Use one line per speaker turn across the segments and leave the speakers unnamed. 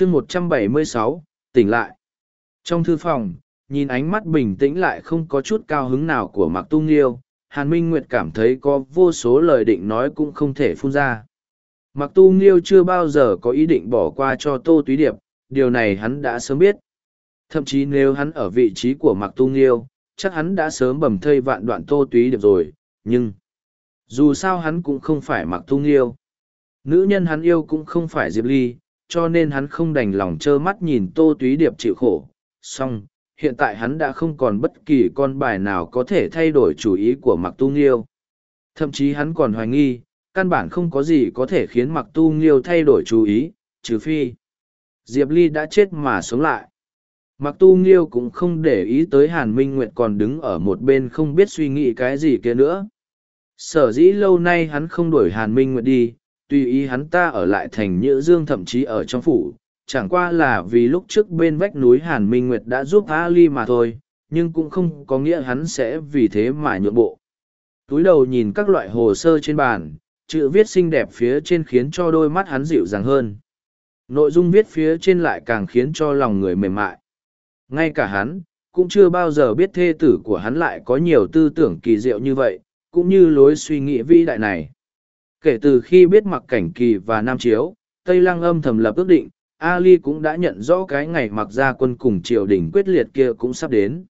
chương 176 tỉnh lại trong thư phòng nhìn ánh mắt bình tĩnh lại không có chút cao hứng nào của mạc tu nghiêu hàn minh nguyệt cảm thấy có vô số lời định nói cũng không thể phun ra mặc tu nghiêu chưa bao giờ có ý định bỏ qua cho tô túy điệp điều này hắn đã sớm biết thậm chí nếu hắn ở vị trí của mặc tu nghiêu chắc hắn đã sớm bầm thây vạn đoạn tô túy điệp rồi nhưng dù sao hắn cũng không phải mặc tu nghiêu nữ nhân hắn yêu cũng không phải diệp ly cho nên hắn không đành lòng trơ mắt nhìn tô túy điệp chịu khổ song hiện tại hắn đã không còn bất kỳ con bài nào có thể thay đổi chủ ý của mặc tu nghiêu thậm chí hắn còn hoài nghi căn bản không có gì có thể khiến mặc tu nghiêu thay đổi chủ ý trừ phi diệp ly đã chết mà sống lại mặc tu nghiêu cũng không để ý tới hàn minh nguyệt còn đứng ở một bên không biết suy nghĩ cái gì kia nữa sở dĩ lâu nay hắn không đuổi hàn minh nguyệt đi Tuy ý hắn ta ở lại thành Nhữ Dương thậm chí ở trong phủ, chẳng qua là vì lúc trước bên vách núi Hàn Minh Nguyệt đã giúp Ali mà thôi, nhưng cũng không có nghĩa hắn sẽ vì thế mà nhượng bộ. Túi đầu nhìn các loại hồ sơ trên bàn, chữ viết xinh đẹp phía trên khiến cho đôi mắt hắn dịu dàng hơn. Nội dung viết phía trên lại càng khiến cho lòng người mềm mại. Ngay cả hắn, cũng chưa bao giờ biết thê tử của hắn lại có nhiều tư tưởng kỳ diệu như vậy, cũng như lối suy nghĩ vĩ đại này kể từ khi biết mặc cảnh kỳ và nam chiếu tây lăng âm thầm lập ước định ali cũng đã nhận rõ cái ngày mặc gia quân cùng triều đình quyết liệt kia cũng sắp đến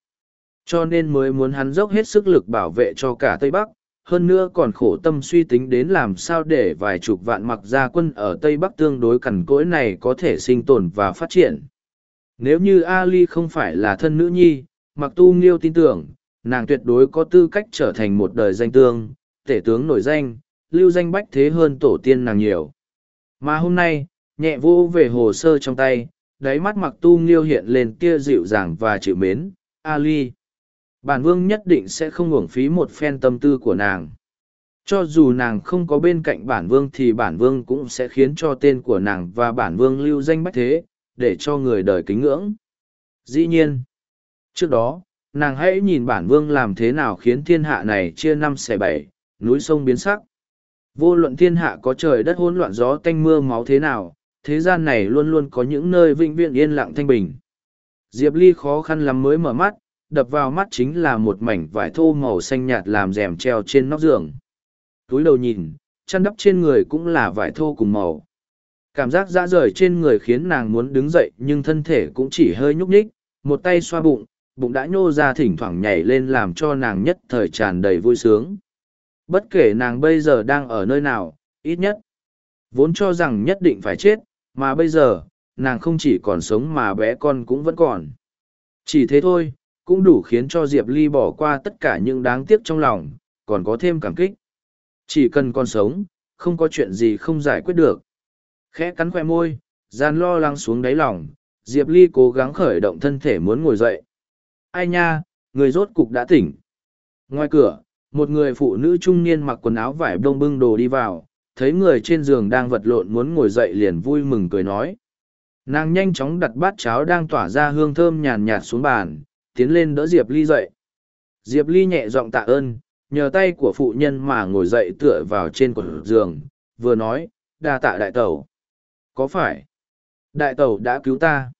cho nên mới muốn hắn dốc hết sức lực bảo vệ cho cả tây bắc hơn nữa còn khổ tâm suy tính đến làm sao để vài chục vạn mặc gia quân ở tây bắc tương đối cằn cỗi này có thể sinh tồn và phát triển nếu như ali không phải là thân nữ nhi mặc tu nghiêu tin tưởng nàng tuyệt đối có tư cách trở thành một đời danh tương tể tướng nổi danh lưu danh bách thế hơn tổ tiên nàng nhiều. Mà hôm nay, nhẹ vô về hồ sơ trong tay, đáy mắt mặc tu nghiêu hiện lên tia dịu dàng và chịu mến, Ali. Bản vương nhất định sẽ không uổng phí một phen tâm tư của nàng. Cho dù nàng không có bên cạnh bản vương thì bản vương cũng sẽ khiến cho tên của nàng và bản vương lưu danh bách thế, để cho người đời kính ngưỡng. Dĩ nhiên, trước đó, nàng hãy nhìn bản vương làm thế nào khiến thiên hạ này chia năm xẻ bảy, núi sông biến sắc. Vô luận thiên hạ có trời đất hỗn loạn gió tanh mưa máu thế nào, thế gian này luôn luôn có những nơi vĩnh viễn yên lặng thanh bình. Diệp Ly khó khăn lắm mới mở mắt, đập vào mắt chính là một mảnh vải thô màu xanh nhạt làm rèm treo trên nóc giường. Túi đầu nhìn, chăn đắp trên người cũng là vải thô cùng màu. Cảm giác dã rời trên người khiến nàng muốn đứng dậy nhưng thân thể cũng chỉ hơi nhúc nhích, một tay xoa bụng, bụng đã nhô ra thỉnh thoảng nhảy lên làm cho nàng nhất thời tràn đầy vui sướng. Bất kể nàng bây giờ đang ở nơi nào, ít nhất. Vốn cho rằng nhất định phải chết, mà bây giờ, nàng không chỉ còn sống mà bé con cũng vẫn còn. Chỉ thế thôi, cũng đủ khiến cho Diệp Ly bỏ qua tất cả những đáng tiếc trong lòng, còn có thêm cảm kích. Chỉ cần còn sống, không có chuyện gì không giải quyết được. Khẽ cắn khoe môi, gian lo lắng xuống đáy lòng, Diệp Ly cố gắng khởi động thân thể muốn ngồi dậy. Ai nha, người rốt cục đã tỉnh. Ngoài cửa, một người phụ nữ trung niên mặc quần áo vải bông bưng đồ đi vào thấy người trên giường đang vật lộn muốn ngồi dậy liền vui mừng cười nói nàng nhanh chóng đặt bát cháo đang tỏa ra hương thơm nhàn nhạt xuống bàn tiến lên đỡ diệp ly dậy diệp ly nhẹ giọng tạ ơn nhờ tay của phụ nhân mà ngồi dậy tựa vào trên quần giường vừa nói đa tạ đại tẩu có phải đại tẩu đã cứu ta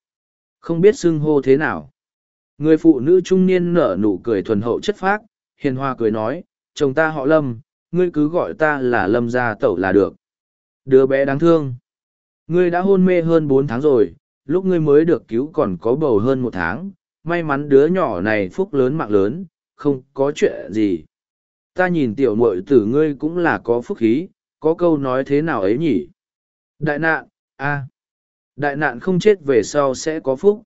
không biết xưng hô thế nào người phụ nữ trung niên nở nụ cười thuần hậu chất phác hiền hoa cười nói chồng ta họ lâm ngươi cứ gọi ta là lâm gia tẩu là được đứa bé đáng thương ngươi đã hôn mê hơn bốn tháng rồi lúc ngươi mới được cứu còn có bầu hơn một tháng may mắn đứa nhỏ này phúc lớn mạng lớn không có chuyện gì ta nhìn tiểu muội tử ngươi cũng là có phúc khí có câu nói thế nào ấy nhỉ đại nạn a đại nạn không chết về sau sẽ có phúc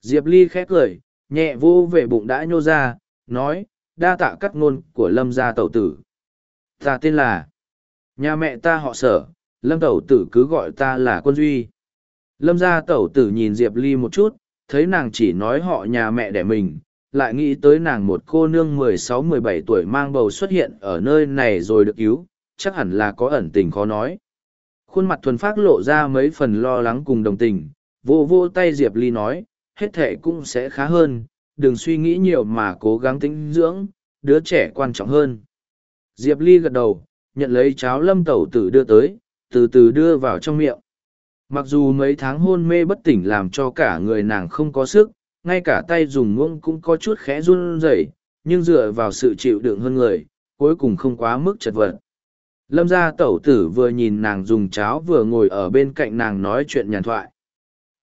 diệp ly khép cười nhẹ vô về bụng đã nhô ra nói đa tạ cắt ngôn của lâm gia tẩu tử ta tên là nhà mẹ ta họ sở lâm tẩu tử cứ gọi ta là quân duy lâm gia tẩu tử nhìn diệp ly một chút thấy nàng chỉ nói họ nhà mẹ đẻ mình lại nghĩ tới nàng một cô nương mười sáu mười bảy tuổi mang bầu xuất hiện ở nơi này rồi được cứu chắc hẳn là có ẩn tình khó nói khuôn mặt thuần phát lộ ra mấy phần lo lắng cùng đồng tình vô vô tay diệp ly nói hết thệ cũng sẽ khá hơn đừng suy nghĩ nhiều mà cố gắng tĩnh dưỡng, đứa trẻ quan trọng hơn. Diệp Ly gật đầu, nhận lấy cháo lâm tẩu tử đưa tới, từ từ đưa vào trong miệng. Mặc dù mấy tháng hôn mê bất tỉnh làm cho cả người nàng không có sức, ngay cả tay dùng muỗng cũng có chút khẽ run rẩy, nhưng dựa vào sự chịu đựng hơn người, cuối cùng không quá mức chật vật. Lâm gia tẩu tử vừa nhìn nàng dùng cháo vừa ngồi ở bên cạnh nàng nói chuyện nhàn thoại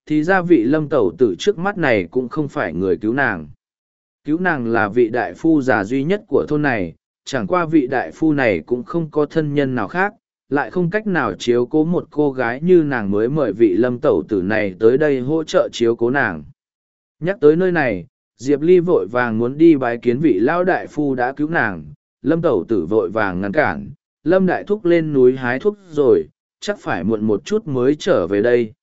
thì gia vị lâm tẩu tử trước mắt này cũng không phải người cứu nàng. Cứu nàng là vị đại phu già duy nhất của thôn này, chẳng qua vị đại phu này cũng không có thân nhân nào khác, lại không cách nào chiếu cố một cô gái như nàng mới mời vị lâm tẩu tử này tới đây hỗ trợ chiếu cố nàng. Nhắc tới nơi này, Diệp Ly vội vàng muốn đi bái kiến vị lão đại phu đã cứu nàng, lâm tẩu tử vội vàng ngăn cản, lâm đại thúc lên núi hái thuốc rồi, chắc phải muộn một chút mới trở về đây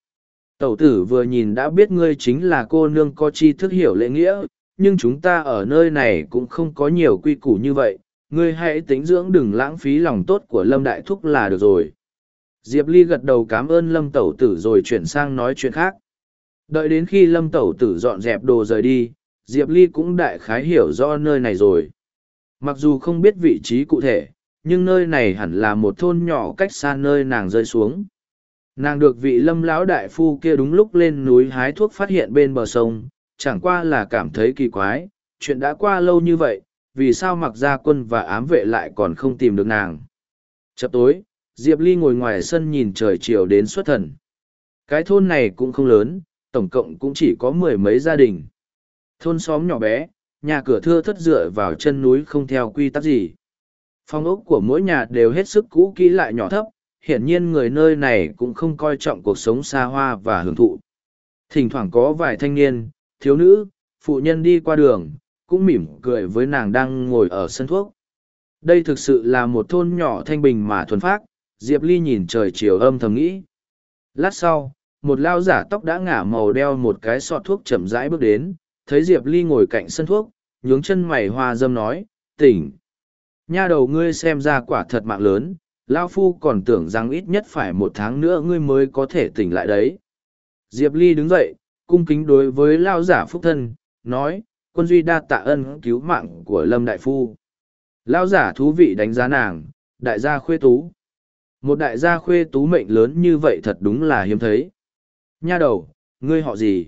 tẩu tử vừa nhìn đã biết ngươi chính là cô nương có chi thức hiểu lễ nghĩa nhưng chúng ta ở nơi này cũng không có nhiều quy củ như vậy ngươi hãy tính dưỡng đừng lãng phí lòng tốt của lâm đại thúc là được rồi diệp ly gật đầu cảm ơn lâm tẩu tử rồi chuyển sang nói chuyện khác đợi đến khi lâm tẩu tử dọn dẹp đồ rời đi diệp ly cũng đại khái hiểu rõ nơi này rồi mặc dù không biết vị trí cụ thể nhưng nơi này hẳn là một thôn nhỏ cách xa nơi nàng rơi xuống nàng được vị lâm lão đại phu kia đúng lúc lên núi hái thuốc phát hiện bên bờ sông chẳng qua là cảm thấy kỳ quái chuyện đã qua lâu như vậy vì sao mặc gia quân và ám vệ lại còn không tìm được nàng chập tối diệp ly ngồi ngoài sân nhìn trời chiều đến xuất thần cái thôn này cũng không lớn tổng cộng cũng chỉ có mười mấy gia đình thôn xóm nhỏ bé nhà cửa thưa thất dựa vào chân núi không theo quy tắc gì phong ốc của mỗi nhà đều hết sức cũ kỹ lại nhỏ thấp hiển nhiên người nơi này cũng không coi trọng cuộc sống xa hoa và hưởng thụ. Thỉnh thoảng có vài thanh niên, thiếu nữ, phụ nhân đi qua đường, cũng mỉm cười với nàng đang ngồi ở sân thuốc. Đây thực sự là một thôn nhỏ thanh bình mà thuần phác, Diệp Ly nhìn trời chiều âm thầm nghĩ. Lát sau, một lao giả tóc đã ngả màu đeo một cái sọt thuốc chậm rãi bước đến, thấy Diệp Ly ngồi cạnh sân thuốc, nhướng chân mày hoa dâm nói, tỉnh. Nha đầu ngươi xem ra quả thật mạng lớn, Lao Phu còn tưởng rằng ít nhất phải một tháng nữa ngươi mới có thể tỉnh lại đấy. Diệp Ly đứng dậy, cung kính đối với Lao giả phúc thân, nói, quân duy đa tạ ân cứu mạng của Lâm Đại Phu. Lao giả thú vị đánh giá nàng, đại gia khuê tú. Một đại gia khuê tú mệnh lớn như vậy thật đúng là hiếm thấy. Nha đầu, ngươi họ gì?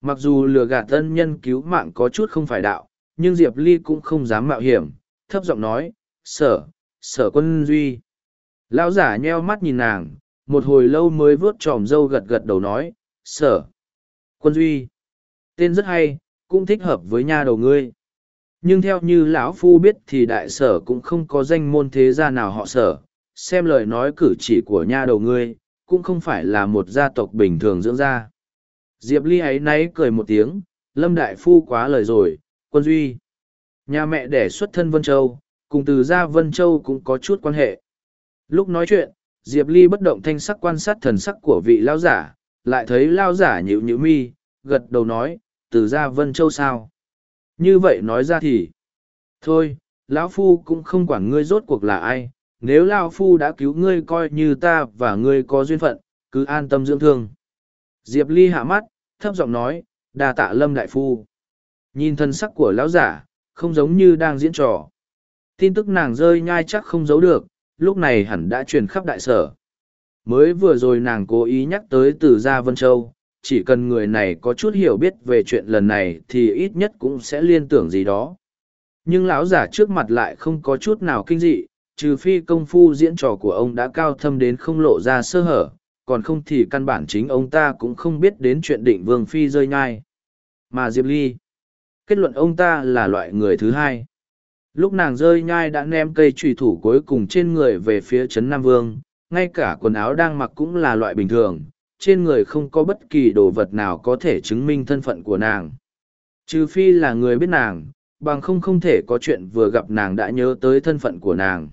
Mặc dù lừa gạt ân nhân cứu mạng có chút không phải đạo, nhưng Diệp Ly cũng không dám mạo hiểm, thấp giọng nói, sở, sở quân duy. Lão giả nheo mắt nhìn nàng, một hồi lâu mới vớt tròm râu gật gật đầu nói, sở. Quân Duy. Tên rất hay, cũng thích hợp với nha đầu ngươi. Nhưng theo như lão phu biết thì đại sở cũng không có danh môn thế gia nào họ sở, xem lời nói cử chỉ của nha đầu ngươi, cũng không phải là một gia tộc bình thường dưỡng ra. Diệp Ly ấy náy cười một tiếng, Lâm Đại Phu quá lời rồi, quân duy. Nhà mẹ đẻ xuất thân Vân Châu, cùng từ gia Vân Châu cũng có chút quan hệ. Lúc nói chuyện, Diệp Ly bất động thanh sắc quan sát thần sắc của vị lao giả, lại thấy lao giả nhịu nhịu mi, gật đầu nói, từ ra Vân Châu sao. Như vậy nói ra thì, thôi, lão Phu cũng không quản ngươi rốt cuộc là ai, nếu lão Phu đã cứu ngươi coi như ta và ngươi có duyên phận, cứ an tâm dưỡng thương. Diệp Ly hạ mắt, thấp giọng nói, đà tạ lâm đại phu. Nhìn thân sắc của lão giả, không giống như đang diễn trò. Tin tức nàng rơi nhai chắc không giấu được, lúc này hẳn đã truyền khắp đại sở. Mới vừa rồi nàng cố ý nhắc tới từ gia Vân Châu, chỉ cần người này có chút hiểu biết về chuyện lần này thì ít nhất cũng sẽ liên tưởng gì đó. Nhưng lão giả trước mặt lại không có chút nào kinh dị, trừ phi công phu diễn trò của ông đã cao thâm đến không lộ ra sơ hở, còn không thì căn bản chính ông ta cũng không biết đến chuyện định vương phi rơi nhai. Mà Diệp Ly, kết luận ông ta là loại người thứ hai lúc nàng rơi nhai đã ném cây trùy thủ cuối cùng trên người về phía trấn nam vương ngay cả quần áo đang mặc cũng là loại bình thường trên người không có bất kỳ đồ vật nào có thể chứng minh thân phận của nàng trừ phi là người biết nàng bằng không không thể có chuyện vừa gặp nàng đã nhớ tới thân phận của nàng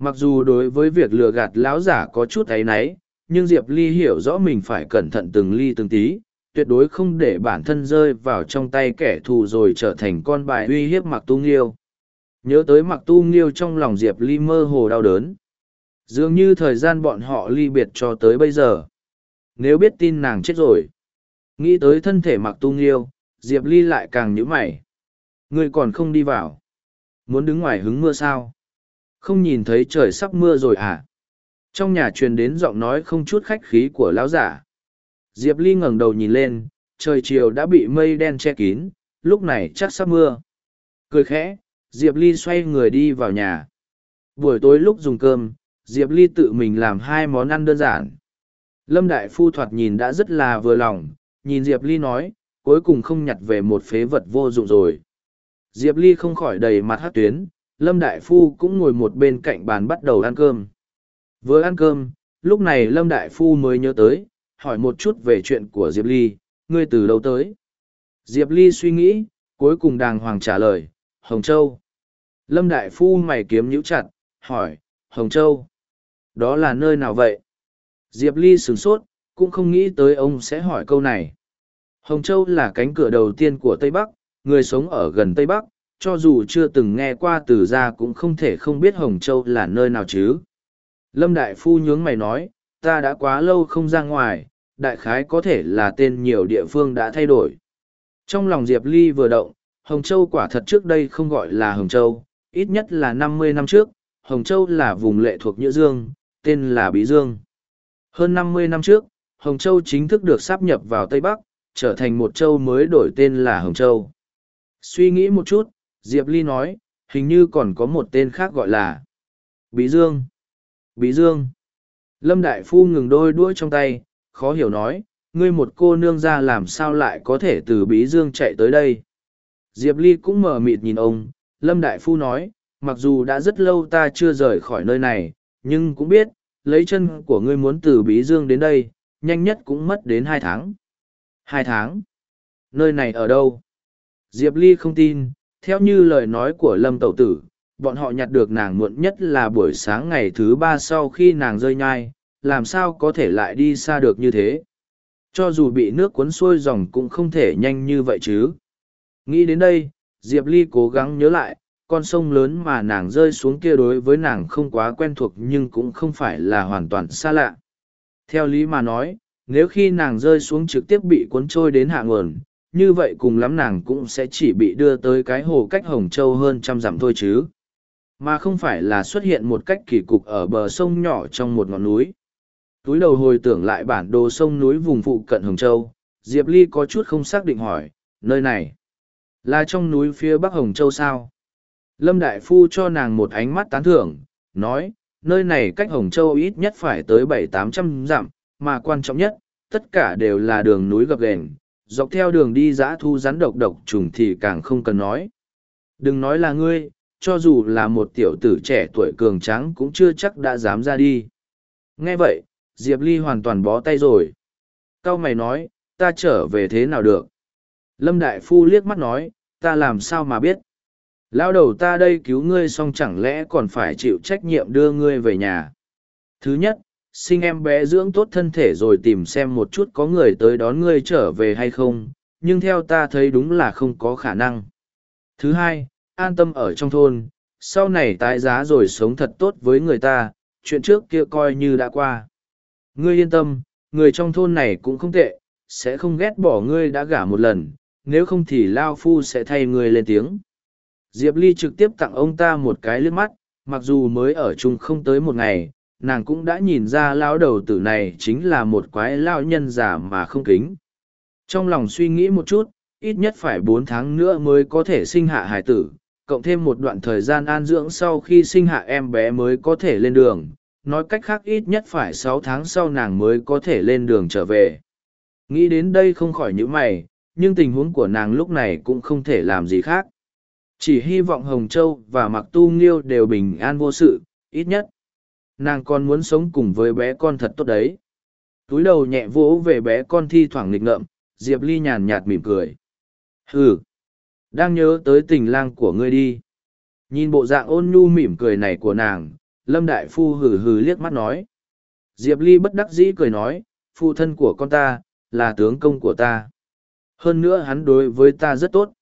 mặc dù đối với việc lừa gạt lão giả có chút áy náy nhưng diệp ly hiểu rõ mình phải cẩn thận từng ly từng tí tuyệt đối không để bản thân rơi vào trong tay kẻ thù rồi trở thành con bài uy hiếp mặc tu nghiêu Nhớ tới mặc tu nghiêu trong lòng Diệp Ly mơ hồ đau đớn. Dường như thời gian bọn họ ly biệt cho tới bây giờ. Nếu biết tin nàng chết rồi. Nghĩ tới thân thể mặc tu nghiêu, Diệp Ly lại càng nhíu mày. Ngươi còn không đi vào. Muốn đứng ngoài hứng mưa sao? Không nhìn thấy trời sắp mưa rồi à? Trong nhà truyền đến giọng nói không chút khách khí của lão giả. Diệp Ly ngẩng đầu nhìn lên, trời chiều đã bị mây đen che kín, lúc này chắc sắp mưa. Cười khẽ, Diệp Ly xoay người đi vào nhà. Buổi tối lúc dùng cơm, Diệp Ly tự mình làm hai món ăn đơn giản. Lâm Đại Phu thoạt nhìn đã rất là vừa lòng, nhìn Diệp Ly nói, cuối cùng không nhặt về một phế vật vô dụng rồi. Diệp Ly không khỏi đầy mặt hát tuyến, Lâm Đại Phu cũng ngồi một bên cạnh bàn bắt đầu ăn cơm. Vừa ăn cơm, lúc này Lâm Đại Phu mới nhớ tới, hỏi một chút về chuyện của Diệp Ly, ngươi từ đâu tới? Diệp Ly suy nghĩ, cuối cùng đàng hoàng trả lời, Hồng Châu. Lâm Đại Phu mày kiếm nhữ chặt, hỏi, Hồng Châu. Đó là nơi nào vậy? Diệp Ly sửng sốt, cũng không nghĩ tới ông sẽ hỏi câu này. Hồng Châu là cánh cửa đầu tiên của Tây Bắc, người sống ở gần Tây Bắc, cho dù chưa từng nghe qua từ ra cũng không thể không biết Hồng Châu là nơi nào chứ. Lâm Đại Phu nhướng mày nói, ta đã quá lâu không ra ngoài, đại khái có thể là tên nhiều địa phương đã thay đổi. Trong lòng Diệp Ly vừa động, Hồng Châu quả thật trước đây không gọi là Hồng Châu, ít nhất là năm mươi năm trước, Hồng Châu là vùng lệ thuộc Nhữ Dương, tên là Bí Dương. Hơn năm mươi năm trước, Hồng Châu chính thức được sáp nhập vào Tây Bắc, trở thành một châu mới đổi tên là Hồng Châu. Suy nghĩ một chút, Diệp Ly nói, hình như còn có một tên khác gọi là Bí Dương. Bí Dương. Lâm Đại Phu ngừng đôi đuôi trong tay, khó hiểu nói, ngươi một cô nương ra làm sao lại có thể từ Bí Dương chạy tới đây. Diệp Ly cũng mở mịt nhìn ông, Lâm Đại Phu nói, mặc dù đã rất lâu ta chưa rời khỏi nơi này, nhưng cũng biết, lấy chân của ngươi muốn từ Bí Dương đến đây, nhanh nhất cũng mất đến hai tháng. Hai tháng? Nơi này ở đâu? Diệp Ly không tin, theo như lời nói của Lâm Tẩu Tử, bọn họ nhặt được nàng muộn nhất là buổi sáng ngày thứ ba sau khi nàng rơi nhai, làm sao có thể lại đi xa được như thế? Cho dù bị nước cuốn xuôi dòng cũng không thể nhanh như vậy chứ. Nghĩ đến đây, Diệp Ly cố gắng nhớ lại, con sông lớn mà nàng rơi xuống kia đối với nàng không quá quen thuộc nhưng cũng không phải là hoàn toàn xa lạ. Theo lý mà nói, nếu khi nàng rơi xuống trực tiếp bị cuốn trôi đến hạ nguồn, như vậy cùng lắm nàng cũng sẽ chỉ bị đưa tới cái hồ cách Hồng Châu hơn trăm dặm thôi chứ. Mà không phải là xuất hiện một cách kỳ cục ở bờ sông nhỏ trong một ngọn núi. Túi đầu hồi tưởng lại bản đồ sông núi vùng phụ cận Hồng Châu, Diệp Ly có chút không xác định hỏi, nơi này là trong núi phía bắc hồng châu sao lâm đại phu cho nàng một ánh mắt tán thưởng nói nơi này cách hồng châu ít nhất phải tới bảy tám trăm dặm mà quan trọng nhất tất cả đều là đường núi gập ghềnh dọc theo đường đi dã thu rắn độc độc trùng thì càng không cần nói đừng nói là ngươi cho dù là một tiểu tử trẻ tuổi cường trắng cũng chưa chắc đã dám ra đi nghe vậy diệp ly hoàn toàn bó tay rồi c a o mày nói ta trở về thế nào được Lâm Đại Phu liếc mắt nói, ta làm sao mà biết. Lao đầu ta đây cứu ngươi xong chẳng lẽ còn phải chịu trách nhiệm đưa ngươi về nhà. Thứ nhất, sinh em bé dưỡng tốt thân thể rồi tìm xem một chút có người tới đón ngươi trở về hay không, nhưng theo ta thấy đúng là không có khả năng. Thứ hai, an tâm ở trong thôn, sau này tái giá rồi sống thật tốt với người ta, chuyện trước kia coi như đã qua. Ngươi yên tâm, người trong thôn này cũng không tệ, sẽ không ghét bỏ ngươi đã gả một lần, nếu không thì lao phu sẽ thay người lên tiếng diệp ly trực tiếp tặng ông ta một cái liếc mắt mặc dù mới ở chung không tới một ngày nàng cũng đã nhìn ra lao đầu tử này chính là một quái lao nhân giả mà không kính trong lòng suy nghĩ một chút ít nhất phải bốn tháng nữa mới có thể sinh hạ hải tử cộng thêm một đoạn thời gian an dưỡng sau khi sinh hạ em bé mới có thể lên đường nói cách khác ít nhất phải sáu tháng sau nàng mới có thể lên đường trở về nghĩ đến đây không khỏi nhữ mày nhưng tình huống của nàng lúc này cũng không thể làm gì khác chỉ hy vọng hồng châu và mặc tu nghiêu đều bình an vô sự ít nhất nàng còn muốn sống cùng với bé con thật tốt đấy túi đầu nhẹ vỗ về bé con thi thoảng nghịch ngợm diệp ly nhàn nhạt mỉm cười ừ đang nhớ tới tình lang của ngươi đi nhìn bộ dạng ôn nhu mỉm cười này của nàng lâm đại phu hừ hừ liếc mắt nói diệp ly bất đắc dĩ cười nói phụ thân của con ta là tướng công của ta hơn nữa hắn đối với ta rất tốt.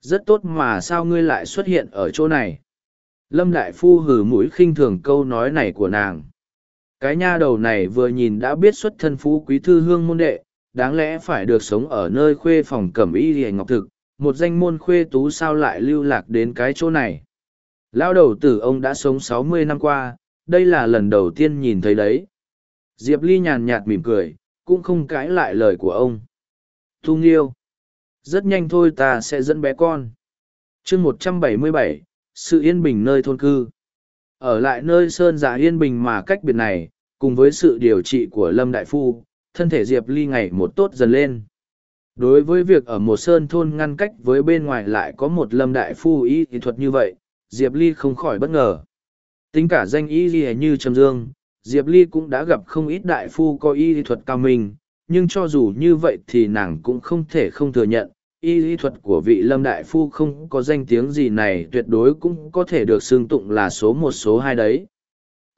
Rất tốt mà sao ngươi lại xuất hiện ở chỗ này? Lâm Đại Phu hử mũi khinh thường câu nói này của nàng. Cái nha đầu này vừa nhìn đã biết xuất thân phú quý thư hương môn đệ, đáng lẽ phải được sống ở nơi khuê phòng cẩm y hề ngọc thực, một danh môn khuê tú sao lại lưu lạc đến cái chỗ này. Lao đầu tử ông đã sống sáu mươi năm qua, đây là lần đầu tiên nhìn thấy đấy. Diệp Ly nhàn nhạt mỉm cười, cũng không cãi lại lời của ông thu nghiêu rất nhanh thôi ta sẽ dẫn bé con chương một trăm bảy mươi bảy sự yên bình nơi thôn cư ở lại nơi sơn giả dạ yên bình mà cách biệt này cùng với sự điều trị của lâm đại phu thân thể diệp ly ngày một tốt dần lên đối với việc ở một sơn thôn ngăn cách với bên ngoài lại có một lâm đại phu y kỹ thuật như vậy diệp ly không khỏi bất ngờ tính cả danh y ghi như trầm dương diệp ly cũng đã gặp không ít đại phu có y kỹ thuật cao minh nhưng cho dù như vậy thì nàng cũng không thể không thừa nhận, y lý thuật của vị lâm đại phu không có danh tiếng gì này tuyệt đối cũng có thể được xương tụng là số một số hai đấy.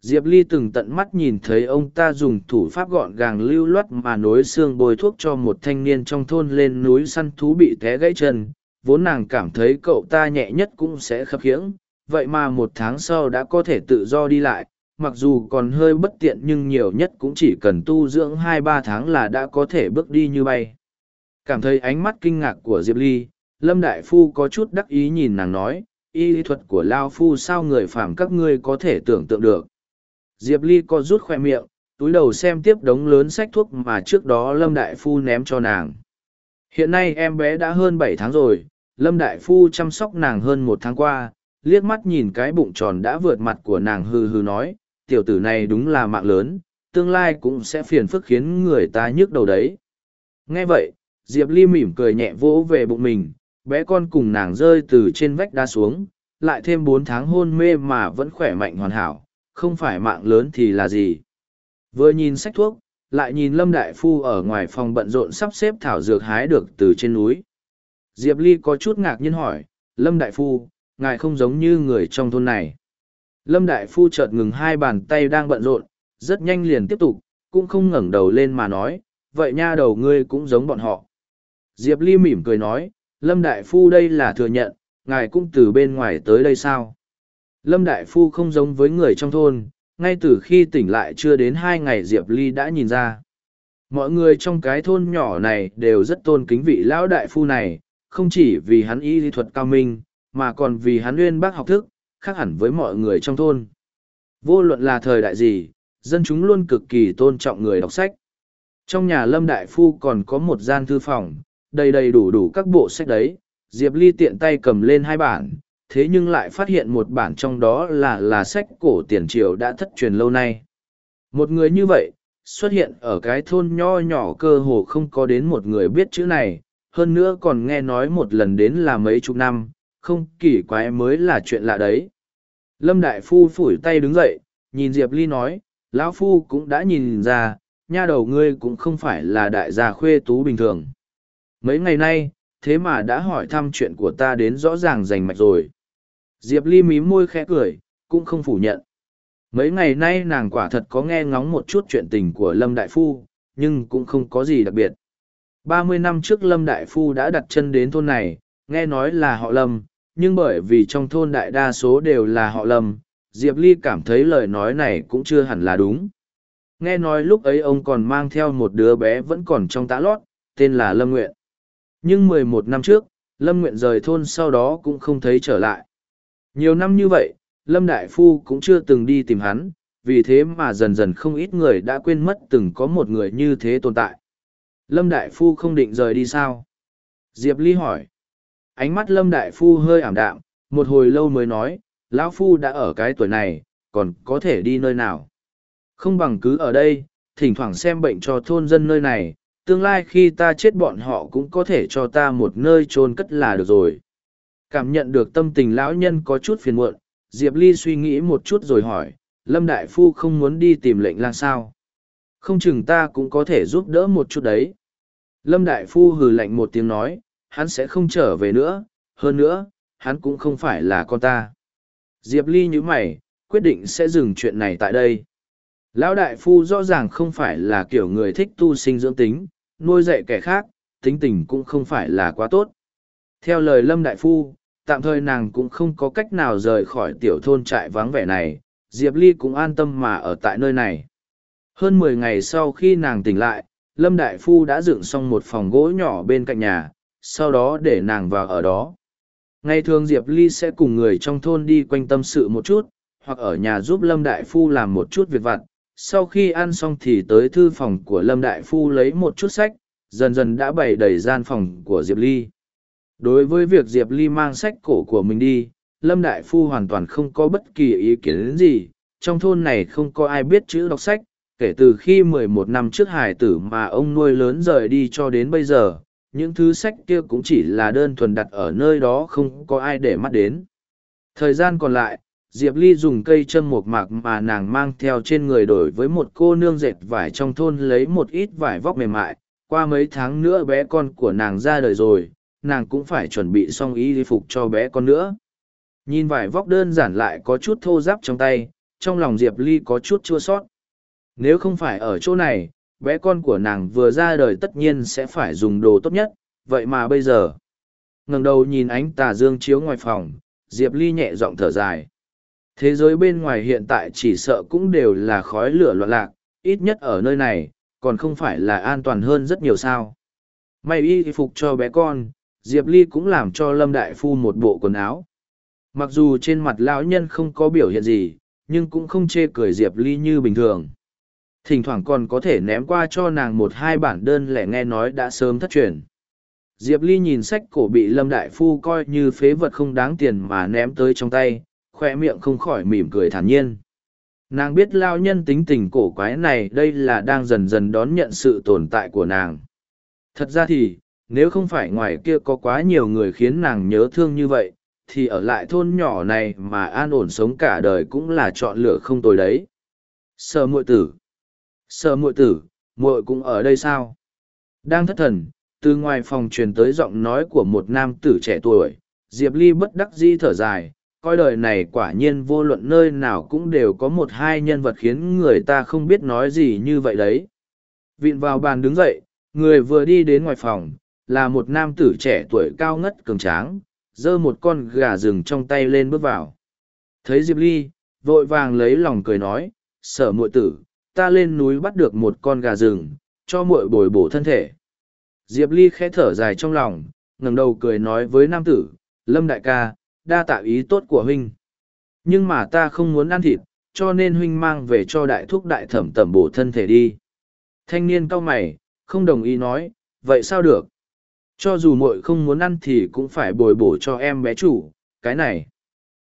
Diệp Ly từng tận mắt nhìn thấy ông ta dùng thủ pháp gọn gàng lưu loát mà nối xương bôi thuốc cho một thanh niên trong thôn lên núi săn thú bị té gãy chân, vốn nàng cảm thấy cậu ta nhẹ nhất cũng sẽ khập khiễng, vậy mà một tháng sau đã có thể tự do đi lại, mặc dù còn hơi bất tiện nhưng nhiều nhất cũng chỉ cần tu dưỡng hai ba tháng là đã có thể bước đi như bay. Cảm thấy ánh mắt kinh ngạc của Diệp Ly, Lâm Đại Phu có chút đắc ý nhìn nàng nói, y lý thuật của Lao Phu sao người phàm các ngươi có thể tưởng tượng được. Diệp Ly có rút khoe miệng, túi đầu xem tiếp đống lớn sách thuốc mà trước đó Lâm Đại Phu ném cho nàng. Hiện nay em bé đã hơn bảy tháng rồi, Lâm Đại Phu chăm sóc nàng hơn một tháng qua, liếc mắt nhìn cái bụng tròn đã vượt mặt của nàng hừ hừ nói, tiểu tử này đúng là mạng lớn, tương lai cũng sẽ phiền phức khiến người ta nhức đầu đấy. Nghe vậy, Diệp Ly mỉm cười nhẹ vỗ về bụng mình, bé con cùng nàng rơi từ trên vách đá xuống, lại thêm bốn tháng hôn mê mà vẫn khỏe mạnh hoàn hảo, không phải mạng lớn thì là gì. Vừa nhìn sách thuốc, lại nhìn Lâm Đại Phu ở ngoài phòng bận rộn sắp xếp thảo dược hái được từ trên núi. Diệp Ly có chút ngạc nhiên hỏi, Lâm Đại Phu, ngài không giống như người trong thôn này. Lâm Đại Phu chợt ngừng hai bàn tay đang bận rộn, rất nhanh liền tiếp tục, cũng không ngẩng đầu lên mà nói, vậy nha đầu ngươi cũng giống bọn họ. Diệp Ly mỉm cười nói, Lâm Đại Phu đây là thừa nhận, ngài cũng từ bên ngoài tới đây sao? Lâm Đại Phu không giống với người trong thôn, ngay từ khi tỉnh lại chưa đến hai ngày Diệp Ly đã nhìn ra. Mọi người trong cái thôn nhỏ này đều rất tôn kính vị Lão Đại Phu này, không chỉ vì hắn y lý thuật cao minh, mà còn vì hắn uyên bác học thức, khác hẳn với mọi người trong thôn. Vô luận là thời đại gì, dân chúng luôn cực kỳ tôn trọng người đọc sách. Trong nhà Lâm Đại Phu còn có một gian thư phòng, đầy đầy đủ đủ các bộ sách đấy, Diệp Ly tiện tay cầm lên hai bản, thế nhưng lại phát hiện một bản trong đó là là sách cổ tiền triều đã thất truyền lâu nay. Một người như vậy, xuất hiện ở cái thôn nho nhỏ cơ hồ không có đến một người biết chữ này, hơn nữa còn nghe nói một lần đến là mấy chục năm, không kỳ quái mới là chuyện lạ đấy. Lâm Đại Phu phủi tay đứng dậy, nhìn Diệp Ly nói, lão Phu cũng đã nhìn ra, nha đầu ngươi cũng không phải là đại gia khuê tú bình thường. Mấy ngày nay, thế mà đã hỏi thăm chuyện của ta đến rõ ràng rành mạch rồi. Diệp Ly mím môi khẽ cười, cũng không phủ nhận. Mấy ngày nay nàng quả thật có nghe ngóng một chút chuyện tình của Lâm Đại Phu, nhưng cũng không có gì đặc biệt. Ba mươi năm trước Lâm Đại Phu đã đặt chân đến thôn này, Nghe nói là họ Lâm, nhưng bởi vì trong thôn đại đa số đều là họ Lâm, Diệp Ly cảm thấy lời nói này cũng chưa hẳn là đúng. Nghe nói lúc ấy ông còn mang theo một đứa bé vẫn còn trong tã lót, tên là Lâm Nguyện. Nhưng mười một năm trước, Lâm Nguyện rời thôn sau đó cũng không thấy trở lại. Nhiều năm như vậy, Lâm Đại Phu cũng chưa từng đi tìm hắn, vì thế mà dần dần không ít người đã quên mất từng có một người như thế tồn tại. Lâm Đại Phu không định rời đi sao? Diệp Ly hỏi ánh mắt lâm đại phu hơi ảm đạm một hồi lâu mới nói lão phu đã ở cái tuổi này còn có thể đi nơi nào không bằng cứ ở đây thỉnh thoảng xem bệnh cho thôn dân nơi này tương lai khi ta chết bọn họ cũng có thể cho ta một nơi chôn cất là được rồi cảm nhận được tâm tình lão nhân có chút phiền muộn diệp ly suy nghĩ một chút rồi hỏi lâm đại phu không muốn đi tìm lệnh lang sao không chừng ta cũng có thể giúp đỡ một chút đấy lâm đại phu hừ lạnh một tiếng nói hắn sẽ không trở về nữa, hơn nữa, hắn cũng không phải là con ta. Diệp Ly như mày, quyết định sẽ dừng chuyện này tại đây. Lão đại phu rõ ràng không phải là kiểu người thích tu sinh dưỡng tính, nuôi dạy kẻ khác, tính tình cũng không phải là quá tốt. Theo lời Lâm đại phu, tạm thời nàng cũng không có cách nào rời khỏi tiểu thôn trại vắng vẻ này, Diệp Ly cũng an tâm mà ở tại nơi này. Hơn mười ngày sau khi nàng tỉnh lại, Lâm Đại Phu đã dựng xong một phòng gỗ nhỏ bên cạnh nhà, sau đó để nàng vào ở đó. Ngày thường Diệp Ly sẽ cùng người trong thôn đi quanh tâm sự một chút, hoặc ở nhà giúp Lâm Đại Phu làm một chút việc vặt. Sau khi ăn xong thì tới thư phòng của Lâm Đại Phu lấy một chút sách, dần dần đã bày đầy gian phòng của Diệp Ly. Đối với việc Diệp Ly mang sách cổ của mình đi, Lâm Đại Phu hoàn toàn không có bất kỳ ý kiến gì. Trong thôn này không có ai biết chữ đọc sách, kể từ khi 11 năm trước hải tử mà ông nuôi lớn rời đi cho đến bây giờ, những thứ sách kia cũng chỉ là đơn thuần đặt ở nơi đó không có ai để mắt đến. Thời gian còn lại, Diệp Ly dùng cây chân một mạc mà nàng mang theo trên người đổi với một cô nương dệt vải trong thôn lấy một ít vải vóc mềm mại. Qua mấy tháng nữa bé con của nàng ra đời rồi, nàng cũng phải chuẩn bị xong y phục cho bé con nữa. Nhìn vải vóc đơn giản lại có chút thô giáp trong tay, trong lòng Diệp Ly có chút chua sót. Nếu không phải ở chỗ này, bé con của nàng vừa ra đời tất nhiên sẽ phải dùng đồ tốt nhất, vậy mà bây giờ. ngẩng đầu nhìn ánh tà dương chiếu ngoài phòng, Diệp Ly nhẹ giọng thở dài. Thế giới bên ngoài hiện tại chỉ sợ cũng đều là khói lửa loạn lạc, ít nhất ở nơi này, còn không phải là an toàn hơn rất nhiều sao. May y phục cho bé con, Diệp Ly cũng làm cho Lâm Đại Phu một bộ quần áo. Mặc dù trên mặt lão nhân không có biểu hiện gì, nhưng cũng không chê cười Diệp Ly như bình thường thỉnh thoảng còn có thể ném qua cho nàng một hai bản đơn lẻ nghe nói đã sớm thất truyền diệp ly nhìn sách cổ bị lâm đại phu coi như phế vật không đáng tiền mà ném tới trong tay khoe miệng không khỏi mỉm cười thản nhiên nàng biết lao nhân tính tình cổ quái này đây là đang dần dần đón nhận sự tồn tại của nàng thật ra thì nếu không phải ngoài kia có quá nhiều người khiến nàng nhớ thương như vậy thì ở lại thôn nhỏ này mà an ổn sống cả đời cũng là chọn lựa không tồi đấy sợ muội tử Sợ muội tử, muội cũng ở đây sao? Đang thất thần, từ ngoài phòng truyền tới giọng nói của một nam tử trẻ tuổi, Diệp Ly bất đắc dĩ thở dài, coi đời này quả nhiên vô luận nơi nào cũng đều có một hai nhân vật khiến người ta không biết nói gì như vậy đấy. Vịn vào bàn đứng dậy, người vừa đi đến ngoài phòng, là một nam tử trẻ tuổi cao ngất cường tráng, giơ một con gà rừng trong tay lên bước vào. Thấy Diệp Ly, vội vàng lấy lòng cười nói, sở muội tử, ta lên núi bắt được một con gà rừng, cho muội bồi bổ thân thể. Diệp Ly khẽ thở dài trong lòng, ngẩng đầu cười nói với nam tử, Lâm đại ca, đa tạ ý tốt của huynh. Nhưng mà ta không muốn ăn thịt, cho nên huynh mang về cho đại thúc đại thẩm tẩm bổ thân thể đi. Thanh niên cau mày, không đồng ý nói, vậy sao được? Cho dù muội không muốn ăn thì cũng phải bồi bổ cho em bé chủ, cái này.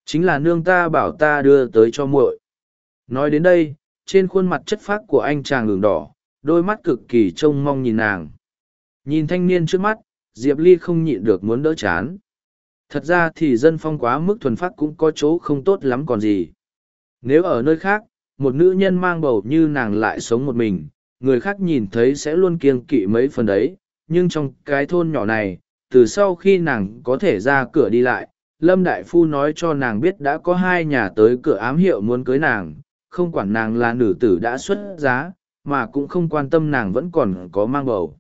Chính là nương ta bảo ta đưa tới cho muội. Nói đến đây, trên khuôn mặt chất phác của anh chàng đường đỏ đôi mắt cực kỳ trông mong nhìn nàng nhìn thanh niên trước mắt diệp ly không nhịn được muốn đỡ chán thật ra thì dân phong quá mức thuần phát cũng có chỗ không tốt lắm còn gì nếu ở nơi khác một nữ nhân mang bầu như nàng lại sống một mình người khác nhìn thấy sẽ luôn kiêng kỵ mấy phần đấy nhưng trong cái thôn nhỏ này từ sau khi nàng có thể ra cửa đi lại lâm đại phu nói cho nàng biết đã có hai nhà tới cửa ám hiệu muốn cưới nàng không quản nàng là nữ tử đã xuất giá, mà cũng không quan tâm nàng vẫn còn có mang bầu.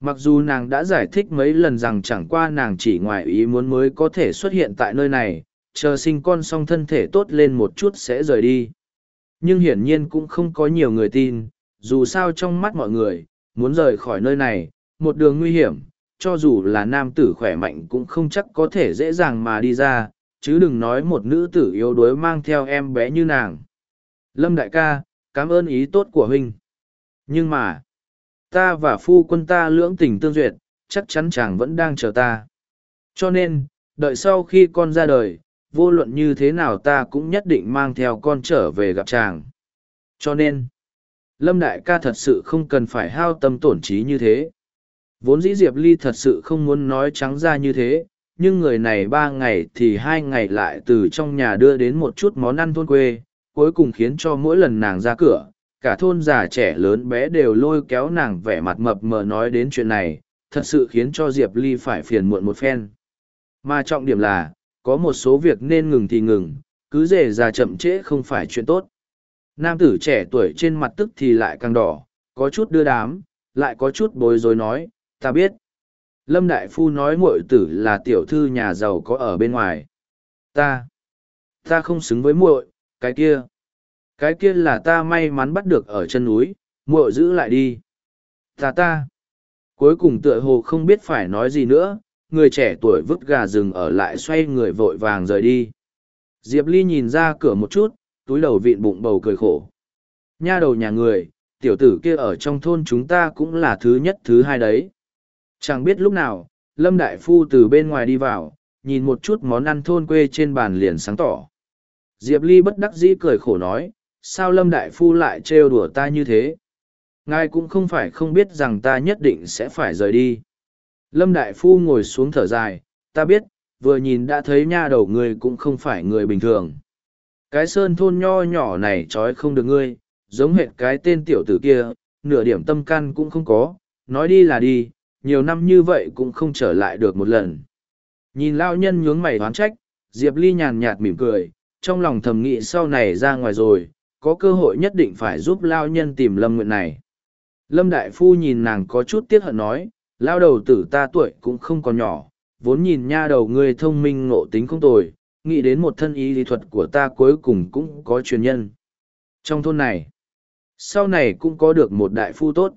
Mặc dù nàng đã giải thích mấy lần rằng chẳng qua nàng chỉ ngoài ý muốn mới có thể xuất hiện tại nơi này, chờ sinh con xong thân thể tốt lên một chút sẽ rời đi. Nhưng hiển nhiên cũng không có nhiều người tin, dù sao trong mắt mọi người, muốn rời khỏi nơi này, một đường nguy hiểm, cho dù là nam tử khỏe mạnh cũng không chắc có thể dễ dàng mà đi ra, chứ đừng nói một nữ tử yếu đuối mang theo em bé như nàng. Lâm đại ca, cảm ơn ý tốt của huynh. Nhưng mà, ta và phu quân ta lưỡng tình tương duyệt, chắc chắn chàng vẫn đang chờ ta. Cho nên, đợi sau khi con ra đời, vô luận như thế nào ta cũng nhất định mang theo con trở về gặp chàng. Cho nên, Lâm Đại ca thật sự không cần phải hao tâm tổn trí như thế. Vốn dĩ Diệp Ly thật sự không muốn nói trắng ra như thế, nhưng người này ba ngày thì hai ngày lại từ trong nhà đưa đến một chút món ăn thôn quê, cuối cùng khiến cho mỗi lần nàng ra cửa, cả thôn già trẻ lớn bé đều lôi kéo nàng vẻ mặt mập mờ nói đến chuyện này, thật sự khiến cho Diệp Ly phải phiền muộn một phen. Mà trọng điểm là, có một số việc nên ngừng thì ngừng, cứ dễ già chậm trễ không phải chuyện tốt. Nam tử trẻ tuổi trên mặt tức thì lại càng đỏ, có chút đưa đám, lại có chút bối rối nói, ta biết. Lâm Đại Phu nói muội tử là tiểu thư nhà giàu có ở bên ngoài. Ta, ta không xứng với muội, cái kia cái kia là ta may mắn bắt được ở chân núi muội giữ lại đi ta ta cuối cùng tựa hồ không biết phải nói gì nữa người trẻ tuổi vứt gà rừng ở lại xoay người vội vàng rời đi diệp ly nhìn ra cửa một chút túi đầu vịn bụng bầu cười khổ nha đầu nhà người tiểu tử kia ở trong thôn chúng ta cũng là thứ nhất thứ hai đấy chẳng biết lúc nào lâm đại phu từ bên ngoài đi vào nhìn một chút món ăn thôn quê trên bàn liền sáng tỏ Diệp Ly bất đắc dĩ cười khổ nói, sao Lâm Đại Phu lại trêu đùa ta như thế? Ngài cũng không phải không biết rằng ta nhất định sẽ phải rời đi. Lâm Đại Phu ngồi xuống thở dài, ta biết, vừa nhìn đã thấy nha đầu ngươi cũng không phải người bình thường. Cái sơn thôn nho nhỏ này trói không được ngươi, giống hệt cái tên tiểu tử kia, nửa điểm tâm can cũng không có, nói đi là đi, nhiều năm như vậy cũng không trở lại được một lần. Nhìn lao nhân nhướng mày hoán trách, Diệp Ly nhàn nhạt mỉm cười, trong lòng thầm nghĩ sau này ra ngoài rồi, có cơ hội nhất định phải giúp lao nhân tìm lâm nguyện này. Lâm Đại Phu nhìn nàng có chút tiếc hận nói, lao đầu tử ta tuổi cũng không còn nhỏ, vốn nhìn nha đầu người thông minh ngộ tính không tồi, nghĩ đến một thân y lý thuật của ta cuối cùng cũng có truyền nhân. Trong thôn này, sau này cũng có được một đại phu tốt.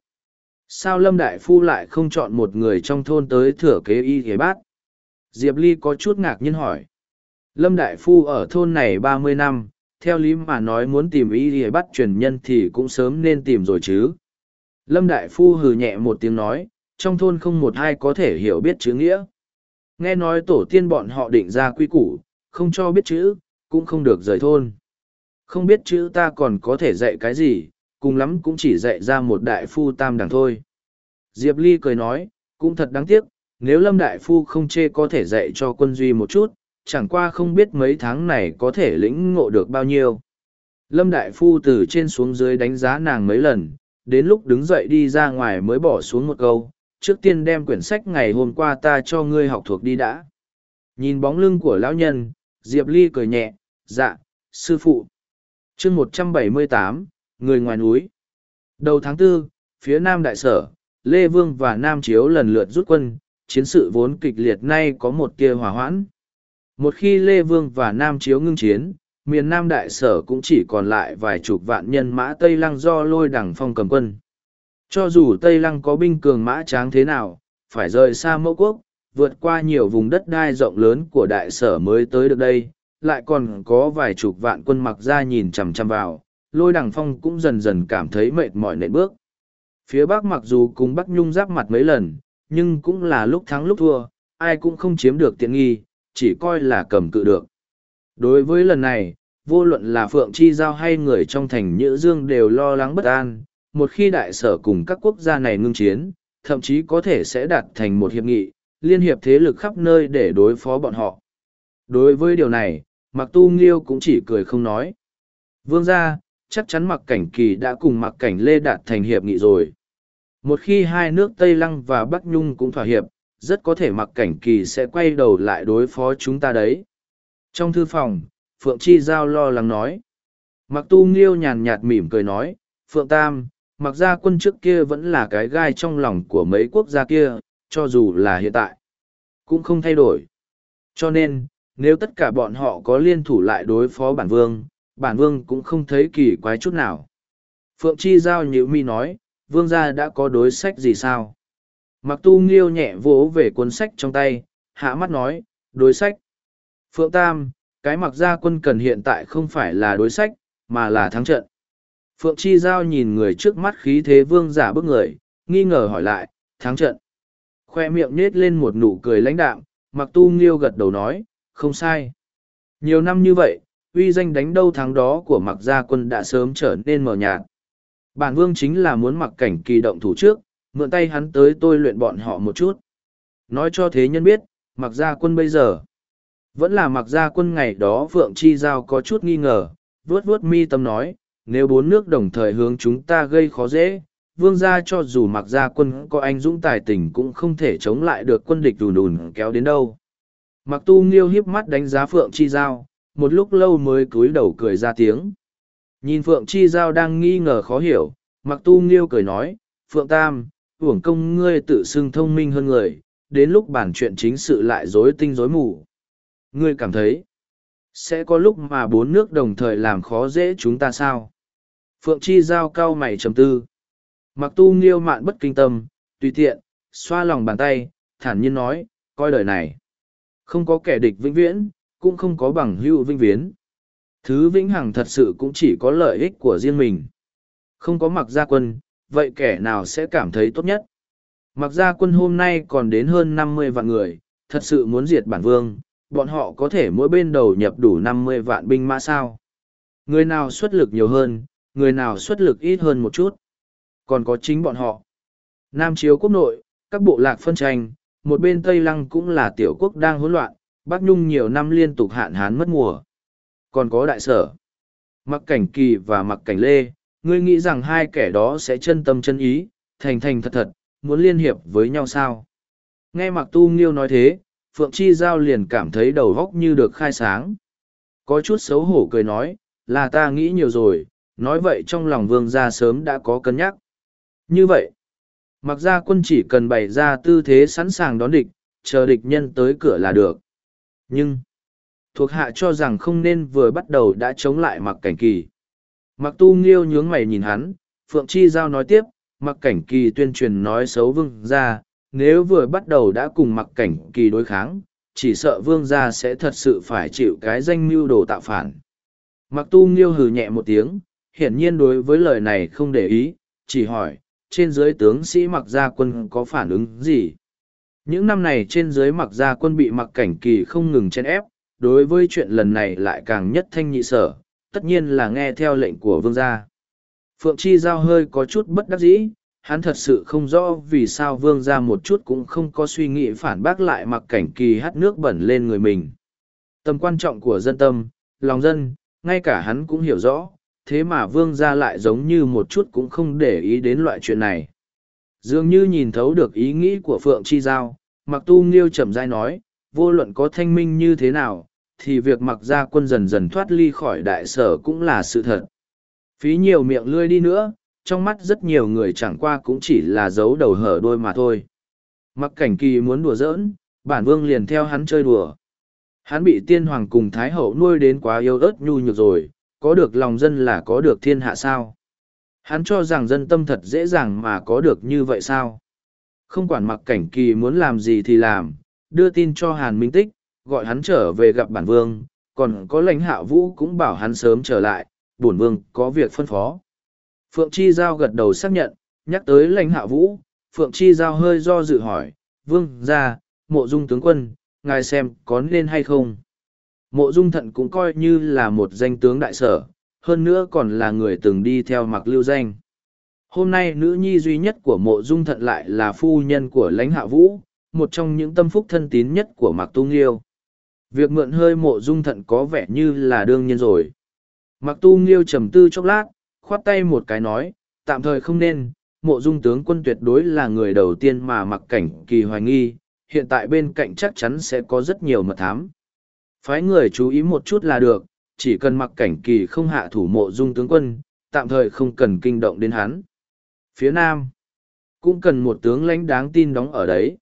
Sao Lâm Đại Phu lại không chọn một người trong thôn tới thừa kế y thế bát? Diệp Ly có chút ngạc nhiên hỏi. Lâm Đại Phu ở thôn này ba mươi năm, theo lý mà nói muốn tìm ý thì bắt truyền nhân thì cũng sớm nên tìm rồi chứ. Lâm Đại Phu hừ nhẹ một tiếng nói, trong thôn không một ai có thể hiểu biết chữ nghĩa. Nghe nói tổ tiên bọn họ định ra quy củ, không cho biết chữ, cũng không được rời thôn. Không biết chữ ta còn có thể dạy cái gì, cùng lắm cũng chỉ dạy ra một đại phu tam đẳng thôi. Diệp Ly cười nói, cũng thật đáng tiếc, nếu Lâm Đại Phu không chê có thể dạy cho quân duy một chút, chẳng qua không biết mấy tháng này có thể lĩnh ngộ được bao nhiêu. Lâm Đại Phu từ trên xuống dưới đánh giá nàng mấy lần, đến lúc đứng dậy đi ra ngoài mới bỏ xuống một câu, trước tiên đem quyển sách ngày hôm qua ta cho ngươi học thuộc đi đã. Nhìn bóng lưng của lão nhân, Diệp Ly cười nhẹ, dạ, sư phụ. chương một trăm bảy mươi tám người ngoài núi. Đầu tháng 4, phía Nam Đại Sở, Lê Vương và Nam Chiếu lần lượt rút quân, chiến sự vốn kịch liệt nay có một kia hòa hoãn. Một khi Lê Vương và Nam Chiếu ngưng chiến, miền Nam Đại Sở cũng chỉ còn lại vài chục vạn nhân mã Tây Lăng do lôi đẳng phong cầm quân. Cho dù Tây Lăng có binh cường mã tráng thế nào, phải rời xa mẫu quốc, vượt qua nhiều vùng đất đai rộng lớn của Đại Sở mới tới được đây, lại còn có vài chục vạn quân mặc ra nhìn chằm chằm vào, lôi đẳng phong cũng dần dần cảm thấy mệt mỏi nện bước. Phía Bắc mặc dù cùng Bắc Nhung giáp mặt mấy lần, nhưng cũng là lúc thắng lúc thua, ai cũng không chiếm được tiện nghi chỉ coi là cầm cự được. Đối với lần này, vô luận là Phượng Chi Giao hay người trong thành Nhữ Dương đều lo lắng bất an, một khi đại sở cùng các quốc gia này ngưng chiến, thậm chí có thể sẽ đạt thành một hiệp nghị, liên hiệp thế lực khắp nơi để đối phó bọn họ. Đối với điều này, Mặc Tu Nghiêu cũng chỉ cười không nói. Vương gia, chắc chắn Mặc Cảnh Kỳ đã cùng Mặc Cảnh Lê đạt thành hiệp nghị rồi. Một khi hai nước Tây Lăng và Bắc Nhung cũng thỏa hiệp, rất có thể mặc cảnh kỳ sẽ quay đầu lại đối phó chúng ta đấy. Trong thư phòng, Phượng Chi Giao lo lắng nói. Mặc tu nghiêu nhàn nhạt mỉm cười nói, Phượng Tam, mặc ra quân trước kia vẫn là cái gai trong lòng của mấy quốc gia kia, cho dù là hiện tại, cũng không thay đổi. Cho nên, nếu tất cả bọn họ có liên thủ lại đối phó bản vương, bản vương cũng không thấy kỳ quái chút nào. Phượng Chi Giao nhữ mi nói, vương gia đã có đối sách gì sao? mặc tu nghiêu nhẹ vỗ về cuốn sách trong tay hạ mắt nói đối sách phượng tam cái mặc gia quân cần hiện tại không phải là đối sách mà là thắng trận phượng chi giao nhìn người trước mắt khí thế vương giả bức người nghi ngờ hỏi lại thắng trận khoe miệng nết lên một nụ cười lãnh đạm mặc tu nghiêu gật đầu nói không sai nhiều năm như vậy uy danh đánh đâu thắng đó của mặc gia quân đã sớm trở nên mờ nhạt bản vương chính là muốn mặc cảnh kỳ động thủ trước mượn tay hắn tới tôi luyện bọn họ một chút. Nói cho thế nhân biết, mặc gia quân bây giờ. Vẫn là mặc gia quân ngày đó Phượng Chi Giao có chút nghi ngờ, vuốt vuốt mi tâm nói, nếu bốn nước đồng thời hướng chúng ta gây khó dễ, vương gia cho dù mặc gia quân có anh dũng tài tình cũng không thể chống lại được quân địch đùn đùn kéo đến đâu. Mặc tu nghiêu hiếp mắt đánh giá Phượng Chi Giao, một lúc lâu mới cúi đầu cười ra tiếng. Nhìn Phượng Chi Giao đang nghi ngờ khó hiểu, mặc tu nghiêu cười nói, Phượng Tam, uổng công ngươi tự xưng thông minh hơn người, đến lúc bàn chuyện chính sự lại rối tinh rối mù. Ngươi cảm thấy, sẽ có lúc mà bốn nước đồng thời làm khó dễ chúng ta sao? Phượng Chi Giao cao mày trầm tư. Mặc tu nghiêu mạn bất kinh tâm, tùy tiện, xoa lòng bàn tay, thản nhiên nói, coi đời này. Không có kẻ địch vĩnh viễn, cũng không có bằng hữu vĩnh viễn. Thứ vĩnh hằng thật sự cũng chỉ có lợi ích của riêng mình. Không có mặc gia quân, vậy kẻ nào sẽ cảm thấy tốt nhất? Mặc ra quân hôm nay còn đến hơn năm mươi vạn người, thật sự muốn diệt bản vương, bọn họ có thể mỗi bên đầu nhập đủ năm mươi vạn binh mã sao. Người nào xuất lực nhiều hơn, người nào xuất lực ít hơn một chút. Còn có chính bọn họ. Nam chiếu quốc nội, các bộ lạc phân tranh, một bên Tây Lăng cũng là tiểu quốc đang hỗn loạn, Bắc Nhung nhiều năm liên tục hạn hán mất mùa. Còn có đại sở. Mặc cảnh kỳ và mặc cảnh lê, ngươi nghĩ rằng hai kẻ đó sẽ chân tâm chân ý, thành thành thật thật, muốn liên hiệp với nhau sao? Nghe Mặc Tu Nghiêu nói thế, Phượng Chi Giao liền cảm thấy đầu góc như được khai sáng. Có chút xấu hổ cười nói, là ta nghĩ nhiều rồi, nói vậy trong lòng vương gia sớm đã có cân nhắc. Như vậy, mặc gia quân chỉ cần bày ra tư thế sẵn sàng đón địch, chờ địch nhân tới cửa là được. Nhưng, thuộc hạ cho rằng không nên vừa bắt đầu đã chống lại mặc cảnh kỳ. Mặc tu nghiêu nhướng mày nhìn hắn, Phượng Chi Giao nói tiếp, mặc cảnh kỳ tuyên truyền nói xấu vương gia, nếu vừa bắt đầu đã cùng mặc cảnh kỳ đối kháng, chỉ sợ vương gia sẽ thật sự phải chịu cái danh mưu đồ tạo phản. Mặc tu nghiêu hừ nhẹ một tiếng, hiển nhiên đối với lời này không để ý, chỉ hỏi, trên dưới tướng sĩ mặc gia quân có phản ứng gì? Những năm này trên dưới mặc gia quân bị mặc cảnh kỳ không ngừng chen ép, đối với chuyện lần này lại càng nhất thanh nhị sở, tất nhiên là nghe theo lệnh của vương gia. Phượng Chi Giao hơi có chút bất đắc dĩ, hắn thật sự không rõ vì sao vương gia một chút cũng không có suy nghĩ phản bác lại mặc cảnh kỳ hát nước bẩn lên người mình. Tầm quan trọng của dân tâm, lòng dân, ngay cả hắn cũng hiểu rõ, thế mà vương gia lại giống như một chút cũng không để ý đến loại chuyện này. Dường như nhìn thấu được ý nghĩ của Phượng Chi Giao, mặc tu nghiêu chậm rãi nói, vô luận có thanh minh như thế nào, thì việc mặc gia quân dần dần thoát ly khỏi đại sở cũng là sự thật. Phí nhiều miệng lươi đi nữa, trong mắt rất nhiều người chẳng qua cũng chỉ là dấu đầu hở đôi mà thôi. Mặc cảnh kỳ muốn đùa giỡn, bản vương liền theo hắn chơi đùa. Hắn bị tiên hoàng cùng thái hậu nuôi đến quá yêu ớt nhu nhược rồi, có được lòng dân là có được thiên hạ sao. Hắn cho rằng dân tâm thật dễ dàng mà có được như vậy sao. Không quản mặc cảnh kỳ muốn làm gì thì làm, đưa tin cho Hàn Minh Tích, gọi hắn trở về gặp bản vương, còn có lãnh hạ vũ cũng bảo hắn sớm trở lại, bổn vương có việc phân phó. Phượng Chi Giao gật đầu xác nhận, nhắc tới lãnh hạ vũ, Phượng Chi Giao hơi do dự hỏi, vương ra, mộ dung tướng quân, ngài xem có nên hay không. Mộ dung thận cũng coi như là một danh tướng đại sở, hơn nữa còn là người từng đi theo mặc lưu danh. Hôm nay nữ nhi duy nhất của mộ dung thận lại là phu nhân của lãnh hạ vũ, một trong những tâm phúc thân tín nhất của mặc tu nghiêu. Việc mượn hơi mộ dung thận có vẻ như là đương nhiên rồi. Mặc tu nghiêu trầm tư chốc lát, khoát tay một cái nói, tạm thời không nên, mộ dung tướng quân tuyệt đối là người đầu tiên mà mặc cảnh kỳ hoài nghi, hiện tại bên cạnh chắc chắn sẽ có rất nhiều mật thám. Phái người chú ý một chút là được, chỉ cần mặc cảnh kỳ không hạ thủ mộ dung tướng quân, tạm thời không cần kinh động đến hắn. Phía Nam, cũng cần một tướng lãnh đáng tin đóng ở đấy.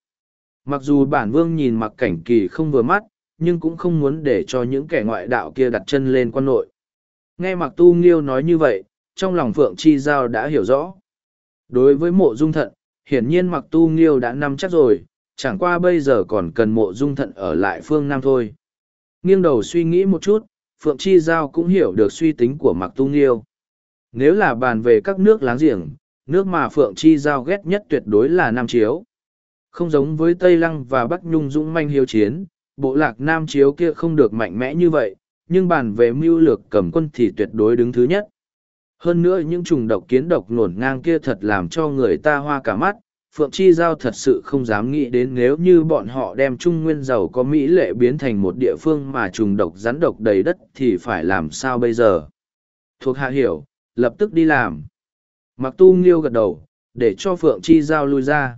Mặc dù bản vương nhìn mặc cảnh kỳ không vừa mắt, nhưng cũng không muốn để cho những kẻ ngoại đạo kia đặt chân lên quan nội. Nghe Mạc Tu Nghiêu nói như vậy, trong lòng Phượng Chi Giao đã hiểu rõ. Đối với mộ dung thận, hiển nhiên Mạc Tu Nghiêu đã nắm chắc rồi, chẳng qua bây giờ còn cần mộ dung thận ở lại phương Nam thôi. Nghiêng đầu suy nghĩ một chút, Phượng Chi Giao cũng hiểu được suy tính của Mạc Tu Nghiêu. Nếu là bàn về các nước láng giềng, nước mà Phượng Chi Giao ghét nhất tuyệt đối là Nam Chiếu. Không giống với Tây Lăng và Bắc Nhung Dũng manh hiếu chiến, bộ lạc nam chiếu kia không được mạnh mẽ như vậy, nhưng bàn về mưu lược cầm quân thì tuyệt đối đứng thứ nhất. Hơn nữa những trùng độc kiến độc nổn ngang kia thật làm cho người ta hoa cả mắt, Phượng Chi Giao thật sự không dám nghĩ đến nếu như bọn họ đem Trung Nguyên giàu có Mỹ lệ biến thành một địa phương mà trùng độc rắn độc đầy đất thì phải làm sao bây giờ. Thuộc hạ hiểu, lập tức đi làm. Mặc tu nghiêu gật đầu, để cho Phượng Chi Giao lui ra.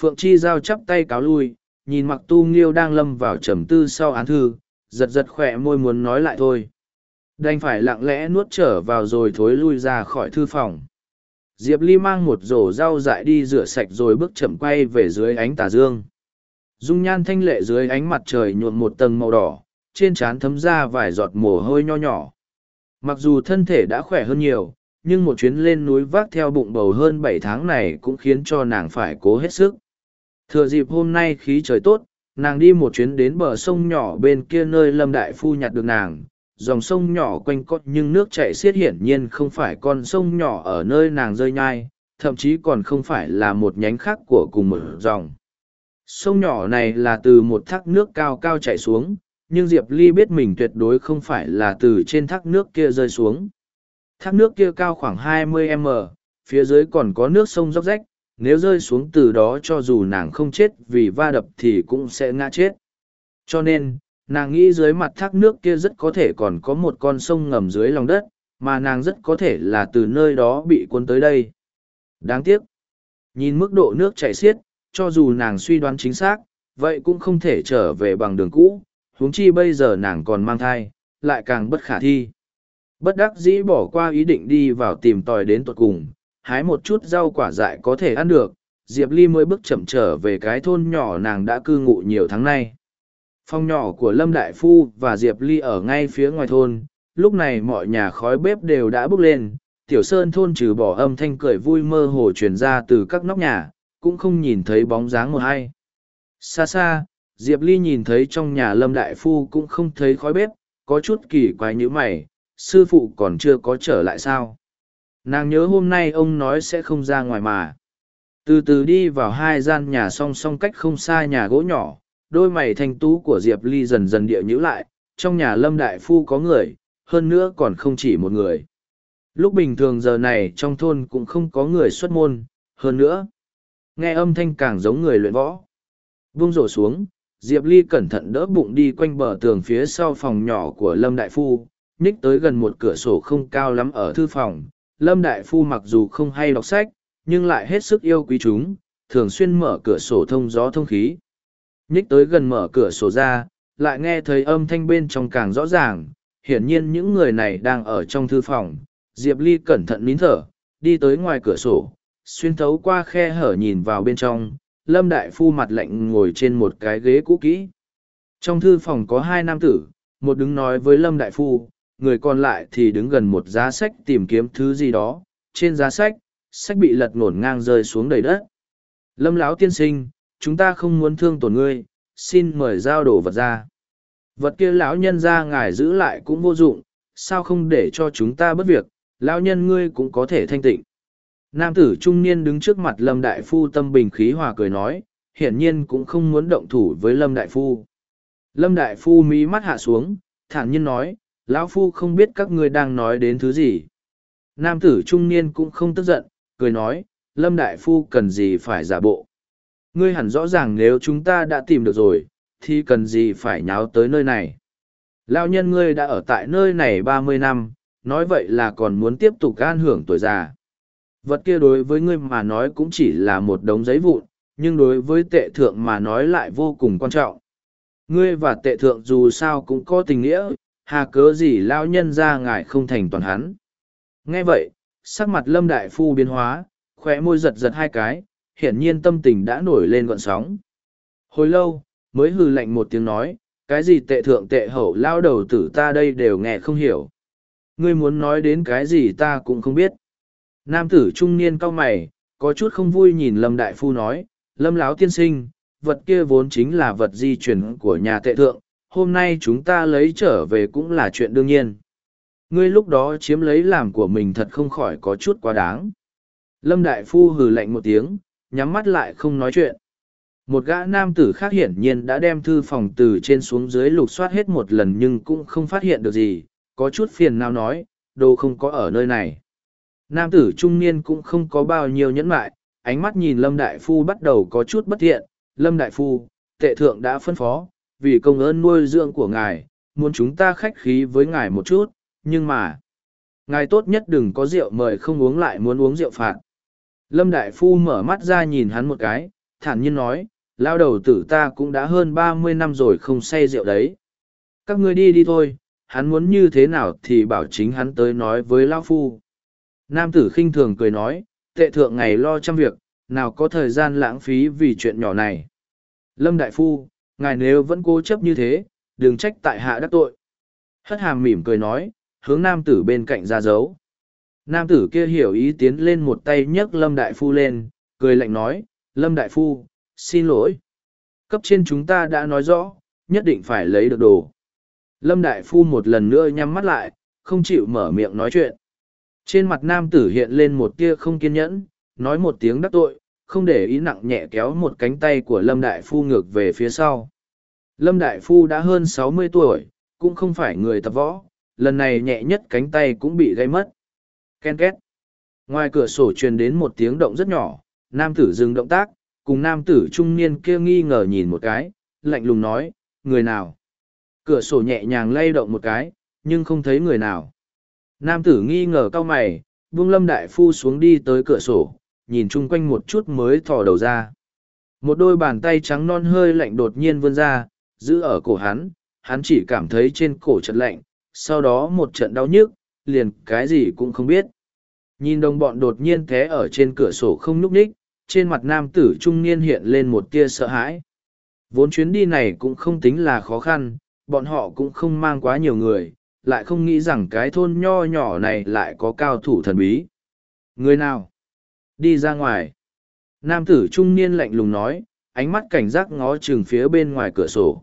Phượng Chi Giao chắp tay cáo lui, nhìn mặc tu nghiêu đang lâm vào trầm tư sau án thư giật giật khỏe môi muốn nói lại thôi đành phải lặng lẽ nuốt trở vào rồi thối lui ra khỏi thư phòng diệp ly mang một rổ rau dại đi rửa sạch rồi bước chậm quay về dưới ánh tà dương dung nhan thanh lệ dưới ánh mặt trời nhuộm một tầng màu đỏ trên trán thấm ra vài giọt mồ hôi nho nhỏ mặc dù thân thể đã khỏe hơn nhiều nhưng một chuyến lên núi vác theo bụng bầu hơn bảy tháng này cũng khiến cho nàng phải cố hết sức Thừa dịp hôm nay khí trời tốt, nàng đi một chuyến đến bờ sông nhỏ bên kia nơi Lâm Đại Phu nhặt được nàng. Dòng sông nhỏ quanh cốt nhưng nước chảy xiết hiển nhiên không phải con sông nhỏ ở nơi nàng rơi nhai, thậm chí còn không phải là một nhánh khác của cùng một dòng. Sông nhỏ này là từ một thác nước cao cao chảy xuống, nhưng Diệp Ly biết mình tuyệt đối không phải là từ trên thác nước kia rơi xuống. Thác nước kia cao khoảng 20m, phía dưới còn có nước sông róc rách, nếu rơi xuống từ đó cho dù nàng không chết vì va đập thì cũng sẽ ngã chết. Cho nên, nàng nghĩ dưới mặt thác nước kia rất có thể còn có một con sông ngầm dưới lòng đất, mà nàng rất có thể là từ nơi đó bị cuốn tới đây. Đáng tiếc, nhìn mức độ nước chảy xiết, cho dù nàng suy đoán chính xác, vậy cũng không thể trở về bằng đường cũ, huống chi bây giờ nàng còn mang thai, lại càng bất khả thi. Bất đắc dĩ bỏ qua ý định đi vào tìm tòi đến tuột cùng, hái một chút rau quả dại có thể ăn được, Diệp Ly mới bước chậm trở về cái thôn nhỏ nàng đã cư ngụ nhiều tháng nay. Phòng nhỏ của Lâm Đại Phu và Diệp Ly ở ngay phía ngoài thôn, lúc này mọi nhà khói bếp đều đã bốc lên, tiểu sơn thôn trừ bỏ âm thanh cười vui mơ hồ truyền ra từ các nóc nhà, cũng không nhìn thấy bóng dáng một ai. Xa xa, Diệp Ly nhìn thấy trong nhà Lâm Đại Phu cũng không thấy khói bếp, có chút kỳ quái như mày, sư phụ còn chưa có trở lại sao nàng nhớ hôm nay ông nói sẽ không ra ngoài mà từ từ đi vào hai gian nhà song song cách không xa nhà gỗ nhỏ đôi mày thanh tú của diệp ly dần dần địa nhữ lại trong nhà lâm đại phu có người hơn nữa còn không chỉ một người lúc bình thường giờ này trong thôn cũng không có người xuất môn hơn nữa nghe âm thanh càng giống người luyện võ vung rổ xuống diệp ly cẩn thận đỡ bụng đi quanh bờ tường phía sau phòng nhỏ của lâm đại phu nhích tới gần một cửa sổ không cao lắm ở thư phòng Lâm Đại Phu mặc dù không hay đọc sách, nhưng lại hết sức yêu quý chúng, thường xuyên mở cửa sổ thông gió thông khí. Nhích tới gần mở cửa sổ ra, lại nghe thấy âm thanh bên trong càng rõ ràng, hiển nhiên những người này đang ở trong thư phòng. Diệp Ly cẩn thận nín thở, đi tới ngoài cửa sổ, xuyên thấu qua khe hở nhìn vào bên trong, Lâm Đại Phu mặt lạnh ngồi trên một cái ghế cũ kỹ. Trong thư phòng có hai nam tử, một đứng nói với Lâm Đại Phu, người còn lại thì đứng gần một giá sách tìm kiếm thứ gì đó trên giá sách sách bị lật ngổn ngang rơi xuống đầy đất lâm lão tiên sinh chúng ta không muốn thương tổn ngươi xin mời giao đồ vật ra vật kia lão nhân ra ngài giữ lại cũng vô dụng sao không để cho chúng ta bất việc lão nhân ngươi cũng có thể thanh tịnh nam tử trung niên đứng trước mặt lâm đại phu tâm bình khí hòa cười nói hiển nhiên cũng không muốn động thủ với lâm đại phu lâm đại phu mí mắt hạ xuống thản nhiên nói lão phu không biết các ngươi đang nói đến thứ gì nam tử trung niên cũng không tức giận cười nói lâm đại phu cần gì phải giả bộ ngươi hẳn rõ ràng nếu chúng ta đã tìm được rồi thì cần gì phải nháo tới nơi này lao nhân ngươi đã ở tại nơi này ba mươi năm nói vậy là còn muốn tiếp tục gan hưởng tuổi già vật kia đối với ngươi mà nói cũng chỉ là một đống giấy vụn nhưng đối với tệ thượng mà nói lại vô cùng quan trọng ngươi và tệ thượng dù sao cũng có tình nghĩa hà cớ gì lao nhân ra ngài không thành toàn hắn nghe vậy sắc mặt lâm đại phu biến hóa khóe môi giật giật hai cái hiển nhiên tâm tình đã nổi lên gọn sóng hồi lâu mới hư lạnh một tiếng nói cái gì tệ thượng tệ hậu lao đầu tử ta đây đều nghe không hiểu ngươi muốn nói đến cái gì ta cũng không biết nam tử trung niên cao mày có chút không vui nhìn lâm đại phu nói lâm láo tiên sinh vật kia vốn chính là vật di chuyển của nhà tệ thượng hôm nay chúng ta lấy trở về cũng là chuyện đương nhiên. Ngươi lúc đó chiếm lấy làm của mình thật không khỏi có chút quá đáng. Lâm Đại Phu hừ lạnh một tiếng, nhắm mắt lại không nói chuyện. Một gã nam tử khác hiển nhiên đã đem thư phòng từ trên xuống dưới lục soát hết một lần nhưng cũng không phát hiện được gì, có chút phiền nào nói, đồ không có ở nơi này. Nam tử trung niên cũng không có bao nhiêu nhẫn mại, ánh mắt nhìn Lâm Đại Phu bắt đầu có chút bất thiện, Lâm Đại Phu, tệ thượng đã phân phó, vì công ơn nuôi dưỡng của ngài muốn chúng ta khách khí với ngài một chút nhưng mà ngài tốt nhất đừng có rượu mời không uống lại muốn uống rượu phạt lâm đại phu mở mắt ra nhìn hắn một cái thản nhiên nói lao đầu tử ta cũng đã hơn ba mươi năm rồi không say rượu đấy các ngươi đi đi thôi hắn muốn như thế nào thì bảo chính hắn tới nói với lao phu nam tử khinh thường cười nói tệ thượng ngày lo trăm việc nào có thời gian lãng phí vì chuyện nhỏ này lâm đại phu ngài nếu vẫn cố chấp như thế, đừng trách tại hạ đắc tội. Hất hàm mỉm cười nói, hướng nam tử bên cạnh ra dấu. Nam tử kia hiểu ý tiến lên một tay nhấc Lâm Đại Phu lên, cười lạnh nói, Lâm Đại Phu, xin lỗi. Cấp trên chúng ta đã nói rõ, nhất định phải lấy được đồ. Lâm Đại Phu một lần nữa nhắm mắt lại, không chịu mở miệng nói chuyện. Trên mặt nam tử hiện lên một tia không kiên nhẫn, nói một tiếng đắc tội, không để ý nặng nhẹ kéo một cánh tay của lâm đại phu ngược về phía sau lâm đại phu đã hơn sáu mươi tuổi cũng không phải người tập võ lần này nhẹ nhất cánh tay cũng bị gây mất ken két ngoài cửa sổ truyền đến một tiếng động rất nhỏ nam tử dừng động tác cùng nam tử trung niên kia nghi ngờ nhìn một cái lạnh lùng nói người nào cửa sổ nhẹ nhàng lay động một cái nhưng không thấy người nào nam tử nghi ngờ cau mày buông lâm đại phu xuống đi tới cửa sổ nhìn chung quanh một chút mới thò đầu ra. Một đôi bàn tay trắng non hơi lạnh đột nhiên vươn ra, giữ ở cổ hắn, hắn chỉ cảm thấy trên cổ trận lạnh, sau đó một trận đau nhức, liền cái gì cũng không biết. Nhìn đồng bọn đột nhiên thế ở trên cửa sổ không nhúc ních trên mặt nam tử trung niên hiện lên một tia sợ hãi. Vốn chuyến đi này cũng không tính là khó khăn, bọn họ cũng không mang quá nhiều người, lại không nghĩ rằng cái thôn nho nhỏ này lại có cao thủ thần bí. Người nào? đi ra ngoài nam tử trung niên lạnh lùng nói ánh mắt cảnh giác ngó chừng phía bên ngoài cửa sổ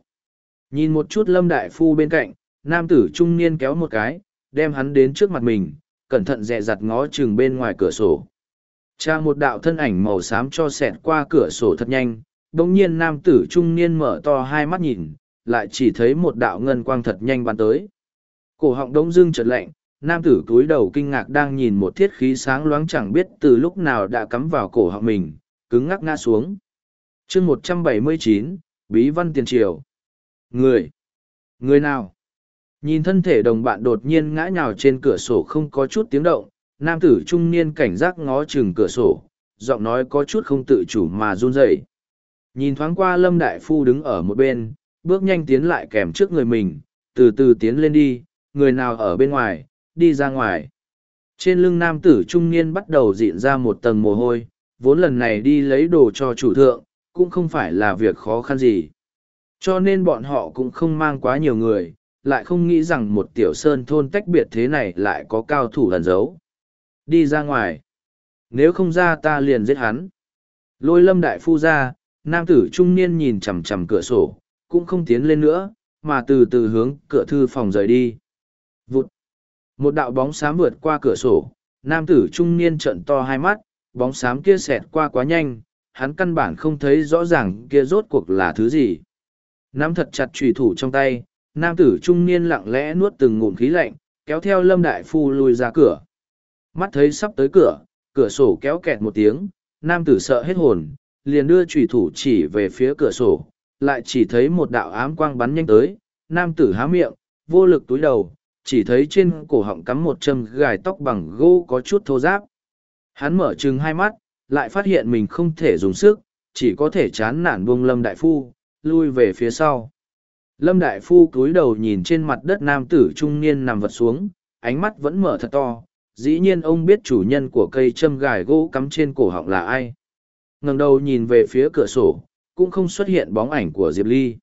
nhìn một chút lâm đại phu bên cạnh nam tử trung niên kéo một cái đem hắn đến trước mặt mình cẩn thận dè dặt ngó chừng bên ngoài cửa sổ cha một đạo thân ảnh màu xám cho xẹt qua cửa sổ thật nhanh đ ỗ n g nhiên nam tử trung niên mở to hai mắt nhìn lại chỉ thấy một đạo ngân quang thật nhanh bắn tới cổ họng đông dưng trật lạnh nam tử cúi đầu kinh ngạc đang nhìn một thiết khí sáng loáng chẳng biết từ lúc nào đã cắm vào cổ họng mình cứng ngắc ngã xuống chương một trăm bảy mươi chín bí văn tiền triều người người nào nhìn thân thể đồng bạn đột nhiên ngã nhào trên cửa sổ không có chút tiếng động nam tử trung niên cảnh giác ngó chừng cửa sổ giọng nói có chút không tự chủ mà run rẩy nhìn thoáng qua lâm đại phu đứng ở một bên bước nhanh tiến lại kèm trước người mình từ từ tiến lên đi người nào ở bên ngoài đi ra ngoài. Trên lưng nam tử trung niên bắt đầu dịn ra một tầng mồ hôi, vốn lần này đi lấy đồ cho chủ thượng, cũng không phải là việc khó khăn gì. Cho nên bọn họ cũng không mang quá nhiều người, lại không nghĩ rằng một tiểu sơn thôn tách biệt thế này lại có cao thủ ẩn giấu. Đi ra ngoài. Nếu không ra ta liền giết hắn. Lôi lâm đại phu ra, nam tử trung niên nhìn chầm chầm cửa sổ, cũng không tiến lên nữa, mà từ từ hướng cửa thư phòng rời đi. Vụt. Một đạo bóng xám vượt qua cửa sổ, nam tử trung niên trợn to hai mắt, bóng xám kia xẹt qua quá nhanh, hắn căn bản không thấy rõ ràng kia rốt cuộc là thứ gì. Nắm thật chặt trùy thủ trong tay, nam tử trung niên lặng lẽ nuốt từng ngụm khí lạnh, kéo theo lâm đại phu lui ra cửa. Mắt thấy sắp tới cửa, cửa sổ kéo kẹt một tiếng, nam tử sợ hết hồn, liền đưa trùy thủ chỉ về phía cửa sổ, lại chỉ thấy một đạo ám quang bắn nhanh tới, nam tử há miệng, vô lực túi đầu, chỉ thấy trên cổ họng cắm một châm gài tóc bằng gỗ có chút thô giáp. Hắn mở chừng hai mắt, lại phát hiện mình không thể dùng sức, chỉ có thể chán nản buông Lâm Đại Phu, lui về phía sau. Lâm Đại Phu cúi đầu nhìn trên mặt đất nam tử trung niên nằm vật xuống, ánh mắt vẫn mở thật to, dĩ nhiên ông biết chủ nhân của cây châm gài gỗ cắm trên cổ họng là ai. ngẩng đầu nhìn về phía cửa sổ, cũng không xuất hiện bóng ảnh của Diệp Ly.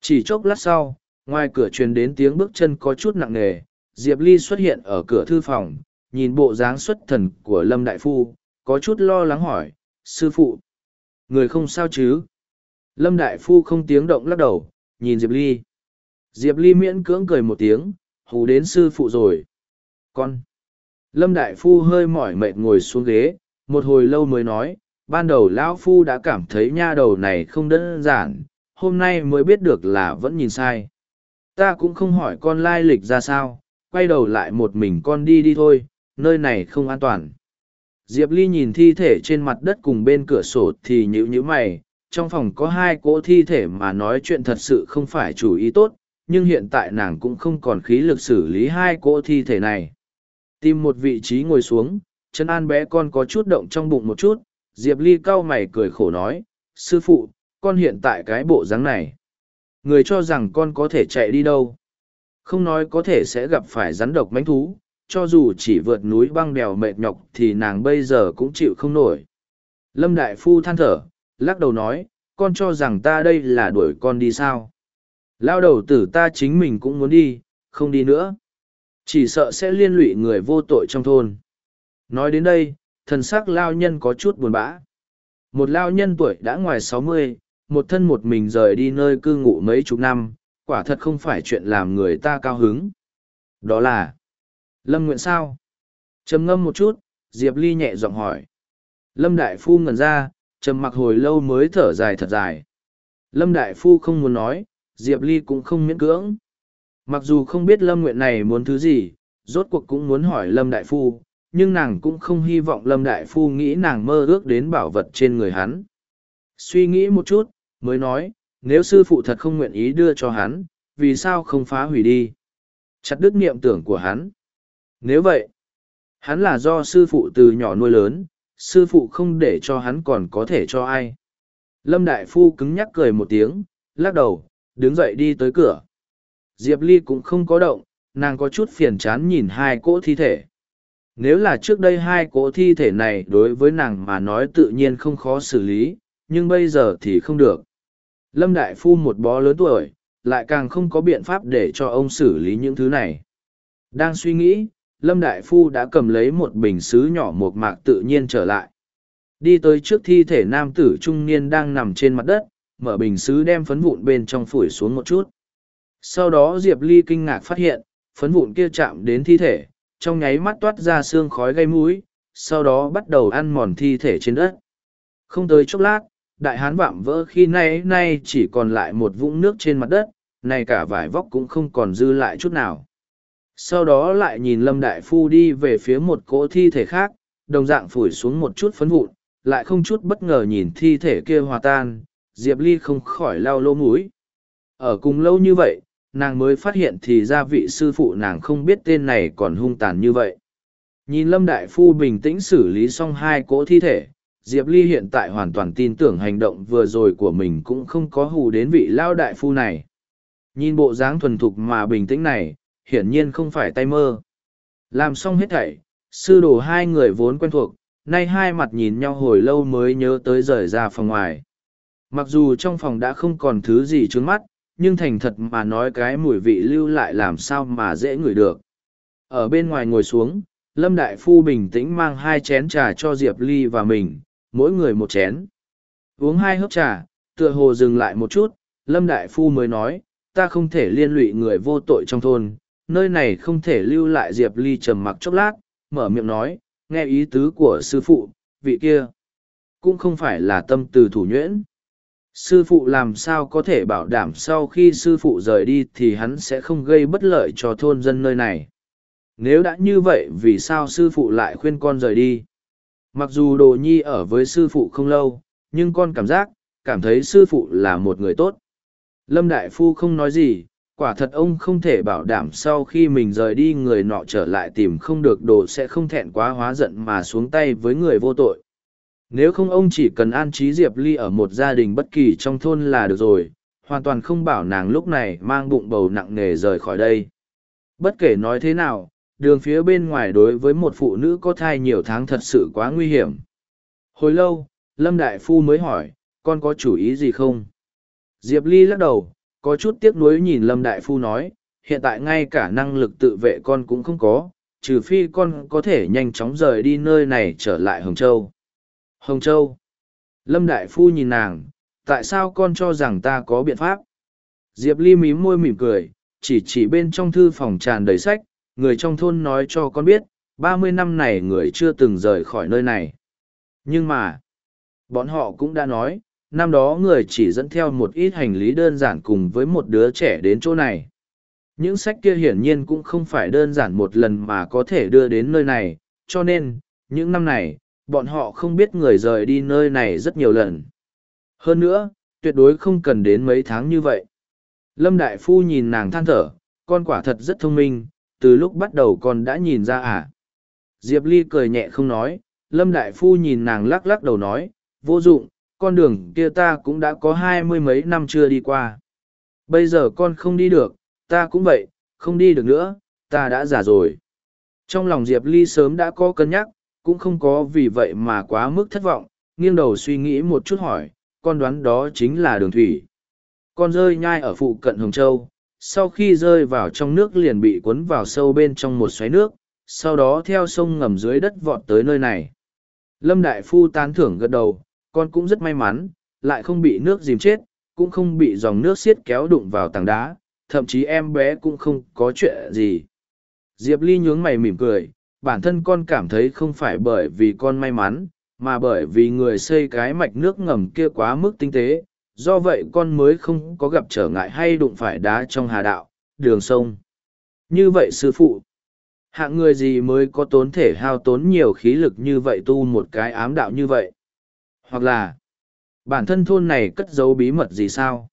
Chỉ chốc lát sau, ngoài cửa truyền đến tiếng bước chân có chút nặng nề diệp ly xuất hiện ở cửa thư phòng nhìn bộ dáng xuất thần của lâm đại phu có chút lo lắng hỏi sư phụ người không sao chứ lâm đại phu không tiếng động lắc đầu nhìn diệp ly diệp ly miễn cưỡng cười một tiếng hù đến sư phụ rồi con lâm đại phu hơi mỏi mệt ngồi xuống ghế một hồi lâu mới nói ban đầu lão phu đã cảm thấy nha đầu này không đơn giản hôm nay mới biết được là vẫn nhìn sai ta cũng không hỏi con lai lịch ra sao quay đầu lại một mình con đi đi thôi nơi này không an toàn diệp ly nhìn thi thể trên mặt đất cùng bên cửa sổ thì nhữ nhữ mày trong phòng có hai cỗ thi thể mà nói chuyện thật sự không phải chủ ý tốt nhưng hiện tại nàng cũng không còn khí lực xử lý hai cỗ thi thể này tìm một vị trí ngồi xuống chân an bé con có chút động trong bụng một chút diệp ly cau mày cười khổ nói sư phụ con hiện tại cái bộ dáng này Người cho rằng con có thể chạy đi đâu. Không nói có thể sẽ gặp phải rắn độc mánh thú, cho dù chỉ vượt núi băng đèo mệt nhọc thì nàng bây giờ cũng chịu không nổi. Lâm Đại Phu than thở, lắc đầu nói, con cho rằng ta đây là đuổi con đi sao. Lao đầu tử ta chính mình cũng muốn đi, không đi nữa. Chỉ sợ sẽ liên lụy người vô tội trong thôn. Nói đến đây, thần sắc lao nhân có chút buồn bã. Một lao nhân tuổi đã ngoài sáu mươi, một thân một mình rời đi nơi cư ngụ mấy chục năm, quả thật không phải chuyện làm người ta cao hứng. Đó là Lâm Nguyện sao? Trầm ngâm một chút, Diệp Ly nhẹ giọng hỏi. Lâm Đại Phu ngẩn ra, trầm mặc hồi lâu mới thở dài thật dài. Lâm Đại Phu không muốn nói, Diệp Ly cũng không miễn cưỡng. Mặc dù không biết Lâm Nguyện này muốn thứ gì, rốt cuộc cũng muốn hỏi Lâm Đại Phu, nhưng nàng cũng không hy vọng Lâm Đại Phu nghĩ nàng mơ ước đến bảo vật trên người hắn. Suy nghĩ một chút, Mới nói, nếu sư phụ thật không nguyện ý đưa cho hắn, vì sao không phá hủy đi? Chặt đứt niệm tưởng của hắn. Nếu vậy, hắn là do sư phụ từ nhỏ nuôi lớn, sư phụ không để cho hắn còn có thể cho ai. Lâm Đại Phu cứng nhắc cười một tiếng, lắc đầu, đứng dậy đi tới cửa. Diệp Ly cũng không có động, nàng có chút phiền chán nhìn hai cỗ thi thể. Nếu là trước đây hai cỗ thi thể này đối với nàng mà nói tự nhiên không khó xử lý, nhưng bây giờ thì không được. Lâm Đại Phu một bó lớn tuổi, lại càng không có biện pháp để cho ông xử lý những thứ này. Đang suy nghĩ, Lâm Đại Phu đã cầm lấy một bình xứ nhỏ một mạc tự nhiên trở lại. Đi tới trước thi thể nam tử trung niên đang nằm trên mặt đất, mở bình xứ đem phấn vụn bên trong phủi xuống một chút. Sau đó Diệp Ly kinh ngạc phát hiện, phấn vụn kia chạm đến thi thể, trong nháy mắt toát ra xương khói gây mũi, sau đó bắt đầu ăn mòn thi thể trên đất. Không tới chốc lát, đại hán vạm vỡ khi nay nay chỉ còn lại một vũng nước trên mặt đất, nay cả vải vóc cũng không còn dư lại chút nào. Sau đó lại nhìn Lâm Đại Phu đi về phía một cỗ thi thể khác, đồng dạng phủi xuống một chút phấn vụn, lại không chút bất ngờ nhìn thi thể kia hòa tan, Diệp Ly không khỏi lau lỗ mũi. Ở cùng lâu như vậy, nàng mới phát hiện thì ra vị sư phụ nàng không biết tên này còn hung tàn như vậy. Nhìn Lâm Đại Phu bình tĩnh xử lý xong hai cỗ thi thể, Diệp Ly hiện tại hoàn toàn tin tưởng hành động vừa rồi của mình cũng không có hù đến vị lao đại phu này. Nhìn bộ dáng thuần thục mà bình tĩnh này, hiển nhiên không phải tay mơ. Làm xong hết thảy, sư đồ hai người vốn quen thuộc, nay hai mặt nhìn nhau hồi lâu mới nhớ tới rời ra phòng ngoài. Mặc dù trong phòng đã không còn thứ gì trước mắt, nhưng thành thật mà nói cái mùi vị lưu lại làm sao mà dễ ngửi được. Ở bên ngoài ngồi xuống, Lâm Đại Phu bình tĩnh mang hai chén trà cho Diệp Ly và mình, mỗi người một chén. Uống hai hớp trà, tựa hồ dừng lại một chút, Lâm Đại Phu mới nói, ta không thể liên lụy người vô tội trong thôn, nơi này không thể lưu lại Diệp Ly trầm mặc chốc lát, mở miệng nói, nghe ý tứ của sư phụ, vị kia. Cũng không phải là tâm từ thủ nhuyễn. Sư phụ làm sao có thể bảo đảm sau khi sư phụ rời đi thì hắn sẽ không gây bất lợi cho thôn dân nơi này. Nếu đã như vậy vì sao sư phụ lại khuyên con rời đi? Mặc dù đồ nhi ở với sư phụ không lâu, nhưng con cảm giác, cảm thấy sư phụ là một người tốt. Lâm Đại Phu không nói gì, quả thật ông không thể bảo đảm sau khi mình rời đi người nọ trở lại tìm không được đồ sẽ không thẹn quá hóa giận mà xuống tay với người vô tội. Nếu không ông chỉ cần an trí Diệp Ly ở một gia đình bất kỳ trong thôn là được rồi, hoàn toàn không bảo nàng lúc này mang bụng bầu nặng nề rời khỏi đây. Bất kể nói thế nào, đường phía bên ngoài đối với một phụ nữ có thai nhiều tháng thật sự quá nguy hiểm. Hồi lâu, Lâm Đại Phu mới hỏi, con có chủ ý gì không? Diệp Ly lắc đầu, có chút tiếc nuối nhìn Lâm Đại Phu nói, hiện tại ngay cả năng lực tự vệ con cũng không có, trừ phi con có thể nhanh chóng rời đi nơi này trở lại Hồng Châu. Hồng Châu. Lâm Đại Phu nhìn nàng, tại sao con cho rằng ta có biện pháp? Diệp Ly mím môi mỉm cười, chỉ chỉ bên trong thư phòng tràn đầy sách, người trong thôn nói cho con biết, ba mươi năm này người chưa từng rời khỏi nơi này. Nhưng mà, bọn họ cũng đã nói, năm đó người chỉ dẫn theo một ít hành lý đơn giản cùng với một đứa trẻ đến chỗ này. Những sách kia hiển nhiên cũng không phải đơn giản một lần mà có thể đưa đến nơi này, cho nên, những năm này, bọn họ không biết người rời đi nơi này rất nhiều lần. Hơn nữa, tuyệt đối không cần đến mấy tháng như vậy. Lâm Đại Phu nhìn nàng than thở, con quả thật rất thông minh, từ lúc bắt đầu con đã nhìn ra à? Diệp Ly cười nhẹ không nói, Lâm Đại Phu nhìn nàng lắc lắc đầu nói, vô dụng, con đường kia ta cũng đã có hai mươi mấy năm chưa đi qua. Bây giờ con không đi được, ta cũng vậy, không đi được nữa, ta đã già rồi. Trong lòng Diệp Ly sớm đã có cân nhắc, cũng không có vì vậy mà quá mức thất vọng, nghiêng đầu suy nghĩ một chút hỏi, con đoán đó chính là đường thủy. Con rơi nhai ở phụ cận Hồng Châu, sau khi rơi vào trong nước liền bị cuốn vào sâu bên trong một xoáy nước, sau đó theo sông ngầm dưới đất vọt tới nơi này. Lâm Đại Phu tán thưởng gật đầu, con cũng rất may mắn, lại không bị nước dìm chết, cũng không bị dòng nước xiết kéo đụng vào tảng đá, thậm chí em bé cũng không có chuyện gì. Diệp Ly nhướng mày mỉm cười, bản thân con cảm thấy không phải bởi vì con may mắn, mà bởi vì người xây cái mạch nước ngầm kia quá mức tinh tế, do vậy con mới không có gặp trở ngại hay đụng phải đá trong hà đạo, đường sông. Như vậy sư phụ, hạng người gì mới có tốn thể hao tốn nhiều khí lực như vậy tu một cái ám đạo như vậy? Hoặc là, bản thân thôn này cất giấu bí mật gì sao?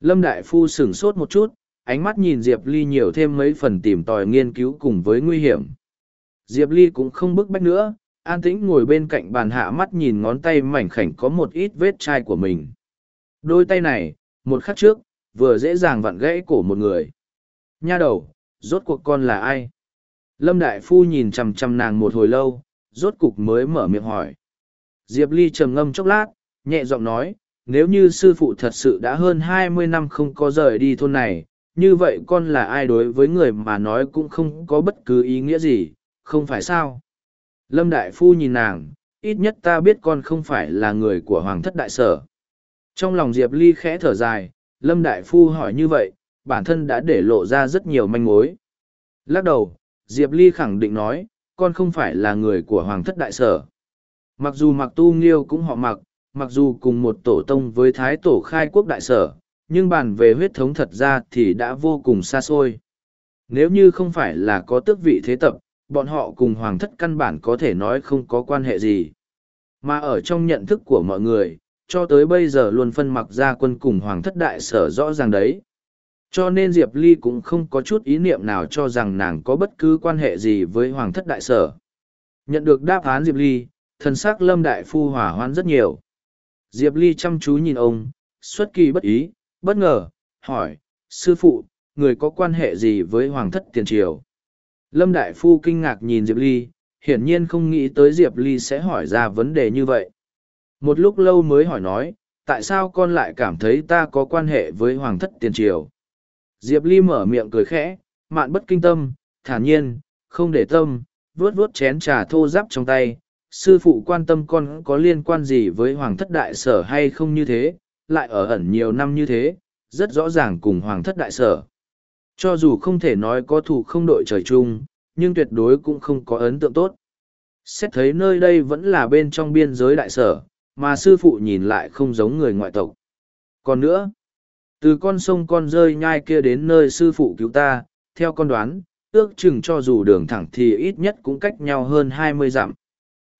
Lâm Đại Phu sửng sốt một chút, ánh mắt nhìn Diệp Ly nhiều thêm mấy phần tìm tòi nghiên cứu cùng với nguy hiểm. Diệp Ly cũng không bức bách nữa, an tĩnh ngồi bên cạnh bàn hạ mắt nhìn ngón tay mảnh khảnh có một ít vết chai của mình. Đôi tay này, một khắc trước, vừa dễ dàng vặn gãy cổ một người. Nha đầu, rốt cuộc con là ai? Lâm Đại Phu nhìn chằm chằm nàng một hồi lâu, rốt cục mới mở miệng hỏi. Diệp Ly trầm ngâm chốc lát, nhẹ giọng nói, nếu như sư phụ thật sự đã hơn hai mươi năm không có rời đi thôn này, như vậy con là ai đối với người mà nói cũng không có bất cứ ý nghĩa gì, không phải sao? Lâm Đại Phu nhìn nàng, ít nhất ta biết con không phải là người của Hoàng thất Đại Sở. Trong lòng Diệp Ly khẽ thở dài, Lâm Đại Phu hỏi như vậy, bản thân đã để lộ ra rất nhiều manh mối. Lắc đầu, Diệp Ly khẳng định nói, con không phải là người của Hoàng thất đại sở. Mặc dù Mặc Tu Nghiêu cũng họ Mặc, mặc dù cùng một tổ tông với Thái tổ khai quốc đại sở, nhưng bàn về huyết thống thật ra thì đã vô cùng xa xôi. Nếu như không phải là có tước vị thế tập, bọn họ cùng Hoàng thất căn bản có thể nói không có quan hệ gì. Mà ở trong nhận thức của mọi người, cho tới bây giờ luôn phân mặc ra quân cùng hoàng thất đại sở rõ ràng đấy. Cho nên Diệp Ly cũng không có chút ý niệm nào cho rằng nàng có bất cứ quan hệ gì với hoàng thất đại sở. Nhận được đáp án Diệp Ly, thần sắc lâm đại phu hỏa hoãn rất nhiều. Diệp Ly chăm chú nhìn ông, xuất kỳ bất ý, bất ngờ, hỏi, sư phụ, người có quan hệ gì với hoàng thất tiền triều? Lâm đại phu kinh ngạc nhìn Diệp Ly, hiển nhiên không nghĩ tới Diệp Ly sẽ hỏi ra vấn đề như vậy. Một lúc lâu mới hỏi nói, tại sao con lại cảm thấy ta có quan hệ với hoàng thất tiền triều? Diệp Ly mở miệng cười khẽ, mạn bất kinh tâm, thản nhiên, không để tâm, vuốt vuốt chén trà thô giáp trong tay. Sư phụ quan tâm con có liên quan gì với hoàng thất đại sở hay không như thế, lại ở ẩn nhiều năm như thế, rất rõ ràng cùng hoàng thất đại sở. Cho dù không thể nói có thủ không đội trời chung, nhưng tuyệt đối cũng không có ấn tượng tốt. Xét thấy nơi đây vẫn là bên trong biên giới đại sở, mà sư phụ nhìn lại không giống người ngoại tộc. Còn nữa, từ con sông con rơi nhai kia đến nơi sư phụ cứu ta, theo con đoán, ước chừng cho dù đường thẳng thì ít nhất cũng cách nhau hơn hai mươi dặm.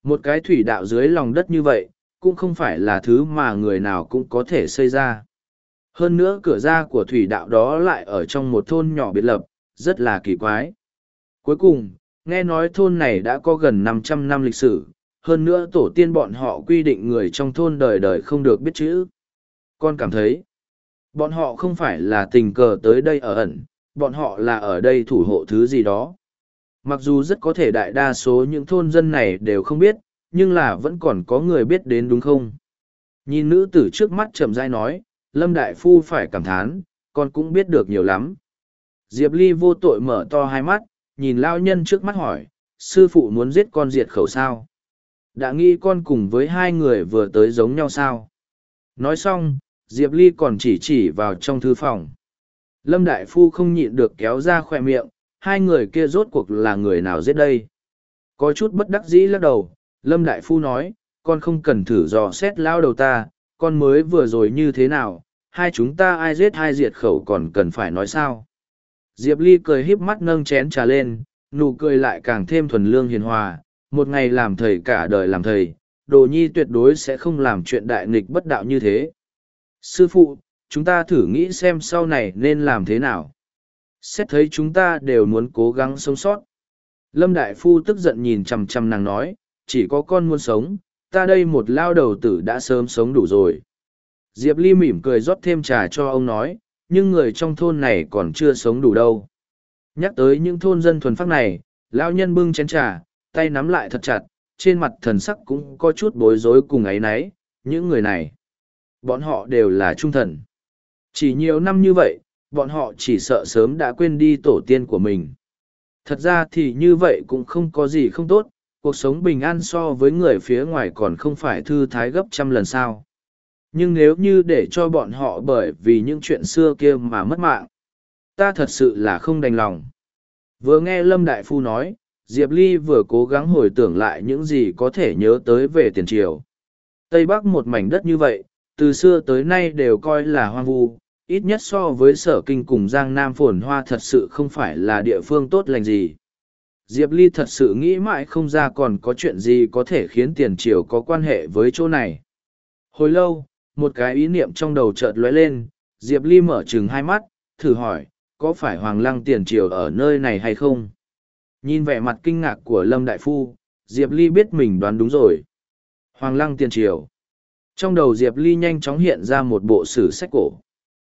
Một cái thủy đạo dưới lòng đất như vậy, cũng không phải là thứ mà người nào cũng có thể xây ra. Hơn nữa cửa ra của thủy đạo đó lại ở trong một thôn nhỏ biệt lập, rất là kỳ quái. Cuối cùng, nghe nói thôn này đã có gần năm trăm năm lịch sử, hơn nữa tổ tiên bọn họ quy định người trong thôn đời đời không được biết chữ. Con cảm thấy, bọn họ không phải là tình cờ tới đây ở ẩn, bọn họ là ở đây thủ hộ thứ gì đó. Mặc dù rất có thể đại đa số những thôn dân này đều không biết, nhưng là vẫn còn có người biết đến đúng không? Nhìn nữ tử trước mắt chậm rãi nói, Lâm Đại Phu phải cảm thán, con cũng biết được nhiều lắm. Diệp Ly vô tội mở to hai mắt, nhìn lao nhân trước mắt hỏi, sư phụ muốn giết con diệt khẩu sao? đã nghĩ con cùng với hai người vừa tới giống nhau sao nói xong diệp ly còn chỉ chỉ vào trong thư phòng lâm đại phu không nhịn được kéo ra khoe miệng hai người kia rốt cuộc là người nào giết đây có chút bất đắc dĩ lắc đầu lâm đại phu nói con không cần thử dò xét lao đầu ta con mới vừa rồi như thế nào hai chúng ta ai giết hai diệt khẩu còn cần phải nói sao diệp ly cười híp mắt nâng chén trà lên nụ cười lại càng thêm thuần lương hiền hòa một ngày làm thầy cả đời làm thầy, đồ nhi tuyệt đối sẽ không làm chuyện đại nghịch bất đạo như thế. Sư phụ, chúng ta thử nghĩ xem sau này nên làm thế nào. Xét thấy chúng ta đều muốn cố gắng sống sót. Lâm Đại Phu tức giận nhìn chằm chằm nàng nói, chỉ có con muốn sống, ta đây một lao đầu tử đã sớm sống đủ rồi. Diệp Ly mỉm cười rót thêm trà cho ông nói, nhưng người trong thôn này còn chưa sống đủ đâu. Nhắc tới những thôn dân thuần phác này, lao nhân bưng chén trà, tay nắm lại thật chặt, trên mặt thần sắc cũng có chút bối rối cùng ấy náy, những người này. Bọn họ đều là trung thần. Chỉ nhiều năm như vậy, bọn họ chỉ sợ sớm đã quên đi tổ tiên của mình. Thật ra thì như vậy cũng không có gì không tốt, cuộc sống bình an so với người phía ngoài còn không phải thư thái gấp trăm lần sao. Nhưng nếu như để cho bọn họ bởi vì những chuyện xưa kia mà mất mạng, ta thật sự là không đành lòng. Vừa nghe Lâm Đại Phu nói, Diệp Ly vừa cố gắng hồi tưởng lại những gì có thể nhớ tới về tiền triều. Tây Bắc một mảnh đất như vậy, từ xưa tới nay đều coi là hoang vu, ít nhất so với sở kinh cùng Giang Nam phồn hoa thật sự không phải là địa phương tốt lành gì. Diệp Ly thật sự nghĩ mãi không ra còn có chuyện gì có thể khiến tiền triều có quan hệ với chỗ này. Hồi lâu, một cái ý niệm trong đầu chợt lóe lên, Diệp Ly mở chừng hai mắt, thử hỏi, có phải Hoàng Lăng tiền triều ở nơi này hay không? Nhìn vẻ mặt kinh ngạc của Lâm Đại Phu, Diệp Ly biết mình đoán đúng rồi. Hoàng lăng tiền triều. Trong đầu Diệp Ly nhanh chóng hiện ra một bộ sử sách cổ.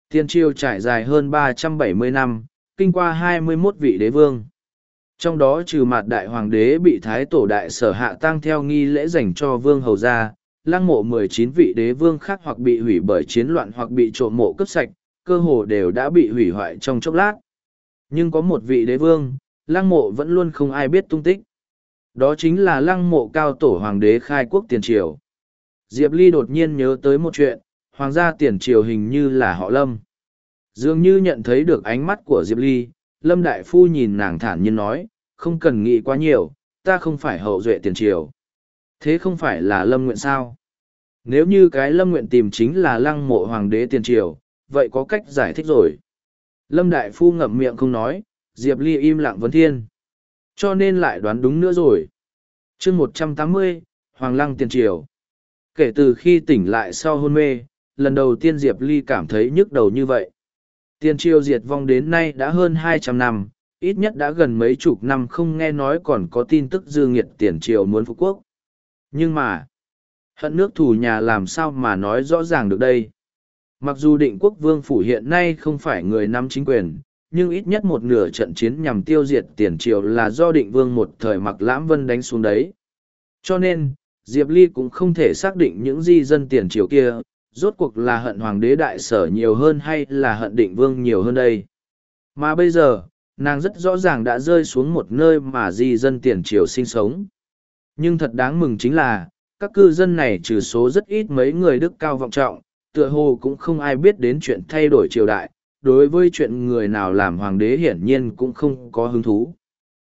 Tiền triều trải dài hơn ba trăm bảy mươi năm, kinh qua hai mươi 21 vị đế vương. Trong đó trừ mặt đại hoàng đế bị thái tổ đại sở hạ tang theo nghi lễ dành cho vương hầu gia, lăng mộ mười chín vị đế vương khác hoặc bị hủy bởi chiến loạn hoặc bị trộm mộ cướp sạch, cơ hồ đều đã bị hủy hoại trong chốc lát. Nhưng có một vị đế vương, lăng mộ vẫn luôn không ai biết tung tích. Đó chính là lăng mộ cao tổ hoàng đế khai quốc tiền triều. Diệp Ly đột nhiên nhớ tới một chuyện, hoàng gia tiền triều hình như là họ Lâm. Dường như nhận thấy được ánh mắt của Diệp Ly, Lâm Đại Phu nhìn nàng thản nhiên nói, không cần nghĩ quá nhiều, ta không phải hậu duệ tiền triều. Thế không phải là Lâm Nguyện sao? Nếu như cái Lâm Nguyện tìm chính là lăng mộ hoàng đế tiền triều, vậy có cách giải thích rồi. Lâm Đại Phu ngậm miệng không nói, Diệp Ly im lặng vấn thiên. Cho nên lại đoán đúng nữa rồi. chương một trăm tám mươi Hoàng Lăng Tiền Triều. Kể từ khi tỉnh lại sau hôn mê, lần đầu tiên Diệp Ly cảm thấy nhức đầu như vậy. Tiền triều diệt vong đến nay đã hơn hai trăm năm, ít nhất đã gần mấy chục năm không nghe nói còn có tin tức dư nghiệt tiền triều muốn phú quốc. Nhưng mà, hận nước thù nhà làm sao mà nói rõ ràng được đây? Mặc dù định quốc vương phủ hiện nay không phải người nắm chính quyền, nhưng ít nhất một nửa trận chiến nhằm tiêu diệt tiền triều là do định vương một thời mặc lãm vân đánh xuống đấy. Cho nên, Diệp Ly cũng không thể xác định những di dân tiền triều kia, rốt cuộc là hận hoàng đế đại sở nhiều hơn hay là hận định vương nhiều hơn đây. Mà bây giờ, nàng rất rõ ràng đã rơi xuống một nơi mà di dân tiền triều sinh sống. Nhưng thật đáng mừng chính là, các cư dân này trừ số rất ít mấy người đức cao vọng trọng, tựa hồ cũng không ai biết đến chuyện thay đổi triều đại, đối với chuyện người nào làm hoàng đế hiển nhiên cũng không có hứng thú.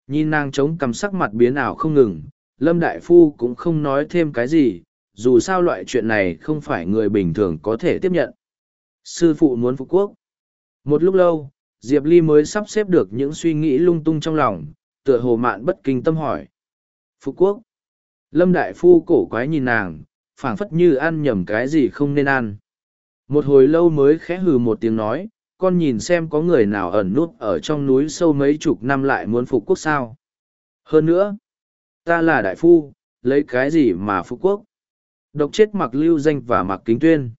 Nhìn nàng chống cầm sắc mặt biến ảo không ngừng, Lâm Đại Phu cũng không nói thêm cái gì, dù sao loại chuyện này không phải người bình thường có thể tiếp nhận. Sư phụ muốn phục quốc. Một lúc lâu, Diệp Ly mới sắp xếp được những suy nghĩ lung tung trong lòng, tựa hồ mạn bất kinh tâm hỏi. Phục quốc. Lâm Đại Phu cổ quái nhìn nàng, phảng phất như ăn nhầm cái gì không nên ăn. Một hồi lâu mới khẽ hừ một tiếng nói, con nhìn xem có người nào ẩn nút ở trong núi sâu mấy chục năm lại muốn phục quốc sao. Hơn nữa, ta là đại phu, lấy cái gì mà phục quốc? Độc chết mặc lưu danh và mặc kính tuyên.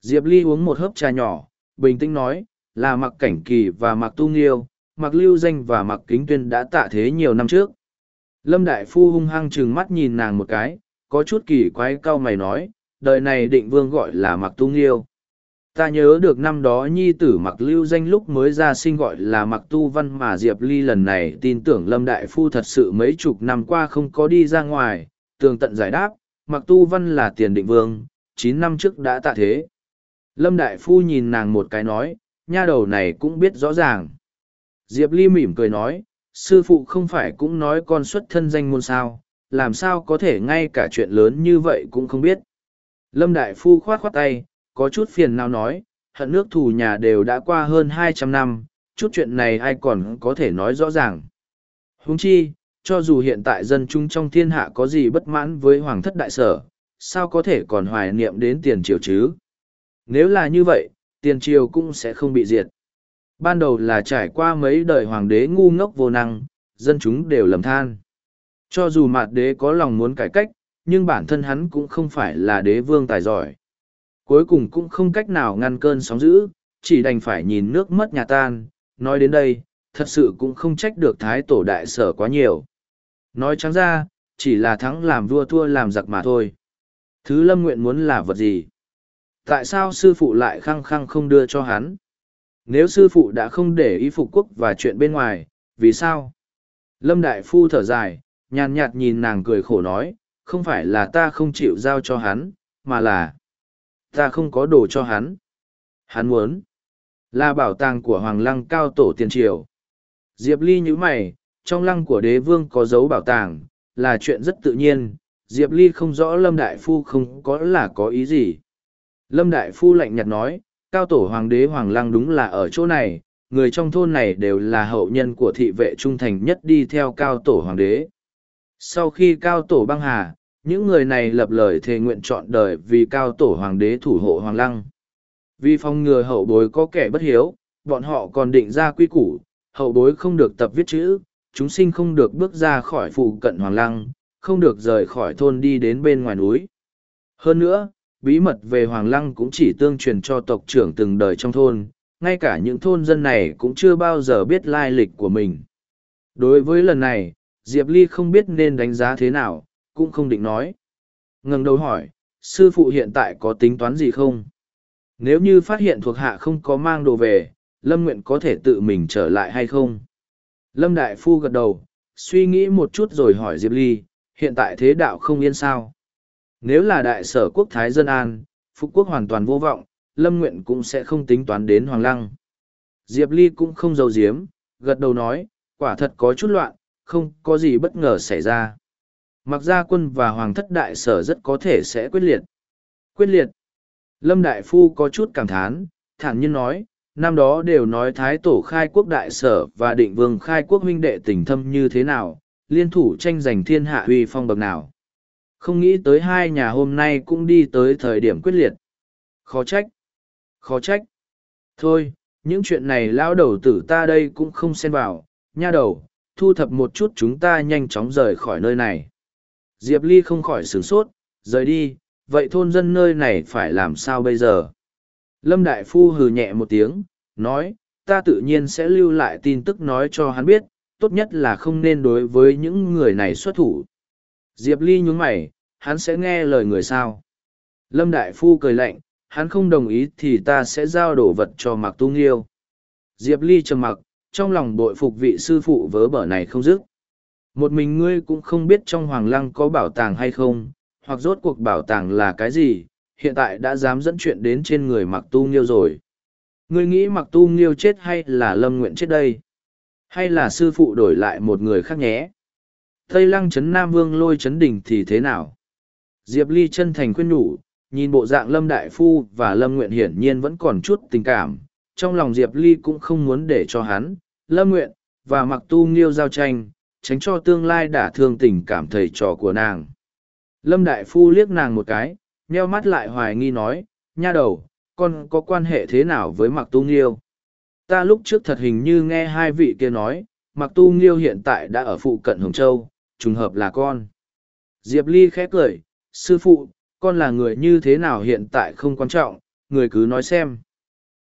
Diệp Ly uống một hớp trà nhỏ, bình tĩnh nói, là mặc cảnh kỳ và mặc tu nghiêu, mặc lưu danh và mặc kính tuyên đã tạ thế nhiều năm trước. Lâm Đại Phu hung hăng trừng mắt nhìn nàng một cái, có chút kỳ quái cao mày nói, đời này định vương gọi là mặc tu nghiêu. Ta nhớ được năm đó nhi tử mặc lưu danh lúc mới ra sinh gọi là mặc tu văn mà Diệp Ly lần này tin tưởng Lâm Đại Phu thật sự mấy chục năm qua không có đi ra ngoài, tường tận giải đáp, mặc tu văn là tiền định vương, chín năm trước đã tạ thế. Lâm Đại Phu nhìn nàng một cái nói, nha đầu này cũng biết rõ ràng. Diệp Ly mỉm cười nói, sư phụ không phải cũng nói con xuất thân danh môn sao, làm sao có thể ngay cả chuyện lớn như vậy cũng không biết. Lâm Đại Phu khoát khoát tay, có chút phiền nào nói, hận nước thù nhà đều đã qua hơn hai trăm năm, chút chuyện này ai còn có thể nói rõ ràng. Huống chi, cho dù hiện tại dân chúng trong thiên hạ có gì bất mãn với hoàng thất đại sở, sao có thể còn hoài niệm đến tiền triều chứ? Nếu là như vậy, tiền triều cũng sẽ không bị diệt. Ban đầu là trải qua mấy đời hoàng đế ngu ngốc vô năng, dân chúng đều lầm than. Cho dù mạt đế có lòng muốn cải cách, nhưng bản thân hắn cũng không phải là đế vương tài giỏi cuối cùng cũng không cách nào ngăn cơn sóng dữ, chỉ đành phải nhìn nước mất nhà tan, nói đến đây, thật sự cũng không trách được thái tổ đại sở quá nhiều. Nói trắng ra, chỉ là thắng làm vua thua làm giặc mà thôi. Thứ lâm nguyện muốn là vật gì? Tại sao sư phụ lại khăng khăng không đưa cho hắn? Nếu sư phụ đã không để ý phục quốc và chuyện bên ngoài, vì sao? Lâm Đại Phu thở dài, nhàn nhạt nhìn nàng cười khổ nói, không phải là ta không chịu giao cho hắn, mà là Ta không có đồ cho hắn. Hắn muốn. Là bảo tàng của Hoàng Lăng cao tổ tiền triều. Diệp Ly như mày, trong lăng của đế vương có dấu bảo tàng, là chuyện rất tự nhiên. Diệp Ly không rõ Lâm Đại Phu không có là có ý gì. Lâm Đại Phu lạnh nhạt nói, cao tổ hoàng đế Hoàng Lăng đúng là ở chỗ này, người trong thôn này đều là hậu nhân của thị vệ trung thành nhất đi theo cao tổ hoàng đế. Sau khi cao tổ băng hà, những người này lập lời thề nguyện chọn đời vì cao tổ hoàng đế thủ hộ hoàng lăng. Vì phong ngừa hậu bối có kẻ bất hiếu, bọn họ còn định ra quy củ, hậu bối không được tập viết chữ, chúng sinh không được bước ra khỏi phụ cận hoàng lăng, không được rời khỏi thôn đi đến bên ngoài núi. Hơn nữa, bí mật về hoàng lăng cũng chỉ tương truyền cho tộc trưởng từng đời trong thôn, ngay cả những thôn dân này cũng chưa bao giờ biết lai lịch của mình. Đối với lần này, Diệp Ly không biết nên đánh giá thế nào, cũng không định nói. Ngừng đầu hỏi, sư phụ hiện tại có tính toán gì không? Nếu như phát hiện thuộc hạ không có mang đồ về, Lâm Nguyện có thể tự mình trở lại hay không? Lâm Đại Phu gật đầu, suy nghĩ một chút rồi hỏi Diệp Ly, hiện tại thế đạo không yên sao? Nếu là đại sở quốc Thái Dân An, Phúc Quốc hoàn toàn vô vọng, Lâm Nguyện cũng sẽ không tính toán đến Hoàng Lăng. Diệp Ly cũng không giấu giếm, gật đầu nói, quả thật có chút loạn, không có gì bất ngờ xảy ra. Mặc gia quân và hoàng thất đại sở rất có thể sẽ quyết liệt. Quyết liệt. Lâm Đại Phu có chút cảm thán, thản nhiên nói, năm đó đều nói Thái Tổ khai quốc đại sở và định vương khai quốc huynh đệ tình thâm như thế nào, liên thủ tranh giành thiên hạ huy phong bậc nào. Không nghĩ tới hai nhà hôm nay cũng đi tới thời điểm quyết liệt. Khó trách. Khó trách. Thôi, những chuyện này lão đầu tử ta đây cũng không xen vào, nha đầu, thu thập một chút chúng ta nhanh chóng rời khỏi nơi này. Diệp Ly không khỏi sửng sốt, rời đi, vậy thôn dân nơi này phải làm sao bây giờ? Lâm Đại Phu hừ nhẹ một tiếng, nói, ta tự nhiên sẽ lưu lại tin tức nói cho hắn biết, tốt nhất là không nên đối với những người này xuất thủ. Diệp Ly nhún mày, hắn sẽ nghe lời người sao? Lâm Đại Phu cười lạnh, hắn không đồng ý thì ta sẽ giao đổ vật cho Mạc Tu Nghiêu. Diệp Ly trầm mặc, trong lòng bội phục vị sư phụ vớ bở này không dứt. Một mình ngươi cũng không biết trong hoàng lăng có bảo tàng hay không, hoặc rốt cuộc bảo tàng là cái gì, hiện tại đã dám dẫn chuyện đến trên người mặc tu nghiêu rồi. Ngươi nghĩ mặc tu nghiêu chết hay là lâm nguyện chết đây? Hay là sư phụ đổi lại một người khác nhé? Tây lăng chấn Nam Vương lôi chấn đình thì thế nào? Diệp Ly chân thành khuyên nhủ, nhìn bộ dạng Lâm Đại Phu và Lâm Nguyện hiển nhiên vẫn còn chút tình cảm, trong lòng Diệp Ly cũng không muốn để cho hắn, Lâm Nguyện, và Mặc Tu Nghiêu giao tranh, tránh cho tương lai đả thương tình cảm thầy trò của nàng. Lâm Đại Phu liếc nàng một cái, nheo mắt lại hoài nghi nói, nha đầu, con có quan hệ thế nào với Mặc Tu Nghiêu? Ta lúc trước thật hình như nghe hai vị kia nói, Mặc Tu Nghiêu hiện tại đã ở phụ cận Hồng Châu, trùng hợp là con. Diệp Ly khẽ cười, sư phụ, con là người như thế nào hiện tại không quan trọng, người cứ nói xem.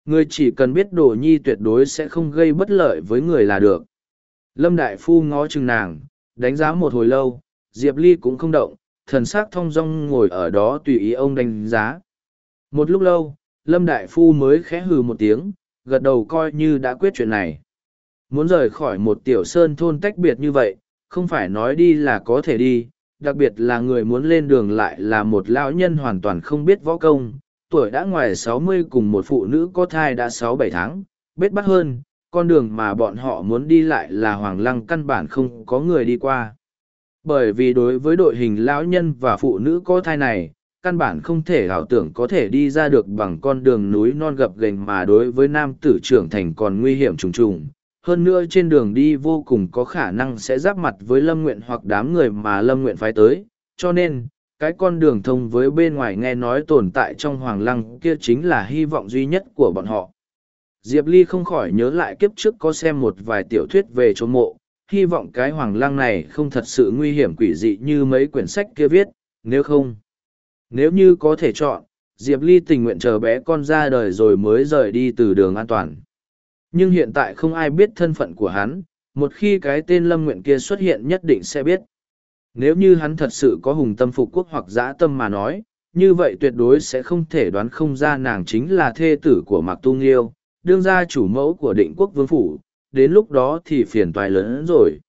Người chỉ cần biết đồ nhi tuyệt đối sẽ không gây bất lợi với người là được. Lâm Đại Phu ngó chừng nàng, đánh giá một hồi lâu, Diệp Ly cũng không động, thần sắc thong dong ngồi ở đó tùy ý ông đánh giá. Một lúc lâu, Lâm Đại Phu mới khẽ hừ một tiếng, gật đầu coi như đã quyết chuyện này. Muốn rời khỏi một tiểu sơn thôn tách biệt như vậy, không phải nói đi là có thể đi, đặc biệt là người muốn lên đường lại là một lão nhân hoàn toàn không biết võ công, tuổi đã ngoài sáu mươi cùng một phụ nữ có thai đã sáu bảy tháng, bết bắt hơn, con đường mà bọn họ muốn đi lại là hoàng lăng căn bản không có người đi qua. Bởi vì đối với đội hình lão nhân và phụ nữ có thai này, căn bản không thể ảo tưởng có thể đi ra được bằng con đường núi non gập ghềnh mà đối với nam tử trưởng thành còn nguy hiểm trùng trùng. Hơn nữa trên đường đi vô cùng có khả năng sẽ giáp mặt với Lâm Nguyện hoặc đám người mà Lâm Nguyện phái tới, cho nên, cái con đường thông với bên ngoài nghe nói tồn tại trong hoàng lăng kia chính là hy vọng duy nhất của bọn họ. Diệp Ly không khỏi nhớ lại kiếp trước có xem một vài tiểu thuyết về chôn mộ, hy vọng cái hoàng lăng này không thật sự nguy hiểm quỷ dị như mấy quyển sách kia viết, nếu không. Nếu như có thể chọn, Diệp Ly tình nguyện chờ bé con ra đời rồi mới rời đi từ đường an toàn. Nhưng hiện tại không ai biết thân phận của hắn, một khi cái tên Lâm Nguyện kia xuất hiện nhất định sẽ biết. Nếu như hắn thật sự có hùng tâm phục quốc hoặc dã tâm mà nói, như vậy tuyệt đối sẽ không thể đoán không ra nàng chính là thê tử của Mạc Tu Nghiêu, đương ra chủ mẫu của định quốc vương phủ, đến lúc đó thì phiền toài lớn rồi.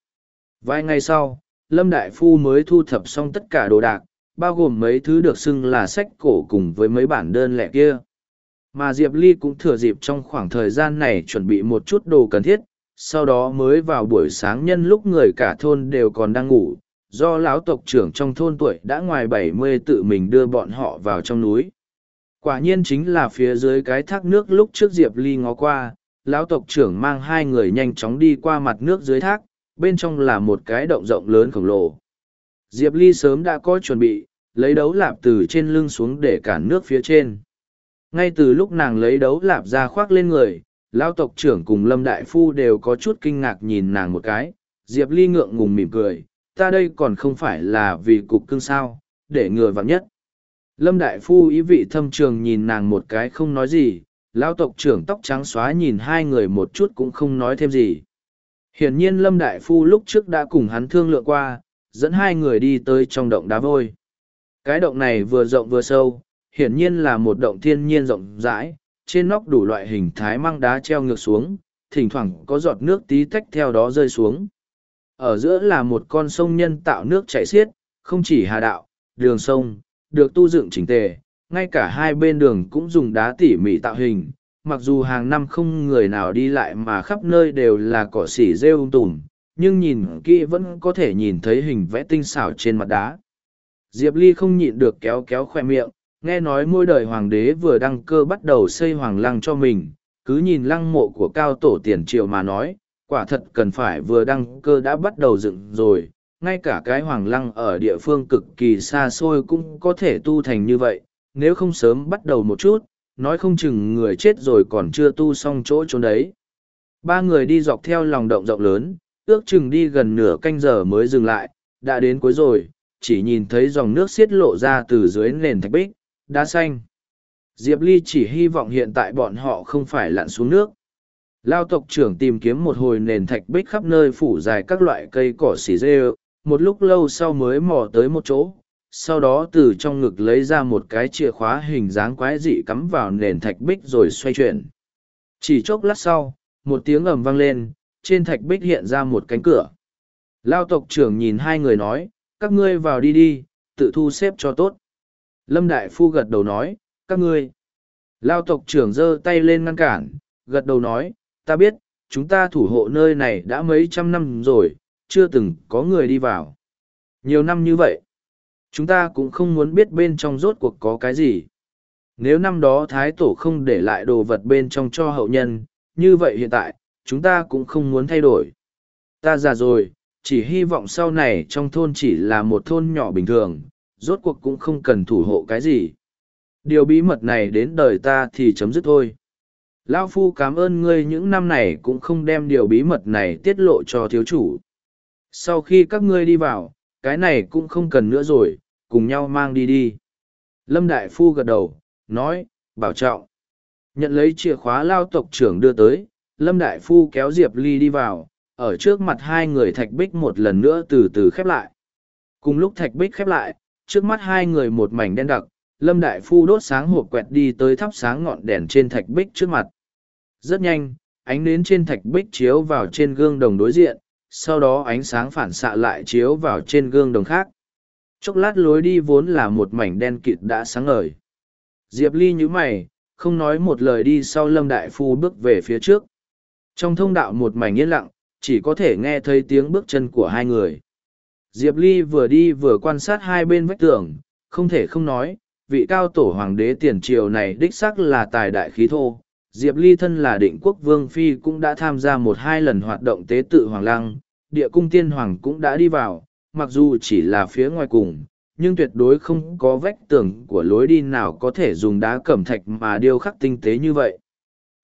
Vài ngày sau, Lâm Đại Phu mới thu thập xong tất cả đồ đạc, bao gồm mấy thứ được xưng là sách cổ cùng với mấy bản đơn lẻ kia. Mà Diệp Ly cũng thừa dịp trong khoảng thời gian này chuẩn bị một chút đồ cần thiết, sau đó mới vào buổi sáng nhân lúc người cả thôn đều còn đang ngủ, do lão tộc trưởng trong thôn tuổi đã ngoài bảy mươi tự mình đưa bọn họ vào trong núi quả nhiên chính là phía dưới cái thác nước lúc trước diệp ly ngó qua lão tộc trưởng mang hai người nhanh chóng đi qua mặt nước dưới thác bên trong là một cái động rộng lớn khổng lồ diệp ly sớm đã có chuẩn bị lấy đấu lạp từ trên lưng xuống để cản nước phía trên ngay từ lúc nàng lấy đấu lạp ra khoác lên người lão tộc trưởng cùng lâm đại phu đều có chút kinh ngạc nhìn nàng một cái diệp ly ngượng ngùng mỉm cười ta đây còn không phải là vì cục cưng sao để ngừa vặn nhất lâm đại phu ý vị thâm trường nhìn nàng một cái không nói gì lão tộc trưởng tóc trắng xóa nhìn hai người một chút cũng không nói thêm gì hiển nhiên lâm đại phu lúc trước đã cùng hắn thương lượng qua dẫn hai người đi tới trong động đá vôi cái động này vừa rộng vừa sâu hiển nhiên là một động thiên nhiên rộng rãi trên nóc đủ loại hình thái mang đá treo ngược xuống thỉnh thoảng có giọt nước tí tách theo đó rơi xuống ở giữa là một con sông nhân tạo nước chảy xiết không chỉ hà đạo đường sông được tu dựng chỉnh tề, ngay cả hai bên đường cũng dùng đá tỉ mỉ tạo hình, mặc dù hàng năm không người nào đi lại mà khắp nơi đều là cỏ xỉ rêu ung um tùm, nhưng nhìn kỹ vẫn có thể nhìn thấy hình vẽ tinh xảo trên mặt đá. Diệp Ly không nhịn được kéo kéo khoe miệng, nghe nói ngôi đời hoàng đế vừa đăng cơ bắt đầu xây hoàng lăng cho mình, cứ nhìn lăng mộ của cao tổ tiền triều mà nói, quả thật cần phải vừa đăng cơ đã bắt đầu dựng rồi, ngay cả cái hoàng lăng ở địa phương cực kỳ xa xôi cũng có thể tu thành như vậy, nếu không sớm bắt đầu một chút, nói không chừng người chết rồi còn chưa tu xong chỗ trốn đấy. Ba người đi dọc theo lòng động rộng lớn, ước chừng đi gần nửa canh giờ mới dừng lại, đã đến cuối rồi, chỉ nhìn thấy dòng nước xiết lộ ra từ dưới nền thạch bích, đá xanh. Diệp Ly chỉ hy vọng hiện tại bọn họ không phải lặn xuống nước. Lao tộc trưởng tìm kiếm một hồi nền thạch bích khắp nơi phủ dài các loại cây cỏ xỉ rêu, một lúc lâu sau mới mò tới một chỗ sau đó từ trong ngực lấy ra một cái chìa khóa hình dáng quái dị cắm vào nền thạch bích rồi xoay chuyển chỉ chốc lát sau một tiếng ầm vang lên trên thạch bích hiện ra một cánh cửa lao tộc trưởng nhìn hai người nói các ngươi vào đi đi tự thu xếp cho tốt lâm đại phu gật đầu nói các ngươi lao tộc trưởng giơ tay lên ngăn cản gật đầu nói ta biết chúng ta thủ hộ nơi này đã mấy trăm năm rồi chưa từng có người đi vào. Nhiều năm như vậy, chúng ta cũng không muốn biết bên trong rốt cuộc có cái gì. Nếu năm đó Thái Tổ không để lại đồ vật bên trong cho hậu nhân, như vậy hiện tại, chúng ta cũng không muốn thay đổi. Ta già rồi, chỉ hy vọng sau này trong thôn chỉ là một thôn nhỏ bình thường, rốt cuộc cũng không cần thủ hộ cái gì. Điều bí mật này đến đời ta thì chấm dứt thôi. Lao Phu cảm ơn ngươi những năm này cũng không đem điều bí mật này tiết lộ cho thiếu chủ. Sau khi các ngươi đi vào, cái này cũng không cần nữa rồi, cùng nhau mang đi đi. Lâm Đại Phu gật đầu, nói, bảo trọng. Nhận lấy chìa khóa lao tộc trưởng đưa tới, Lâm Đại Phu kéo Diệp Ly đi vào, ở trước mặt hai người thạch bích một lần nữa từ từ khép lại. Cùng lúc thạch bích khép lại, trước mắt hai người một mảnh đen đặc, Lâm Đại Phu đốt sáng hộp quẹt đi tới thắp sáng ngọn đèn trên thạch bích trước mặt. Rất nhanh, ánh nến trên thạch bích chiếu vào trên gương đồng đối diện, sau đó ánh sáng phản xạ lại chiếu vào trên gương đồng khác. Chốc lát lối đi vốn là một mảnh đen kịt đã sáng ngời. Diệp Ly như mày, không nói một lời đi sau Lâm Đại Phu bước về phía trước. Trong thông đạo một mảnh yên lặng, chỉ có thể nghe thấy tiếng bước chân của hai người. Diệp Ly vừa đi vừa quan sát hai bên vách tường, không thể không nói, vị cao tổ hoàng đế tiền triều này đích xác là tài đại khí thô, Diệp Ly thân là định quốc vương phi cũng đã tham gia một hai lần hoạt động tế tự hoàng lăng, địa cung tiên hoàng cũng đã đi vào, mặc dù chỉ là phía ngoài cùng, nhưng tuyệt đối không có vách tường của lối đi nào có thể dùng đá cẩm thạch mà điêu khắc tinh tế như vậy.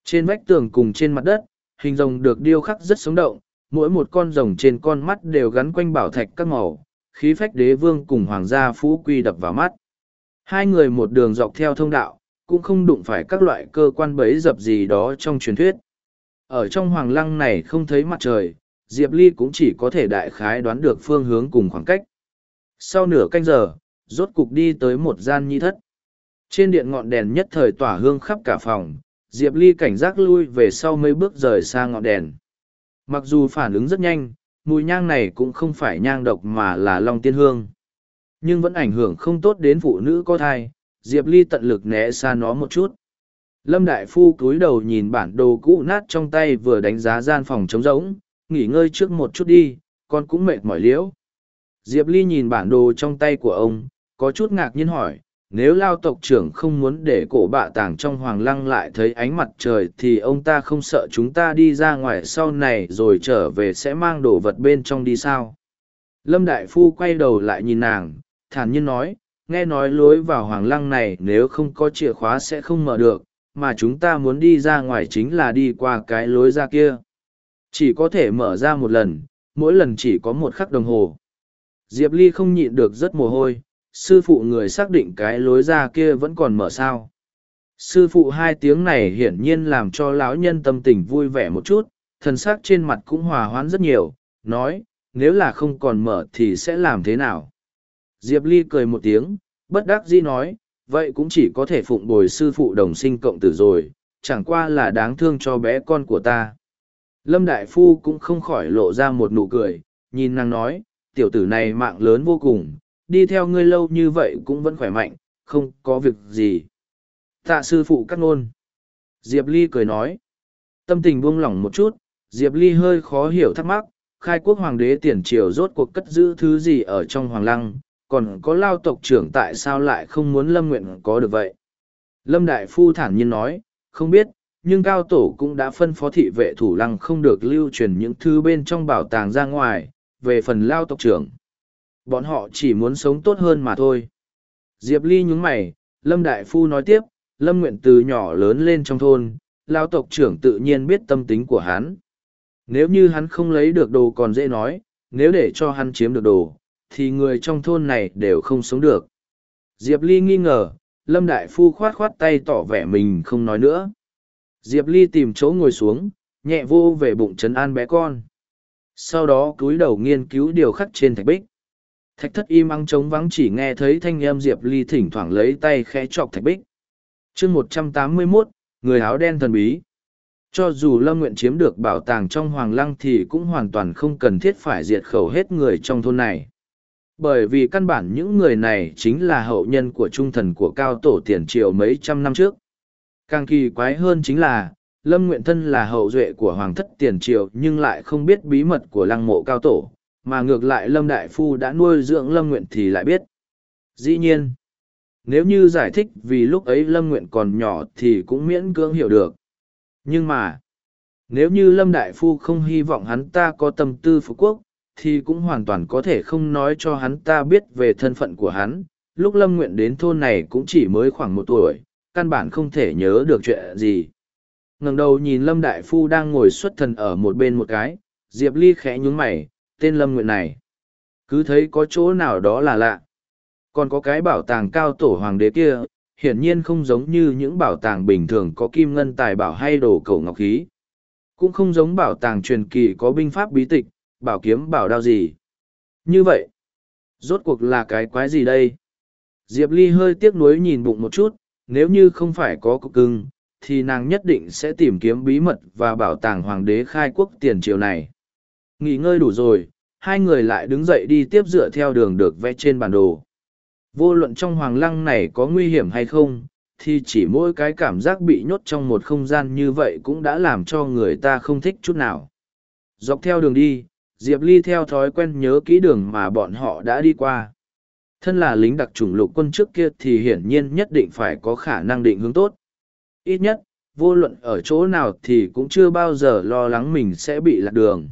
Trên vách tường cùng trên mặt đất, hình rồng được điêu khắc rất sống động, mỗi một con rồng trên con mắt đều gắn quanh bảo thạch các màu, khí phách đế vương cùng hoàng gia phú quy đập vào mắt. Hai người một đường dọc theo thông đạo, cũng không đụng phải các loại cơ quan bấy dập gì đó trong truyền thuyết. Ở trong hoàng lăng này không thấy mặt trời, Diệp Ly cũng chỉ có thể đại khái đoán được phương hướng cùng khoảng cách. Sau nửa canh giờ, rốt cục đi tới một gian nhi thất. Trên điện ngọn đèn nhất thời tỏa hương khắp cả phòng, Diệp Ly cảnh giác lui về sau mấy bước rời xa ngọn đèn. Mặc dù phản ứng rất nhanh, mùi nhang này cũng không phải nhang độc mà là long tiên hương. Nhưng vẫn ảnh hưởng không tốt đến phụ nữ có thai, diệp ly tận lực né xa nó một chút lâm đại phu cúi đầu nhìn bản đồ cũ nát trong tay vừa đánh giá gian phòng trống rỗng nghỉ ngơi trước một chút đi con cũng mệt mỏi liễu diệp ly nhìn bản đồ trong tay của ông có chút ngạc nhiên hỏi nếu lao tộc trưởng không muốn để cổ bạ tàng trong hoàng lăng lại thấy ánh mặt trời thì ông ta không sợ chúng ta đi ra ngoài sau này rồi trở về sẽ mang đồ vật bên trong đi sao lâm đại phu quay đầu lại nhìn nàng thản nhiên nói nghe nói lối vào hoàng lăng này nếu không có chìa khóa sẽ không mở được mà chúng ta muốn đi ra ngoài chính là đi qua cái lối ra kia chỉ có thể mở ra một lần mỗi lần chỉ có một khắc đồng hồ diệp ly không nhịn được rất mồ hôi sư phụ người xác định cái lối ra kia vẫn còn mở sao sư phụ hai tiếng này hiển nhiên làm cho lão nhân tâm tình vui vẻ một chút thần s trên mặt cũng hòa hoãn rất nhiều nói nếu là không còn mở thì sẽ làm thế nào Diệp Ly cười một tiếng, bất đắc dĩ nói, vậy cũng chỉ có thể phụng bồi sư phụ đồng sinh cộng tử rồi, chẳng qua là đáng thương cho bé con của ta. Lâm Đại Phu cũng không khỏi lộ ra một nụ cười, nhìn nàng nói, tiểu tử này mạng lớn vô cùng, đi theo ngươi lâu như vậy cũng vẫn khỏe mạnh, không có việc gì. Tạ sư phụ cắt ngôn. Diệp Ly cười nói. Tâm tình buông lỏng một chút, Diệp Ly hơi khó hiểu thắc mắc, khai quốc hoàng đế tiền triều rốt cuộc cất giữ thứ gì ở trong hoàng lăng, còn có lao tộc trưởng tại sao lại không muốn lâm nguyện có được vậy lâm đại phu thản nhiên nói không biết nhưng cao tổ cũng đã phân phó thị vệ thủ lăng không được lưu truyền những thư bên trong bảo tàng ra ngoài về phần lao tộc trưởng bọn họ chỉ muốn sống tốt hơn mà thôi diệp ly nhún mày lâm đại phu nói tiếp lâm nguyện từ nhỏ lớn lên trong thôn lao tộc trưởng tự nhiên biết tâm tính của hắn nếu như hắn không lấy được đồ còn dễ nói nếu để cho hắn chiếm được đồ thì người trong thôn này đều không sống được. Diệp Ly nghi ngờ, Lâm Đại Phu khoát khoát tay tỏ vẻ mình không nói nữa. Diệp Ly tìm chỗ ngồi xuống, nhẹ vô về bụng trấn an bé con. Sau đó cúi đầu nghiên cứu điều khắc trên thạch bích. Thạch thất im ắng trống vắng chỉ nghe thấy thanh âm Diệp Ly thỉnh thoảng lấy tay khẽ chọc thạch bích. chương một trăm tám mươi 181, người áo đen thần bí. Cho dù Lâm Nguyện chiếm được bảo tàng trong Hoàng Lăng thì cũng hoàn toàn không cần thiết phải diệt khẩu hết người trong thôn này bởi vì căn bản những người này chính là hậu nhân của trung thần của cao tổ tiền triều mấy trăm năm trước. Càng kỳ quái hơn chính là, Lâm Nguyện Thân là hậu duệ của hoàng thất tiền triều nhưng lại không biết bí mật của lăng mộ cao tổ, mà ngược lại Lâm Đại Phu đã nuôi dưỡng Lâm Nguyện thì lại biết. Dĩ nhiên, nếu như giải thích vì lúc ấy Lâm Nguyện còn nhỏ thì cũng miễn cưỡng hiểu được. Nhưng mà, nếu như Lâm Đại Phu không hy vọng hắn ta có tâm tư phú quốc, thì cũng hoàn toàn có thể không nói cho hắn ta biết về thân phận của hắn. Lúc Lâm Nguyện đến thôn này cũng chỉ mới khoảng một tuổi, căn bản không thể nhớ được chuyện gì. ngẩng đầu nhìn Lâm Đại Phu đang ngồi xuất thần ở một bên một cái, Diệp Ly khẽ nhúng mày, tên Lâm Nguyện này. Cứ thấy có chỗ nào đó là lạ. Còn có cái bảo tàng cao tổ hoàng đế kia, hiển nhiên không giống như những bảo tàng bình thường có kim ngân tài bảo hay đồ cầu ngọc khí. Cũng không giống bảo tàng truyền kỳ có binh pháp bí tịch, bảo kiếm bảo đao gì. Như vậy, rốt cuộc là cái quái gì đây? Diệp Ly hơi tiếc nuối nhìn bụng một chút, nếu như không phải có cục cưng, thì nàng nhất định sẽ tìm kiếm bí mật và bảo tàng hoàng đế khai quốc tiền triều này. Nghỉ ngơi đủ rồi, hai người lại đứng dậy đi tiếp dựa theo đường được vẽ trên bản đồ. Vô luận trong hoàng lăng này có nguy hiểm hay không, thì chỉ mỗi cái cảm giác bị nhốt trong một không gian như vậy cũng đã làm cho người ta không thích chút nào. Dọc theo đường đi, Diệp Ly theo thói quen nhớ kỹ đường mà bọn họ đã đi qua. Thân là lính đặc trùng lục quân trước kia thì hiển nhiên nhất định phải có khả năng định hướng tốt. Ít nhất, vô luận ở chỗ nào thì cũng chưa bao giờ lo lắng mình sẽ bị lạc đường.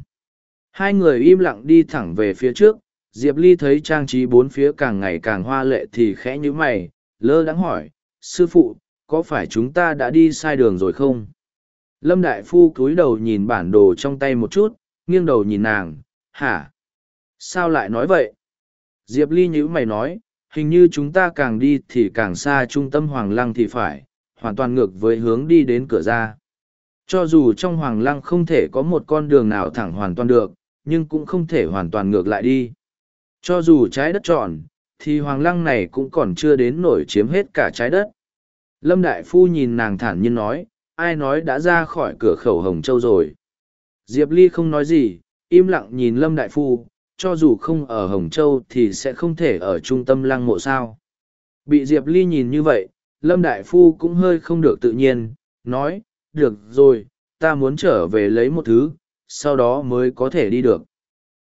Hai người im lặng đi thẳng về phía trước, Diệp Ly thấy trang trí bốn phía càng ngày càng hoa lệ thì khẽ như mày, lơ đắng hỏi, sư phụ, có phải chúng ta đã đi sai đường rồi không? Lâm Đại Phu cúi đầu nhìn bản đồ trong tay một chút, nghiêng đầu nhìn nàng, hả? Sao lại nói vậy? Diệp Ly nhữ mày nói, hình như chúng ta càng đi thì càng xa trung tâm Hoàng Lăng thì phải, hoàn toàn ngược với hướng đi đến cửa ra. Cho dù trong Hoàng Lăng không thể có một con đường nào thẳng hoàn toàn được, nhưng cũng không thể hoàn toàn ngược lại đi. Cho dù trái đất tròn, thì Hoàng Lăng này cũng còn chưa đến nổi chiếm hết cả trái đất. Lâm Đại Phu nhìn nàng thản nhiên nói, ai nói đã ra khỏi cửa khẩu Hồng Châu rồi. Diệp Ly không nói gì, im lặng nhìn Lâm Đại Phu, cho dù không ở Hồng Châu thì sẽ không thể ở trung tâm lăng mộ sao. Bị Diệp Ly nhìn như vậy, Lâm Đại Phu cũng hơi không được tự nhiên, nói, được rồi, ta muốn trở về lấy một thứ, sau đó mới có thể đi được.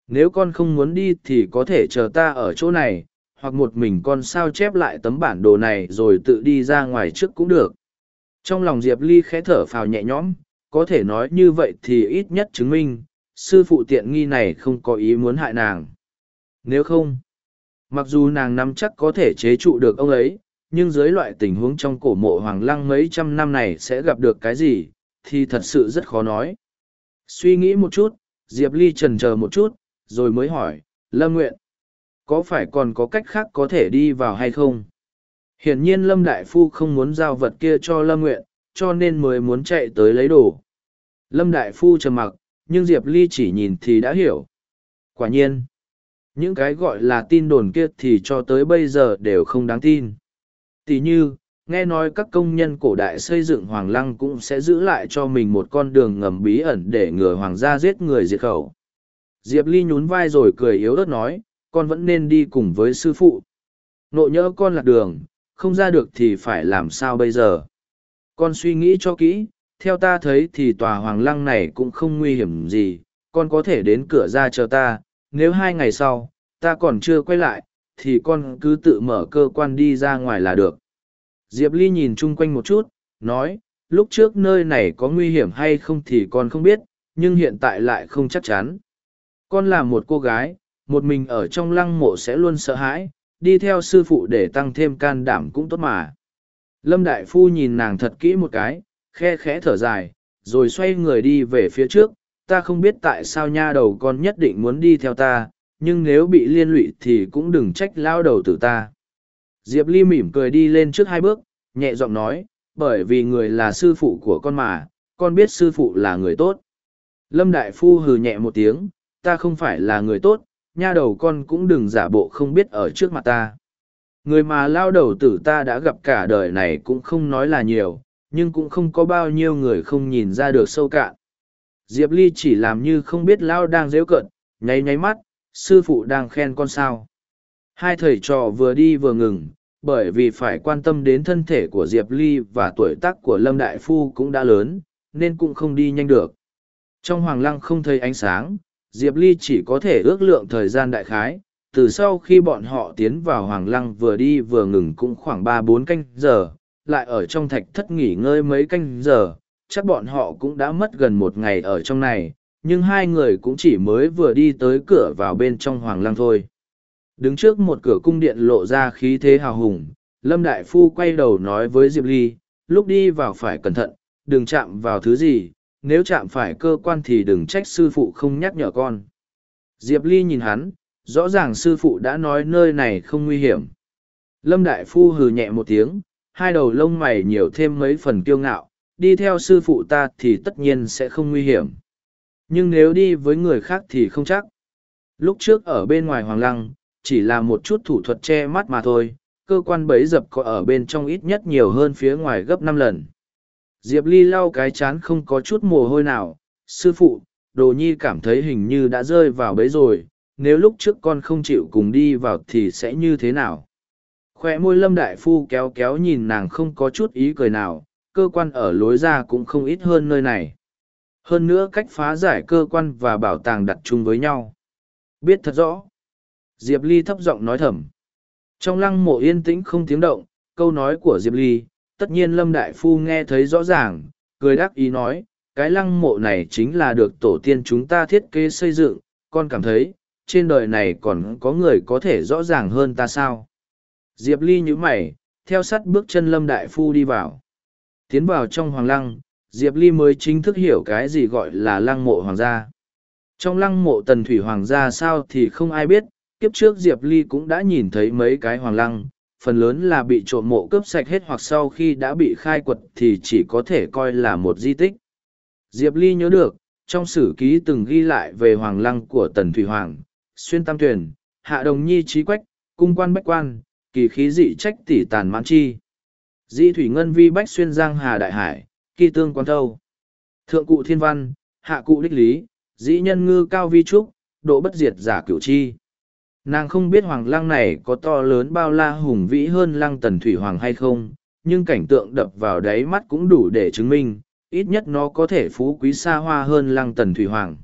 Nếu con không muốn đi thì có thể chờ ta ở chỗ này, hoặc một mình con sao chép lại tấm bản đồ này rồi tự đi ra ngoài trước cũng được. Trong lòng Diệp Ly khẽ thở phào nhẹ nhõm, có thể nói như vậy thì ít nhất chứng minh, sư phụ tiện nghi này không có ý muốn hại nàng. Nếu không, mặc dù nàng nắm chắc có thể chế trụ được ông ấy, nhưng dưới loại tình huống trong cổ mộ hoàng lăng mấy trăm năm này sẽ gặp được cái gì, thì thật sự rất khó nói. Suy nghĩ một chút, Diệp Ly trần chờ một chút, rồi mới hỏi, Lâm Nguyện, có phải còn có cách khác có thể đi vào hay không? Hiển nhiên Lâm Đại Phu không muốn giao vật kia cho Lâm Nguyện, cho nên mới muốn chạy tới lấy đồ. Lâm Đại Phu trầm mặc, nhưng Diệp Ly chỉ nhìn thì đã hiểu. Quả nhiên, những cái gọi là tin đồn kia thì cho tới bây giờ đều không đáng tin. Tỷ như, nghe nói các công nhân cổ đại xây dựng hoàng lăng cũng sẽ giữ lại cho mình một con đường ngầm bí ẩn để người hoàng gia giết người diệt khẩu. Diệp Ly nhún vai rồi cười yếu ớt nói, con vẫn nên đi cùng với sư phụ. Nội nhỡ con lạc đường, không ra được thì phải làm sao bây giờ. Con suy nghĩ cho kỹ, theo ta thấy thì tòa hoàng lăng này cũng không nguy hiểm gì, con có thể đến cửa ra chờ ta, nếu hai ngày sau, ta còn chưa quay lại, thì con cứ tự mở cơ quan đi ra ngoài là được. Diệp Ly nhìn chung quanh một chút, nói, lúc trước nơi này có nguy hiểm hay không thì con không biết, nhưng hiện tại lại không chắc chắn. Con là một cô gái, một mình ở trong lăng mộ sẽ luôn sợ hãi, đi theo sư phụ để tăng thêm can đảm cũng tốt mà. Lâm Đại Phu nhìn nàng thật kỹ một cái, khe khẽ thở dài, rồi xoay người đi về phía trước. Ta không biết tại sao nha đầu con nhất định muốn đi theo ta, nhưng nếu bị liên lụy thì cũng đừng trách lao đầu tử ta. Diệp Ly mỉm cười đi lên trước hai bước, nhẹ giọng nói, bởi vì người là sư phụ của con mà, con biết sư phụ là người tốt. Lâm Đại Phu hừ nhẹ một tiếng, ta không phải là người tốt, nha đầu con cũng đừng giả bộ không biết ở trước mặt ta. Người mà lao đầu tử ta đã gặp cả đời này cũng không nói là nhiều, nhưng cũng không có bao nhiêu người không nhìn ra được sâu cạn. Diệp Ly chỉ làm như không biết Lao đang dễu cận, nháy nháy mắt, sư phụ đang khen con sao. Hai thầy trò vừa đi vừa ngừng, bởi vì phải quan tâm đến thân thể của Diệp Ly và tuổi tác của Lâm Đại Phu cũng đã lớn, nên cũng không đi nhanh được. Trong hoàng lăng không thấy ánh sáng, Diệp Ly chỉ có thể ước lượng thời gian đại khái, từ sau khi bọn họ tiến vào hoàng lăng vừa đi vừa ngừng cũng khoảng ba bốn canh giờ, lại ở trong thạch thất nghỉ ngơi mấy canh giờ, chắc bọn họ cũng đã mất gần một ngày ở trong này, nhưng hai người cũng chỉ mới vừa đi tới cửa vào bên trong hoàng lăng thôi. Đứng trước một cửa cung điện lộ ra khí thế hào hùng, Lâm Đại Phu quay đầu nói với Diệp Ly, lúc đi vào phải cẩn thận, đừng chạm vào thứ gì, nếu chạm phải cơ quan thì đừng trách sư phụ không nhắc nhở con. Diệp Ly nhìn hắn, rõ ràng sư phụ đã nói nơi này không nguy hiểm. Lâm Đại Phu hừ nhẹ một tiếng, hai đầu lông mày nhiều thêm mấy phần kiêu ngạo, đi theo sư phụ ta thì tất nhiên sẽ không nguy hiểm. Nhưng nếu đi với người khác thì không chắc. Lúc trước ở bên ngoài hoàng lăng, chỉ là một chút thủ thuật che mắt mà thôi, cơ quan bẫy dập có ở bên trong ít nhất nhiều hơn phía ngoài gấp năm lần. Diệp Ly lau cái chán không có chút mồ hôi nào, sư phụ, đồ nhi cảm thấy hình như đã rơi vào bẫy rồi, nếu lúc trước con không chịu cùng đi vào thì sẽ như thế nào? khoe môi lâm đại phu kéo kéo nhìn nàng không có chút ý cười nào cơ quan ở lối ra cũng không ít hơn nơi này hơn nữa cách phá giải cơ quan và bảo tàng đặt chung với nhau biết thật rõ diệp ly thấp giọng nói thầm trong lăng mộ yên tĩnh không tiếng động câu nói của diệp ly tất nhiên lâm đại phu nghe thấy rõ ràng cười đắc ý nói cái lăng mộ này chính là được tổ tiên chúng ta thiết kế xây dựng con cảm thấy trên đời này còn có người có thể rõ ràng hơn ta sao Diệp Ly nhíu mày, theo sát bước chân Lâm Đại Phu đi vào. Tiến vào trong hoàng lăng, Diệp Ly mới chính thức hiểu cái gì gọi là lăng mộ hoàng gia. Trong lăng mộ tần thủy hoàng gia sao thì không ai biết, kiếp trước Diệp Ly cũng đã nhìn thấy mấy cái hoàng lăng, phần lớn là bị trộm mộ cướp sạch hết hoặc sau khi đã bị khai quật thì chỉ có thể coi là một di tích. Diệp Ly nhớ được, trong sử ký từng ghi lại về hoàng lăng của tần thủy hoàng, xuyên tam tuyển, hạ đồng nhi trí quách, cung quan bách quan, kỳ khí dị trách tỷ tàn mãn chi. dị thủy ngân vi bách xuyên giang hà đại hải, kỳ tương quan thâu. Thượng cụ thiên văn, hạ cụ đích lý, dị nhân ngư cao vi trúc, độ bất diệt giả cửu chi. Nàng không biết hoàng lăng này có to lớn bao la hùng vĩ hơn lăng tần thủy hoàng hay không, nhưng cảnh tượng đập vào đáy mắt cũng đủ để chứng minh, ít nhất nó có thể phú quý xa hoa hơn lăng tần thủy hoàng.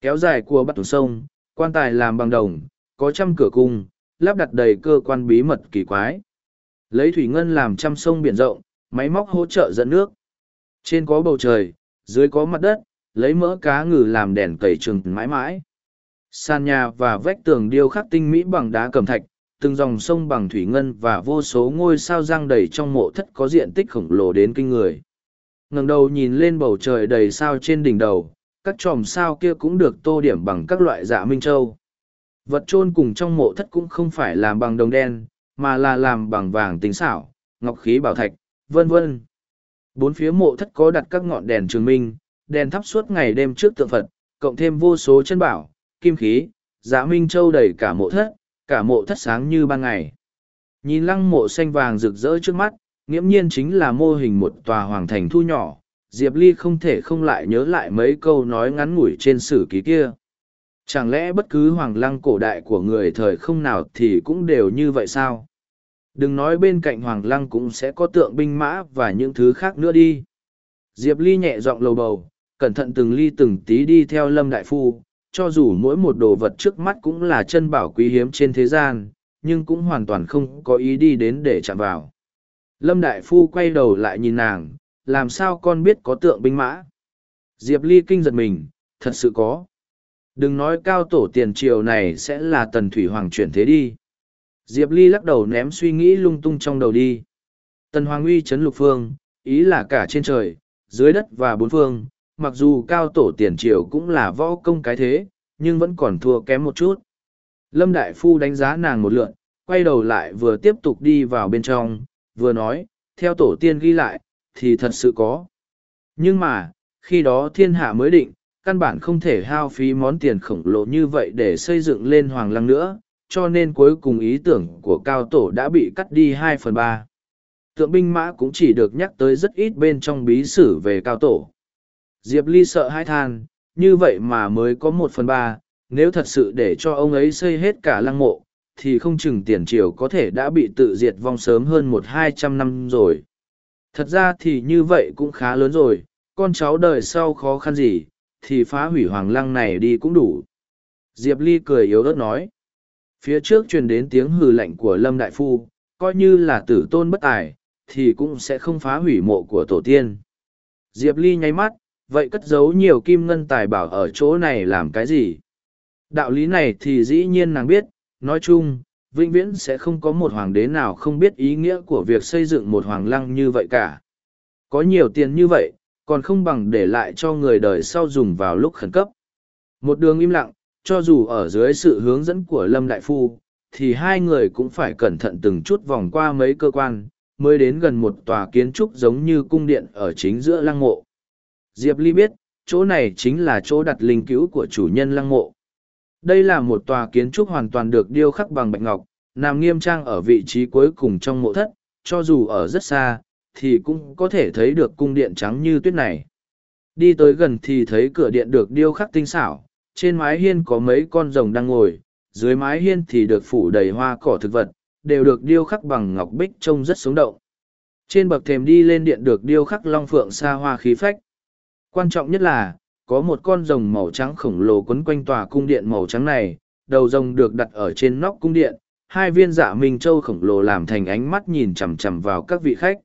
Kéo dài cua bắt sông, quan tài làm bằng đồng, có trăm cửa cung, lắp đặt đầy cơ quan bí mật kỳ quái. Lấy thủy ngân làm trăm sông biển rộng, máy móc hỗ trợ dẫn nước. Trên có bầu trời, dưới có mặt đất, lấy mỡ cá ngừ làm đèn cầy trừng mãi mãi. Sàn nhà và vách tường điêu khắc tinh mỹ bằng đá cẩm thạch, từng dòng sông bằng thủy ngân và vô số ngôi sao giang đầy trong mộ thất có diện tích khổng lồ đến kinh người. Ngẩng đầu nhìn lên bầu trời đầy sao trên đỉnh đầu, các chòm sao kia cũng được tô điểm bằng các loại dạ minh châu. Vật chôn cùng trong mộ thất cũng không phải làm bằng đồng đen, mà là làm bằng vàng tính xảo, ngọc khí bảo thạch, vân vân. Bốn phía mộ thất có đặt các ngọn đèn trường minh, đèn thắp suốt ngày đêm trước tượng Phật, cộng thêm vô số chân bảo, kim khí, giá dạ minh châu đầy cả mộ thất, cả mộ thất sáng như ban ngày. Nhìn lăng mộ xanh vàng rực rỡ trước mắt, nghiễm nhiên chính là mô hình một tòa hoàng thành thu nhỏ, Diệp Ly không thể không lại nhớ lại mấy câu nói ngắn ngủi trên sử ký kia. Chẳng lẽ bất cứ hoàng lăng cổ đại của người thời không nào thì cũng đều như vậy sao? Đừng nói bên cạnh hoàng lăng cũng sẽ có tượng binh mã và những thứ khác nữa đi. Diệp Ly nhẹ giọng lầu bầu, cẩn thận từng ly từng tí đi theo Lâm Đại Phu, cho dù mỗi một đồ vật trước mắt cũng là chân bảo quý hiếm trên thế gian, nhưng cũng hoàn toàn không có ý đi đến để chạm vào. Lâm Đại Phu quay đầu lại nhìn nàng, làm sao con biết có tượng binh mã? Diệp Ly kinh giật mình, thật sự có đừng nói cao tổ tiền triều này sẽ là tần thủy hoàng chuyển thế đi diệp ly lắc đầu ném suy nghĩ lung tung trong đầu đi tần hoàng uy c h ấ n lục phương ý là cả trên trời dưới đất và bốn phương mặc dù cao tổ tiền triều cũng là võ công cái thế nhưng vẫn còn thua kém một chút lâm đại phu đánh giá nàng một lượn quay đầu lại vừa tiếp tục đi vào bên trong vừa nói theo tổ tiên ghi lại thì thật sự có nhưng mà khi đó thiên hạ mới định căn bản không thể hao phí món tiền khổng lồ như vậy để xây dựng lên hoàng lăng nữa cho nên cuối cùng ý tưởng của cao tổ đã bị cắt đi hai phần ba tượng binh mã cũng chỉ được nhắc tới rất ít bên trong bí sử về cao tổ diệp ly sợ hai than như vậy mà mới có một phần ba nếu thật sự để cho ông ấy xây hết cả lăng mộ thì không chừng tiền triều có thể đã bị tự diệt vong sớm hơn một hai trăm năm rồi thật ra thì như vậy cũng khá lớn rồi con cháu đời sau khó khăn gì thì phá hủy hoàng lăng này đi cũng đủ. Diệp Ly cười yếu ớt nói. Phía trước truyền đến tiếng hừ lạnh của Lâm Đại Phu, coi như là tử tôn bất tài, thì cũng sẽ không phá hủy mộ của tổ tiên. Diệp Ly nháy mắt, vậy cất giấu nhiều kim ngân tài bảo ở chỗ này làm cái gì? Đạo lý này thì dĩ nhiên nàng biết, nói chung, vĩnh viễn sẽ không có một hoàng đế nào không biết ý nghĩa của việc xây dựng một hoàng lăng như vậy cả. Có nhiều tiền như vậy, còn không bằng để lại cho người đời sau dùng vào lúc khẩn cấp. Một đường im lặng, cho dù ở dưới sự hướng dẫn của Lâm Đại Phu, thì hai người cũng phải cẩn thận từng chút vòng qua mấy cơ quan, mới đến gần một tòa kiến trúc giống như cung điện ở chính giữa lăng mộ. Diệp Ly biết, chỗ này chính là chỗ đặt linh cứu của chủ nhân lăng mộ. Đây là một tòa kiến trúc hoàn toàn được điêu khắc bằng bạch ngọc, nằm nghiêm trang ở vị trí cuối cùng trong mộ thất, cho dù ở rất xa, thì cũng có thể thấy được cung điện trắng như tuyết này. Đi tới gần thì thấy cửa điện được điêu khắc tinh xảo, trên mái hiên có mấy con rồng đang ngồi, dưới mái hiên thì được phủ đầy hoa cỏ thực vật, đều được điêu khắc bằng ngọc bích trông rất sống động. Trên bậc thềm đi lên điện được điêu khắc long phượng xa hoa khí phách. Quan trọng nhất là, có một con rồng màu trắng khổng lồ quấn quanh tòa cung điện màu trắng này, đầu rồng được đặt ở trên nóc cung điện, hai viên dạ minh châu khổng lồ làm thành ánh mắt nhìn chằm chằm vào các vị khách.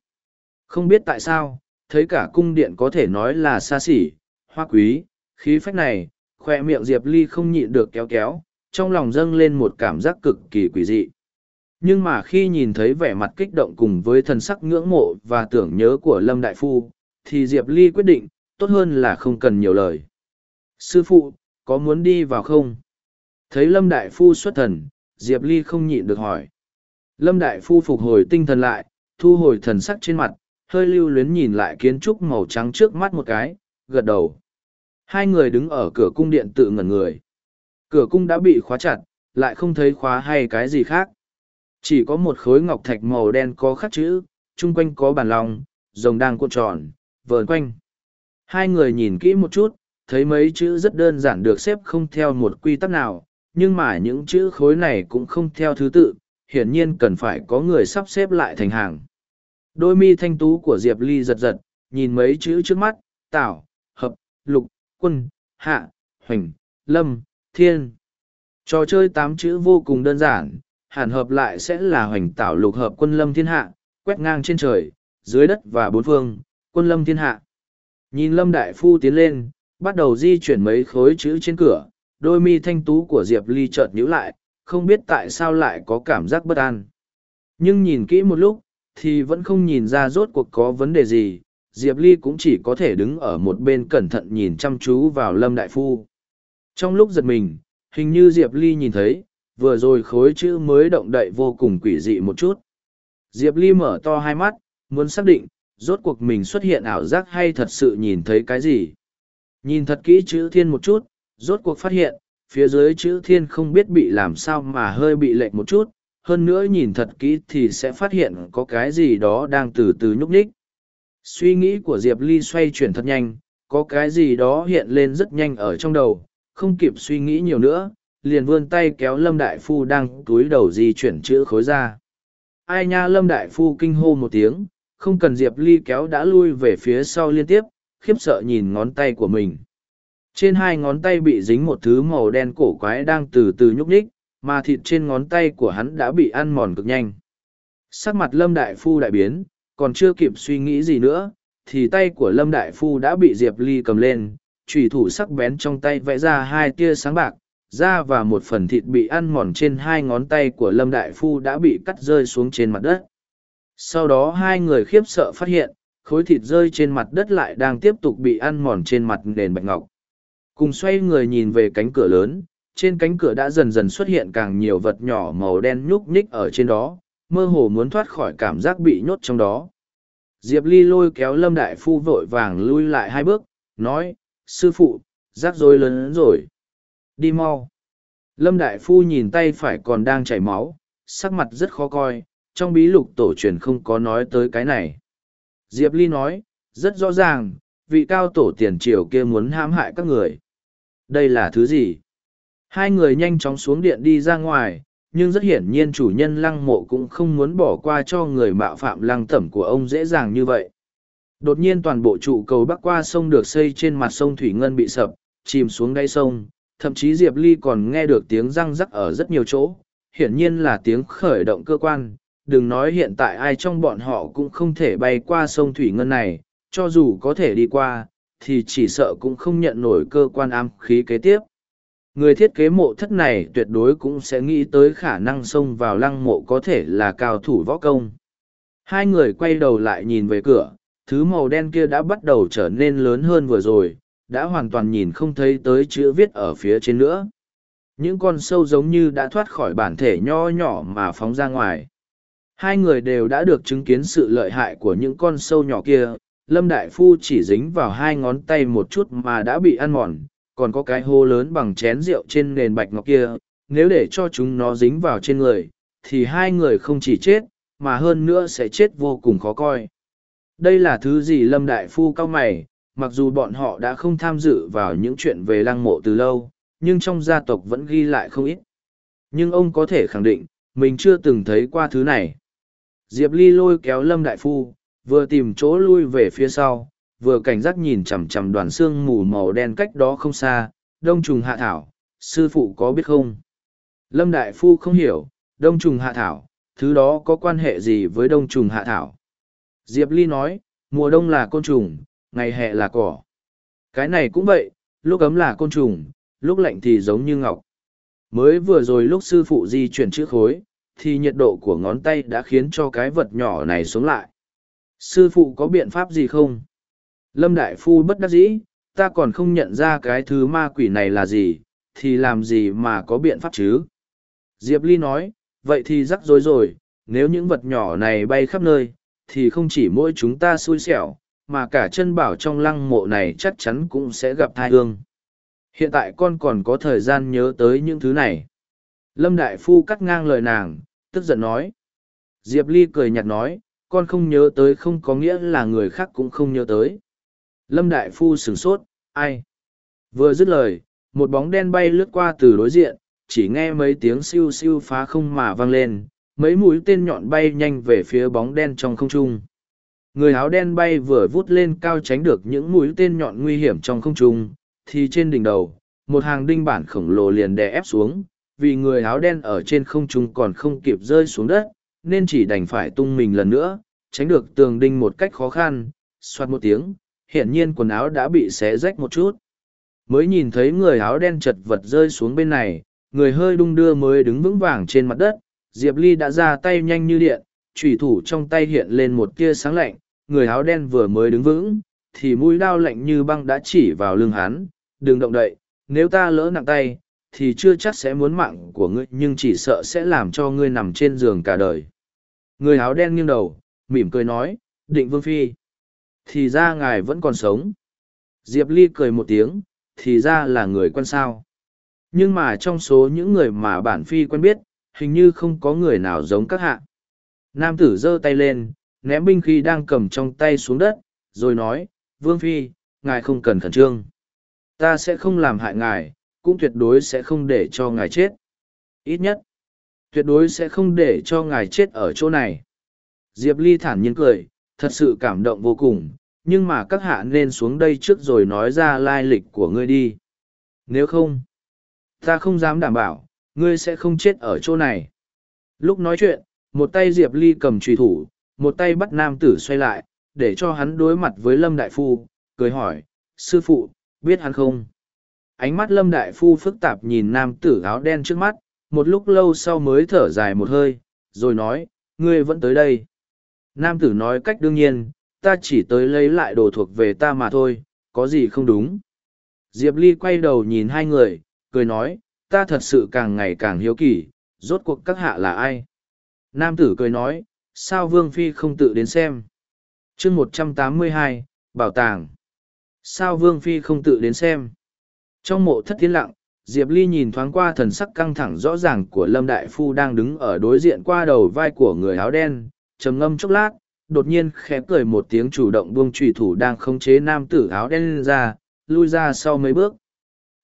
Không biết tại sao, thấy cả cung điện có thể nói là xa xỉ, hoa quý, khí phách này, khoe miệng Diệp Ly không nhịn được kéo kéo, trong lòng dâng lên một cảm giác cực kỳ quỷ dị. Nhưng mà khi nhìn thấy vẻ mặt kích động cùng với thần sắc ngưỡng mộ và tưởng nhớ của Lâm Đại Phu, thì Diệp Ly quyết định, tốt hơn là không cần nhiều lời. Sư phụ, có muốn đi vào không? Thấy Lâm Đại Phu xuất thần, Diệp Ly không nhịn được hỏi. Lâm Đại Phu phục hồi tinh thần lại, thu hồi thần sắc trên mặt, hơi lưu luyến nhìn lại kiến trúc màu trắng trước mắt một cái, gật đầu. Hai người đứng ở cửa cung điện tự ngẩn người. Cửa cung đã bị khóa chặt, lại không thấy khóa hay cái gì khác. Chỉ có một khối ngọc thạch màu đen có khắc chữ, chung quanh có bàn lòng, rồng đang cuộn tròn, vờn quanh. Hai người nhìn kỹ một chút, thấy mấy chữ rất đơn giản được xếp không theo một quy tắc nào, nhưng mà những chữ khối này cũng không theo thứ tự, hiển nhiên cần phải có người sắp xếp lại thành hàng. Đôi mi thanh tú của Diệp Ly giật giật, nhìn mấy chữ trước mắt, tảo, hợp, lục, quân, hạ, hoành, lâm, thiên. Trò chơi tám chữ vô cùng đơn giản, hàn hợp lại sẽ là hoành tảo lục hợp quân lâm thiên hạ, quét ngang trên trời, dưới đất và bốn phương, quân lâm thiên hạ. Nhìn lâm đại phu tiến lên, bắt đầu di chuyển mấy khối chữ trên cửa, đôi mi thanh tú của Diệp Ly chợt nhíu lại, không biết tại sao lại có cảm giác bất an. Nhưng nhìn kỹ một lúc, thì vẫn không nhìn ra rốt cuộc có vấn đề gì diệp ly cũng chỉ có thể đứng ở một bên cẩn thận nhìn chăm chú vào lâm đại phu trong lúc giật mình hình như diệp ly nhìn thấy vừa rồi khối chữ mới động đậy vô cùng quỷ dị một chút diệp ly mở to hai mắt muốn xác định rốt cuộc mình xuất hiện ảo giác hay thật sự nhìn thấy cái gì nhìn thật kỹ chữ thiên một chút rốt cuộc phát hiện phía dưới chữ thiên không biết bị làm sao mà hơi bị lệch một chút hơn nữa nhìn thật kỹ thì sẽ phát hiện có cái gì đó đang từ từ nhúc nhích suy nghĩ của diệp ly xoay chuyển thật nhanh có cái gì đó hiện lên rất nhanh ở trong đầu không kịp suy nghĩ nhiều nữa liền vươn tay kéo lâm đại phu đang túi đầu di chuyển chữ khối ra ai nha lâm đại phu kinh hô một tiếng không cần diệp ly kéo đã lui về phía sau liên tiếp khiếp sợ nhìn ngón tay của mình trên hai ngón tay bị dính một thứ màu đen cổ quái đang từ từ nhúc nhích mà thịt trên ngón tay của hắn đã bị ăn mòn cực nhanh sắc mặt lâm đại phu đại biến còn chưa kịp suy nghĩ gì nữa thì tay của lâm đại phu đã bị diệp ly cầm lên trùy thủ sắc bén trong tay vẽ ra hai tia sáng bạc da và một phần thịt bị ăn mòn trên hai ngón tay của lâm đại phu đã bị cắt rơi xuống trên mặt đất sau đó hai người khiếp sợ phát hiện khối thịt rơi trên mặt đất lại đang tiếp tục bị ăn mòn trên mặt nền bạch ngọc cùng xoay người nhìn về cánh cửa lớn trên cánh cửa đã dần dần xuất hiện càng nhiều vật nhỏ màu đen nhúc nhích ở trên đó, mơ hồ muốn thoát khỏi cảm giác bị nhốt trong đó. Diệp Ly lôi kéo Lâm Đại Phu vội vàng lui lại hai bước, nói, sư phụ, rác rối lớn rồi. Đi mau. Lâm Đại Phu nhìn tay phải còn đang chảy máu, sắc mặt rất khó coi, trong bí lục tổ truyền không có nói tới cái này. Diệp Ly nói, rất rõ ràng, vị cao tổ tiền triều kia muốn hãm hại các người. Đây là thứ gì? Hai người nhanh chóng xuống điện đi ra ngoài, nhưng rất hiển nhiên chủ nhân lăng mộ cũng không muốn bỏ qua cho người mạo phạm lăng tẩm của ông dễ dàng như vậy. Đột nhiên toàn bộ trụ cầu bắc qua sông được xây trên mặt sông Thủy Ngân bị sập, chìm xuống đáy sông, thậm chí Diệp Ly còn nghe được tiếng răng rắc ở rất nhiều chỗ, hiển nhiên là tiếng khởi động cơ quan, đừng nói hiện tại ai trong bọn họ cũng không thể bay qua sông Thủy Ngân này, cho dù có thể đi qua, thì chỉ sợ cũng không nhận nổi cơ quan ám khí kế tiếp người thiết kế mộ thất này tuyệt đối cũng sẽ nghĩ tới khả năng xông vào lăng mộ có thể là cao thủ võ công hai người quay đầu lại nhìn về cửa thứ màu đen kia đã bắt đầu trở nên lớn hơn vừa rồi đã hoàn toàn nhìn không thấy tới chữ viết ở phía trên nữa những con sâu giống như đã thoát khỏi bản thể nho nhỏ mà phóng ra ngoài hai người đều đã được chứng kiến sự lợi hại của những con sâu nhỏ kia lâm đại phu chỉ dính vào hai ngón tay một chút mà đã bị ăn mòn còn có cái hô lớn bằng chén rượu trên nền bạch ngọc kia, nếu để cho chúng nó dính vào trên người, thì hai người không chỉ chết, mà hơn nữa sẽ chết vô cùng khó coi. Đây là thứ gì Lâm Đại Phu cao mày, mặc dù bọn họ đã không tham dự vào những chuyện về lăng mộ từ lâu, nhưng trong gia tộc vẫn ghi lại không ít. Nhưng ông có thể khẳng định, mình chưa từng thấy qua thứ này. Diệp Ly lôi kéo Lâm Đại Phu, vừa tìm chỗ lui về phía sau, vừa cảnh giác nhìn chằm chằm đoàn xương mù màu đen cách đó không xa, đông trùng hạ thảo, sư phụ có biết không? Lâm Đại Phu không hiểu, đông trùng hạ thảo, thứ đó có quan hệ gì với đông trùng hạ thảo? Diệp Ly nói, mùa đông là côn trùng, ngày hè là cỏ. Cái này cũng vậy, lúc ấm là côn trùng, lúc lạnh thì giống như ngọc. Mới vừa rồi lúc sư phụ di chuyển chữ khối, thì nhiệt độ của ngón tay đã khiến cho cái vật nhỏ này xuống lại. Sư phụ có biện pháp gì không? Lâm Đại Phu bất đắc dĩ, ta còn không nhận ra cái thứ ma quỷ này là gì, thì làm gì mà có biện pháp chứ? Diệp Ly nói, vậy thì rắc rối rồi, nếu những vật nhỏ này bay khắp nơi, thì không chỉ mỗi chúng ta xui xẻo, mà cả chân bảo trong lăng mộ này chắc chắn cũng sẽ gặp thai hương. Hiện tại con còn có thời gian nhớ tới những thứ này. Lâm Đại Phu cắt ngang lời nàng, tức giận nói. Diệp Ly cười nhạt nói, con không nhớ tới không có nghĩa là người khác cũng không nhớ tới. Lâm Đại Phu sửng sốt, ai? Vừa dứt lời, một bóng đen bay lướt qua từ đối diện, chỉ nghe mấy tiếng siêu siêu phá không mà vang lên, mấy mũi tên nhọn bay nhanh về phía bóng đen trong không trung. Người áo đen bay vừa vút lên cao tránh được những mũi tên nhọn nguy hiểm trong không trung, thì trên đỉnh đầu, một hàng đinh bản khổng lồ liền đè ép xuống, vì người áo đen ở trên không trung còn không kịp rơi xuống đất, nên chỉ đành phải tung mình lần nữa, tránh được tường đinh một cách khó khăn, xoát một tiếng, hiển nhiên quần áo đã bị xé rách một chút mới nhìn thấy người áo đen chật vật rơi xuống bên này người hơi đung đưa mới đứng vững vàng trên mặt đất diệp ly đã ra tay nhanh như điện trùy thủ trong tay hiện lên một tia sáng lạnh người áo đen vừa mới đứng vững thì mũi đao lạnh như băng đã chỉ vào lưng hắn đừng động đậy nếu ta lỡ nặng tay thì chưa chắc sẽ muốn mạng của ngươi nhưng chỉ sợ sẽ làm cho ngươi nằm trên giường cả đời người áo đen nghiêng đầu mỉm cười nói định vương phi thì ra ngài vẫn còn sống. Diệp Ly cười một tiếng, thì ra là người quen sao. Nhưng mà trong số những người mà bản phi quen biết, hình như không có người nào giống các hạ. Nam tử giơ tay lên, ném binh khí đang cầm trong tay xuống đất, rồi nói, Vương Phi, ngài không cần khẩn trương. Ta sẽ không làm hại ngài, cũng tuyệt đối sẽ không để cho ngài chết. Ít nhất, tuyệt đối sẽ không để cho ngài chết ở chỗ này. Diệp Ly thản nhiên cười, thật sự cảm động vô cùng, nhưng mà các hạ nên xuống đây trước rồi nói ra lai lịch của ngươi đi. Nếu không, ta không dám đảm bảo, ngươi sẽ không chết ở chỗ này. Lúc nói chuyện, một tay Diệp Ly cầm trùy thủ, một tay bắt nam tử xoay lại, để cho hắn đối mặt với Lâm Đại Phu, cười hỏi, sư phụ, biết hắn không? Ánh mắt Lâm Đại Phu phức tạp nhìn nam tử áo đen trước mắt, một lúc lâu sau mới thở dài một hơi, rồi nói, ngươi vẫn tới đây nam tử nói cách đương nhiên, ta chỉ tới lấy lại đồ thuộc về ta mà thôi, có gì không đúng. Diệp Ly quay đầu nhìn hai người, cười nói, ta thật sự càng ngày càng hiếu kỳ, rốt cuộc các hạ là ai. Nam tử cười nói, sao Vương Phi không tự đến xem. chương một trăm tám mươi hai Bảo tàng. Sao Vương Phi không tự đến xem. Trong mộ thất tiến lặng, Diệp Ly nhìn thoáng qua thần sắc căng thẳng rõ ràng của Lâm Đại Phu đang đứng ở đối diện qua đầu vai của người áo đen, trầm ngâm chốc lát, đột nhiên khẽ cười một tiếng chủ động buông trùy thủ đang khống chế nam tử áo đen lên ra, lui ra sau mấy bước.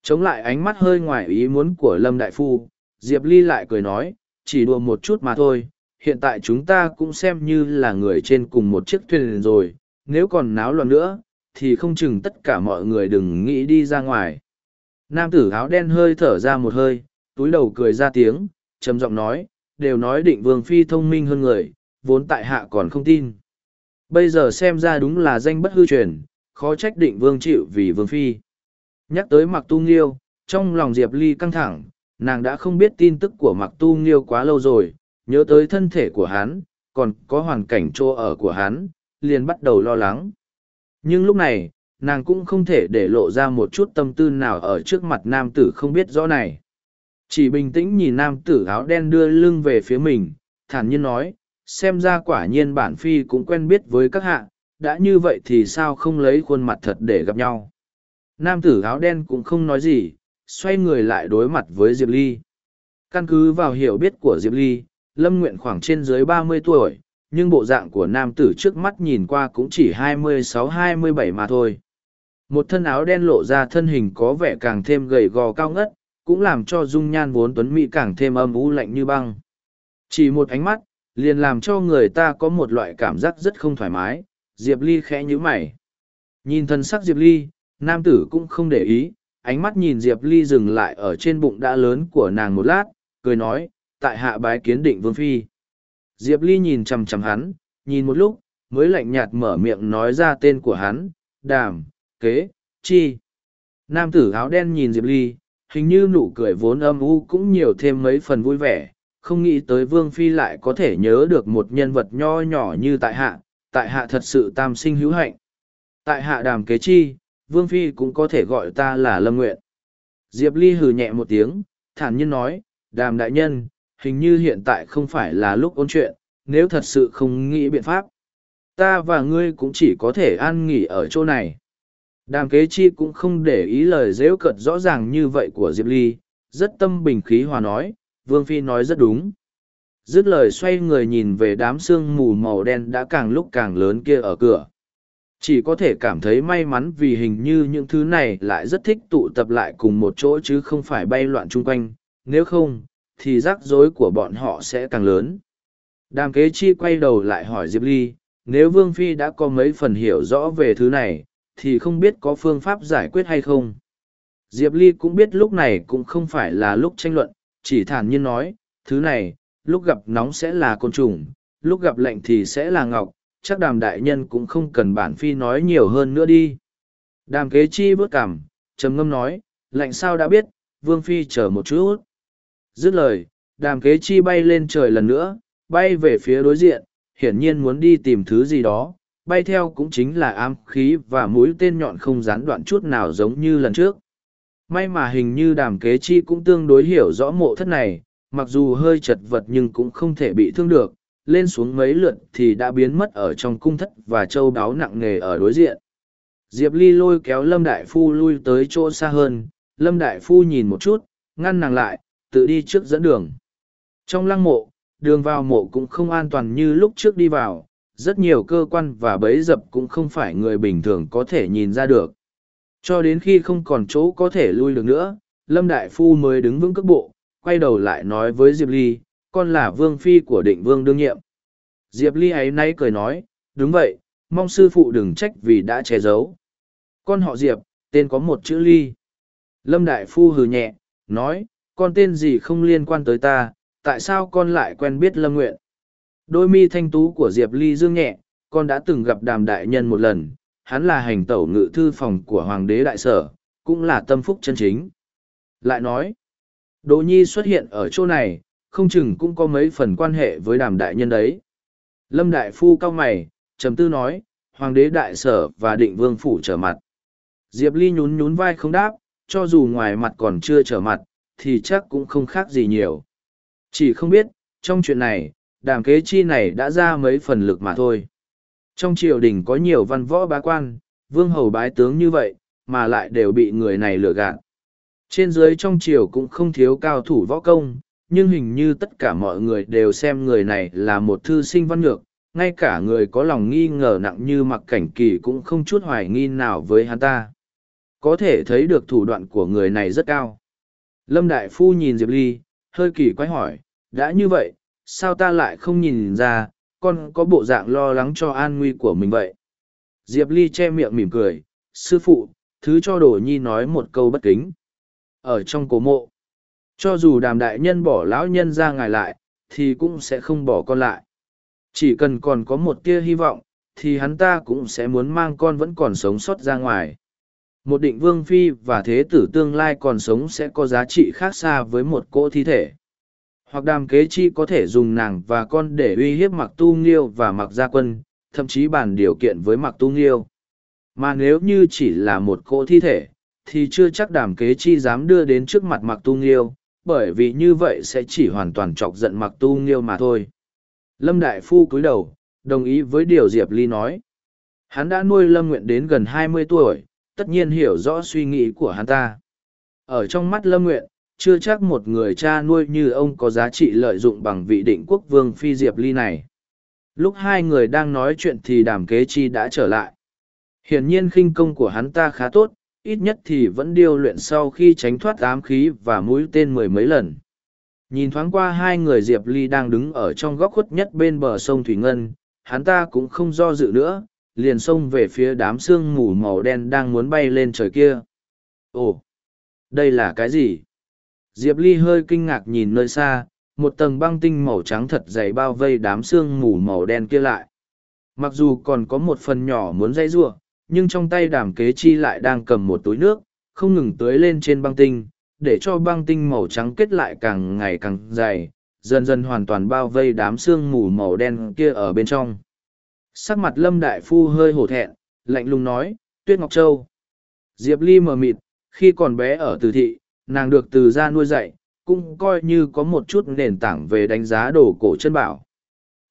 Chống lại ánh mắt hơi ngoài ý muốn của Lâm Đại Phu, Diệp Ly lại cười nói, chỉ đùa một chút mà thôi, hiện tại chúng ta cũng xem như là người trên cùng một chiếc thuyền rồi, nếu còn náo loạn nữa, thì không chừng tất cả mọi người đừng nghĩ đi ra ngoài. Nam tử áo đen hơi thở ra một hơi, túi đầu cười ra tiếng, trầm giọng nói, đều nói định vương phi thông minh hơn người, vốn tại hạ còn không tin. Bây giờ xem ra đúng là danh bất hư truyền, khó trách định vương chịu vì vương phi. Nhắc tới Mặc Tu Nghiêu, trong lòng Diệp Ly căng thẳng, nàng đã không biết tin tức của Mặc Tu Nghiêu quá lâu rồi, nhớ tới thân thể của hắn, còn có hoàn cảnh chỗ ở của hắn, liền bắt đầu lo lắng. Nhưng lúc này, nàng cũng không thể để lộ ra một chút tâm tư nào ở trước mặt nam tử không biết rõ này. Chỉ bình tĩnh nhìn nam tử áo đen đưa lưng về phía mình, thản nhiên nói, xem ra quả nhiên bản phi cũng quen biết với các hạ, đã như vậy thì sao không lấy khuôn mặt thật để gặp nhau. Nam tử áo đen cũng không nói gì, xoay người lại đối mặt với Diệp Ly. Căn cứ vào hiểu biết của Diệp Ly, Lâm Nguyện khoảng trên dưới ba mươi tuổi, nhưng bộ dạng của nam tử trước mắt nhìn qua cũng chỉ hai mươi sáu hai mươi bảy mà thôi. Một thân áo đen lộ ra thân hình có vẻ càng thêm gầy gò cao ngất, cũng làm cho dung nhan vốn tuấn mỹ càng thêm âm u lạnh như băng. Chỉ một ánh mắt, liền làm cho người ta có một loại cảm giác rất không thoải mái diệp ly khẽ nhíu mày nhìn thân sắc diệp ly nam tử cũng không để ý ánh mắt nhìn diệp ly dừng lại ở trên bụng đã lớn của nàng một lát cười nói tại hạ bái kiến định vương phi diệp ly nhìn chằm chằm hắn nhìn một lúc mới lạnh nhạt mở miệng nói ra tên của hắn đàm kế chi nam tử áo đen nhìn diệp ly hình như nụ cười vốn âm u cũng nhiều thêm mấy phần vui vẻ không nghĩ tới vương phi lại có thể nhớ được một nhân vật nho nhỏ như tại hạ tại hạ thật sự tam sinh hữu hạnh tại hạ đàm kế chi vương phi cũng có thể gọi ta là lâm nguyện diệp ly hừ nhẹ một tiếng thản nhiên nói đàm đại nhân hình như hiện tại không phải là lúc ôn chuyện nếu thật sự không nghĩ biện pháp ta và ngươi cũng chỉ có thể an nghỉ ở chỗ này đàm kế chi cũng không để ý lời dễu cợt rõ ràng như vậy của diệp ly rất tâm bình khí hòa nói Vương Phi nói rất đúng. Dứt lời xoay người nhìn về đám sương mù màu đen đã càng lúc càng lớn kia ở cửa. Chỉ có thể cảm thấy may mắn vì hình như những thứ này lại rất thích tụ tập lại cùng một chỗ chứ không phải bay loạn chung quanh, nếu không, thì rắc rối của bọn họ sẽ càng lớn. Đàm kế chi quay đầu lại hỏi Diệp Ly, nếu Vương Phi đã có mấy phần hiểu rõ về thứ này, thì không biết có phương pháp giải quyết hay không. Diệp Ly cũng biết lúc này cũng không phải là lúc tranh luận, chỉ thản nhiên nói, thứ này, lúc gặp nóng sẽ là côn trùng, lúc gặp lạnh thì sẽ là ngọc, chắc đàm đại nhân cũng không cần bản phi nói nhiều hơn nữa đi. Đàm kế chi bước cảm, trầm ngâm nói, lạnh sao đã biết, vương phi chờ một chút. Dứt lời, đàm kế chi bay lên trời lần nữa, bay về phía đối diện, hiển nhiên muốn đi tìm thứ gì đó, bay theo cũng chính là ám khí và mũi tên nhọn không gián đoạn chút nào giống như lần trước. May mà hình như đàm kế chi cũng tương đối hiểu rõ mộ thất này, mặc dù hơi chật vật nhưng cũng không thể bị thương được, lên xuống mấy lượt thì đã biến mất ở trong cung thất và châu đáo nặng nề ở đối diện. Diệp Ly lôi kéo Lâm Đại Phu lui tới chỗ xa hơn, Lâm Đại Phu nhìn một chút, ngăn nàng lại, tự đi trước dẫn đường. Trong lăng mộ, đường vào mộ cũng không an toàn như lúc trước đi vào, rất nhiều cơ quan và bẫy dập cũng không phải người bình thường có thể nhìn ra được. Cho đến khi không còn chỗ có thể lui được nữa, Lâm Đại Phu mới đứng vững cước bộ, quay đầu lại nói với Diệp Ly, con là vương phi của định vương đương nhiệm. Diệp Ly ấy nay cười nói, đúng vậy, mong sư phụ đừng trách vì đã che giấu. Con họ Diệp, tên có một chữ Ly. Lâm Đại Phu hừ nhẹ, nói, con tên gì không liên quan tới ta, tại sao con lại quen biết Lâm Nguyện? Đôi mi thanh tú của Diệp Ly dương nhẹ, con đã từng gặp đàm đại nhân một lần, hắn là hành tẩu ngự thư phòng của hoàng đế đại sở, cũng là tâm phúc chân chính. Lại nói, Đỗ Nhi xuất hiện ở chỗ này, không chừng cũng có mấy phần quan hệ với đàm đại nhân đấy. Lâm Đại Phu cao mày, trầm tư nói, hoàng đế đại sở và định vương phủ trở mặt. Diệp Ly nhún nhún vai không đáp, cho dù ngoài mặt còn chưa trở mặt, thì chắc cũng không khác gì nhiều. Chỉ không biết, trong chuyện này, đàm kế chi này đã ra mấy phần lực mà thôi. Trong triều đình có nhiều văn võ bá quan, vương hầu bái tướng như vậy, mà lại đều bị người này lừa gạt. Trên dưới trong triều cũng không thiếu cao thủ võ công, nhưng hình như tất cả mọi người đều xem người này là một thư sinh văn ngược, ngay cả người có lòng nghi ngờ nặng như mặc cảnh kỳ cũng không chút hoài nghi nào với hắn ta. Có thể thấy được thủ đoạn của người này rất cao. Lâm Đại Phu nhìn Diệp Ly, hơi kỳ quái hỏi, đã như vậy, sao ta lại không nhìn ra, con có bộ dạng lo lắng cho an nguy của mình vậy. Diệp Ly che miệng mỉm cười, sư phụ, thứ cho đồ nhi nói một câu bất kính. Ở trong cố mộ, cho dù đàm đại nhân bỏ lão nhân ra ngài lại, thì cũng sẽ không bỏ con lại. Chỉ cần còn có một tia hy vọng, thì hắn ta cũng sẽ muốn mang con vẫn còn sống sót ra ngoài. Một định vương phi và thế tử tương lai còn sống sẽ có giá trị khác xa với một cỗ thi thể hoặc đàm kế chi có thể dùng nàng và con để uy hiếp mặc tu nghiêu và mặc gia quân thậm chí bàn điều kiện với mặc tu nghiêu mà nếu như chỉ là một cỗ thi thể thì chưa chắc đàm kế chi dám đưa đến trước mặt mặc tu nghiêu bởi vì như vậy sẽ chỉ hoàn toàn chọc giận mặc tu nghiêu mà thôi lâm đại phu cúi đầu đồng ý với điều diệp ly nói hắn đã nuôi lâm nguyện đến gần hai mươi tuổi tất nhiên hiểu rõ suy nghĩ của hắn ta ở trong mắt lâm nguyện chưa chắc một người cha nuôi như ông có giá trị lợi dụng bằng vị định quốc vương phi diệp ly này lúc hai người đang nói chuyện thì đàm kế chi đã trở lại hiển nhiên khinh công của hắn ta khá tốt ít nhất thì vẫn điêu luyện sau khi tránh thoát ám khí và mũi tên mười mấy lần nhìn thoáng qua hai người diệp ly đang đứng ở trong góc khuất nhất bên bờ sông thủy ngân hắn ta cũng không do dự nữa liền xông về phía đám sương mù màu đen đang muốn bay lên trời kia ồ đây là cái gì Diệp Ly hơi kinh ngạc nhìn nơi xa, một tầng băng tinh màu trắng thật dày bao vây đám xương mù màu đen kia lại. Mặc dù còn có một phần nhỏ muốn dây rua, nhưng trong tay đàm kế chi lại đang cầm một túi nước, không ngừng tưới lên trên băng tinh, để cho băng tinh màu trắng kết lại càng ngày càng dày, dần dần hoàn toàn bao vây đám xương mù màu đen kia ở bên trong. Sắc mặt Lâm Đại Phu hơi hổ thẹn, lạnh lùng nói, Tuyết Ngọc Châu. Diệp Ly mờ mịt, khi còn bé ở từ thị, nàng được từ gia nuôi dạy, cũng coi như có một chút nền tảng về đánh giá đồ cổ chân bảo.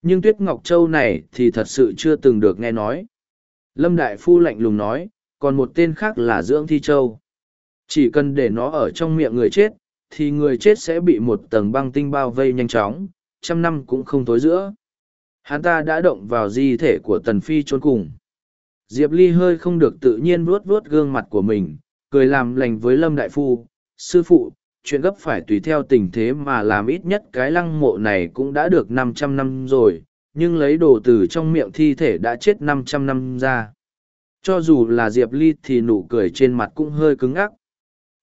Nhưng Tuyết Ngọc Châu này thì thật sự chưa từng được nghe nói. Lâm Đại Phu lạnh lùng nói, còn một tên khác là Dưỡng Thi Châu. Chỉ cần để nó ở trong miệng người chết, thì người chết sẽ bị một tầng băng tinh bao vây nhanh chóng, trăm năm cũng không tối giữa. Hắn ta đã động vào di thể của Tần Phi trốn cùng. Diệp Ly hơi không được tự nhiên vuốt vuốt gương mặt của mình, cười làm lành với Lâm Đại Phu, sư phụ chuyện gấp phải tùy theo tình thế mà làm ít nhất cái lăng mộ này cũng đã được năm trăm năm rồi nhưng lấy đồ từ trong miệng thi thể đã chết năm trăm năm ra cho dù là diệp ly thì nụ cười trên mặt cũng hơi cứng ắc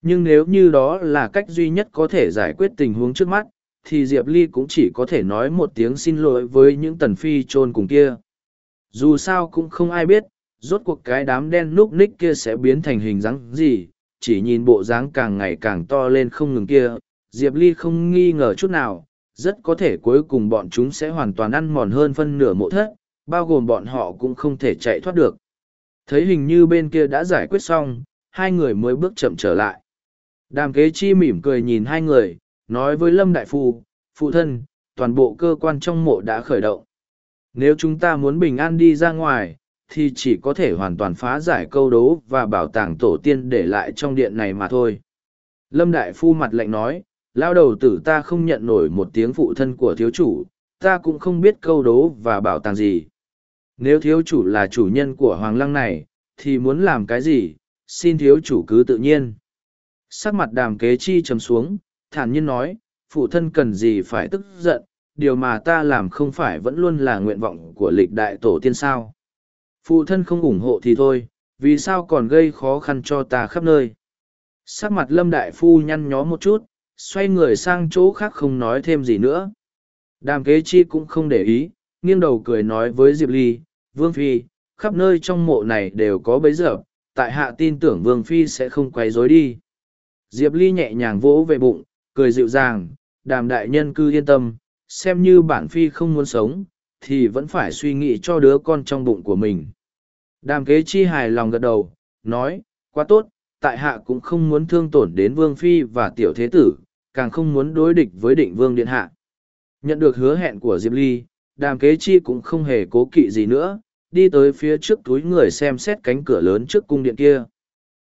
nhưng nếu như đó là cách duy nhất có thể giải quyết tình huống trước mắt thì diệp ly cũng chỉ có thể nói một tiếng xin lỗi với những tần phi chôn cùng kia dù sao cũng không ai biết rốt cuộc cái đám đen núp ních kia sẽ biến thành hình dáng gì chỉ nhìn bộ dáng càng ngày càng to lên không ngừng kia, Diệp Ly không nghi ngờ chút nào, rất có thể cuối cùng bọn chúng sẽ hoàn toàn ăn mòn hơn phân nửa mộ thất, bao gồm bọn họ cũng không thể chạy thoát được. Thấy hình như bên kia đã giải quyết xong, hai người mới bước chậm trở lại. Đàm kế chi mỉm cười nhìn hai người, nói với Lâm Đại Phu, phụ thân, toàn bộ cơ quan trong mộ đã khởi động. Nếu chúng ta muốn bình an đi ra ngoài, thì chỉ có thể hoàn toàn phá giải câu đố và bảo tàng tổ tiên để lại trong điện này mà thôi. Lâm Đại Phu mặt lạnh nói, lao đầu tử ta không nhận nổi một tiếng phụ thân của thiếu chủ, ta cũng không biết câu đố và bảo tàng gì. Nếu thiếu chủ là chủ nhân của Hoàng Lăng này, thì muốn làm cái gì, xin thiếu chủ cứ tự nhiên. Sắc mặt đàm kế chi trầm xuống, thản nhiên nói, phụ thân cần gì phải tức giận, điều mà ta làm không phải vẫn luôn là nguyện vọng của lịch đại tổ tiên sao phụ thân không ủng hộ thì thôi vì sao còn gây khó khăn cho ta khắp nơi sắc mặt lâm đại phu nhăn nhó một chút xoay người sang chỗ khác không nói thêm gì nữa đàm kế chi cũng không để ý nghiêng đầu cười nói với diệp ly vương phi khắp nơi trong mộ này đều có bấy giờ tại hạ tin tưởng vương phi sẽ không quay rối đi diệp ly nhẹ nhàng vỗ về bụng cười dịu dàng đàm đại nhân cư yên tâm xem như bản phi không muốn sống thì vẫn phải suy nghĩ cho đứa con trong bụng của mình. Đàm kế chi hài lòng gật đầu, nói, quá tốt, tại hạ cũng không muốn thương tổn đến vương phi và tiểu thế tử, càng không muốn đối địch với định vương điện hạ. Nhận được hứa hẹn của Diệp Ly, đàm kế chi cũng không hề cố kỵ gì nữa, đi tới phía trước túi người xem xét cánh cửa lớn trước cung điện kia.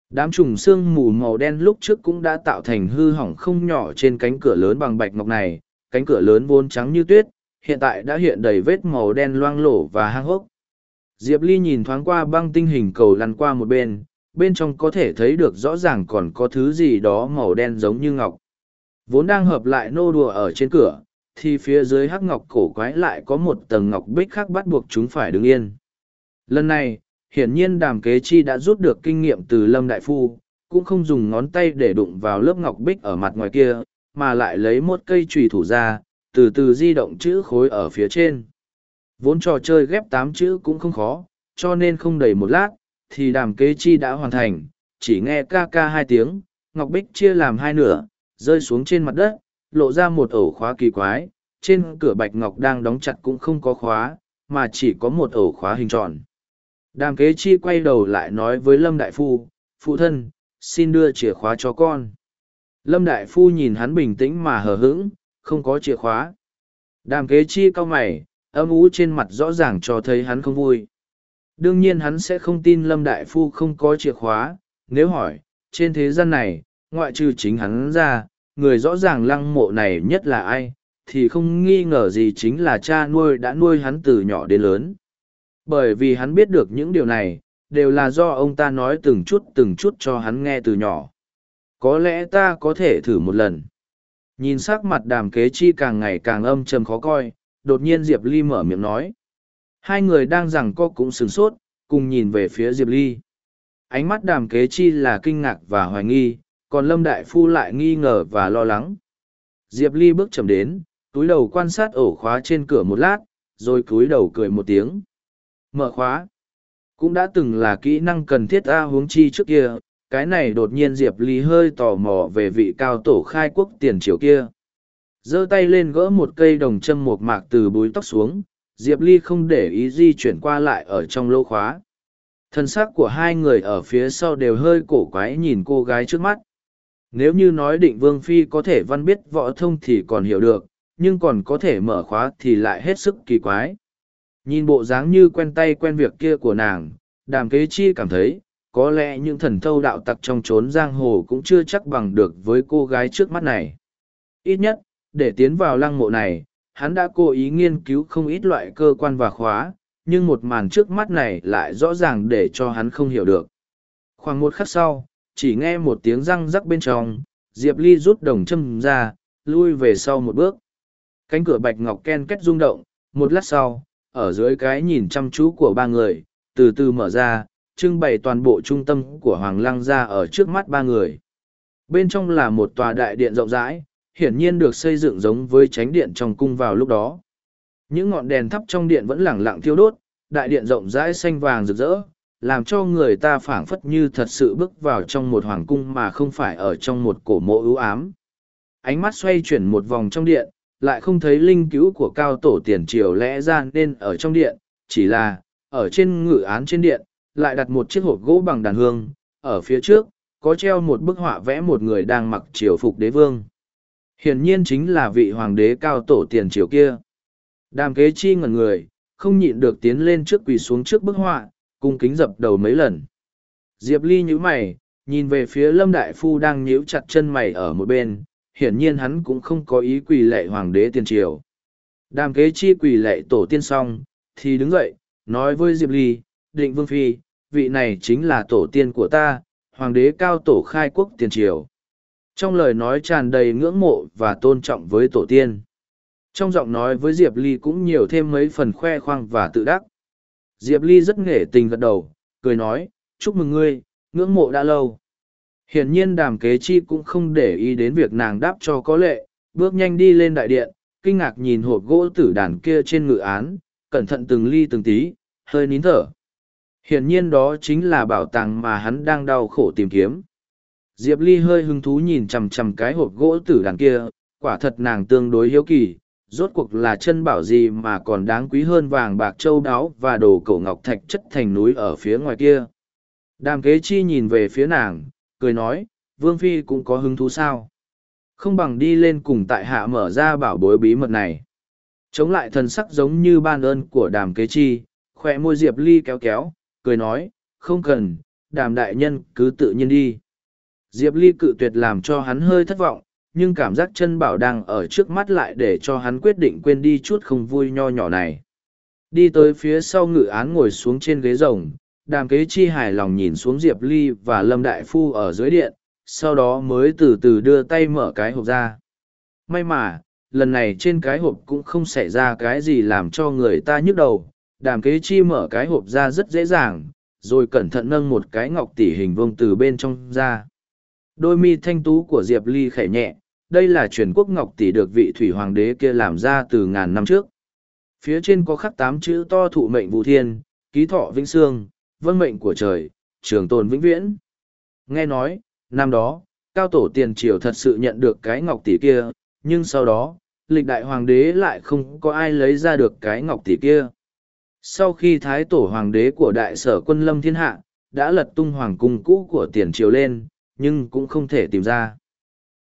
Đám trùng xương mù màu đen lúc trước cũng đã tạo thành hư hỏng không nhỏ trên cánh cửa lớn bằng bạch ngọc này, cánh cửa lớn vốn trắng như tuyết, hiện tại đã hiện đầy vết màu đen loang lổ và hang hốc. Diệp Ly nhìn thoáng qua băng tinh hình cầu lăn qua một bên, bên trong có thể thấy được rõ ràng còn có thứ gì đó màu đen giống như ngọc. Vốn đang hợp lại nô đùa ở trên cửa, thì phía dưới hắc ngọc cổ quái lại có một tầng ngọc bích khác bắt buộc chúng phải đứng yên. Lần này, hiển nhiên đàm kế chi đã rút được kinh nghiệm từ Lâm Đại Phu, cũng không dùng ngón tay để đụng vào lớp ngọc bích ở mặt ngoài kia, mà lại lấy một cây trùy thủ ra, từ từ di động chữ khối ở phía trên. Vốn trò chơi ghép tám chữ cũng không khó, cho nên không đầy một lát, thì đàm kế chi đã hoàn thành, chỉ nghe ca ca hai tiếng, Ngọc Bích chia làm hai nửa, rơi xuống trên mặt đất, lộ ra một ổ khóa kỳ quái, trên cửa Bạch Ngọc đang đóng chặt cũng không có khóa, mà chỉ có một ổ khóa hình tròn. Đàm kế chi quay đầu lại nói với Lâm Đại Phu, Phụ thân, xin đưa chìa khóa cho con. Lâm Đại Phu nhìn hắn bình tĩnh mà hờ hững, không có chìa khóa. Đàm kế chi cao mày, âm ú trên mặt rõ ràng cho thấy hắn không vui. Đương nhiên hắn sẽ không tin Lâm Đại Phu không có chìa khóa, nếu hỏi, trên thế gian này, ngoại trừ chính hắn ra, người rõ ràng lăng mộ này nhất là ai, thì không nghi ngờ gì chính là cha nuôi đã nuôi hắn từ nhỏ đến lớn. Bởi vì hắn biết được những điều này, đều là do ông ta nói từng chút từng chút cho hắn nghe từ nhỏ. Có lẽ ta có thể thử một lần nhìn s ắ c mặt đàm kế chi càng ngày càng âm trầm khó coi đột nhiên diệp ly mở miệng nói hai người đang rằng co cũng sửng sốt cùng nhìn về phía diệp ly ánh mắt đàm kế chi là kinh ngạc và hoài nghi còn lâm đại phu lại nghi ngờ và lo lắng diệp ly bước chầm đến túi đầu quan sát ổ khóa trên cửa một lát rồi cúi đầu cười một tiếng mở khóa cũng đã từng là kỹ năng cần thiết a huống chi trước kia cái này đột nhiên diệp ly hơi tò mò về vị cao tổ khai quốc tiền triều kia giơ tay lên gỡ một cây đồng châm một mạc từ búi tóc xuống diệp ly không để ý di chuyển qua lại ở trong lỗ khóa thân xác của hai người ở phía sau đều hơi cổ quái nhìn cô gái trước mắt nếu như nói định vương phi có thể văn biết võ thông thì còn hiểu được nhưng còn có thể mở khóa thì lại hết sức kỳ quái nhìn bộ dáng như quen tay quen việc kia của nàng đàm kế chi cảm thấy có lẽ những thần thâu đạo tặc trong trốn giang hồ cũng chưa chắc bằng được với cô gái trước mắt này. Ít nhất, để tiến vào lăng mộ này, hắn đã cố ý nghiên cứu không ít loại cơ quan và khóa, nhưng một màn trước mắt này lại rõ ràng để cho hắn không hiểu được. Khoảng một khắc sau, chỉ nghe một tiếng răng rắc bên trong, Diệp Ly rút đồng châm ra, lui về sau một bước. Cánh cửa bạch ngọc ken kết rung động, một lát sau, ở dưới cái nhìn chăm chú của ba người, từ từ mở ra, trưng bày toàn bộ trung tâm của Hoàng Lăng ra ở trước mắt ba người. Bên trong là một tòa đại điện rộng rãi, hiển nhiên được xây dựng giống với tránh điện trong cung vào lúc đó. Những ngọn đèn thắp trong điện vẫn lẳng lặng thiêu đốt, đại điện rộng rãi xanh vàng rực rỡ, làm cho người ta phảng phất như thật sự bước vào trong một hoàng cung mà không phải ở trong một cổ mộ ưu ám. Ánh mắt xoay chuyển một vòng trong điện, lại không thấy linh cứu của cao tổ tiền triều lẽ ra nên ở trong điện, chỉ là, ở trên ngự án trên điện, lại đặt một chiếc hộp gỗ bằng đàn hương, ở phía trước, có treo một bức họa vẽ một người đang mặc triều phục đế vương. Hiển nhiên chính là vị hoàng đế cao tổ tiền triều kia. Đàm kế chi ngẩn người, không nhịn được tiến lên trước quỳ xuống trước bức họa, cung kính dập đầu mấy lần. Diệp Ly nhíu mày, nhìn về phía Lâm Đại Phu đang nhíu chặt chân mày ở một bên, hiển nhiên hắn cũng không có ý quỳ lệ hoàng đế tiền triều. Đàm kế chi quỳ lệ tổ tiên xong, thì đứng dậy, nói với Diệp Ly, định vương phi, vị này chính là tổ tiên của ta, hoàng đế cao tổ khai quốc tiền triều. Trong lời nói tràn đầy ngưỡng mộ và tôn trọng với tổ tiên. Trong giọng nói với Diệp Ly cũng nhiều thêm mấy phần khoe khoang và tự đắc. Diệp Ly rất nghệ tình gật đầu, cười nói, chúc mừng ngươi, ngưỡng mộ đã lâu. Hiển nhiên đàm kế chi cũng không để ý đến việc nàng đáp cho có lệ, bước nhanh đi lên đại điện, kinh ngạc nhìn hộp gỗ tử đàn kia trên ngự án, cẩn thận từng ly từng tí, hơi nín thở hiển nhiên đó chính là bảo tàng mà hắn đang đau khổ tìm kiếm diệp ly hơi hứng thú nhìn chằm chằm cái hộp gỗ tử đằng kia quả thật nàng tương đối hiếu kỳ rốt cuộc là chân bảo gì mà còn đáng quý hơn vàng bạc châu đáo và đồ cổ ngọc thạch chất thành núi ở phía ngoài kia đàm kế chi nhìn về phía nàng cười nói vương phi cũng có hứng thú sao không bằng đi lên cùng tại hạ mở ra bảo bối bí mật này chống lại thần sắc giống như ban ơn của đàm kế chi khoe môi diệp ly kéo kéo cười nói, không cần, đàm đại nhân cứ tự nhiên đi. Diệp Ly cự tuyệt làm cho hắn hơi thất vọng, nhưng cảm giác chân bảo đang ở trước mắt lại để cho hắn quyết định quên đi chút không vui nho nhỏ này. Đi tới phía sau ngự án ngồi xuống trên ghế rồng, đàm kế chi hài lòng nhìn xuống Diệp Ly và Lâm Đại Phu ở dưới điện, sau đó mới từ từ đưa tay mở cái hộp ra. May mà, lần này trên cái hộp cũng không xảy ra cái gì làm cho người ta nhức đầu, đàm kế chi mở cái hộp ra rất dễ dàng, rồi cẩn thận nâng một cái ngọc tỷ hình vuông từ bên trong ra. Đôi mi thanh tú của Diệp Ly khẽ nhẹ, đây là truyền quốc ngọc tỷ được vị thủy hoàng đế kia làm ra từ ngàn năm trước. Phía trên có khắc tám chữ to thụ mệnh vũ thiên, ký thọ vĩnh sương, vân mệnh của trời, trường tồn vĩnh viễn. Nghe nói, năm đó, cao tổ tiền triều thật sự nhận được cái ngọc tỷ kia, nhưng sau đó, lịch đại hoàng đế lại không có ai lấy ra được cái ngọc tỷ kia. Sau khi Thái Tổ Hoàng đế của Đại sở quân lâm thiên hạ, đã lật tung Hoàng cung cũ của tiền triều lên, nhưng cũng không thể tìm ra.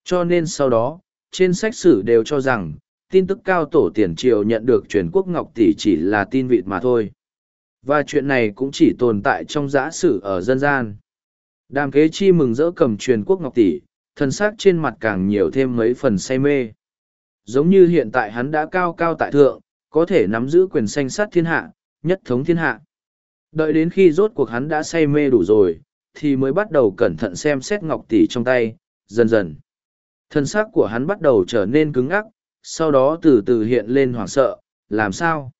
Cho nên sau đó, trên sách sử đều cho rằng, tin tức cao tổ tiền triều nhận được truyền quốc ngọc tỷ chỉ là tin vịt mà thôi. Và chuyện này cũng chỉ tồn tại trong giã sử ở dân gian. Đàm kế chi mừng rỡ cầm truyền quốc ngọc tỷ, thân xác trên mặt càng nhiều thêm mấy phần say mê. Giống như hiện tại hắn đã cao cao tại thượng, có thể nắm giữ quyền sanh sát thiên hạ, nhất thống thiên hạ. Đợi đến khi rốt cuộc hắn đã say mê đủ rồi, thì mới bắt đầu cẩn thận xem xét ngọc tỷ trong tay, dần dần. Thân xác của hắn bắt đầu trở nên cứng ngắc, sau đó từ từ hiện lên hoảng sợ, làm sao?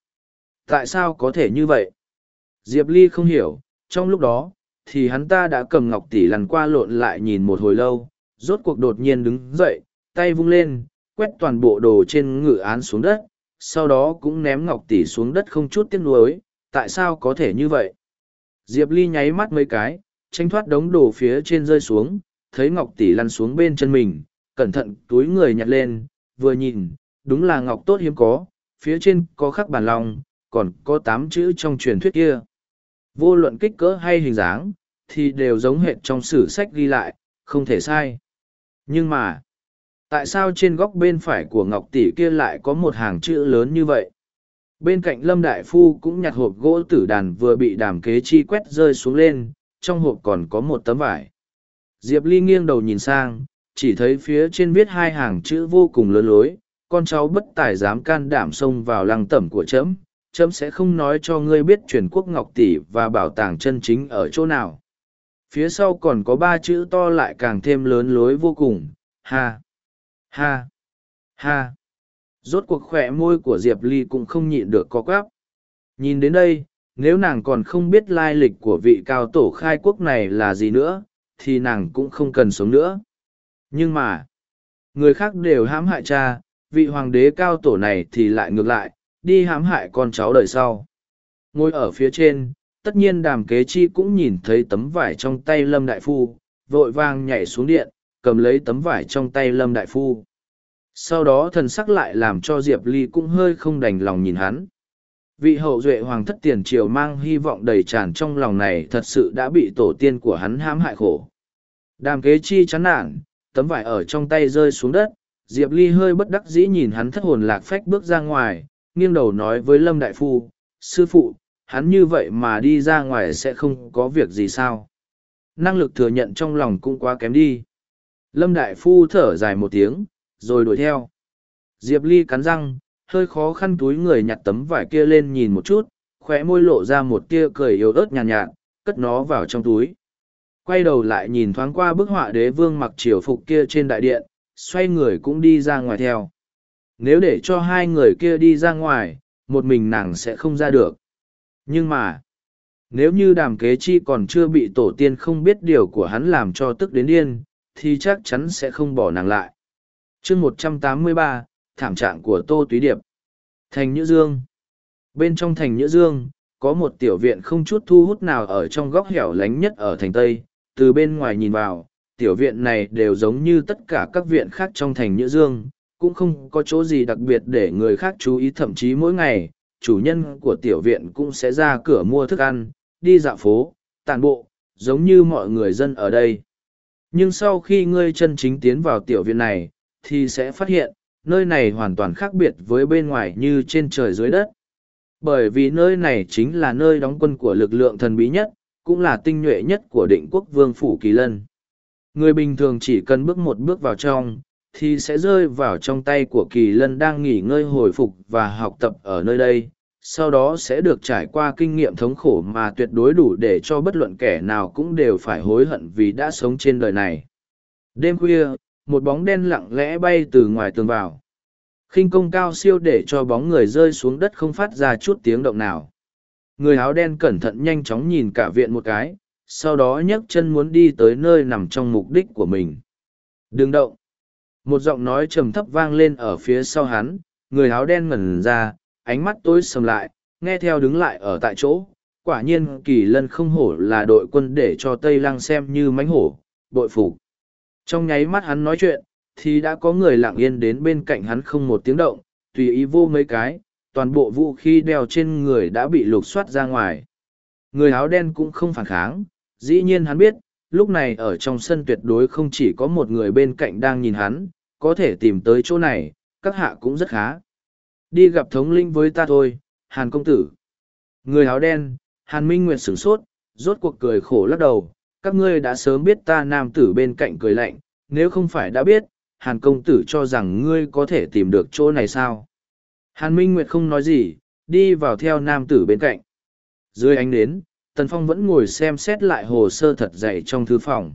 Tại sao có thể như vậy? Diệp Ly không hiểu, trong lúc đó, thì hắn ta đã cầm ngọc tỷ lằn qua lộn lại nhìn một hồi lâu, rốt cuộc đột nhiên đứng dậy, tay vung lên, quét toàn bộ đồ trên ngự án xuống đất, sau đó cũng ném ngọc tỷ xuống đất không chút tiếc nuối, tại sao có thể như vậy? Diệp Ly nháy mắt mấy cái, tranh thoát đống đồ phía trên rơi xuống, thấy ngọc tỷ lăn xuống bên chân mình, cẩn thận túi người nhặt lên, vừa nhìn, đúng là ngọc tốt hiếm có, phía trên có khắc bản lòng, còn có tám chữ trong truyền thuyết kia. Vô luận kích cỡ hay hình dáng, thì đều giống hệt trong sử sách ghi lại, không thể sai. Nhưng mà, tại sao trên góc bên phải của ngọc tỷ kia lại có một hàng chữ lớn như vậy bên cạnh lâm đại phu cũng nhặt hộp gỗ tử đàn vừa bị đàm kế chi quét rơi xuống lên trong hộp còn có một tấm vải diệp ly nghiêng đầu nhìn sang chỉ thấy phía trên viết hai hàng chữ vô cùng lớn lối con cháu bất tài dám can đảm xông vào lăng tẩm của trẫm trẫm sẽ không nói cho ngươi biết truyền quốc ngọc tỷ và bảo tàng chân chính ở chỗ nào phía sau còn có ba chữ to lại càng thêm lớn lối vô cùng ha Ha! Ha! Rốt cuộc khỏe môi của Diệp Ly cũng không nhịn được có quáp. Nhìn đến đây, nếu nàng còn không biết lai lịch của vị cao tổ khai quốc này là gì nữa, thì nàng cũng không cần sống nữa. Nhưng mà, người khác đều hãm hại cha, vị hoàng đế cao tổ này thì lại ngược lại, đi hãm hại con cháu đời sau. Ngồi ở phía trên, tất nhiên đàm kế chi cũng nhìn thấy tấm vải trong tay lâm đại phu, vội vàng nhảy xuống điện, cầm lấy tấm vải trong tay lâm đại phu sau đó thần sắc lại làm cho diệp ly cũng hơi không đành lòng nhìn hắn vị hậu duệ hoàng thất tiền triều mang hy vọng đầy tràn trong lòng này thật sự đã bị tổ tiên của hắn hãm hại khổ đàm kế chi chán nản tấm vải ở trong tay rơi xuống đất diệp ly hơi bất đắc dĩ nhìn hắn thất hồn lạc phách bước ra ngoài nghiêng đầu nói với lâm đại phu sư phụ hắn như vậy mà đi ra ngoài sẽ không có việc gì sao năng lực thừa nhận trong lòng cũng quá kém đi Lâm Đại Phu thở dài một tiếng, rồi đuổi theo. Diệp Ly cắn răng, hơi khó khăn túi người nhặt tấm vải kia lên nhìn một chút, khóe môi lộ ra một tia cười yếu ớt nhàn nhạt, nhạt, cất nó vào trong túi. Quay đầu lại nhìn thoáng qua bức họa đế vương mặc triều phục kia trên đại điện, xoay người cũng đi ra ngoài theo. Nếu để cho hai người kia đi ra ngoài, một mình nàng sẽ không ra được. Nhưng mà, nếu như đàm kế chi còn chưa bị tổ tiên không biết điều của hắn làm cho tức đến điên, thì chắc chắn sẽ không bỏ nàng lại chương 183, trăm thảm trạng của tô túy điệp thành nhữ dương bên trong thành nhữ dương có một tiểu viện không chút thu hút nào ở trong góc hẻo lánh nhất ở thành tây từ bên ngoài nhìn vào tiểu viện này đều giống như tất cả các viện khác trong thành nhữ dương cũng không có chỗ gì đặc biệt để người khác chú ý thậm chí mỗi ngày chủ nhân của tiểu viện cũng sẽ ra cửa mua thức ăn đi dạo phố tàn bộ giống như mọi người dân ở đây nhưng sau khi ngươi chân chính tiến vào tiểu viện này thì sẽ phát hiện nơi này hoàn toàn khác biệt với bên ngoài như trên trời dưới đất bởi vì nơi này chính là nơi đóng quân của lực lượng thần bí nhất cũng là tinh nhuệ nhất của định quốc vương phủ kỳ lân người bình thường chỉ cần bước một bước vào trong thì sẽ rơi vào trong tay của kỳ lân đang nghỉ ngơi hồi phục và học tập ở nơi đây sau đó sẽ được trải qua kinh nghiệm thống khổ mà tuyệt đối đủ để cho bất luận kẻ nào cũng đều phải hối hận vì đã sống trên đời này. Đêm khuya, một bóng đen lặng lẽ bay từ ngoài tường vào. khinh công cao siêu để cho bóng người rơi xuống đất không phát ra chút tiếng động nào. Người áo đen cẩn thận nhanh chóng nhìn cả viện một cái, sau đó nhấc chân muốn đi tới nơi nằm trong mục đích của mình. Đừng động! Một giọng nói trầm thấp vang lên ở phía sau hắn, người áo đen ngẩn ra, ánh mắt tôi sầm lại, nghe theo đứng lại ở tại chỗ. Quả nhiên kỳ lân không hổ là đội quân để cho Tây Lăng xem như mánh hổ, bội phục. Trong nháy mắt hắn nói chuyện, thì đã có người lặng yên đến bên cạnh hắn không một tiếng động, tùy ý vô mấy cái, toàn bộ vũ khí đeo trên người đã bị lục soát ra ngoài. Người áo đen cũng không phản kháng, dĩ nhiên hắn biết, lúc này ở trong sân tuyệt đối không chỉ có một người bên cạnh đang nhìn hắn, có thể tìm tới chỗ này, các hạ cũng rất khá. Đi gặp thống linh với ta thôi, Hàn công tử. Người áo đen, Hàn Minh Nguyệt sửng sốt, rốt cuộc cười khổ lắc đầu. Các ngươi đã sớm biết ta nam tử bên cạnh cười lạnh, nếu không phải đã biết, Hàn công tử cho rằng ngươi có thể tìm được chỗ này sao. Hàn Minh Nguyệt không nói gì, đi vào theo nam tử bên cạnh. Dưới ánh nến, Tần Phong vẫn ngồi xem xét lại hồ sơ thật dày trong thư phòng.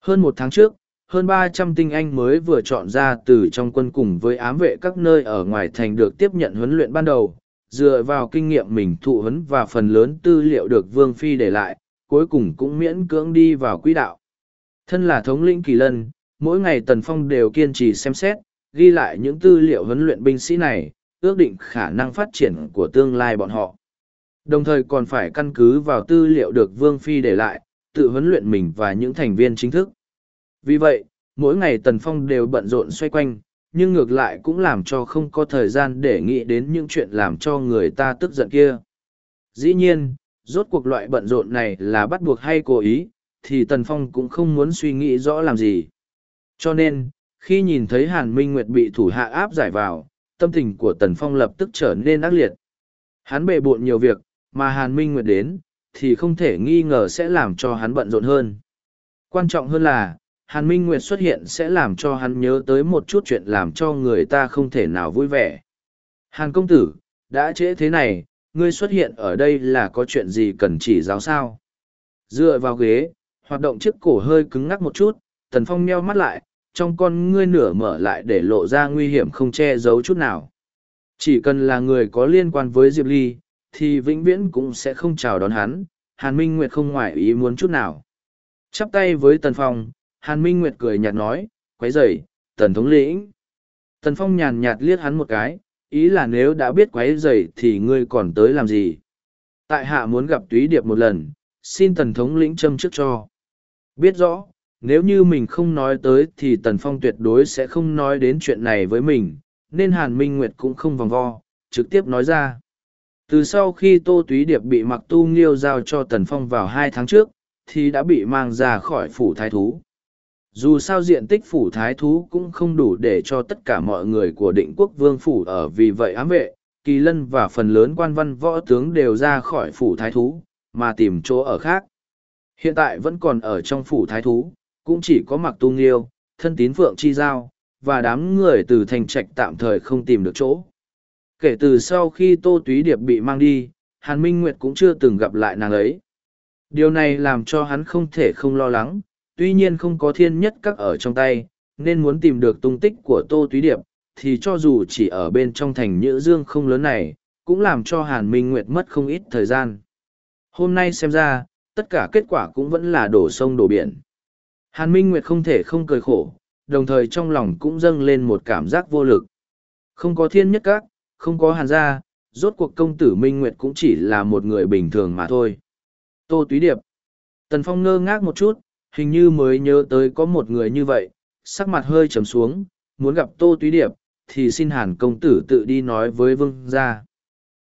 Hơn một tháng trước, hơn 300 tinh anh mới vừa chọn ra từ trong quân cùng với ám vệ các nơi ở ngoài thành được tiếp nhận huấn luyện ban đầu, dựa vào kinh nghiệm mình thụ huấn và phần lớn tư liệu được Vương Phi để lại, cuối cùng cũng miễn cưỡng đi vào quỹ đạo. Thân là thống lĩnh kỳ lân, mỗi ngày Tần Phong đều kiên trì xem xét, ghi lại những tư liệu huấn luyện binh sĩ này, ước định khả năng phát triển của tương lai bọn họ. Đồng thời còn phải căn cứ vào tư liệu được Vương Phi để lại, tự huấn luyện mình và những thành viên chính thức. Vì vậy, mỗi ngày Tần Phong đều bận rộn xoay quanh, nhưng ngược lại cũng làm cho không có thời gian để nghĩ đến những chuyện làm cho người ta tức giận kia. Dĩ nhiên, rốt cuộc loại bận rộn này là bắt buộc hay cố ý, thì Tần Phong cũng không muốn suy nghĩ rõ làm gì. Cho nên, khi nhìn thấy Hàn Minh Nguyệt bị thủ hạ áp giải vào, tâm tình của Tần Phong lập tức trở nên ác liệt. Hắn bề bộn nhiều việc, mà Hàn Minh Nguyệt đến, thì không thể nghi ngờ sẽ làm cho hắn bận rộn hơn. Quan trọng hơn là, Hàn Minh Nguyệt xuất hiện sẽ làm cho hắn nhớ tới một chút chuyện làm cho người ta không thể nào vui vẻ. Hàn công tử, đã trễ thế này, ngươi xuất hiện ở đây là có chuyện gì cần chỉ giáo sao? Dựa vào ghế, hoạt động chiếc cổ hơi cứng ngắc một chút, Tần Phong meo mắt lại, trong con ngươi nửa mở lại để lộ ra nguy hiểm không che giấu chút nào. Chỉ cần là người có liên quan với Diệp Ly, thì vĩnh viễn cũng sẽ không chào đón hắn, Hàn Minh Nguyệt không ngoại ý muốn chút nào. Chắp tay với Tần Phong, Hàn Minh Nguyệt cười nhạt nói, quấy rầy, tần thống lĩnh. Tần Phong nhàn nhạt liếc hắn một cái, ý là nếu đã biết quấy rầy thì ngươi còn tới làm gì. Tại hạ muốn gặp túy điệp một lần, xin tần thống lĩnh châm trước cho. Biết rõ, nếu như mình không nói tới thì tần phong tuyệt đối sẽ không nói đến chuyện này với mình, nên Hàn Minh Nguyệt cũng không vòng vo, trực tiếp nói ra. Từ sau khi Tô Túy Điệp bị Mặc Tu Nghiêu giao cho Tần Phong vào hai tháng trước, thì đã bị mang ra khỏi phủ thái thú dù sao diện tích phủ thái thú cũng không đủ để cho tất cả mọi người của định quốc vương phủ ở vì vậy ám vệ kỳ lân và phần lớn quan văn võ tướng đều ra khỏi phủ thái thú mà tìm chỗ ở khác hiện tại vẫn còn ở trong phủ thái thú cũng chỉ có mặc tu nghiêu thân tín phượng chi giao và đám người từ thành trạch tạm thời không tìm được chỗ kể từ sau khi tô túy điệp bị mang đi hàn minh nguyệt cũng chưa từng gặp lại nàng ấy điều này làm cho hắn không thể không lo lắng tuy nhiên không có thiên nhất các ở trong tay, nên muốn tìm được tung tích của Tô Túy Điệp, thì cho dù chỉ ở bên trong thành Nhữ Dương không lớn này, cũng làm cho Hàn Minh Nguyệt mất không ít thời gian. Hôm nay xem ra, tất cả kết quả cũng vẫn là đổ sông đổ biển. Hàn Minh Nguyệt không thể không cười khổ, đồng thời trong lòng cũng dâng lên một cảm giác vô lực. Không có thiên nhất các, không có hàn gia, rốt cuộc công tử Minh Nguyệt cũng chỉ là một người bình thường mà thôi. Tô Túy Điệp. Tần Phong ngơ ngác một chút, hình như mới nhớ tới có một người như vậy, sắc mặt hơi trầm xuống, muốn gặp Tô Túy Điệp, thì xin Hàn công tử tự đi nói với vương gia.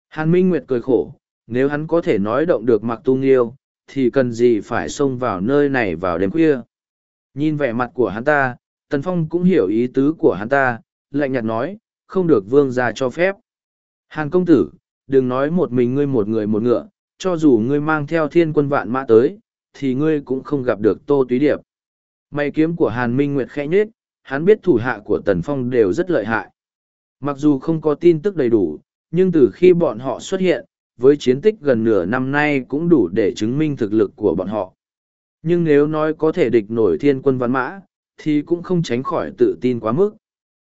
Hàn Minh Nguyệt cười khổ, nếu hắn có thể nói động được mặc tu nghiêu, thì cần gì phải xông vào nơi này vào đêm khuya. Nhìn vẻ mặt của hắn ta, Tần Phong cũng hiểu ý tứ của hắn ta, lạnh nhạt nói, không được vương gia cho phép. Hàn công tử, đừng nói một mình ngươi một người một ngựa, cho dù ngươi mang theo thiên quân vạn mã tới, thì ngươi cũng không gặp được Tô Túy Điệp. May kiếm của Hàn Minh Nguyệt khẽ nhết, hắn biết thủ hạ của Tần Phong đều rất lợi hại. Mặc dù không có tin tức đầy đủ, nhưng từ khi bọn họ xuất hiện, với chiến tích gần nửa năm nay cũng đủ để chứng minh thực lực của bọn họ. Nhưng nếu nói có thể địch nổi thiên quân văn mã, thì cũng không tránh khỏi tự tin quá mức.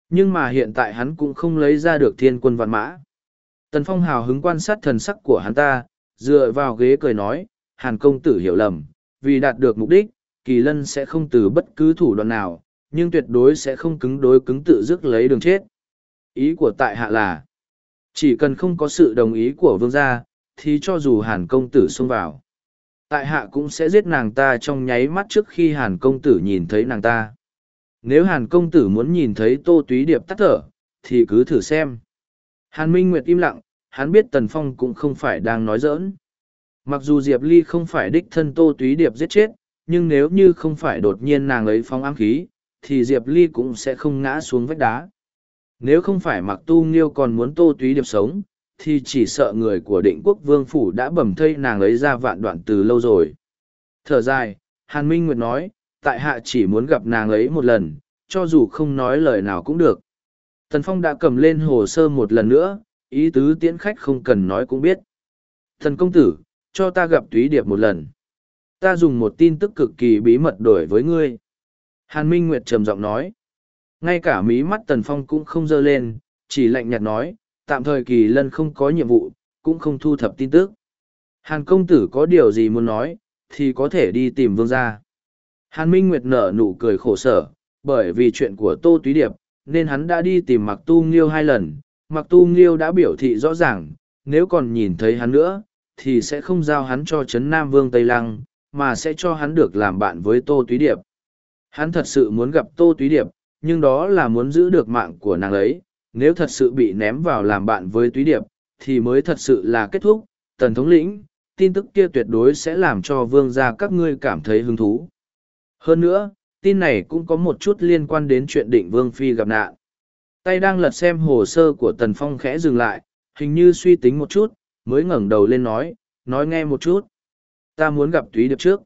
Nhưng mà hiện tại hắn cũng không lấy ra được thiên quân văn mã. Tần Phong hào hứng quan sát thần sắc của hắn ta, dựa vào ghế cười nói, Hàn công tử hiểu lầm, vì đạt được mục đích kỳ lân sẽ không từ bất cứ thủ đoạn nào nhưng tuyệt đối sẽ không cứng đối cứng tự dứt lấy đường chết ý của tại hạ là chỉ cần không có sự đồng ý của vương gia thì cho dù hàn công tử xông vào tại hạ cũng sẽ giết nàng ta trong nháy mắt trước khi hàn công tử nhìn thấy nàng ta nếu hàn công tử muốn nhìn thấy tô túy điệp tắt thở thì cứ thử xem hàn minh nguyệt im lặng hắn biết tần phong cũng không phải đang nói dỡn mặc dù diệp ly không phải đích thân tô túy điệp giết chết nhưng nếu như không phải đột nhiên nàng ấy phóng ám khí thì diệp ly cũng sẽ không ngã xuống vách đá nếu không phải mặc tu nghiêu còn muốn tô túy điệp sống thì chỉ sợ người của định quốc vương phủ đã bẩm thây nàng ấy ra vạn đoạn từ lâu rồi thở dài hàn minh nguyệt nói tại hạ chỉ muốn gặp nàng ấy một lần cho dù không nói lời nào cũng được tần phong đã cầm lên hồ sơ một lần nữa ý tứ tiễn khách không cần nói cũng biết thần công tử cho ta gặp túy điệp một lần ta dùng một tin tức cực kỳ bí mật đổi với ngươi hàn minh nguyệt trầm giọng nói ngay cả mí mắt tần phong cũng không dơ lên chỉ lạnh nhạt nói tạm thời kỳ lân không có nhiệm vụ cũng không thu thập tin tức hàn công tử có điều gì muốn nói thì có thể đi tìm vương gia hàn minh nguyệt nở nụ cười khổ sở bởi vì chuyện của tô túy điệp nên hắn đã đi tìm mặc tu nghiêu hai lần mặc tu nghiêu đã biểu thị rõ ràng nếu còn nhìn thấy hắn nữa thì sẽ không giao hắn cho Trấn Nam Vương Tây Lăng, mà sẽ cho hắn được làm bạn với Tô Túy Điệp. Hắn thật sự muốn gặp Tô Túy Điệp, nhưng đó là muốn giữ được mạng của nàng ấy, nếu thật sự bị ném vào làm bạn với Túy Điệp, thì mới thật sự là kết thúc, tần thống lĩnh, tin tức kia tuyệt đối sẽ làm cho vương gia các ngươi cảm thấy hứng thú. Hơn nữa, tin này cũng có một chút liên quan đến chuyện định vương phi gặp nạn. Tay đang lật xem hồ sơ của Tần Phong khẽ dừng lại, hình như suy tính một chút, mới ngẩng đầu lên nói, nói nghe một chút. Ta muốn gặp Túy Điệp trước.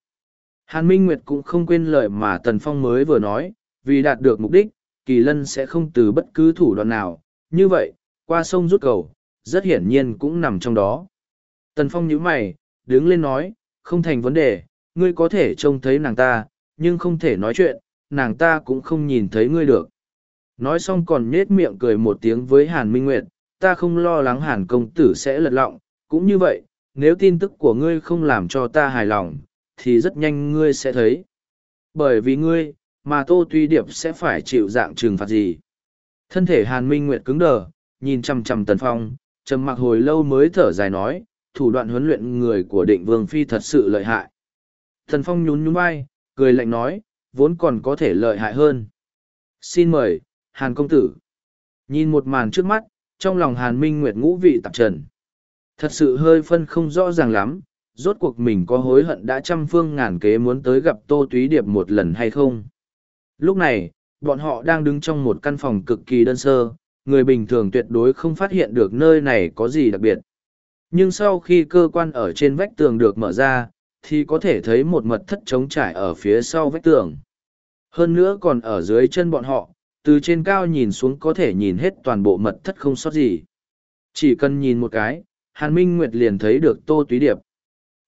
Hàn Minh Nguyệt cũng không quên lời mà Tần Phong mới vừa nói, vì đạt được mục đích, Kỳ Lân sẽ không từ bất cứ thủ đoạn nào. Như vậy, qua sông rút cầu, rất hiển nhiên cũng nằm trong đó. Tần Phong nhíu mày, đứng lên nói, không thành vấn đề, ngươi có thể trông thấy nàng ta, nhưng không thể nói chuyện, nàng ta cũng không nhìn thấy ngươi được. Nói xong còn nhết miệng cười một tiếng với Hàn Minh Nguyệt, ta không lo lắng Hàn công tử sẽ lật lọng, cũng như vậy, nếu tin tức của ngươi không làm cho ta hài lòng, thì rất nhanh ngươi sẽ thấy. Bởi vì ngươi, mà Tô Tuy Điệp sẽ phải chịu dạng trừng phạt gì. Thân thể Hàn Minh Nguyệt cứng đờ, nhìn chằm chằm Tần Phong, trầm mặc hồi lâu mới thở dài nói, thủ đoạn huấn luyện người của định vương phi thật sự lợi hại. Tần Phong nhún nhún vai, cười lạnh nói, vốn còn có thể lợi hại hơn. Xin mời, Hàn Công Tử. Nhìn một màn trước mắt, trong lòng Hàn Minh Nguyệt ngũ vị tạp trần. Thật sự hơi phân không rõ ràng lắm, rốt cuộc mình có hối hận đã trăm phương ngàn kế muốn tới gặp Tô Túy Điệp một lần hay không. Lúc này, bọn họ đang đứng trong một căn phòng cực kỳ đơn sơ, người bình thường tuyệt đối không phát hiện được nơi này có gì đặc biệt. Nhưng sau khi cơ quan ở trên vách tường được mở ra, thì có thể thấy một mật thất trống trải ở phía sau vách tường. Hơn nữa còn ở dưới chân bọn họ, từ trên cao nhìn xuống có thể nhìn hết toàn bộ mật thất không sót gì. Chỉ cần nhìn một cái, Hàn Minh Nguyệt liền thấy được Tô Túy Điệp.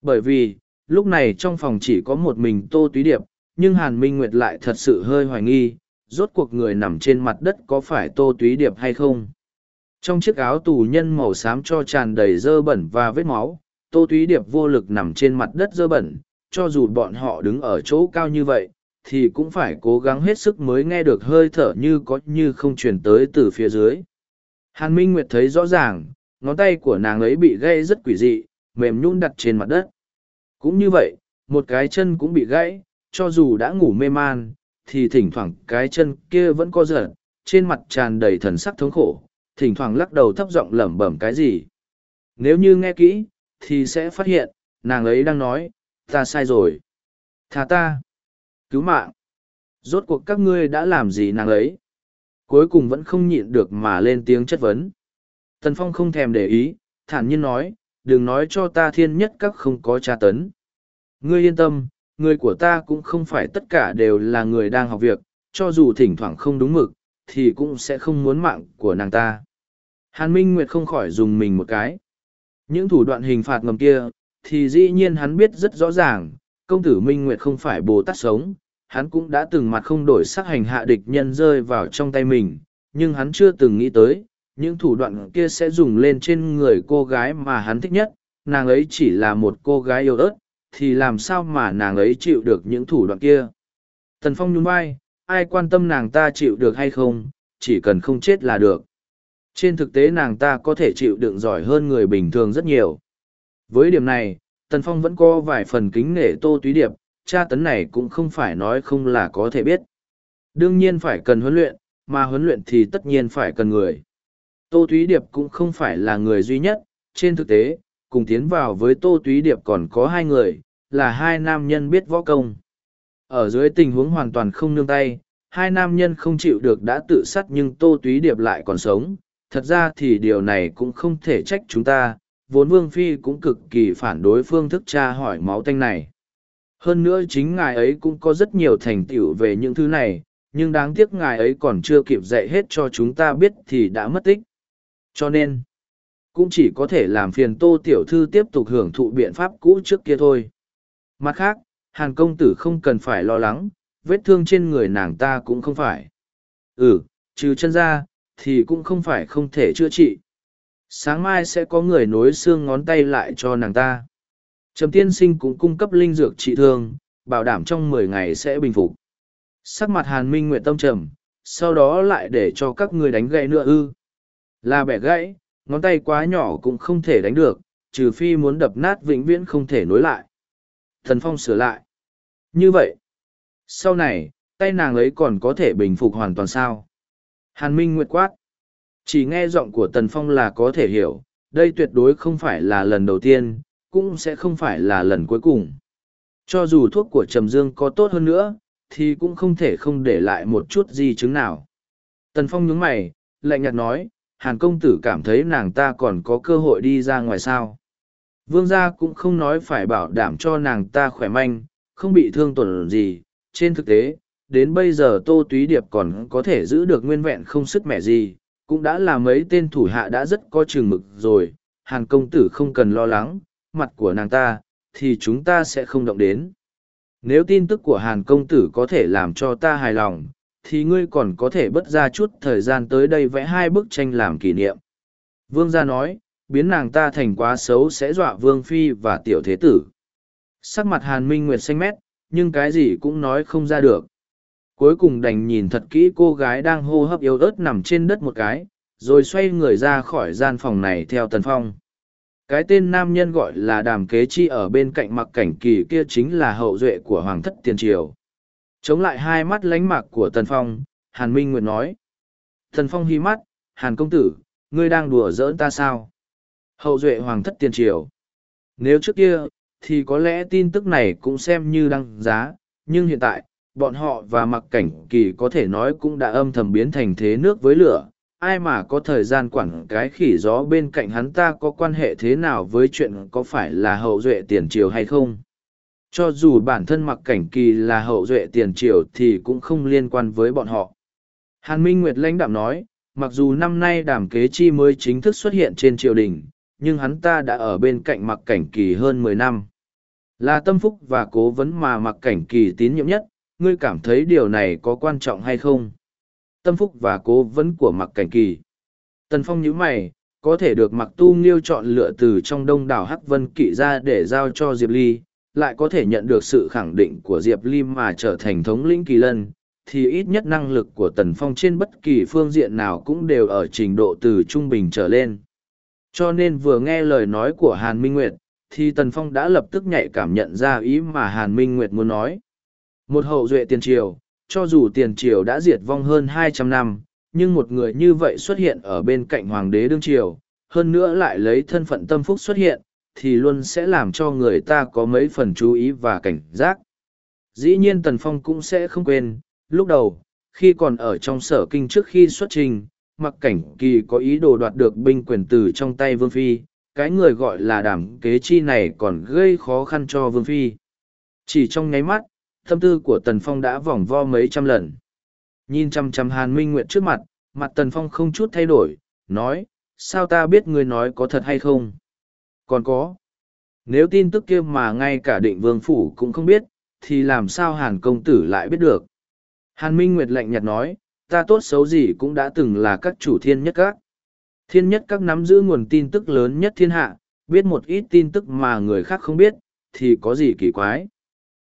Bởi vì, lúc này trong phòng chỉ có một mình Tô Túy Điệp, nhưng Hàn Minh Nguyệt lại thật sự hơi hoài nghi, rốt cuộc người nằm trên mặt đất có phải Tô Túy Điệp hay không. Trong chiếc áo tù nhân màu xám cho tràn đầy dơ bẩn và vết máu, Tô Túy Điệp vô lực nằm trên mặt đất dơ bẩn, cho dù bọn họ đứng ở chỗ cao như vậy, thì cũng phải cố gắng hết sức mới nghe được hơi thở như có như không truyền tới từ phía dưới. Hàn Minh Nguyệt thấy rõ ràng, Ngón tay của nàng ấy bị gãy rất quỷ dị, mềm nhún đặt trên mặt đất. Cũng như vậy, một cái chân cũng bị gãy, cho dù đã ngủ mê man, thì thỉnh thoảng cái chân kia vẫn co giật, trên mặt tràn đầy thần sắc thống khổ, thỉnh thoảng lắc đầu thấp giọng lẩm bẩm cái gì. Nếu như nghe kỹ, thì sẽ phát hiện, nàng ấy đang nói, ta sai rồi. Thà ta. Cứu mạng. Rốt cuộc các ngươi đã làm gì nàng ấy? Cuối cùng vẫn không nhịn được mà lên tiếng chất vấn. Tần Phong không thèm để ý, thản nhiên nói, đừng nói cho ta thiên nhất các không có tra tấn. Ngươi yên tâm, người của ta cũng không phải tất cả đều là người đang học việc, cho dù thỉnh thoảng không đúng mực, thì cũng sẽ không muốn mạng của nàng ta. Hàn Minh Nguyệt không khỏi dùng mình một cái. Những thủ đoạn hình phạt ngầm kia, thì dĩ nhiên hắn biết rất rõ ràng, công tử Minh Nguyệt không phải Bồ Tát sống, hắn cũng đã từng mặt không đổi sắc hành hạ địch nhân rơi vào trong tay mình, nhưng hắn chưa từng nghĩ tới, những thủ đoạn kia sẽ dùng lên trên người cô gái mà hắn thích nhất nàng ấy chỉ là một cô gái yêu ớt thì làm sao mà nàng ấy chịu được những thủ đoạn kia tần phong nhún vai ai quan tâm nàng ta chịu được hay không chỉ cần không chết là được trên thực tế nàng ta có thể chịu đựng giỏi hơn người bình thường rất nhiều với điểm này tần phong vẫn có vài phần kính nể tô túy điệp tra tấn này cũng không phải nói không là có thể biết đương nhiên phải cần huấn luyện mà huấn luyện thì tất nhiên phải cần người Tô Thúy Điệp cũng không phải là người duy nhất, trên thực tế, cùng tiến vào với Tô Thúy Điệp còn có hai người, là hai nam nhân biết võ công. Ở dưới tình huống hoàn toàn không nương tay, hai nam nhân không chịu được đã tự sát nhưng Tô Thúy Điệp lại còn sống. Thật ra thì điều này cũng không thể trách chúng ta, vốn Vương Phi cũng cực kỳ phản đối phương thức tra hỏi máu tanh này. Hơn nữa chính ngài ấy cũng có rất nhiều thành tựu về những thứ này, nhưng đáng tiếc ngài ấy còn chưa kịp dạy hết cho chúng ta biết thì đã mất tích, cho nên, cũng chỉ có thể làm phiền tô tiểu thư tiếp tục hưởng thụ biện pháp cũ trước kia thôi. Mặt khác, hàn công tử không cần phải lo lắng, vết thương trên người nàng ta cũng không phải. Ừ, trừ chân ra, thì cũng không phải không thể chữa trị. Sáng mai sẽ có người nối xương ngón tay lại cho nàng ta. Trầm tiên sinh cũng cung cấp linh dược trị thương, bảo đảm trong mười ngày sẽ bình phục. Sắc mặt hàn minh nguyện tâm trầm, sau đó lại để cho các người đánh gậy nữa ư. Là bẻ gãy, ngón tay quá nhỏ cũng không thể đánh được, trừ phi muốn đập nát vĩnh viễn không thể nối lại. Thần Phong sửa lại. Như vậy, sau này, tay nàng ấy còn có thể bình phục hoàn toàn sao. Hàn Minh nguyệt quát. Chỉ nghe giọng của Tần Phong là có thể hiểu, đây tuyệt đối không phải là lần đầu tiên, cũng sẽ không phải là lần cuối cùng. Cho dù thuốc của Trầm Dương có tốt hơn nữa, thì cũng không thể không để lại một chút di chứng nào. Tần Phong nhướng mày, lạnh nhạt nói, hàn công tử cảm thấy nàng ta còn có cơ hội đi ra ngoài sao vương gia cũng không nói phải bảo đảm cho nàng ta khỏe manh không bị thương tổn gì trên thực tế đến bây giờ tô túy điệp còn có thể giữ được nguyên vẹn không sức mẻ gì cũng đã là mấy tên thủ hạ đã rất có chừng mực rồi hàn công tử không cần lo lắng mặt của nàng ta thì chúng ta sẽ không động đến nếu tin tức của hàn công tử có thể làm cho ta hài lòng thì ngươi còn có thể bất ra chút thời gian tới đây vẽ hai bức tranh làm kỷ niệm. Vương gia nói, biến nàng ta thành quá xấu sẽ dọa vương phi và tiểu thế tử. Sắc mặt hàn minh nguyệt xanh mét, nhưng cái gì cũng nói không ra được. Cuối cùng đành nhìn thật kỹ cô gái đang hô hấp yếu ớt nằm trên đất một cái, rồi xoay người ra khỏi gian phòng này theo tần phong. Cái tên nam nhân gọi là đàm kế chi ở bên cạnh mặc cảnh kỳ kia chính là hậu duệ của hoàng thất tiền triều chống lại hai mắt lánh mạc của Tần Phong, Hàn Minh Nguyệt nói. Tần Phong hí mắt, Hàn Công Tử, ngươi đang đùa giỡn ta sao? Hậu duệ hoàng thất tiền triều. Nếu trước kia, thì có lẽ tin tức này cũng xem như đăng giá, nhưng hiện tại, bọn họ và mặc cảnh kỳ có thể nói cũng đã âm thầm biến thành thế nước với lửa. Ai mà có thời gian quản cái khỉ gió bên cạnh hắn ta có quan hệ thế nào với chuyện có phải là hậu duệ tiền triều hay không? cho dù bản thân mặc cảnh kỳ là hậu duệ tiền triều thì cũng không liên quan với bọn họ hàn minh nguyệt lãnh đạm nói mặc dù năm nay đàm kế chi mới chính thức xuất hiện trên triều đình nhưng hắn ta đã ở bên cạnh mặc cảnh kỳ hơn mười năm là tâm phúc và cố vấn mà mặc cảnh kỳ tín nhiệm nhất ngươi cảm thấy điều này có quan trọng hay không tâm phúc và cố vấn của mặc cảnh kỳ tần phong nhíu mày có thể được mặc tu nghiêu chọn lựa từ trong đông đảo hắc vân kỵ ra để giao cho diệp ly lại có thể nhận được sự khẳng định của Diệp Ly mà trở thành thống lĩnh kỳ lân, thì ít nhất năng lực của Tần Phong trên bất kỳ phương diện nào cũng đều ở trình độ từ trung bình trở lên. Cho nên vừa nghe lời nói của Hàn Minh Nguyệt, thì Tần Phong đã lập tức nhạy cảm nhận ra ý mà Hàn Minh Nguyệt muốn nói. Một hậu duệ tiền triều, cho dù tiền triều đã diệt vong hơn hai trăm năm, nhưng một người như vậy xuất hiện ở bên cạnh hoàng đế đương triều, hơn nữa lại lấy thân phận tâm phúc xuất hiện, thì luôn sẽ làm cho người ta có mấy phần chú ý và cảnh giác. Dĩ nhiên Tần Phong cũng sẽ không quên, lúc đầu, khi còn ở trong sở kinh trước khi xuất trình, mặc cảnh kỳ có ý đồ đoạt được binh quyền từ trong tay Vương Phi, cái người gọi là đảm kế chi này còn gây khó khăn cho Vương Phi. Chỉ trong nháy mắt, tâm tư của Tần Phong đã vòng vo mấy trăm lần. Nhìn chăm chăm Hàn Minh Nguyệt trước mặt, mặt Tần Phong không chút thay đổi, nói, sao ta biết người nói có thật hay không? Còn có, nếu tin tức kia mà ngay cả định vương phủ cũng không biết, thì làm sao Hàn công tử lại biết được? Hàn Minh Nguyệt lạnh nhạt nói, ta tốt xấu gì cũng đã từng là các chủ thiên nhất các. Thiên nhất các nắm giữ nguồn tin tức lớn nhất thiên hạ, biết một ít tin tức mà người khác không biết, thì có gì kỳ quái.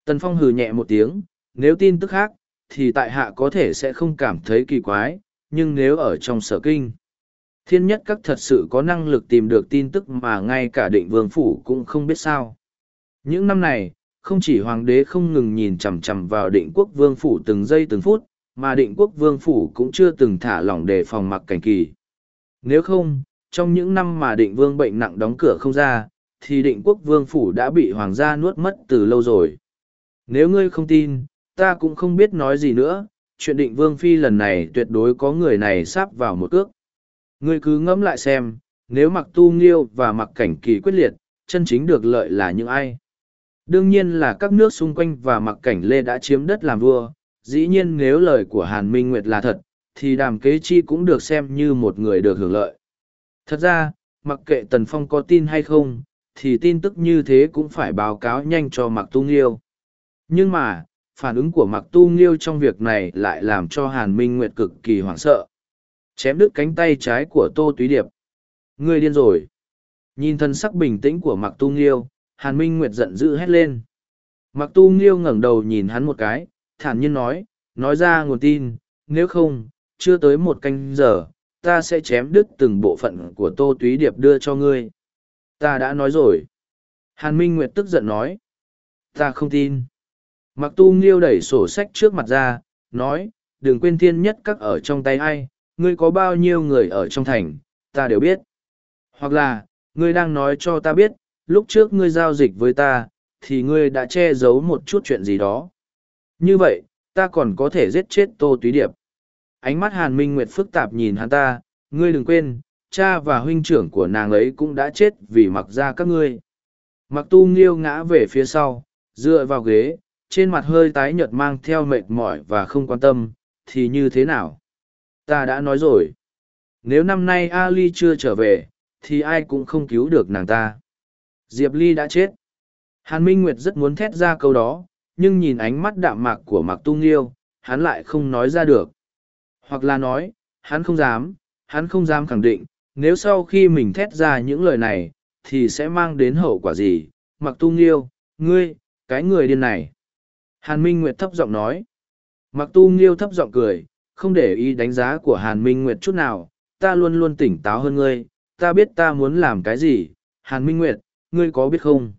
Tần Phong hừ nhẹ một tiếng, nếu tin tức khác, thì tại hạ có thể sẽ không cảm thấy kỳ quái, nhưng nếu ở trong sở kinh. Thiên nhất các thật sự có năng lực tìm được tin tức mà ngay cả định vương phủ cũng không biết sao. Những năm này, không chỉ hoàng đế không ngừng nhìn chằm chằm vào định quốc vương phủ từng giây từng phút, mà định quốc vương phủ cũng chưa từng thả lỏng đề phòng mặc cảnh kỳ. Nếu không, trong những năm mà định vương bệnh nặng đóng cửa không ra, thì định quốc vương phủ đã bị hoàng gia nuốt mất từ lâu rồi. Nếu ngươi không tin, ta cũng không biết nói gì nữa, chuyện định vương phi lần này tuyệt đối có người này sáp vào một cước. Ngươi cứ ngẫm lại xem, nếu mặc tu nghiêu và mặc cảnh kỳ quyết liệt, chân chính được lợi là những ai? Đương nhiên là các nước xung quanh và mặc cảnh lê đã chiếm đất làm vua, dĩ nhiên nếu lời của Hàn Minh Nguyệt là thật, thì đàm kế chi cũng được xem như một người được hưởng lợi. Thật ra, mặc kệ Tần Phong có tin hay không, thì tin tức như thế cũng phải báo cáo nhanh cho Mặc Tu Nghiêu. Nhưng mà, phản ứng của Mặc Tu Nghiêu trong việc này lại làm cho Hàn Minh Nguyệt cực kỳ hoảng sợ chém đứt cánh tay trái của tô túy điệp ngươi điên rồi nhìn thân sắc bình tĩnh của mặc tu nghiêu hàn minh nguyệt giận dữ hét lên mặc tu nghiêu ngẩng đầu nhìn hắn một cái thản nhiên nói nói ra nguồn tin nếu không chưa tới một canh giờ ta sẽ chém đứt từng bộ phận của tô túy điệp đưa cho ngươi ta đã nói rồi hàn minh nguyệt tức giận nói ta không tin mặc tu nghiêu đẩy sổ sách trước mặt ra nói đừng quên thiên nhất các ở trong tay ai ngươi có bao nhiêu người ở trong thành, ta đều biết. Hoặc là, ngươi đang nói cho ta biết, lúc trước ngươi giao dịch với ta, thì ngươi đã che giấu một chút chuyện gì đó. Như vậy, ta còn có thể giết chết Tô Túy Điệp. Ánh mắt Hàn Minh Nguyệt phức tạp nhìn hắn ta, ngươi đừng quên, cha và huynh trưởng của nàng ấy cũng đã chết vì mặc ra các ngươi. Mặc tu nghiêu ngã về phía sau, dựa vào ghế, trên mặt hơi tái nhợt mang theo mệt mỏi và không quan tâm, thì như thế nào? ta đã nói rồi nếu năm nay ali chưa trở về thì ai cũng không cứu được nàng ta diệp ly đã chết hàn minh nguyệt rất muốn thét ra câu đó nhưng nhìn ánh mắt đạm mạc của mạc tu nghiêu hắn lại không nói ra được hoặc là nói hắn không dám hắn không dám khẳng định nếu sau khi mình thét ra những lời này thì sẽ mang đến hậu quả gì mặc tu nghiêu ngươi cái người điên này hàn minh nguyệt thấp giọng nói mặc tu nghiêu thấp giọng cười không để ý đánh giá của Hàn Minh Nguyệt chút nào, ta luôn luôn tỉnh táo hơn ngươi, ta biết ta muốn làm cái gì, Hàn Minh Nguyệt, ngươi có biết không?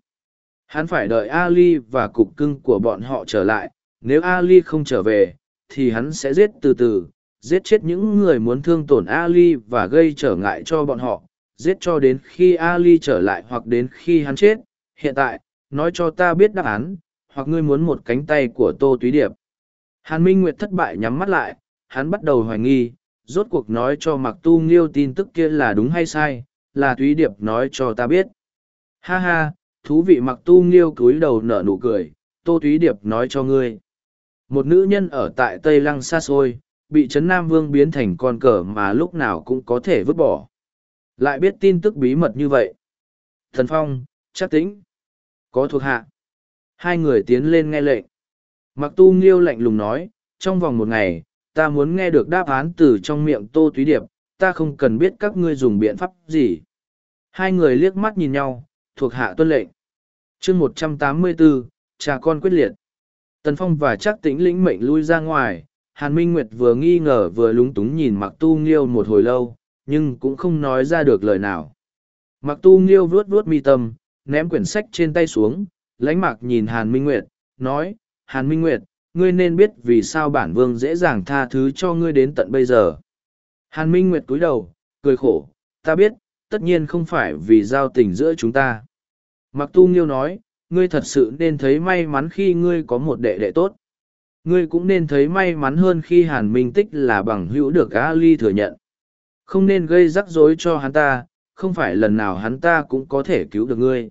Hắn phải đợi Ali và cục cưng của bọn họ trở lại, nếu Ali không trở về, thì hắn sẽ giết từ từ, giết chết những người muốn thương tổn Ali và gây trở ngại cho bọn họ, giết cho đến khi Ali trở lại hoặc đến khi hắn chết. Hiện tại, nói cho ta biết đáp án, hoặc ngươi muốn một cánh tay của Tô Túy Điệp. Hàn Minh Nguyệt thất bại nhắm mắt lại, hắn bắt đầu hoài nghi, rốt cuộc nói cho mặc tu nghiêu tin tức kia là đúng hay sai, là Thúy Điệp nói cho ta biết. Ha ha, thú vị mặc tu nghiêu cúi đầu nở nụ cười, Tô Thúy Điệp nói cho ngươi. Một nữ nhân ở tại Tây Lăng xa xôi, bị Trấn Nam Vương biến thành con cờ mà lúc nào cũng có thể vứt bỏ. Lại biết tin tức bí mật như vậy. Thần Phong, chắc tính. Có thuộc hạ. Hai người tiến lên nghe lệnh. Mặc tu nghiêu lạnh lùng nói, trong vòng một ngày, ta muốn nghe được đáp án từ trong miệng tô túy điệp ta không cần biết các ngươi dùng biện pháp gì hai người liếc mắt nhìn nhau thuộc hạ tuân lệnh chương một trăm tám mươi bốn cha con quyết liệt tần phong và chắc tĩnh lĩnh mệnh lui ra ngoài hàn minh nguyệt vừa nghi ngờ vừa lúng túng nhìn mặc tu nghiêu một hồi lâu nhưng cũng không nói ra được lời nào mặc tu nghiêu vuốt vuốt mi tâm ném quyển sách trên tay xuống lánh mạc nhìn hàn minh nguyệt nói hàn minh nguyệt ngươi nên biết vì sao bản vương dễ dàng tha thứ cho ngươi đến tận bây giờ. Hàn Minh Nguyệt cúi đầu, cười khổ, ta biết, tất nhiên không phải vì giao tình giữa chúng ta. Mặc tu nghiêu nói, ngươi thật sự nên thấy may mắn khi ngươi có một đệ đệ tốt. Ngươi cũng nên thấy may mắn hơn khi Hàn Minh Tích là bằng hữu được Ali thừa nhận. Không nên gây rắc rối cho hắn ta, không phải lần nào hắn ta cũng có thể cứu được ngươi.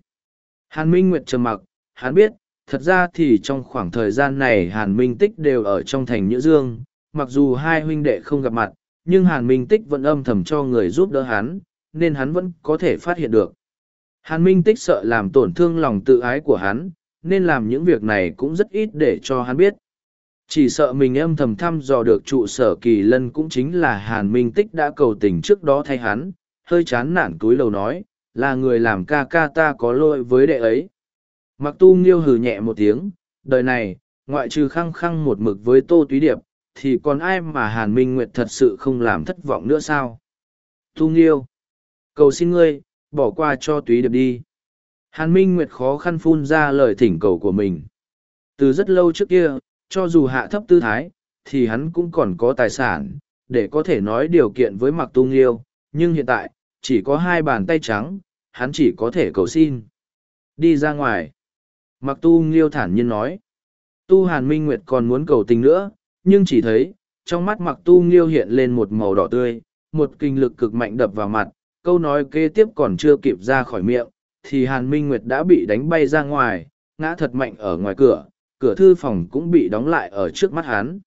Hàn Minh Nguyệt trầm mặc, hắn biết, thật ra thì trong khoảng thời gian này hàn minh tích đều ở trong thành nhữ dương mặc dù hai huynh đệ không gặp mặt nhưng hàn minh tích vẫn âm thầm cho người giúp đỡ hắn nên hắn vẫn có thể phát hiện được hàn minh tích sợ làm tổn thương lòng tự ái của hắn nên làm những việc này cũng rất ít để cho hắn biết chỉ sợ mình âm thầm thăm dò được trụ sở kỳ lân cũng chính là hàn minh tích đã cầu tình trước đó thay hắn hơi chán nản túi lầu nói là người làm ca ca ta có lỗi với đệ ấy Mặc tu nghiêu hừ nhẹ một tiếng, đời này, ngoại trừ khăng khăng một mực với tô túy điệp, thì còn ai mà Hàn Minh Nguyệt thật sự không làm thất vọng nữa sao? Tu nghiêu, cầu xin ngươi, bỏ qua cho túy điệp đi. Hàn Minh Nguyệt khó khăn phun ra lời thỉnh cầu của mình. Từ rất lâu trước kia, cho dù hạ thấp tư thái, thì hắn cũng còn có tài sản, để có thể nói điều kiện với Mạc Tu Nghiêu, nhưng hiện tại, chỉ có hai bàn tay trắng, hắn chỉ có thể cầu xin. Đi ra ngoài. Mặc tu nghiêu thản nhiên nói. Tu hàn minh nguyệt còn muốn cầu tình nữa, nhưng chỉ thấy, trong mắt mặc tu nghiêu hiện lên một màu đỏ tươi, một kinh lực cực mạnh đập vào mặt, câu nói kế tiếp còn chưa kịp ra khỏi miệng, thì hàn minh nguyệt đã bị đánh bay ra ngoài, ngã thật mạnh ở ngoài cửa, cửa thư phòng cũng bị đóng lại ở trước mắt hắn.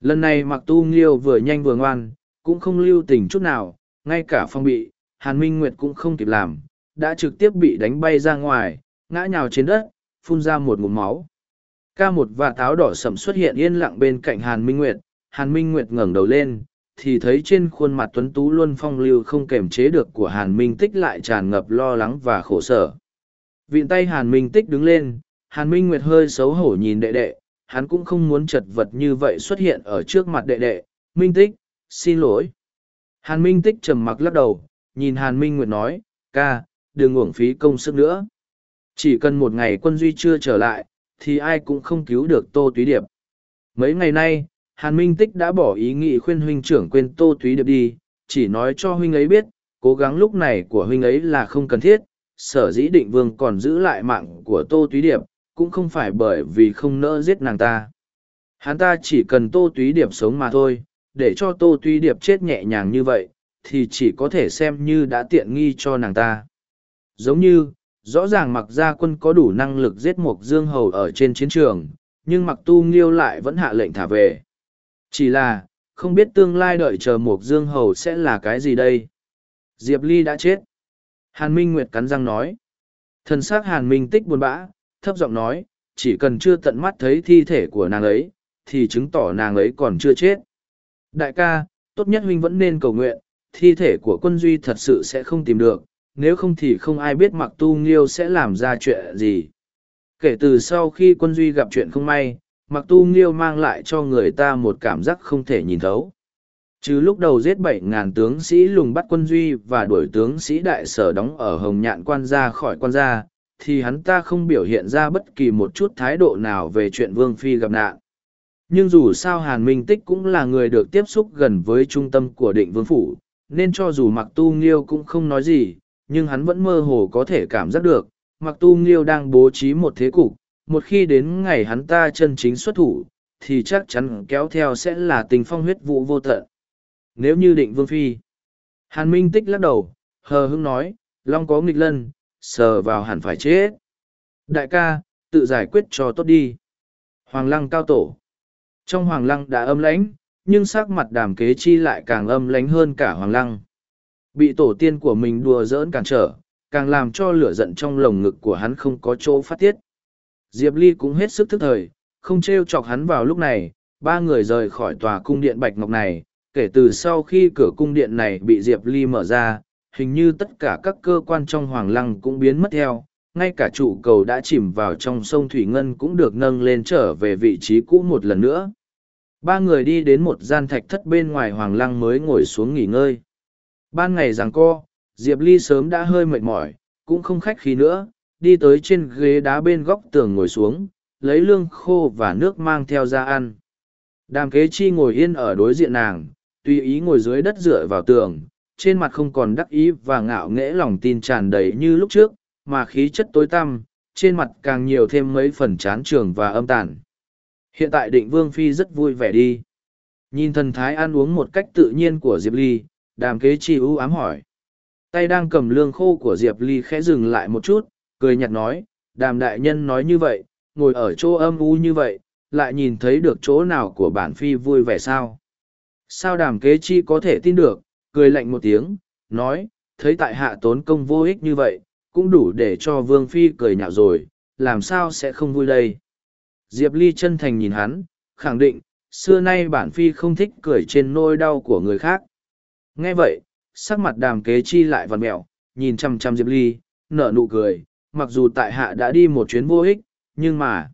Lần này mặc tu nghiêu vừa nhanh vừa ngoan, cũng không lưu tình chút nào, ngay cả phong bị, hàn minh nguyệt cũng không kịp làm, đã trực tiếp bị đánh bay ra ngoài, ngã nhào trên đất, phun ra một ngụm máu ca một và táo đỏ sậm xuất hiện yên lặng bên cạnh hàn minh nguyệt hàn minh nguyệt ngẩng đầu lên thì thấy trên khuôn mặt tuấn tú luôn phong lưu không kềm chế được của hàn minh tích lại tràn ngập lo lắng và khổ sở vịn tay hàn minh tích đứng lên hàn minh nguyệt hơi xấu hổ nhìn đệ đệ hắn cũng không muốn chật vật như vậy xuất hiện ở trước mặt đệ đệ minh tích xin lỗi hàn minh tích trầm mặc lắc đầu nhìn hàn minh nguyệt nói ca đừng uổng phí công sức nữa chỉ cần một ngày quân duy chưa trở lại, thì ai cũng không cứu được Tô Túy Điệp. Mấy ngày nay, Hàn Minh Tích đã bỏ ý nghị khuyên huynh trưởng quên Tô Túy Điệp đi, chỉ nói cho huynh ấy biết, cố gắng lúc này của huynh ấy là không cần thiết, sở dĩ định vương còn giữ lại mạng của Tô Túy Điệp, cũng không phải bởi vì không nỡ giết nàng ta. Hắn ta chỉ cần Tô Túy Điệp sống mà thôi, để cho Tô Túy Điệp chết nhẹ nhàng như vậy, thì chỉ có thể xem như đã tiện nghi cho nàng ta. Giống như, Rõ ràng mặc gia quân có đủ năng lực giết mục dương hầu ở trên chiến trường, nhưng mặc tu nghiêu lại vẫn hạ lệnh thả về. Chỉ là, không biết tương lai đợi chờ mục dương hầu sẽ là cái gì đây? Diệp Ly đã chết. Hàn Minh Nguyệt cắn răng nói. Thân xác Hàn Minh tích buồn bã, thấp giọng nói, chỉ cần chưa tận mắt thấy thi thể của nàng ấy, thì chứng tỏ nàng ấy còn chưa chết. Đại ca, tốt nhất huynh vẫn nên cầu nguyện, thi thể của quân duy thật sự sẽ không tìm được, nếu không thì không ai biết mặc tu nghiêu sẽ làm ra chuyện gì kể từ sau khi quân duy gặp chuyện không may mặc tu nghiêu mang lại cho người ta một cảm giác không thể nhìn thấu chứ lúc đầu giết bảy ngàn tướng sĩ lùng bắt quân duy và đuổi tướng sĩ đại sở đóng ở hồng nhạn quan ra khỏi quan gia thì hắn ta không biểu hiện ra bất kỳ một chút thái độ nào về chuyện vương phi gặp nạn nhưng dù sao hàn minh tích cũng là người được tiếp xúc gần với trung tâm của định vương phủ nên cho dù mặc tu nghiêu cũng không nói gì nhưng hắn vẫn mơ hồ có thể cảm giác được, mặc tu nghiêu đang bố trí một thế cục, một khi đến ngày hắn ta chân chính xuất thủ, thì chắc chắn kéo theo sẽ là tình phong huyết vụ vô tận. Nếu như định vương phi, hàn minh tích lắc đầu, hờ hững nói, long có nghịch lân, sờ vào hẳn phải chết. Đại ca, tự giải quyết cho tốt đi. Hoàng lăng cao tổ. Trong hoàng lăng đã âm lãnh, nhưng sắc mặt đàm kế chi lại càng âm lãnh hơn cả hoàng lăng bị tổ tiên của mình đùa giỡn cản trở, càng làm cho lửa giận trong lồng ngực của hắn không có chỗ phát tiết. Diệp Ly cũng hết sức thức thời, không treo chọc hắn vào lúc này, ba người rời khỏi tòa cung điện Bạch Ngọc này, kể từ sau khi cửa cung điện này bị Diệp Ly mở ra, hình như tất cả các cơ quan trong Hoàng Lăng cũng biến mất theo, ngay cả trụ cầu đã chìm vào trong sông Thủy Ngân cũng được nâng lên trở về vị trí cũ một lần nữa. Ba người đi đến một gian thạch thất bên ngoài Hoàng Lăng mới ngồi xuống nghỉ ngơi. Ban ngày giảng co, Diệp Ly sớm đã hơi mệt mỏi, cũng không khách khí nữa, đi tới trên ghế đá bên góc tường ngồi xuống, lấy lương khô và nước mang theo ra ăn. Đàm kế chi ngồi yên ở đối diện nàng, tùy ý ngồi dưới đất dựa vào tường, trên mặt không còn đắc ý và ngạo nghễ lòng tin tràn đầy như lúc trước, mà khí chất tối tăm, trên mặt càng nhiều thêm mấy phần chán trường và âm tàn. Hiện tại định vương phi rất vui vẻ đi. Nhìn thần thái ăn uống một cách tự nhiên của Diệp Ly, đàm kế chi ưu ám hỏi tay đang cầm lương khô của diệp ly khẽ dừng lại một chút cười nhạt nói đàm đại nhân nói như vậy ngồi ở chỗ âm u như vậy lại nhìn thấy được chỗ nào của bản phi vui vẻ sao sao đàm kế chi có thể tin được cười lạnh một tiếng nói thấy tại hạ tốn công vô ích như vậy cũng đủ để cho vương phi cười nhạo rồi làm sao sẽ không vui đây diệp ly chân thành nhìn hắn khẳng định xưa nay bản phi không thích cười trên nôi đau của người khác Nghe vậy, sắc mặt đàm kế chi lại vằn mẹo, nhìn chăm chăm Diệp Ly, nở nụ cười, mặc dù tại hạ đã đi một chuyến vô ích, nhưng mà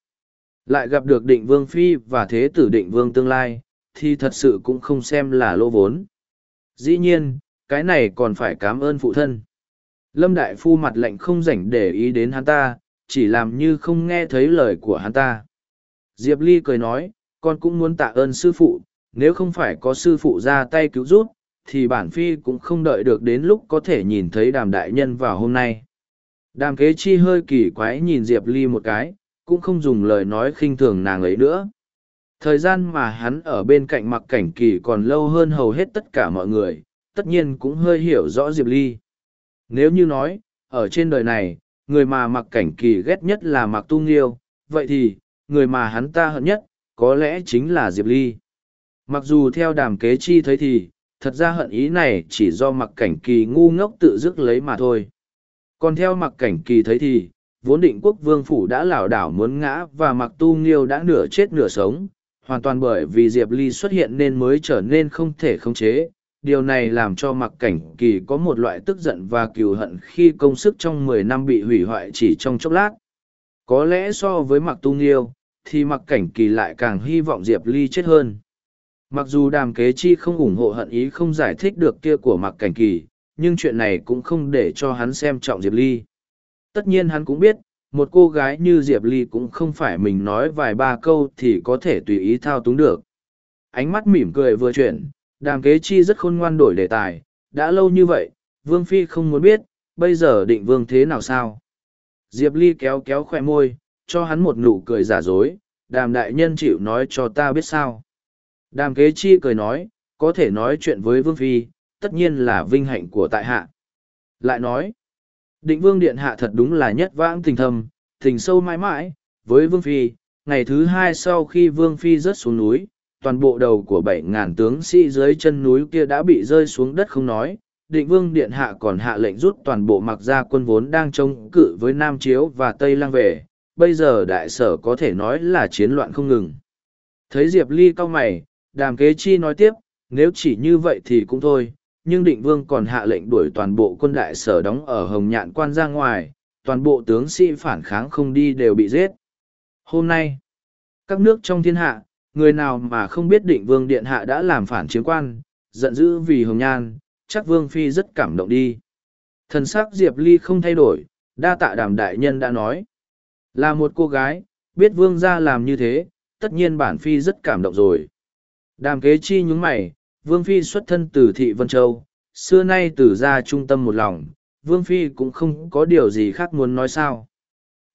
lại gặp được định vương phi và thế tử định vương tương lai, thì thật sự cũng không xem là lỗ vốn. Dĩ nhiên, cái này còn phải cảm ơn phụ thân. Lâm Đại Phu mặt lạnh không rảnh để ý đến hắn ta, chỉ làm như không nghe thấy lời của hắn ta. Diệp Ly cười nói, con cũng muốn tạ ơn sư phụ, nếu không phải có sư phụ ra tay cứu giúp, thì bản phi cũng không đợi được đến lúc có thể nhìn thấy đàm đại nhân vào hôm nay đàm kế chi hơi kỳ quái nhìn diệp ly một cái cũng không dùng lời nói khinh thường nàng ấy nữa thời gian mà hắn ở bên cạnh mặc cảnh kỳ còn lâu hơn hầu hết tất cả mọi người tất nhiên cũng hơi hiểu rõ diệp ly nếu như nói ở trên đời này người mà mặc cảnh kỳ ghét nhất là mặc tu nghiêu vậy thì người mà hắn ta hận nhất có lẽ chính là diệp ly mặc dù theo đàm kế chi thấy thì thật ra hận ý này chỉ do mặc cảnh kỳ ngu ngốc tự dứt lấy mà thôi còn theo mặc cảnh kỳ thấy thì vốn định quốc vương phủ đã lảo đảo muốn ngã và mặc tu nghiêu đã nửa chết nửa sống hoàn toàn bởi vì diệp ly xuất hiện nên mới trở nên không thể khống chế điều này làm cho mặc cảnh kỳ có một loại tức giận và cừu hận khi công sức trong mười năm bị hủy hoại chỉ trong chốc lát có lẽ so với mặc tu nghiêu thì mặc cảnh kỳ lại càng hy vọng diệp ly chết hơn Mặc dù đàm kế chi không ủng hộ hận ý không giải thích được kia của mặc cảnh kỳ, nhưng chuyện này cũng không để cho hắn xem trọng Diệp Ly. Tất nhiên hắn cũng biết, một cô gái như Diệp Ly cũng không phải mình nói vài ba câu thì có thể tùy ý thao túng được. Ánh mắt mỉm cười vừa chuyển, đàm kế chi rất khôn ngoan đổi đề tài, đã lâu như vậy, Vương Phi không muốn biết, bây giờ định Vương thế nào sao? Diệp Ly kéo kéo khỏe môi, cho hắn một nụ cười giả dối, đàm đại nhân chịu nói cho ta biết sao. Đàm kế chi cười nói, có thể nói chuyện với Vương Phi, tất nhiên là vinh hạnh của tại hạ. Lại nói, định Vương Điện Hạ thật đúng là nhất vãng tình thầm, tình sâu mãi mãi, với Vương Phi, ngày thứ hai sau khi Vương Phi rớt xuống núi, toàn bộ đầu của bảy ngàn tướng sĩ dưới chân núi kia đã bị rơi xuống đất không nói, định Vương Điện Hạ còn hạ lệnh rút toàn bộ mặc ra quân vốn đang chống cự với Nam Chiếu và Tây Lang về, bây giờ đại sở có thể nói là chiến loạn không ngừng. Thấy Diệp Ly cao mày, Đàm kế chi nói tiếp, nếu chỉ như vậy thì cũng thôi, nhưng định vương còn hạ lệnh đuổi toàn bộ quân đại sở đóng ở Hồng Nhạn quan ra ngoài, toàn bộ tướng sĩ phản kháng không đi đều bị giết. Hôm nay, các nước trong thiên hạ, người nào mà không biết định vương điện hạ đã làm phản chiến quan, giận dữ vì Hồng Nhan, chắc vương phi rất cảm động đi. Thần sắc Diệp Ly không thay đổi, đa tạ đàm đại nhân đã nói. Là một cô gái, biết vương gia làm như thế, tất nhiên bản phi rất cảm động rồi. Đàm kế chi nhúng mày, Vương Phi xuất thân từ Thị Vân Châu, xưa nay từ ra trung tâm một lòng, Vương Phi cũng không có điều gì khác muốn nói sao.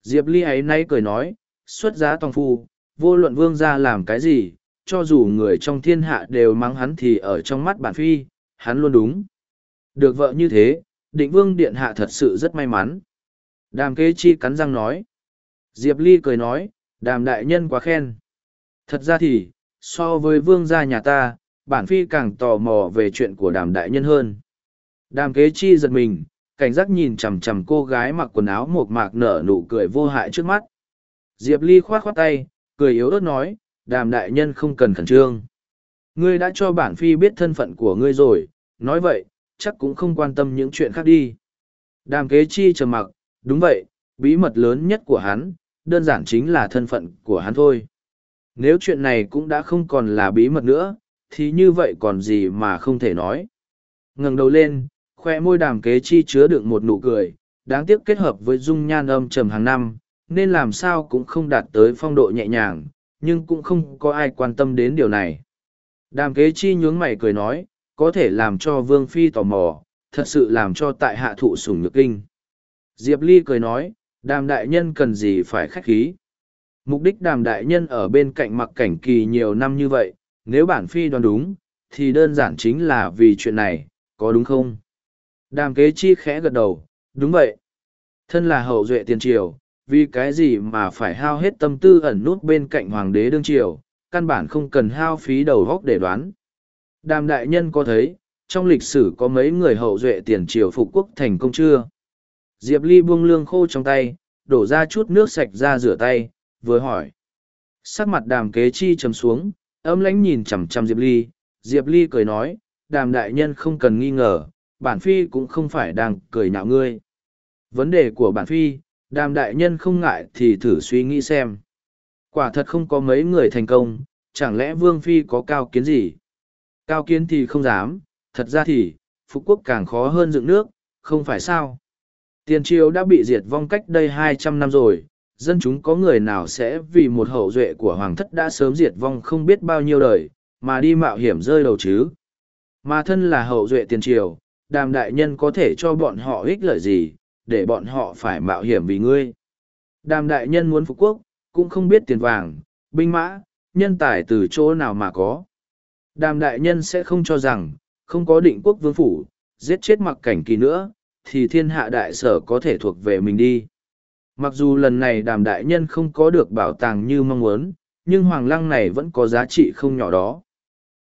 Diệp Ly ấy nay cười nói, xuất giá toàn phu, vô luận Vương ra làm cái gì, cho dù người trong thiên hạ đều mắng hắn thì ở trong mắt bản Phi, hắn luôn đúng. Được vợ như thế, định Vương Điện Hạ thật sự rất may mắn. Đàm kế chi cắn răng nói. Diệp Ly cười nói, đàm đại nhân quá khen. Thật ra thì, so với vương gia nhà ta, bản phi càng tò mò về chuyện của đàm đại nhân hơn. Đàm kế chi giật mình, cảnh giác nhìn chằm chằm cô gái mặc quần áo mộc mạc nở nụ cười vô hại trước mắt. Diệp Ly khoát khoát tay, cười yếu ớt nói, đàm đại nhân không cần khẩn trương. Ngươi đã cho bản phi biết thân phận của ngươi rồi, nói vậy, chắc cũng không quan tâm những chuyện khác đi. Đàm kế chi trầm mặc, đúng vậy, bí mật lớn nhất của hắn, đơn giản chính là thân phận của hắn thôi nếu chuyện này cũng đã không còn là bí mật nữa thì như vậy còn gì mà không thể nói ngẩng đầu lên khoe môi đàm kế chi chứa được một nụ cười đáng tiếc kết hợp với dung nhan âm trầm hàng năm nên làm sao cũng không đạt tới phong độ nhẹ nhàng nhưng cũng không có ai quan tâm đến điều này đàm kế chi nhướng mày cười nói có thể làm cho vương phi tò mò thật sự làm cho tại hạ thụ sùng nhược kinh diệp ly cười nói đàm đại nhân cần gì phải khách khí Mục đích đàm đại nhân ở bên cạnh mặc cảnh kỳ nhiều năm như vậy, nếu bản phi đoán đúng, thì đơn giản chính là vì chuyện này, có đúng không? Đàm kế chi khẽ gật đầu, đúng vậy. Thân là hậu duệ tiền triều, vì cái gì mà phải hao hết tâm tư ẩn nút bên cạnh hoàng đế đương triều, căn bản không cần hao phí đầu góc để đoán. Đàm đại nhân có thấy, trong lịch sử có mấy người hậu duệ tiền triều phục quốc thành công chưa? Diệp Ly buông lương khô trong tay, đổ ra chút nước sạch ra rửa tay, vừa hỏi. Sắc mặt đàm kế chi trầm xuống, âm lãnh nhìn chằm chằm Diệp Ly, Diệp Ly cười nói, đàm đại nhân không cần nghi ngờ, bản phi cũng không phải đang cười nhạo ngươi. Vấn đề của bản phi, đàm đại nhân không ngại thì thử suy nghĩ xem. Quả thật không có mấy người thành công, chẳng lẽ vương phi có cao kiến gì? Cao kiến thì không dám, thật ra thì, Phú Quốc càng khó hơn dựng nước, không phải sao? Tiền triều đã bị diệt vong cách đây hai trăm năm rồi, dân chúng có người nào sẽ vì một hậu duệ của hoàng thất đã sớm diệt vong không biết bao nhiêu đời, mà đi mạo hiểm rơi đầu chứ. Mà thân là hậu duệ tiền triều, đàm đại nhân có thể cho bọn họ ích lợi gì, để bọn họ phải mạo hiểm vì ngươi. Đàm đại nhân muốn phục quốc, cũng không biết tiền vàng, binh mã, nhân tài từ chỗ nào mà có. Đàm đại nhân sẽ không cho rằng, không có định quốc vương phủ, giết chết mặc cảnh kỳ nữa, thì thiên hạ đại sở có thể thuộc về mình đi. Mặc dù lần này đàm đại nhân không có được bảo tàng như mong muốn, nhưng hoàng lăng này vẫn có giá trị không nhỏ đó.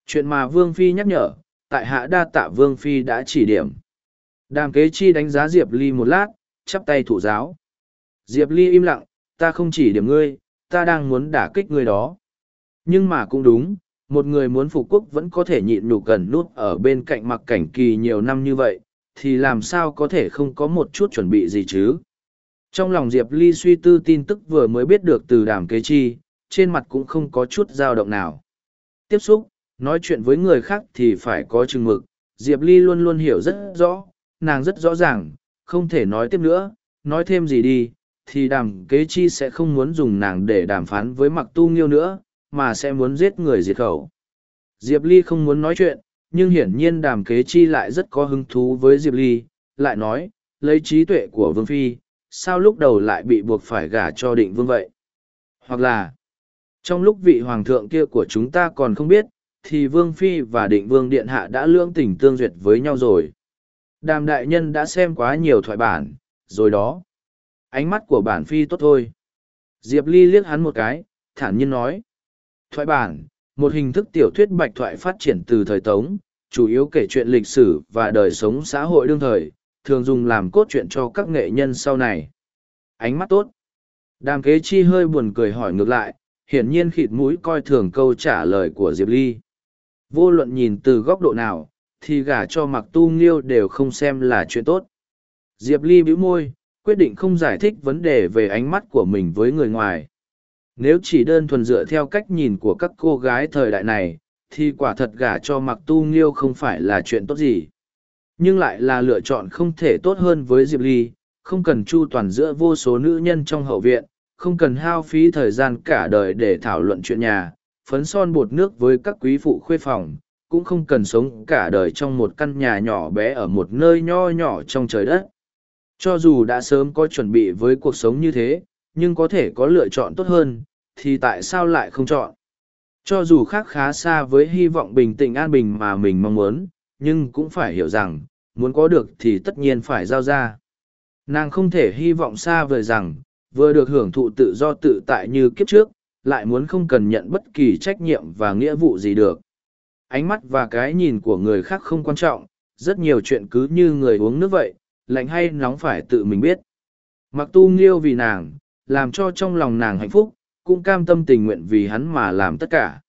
Chuyện mà Vương Phi nhắc nhở, tại hạ đa tạ Vương Phi đã chỉ điểm. Đàm kế chi đánh giá Diệp Ly một lát, chắp tay thủ giáo. Diệp Ly im lặng, ta không chỉ điểm ngươi, ta đang muốn đả kích ngươi đó. Nhưng mà cũng đúng, một người muốn phục quốc vẫn có thể nhịn nhục gần nút ở bên cạnh mặc cảnh kỳ nhiều năm như vậy, thì làm sao có thể không có một chút chuẩn bị gì chứ? Trong lòng Diệp Ly suy tư tin tức vừa mới biết được từ đàm kế chi, trên mặt cũng không có chút dao động nào. Tiếp xúc, nói chuyện với người khác thì phải có chừng mực, Diệp Ly luôn luôn hiểu rất rõ, nàng rất rõ ràng, không thể nói tiếp nữa, nói thêm gì đi, thì đàm kế chi sẽ không muốn dùng nàng để đàm phán với mặc tu nghiêu nữa, mà sẽ muốn giết người diệt khẩu. Diệp Ly không muốn nói chuyện, nhưng hiển nhiên đàm kế chi lại rất có hứng thú với Diệp Ly, lại nói, lấy trí tuệ của Vương Phi, sao lúc đầu lại bị buộc phải gả cho định vương vậy? Hoặc là, trong lúc vị hoàng thượng kia của chúng ta còn không biết, thì Vương Phi và định vương điện hạ đã lưỡng tình tương duyệt với nhau rồi. Đàm đại nhân đã xem quá nhiều thoại bản, rồi đó. Ánh mắt của bản Phi tốt thôi. Diệp Ly liếc hắn một cái, thản nhiên nói. Thoại bản, một hình thức tiểu thuyết bạch thoại phát triển từ thời Tống, chủ yếu kể chuyện lịch sử và đời sống xã hội đương thời, thường dùng làm cốt truyện cho các nghệ nhân sau này. Ánh mắt tốt. Đàm kế chi hơi buồn cười hỏi ngược lại, hiển nhiên khịt mũi coi thường câu trả lời của Diệp Ly. Vô luận nhìn từ góc độ nào, thì gả cho mặc tu nghiêu đều không xem là chuyện tốt. Diệp Ly bĩu môi, quyết định không giải thích vấn đề về ánh mắt của mình với người ngoài. Nếu chỉ đơn thuần dựa theo cách nhìn của các cô gái thời đại này, thì quả thật gả cho mặc tu nghiêu không phải là chuyện tốt gì nhưng lại là lựa chọn không thể tốt hơn với diệp ly không cần chu toàn giữa vô số nữ nhân trong hậu viện không cần hao phí thời gian cả đời để thảo luận chuyện nhà phấn son bột nước với các quý phụ khuê phòng cũng không cần sống cả đời trong một căn nhà nhỏ bé ở một nơi nho nhỏ trong trời đất cho dù đã sớm có chuẩn bị với cuộc sống như thế nhưng có thể có lựa chọn tốt hơn thì tại sao lại không chọn cho dù khác khá xa với hy vọng bình tĩnh an bình mà mình mong muốn nhưng cũng phải hiểu rằng, muốn có được thì tất nhiên phải giao ra. Nàng không thể hy vọng xa vời rằng, vừa được hưởng thụ tự do tự tại như kiếp trước, lại muốn không cần nhận bất kỳ trách nhiệm và nghĩa vụ gì được. Ánh mắt và cái nhìn của người khác không quan trọng, rất nhiều chuyện cứ như người uống nước vậy, lạnh hay nóng phải tự mình biết. Mặc tu nghiêu vì nàng, làm cho trong lòng nàng hạnh phúc, cũng cam tâm tình nguyện vì hắn mà làm tất cả.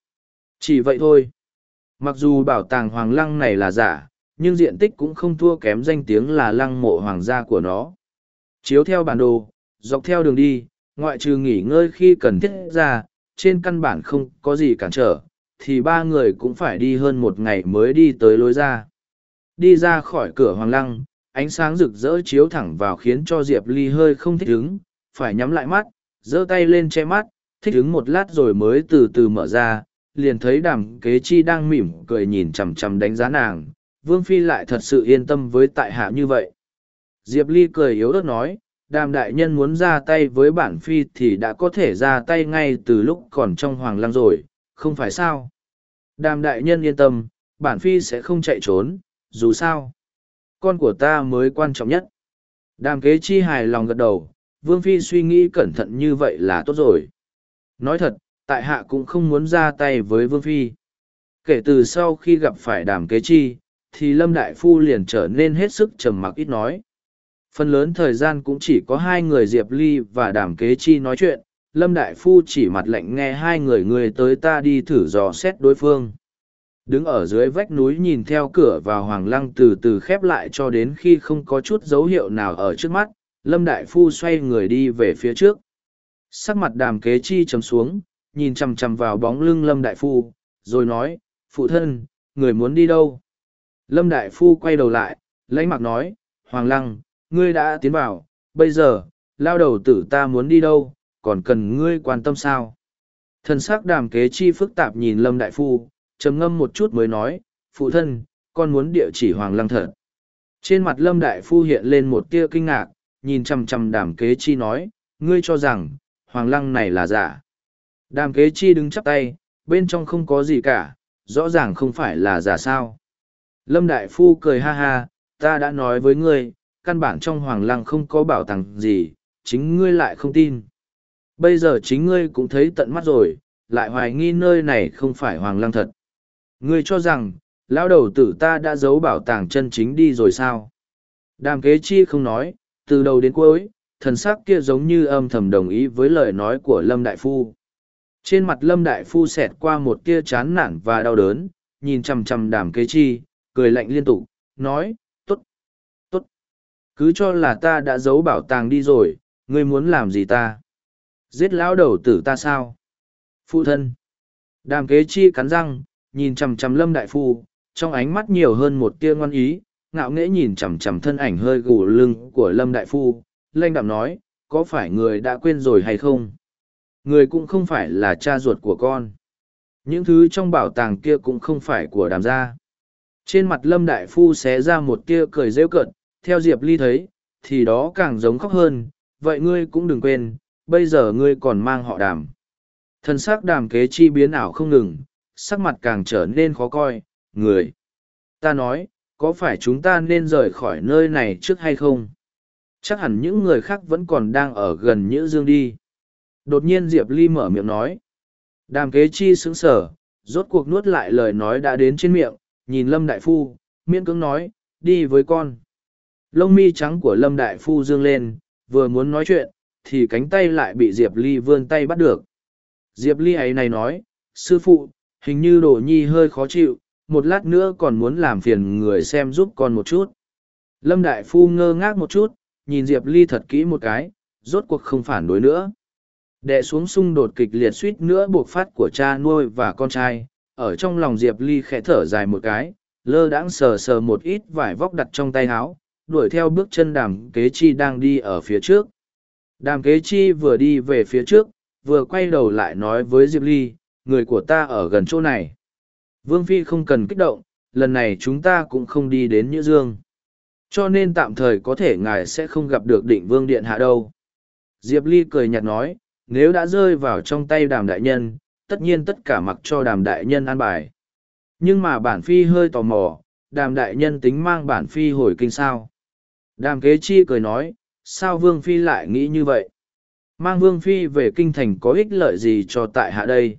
Chỉ vậy thôi. Mặc dù bảo tàng hoàng lăng này là giả, nhưng diện tích cũng không thua kém danh tiếng là lăng mộ hoàng gia của nó. Chiếu theo bản đồ, dọc theo đường đi, ngoại trừ nghỉ ngơi khi cần thiết ra, trên căn bản không có gì cản trở, thì ba người cũng phải đi hơn một ngày mới đi tới lối ra. Đi ra khỏi cửa hoàng lăng, ánh sáng rực rỡ chiếu thẳng vào khiến cho Diệp Ly hơi không thích ứng, phải nhắm lại mắt, giơ tay lên che mắt, thích ứng một lát rồi mới từ từ mở ra, liền thấy đàm kế chi đang mỉm cười nhìn chằm chằm đánh giá nàng vương phi lại thật sự yên tâm với tại hạ như vậy diệp ly cười yếu ớt nói đàm đại nhân muốn ra tay với bản phi thì đã có thể ra tay ngay từ lúc còn trong hoàng lăng rồi không phải sao đàm đại nhân yên tâm bản phi sẽ không chạy trốn dù sao con của ta mới quan trọng nhất đàm kế chi hài lòng gật đầu vương phi suy nghĩ cẩn thận như vậy là tốt rồi nói thật tại hạ cũng không muốn ra tay với vương phi kể từ sau khi gặp phải đàm kế chi thì lâm đại phu liền trở nên hết sức trầm mặc ít nói phần lớn thời gian cũng chỉ có hai người diệp ly và đàm kế chi nói chuyện lâm đại phu chỉ mặt lạnh nghe hai người người tới ta đi thử dò xét đối phương đứng ở dưới vách núi nhìn theo cửa vào hoàng lăng từ từ khép lại cho đến khi không có chút dấu hiệu nào ở trước mắt lâm đại phu xoay người đi về phía trước sắc mặt đàm kế chi chấm xuống nhìn chằm chằm vào bóng lưng lâm đại phu rồi nói phụ thân người muốn đi đâu lâm đại phu quay đầu lại lãnh mặc nói hoàng lăng ngươi đã tiến vào bây giờ lao đầu tử ta muốn đi đâu còn cần ngươi quan tâm sao thần s đàm kế chi phức tạp nhìn lâm đại phu trầm ngâm một chút mới nói phụ thân con muốn địa chỉ hoàng lăng thật trên mặt lâm đại phu hiện lên một tia kinh ngạc nhìn chằm chằm đàm kế chi nói ngươi cho rằng hoàng lăng này là giả Đàm kế chi đứng chắp tay, bên trong không có gì cả, rõ ràng không phải là giả sao. Lâm Đại Phu cười ha ha, ta đã nói với ngươi, căn bản trong hoàng lăng không có bảo tàng gì, chính ngươi lại không tin. Bây giờ chính ngươi cũng thấy tận mắt rồi, lại hoài nghi nơi này không phải hoàng lăng thật. Ngươi cho rằng, lão đầu tử ta đã giấu bảo tàng chân chính đi rồi sao? Đàm kế chi không nói, từ đầu đến cuối, thần sắc kia giống như âm thầm đồng ý với lời nói của Lâm Đại Phu. Trên mặt Lâm Đại Phu xẹt qua một tia chán nản và đau đớn, nhìn chằm chằm đàm kế chi, cười lạnh liên tục, nói, tốt, tốt. Cứ cho là ta đã giấu bảo tàng đi rồi, ngươi muốn làm gì ta? Giết lão đầu tử ta sao? Phụ thân. Đàm kế chi cắn răng, nhìn chằm chằm Lâm Đại Phu, trong ánh mắt nhiều hơn một tia ngoan ý, ngạo nghễ nhìn chằm chằm thân ảnh hơi gù lưng của Lâm Đại Phu, lanh đạm nói, có phải người đã quên rồi hay không? người cũng không phải là cha ruột của con những thứ trong bảo tàng kia cũng không phải của đàm gia trên mặt lâm đại phu xé ra một tia cười rêu cợt theo diệp ly thấy thì đó càng giống khóc hơn vậy ngươi cũng đừng quên bây giờ ngươi còn mang họ đàm Thần sắc đàm kế chi biến ảo không ngừng sắc mặt càng trở nên khó coi người ta nói có phải chúng ta nên rời khỏi nơi này trước hay không chắc hẳn những người khác vẫn còn đang ở gần nhữ dương đi đột nhiên diệp ly mở miệng nói đàm kế chi xứng sở rốt cuộc nuốt lại lời nói đã đến trên miệng nhìn lâm đại phu miễn cưỡng nói đi với con lông mi trắng của lâm đại phu dương lên vừa muốn nói chuyện thì cánh tay lại bị diệp ly vươn tay bắt được diệp ly ấy này nói sư phụ hình như đồ nhi hơi khó chịu một lát nữa còn muốn làm phiền người xem giúp con một chút lâm đại phu ngơ ngác một chút nhìn diệp ly thật kỹ một cái rốt cuộc không phản đối nữa Đệ xuống xung đột kịch liệt suýt nữa buộc phát của cha nuôi và con trai, ở trong lòng Diệp Ly khẽ thở dài một cái, lơ đãng sờ sờ một ít vải vóc đặt trong tay áo, đuổi theo bước chân đàm kế chi đang đi ở phía trước. Đàm kế chi vừa đi về phía trước, vừa quay đầu lại nói với Diệp Ly, người của ta ở gần chỗ này. Vương Phi không cần kích động, lần này chúng ta cũng không đi đến Nhữ Dương. Cho nên tạm thời có thể ngài sẽ không gặp được định Vương Điện Hạ đâu. Diệp Ly cười nhạt nói, nếu đã rơi vào trong tay đàm đại nhân, tất nhiên tất cả mặc cho đàm đại nhân an bài. Nhưng mà bản phi hơi tò mò, đàm đại nhân tính mang bản phi hồi kinh sao. Đàm kế chi cười nói, sao vương phi lại nghĩ như vậy? Mang vương phi về kinh thành có ích lợi gì cho tại hạ đây?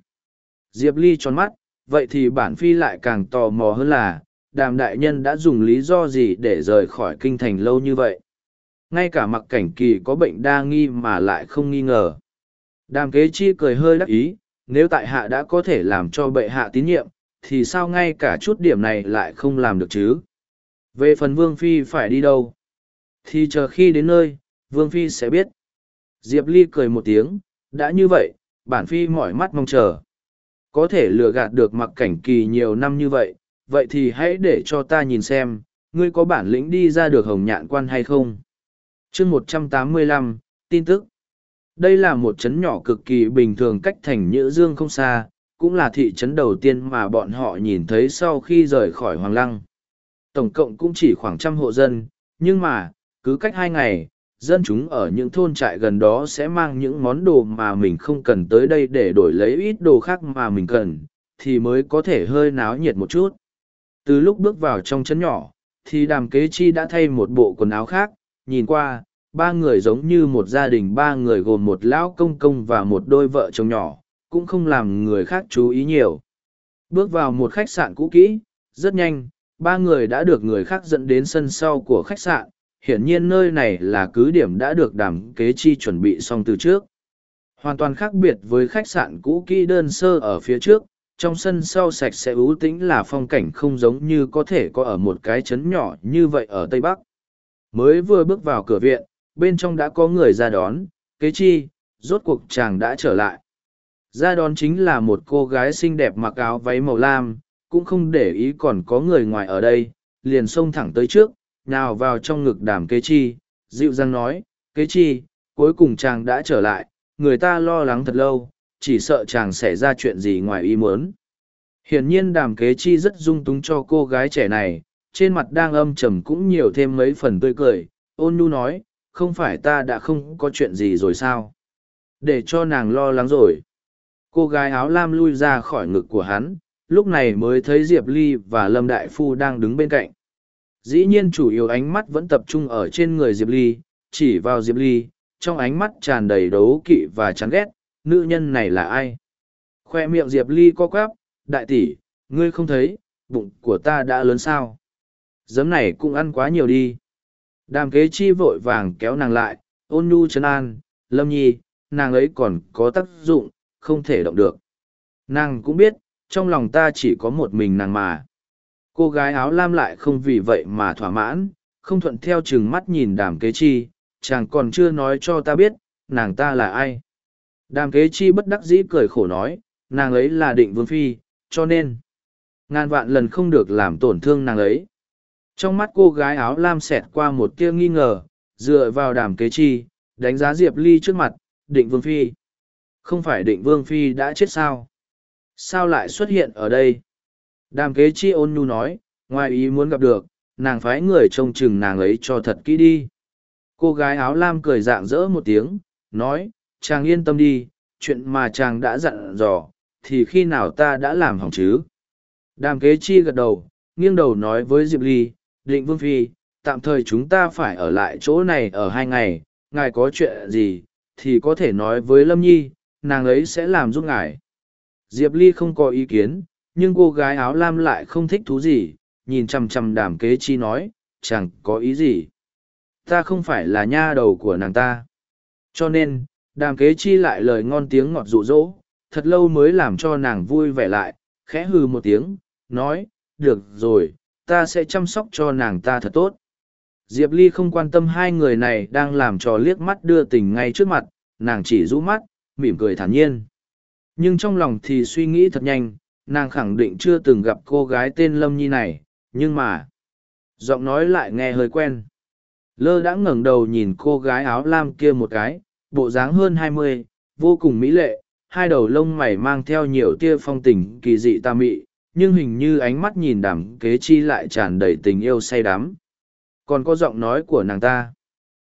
Diệp Ly tròn mắt, vậy thì bản phi lại càng tò mò hơn là, đàm đại nhân đã dùng lý do gì để rời khỏi kinh thành lâu như vậy? Ngay cả mặc cảnh kỳ có bệnh đa nghi mà lại không nghi ngờ. Đàm kế chi cười hơi đắc ý, nếu tại hạ đã có thể làm cho bệ hạ tín nhiệm, thì sao ngay cả chút điểm này lại không làm được chứ? Về phần Vương Phi phải đi đâu? Thì chờ khi đến nơi, Vương Phi sẽ biết. Diệp Ly cười một tiếng, đã như vậy, bản Phi mỏi mắt mong chờ. Có thể lừa gạt được mặc cảnh kỳ nhiều năm như vậy, vậy thì hãy để cho ta nhìn xem, ngươi có bản lĩnh đi ra được hồng nhạn quan hay không? chương một trăm tám mươi lăm tin tức đây là một trấn nhỏ cực kỳ bình thường cách thành Nhữ Dương không xa, cũng là thị trấn đầu tiên mà bọn họ nhìn thấy sau khi rời khỏi Hoàng Lăng. Tổng cộng cũng chỉ khoảng trăm hộ dân, nhưng mà, cứ cách hai ngày, dân chúng ở những thôn trại gần đó sẽ mang những món đồ mà mình không cần tới đây để đổi lấy ít đồ khác mà mình cần, thì mới có thể hơi náo nhiệt một chút. Từ lúc bước vào trong trấn nhỏ, thì đàm kế chi đã thay một bộ quần áo khác, nhìn qua, ba người giống như một gia đình ba người gồm một lão công công và một đôi vợ chồng nhỏ cũng không làm người khác chú ý nhiều bước vào một khách sạn cũ kỹ rất nhanh ba người đã được người khác dẫn đến sân sau của khách sạn hiển nhiên nơi này là cứ điểm đã được đảm kế chi chuẩn bị xong từ trước hoàn toàn khác biệt với khách sạn cũ kỹ đơn sơ ở phía trước trong sân sau sạch sẽ ưu tĩnh là phong cảnh không giống như có thể có ở một cái trấn nhỏ như vậy ở tây bắc mới vừa bước vào cửa viện bên trong đã có người ra đón, kế chi, rốt cuộc chàng đã trở lại. Ra đón chính là một cô gái xinh đẹp mặc áo váy màu lam, cũng không để ý còn có người ngoài ở đây, liền xông thẳng tới trước, nào vào trong ngực đàm kế chi, dịu dàng nói, kế chi, cuối cùng chàng đã trở lại, người ta lo lắng thật lâu, chỉ sợ chàng xảy ra chuyện gì ngoài ý muốn. Hiển nhiên đàm kế chi rất dung túng cho cô gái trẻ này, trên mặt đang âm trầm cũng nhiều thêm mấy phần tươi cười, ôn nhu nói, không phải ta đã không có chuyện gì rồi sao? Để cho nàng lo lắng rồi. Cô gái áo lam lui ra khỏi ngực của hắn, lúc này mới thấy Diệp Ly và Lâm Đại Phu đang đứng bên cạnh. Dĩ nhiên chủ yếu ánh mắt vẫn tập trung ở trên người Diệp Ly, chỉ vào Diệp Ly, trong ánh mắt tràn đầy đấu kỵ và chán ghét, nữ nhân này là ai? Khoe miệng Diệp Ly co quắp, đại tỷ, ngươi không thấy, bụng của ta đã lớn sao? Giấm này cũng ăn quá nhiều đi. Đàm kế chi vội vàng kéo nàng lại, ôn nhu chấn an, lâm nhi, nàng ấy còn có tác dụng, không thể động được. Nàng cũng biết, trong lòng ta chỉ có một mình nàng mà. Cô gái áo lam lại không vì vậy mà thỏa mãn, không thuận theo chừng mắt nhìn đàm kế chi, chàng còn chưa nói cho ta biết, nàng ta là ai. Đàm kế chi bất đắc dĩ cười khổ nói, nàng ấy là định vương phi, cho nên, ngàn vạn lần không được làm tổn thương nàng ấy. Trong mắt cô gái áo lam xẹt qua một tia nghi ngờ, dựa vào đàm kế chi, đánh giá Diệp Ly trước mặt, định Vương Phi. Không phải định Vương Phi đã chết sao? Sao lại xuất hiện ở đây? Đàm kế chi ôn nhu nói, ngoài ý muốn gặp được, nàng phái người trông chừng nàng ấy cho thật kỹ đi. Cô gái áo lam cười dạng dỡ một tiếng, nói, chàng yên tâm đi, chuyện mà chàng đã dặn dò, thì khi nào ta đã làm hỏng chứ? Đàm kế chi gật đầu, nghiêng đầu nói với Diệp Ly, định vương phi tạm thời chúng ta phải ở lại chỗ này ở hai ngày ngài có chuyện gì thì có thể nói với lâm nhi nàng ấy sẽ làm giúp ngài diệp ly không có ý kiến nhưng cô gái áo lam lại không thích thú gì nhìn chằm chằm đàm kế chi nói chẳng có ý gì ta không phải là nha đầu của nàng ta cho nên đàm kế chi lại lời ngon tiếng ngọt rụ rỗ thật lâu mới làm cho nàng vui vẻ lại khẽ hừ một tiếng nói được rồi ta sẽ chăm sóc cho nàng ta thật tốt. Diệp Ly không quan tâm hai người này đang làm trò liếc mắt đưa tình ngay trước mặt, nàng chỉ rũ mắt, mỉm cười thản nhiên. Nhưng trong lòng thì suy nghĩ thật nhanh, nàng khẳng định chưa từng gặp cô gái tên Lâm Nhi này, nhưng mà... Giọng nói lại nghe hơi quen. Lơ đã ngẩng đầu nhìn cô gái áo lam kia một cái, bộ dáng hơn hai mươi, vô cùng mỹ lệ, hai đầu lông mày mang theo nhiều tia phong tình kỳ dị tà mị, nhưng hình như ánh mắt nhìn đàm kế chi lại tràn đầy tình yêu say đắm còn có giọng nói của nàng ta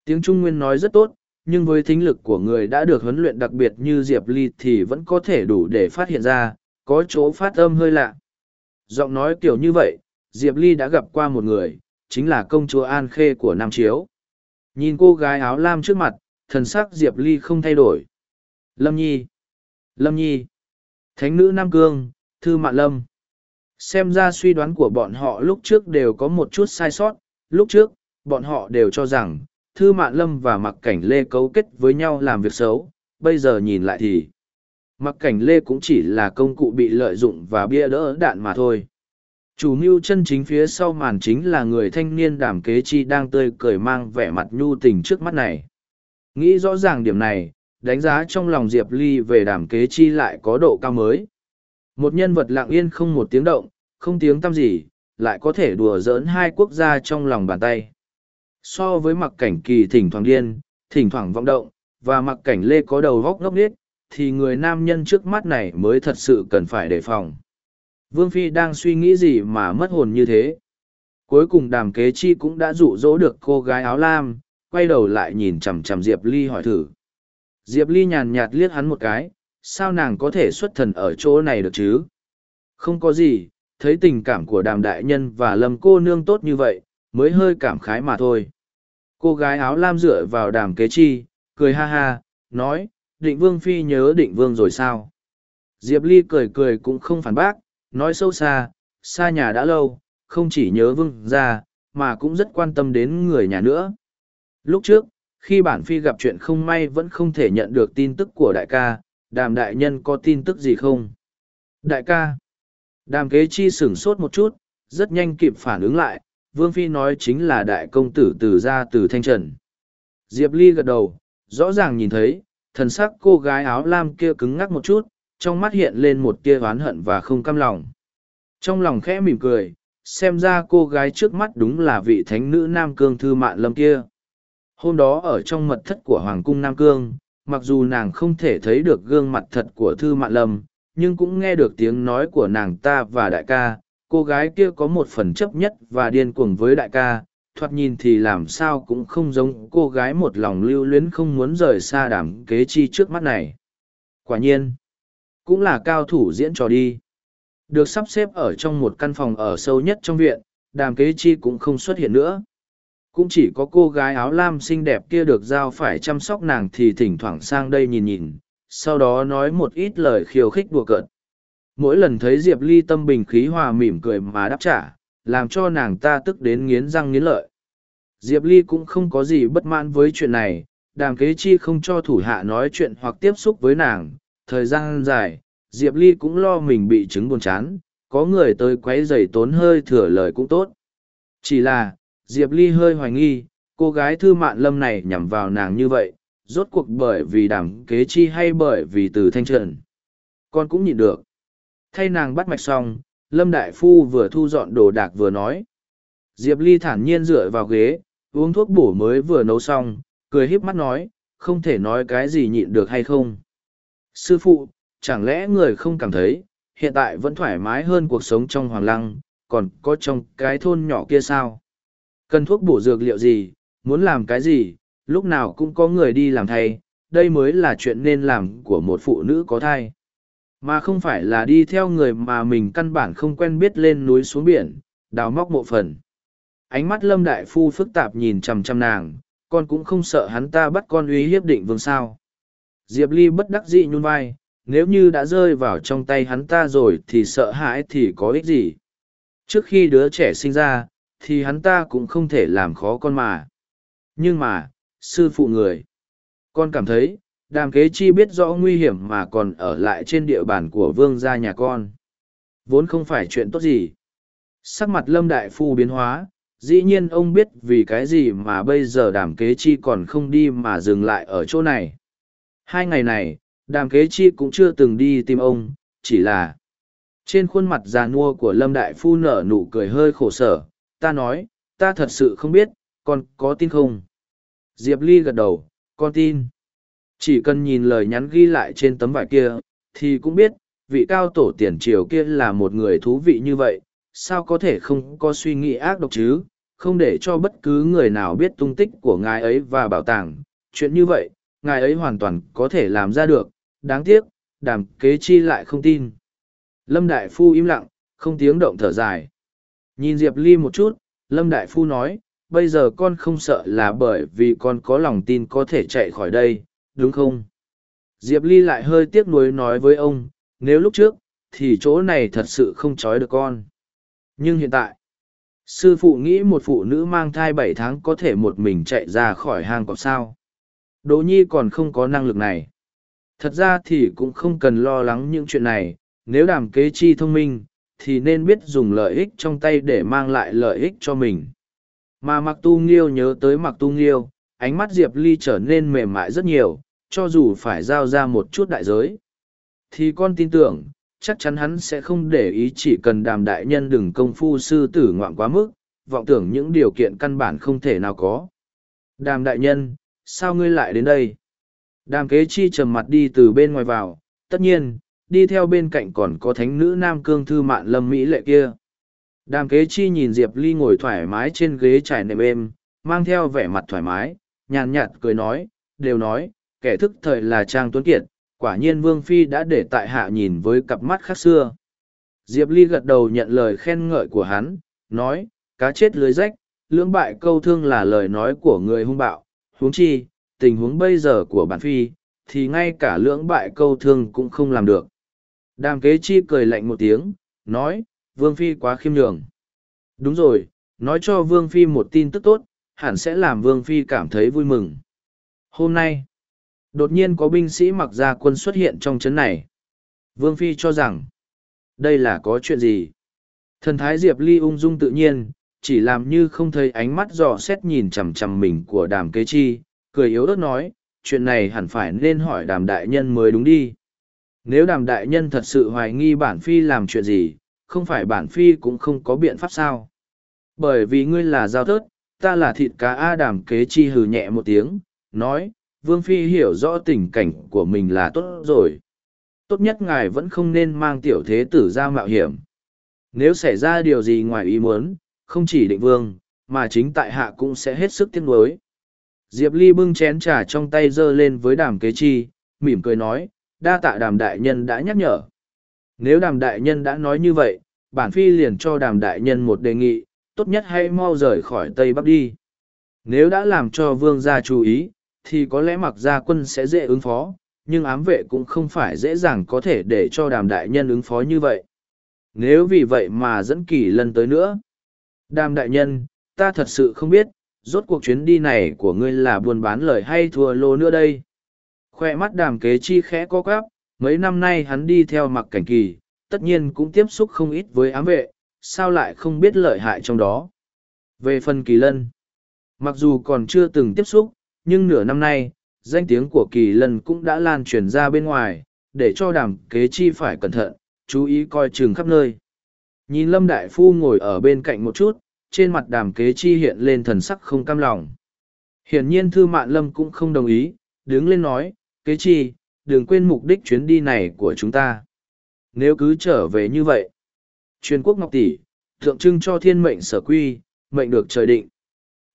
tiếng trung nguyên nói rất tốt nhưng với thính lực của người đã được huấn luyện đặc biệt như diệp ly thì vẫn có thể đủ để phát hiện ra có chỗ phát âm hơi lạ giọng nói kiểu như vậy diệp ly đã gặp qua một người chính là công chúa an khê của nam chiếu nhìn cô gái áo lam trước mặt thần sắc diệp ly không thay đổi lâm nhi lâm nhi thánh nữ nam cương thư mạn lâm xem ra suy đoán của bọn họ lúc trước đều có một chút sai sót lúc trước bọn họ đều cho rằng thư mạn lâm và mặc cảnh lê cấu kết với nhau làm việc xấu bây giờ nhìn lại thì mặc cảnh lê cũng chỉ là công cụ bị lợi dụng và bia đỡ đạn mà thôi chủ mưu chân chính phía sau màn chính là người thanh niên đàm kế chi đang tươi cười mang vẻ mặt nhu tình trước mắt này nghĩ rõ ràng điểm này đánh giá trong lòng diệp ly về đàm kế chi lại có độ cao mới một nhân vật lặng yên không một tiếng động, không tiếng tăm gì, lại có thể đùa giỡn hai quốc gia trong lòng bàn tay. So với mặc cảnh kỳ thỉnh thoảng điên, thỉnh thoảng vọng động, và mặc cảnh lê có đầu góc ngốc nghếch, thì người nam nhân trước mắt này mới thật sự cần phải đề phòng. Vương Phi đang suy nghĩ gì mà mất hồn như thế? Cuối cùng đàm kế chi cũng đã dụ dỗ được cô gái áo lam, quay đầu lại nhìn chằm chằm Diệp Ly hỏi thử. Diệp Ly nhàn nhạt liếc hắn một cái, sao nàng có thể xuất thần ở chỗ này được chứ? Không có gì, thấy tình cảm của đàm đại nhân và lâm cô nương tốt như vậy, mới hơi cảm khái mà thôi. Cô gái áo lam dựa vào đàm kế chi, cười ha ha, nói, định vương phi nhớ định vương rồi sao? Diệp Ly cười cười cũng không phản bác, nói sâu xa, xa nhà đã lâu, không chỉ nhớ vương ra, mà cũng rất quan tâm đến người nhà nữa. Lúc trước, khi bản phi gặp chuyện không may vẫn không thể nhận được tin tức của đại ca, đàm đại nhân có tin tức gì không? Đại ca, đàm kế chi sửng sốt một chút, rất nhanh kịp phản ứng lại, Vương Phi nói chính là đại công tử từ ra từ Thanh Trần. Diệp Ly gật đầu, rõ ràng nhìn thấy, thần sắc cô gái áo lam kia cứng ngắc một chút, trong mắt hiện lên một tia oán hận và không căm lòng. Trong lòng khẽ mỉm cười, xem ra cô gái trước mắt đúng là vị thánh nữ Nam Cương Thư Mạn Lâm kia. Hôm đó ở trong mật thất của Hoàng cung Nam Cương, mặc dù nàng không thể thấy được gương mặt thật của thư mạn lâm nhưng cũng nghe được tiếng nói của nàng ta và đại ca cô gái kia có một phần chấp nhất và điên cuồng với đại ca thoạt nhìn thì làm sao cũng không giống cô gái một lòng lưu luyến không muốn rời xa đảm kế chi trước mắt này quả nhiên cũng là cao thủ diễn trò đi được sắp xếp ở trong một căn phòng ở sâu nhất trong viện đàm kế chi cũng không xuất hiện nữa cũng chỉ có cô gái áo lam xinh đẹp kia được giao phải chăm sóc nàng thì thỉnh thoảng sang đây nhìn nhìn sau đó nói một ít lời khiêu khích đùa cợt mỗi lần thấy diệp ly tâm bình khí hòa mỉm cười mà đáp trả làm cho nàng ta tức đến nghiến răng nghiến lợi diệp ly cũng không có gì bất mãn với chuyện này đàm kế chi không cho thủ hạ nói chuyện hoặc tiếp xúc với nàng thời gian dài diệp ly cũng lo mình bị chứng buồn chán có người tới q u ấ y dày tốn hơi thừa lời cũng tốt chỉ là Diệp Ly hơi hoài nghi, cô gái thư mạn lâm này nhằm vào nàng như vậy, rốt cuộc bởi vì đảm kế chi hay bởi vì từ thanh trần. Con cũng nhịn được. Thay nàng bắt mạch xong, Lâm Đại Phu vừa thu dọn đồ đạc vừa nói. Diệp Ly thản nhiên dựa vào ghế, uống thuốc bổ mới vừa nấu xong, cười híp mắt nói, không thể nói cái gì nhịn được hay không. Sư phụ, chẳng lẽ người không cảm thấy, hiện tại vẫn thoải mái hơn cuộc sống trong hoàng lăng, còn có trong cái thôn nhỏ kia sao? Cần thuốc bổ dược liệu gì, muốn làm cái gì, lúc nào cũng có người đi làm thay, đây mới là chuyện nên làm của một phụ nữ có thai. Mà không phải là đi theo người mà mình căn bản không quen biết lên núi xuống biển, đào móc mộ phần. Ánh mắt Lâm Đại Phu phức tạp nhìn chằm chằm nàng, con cũng không sợ hắn ta bắt con uy hiếp định vương sao. Diệp Ly bất đắc dĩ nhún vai, nếu như đã rơi vào trong tay hắn ta rồi thì sợ hãi thì có ích gì. Trước khi đứa trẻ sinh ra, thì hắn ta cũng không thể làm khó con mà. Nhưng mà, sư phụ người, con cảm thấy, đàm kế chi biết rõ nguy hiểm mà còn ở lại trên địa bàn của vương gia nhà con. Vốn không phải chuyện tốt gì. Sắc mặt lâm đại phu biến hóa, dĩ nhiên ông biết vì cái gì mà bây giờ đàm kế chi còn không đi mà dừng lại ở chỗ này. Hai ngày này, đàm kế chi cũng chưa từng đi tìm ông, chỉ là trên khuôn mặt già nua của lâm đại phu nở nụ cười hơi khổ sở ta nói, ta thật sự không biết, con có tin không? Diệp Ly gật đầu, con tin. Chỉ cần nhìn lời nhắn ghi lại trên tấm vải kia, thì cũng biết, vị cao tổ tiền triều kia là một người thú vị như vậy, sao có thể không có suy nghĩ ác độc chứ, không để cho bất cứ người nào biết tung tích của ngài ấy và bảo tàng. Chuyện như vậy, ngài ấy hoàn toàn có thể làm ra được, đáng tiếc, đàm kế chi lại không tin. Lâm Đại Phu im lặng, không tiếng động thở dài. Nhìn Diệp Ly một chút, Lâm Đại Phu nói, bây giờ con không sợ là bởi vì con có lòng tin có thể chạy khỏi đây, đúng không? Diệp Ly lại hơi tiếc nuối nói với ông, nếu lúc trước, thì chỗ này thật sự không trói được con. Nhưng hiện tại, sư phụ nghĩ một phụ nữ mang thai bảy tháng có thể một mình chạy ra khỏi hang cọp sao. Đỗ nhi còn không có năng lực này. Thật ra thì cũng không cần lo lắng những chuyện này, nếu đàm kế chi thông minh, thì nên biết dùng lợi ích trong tay để mang lại lợi ích cho mình mà mặc tu nghiêu nhớ tới mặc tu nghiêu ánh mắt diệp ly trở nên mềm mại rất nhiều cho dù phải giao ra một chút đại giới thì con tin tưởng chắc chắn hắn sẽ không để ý chỉ cần đàm đại nhân đừng công phu sư tử ngoạn quá mức vọng tưởng những điều kiện căn bản không thể nào có đàm đại nhân sao ngươi lại đến đây đàm kế chi trầm mặt đi từ bên ngoài vào tất nhiên đi theo bên cạnh còn có thánh nữ nam cương thư mạn lâm mỹ lệ kia đàm kế chi nhìn diệp ly ngồi thoải mái trên ghế trải nệm êm mang theo vẻ mặt thoải mái nhàn nhạt cười nói đều nói kẻ thức thời là trang tuấn kiệt quả nhiên vương phi đã để tại hạ nhìn với cặp mắt khác xưa diệp ly gật đầu nhận lời khen ngợi của hắn nói cá chết lưới rách lưỡng bại câu thương là lời nói của người hung bạo huống chi tình huống bây giờ của bản phi thì ngay cả lưỡng bại câu thương cũng không làm được Đàm kế chi cười lạnh một tiếng, nói, Vương Phi quá khiêm nhường. Đúng rồi, nói cho Vương Phi một tin tức tốt, hẳn sẽ làm Vương Phi cảm thấy vui mừng. Hôm nay, đột nhiên có binh sĩ mặc gia quân xuất hiện trong trấn này. Vương Phi cho rằng, đây là có chuyện gì? Thần Thái Diệp Ly ung dung tự nhiên, chỉ làm như không thấy ánh mắt dò xét nhìn chằm chằm mình của đàm kế chi, cười yếu ớt nói, chuyện này hẳn phải nên hỏi đàm đại nhân mới đúng đi. Nếu đàm đại nhân thật sự hoài nghi bản phi làm chuyện gì, không phải bản phi cũng không có biện pháp sao. Bởi vì ngươi là giao thớt, ta là thịt cá A đàm kế chi hừ nhẹ một tiếng, nói, vương phi hiểu rõ tình cảnh của mình là tốt rồi. Tốt nhất ngài vẫn không nên mang tiểu thế tử ra mạo hiểm. Nếu xảy ra điều gì ngoài ý muốn, không chỉ định vương, mà chính tại hạ cũng sẽ hết sức tiếc nuối. Diệp Ly bưng chén trà trong tay giơ lên với đàm kế chi, mỉm cười nói, đa tạ đàm đại nhân đã nhắc nhở. Nếu đàm đại nhân đã nói như vậy, bản phi liền cho đàm đại nhân một đề nghị, tốt nhất hãy mau rời khỏi Tây Bắc đi. Nếu đã làm cho vương gia chú ý, thì có lẽ mặc gia quân sẽ dễ ứng phó, nhưng ám vệ cũng không phải dễ dàng có thể để cho đàm đại nhân ứng phó như vậy. Nếu vì vậy mà dẫn kỳ lần tới nữa. Đàm đại nhân, ta thật sự không biết, rốt cuộc chuyến đi này của ngươi là buôn bán lời hay thua lô nữa đây khoe mắt đàm kế chi khẽ co quắp mấy năm nay hắn đi theo mặc cảnh kỳ tất nhiên cũng tiếp xúc không ít với ám vệ sao lại không biết lợi hại trong đó về phần kỳ lân mặc dù còn chưa từng tiếp xúc nhưng nửa năm nay danh tiếng của kỳ lân cũng đã lan truyền ra bên ngoài để cho đàm kế chi phải cẩn thận chú ý coi chừng khắp nơi nhìn lâm đại phu ngồi ở bên cạnh một chút trên mặt đàm kế chi hiện lên thần sắc không cam lòng hiển nhiên thư mạn lâm cũng không đồng ý đứng lên nói Kế chi, đừng quên mục đích chuyến đi này của chúng ta. Nếu cứ trở về như vậy, truyền quốc ngọc tỷ, tượng trưng cho thiên mệnh sở quy, mệnh được trời định.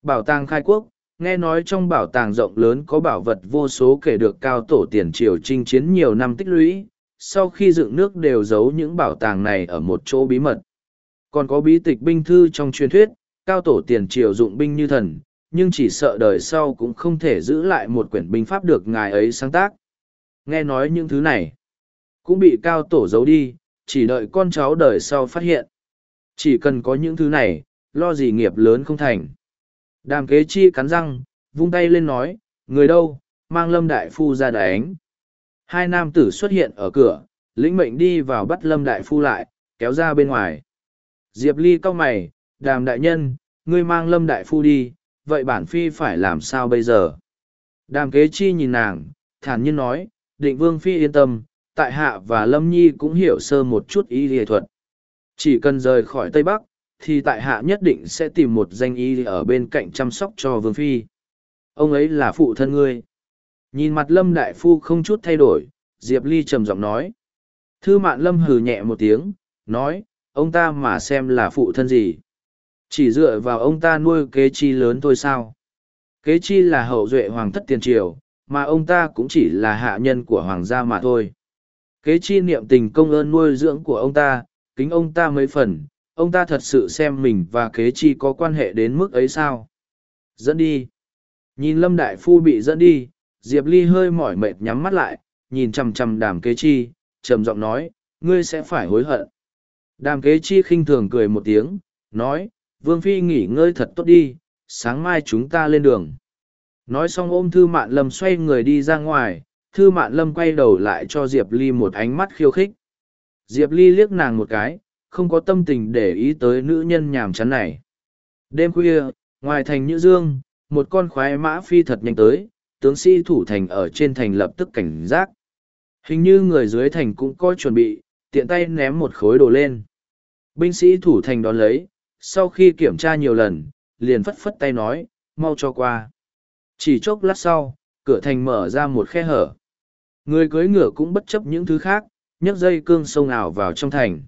Bảo tàng khai quốc, nghe nói trong bảo tàng rộng lớn có bảo vật vô số kể được cao tổ tiền triều chinh chiến nhiều năm tích lũy, sau khi dựng nước đều giấu những bảo tàng này ở một chỗ bí mật. Còn có bí tịch binh thư trong truyền thuyết, cao tổ tiền triều dụng binh như thần, nhưng chỉ sợ đời sau cũng không thể giữ lại một quyển binh pháp được ngài ấy sáng tác. Nghe nói những thứ này, cũng bị cao tổ giấu đi, chỉ đợi con cháu đời sau phát hiện. Chỉ cần có những thứ này, lo gì nghiệp lớn không thành. Đàm kế chi cắn răng, vung tay lên nói, người đâu, mang lâm đại phu ra đánh. Hai nam tử xuất hiện ở cửa, lĩnh mệnh đi vào bắt lâm đại phu lại, kéo ra bên ngoài. Diệp ly cau mày, đàm đại nhân, ngươi mang lâm đại phu đi, vậy bản phi phải làm sao bây giờ? Đàm kế chi nhìn nàng, thản nhiên nói, định vương phi yên tâm, tại hạ và lâm nhi cũng hiểu sơ một chút y lìa thuật. Chỉ cần rời khỏi Tây Bắc, thì tại hạ nhất định sẽ tìm một danh y ở bên cạnh chăm sóc cho vương phi. Ông ấy là phụ thân ngươi. Nhìn mặt lâm đại phu không chút thay đổi, Diệp Ly trầm giọng nói. Thư mạn lâm hừ nhẹ một tiếng, nói, ông ta mà xem là phụ thân gì chỉ dựa vào ông ta nuôi kế chi lớn thôi sao kế chi là hậu duệ hoàng thất tiền triều mà ông ta cũng chỉ là hạ nhân của hoàng gia mà thôi kế chi niệm tình công ơn nuôi dưỡng của ông ta kính ông ta mấy phần ông ta thật sự xem mình và kế chi có quan hệ đến mức ấy sao dẫn đi nhìn lâm đại phu bị dẫn đi diệp ly hơi mỏi mệt nhắm mắt lại nhìn chằm chằm đàm kế chi trầm giọng nói ngươi sẽ phải hối hận đàm kế chi khinh thường cười một tiếng nói vương phi nghỉ ngơi thật tốt đi sáng mai chúng ta lên đường nói xong ôm thư mạn lâm xoay người đi ra ngoài thư mạn lâm quay đầu lại cho diệp ly một ánh mắt khiêu khích diệp ly liếc nàng một cái không có tâm tình để ý tới nữ nhân nhàm chán này đêm khuya ngoài thành nhữ dương một con khoái mã phi thật nhanh tới tướng sĩ thủ thành ở trên thành lập tức cảnh giác hình như người dưới thành cũng có chuẩn bị tiện tay ném một khối đồ lên binh sĩ thủ thành đón lấy sau khi kiểm tra nhiều lần, liền phất phất tay nói, mau cho qua. Chỉ chốc lát sau, cửa thành mở ra một khe hở. Người cưới ngựa cũng bất chấp những thứ khác, nhấc dây cương sông ảo vào trong thành.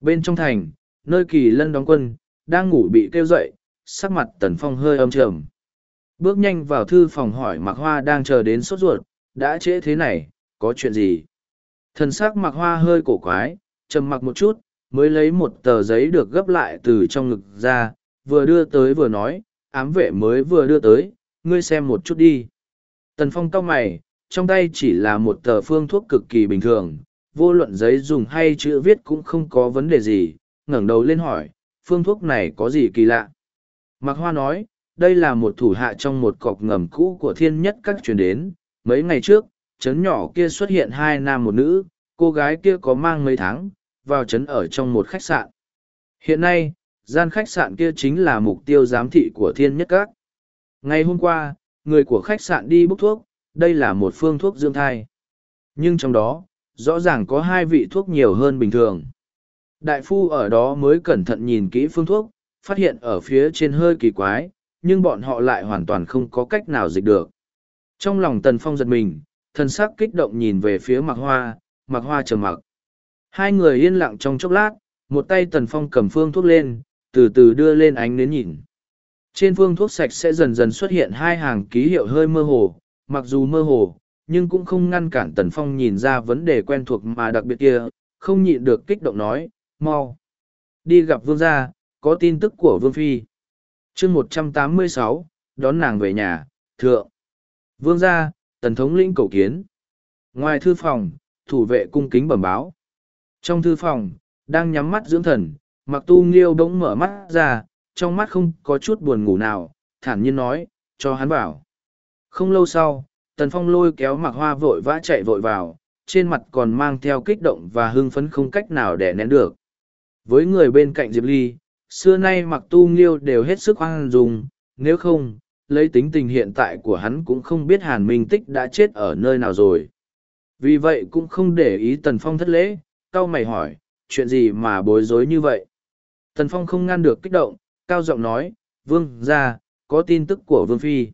Bên trong thành, nơi kỳ lân đóng quân, đang ngủ bị kêu dậy, sắc mặt tần phong hơi âm trầm. Bước nhanh vào thư phòng hỏi Mạc Hoa đang chờ đến sốt ruột, đã trễ thế này, có chuyện gì? Thần sắc Mạc Hoa hơi cổ quái, trầm mặc một chút, mới lấy một tờ giấy được gấp lại từ trong ngực ra, vừa đưa tới vừa nói, ám vệ mới vừa đưa tới, ngươi xem một chút đi. Tần Phong cau mày, trong tay chỉ là một tờ phương thuốc cực kỳ bình thường, vô luận giấy dùng hay chữ viết cũng không có vấn đề gì, ngẩng đầu lên hỏi, phương thuốc này có gì kỳ lạ? Mạc Hoa nói, đây là một thủ hạ trong một cọc ngầm cũ của thiên nhất các truyền đến, mấy ngày trước, trấn nhỏ kia xuất hiện hai nam một nữ, cô gái kia có mang mấy tháng, vào trấn ở trong một khách sạn. Hiện nay, gian khách sạn kia chính là mục tiêu giám thị của thiên nhất các. Ngày hôm qua, người của khách sạn đi bốc thuốc, đây là một phương thuốc dưỡng thai. Nhưng trong đó, rõ ràng có hai vị thuốc nhiều hơn bình thường. Đại phu ở đó mới cẩn thận nhìn kỹ phương thuốc, phát hiện ở phía trên hơi kỳ quái, nhưng bọn họ lại hoàn toàn không có cách nào dịch được. Trong lòng Tần Phong giật mình, thần sắc kích động nhìn về phía Mạc Hoa, Mạc Hoa trầm mặc. Hai người yên lặng trong chốc lát, một tay Tần Phong cầm phương thuốc lên, từ từ đưa lên ánh đến nhìn. Trên phương thuốc sạch sẽ dần dần xuất hiện hai hàng ký hiệu hơi mơ hồ, mặc dù mơ hồ, nhưng cũng không ngăn cản Tần Phong nhìn ra vấn đề quen thuộc mà đặc biệt kia, không nhịn được kích động nói, mau. Đi gặp vương gia, có tin tức của vương phi. chương một trăm tám mươi sáu đón nàng về nhà, thượng. Vương gia, Tần Thống lĩnh cầu kiến. Ngoài thư phòng, thủ vệ cung kính bẩm báo. Trong thư phòng, đang nhắm mắt dưỡng thần, mặc tu nghiêu bỗng mở mắt ra, trong mắt không có chút buồn ngủ nào, thản nhiên nói, cho hắn bảo. Không lâu sau, tần phong lôi kéo mặc hoa vội vã chạy vội vào, trên mặt còn mang theo kích động và hưng phấn không cách nào để nén được. Với người bên cạnh Diệp Ly, xưa nay mặc tu nghiêu đều hết sức hoang dùng, nếu không, lấy tính tình hiện tại của hắn cũng không biết Hàn Minh Tích đã chết ở nơi nào rồi. Vì vậy cũng không để ý Tần Phong thất lễ, cau mày hỏi, chuyện gì mà bối rối như vậy? Thần Phong không ngăn được kích động, cao giọng nói, vương ra, có tin tức của vương phi.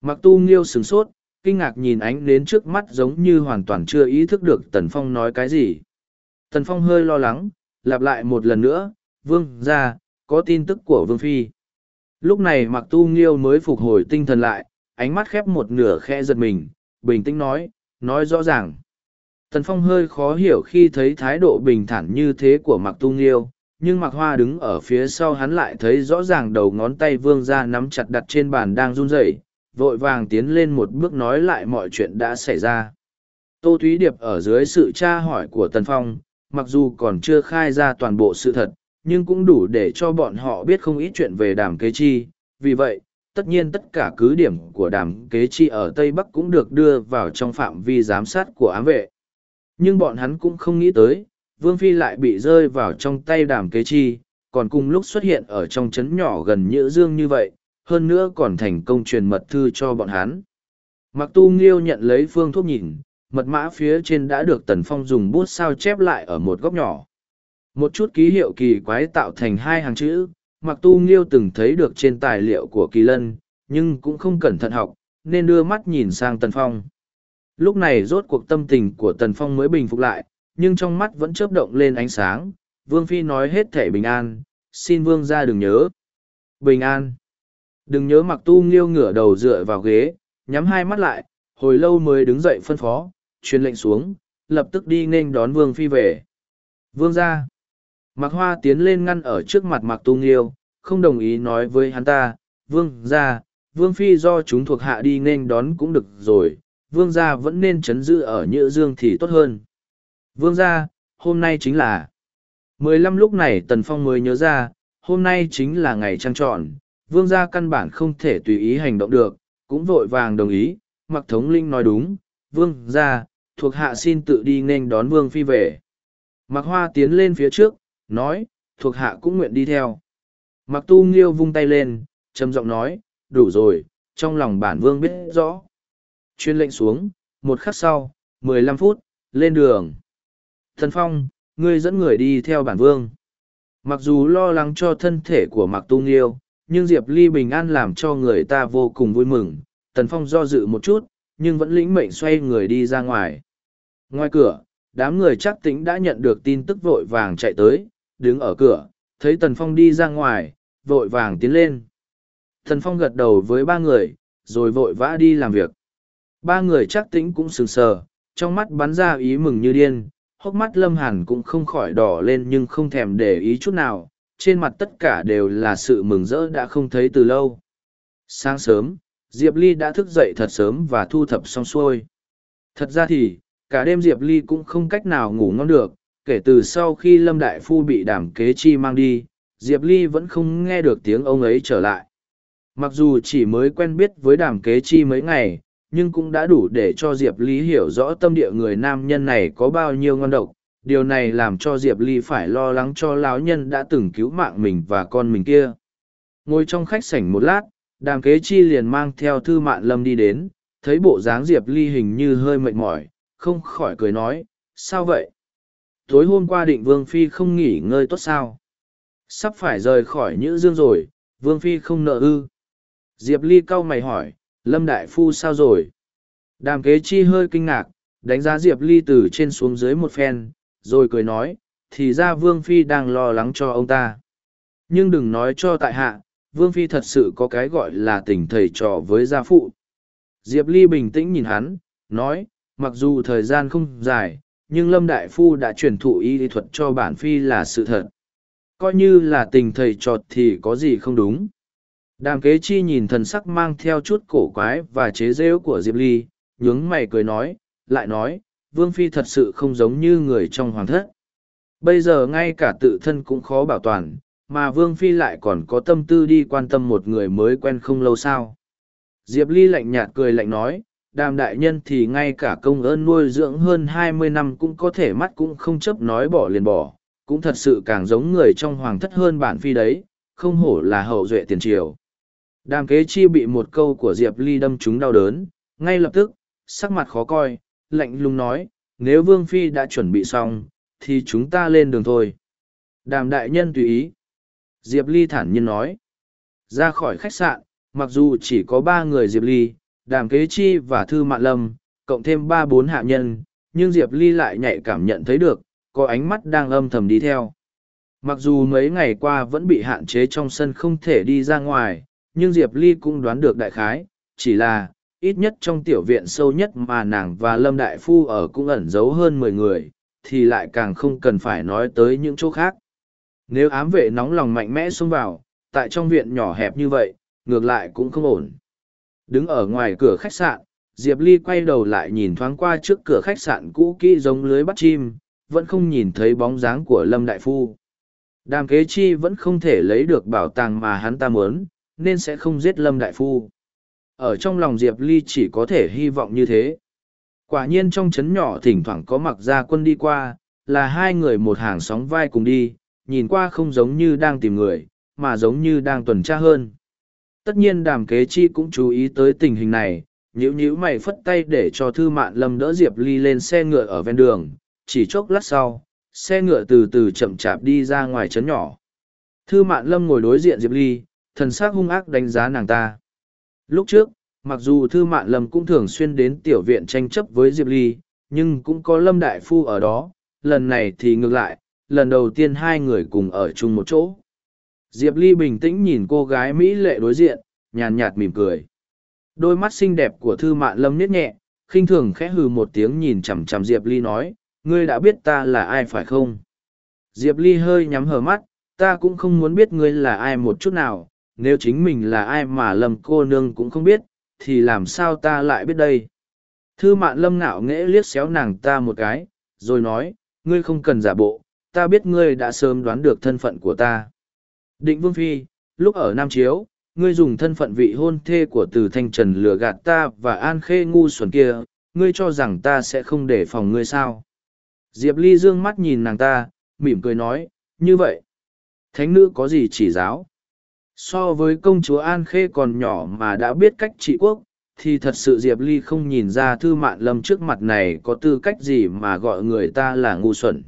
Mặc tu nghiêu sửng sốt, kinh ngạc nhìn ánh đến trước mắt giống như hoàn toàn chưa ý thức được Tần Phong nói cái gì. Tần Phong hơi lo lắng, lặp lại một lần nữa, vương ra, có tin tức của vương phi. Lúc này mặc tu nghiêu mới phục hồi tinh thần lại, ánh mắt khép một nửa khe giật mình, bình tĩnh nói, nói rõ ràng. Tần Phong hơi khó hiểu khi thấy thái độ bình thản như thế của Mạc Tu Nghiêu, nhưng Mạc Hoa đứng ở phía sau hắn lại thấy rõ ràng đầu ngón tay vương ra nắm chặt đặt trên bàn đang run rẩy, vội vàng tiến lên một bước nói lại mọi chuyện đã xảy ra. Tô Thúy Điệp ở dưới sự tra hỏi của Tần Phong, mặc dù còn chưa khai ra toàn bộ sự thật, nhưng cũng đủ để cho bọn họ biết không ít chuyện về đàm kế chi. Vì vậy, tất nhiên tất cả cứ điểm của đàm kế chi ở Tây Bắc cũng được đưa vào trong phạm vi giám sát của ám vệ nhưng bọn hắn cũng không nghĩ tới vương phi lại bị rơi vào trong tay đàm kế chi còn cùng lúc xuất hiện ở trong chấn nhỏ gần nhữ dương như vậy hơn nữa còn thành công truyền mật thư cho bọn hắn mặc tu nghiêu nhận lấy phương thuốc nhìn mật mã phía trên đã được tần phong dùng bút sao chép lại ở một góc nhỏ một chút ký hiệu kỳ quái tạo thành hai hàng chữ mặc tu nghiêu từng thấy được trên tài liệu của kỳ lân nhưng cũng không cẩn thận học nên đưa mắt nhìn sang tần phong lúc này rốt cuộc tâm tình của tần phong mới bình phục lại nhưng trong mắt vẫn chớp động lên ánh sáng vương phi nói hết thể bình an xin vương ra đừng nhớ bình an đừng nhớ mặc tu nghiêu ngửa đầu dựa vào ghế nhắm hai mắt lại hồi lâu mới đứng dậy phân phó truyền lệnh xuống lập tức đi nên đón vương phi về vương ra mặc hoa tiến lên ngăn ở trước mặt mặc tu nghiêu không đồng ý nói với hắn ta vương ra vương phi do chúng thuộc hạ đi nên đón cũng được rồi vương gia vẫn nên chấn giữ ở Nhữ Dương thì tốt hơn. Vương gia, hôm nay chính là... mười lăm lúc này Tần Phong mới nhớ ra, hôm nay chính là ngày trăng trọn, vương gia căn bản không thể tùy ý hành động được, cũng vội vàng đồng ý, mặc thống linh nói đúng, vương gia, thuộc hạ xin tự đi nên đón vương phi về. Mặc hoa tiến lên phía trước, nói, thuộc hạ cũng nguyện đi theo. Mặc tu nghiêu vung tay lên, trầm giọng nói, đủ rồi, trong lòng bản vương biết rõ chuyên lệnh xuống, một khắc sau, mười lăm phút, lên đường. Thần Phong, ngươi dẫn người đi theo bản vương. Mặc dù lo lắng cho thân thể của Mạc Tu Nghiêu, nhưng Diệp Ly bình an làm cho người ta vô cùng vui mừng. thần Phong do dự một chút, nhưng vẫn lĩnh mệnh xoay người đi ra ngoài. Ngoài cửa, đám người chắc tính đã nhận được tin tức vội vàng chạy tới, đứng ở cửa, thấy thần Phong đi ra ngoài, vội vàng tiến lên. thần Phong gật đầu với ba người, rồi vội vã đi làm việc. Ba người chắc tĩnh cũng sừng sờ, trong mắt bắn ra ý mừng như điên, hốc mắt lâm hàn cũng không khỏi đỏ lên nhưng không thèm để ý chút nào, trên mặt tất cả đều là sự mừng rỡ đã không thấy từ lâu. Sáng sớm, Diệp Ly đã thức dậy thật sớm và thu thập xong xuôi. Thật ra thì, cả đêm Diệp Ly cũng không cách nào ngủ ngon được, kể từ sau khi Lâm Đại Phu bị đảm kế chi mang đi, Diệp Ly vẫn không nghe được tiếng ông ấy trở lại. Mặc dù chỉ mới quen biết với đảm kế chi mấy ngày, nhưng cũng đã đủ để cho Diệp Ly hiểu rõ tâm địa người nam nhân này có bao nhiêu ngon độc. Điều này làm cho Diệp Ly phải lo lắng cho lão nhân đã từng cứu mạng mình và con mình kia. Ngồi trong khách sảnh một lát, đàm kế chi liền mang theo thư mạn lâm đi đến, thấy bộ dáng Diệp Ly hình như hơi mệt mỏi, không khỏi cười nói, sao vậy? Tối hôm qua định Vương Phi không nghỉ ngơi tốt sao? Sắp phải rời khỏi Nhữ Dương rồi, Vương Phi không nợ ư? Diệp Ly cau mày hỏi, Lâm Đại Phu sao rồi? Đàm kế chi hơi kinh ngạc, đánh giá Diệp Ly từ trên xuống dưới một phen, rồi cười nói, thì ra Vương Phi đang lo lắng cho ông ta. Nhưng đừng nói cho tại hạ, Vương Phi thật sự có cái gọi là tình thầy trò với gia phụ. Diệp Ly bình tĩnh nhìn hắn, nói, mặc dù thời gian không dài, nhưng Lâm Đại Phu đã truyền thụ y thuật cho bản Phi là sự thật. Coi như là tình thầy trọt thì có gì không đúng. Đàm kế chi nhìn thần sắc mang theo chút cổ quái và chế rêu của Diệp Ly, nhướng mày cười nói, lại nói, Vương Phi thật sự không giống như người trong hoàng thất. Bây giờ ngay cả tự thân cũng khó bảo toàn, mà Vương Phi lại còn có tâm tư đi quan tâm một người mới quen không lâu sao. Diệp Ly lạnh nhạt cười lạnh nói, đàm đại nhân thì ngay cả công ơn nuôi dưỡng hơn hai mươi năm cũng có thể mắt cũng không chấp nói bỏ liền bỏ, cũng thật sự càng giống người trong hoàng thất hơn bản Phi đấy, không hổ là hậu duệ tiền triều Đàm kế chi bị một câu của Diệp Ly đâm trúng đau đớn, ngay lập tức, sắc mặt khó coi, lạnh lùng nói, nếu Vương Phi đã chuẩn bị xong, thì chúng ta lên đường thôi. Đàm đại nhân tùy ý. Diệp Ly thản nhiên nói. Ra khỏi khách sạn, mặc dù chỉ có ba người Diệp Ly, Đàm Kế Chi và Thư Mạn Lâm, cộng thêm ba bốn hạ nhân, nhưng Diệp Ly lại nhạy cảm nhận thấy được, có ánh mắt đang âm thầm đi theo. Mặc dù mấy ngày qua vẫn bị hạn chế trong sân không thể đi ra ngoài, nhưng Diệp Ly cũng đoán được đại khái, chỉ là, ít nhất trong tiểu viện sâu nhất mà nàng và Lâm Đại Phu ở cũng ẩn giấu hơn mười người, thì lại càng không cần phải nói tới những chỗ khác. Nếu ám vệ nóng lòng mạnh mẽ xông vào, tại trong viện nhỏ hẹp như vậy, ngược lại cũng không ổn. Đứng ở ngoài cửa khách sạn, Diệp Ly quay đầu lại nhìn thoáng qua trước cửa khách sạn cũ kỹ giống lưới bắt chim, vẫn không nhìn thấy bóng dáng của Lâm Đại Phu. Đàm kế chi vẫn không thể lấy được bảo tàng mà hắn ta muốn, nên sẽ không giết lâm đại phu ở trong lòng diệp ly chỉ có thể hy vọng như thế quả nhiên trong trấn nhỏ thỉnh thoảng có mặc gia quân đi qua là hai người một hàng sóng vai cùng đi nhìn qua không giống như đang tìm người mà giống như đang tuần tra hơn tất nhiên đàm kế chi cũng chú ý tới tình hình này nhữ nhữ mày phất tay để cho thư mạn lâm đỡ diệp ly lên xe ngựa ở ven đường chỉ chốc lát sau xe ngựa từ từ chậm chạp đi ra ngoài trấn nhỏ thư mạn lâm ngồi đối diện diệp ly thần sắc hung ác đánh giá nàng ta lúc trước mặc dù thư mạn lâm cũng thường xuyên đến tiểu viện tranh chấp với diệp ly nhưng cũng có lâm đại phu ở đó lần này thì ngược lại lần đầu tiên hai người cùng ở chung một chỗ diệp ly bình tĩnh nhìn cô gái mỹ lệ đối diện nhàn nhạt mỉm cười đôi mắt xinh đẹp của thư mạn lâm nít nhẹ khinh thường khẽ hừ một tiếng nhìn chằm chằm diệp ly nói ngươi đã biết ta là ai phải không diệp ly hơi nhắm hờ mắt ta cũng không muốn biết ngươi là ai một chút nào nếu chính mình là ai mà lâm cô nương cũng không biết thì làm sao ta lại biết đây thư mạn lâm ngạo nghễ liếc xéo nàng ta một cái rồi nói ngươi không cần giả bộ ta biết ngươi đã sớm đoán được thân phận của ta định vương phi lúc ở nam chiếu ngươi dùng thân phận vị hôn thê của từ thanh trần lừa gạt ta và an khê ngu xuẩn kia ngươi cho rằng ta sẽ không để phòng ngươi sao diệp ly d ư ơ n g mắt nhìn nàng ta mỉm cười nói như vậy thánh nữ có gì chỉ giáo so với công chúa an khê còn nhỏ mà đã biết cách trị quốc thì thật sự diệp ly không nhìn ra thư mạn lâm trước mặt này có tư cách gì mà gọi người ta là ngu xuẩn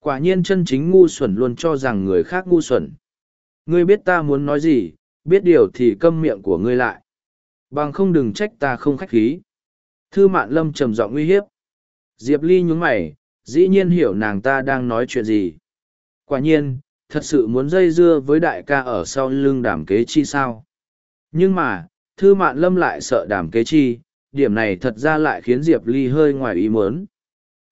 quả nhiên chân chính ngu xuẩn luôn cho rằng người khác ngu xuẩn ngươi biết ta muốn nói gì biết điều thì câm miệng của ngươi lại bằng không đừng trách ta không khách khí thư mạn lâm trầm giọng uy hiếp diệp ly nhún mày dĩ nhiên hiểu nàng ta đang nói chuyện gì quả nhiên thật sự muốn dây dưa với đại ca ở sau lưng đàm kế chi sao nhưng mà thư mạn lâm lại sợ đàm kế chi điểm này thật ra lại khiến diệp ly hơi ngoài ý mớn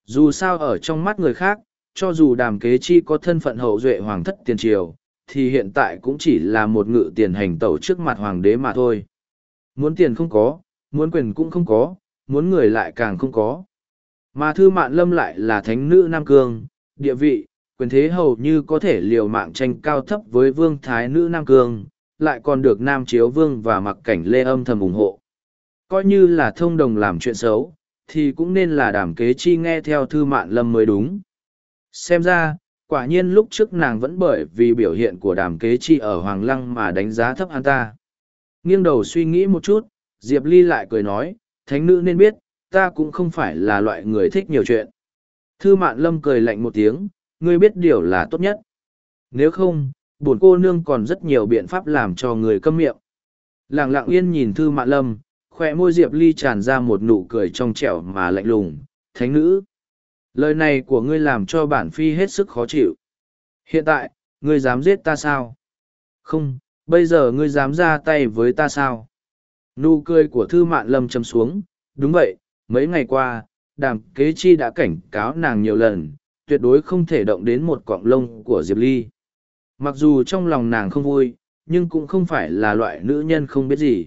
dù sao ở trong mắt người khác cho dù đàm kế chi có thân phận hậu duệ hoàng thất tiền triều thì hiện tại cũng chỉ là một ngự tiền hành tẩu trước mặt hoàng đế mà thôi muốn tiền không có muốn quyền cũng không có muốn người lại càng không có mà thư mạn lâm lại là thánh nữ nam cương địa vị quyền thế hầu như có thể liều mạng tranh cao thấp với vương thái nữ Nam Cương, lại còn được Nam Chiếu Vương và mặc cảnh Lê Âm thầm ủng hộ. Coi như là thông đồng làm chuyện xấu, thì cũng nên là đảm kế chi nghe theo thư mạn lâm mới đúng. Xem ra, quả nhiên lúc trước nàng vẫn bởi vì biểu hiện của đàm kế chi ở Hoàng Lăng mà đánh giá thấp an ta. Nghiêng đầu suy nghĩ một chút, Diệp Ly lại cười nói, thánh nữ nên biết, ta cũng không phải là loại người thích nhiều chuyện. Thư mạn lâm cười lạnh một tiếng, ngươi biết điều là tốt nhất. Nếu không, bổn cô nương còn rất nhiều biện pháp làm cho người câm miệng. Làng lặng yên nhìn Thư Mạn Lâm, khỏe môi Diệp Ly tràn ra một nụ cười trong trẻo mà lạnh lùng, thánh nữ. Lời này của ngươi làm cho bản phi hết sức khó chịu. Hiện tại, ngươi dám giết ta sao? Không, bây giờ ngươi dám ra tay với ta sao? Nụ cười của Thư Mạn Lâm châm xuống, đúng vậy, mấy ngày qua, đàm kế chi đã cảnh cáo nàng nhiều lần, tuyệt đối không thể động đến một cọng lông của diệp ly mặc dù trong lòng nàng không vui nhưng cũng không phải là loại nữ nhân không biết gì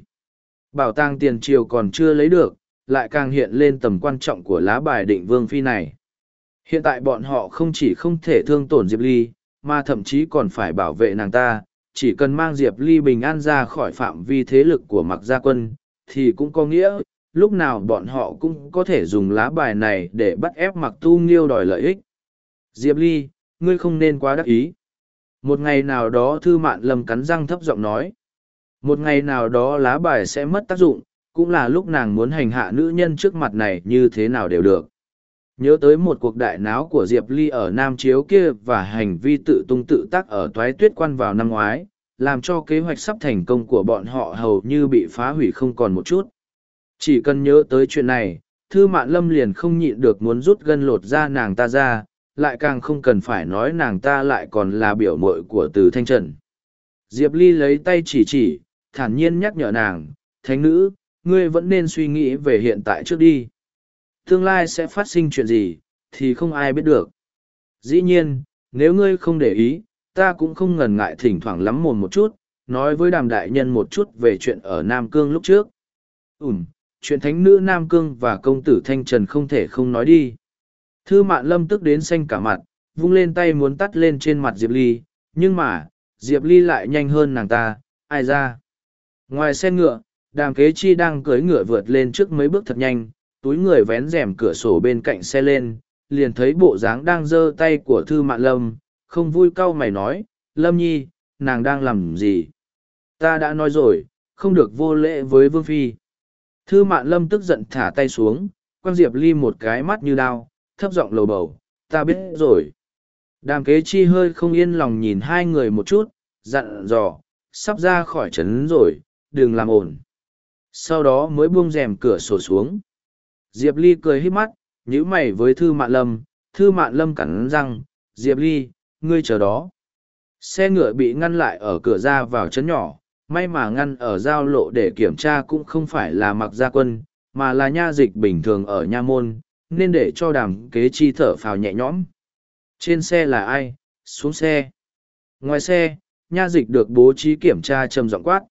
bảo tàng tiền triều còn chưa lấy được lại càng hiện lên tầm quan trọng của lá bài định vương phi này hiện tại bọn họ không chỉ không thể thương tổn diệp ly mà thậm chí còn phải bảo vệ nàng ta chỉ cần mang diệp ly bình an ra khỏi phạm vi thế lực của mặc gia quân thì cũng có nghĩa lúc nào bọn họ cũng có thể dùng lá bài này để bắt ép mặc tu nghiêu đòi lợi ích Diệp Ly, ngươi không nên quá đắc ý. Một ngày nào đó thư mạn Lâm cắn răng thấp giọng nói. Một ngày nào đó lá bài sẽ mất tác dụng, cũng là lúc nàng muốn hành hạ nữ nhân trước mặt này như thế nào đều được. Nhớ tới một cuộc đại náo của Diệp Ly ở Nam Chiếu kia và hành vi tự tung tự tác ở Toái Tuyết Quan vào năm ngoái, làm cho kế hoạch sắp thành công của bọn họ hầu như bị phá hủy không còn một chút. Chỉ cần nhớ tới chuyện này, Thư Mạn Lâm liền không nhịn được muốn rút gân lột ra nàng ta ra, lại càng không cần phải nói nàng ta lại còn là biểu mội của từ thanh trần. Diệp Ly lấy tay chỉ chỉ, thản nhiên nhắc nhở nàng, thánh nữ, ngươi vẫn nên suy nghĩ về hiện tại trước đi. Tương lai sẽ phát sinh chuyện gì, thì không ai biết được. Dĩ nhiên, nếu ngươi không để ý, ta cũng không ngần ngại thỉnh thoảng lắm mồm một chút, nói với đàm đại nhân một chút về chuyện ở Nam Cương lúc trước. Ừm, chuyện thánh nữ Nam Cương và công tử Thanh Trần không thể không nói đi. Thư mạn lâm tức đến xanh cả mặt, vung lên tay muốn tắt lên trên mặt Diệp Ly, nhưng mà, Diệp Ly lại nhanh hơn nàng ta, ai ra. Ngoài xe ngựa, đàm kế chi đang cưỡi ngựa vượt lên trước mấy bước thật nhanh, túi người vén rèm cửa sổ bên cạnh xe lên, liền thấy bộ dáng đang giơ tay của thư mạn lâm, không vui cau mày nói, lâm nhi, nàng đang làm gì? Ta đã nói rồi, không được vô lễ với vương phi. Thư mạn lâm tức giận thả tay xuống, quan Diệp Ly một cái mắt như đao, thấp giọng lầu bầu, ta biết rồi. Đàm kế chi hơi không yên lòng nhìn hai người một chút, dặn dò, sắp ra khỏi trấn rồi, đừng làm ổn. Sau đó mới buông rèm cửa sổ xuống. Diệp Ly cười hít mắt, nhíu mày với Thư Mạn Lâm, Thư Mạn Lâm cắn răng, Diệp Ly, ngươi chờ đó. Xe ngựa bị ngăn lại ở cửa ra vào trấn nhỏ, may mà ngăn ở giao lộ để kiểm tra cũng không phải là mặc gia quân, mà là nha dịch bình thường ở nha môn, nên để cho đàm kế chi thở phào nhẹ nhõm. Trên xe là ai? Xuống xe. Ngoài xe, nha dịch được bố trí kiểm tra trầm giọng quát.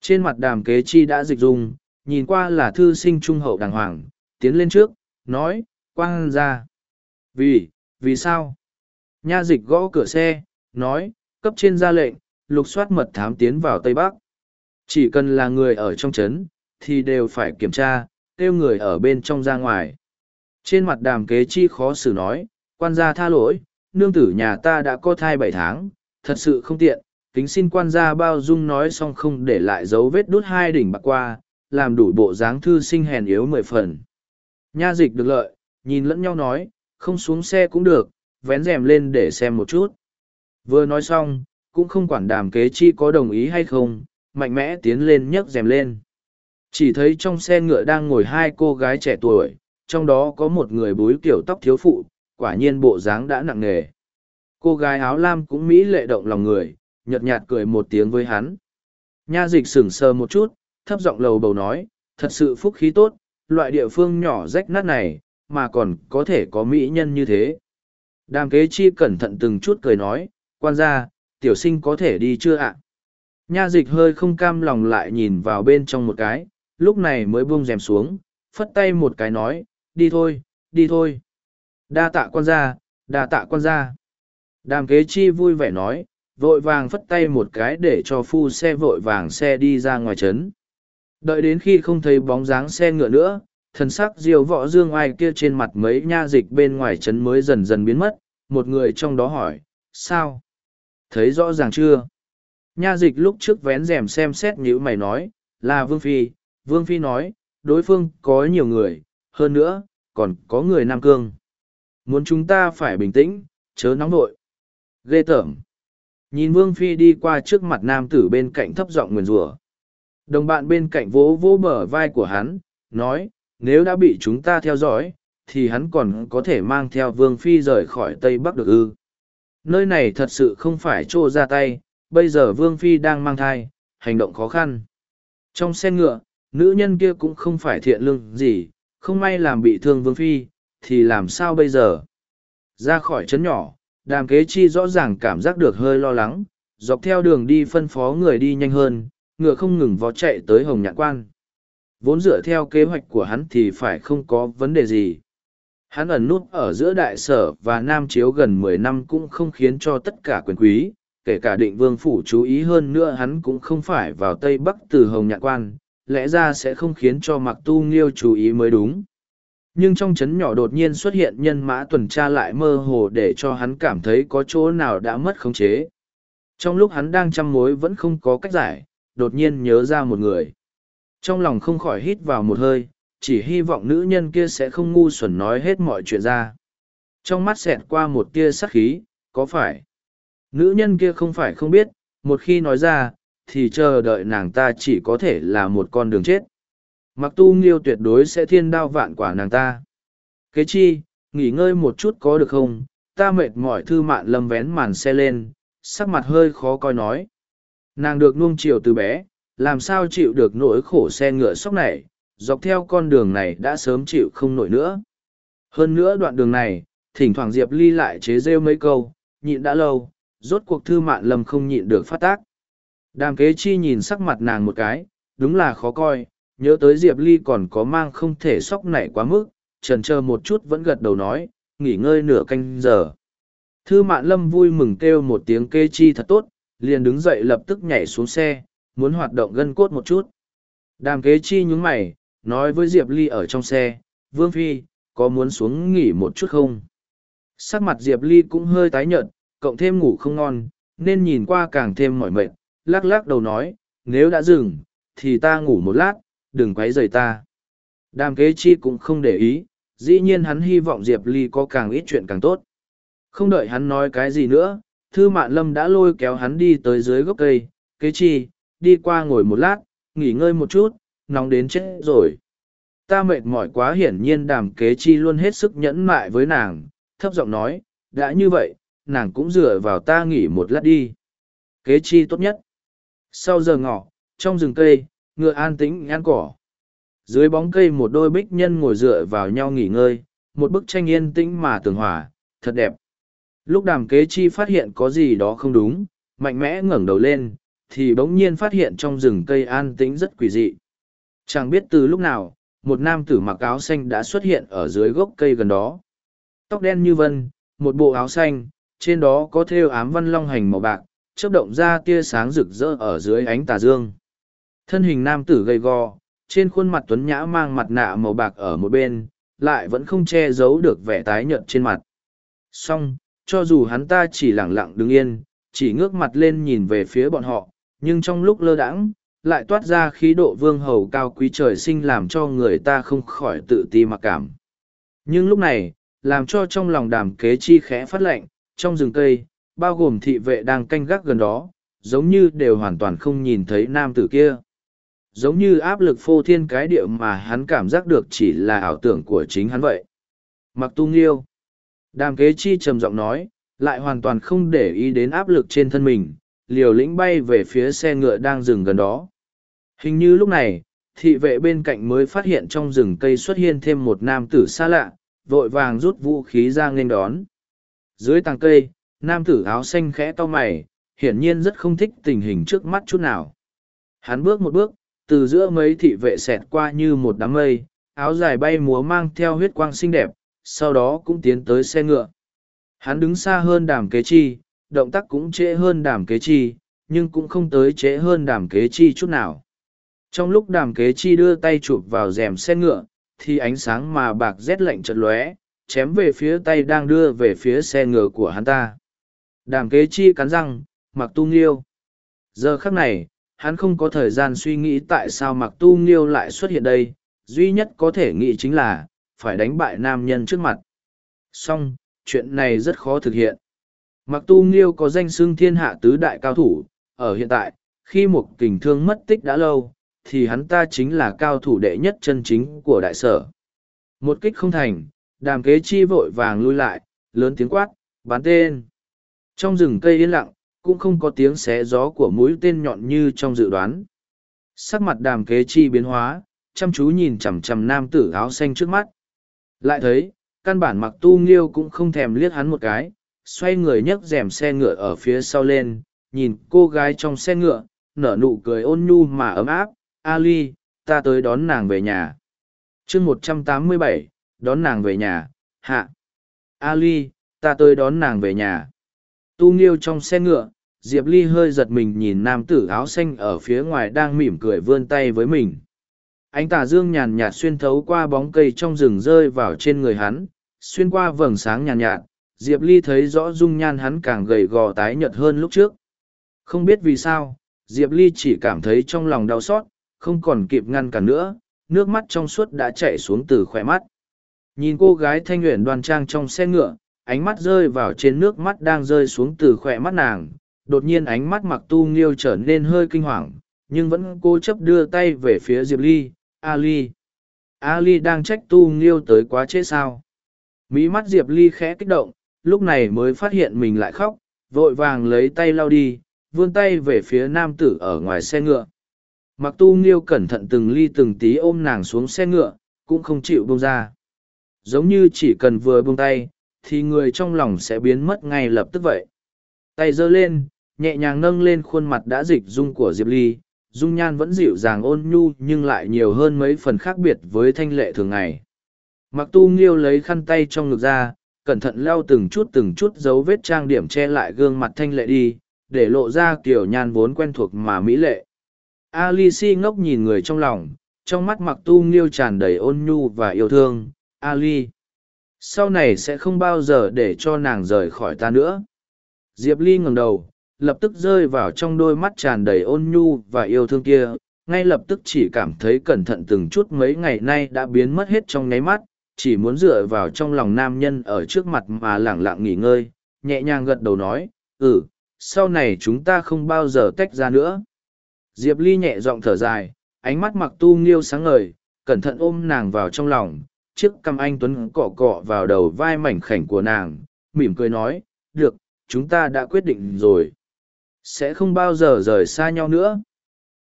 Trên mặt đàm kế chi đã dịch dùng, nhìn qua là thư sinh trung hậu đàng hoàng, tiến lên trước, nói, quang ra. Vì, vì sao? Nha dịch gõ cửa xe, nói, cấp trên ra lệnh, lục soát mật thám tiến vào Tây Bắc. Chỉ cần là người ở trong trấn, thì đều phải kiểm tra, kêu người ở bên trong ra ngoài. Trên mặt đàm kế chi khó xử nói, quan gia tha lỗi, nương tử nhà ta đã có thai bảy tháng, thật sự không tiện, kính xin quan gia bao dung nói xong không để lại dấu vết đút hai đỉnh bạc qua, làm đủ bộ dáng thư sinh hèn yếu mười phần. Nha dịch được lợi, nhìn lẫn nhau nói, không xuống xe cũng được, vén rèm lên để xem một chút. Vừa nói xong, cũng không quản đàm kế chi có đồng ý hay không, mạnh mẽ tiến lên nhấc rèm lên. Chỉ thấy trong xe ngựa đang ngồi hai cô gái trẻ tuổi, trong đó có một người bối kiểu tóc thiếu phụ, quả nhiên bộ dáng đã nặng nề. Cô gái áo lam cũng mỹ lệ động lòng người, nhợt nhạt cười một tiếng với hắn. Nha dịch sửng sờ một chút, thấp giọng lầu bầu nói, thật sự phúc khí tốt, loại địa phương nhỏ rách nát này, mà còn có thể có mỹ nhân như thế. Đàm kế chi cẩn thận từng chút cười nói, quan gia, tiểu sinh có thể đi chưa ạ? Nha dịch hơi không cam lòng lại nhìn vào bên trong một cái, lúc này mới buông rèm xuống, phất tay một cái nói, đi thôi, đi thôi. Đa tạ quan gia, đa tạ quan gia. Đàm kế chi vui vẻ nói, vội vàng phất tay một cái để cho phu xe vội vàng xe đi ra ngoài trấn. Đợi đến khi không thấy bóng dáng xe ngựa nữa, thần sắc diều võ dương ai kia trên mặt mấy nha dịch bên ngoài trấn mới dần dần biến mất, một người trong đó hỏi, sao? Thấy rõ ràng chưa? Nha dịch lúc trước vén rèm xem xét như mày nói, là Vương Phi, Vương Phi nói, đối phương có nhiều người, hơn nữa, còn có người Nam Cương. Muốn chúng ta phải bình tĩnh, chớ nóng nội. Ghê tởm. Nhìn Vương Phi đi qua trước mặt nam tử bên cạnh thấp giọng nguyền rủa. Đồng bạn bên cạnh vỗ vỗ bờ vai của hắn, nói, nếu đã bị chúng ta theo dõi, thì hắn còn có thể mang theo Vương Phi rời khỏi Tây Bắc được ư. Nơi này thật sự không phải trô ra tay, bây giờ Vương Phi đang mang thai, hành động khó khăn. Trong xe ngựa, nữ nhân kia cũng không phải thiện lương gì, không may làm bị thương vương phi thì làm sao bây giờ ra khỏi trấn nhỏ đàm kế chi rõ ràng cảm giác được hơi lo lắng dọc theo đường đi phân phó người đi nhanh hơn ngựa không ngừng vó chạy tới hồng nhạn quan vốn dựa theo kế hoạch của hắn thì phải không có vấn đề gì hắn ẩn nút ở giữa đại sở và nam chiếu gần mười năm cũng không khiến cho tất cả quyền quý kể cả định vương phủ chú ý hơn nữa hắn cũng không phải vào tây bắc từ hồng nhạn quan lẽ ra sẽ không khiến cho mặc tu nghiêu chú ý mới đúng nhưng trong trấn nhỏ đột nhiên xuất hiện nhân mã tuần tra lại mơ hồ để cho hắn cảm thấy có chỗ nào đã mất khống chế trong lúc hắn đang chăm mối vẫn không có cách giải đột nhiên nhớ ra một người trong lòng không khỏi hít vào một hơi chỉ hy vọng nữ nhân kia sẽ không ngu xuẩn nói hết mọi chuyện ra trong mắt xẹt qua một tia sắc khí có phải nữ nhân kia không phải không biết một khi nói ra thì chờ đợi nàng ta chỉ có thể là một con đường chết mặc tu nghiêu tuyệt đối sẽ thiên đao vạn quả nàng ta kế chi nghỉ ngơi một chút có được không ta mệt mỏi thư mạn lâm vén màn xe lên sắc mặt hơi khó coi nói nàng được nuông chiều từ bé làm sao chịu được nỗi khổ xe ngựa sóc này dọc theo con đường này đã sớm chịu không nổi nữa hơn nữa đoạn đường này thỉnh thoảng diệp ly lại chế rêu mấy câu nhịn đã lâu rốt cuộc thư mạn lâm không nhịn được phát tác Đàm kế chi nhìn sắc mặt nàng một cái, đúng là khó coi, nhớ tới Diệp Ly còn có mang không thể sóc nảy quá mức, trần chờ một chút vẫn gật đầu nói, nghỉ ngơi nửa canh giờ. Thư Mạn Lâm vui mừng kêu một tiếng kê chi thật tốt, liền đứng dậy lập tức nhảy xuống xe, muốn hoạt động gân cốt một chút. Đàm kế chi nhúng mày, nói với Diệp Ly ở trong xe, Vương Phi, có muốn xuống nghỉ một chút không? Sắc mặt Diệp Ly cũng hơi tái nhợt, cộng thêm ngủ không ngon, nên nhìn qua càng thêm mỏi mệt, lắc lắc đầu nói, nếu đã dừng, thì ta ngủ một lát, đừng quấy rầy ta. Đàm kế chi cũng không để ý, dĩ nhiên hắn hy vọng Diệp Ly có càng ít chuyện càng tốt. Không đợi hắn nói cái gì nữa, Thư Mạn Lâm đã lôi kéo hắn đi tới dưới gốc cây, kế chi, đi qua ngồi một lát, nghỉ ngơi một chút, nóng đến chết rồi. Ta mệt mỏi quá hiển nhiên đàm kế chi luôn hết sức nhẫn mại với nàng, thấp giọng nói, đã như vậy, nàng cũng dựa vào ta nghỉ một lát đi. Kế chi tốt nhất. Sau giờ ngọ, trong rừng cây, ngựa an tĩnh ăn cỏ. Dưới bóng cây một đôi bích nhân ngồi dựa vào nhau nghỉ ngơi, một bức tranh yên tĩnh mà tường hòa, thật đẹp. Lúc đàm kế chi phát hiện có gì đó không đúng, mạnh mẽ ngẩng đầu lên, thì bỗng nhiên phát hiện trong rừng cây an tĩnh rất quỷ dị. Chẳng biết từ lúc nào, một nam tử mặc áo xanh đã xuất hiện ở dưới gốc cây gần đó. Tóc đen như vân, một bộ áo xanh, trên đó có thêu ám văn long hành màu bạc, chớp động ra tia sáng rực rỡ ở dưới ánh tà dương. Thân hình nam tử gầy gò, trên khuôn mặt tuấn nhã mang mặt nạ màu bạc ở một bên, lại vẫn không che giấu được vẻ tái nhợt trên mặt. Song, cho dù hắn ta chỉ lẳng lặng đứng yên, chỉ ngước mặt lên nhìn về phía bọn họ, nhưng trong lúc lơ đãng, lại toát ra khí độ vương hầu cao quý trời sinh làm cho người ta không khỏi tự ti mặc cảm. Nhưng lúc này, làm cho trong lòng đàm kế chi khẽ phát lạnh, trong rừng cây, bao gồm thị vệ đang canh gác gần đó, giống như đều hoàn toàn không nhìn thấy nam tử kia. Giống như áp lực phô thiên cái địa mà hắn cảm giác được chỉ là ảo tưởng của chính hắn vậy. Mặc tu nghiêu. Đàm kế chi trầm giọng nói, lại hoàn toàn không để ý đến áp lực trên thân mình, liều lĩnh bay về phía xe ngựa đang dừng gần đó. Hình như lúc này, thị vệ bên cạnh mới phát hiện trong rừng cây xuất hiện thêm một nam tử xa lạ, vội vàng rút vũ khí ra nghênh đón. Dưới tàng cây, nam tử áo xanh khẽ to mày, hiển nhiên rất không thích tình hình trước mắt chút nào. Hắn bước một bước, từ giữa mấy thị vệ xẹt qua như một đám mây, áo dài bay múa mang theo huyết quang xinh đẹp, sau đó cũng tiến tới xe ngựa. Hắn đứng xa hơn đàm kế chi, động tác cũng trễ hơn đàm kế chi, nhưng cũng không tới trễ hơn đàm kế chi chút nào. Trong lúc đàm kế chi đưa tay chụp vào rèm xe ngựa, thì ánh sáng mà bạc rét lạnh chật lóe, chém về phía tay đang đưa về phía xe ngựa của hắn ta. Đàm kế chi cắn răng, mặc tu nghiêu. Giờ khắc này, hắn không có thời gian suy nghĩ tại sao mặc tu nghiêu lại xuất hiện đây, duy nhất có thể nghĩ chính là, phải đánh bại nam nhân trước mặt. Song, chuyện này rất khó thực hiện. Mặc tu nghiêu có danh xưng thiên hạ tứ đại cao thủ, ở hiện tại, khi một kình thương mất tích đã lâu, thì hắn ta chính là cao thủ đệ nhất chân chính của đại sở. Một kích không thành, đàm kế chi vội vàng lui lại, lớn tiếng quát, bán tên. Trong rừng cây yên lặng, cũng không có tiếng xé gió của mũi tên nhọn như trong dự đoán. Sắc mặt đàm kế chi biến hóa, chăm chú nhìn chằm chằm nam tử áo xanh trước mắt. Lại thấy, căn bản mặc tu nghiêu cũng không thèm liếc hắn một cái, xoay người nhấc rèm xe ngựa ở phía sau lên, nhìn cô gái trong xe ngựa, nở nụ cười ôn nhu mà ấm áp, Ali, ta tới đón nàng về nhà. chương một trăm tám mươi bảy đón nàng về nhà, hạ. Ali, ta tới đón nàng về nhà tu nghiêu trong xe ngựa diệp ly hơi giật mình nhìn nam tử áo xanh ở phía ngoài đang mỉm cười vươn tay với mình Anh tà dương nhàn nhạt xuyên thấu qua bóng cây trong rừng rơi vào trên người hắn xuyên qua vầng sáng nhàn nhạt, nhạt diệp ly thấy rõ dung nhan hắn càng gầy gò tái nhợt hơn lúc trước không biết vì sao diệp ly chỉ cảm thấy trong lòng đau xót không còn kịp ngăn cản nữa nước mắt trong suốt đã chảy xuống từ khỏe mắt nhìn cô gái thanh luyện đoan trang trong xe ngựa ánh mắt rơi vào trên nước mắt đang rơi xuống từ khỏe mắt nàng đột nhiên ánh mắt mặc tu nghiêu trở nên hơi kinh hoàng nhưng vẫn cố chấp đưa tay về phía diệp ly ali ali đang trách tu nghiêu tới quá chết sao mỹ mắt diệp ly khẽ kích động lúc này mới phát hiện mình lại khóc vội vàng lấy tay lau đi vươn tay về phía nam tử ở ngoài xe ngựa mặc tu nghiêu cẩn thận từng ly từng tí ôm nàng xuống xe ngựa cũng không chịu buông ra giống như chỉ cần vừa buông tay thì người trong lòng sẽ biến mất ngay lập tức vậy tay giơ lên nhẹ nhàng nâng lên khuôn mặt đã dịch dung của diệp ly dung nhan vẫn dịu dàng ôn nhu nhưng lại nhiều hơn mấy phần khác biệt với thanh lệ thường ngày mặc tu nghiêu lấy khăn tay trong ngực ra cẩn thận leo từng chút từng chút dấu vết trang điểm che lại gương mặt thanh lệ đi để lộ ra kiểu nhan vốn quen thuộc mà mỹ lệ ali si ngốc nhìn người trong lòng trong mắt mặc tu nghiêu tràn đầy ôn nhu và yêu thương ali sau này sẽ không bao giờ để cho nàng rời khỏi ta nữa diệp ly ngừng đầu lập tức rơi vào trong đôi mắt tràn đầy ôn nhu và yêu thương kia ngay lập tức chỉ cảm thấy cẩn thận từng chút mấy ngày nay đã biến mất hết trong nháy mắt chỉ muốn dựa vào trong lòng nam nhân ở trước mặt mà lẳng lặng nghỉ ngơi nhẹ nhàng gật đầu nói ừ sau này chúng ta không bao giờ tách ra nữa diệp ly nhẹ giọng thở dài ánh mắt mặc tu nghiêu sáng ngời cẩn thận ôm nàng vào trong lòng chiếc cằm anh Tuấn cọ cọ vào đầu vai mảnh khảnh của nàng, mỉm cười nói, được, chúng ta đã quyết định rồi. Sẽ không bao giờ rời xa nhau nữa.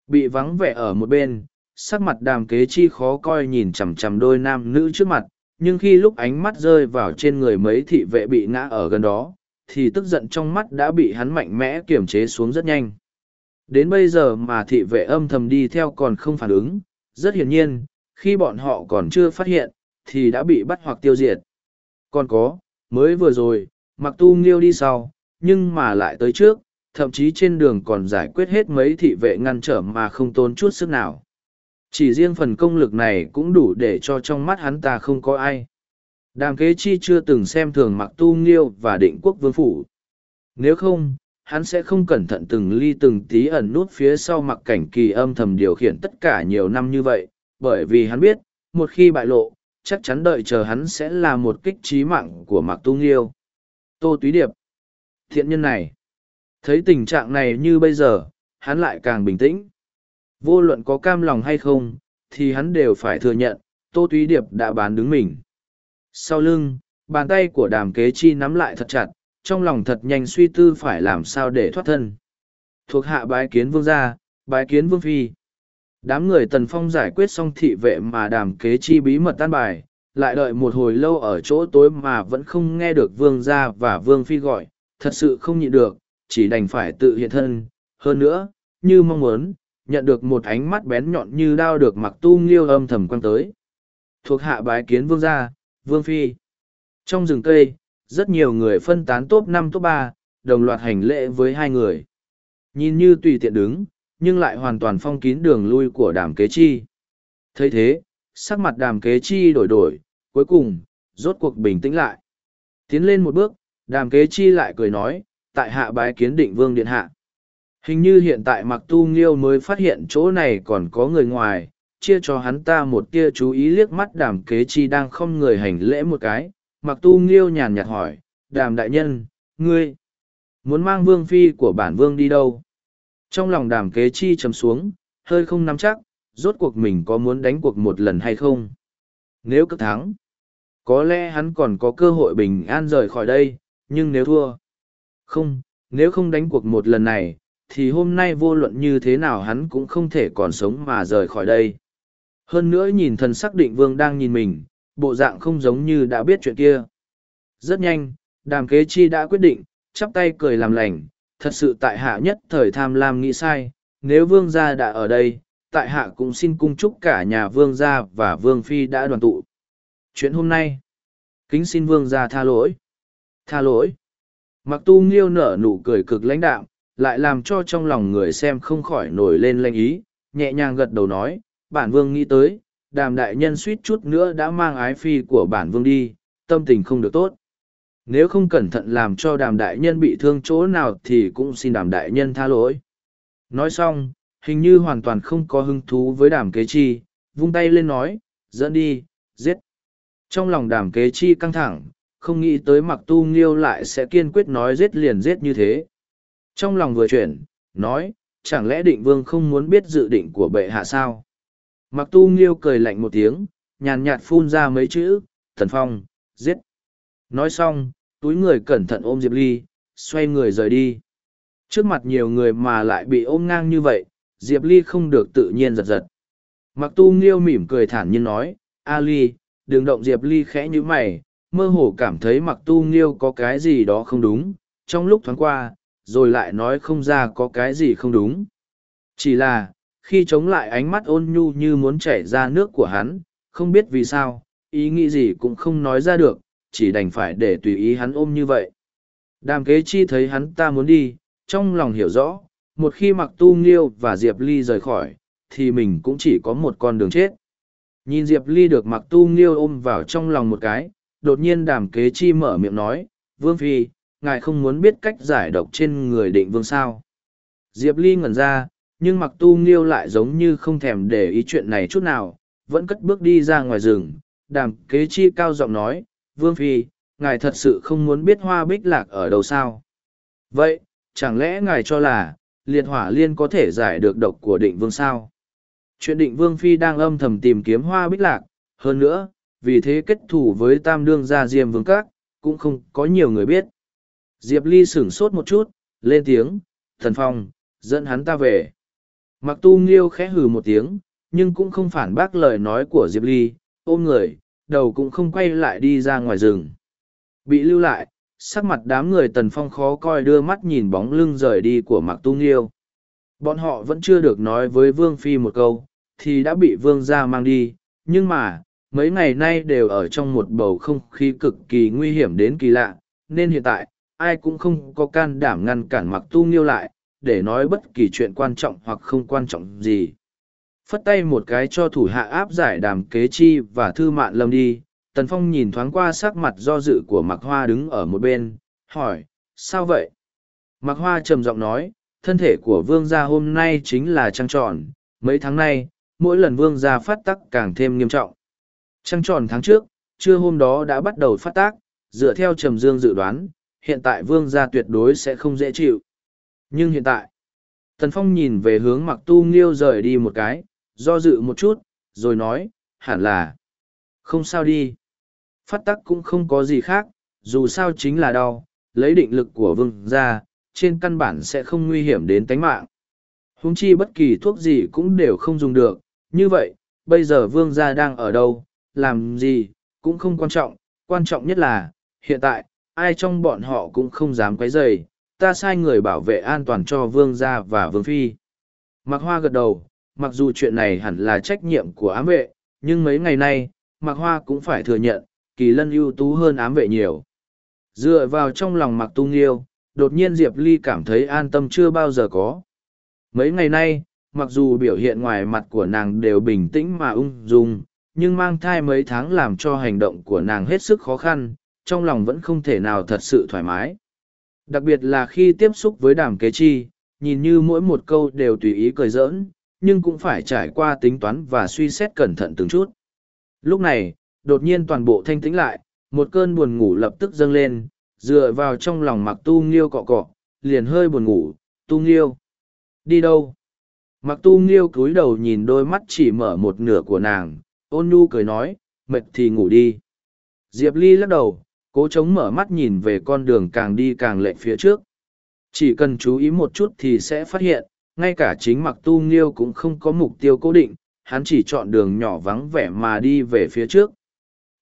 Bị vắng vẻ ở một bên, sắc mặt đàm kế chi khó coi nhìn chằm chằm đôi nam nữ trước mặt, nhưng khi lúc ánh mắt rơi vào trên người mấy thị vệ bị ngã ở gần đó, thì tức giận trong mắt đã bị hắn mạnh mẽ kiềm chế xuống rất nhanh. Đến bây giờ mà thị vệ âm thầm đi theo còn không phản ứng, rất hiển nhiên, khi bọn họ còn chưa phát hiện, thì đã bị bắt hoặc tiêu diệt. Còn có, mới vừa rồi, mặc tu nghiêu đi sau, nhưng mà lại tới trước, thậm chí trên đường còn giải quyết hết mấy thị vệ ngăn trở mà không tốn chút sức nào. Chỉ riêng phần công lực này cũng đủ để cho trong mắt hắn ta không có ai. Đàm kế chi chưa từng xem thường mặc tu nghiêu và định quốc vương phủ. Nếu không, hắn sẽ không cẩn thận từng ly từng tí ẩn nút phía sau mặc cảnh kỳ âm thầm điều khiển tất cả nhiều năm như vậy, bởi vì hắn biết, một khi bại lộ, chắc chắn đợi chờ hắn sẽ là một kích trí mạng của mạc tu nghiêu tô túy điệp thiện nhân này thấy tình trạng này như bây giờ hắn lại càng bình tĩnh vô luận có cam lòng hay không thì hắn đều phải thừa nhận tô túy điệp đã bán đứng mình sau lưng bàn tay của đàm kế chi nắm lại thật chặt trong lòng thật nhanh suy tư phải làm sao để thoát thân thuộc hạ bái kiến vương gia bái kiến vương phi Đám người tần phong giải quyết xong thị vệ mà đàm kế chi bí mật tan bài, lại đợi một hồi lâu ở chỗ tối mà vẫn không nghe được vương gia và vương phi gọi, thật sự không nhịn được, chỉ đành phải tự hiện thân. Hơn nữa, như mong muốn, nhận được một ánh mắt bén nhọn như đao được mặc tu nghiêu âm thầm quan tới. Thuộc hạ bái kiến vương gia, vương phi. Trong rừng cây, rất nhiều người phân tán top năm top ba, đồng loạt hành lễ với hai người. Nhìn như tùy tiện đứng, nhưng lại hoàn toàn phong kín đường lui của đàm kế chi. thấy thế, sắc mặt đàm kế chi đổi đổi, cuối cùng, rốt cuộc bình tĩnh lại. Tiến lên một bước, đàm kế chi lại cười nói, tại hạ bái kiến định vương điện hạ. Hình như hiện tại mặc tu nghiêu mới phát hiện chỗ này còn có người ngoài, chia cho hắn ta một tia chú ý liếc mắt đàm kế chi đang không người hành lễ một cái. Mặc tu nghiêu nhàn nhạt hỏi, đàm đại nhân, ngươi, muốn mang vương phi của bản vương đi đâu? Trong lòng đàm kế chi chấm xuống, hơi không nắm chắc, rốt cuộc mình có muốn đánh cuộc một lần hay không. Nếu cực thắng, có lẽ hắn còn có cơ hội bình an rời khỏi đây, nhưng nếu thua, không, nếu không đánh cuộc một lần này, thì hôm nay vô luận như thế nào hắn cũng không thể còn sống mà rời khỏi đây. Hơn nữa nhìn thần sắc định vương đang nhìn mình, bộ dạng không giống như đã biết chuyện kia. Rất nhanh, đàm kế chi đã quyết định, chắp tay cười làm lành, thật sự tại hạ nhất thời tham lam nghĩ sai nếu vương gia đã ở đây tại hạ cũng xin cung chúc cả nhà vương gia và vương phi đã đoàn tụ chuyện hôm nay kính xin vương gia tha lỗi tha lỗi mặc tu nghiêu nở nụ cười cực lãnh đạm lại làm cho trong lòng người xem không khỏi nổi lên lanh ý nhẹ nhàng gật đầu nói bản vương nghĩ tới đàm đại nhân suýt chút nữa đã mang ái phi của bản vương đi tâm tình không được tốt nếu không cẩn thận làm cho đàm đại nhân bị thương chỗ nào thì cũng xin đàm đại nhân tha lỗi. Nói xong, hình như hoàn toàn không có hứng thú với đàm kế chi, vung tay lên nói, dẫn đi, giết. Trong lòng đàm kế chi căng thẳng, không nghĩ tới mặc tu nghiêu lại sẽ kiên quyết nói giết liền giết như thế. Trong lòng vừa chuyển, nói, chẳng lẽ định vương không muốn biết dự định của bệ hạ sao? Mặc tu nghiêu cười lạnh một tiếng, nhàn nhạt phun ra mấy chữ, thần phong, giết. Nói xong, túi người cẩn thận ôm Diệp Ly, xoay người rời đi. Trước mặt nhiều người mà lại bị ôm ngang như vậy, Diệp Ly không được tự nhiên giật giật. Mặc tu nghiêu mỉm cười thản nhiên nói, A Ly, đừng động Diệp Ly khẽ như mày, mơ hồ cảm thấy mặc tu nghiêu có cái gì đó không đúng, trong lúc thoáng qua, rồi lại nói không ra có cái gì không đúng. Chỉ là, khi chống lại ánh mắt ôn nhu như muốn chảy ra nước của hắn, không biết vì sao, ý nghĩ gì cũng không nói ra được, chỉ đành phải để tùy ý hắn ôm như vậy. Đàm kế chi thấy hắn ta muốn đi, trong lòng hiểu rõ, một khi mặc tu nghiêu và Diệp Ly rời khỏi, thì mình cũng chỉ có một con đường chết. Nhìn Diệp Ly được mặc tu nghiêu ôm vào trong lòng một cái, đột nhiên đàm kế chi mở miệng nói, Vương Phi, ngài không muốn biết cách giải độc trên người định vương sao. Diệp Ly ngẩn ra, nhưng mặc tu nghiêu lại giống như không thèm để ý chuyện này chút nào, vẫn cất bước đi ra ngoài rừng. Đàm kế chi cao giọng nói, Vương Phi, ngài thật sự không muốn biết hoa bích lạc ở đâu sao? Vậy, chẳng lẽ ngài cho là, liệt hỏa liên có thể giải được độc của định vương sao? Chuyện định vương phi đang âm thầm tìm kiếm hoa bích lạc, hơn nữa, vì thế kết thủ với tam đương gia diêm vương các, cũng không có nhiều người biết. Diệp Ly sửng sốt một chút, lên tiếng, thần phong, dẫn hắn ta về. Mặc tu nghiêu khẽ hừ một tiếng, nhưng cũng không phản bác lời nói của Diệp Ly, ôm người, đầu cũng không quay lại đi ra ngoài rừng. Bị lưu lại, sắc mặt đám người tần phong khó coi đưa mắt nhìn bóng lưng rời đi của mạc tu nghiêu. Bọn họ vẫn chưa được nói với Vương Phi một câu, thì đã bị Vương ra mang đi, nhưng mà, mấy ngày nay đều ở trong một bầu không khí cực kỳ nguy hiểm đến kỳ lạ, nên hiện tại, ai cũng không có can đảm ngăn cản mặc tu nghiêu lại, để nói bất kỳ chuyện quan trọng hoặc không quan trọng gì phất tay một cái cho thủ hạ áp giải đàm kế chi và thư mạn lâm đi tần phong nhìn thoáng qua sắc mặt do dự của mặc hoa đứng ở một bên hỏi sao vậy mặc hoa trầm giọng nói thân thể của vương gia hôm nay chính là trăng tròn mấy tháng nay mỗi lần vương gia phát tắc càng thêm nghiêm trọng trăng tròn tháng trước trưa hôm đó đã bắt đầu phát tác dựa theo trầm dương dự đoán hiện tại vương gia tuyệt đối sẽ không dễ chịu nhưng hiện tại tần phong nhìn về hướng mặc tu nghiêu rời đi một cái do dự một chút, rồi nói, hẳn là, không sao đi. Phát tắc cũng không có gì khác, dù sao chính là đau, lấy định lực của vương ra, trên căn bản sẽ không nguy hiểm đến tánh mạng. Húng chi bất kỳ thuốc gì cũng đều không dùng được, như vậy, bây giờ vương gia đang ở đâu, làm gì, cũng không quan trọng, quan trọng nhất là, hiện tại, ai trong bọn họ cũng không dám quấy rầy, ta sai người bảo vệ an toàn cho vương gia và vương phi. Mặc hoa gật đầu, mặc dù chuyện này hẳn là trách nhiệm của ám vệ, nhưng mấy ngày nay, Mạc Hoa cũng phải thừa nhận, kỳ lân ưu tú hơn ám vệ nhiều. Dựa vào trong lòng Mạc Tung Nghiêu, đột nhiên Diệp Ly cảm thấy an tâm chưa bao giờ có. Mấy ngày nay, mặc dù biểu hiện ngoài mặt của nàng đều bình tĩnh mà ung dung, nhưng mang thai mấy tháng làm cho hành động của nàng hết sức khó khăn, trong lòng vẫn không thể nào thật sự thoải mái. Đặc biệt là khi tiếp xúc với đàm kế chi, nhìn như mỗi một câu đều tùy ý cười giỡn, nhưng cũng phải trải qua tính toán và suy xét cẩn thận từng chút. Lúc này, đột nhiên toàn bộ thanh tĩnh lại, một cơn buồn ngủ lập tức dâng lên, dựa vào trong lòng mặc tu nghiêu cọ cọ, liền hơi buồn ngủ, tu nghiêu. Đi đâu? Mặc tu nghiêu cúi đầu nhìn đôi mắt chỉ mở một nửa của nàng, ôn nhu cười nói, mệt thì ngủ đi. Diệp Ly lắc đầu, cố chống mở mắt nhìn về con đường càng đi càng lệch phía trước. Chỉ cần chú ý một chút thì sẽ phát hiện, ngay cả chính mặc tu nghiêu cũng không có mục tiêu cố định hắn chỉ chọn đường nhỏ vắng vẻ mà đi về phía trước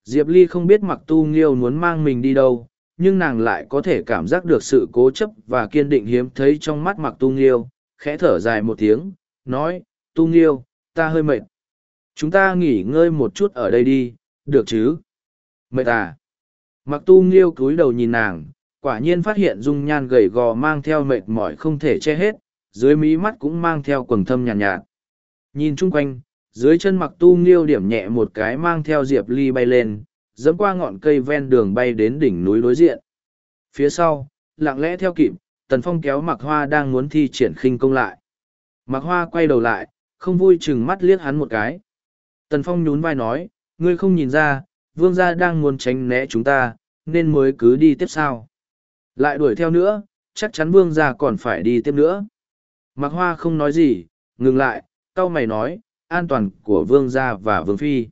diệp ly không biết mặc tu nghiêu muốn mang mình đi đâu nhưng nàng lại có thể cảm giác được sự cố chấp và kiên định hiếm thấy trong mắt mặc tu nghiêu khẽ thở dài một tiếng nói tu nghiêu ta hơi mệt chúng ta nghỉ ngơi một chút ở đây đi được chứ mệt à mặc tu nghiêu cúi đầu nhìn nàng quả nhiên phát hiện dung nhan gầy gò mang theo mệt mỏi không thể che hết dưới mí mắt cũng mang theo quầng thâm nhàn nhạt, nhạt. Nhìn chung quanh, dưới chân mặc tu nghiêu điểm nhẹ một cái mang theo diệp ly bay lên, dẫm qua ngọn cây ven đường bay đến đỉnh núi đối diện. Phía sau, lặng lẽ theo kịp, tần phong kéo mặc hoa đang muốn thi triển khinh công lại. Mặc hoa quay đầu lại, không vui chừng mắt liếc hắn một cái. Tần phong nhún vai nói, ngươi không nhìn ra, vương gia đang muốn tránh né chúng ta, nên mới cứ đi tiếp sao. Lại đuổi theo nữa, chắc chắn vương gia còn phải đi tiếp nữa. Mạc Hoa không nói gì, ngừng lại, cau mày nói, an toàn của vương gia và vương phi.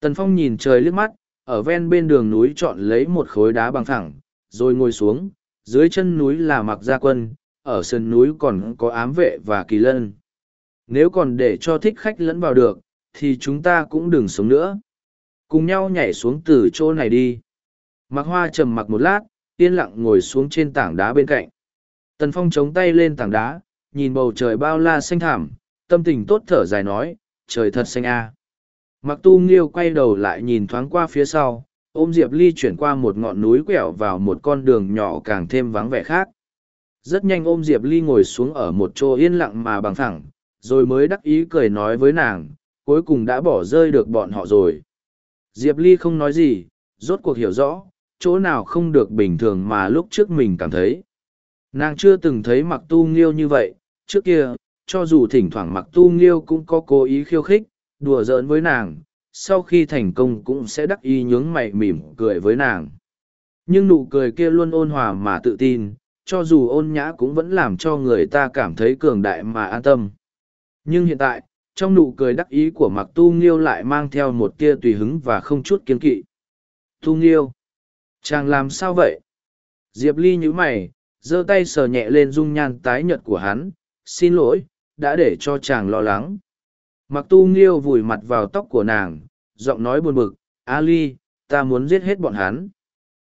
Tần Phong nhìn trời liếc mắt, ở ven bên đường núi chọn lấy một khối đá bằng thẳng, rồi ngồi xuống, dưới chân núi là Mạc Gia Quân, ở sườn núi còn có ám vệ và kỳ lân. Nếu còn để cho thích khách lẫn vào được, thì chúng ta cũng đừng sống nữa. Cùng nhau nhảy xuống từ chỗ này đi. Mạc Hoa trầm mặc một lát, yên lặng ngồi xuống trên tảng đá bên cạnh. Tần Phong chống tay lên tảng đá, nhìn bầu trời bao la xanh thảm, tâm tình tốt thở dài nói, trời thật xanh a. À. Mặc tu nghiêu quay đầu lại nhìn thoáng qua phía sau, ôm Diệp Ly chuyển qua một ngọn núi quẹo vào một con đường nhỏ càng thêm vắng vẻ khác. Rất nhanh ôm Diệp Ly ngồi xuống ở một chỗ yên lặng mà bằng thẳng, rồi mới đắc ý cười nói với nàng, cuối cùng đã bỏ rơi được bọn họ rồi. Diệp Ly không nói gì, rốt cuộc hiểu rõ, chỗ nào không được bình thường mà lúc trước mình cảm thấy. Nàng chưa từng thấy mặc tu nghiêu như vậy, trước kia, cho dù thỉnh thoảng mặc tu nghiêu cũng có cố ý khiêu khích, đùa giỡn với nàng, sau khi thành công cũng sẽ đắc ý nhướng mày mỉm cười với nàng. Nhưng nụ cười kia luôn ôn hòa mà tự tin, cho dù ôn nhã cũng vẫn làm cho người ta cảm thấy cường đại mà an tâm. Nhưng hiện tại, trong nụ cười đắc ý của mặc tu nghiêu lại mang theo một tia tùy hứng và không chút kiên kỵ. Tu nghiêu! Chàng làm sao vậy? Diệp Ly nhíu mày, giơ tay sờ nhẹ lên dung nhan tái nhợt của hắn, xin lỗi đã để cho chàng lo lắng mặc tu nghiêu vùi mặt vào tóc của nàng giọng nói buồn bực a ly ta muốn giết hết bọn hắn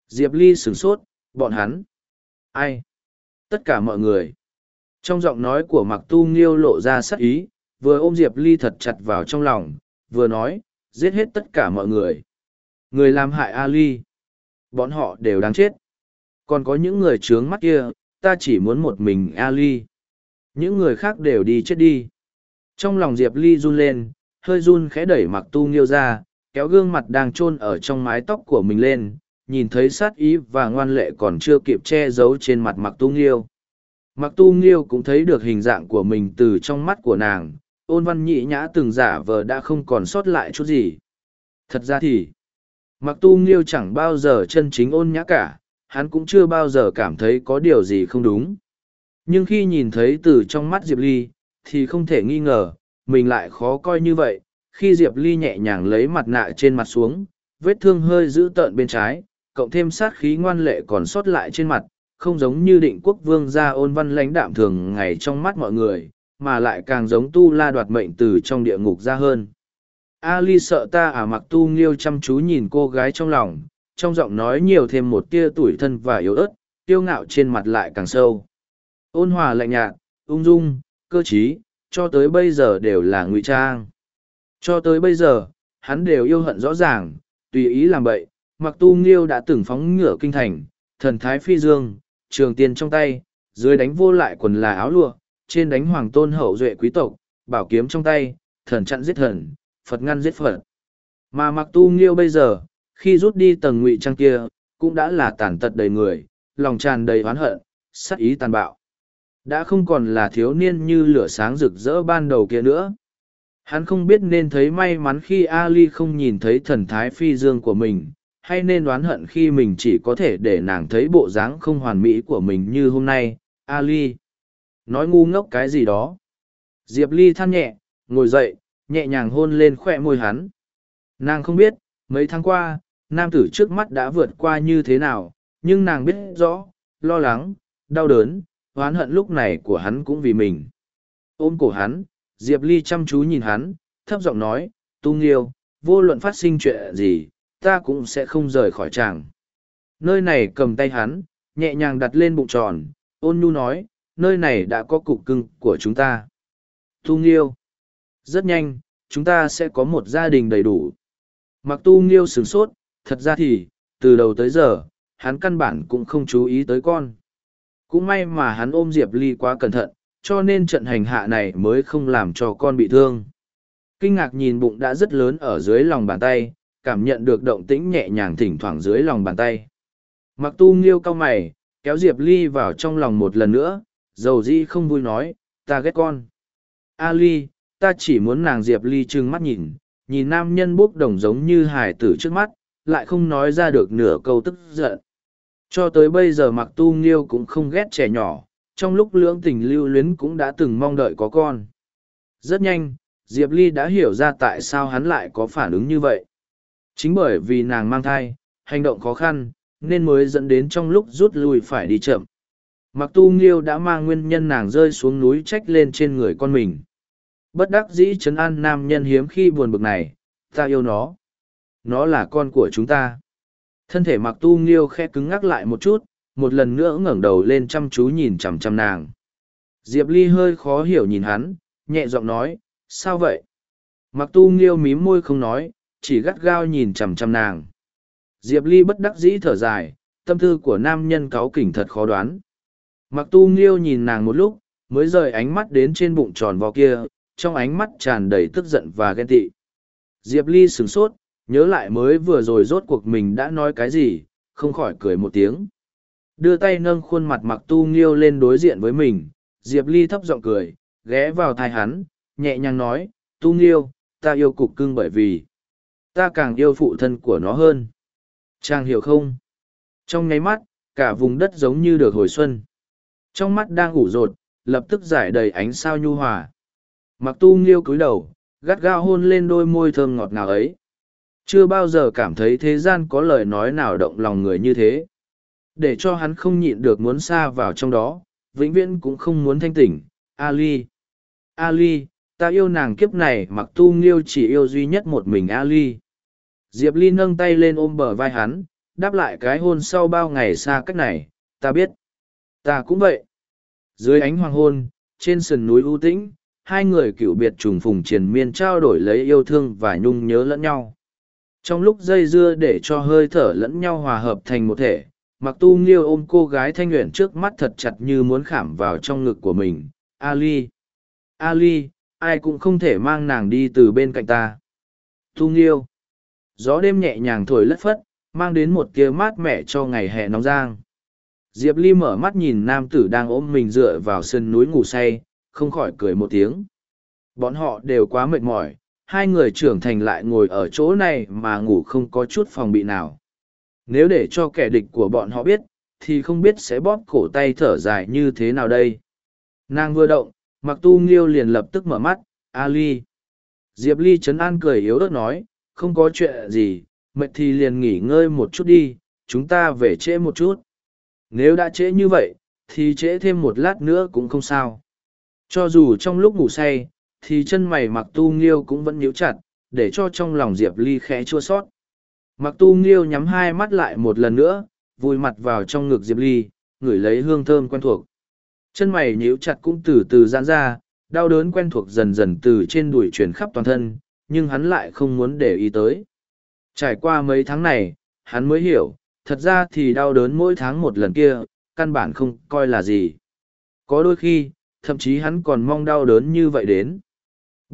diệp ly sửng sốt bọn hắn ai tất cả mọi người trong giọng nói của mặc tu nghiêu lộ ra sắc ý vừa ôm diệp ly thật chặt vào trong lòng vừa nói giết hết tất cả mọi người người làm hại a ly bọn họ đều đáng chết còn có những người trướng mắt kia ta chỉ muốn một mình a ly những người khác đều đi chết đi. Trong lòng Diệp Ly run lên, hơi run khẽ đẩy mặc tu nghiêu ra, kéo gương mặt đang chôn ở trong mái tóc của mình lên, nhìn thấy sát ý và ngoan lệ còn chưa kịp che giấu trên mặt mặc tu nghiêu. Mặc tu nghiêu cũng thấy được hình dạng của mình từ trong mắt của nàng, ôn văn nhị nhã từng giả vờ đã không còn sót lại chút gì. Thật ra thì, mặc tu nghiêu chẳng bao giờ chân chính ôn nhã cả, hắn cũng chưa bao giờ cảm thấy có điều gì không đúng nhưng khi nhìn thấy từ trong mắt diệp ly thì không thể nghi ngờ mình lại khó coi như vậy khi diệp ly nhẹ nhàng lấy mặt nạ trên mặt xuống vết thương hơi dữ tợn bên trái cộng thêm sát khí ngoan lệ còn sót lại trên mặt không giống như định quốc vương gia ôn văn lãnh đạm thường ngày trong mắt mọi người mà lại càng giống tu la đoạt mệnh từ trong địa ngục ra hơn a ly sợ ta à mặc tu nghiêu chăm chú nhìn cô gái trong lòng trong giọng nói nhiều thêm một tia tủi thân và yếu ớt tiêu ngạo trên mặt lại càng sâu ôn hòa lạnh nhạt ung dung cơ t r í cho tới bây giờ đều là ngụy trang cho tới bây giờ hắn đều yêu hận rõ ràng tùy ý làm bậy mặc tu nghiêu đã từng phóng ngựa kinh thành thần thái phi dương trường tiền trong tay dưới đánh vô lại quần là áo lụa trên đánh hoàng tôn hậu duệ quý tộc bảo kiếm trong tay thần chặn giết thần phật ngăn giết phật mà mặc tu nghiêu bây giờ khi rút đi tầng ngụy trang kia cũng đã là tàn tật đầy người lòng tràn đầy oán hận sắc ý tàn bạo đã không còn là thiếu niên như lửa sáng rực rỡ ban đầu kia nữa hắn không biết nên thấy may mắn khi ali không nhìn thấy thần thái phi dương của mình hay nên oán hận khi mình chỉ có thể để nàng thấy bộ dáng không hoàn mỹ của mình như hôm nay ali nói ngu ngốc cái gì đó diệp ly than nhẹ ngồi dậy nhẹ nhàng hôn lên khoe môi hắn nàng không biết mấy tháng qua nam tử trước mắt đã vượt qua như thế nào nhưng nàng biết rõ lo lắng đau đớn hoán hận lúc này của hắn cũng vì mình. Ôm cổ hắn, Diệp Ly chăm chú nhìn hắn, thấp giọng nói, tu nghiêu, vô luận phát sinh chuyện gì, ta cũng sẽ không rời khỏi chàng. Nơi này cầm tay hắn, nhẹ nhàng đặt lên bụng tròn, ôn nhu nói, nơi này đã có cục cưng của chúng ta. Tu nghiêu, rất nhanh, chúng ta sẽ có một gia đình đầy đủ. Mặc tu nghiêu sửng sốt, thật ra thì, từ đầu tới giờ, hắn căn bản cũng không chú ý tới con cũng may mà hắn ôm diệp ly quá cẩn thận cho nên trận hành hạ này mới không làm cho con bị thương kinh ngạc nhìn bụng đã rất lớn ở dưới lòng bàn tay cảm nhận được động tĩnh nhẹ nhàng thỉnh thoảng dưới lòng bàn tay mặc tu nghiêu cau mày kéo diệp ly vào trong lòng một lần nữa dầu di không vui nói ta ghét con a ly ta chỉ muốn nàng diệp ly trừng mắt nhìn nhìn nam nhân bốc đồng giống như hải tử trước mắt lại không nói ra được nửa câu tức giận cho tới bây giờ mặc tu nghiêu cũng không ghét trẻ nhỏ, trong lúc lưỡng tình lưu luyến cũng đã từng mong đợi có con. Rất nhanh, Diệp Ly đã hiểu ra tại sao hắn lại có phản ứng như vậy. Chính bởi vì nàng mang thai, hành động khó khăn, nên mới dẫn đến trong lúc rút lui phải đi chậm. Mặc tu nghiêu đã mang nguyên nhân nàng rơi xuống núi trách lên trên người con mình. Bất đắc dĩ trấn an nam nhân hiếm khi buồn bực này, ta yêu nó. Nó là con của chúng ta. Thân thể mặc tu nghiêu khe cứng ngắc lại một chút, một lần nữa ngẩng đầu lên chăm chú nhìn chằm chằm nàng. Diệp Ly hơi khó hiểu nhìn hắn, nhẹ giọng nói, sao vậy? Mặc tu nghiêu mím môi không nói, chỉ gắt gao nhìn chằm chằm nàng. Diệp Ly bất đắc dĩ thở dài, tâm tư của nam nhân cáu kỉnh thật khó đoán. Mặc tu nghiêu nhìn nàng một lúc, mới rời ánh mắt đến trên bụng tròn vo kia, trong ánh mắt tràn đầy tức giận và ghen tị. Diệp Ly sửng sốt, Nhớ lại mới vừa rồi rốt cuộc mình đã nói cái gì, không khỏi cười một tiếng. Đưa tay nâng khuôn mặt mặc tu nghiêu lên đối diện với mình, Diệp Ly thấp giọng cười, ghé vào thai hắn, nhẹ nhàng nói, tu nghiêu, ta yêu cục cưng bởi vì ta càng yêu phụ thân của nó hơn. trang hiểu không? Trong nháy mắt, cả vùng đất giống như được hồi xuân. Trong mắt đang ủ rột, lập tức giải đầy ánh sao nhu hòa. Mặc tu nghiêu cúi đầu, gắt gao hôn lên đôi môi thơm ngọt ngào ấy. Chưa bao giờ cảm thấy thế gian có lời nói nào động lòng người như thế. Để cho hắn không nhịn được muốn xa vào trong đó, vĩnh viễn cũng không muốn thanh tỉnh. Ali! Ali! Ta yêu nàng kiếp này mặc tu nghiêu chỉ yêu duy nhất một mình Ali. Diệp Ly nâng tay lên ôm bờ vai hắn, đáp lại cái hôn sau bao ngày xa cách này, ta biết. Ta cũng vậy. Dưới ánh hoàng hôn, trên sườn núi u tĩnh, hai người cựu biệt trùng phùng triền miên trao đổi lấy yêu thương và nhung nhớ lẫn nhau trong lúc dây dưa để cho hơi thở lẫn nhau hòa hợp thành một thể mặc tu nghiêu ôm cô gái thanh luyện trước mắt thật chặt như muốn khảm vào trong ngực của mình ali ali ai cũng không thể mang nàng đi từ bên cạnh ta tu nghiêu gió đêm nhẹ nhàng thổi lất phất mang đến một tia mát mẻ cho ngày hè nóng giang diệp ly mở mắt nhìn nam tử đang ôm mình dựa vào sân núi ngủ say không khỏi cười một tiếng bọn họ đều quá mệt mỏi hai người trưởng thành lại ngồi ở chỗ này mà ngủ không có chút phòng bị nào. Nếu để cho kẻ địch của bọn họ biết, thì không biết sẽ bóp cổ tay thở dài như thế nào đây. Nàng vừa động, mặc tu nghiêu liền lập tức mở mắt, Ali. Diệp Ly chấn an cười yếu ớt nói, không có chuyện gì, mệt thì liền nghỉ ngơi một chút đi, chúng ta về trễ một chút. Nếu đã trễ như vậy, thì trễ thêm một lát nữa cũng không sao. Cho dù trong lúc ngủ say, thì chân mày mặc tu nghiêu cũng vẫn nhíu chặt để cho trong lòng diệp ly khẽ chua sót mặc tu nghiêu nhắm hai mắt lại một lần nữa vùi mặt vào trong ngực diệp ly ngửi lấy hương thơm quen thuộc chân mày nhíu chặt cũng từ từ giãn ra đau đớn quen thuộc dần dần từ trên đùi chuyển khắp toàn thân nhưng hắn lại không muốn để ý tới trải qua mấy tháng này hắn mới hiểu thật ra thì đau đớn mỗi tháng một lần kia căn bản không coi là gì có đôi khi thậm chí hắn còn mong đau đớn như vậy đến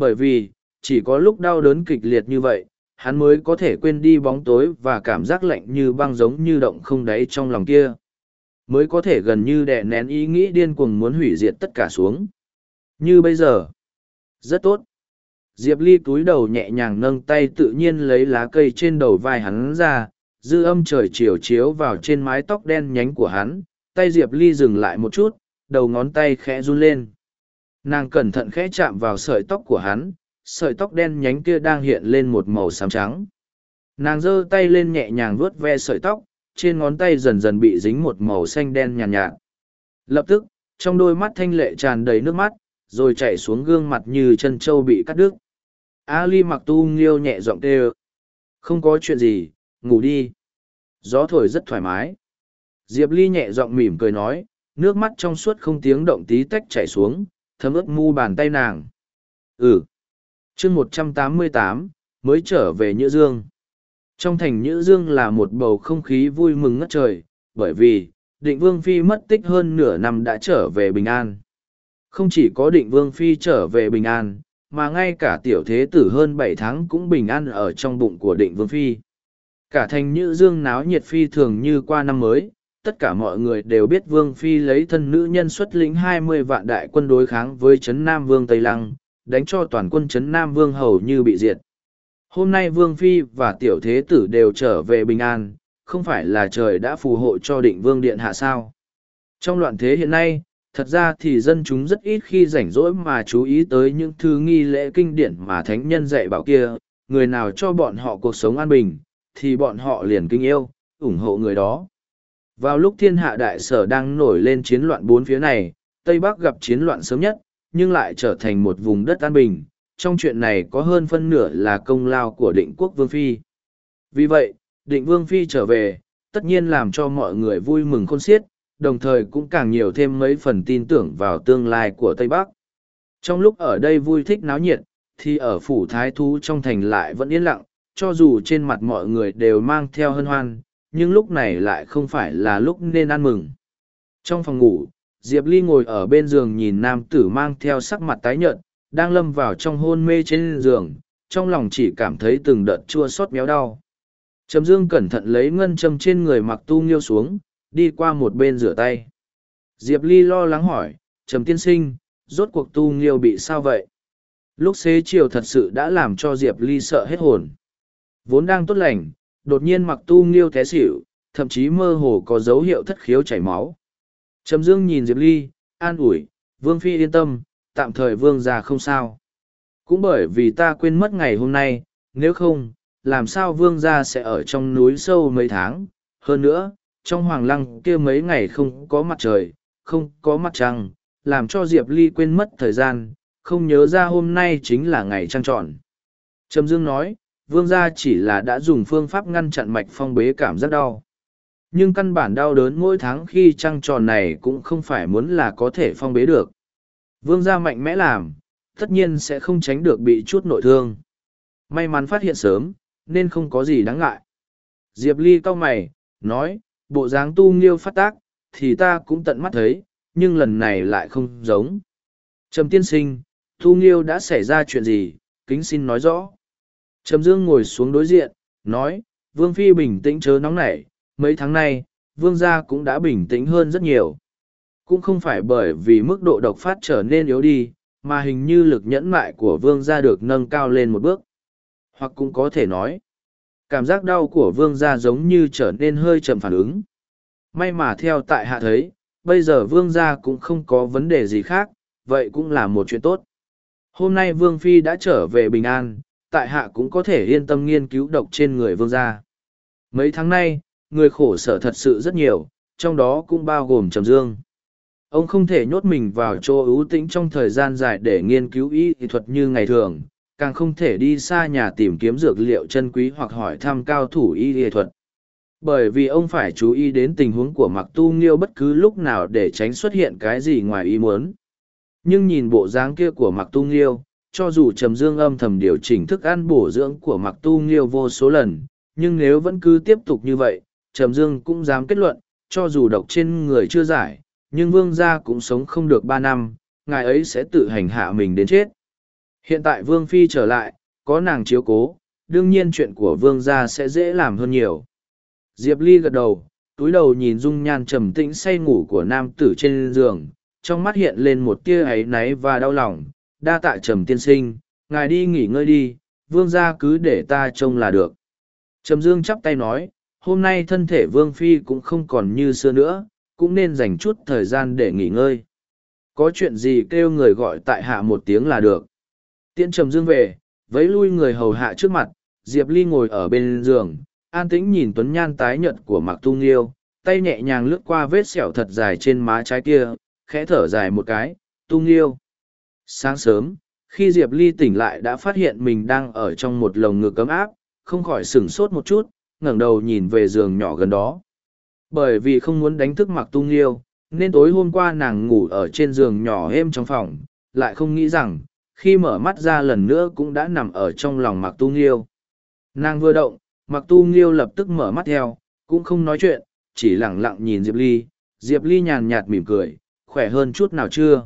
bởi vì chỉ có lúc đau đớn kịch liệt như vậy hắn mới có thể quên đi bóng tối và cảm giác lạnh như băng giống như động không đáy trong lòng kia mới có thể gần như đè nén ý nghĩ điên cuồng muốn hủy diệt tất cả xuống như bây giờ rất tốt diệp ly túi đầu nhẹ nhàng nâng tay tự nhiên lấy lá cây trên đầu vai hắn ra dư âm trời chiều chiếu vào trên mái tóc đen nhánh của hắn tay diệp ly dừng lại một chút đầu ngón tay khẽ run lên nàng cẩn thận khẽ chạm vào sợi tóc của hắn sợi tóc đen nhánh kia đang hiện lên một màu xám trắng nàng giơ tay lên nhẹ nhàng vuốt ve sợi tóc trên ngón tay dần dần bị dính một màu xanh đen nhàn nhạt, nhạt lập tức trong đôi mắt thanh lệ tràn đầy nước mắt rồi chảy xuống gương mặt như chân trâu bị cắt đứt ali mặc tu nghiêu nhẹ giọng tê ơ không có chuyện gì ngủ đi gió thổi rất thoải mái diệp ly nhẹ giọng mỉm cười nói nước mắt trong suốt không tiếng động tí tách chảy xuống thấm ướt mu bàn tay nàng. Ừ. chương một trăm tám mươi tám mới trở về Nhữ Dương. Trong thành Nhữ Dương là một bầu không khí vui mừng ngất trời, bởi vì, định vương phi mất tích hơn nửa năm đã trở về bình an. Không chỉ có định vương phi trở về bình an, mà ngay cả tiểu thế tử hơn bảy tháng cũng bình an ở trong bụng của định vương phi. Cả thành Nhữ Dương náo nhiệt phi thường như qua năm mới, tất cả mọi người đều biết Vương Phi lấy thân nữ nhân xuất lĩnh hai mươi vạn đại quân đối kháng với Trấn Nam Vương Tây Lăng, đánh cho toàn quân Trấn Nam Vương hầu như bị diệt. Hôm nay Vương Phi và Tiểu Thế Tử đều trở về bình an, không phải là trời đã phù hộ cho định Vương Điện hạ sao. Trong loạn thế hiện nay, thật ra thì dân chúng rất ít khi rảnh rỗi mà chú ý tới những thứ nghi lễ kinh điển mà thánh nhân dạy bảo kia, người nào cho bọn họ cuộc sống an bình, thì bọn họ liền kinh yêu, ủng hộ người đó. Vào lúc thiên hạ đại sở đang nổi lên chiến loạn bốn phía này, Tây Bắc gặp chiến loạn sớm nhất, nhưng lại trở thành một vùng đất an bình. Trong chuyện này có hơn phân nửa là công lao của định quốc Vương Phi. Vì vậy, định Vương Phi trở về, tất nhiên làm cho mọi người vui mừng khôn xiết, đồng thời cũng càng nhiều thêm mấy phần tin tưởng vào tương lai của Tây Bắc. Trong lúc ở đây vui thích náo nhiệt, thì ở phủ thái thú trong thành lại vẫn yên lặng, cho dù trên mặt mọi người đều mang theo hân hoan, nhưng lúc này lại không phải là lúc nên ăn mừng. Trong phòng ngủ, Diệp Ly ngồi ở bên giường nhìn nam tử mang theo sắc mặt tái nhợt, đang lâm vào trong hôn mê trên giường, trong lòng chỉ cảm thấy từng đợt chua xót méo đau. Trầm Dương cẩn thận lấy ngân châm trên người mặc tu nghiêu xuống, đi qua một bên rửa tay. Diệp Ly lo lắng hỏi, Trầm Tiên Sinh, rốt cuộc tu nghiêu bị sao vậy? Lúc xế chiều thật sự đã làm cho Diệp Ly sợ hết hồn. Vốn đang tốt lành, đột nhiên mặc tu nghiêu té xỉu, thậm chí mơ hồ có dấu hiệu thất khiếu chảy máu. Trầm Dương nhìn Diệp Ly, an ủi, Vương Phi yên tâm, tạm thời Vương già không sao. Cũng bởi vì ta quên mất ngày hôm nay, nếu không, làm sao Vương gia sẽ ở trong núi sâu mấy tháng. Hơn nữa, trong hoàng lăng kia mấy ngày không có mặt trời, không có mặt trăng, làm cho Diệp Ly quên mất thời gian, không nhớ ra hôm nay chính là ngày trăng tròn. Trầm Dương nói, vương gia chỉ là đã dùng phương pháp ngăn chặn mạch phong bế cảm giác đau nhưng căn bản đau đớn mỗi tháng khi trăng tròn này cũng không phải muốn là có thể phong bế được vương gia mạnh mẽ làm tất nhiên sẽ không tránh được bị chút nội thương may mắn phát hiện sớm nên không có gì đáng ngại diệp ly cau mày nói bộ dáng tu nghiêu phát tác thì ta cũng tận mắt thấy nhưng lần này lại không giống trầm tiên sinh tu nghiêu đã xảy ra chuyện gì kính xin nói rõ Trầm Dương ngồi xuống đối diện, nói, Vương Phi bình tĩnh chớ nóng nảy, mấy tháng nay, Vương gia cũng đã bình tĩnh hơn rất nhiều. Cũng không phải bởi vì mức độ độc phát trở nên yếu đi, mà hình như lực nhẫn mại của Vương gia được nâng cao lên một bước. Hoặc cũng có thể nói, cảm giác đau của Vương gia giống như trở nên hơi chậm phản ứng. May mà theo tại hạ thấy, bây giờ Vương gia cũng không có vấn đề gì khác, vậy cũng là một chuyện tốt. Hôm nay Vương Phi đã trở về bình an tại hạ cũng có thể yên tâm nghiên cứu độc trên người vương gia. Mấy tháng nay, người khổ sở thật sự rất nhiều, trong đó cũng bao gồm Trầm Dương. Ông không thể nhốt mình vào chỗ ưu tĩnh trong thời gian dài để nghiên cứu y thuật như ngày thường, càng không thể đi xa nhà tìm kiếm dược liệu chân quý hoặc hỏi thăm cao thủ y y thuật. Bởi vì ông phải chú ý đến tình huống của mặc tu nghiêu bất cứ lúc nào để tránh xuất hiện cái gì ngoài ý muốn. Nhưng nhìn bộ dáng kia của mặc tu nghiêu, cho dù trầm dương âm thầm điều chỉnh thức ăn bổ dưỡng của mặc tu nghiêu vô số lần nhưng nếu vẫn cứ tiếp tục như vậy trầm dương cũng dám kết luận cho dù độc trên người chưa giải nhưng vương gia cũng sống không được ba năm ngài ấy sẽ tự hành hạ mình đến chết hiện tại vương phi trở lại có nàng chiếu cố đương nhiên chuyện của vương gia sẽ dễ làm hơn nhiều diệp ly gật đầu túi đầu nhìn dung nhan trầm tĩnh say ngủ của nam tử trên giường trong mắt hiện lên một tia áy náy và đau lòng đa tạ trầm tiên sinh ngài đi nghỉ ngơi đi vương gia cứ để ta trông là được trầm dương chắp tay nói hôm nay thân thể vương phi cũng không còn như xưa nữa cũng nên dành chút thời gian để nghỉ ngơi có chuyện gì kêu người gọi tại hạ một tiếng là được tiễn trầm dương về vấy lui người hầu hạ trước mặt diệp ly ngồi ở bên giường an tĩnh nhìn tuấn nhan tái nhợt của mạc tu nghiêu tay nhẹ nhàng lướt qua vết sẹo thật dài trên má trái kia khẽ thở dài một cái tu nghiêu sáng sớm khi diệp ly tỉnh lại đã phát hiện mình đang ở trong một lồng ngực ấm áp không khỏi sửng sốt một chút ngẩng đầu nhìn về giường nhỏ gần đó bởi vì không muốn đánh thức mặc tu nghiêu nên tối hôm qua nàng ngủ ở trên giường nhỏ êm trong phòng lại không nghĩ rằng khi mở mắt ra lần nữa cũng đã nằm ở trong lòng mặc tu nghiêu nàng vừa động mặc tu nghiêu lập tức mở mắt theo cũng không nói chuyện chỉ lẳng lặng nhìn diệp ly diệp ly nhàn nhạt mỉm cười khỏe hơn chút nào chưa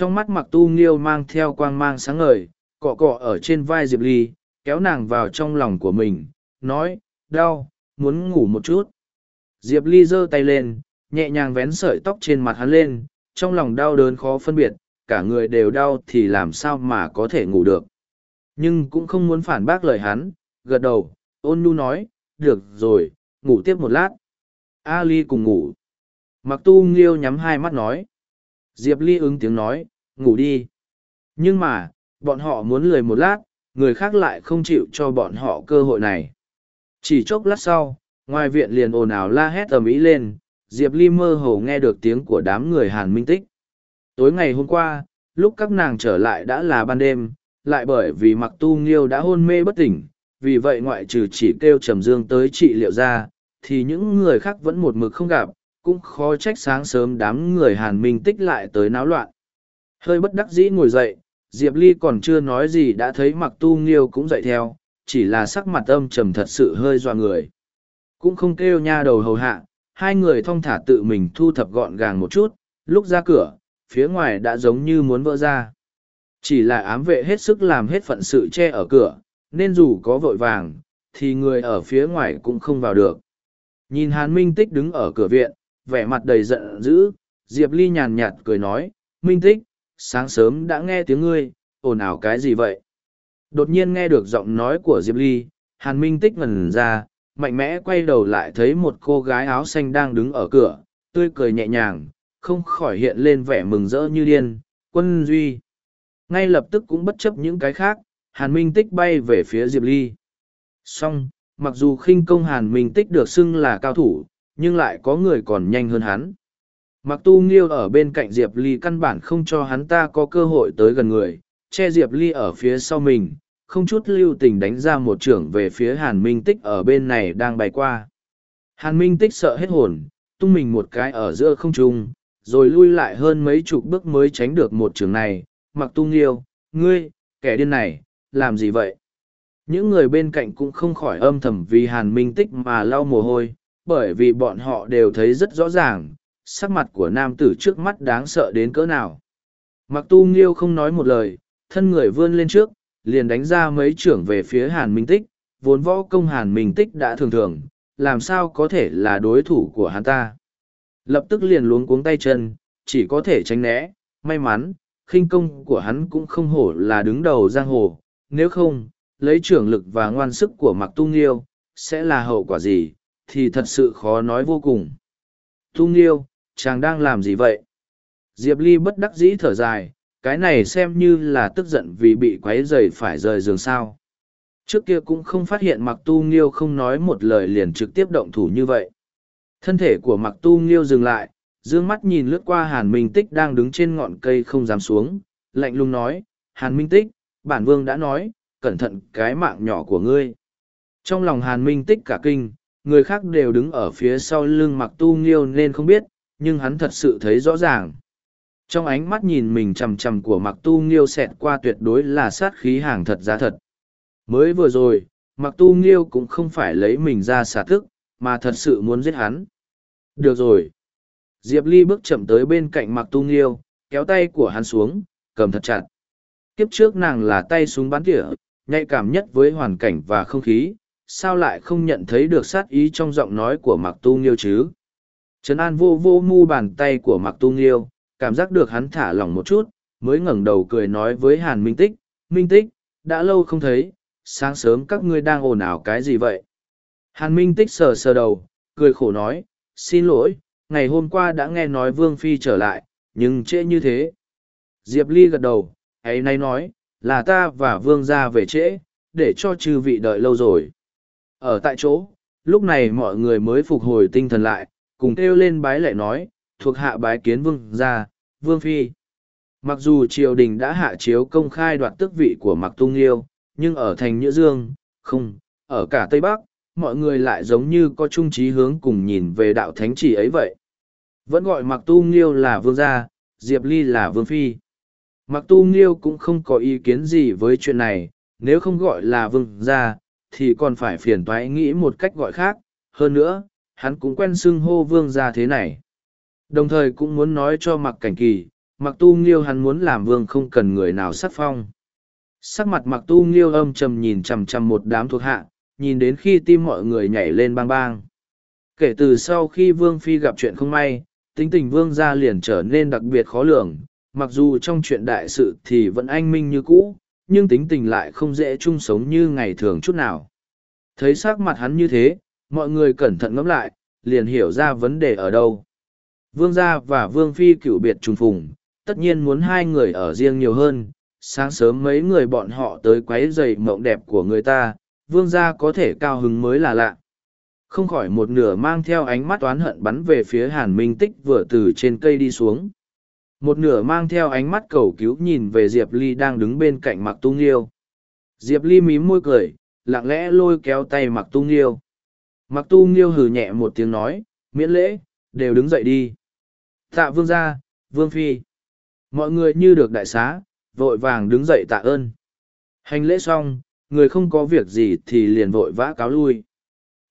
trong mắt mặc tu nghiêu mang theo quang mang sáng ngời, cọ cọ ở trên vai Diệp Ly, kéo nàng vào trong lòng của mình, nói, đau, muốn ngủ một chút. Diệp Ly giơ tay lên, nhẹ nhàng vén sợi tóc trên mặt hắn lên, trong lòng đau đớn khó phân biệt, cả người đều đau thì làm sao mà có thể ngủ được. Nhưng cũng không muốn phản bác lời hắn, gật đầu, ôn nhu nói, được rồi, ngủ tiếp một lát. A Ly cùng ngủ. Mặc tu nghiêu nhắm hai mắt nói. Diệp Ly ứng tiếng nói, ngủ đi. Nhưng mà, bọn họ muốn lười một lát, người khác lại không chịu cho bọn họ cơ hội này. Chỉ chốc lát sau, ngoài viện liền ồn ào la hét ầm ĩ lên, Diệp Ly mơ hồ nghe được tiếng của đám người Hàn Minh Tích. Tối ngày hôm qua, lúc các nàng trở lại đã là ban đêm, lại bởi vì mặc tu nghiêu đã hôn mê bất tỉnh, vì vậy ngoại trừ chỉ kêu trầm dương tới trị liệu ra, thì những người khác vẫn một mực không gặp, cũng khó trách sáng sớm đám người hàn minh tích lại tới náo loạn hơi bất đắc dĩ ngồi dậy diệp ly còn chưa nói gì đã thấy mặc tu nghiêu cũng dậy theo chỉ là sắc mặt âm trầm thật sự hơi dọa người cũng không kêu nha đầu hầu hạ hai người thong thả tự mình thu thập gọn gàng một chút lúc ra cửa phía ngoài đã giống như muốn vỡ ra chỉ là ám vệ hết sức làm hết phận sự che ở cửa nên dù có vội vàng thì người ở phía ngoài cũng không vào được nhìn hàn minh tích đứng ở cửa viện vẻ mặt đầy giận dữ, Diệp Ly nhàn nhạt cười nói, Minh Tích, sáng sớm đã nghe tiếng ngươi, ồn ào cái gì vậy? Đột nhiên nghe được giọng nói của Diệp Ly, Hàn Minh Tích ngần ra, mạnh mẽ quay đầu lại thấy một cô gái áo xanh đang đứng ở cửa, tươi cười nhẹ nhàng, không khỏi hiện lên vẻ mừng rỡ như điên, quân duy. Ngay lập tức cũng bất chấp những cái khác, Hàn Minh Tích bay về phía Diệp Ly. Song, mặc dù khinh công Hàn Minh Tích được xưng là cao thủ, nhưng lại có người còn nhanh hơn hắn. Mặc tu nghiêu ở bên cạnh Diệp Ly căn bản không cho hắn ta có cơ hội tới gần người, che Diệp Ly ở phía sau mình, không chút lưu tình đánh ra một trưởng về phía Hàn Minh Tích ở bên này đang bay qua. Hàn Minh Tích sợ hết hồn, tung mình một cái ở giữa không trung, rồi lui lại hơn mấy chục bước mới tránh được một trường này. Mặc tu nghiêu, ngươi, kẻ điên này, làm gì vậy? Những người bên cạnh cũng không khỏi âm thầm vì Hàn Minh Tích mà lau mồ hôi, bởi vì bọn họ đều thấy rất rõ ràng, sắc mặt của nam tử trước mắt đáng sợ đến cỡ nào. Mặc tu nghiêu không nói một lời, thân người vươn lên trước, liền đánh ra mấy trưởng về phía Hàn Minh Tích, vốn võ công Hàn Minh Tích đã thường thường, làm sao có thể là đối thủ của hắn ta. Lập tức liền luống cuống tay chân, chỉ có thể tránh né, may mắn, khinh công của hắn cũng không hổ là đứng đầu giang hồ, nếu không, lấy trưởng lực và ngoan sức của Mặc Tu Nghiêu, sẽ là hậu quả gì, thì thật sự khó nói vô cùng. Tu Nghiêu, chàng đang làm gì vậy? Diệp Ly bất đắc dĩ thở dài, cái này xem như là tức giận vì bị quấy rầy phải rời giường sao. Trước kia cũng không phát hiện Mặc Tu Nghiêu không nói một lời liền trực tiếp động thủ như vậy. Thân thể của Mặc Tu Nghiêu dừng lại, dương mắt nhìn lướt qua Hàn Minh Tích đang đứng trên ngọn cây không dám xuống, lạnh lùng nói, Hàn Minh Tích, bản vương đã nói, cẩn thận cái mạng nhỏ của ngươi. Trong lòng Hàn Minh Tích cả kinh, người khác đều đứng ở phía sau lưng mặc tu nghiêu nên không biết nhưng hắn thật sự thấy rõ ràng trong ánh mắt nhìn mình c h ầ m c h ầ m của mặc tu nghiêu xẹt qua tuyệt đối là sát khí hàng thật giá thật mới vừa rồi mặc tu nghiêu cũng không phải lấy mình ra xả thức mà thật sự muốn giết hắn được rồi diệp ly bước chậm tới bên cạnh mặc tu nghiêu kéo tay của hắn xuống cầm thật chặt kiếp trước nàng là tay súng bắn tỉa nhạy cảm nhất với hoàn cảnh và không khí sao lại không nhận thấy được sát ý trong giọng nói của mặc tu nghiêu chứ trấn an vô vô mu bàn tay của mặc tu nghiêu cảm giác được hắn thả lỏng một chút mới ngẩng đầu cười nói với hàn minh tích minh tích đã lâu không thấy sáng sớm các ngươi đang ồn ào cái gì vậy hàn minh tích sờ sờ đầu cười khổ nói xin lỗi ngày hôm qua đã nghe nói vương phi trở lại nhưng trễ như thế diệp ly gật đầu ấ y nay nói là ta và vương ra về trễ để cho chư vị đợi lâu rồi ở tại chỗ, lúc này mọi người mới phục hồi tinh thần lại, cùng kêu lên bái lệ nói, thuộc hạ bái kiến vương gia, vương phi. Mặc dù triều đình đã hạ chiếu công khai đoạt tước vị của Mạc Tung Liêu, nhưng ở thành Nhữ Dương, không, ở cả Tây Bắc, mọi người lại giống như có chung trí hướng cùng nhìn về đạo thánh chỉ ấy vậy. Vẫn gọi Mạc Tu Nghiêu là vương gia, Diệp Ly là vương phi. Mạc Tu Nghiêu cũng không có ý kiến gì với chuyện này, nếu không gọi là vương gia, thì còn phải phiền toái nghĩ một cách gọi khác hơn nữa hắn cũng quen xưng hô vương ra thế này đồng thời cũng muốn nói cho mặc cảnh kỳ mặc tu nghiêu hắn muốn làm vương không cần người nào sắc phong sắc mặt mặc tu nghiêu âm trầm nhìn chằm chằm một đám thuộc hạ nhìn đến khi tim mọi người nhảy lên bang bang kể từ sau khi vương phi gặp chuyện không may tính tình vương gia liền trở nên đặc biệt khó lường mặc dù trong chuyện đại sự thì vẫn anh minh như cũ nhưng tính tình lại không dễ chung sống như ngày thường chút nào. Thấy sắc mặt hắn như thế, mọi người cẩn thận ngẫm lại, liền hiểu ra vấn đề ở đâu. Vương gia và Vương Phi cựu biệt trùng phùng, tất nhiên muốn hai người ở riêng nhiều hơn, sáng sớm mấy người bọn họ tới quấy rầy mộng đẹp của người ta, Vương gia có thể cao hứng mới là lạ. Không khỏi một nửa mang theo ánh mắt oán hận bắn về phía Hàn Minh Tích vừa từ trên cây đi xuống một nửa mang theo ánh mắt cầu cứu nhìn về diệp ly đang đứng bên cạnh mặc tu nghiêu diệp ly mím môi cười lặng lẽ lôi kéo tay mặc tu nghiêu mặc tu nghiêu hừ nhẹ một tiếng nói miễn lễ đều đứng dậy đi tạ vương gia vương phi mọi người như được đại xá vội vàng đứng dậy tạ ơn hành lễ xong người không có việc gì thì liền vội vã cáo lui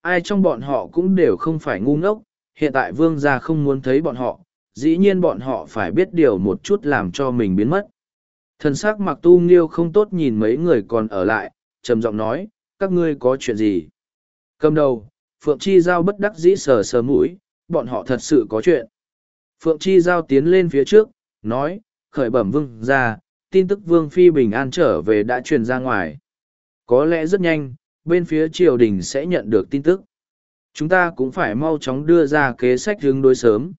ai trong bọn họ cũng đều không phải ngu ngốc hiện tại vương gia không muốn thấy bọn họ dĩ nhiên bọn họ phải biết điều một chút làm cho mình biến mất. Thần s mặc tu nghiêu không tốt nhìn mấy người còn ở lại, trầm giọng nói, các ngươi có chuyện gì? Cầm đầu, Phượng Chi Giao bất đắc dĩ sờ sờ mũi, bọn họ thật sự có chuyện. Phượng Chi Giao tiến lên phía trước, nói, khởi bẩm vương ra, tin tức vương phi bình an trở về đã truyền ra ngoài. Có lẽ rất nhanh, bên phía triều đình sẽ nhận được tin tức. Chúng ta cũng phải mau chóng đưa ra kế sách hướng đối sớm,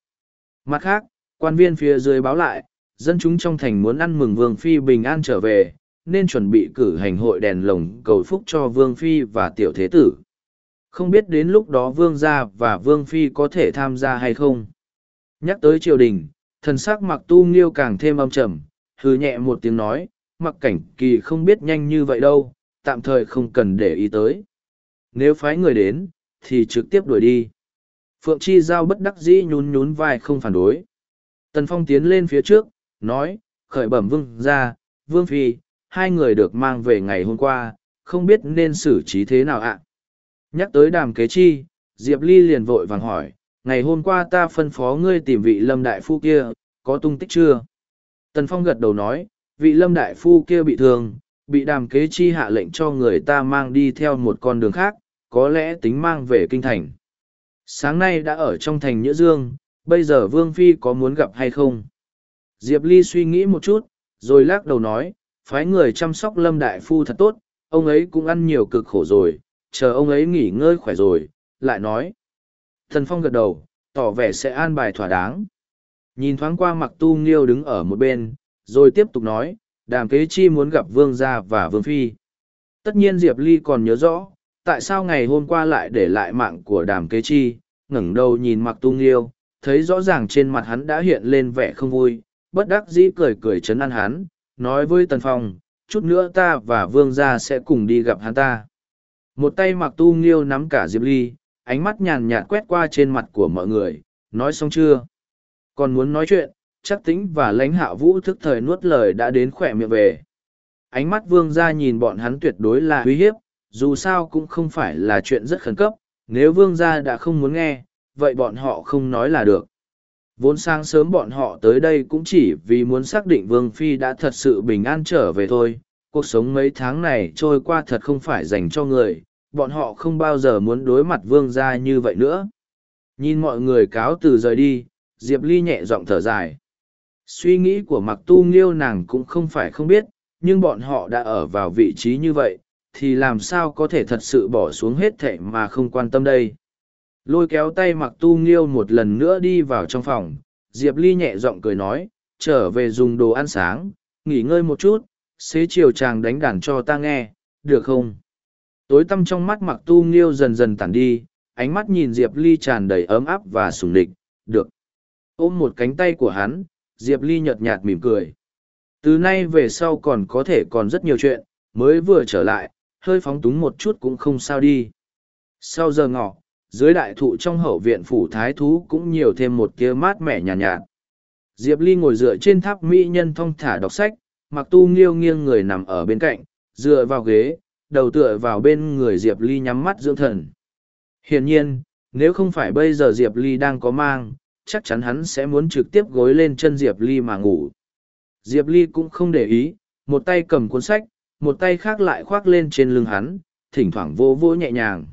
Mặt khác, quan viên phía dưới báo lại, dân chúng trong thành muốn ăn mừng Vương Phi bình an trở về, nên chuẩn bị cử hành hội đèn lồng cầu phúc cho Vương Phi và Tiểu Thế Tử. Không biết đến lúc đó Vương gia và Vương Phi có thể tham gia hay không. Nhắc tới triều đình, thần sắc mặc tu nghiêu càng thêm âm trầm, hừ nhẹ một tiếng nói, mặc cảnh kỳ không biết nhanh như vậy đâu, tạm thời không cần để ý tới. Nếu phái người đến, thì trực tiếp đuổi đi. Phượng Chi Giao bất đắc dĩ nhún nhún vai không phản đối. Tần Phong tiến lên phía trước, nói, khởi bẩm vương ra, vương phi, hai người được mang về ngày hôm qua, không biết nên xử trí thế nào ạ. Nhắc tới đàm kế chi, Diệp Ly liền vội vàng hỏi, ngày hôm qua ta phân phó ngươi tìm vị lâm đại phu kia, có tung tích chưa? Tần Phong gật đầu nói, vị lâm đại phu kia bị thương, bị đàm kế chi hạ lệnh cho người ta mang đi theo một con đường khác, có lẽ tính mang về kinh thành sáng nay đã ở trong thành Nhữ Dương, bây giờ Vương Phi có muốn gặp hay không? Diệp Ly suy nghĩ một chút, rồi lắc đầu nói, phái người chăm sóc Lâm Đại Phu thật tốt, ông ấy cũng ăn nhiều cực khổ rồi, chờ ông ấy nghỉ ngơi khỏe rồi, lại nói. Thần Phong gật đầu, tỏ vẻ sẽ an bài thỏa đáng. Nhìn thoáng qua mặc tu nghiêu đứng ở một bên, rồi tiếp tục nói, đàm kế chi muốn gặp Vương gia và Vương Phi. Tất nhiên Diệp Ly còn nhớ rõ, tại sao ngày hôm qua lại để lại mạng của đàm kế chi, ngẩng đầu nhìn mặc tu nghiêu, thấy rõ ràng trên mặt hắn đã hiện lên vẻ không vui, bất đắc dĩ cười cười chấn an hắn, nói với Tần Phong, chút nữa ta và vương gia sẽ cùng đi gặp hắn ta. Một tay mặc tu nghiêu nắm cả Diệp Ly, ánh mắt nhàn nhạt quét qua trên mặt của mọi người, nói xong chưa? Còn muốn nói chuyện, chắc tính và lãnh hạ vũ thức thời nuốt lời đã đến khỏe miệng về. Ánh mắt vương gia nhìn bọn hắn tuyệt đối là uy hiếp, dù sao cũng không phải là chuyện rất khẩn cấp, nếu vương gia đã không muốn nghe, vậy bọn họ không nói là được. Vốn sáng sớm bọn họ tới đây cũng chỉ vì muốn xác định Vương Phi đã thật sự bình an trở về thôi. Cuộc sống mấy tháng này trôi qua thật không phải dành cho người, bọn họ không bao giờ muốn đối mặt Vương gia như vậy nữa. Nhìn mọi người cáo từ rời đi, Diệp Ly nhẹ giọng thở dài. Suy nghĩ của Mặc Tu Nghiêu nàng cũng không phải không biết, nhưng bọn họ đã ở vào vị trí như vậy, thì làm sao có thể thật sự bỏ xuống hết thệ mà không quan tâm đây lôi kéo tay mặc tu nghiêu một lần nữa đi vào trong phòng diệp ly nhẹ giọng cười nói trở về dùng đồ ăn sáng nghỉ ngơi một chút xế chiều chàng đánh đàn cho ta nghe được không tối tăm trong mắt mặc tu nghiêu dần dần tản đi ánh mắt nhìn diệp ly tràn đầy ấm áp và sùng địch được ôm một cánh tay của hắn diệp ly nhợt nhạt mỉm cười từ nay về sau còn có thể còn rất nhiều chuyện mới vừa trở lại hơi phóng túng một chút cũng không sao đi. Sau giờ ngọ, dưới đại thụ trong hậu viện phủ thái thú cũng nhiều thêm một kia mát mẻ nhàn nhạt, nhạt. Diệp Ly ngồi dựa trên tháp mỹ nhân thong thả đọc sách, mặc tu nghiêu nghiêng người nằm ở bên cạnh, dựa vào ghế, đầu tựa vào bên người Diệp Ly nhắm mắt dưỡng thần. Hiển nhiên, nếu không phải bây giờ Diệp Ly đang có mang, chắc chắn hắn sẽ muốn trực tiếp gối lên chân Diệp Ly mà ngủ. Diệp Ly cũng không để ý, một tay cầm cuốn sách, một tay khác lại khoác lên trên lưng hắn, thỉnh thoảng vô vô nhẹ nhàng.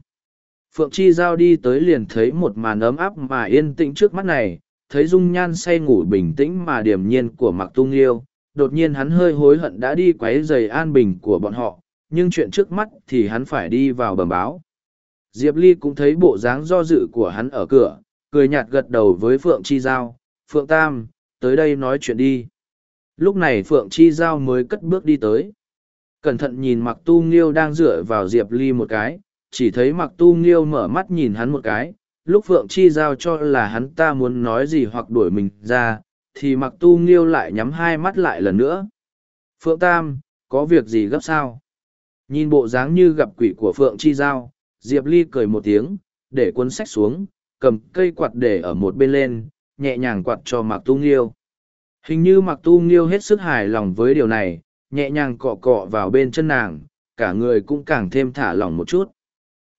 Phượng Chi Giao đi tới liền thấy một màn ấm áp mà yên tĩnh trước mắt này, thấy dung nhan say ngủ bình tĩnh mà điềm nhiên của Mạc Tung Liêu, đột nhiên hắn hơi hối hận đã đi quấy rầy an bình của bọn họ, nhưng chuyện trước mắt thì hắn phải đi vào bẩm báo. Diệp Ly cũng thấy bộ dáng do dự của hắn ở cửa, cười nhạt gật đầu với Phượng Chi Giao, Phượng Tam, tới đây nói chuyện đi. Lúc này Phượng Chi Giao mới cất bước đi tới cẩn thận nhìn mặc tu nghiêu đang dựa vào diệp ly một cái chỉ thấy mặc tu nghiêu mở mắt nhìn hắn một cái lúc phượng chi giao cho là hắn ta muốn nói gì hoặc đuổi mình ra thì mặc tu nghiêu lại nhắm hai mắt lại lần nữa phượng tam có việc gì gấp sao nhìn bộ dáng như gặp quỷ của phượng chi giao diệp ly cười một tiếng để cuốn sách xuống cầm cây quạt để ở một bên lên nhẹ nhàng quạt cho mặc tu nghiêu hình như mặc tu nghiêu hết sức hài lòng với điều này nhẹ nhàng cọ cọ vào bên chân nàng, cả người cũng càng thêm thả lỏng một chút.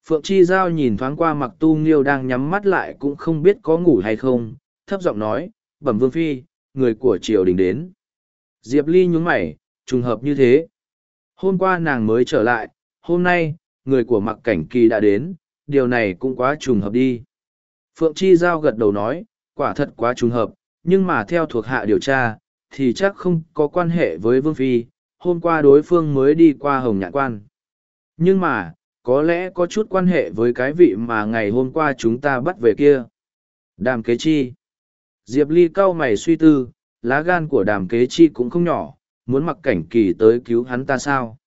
Phượng Chi Giao nhìn thoáng qua mặc tu nghiêu đang nhắm mắt lại cũng không biết có ngủ hay không, thấp giọng nói, bẩm vương phi, người của triều đình đến. Diệp Ly nhún mày, trùng hợp như thế. Hôm qua nàng mới trở lại, hôm nay, người của mặc cảnh kỳ đã đến, điều này cũng quá trùng hợp đi. Phượng Chi Giao gật đầu nói, quả thật quá trùng hợp, nhưng mà theo thuộc hạ điều tra, thì chắc không có quan hệ với Vương Phi, hôm qua đối phương mới đi qua hồng nhạn quan. Nhưng mà, có lẽ có chút quan hệ với cái vị mà ngày hôm qua chúng ta bắt về kia. Đàm kế chi. Diệp Ly cau mày suy tư, lá gan của đàm kế chi cũng không nhỏ, muốn mặc cảnh kỳ tới cứu hắn ta sao.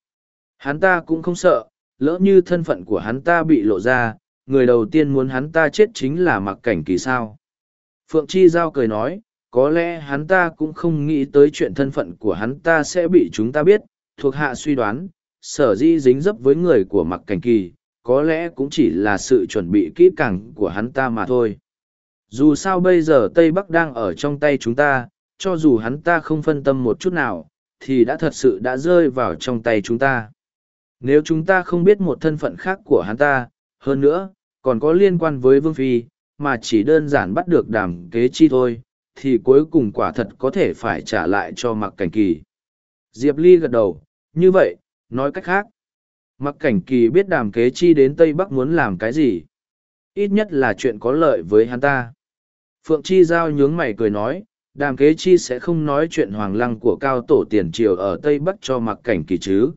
Hắn ta cũng không sợ, lỡ như thân phận của hắn ta bị lộ ra, người đầu tiên muốn hắn ta chết chính là mặc cảnh kỳ sao. Phượng Chi Giao cười nói, có lẽ hắn ta cũng không nghĩ tới chuyện thân phận của hắn ta sẽ bị chúng ta biết, thuộc hạ suy đoán, sở di dính dấp với người của mặc cảnh kỳ, có lẽ cũng chỉ là sự chuẩn bị kỹ càng của hắn ta mà thôi. Dù sao bây giờ Tây Bắc đang ở trong tay chúng ta, cho dù hắn ta không phân tâm một chút nào, thì đã thật sự đã rơi vào trong tay chúng ta. Nếu chúng ta không biết một thân phận khác của hắn ta, hơn nữa, còn có liên quan với Vương Phi, mà chỉ đơn giản bắt được đảm kế chi thôi, thì cuối cùng quả thật có thể phải trả lại cho mặc cảnh kỳ diệp ly gật đầu như vậy nói cách khác mặc cảnh kỳ biết đàm kế chi đến tây bắc muốn làm cái gì ít nhất là chuyện có lợi với hắn ta phượng chi giao nhướng mày cười nói đàm kế chi sẽ không nói chuyện hoàng lăng của cao tổ tiền triều ở tây bắc cho mặc cảnh kỳ chứ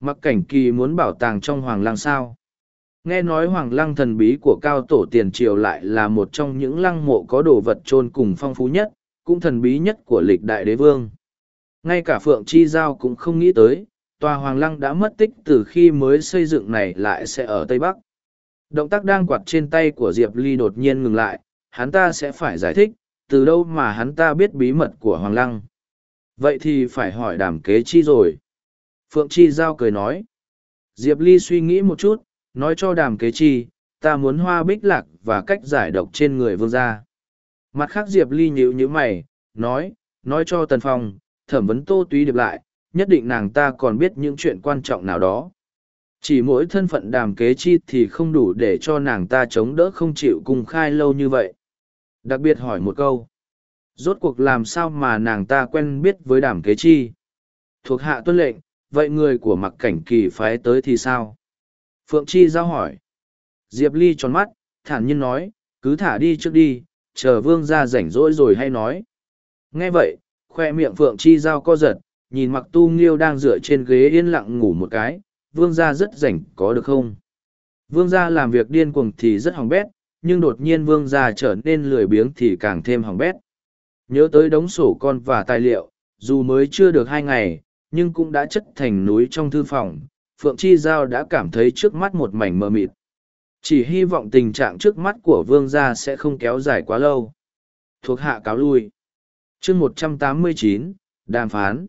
mặc cảnh kỳ muốn bảo tàng trong hoàng lăng sao nghe nói hoàng lăng thần bí của cao tổ tiền triều lại là một trong những lăng mộ có đồ vật chôn cùng phong phú nhất cũng thần bí nhất của lịch đại đế vương ngay cả phượng chi giao cũng không nghĩ tới tòa hoàng lăng đã mất tích từ khi mới xây dựng này lại sẽ ở tây bắc động tác đang quạt trên tay của diệp ly đột nhiên ngừng lại hắn ta sẽ phải giải thích từ đâu mà hắn ta biết bí mật của hoàng lăng vậy thì phải hỏi đàm kế chi rồi phượng chi giao cười nói diệp ly suy nghĩ một chút nói cho đàm kế chi, ta muốn hoa bích lạc và cách giải độc trên người vương gia. Mặt khác Diệp Ly nhíu như mày, nói, nói cho Tần Phong, thẩm vấn tô túy điệp lại, nhất định nàng ta còn biết những chuyện quan trọng nào đó. Chỉ mỗi thân phận đàm kế chi thì không đủ để cho nàng ta chống đỡ không chịu cùng khai lâu như vậy. Đặc biệt hỏi một câu. Rốt cuộc làm sao mà nàng ta quen biết với đàm kế chi? Thuộc hạ tuân lệnh, vậy người của mặc cảnh kỳ phái tới thì sao? Phượng Chi giao hỏi. Diệp Ly tròn mắt, thản nhiên nói, cứ thả đi trước đi, chờ vương gia rảnh rỗi rồi hay nói. Nghe vậy, khoe miệng Phượng Chi giao co giật, nhìn mặc tu nghiêu đang dựa trên ghế yên lặng ngủ một cái, vương gia rất rảnh có được không? Vương gia làm việc điên cuồng thì rất hỏng bét, nhưng đột nhiên vương gia trở nên lười biếng thì càng thêm hỏng bét. Nhớ tới đống sổ con và tài liệu, dù mới chưa được hai ngày, nhưng cũng đã chất thành núi trong thư phòng, Phượng Chi Giao đã cảm thấy trước mắt một mảnh mờ mịt. Chỉ hy vọng tình trạng trước mắt của vương gia sẽ không kéo dài quá lâu. Thuộc hạ cáo lui. chương một trăm tám mươi chín đàm phán.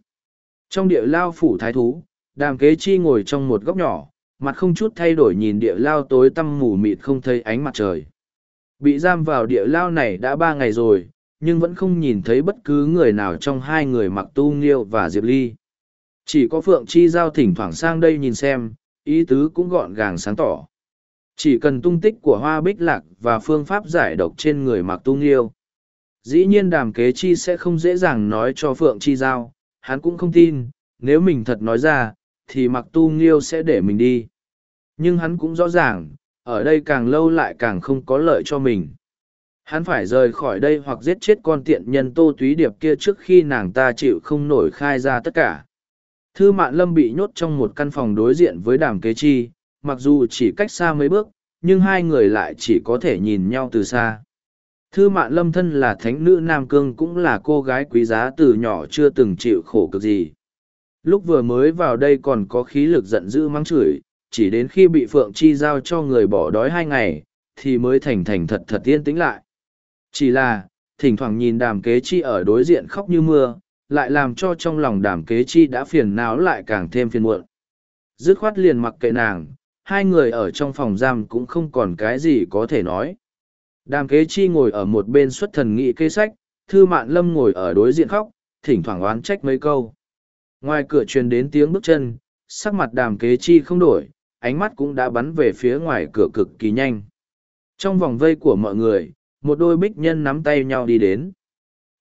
Trong địa lao phủ thái thú, đàm kế chi ngồi trong một góc nhỏ, mặt không chút thay đổi nhìn địa lao tối tăm mù mịt không thấy ánh mặt trời. Bị giam vào địa lao này đã ba ngày rồi, nhưng vẫn không nhìn thấy bất cứ người nào trong hai người mặc tu nghiêu và diệp ly chỉ có Phượng Chi Giao thỉnh thoảng sang đây nhìn xem, ý tứ cũng gọn gàng sáng tỏ. Chỉ cần tung tích của hoa bích lạc và phương pháp giải độc trên người mặc tu nghiêu. Dĩ nhiên đàm kế chi sẽ không dễ dàng nói cho Phượng Chi Giao, hắn cũng không tin, nếu mình thật nói ra, thì mặc tu nghiêu sẽ để mình đi. Nhưng hắn cũng rõ ràng, ở đây càng lâu lại càng không có lợi cho mình. Hắn phải rời khỏi đây hoặc giết chết con tiện nhân tô túy điệp kia trước khi nàng ta chịu không nổi khai ra tất cả. Thư Mạn Lâm bị nhốt trong một căn phòng đối diện với Đàm Kế Chi, mặc dù chỉ cách xa mấy bước, nhưng hai người lại chỉ có thể nhìn nhau từ xa. Thư Mạn Lâm thân là thánh nữ Nam Cương cũng là cô gái quý giá từ nhỏ chưa từng chịu khổ cực gì. Lúc vừa mới vào đây còn có khí lực giận dữ mắng chửi, chỉ đến khi bị Phượng Chi giao cho người bỏ đói hai ngày, thì mới thành thành thật thật yên tĩnh lại. Chỉ là, thỉnh thoảng nhìn đàm kế chi ở đối diện khóc như mưa, lại làm cho trong lòng đàm kế chi đã phiền não lại càng thêm phiền muộn. Dứt khoát liền mặc kệ nàng, hai người ở trong phòng giam cũng không còn cái gì có thể nói. Đàm kế chi ngồi ở một bên xuất thần nghị kê sách, thư mạn lâm ngồi ở đối diện khóc, thỉnh thoảng oán trách mấy câu. Ngoài cửa truyền đến tiếng bước chân, sắc mặt đàm kế chi không đổi, ánh mắt cũng đã bắn về phía ngoài cửa cực kỳ nhanh. Trong vòng vây của mọi người, một đôi bích nhân nắm tay nhau đi đến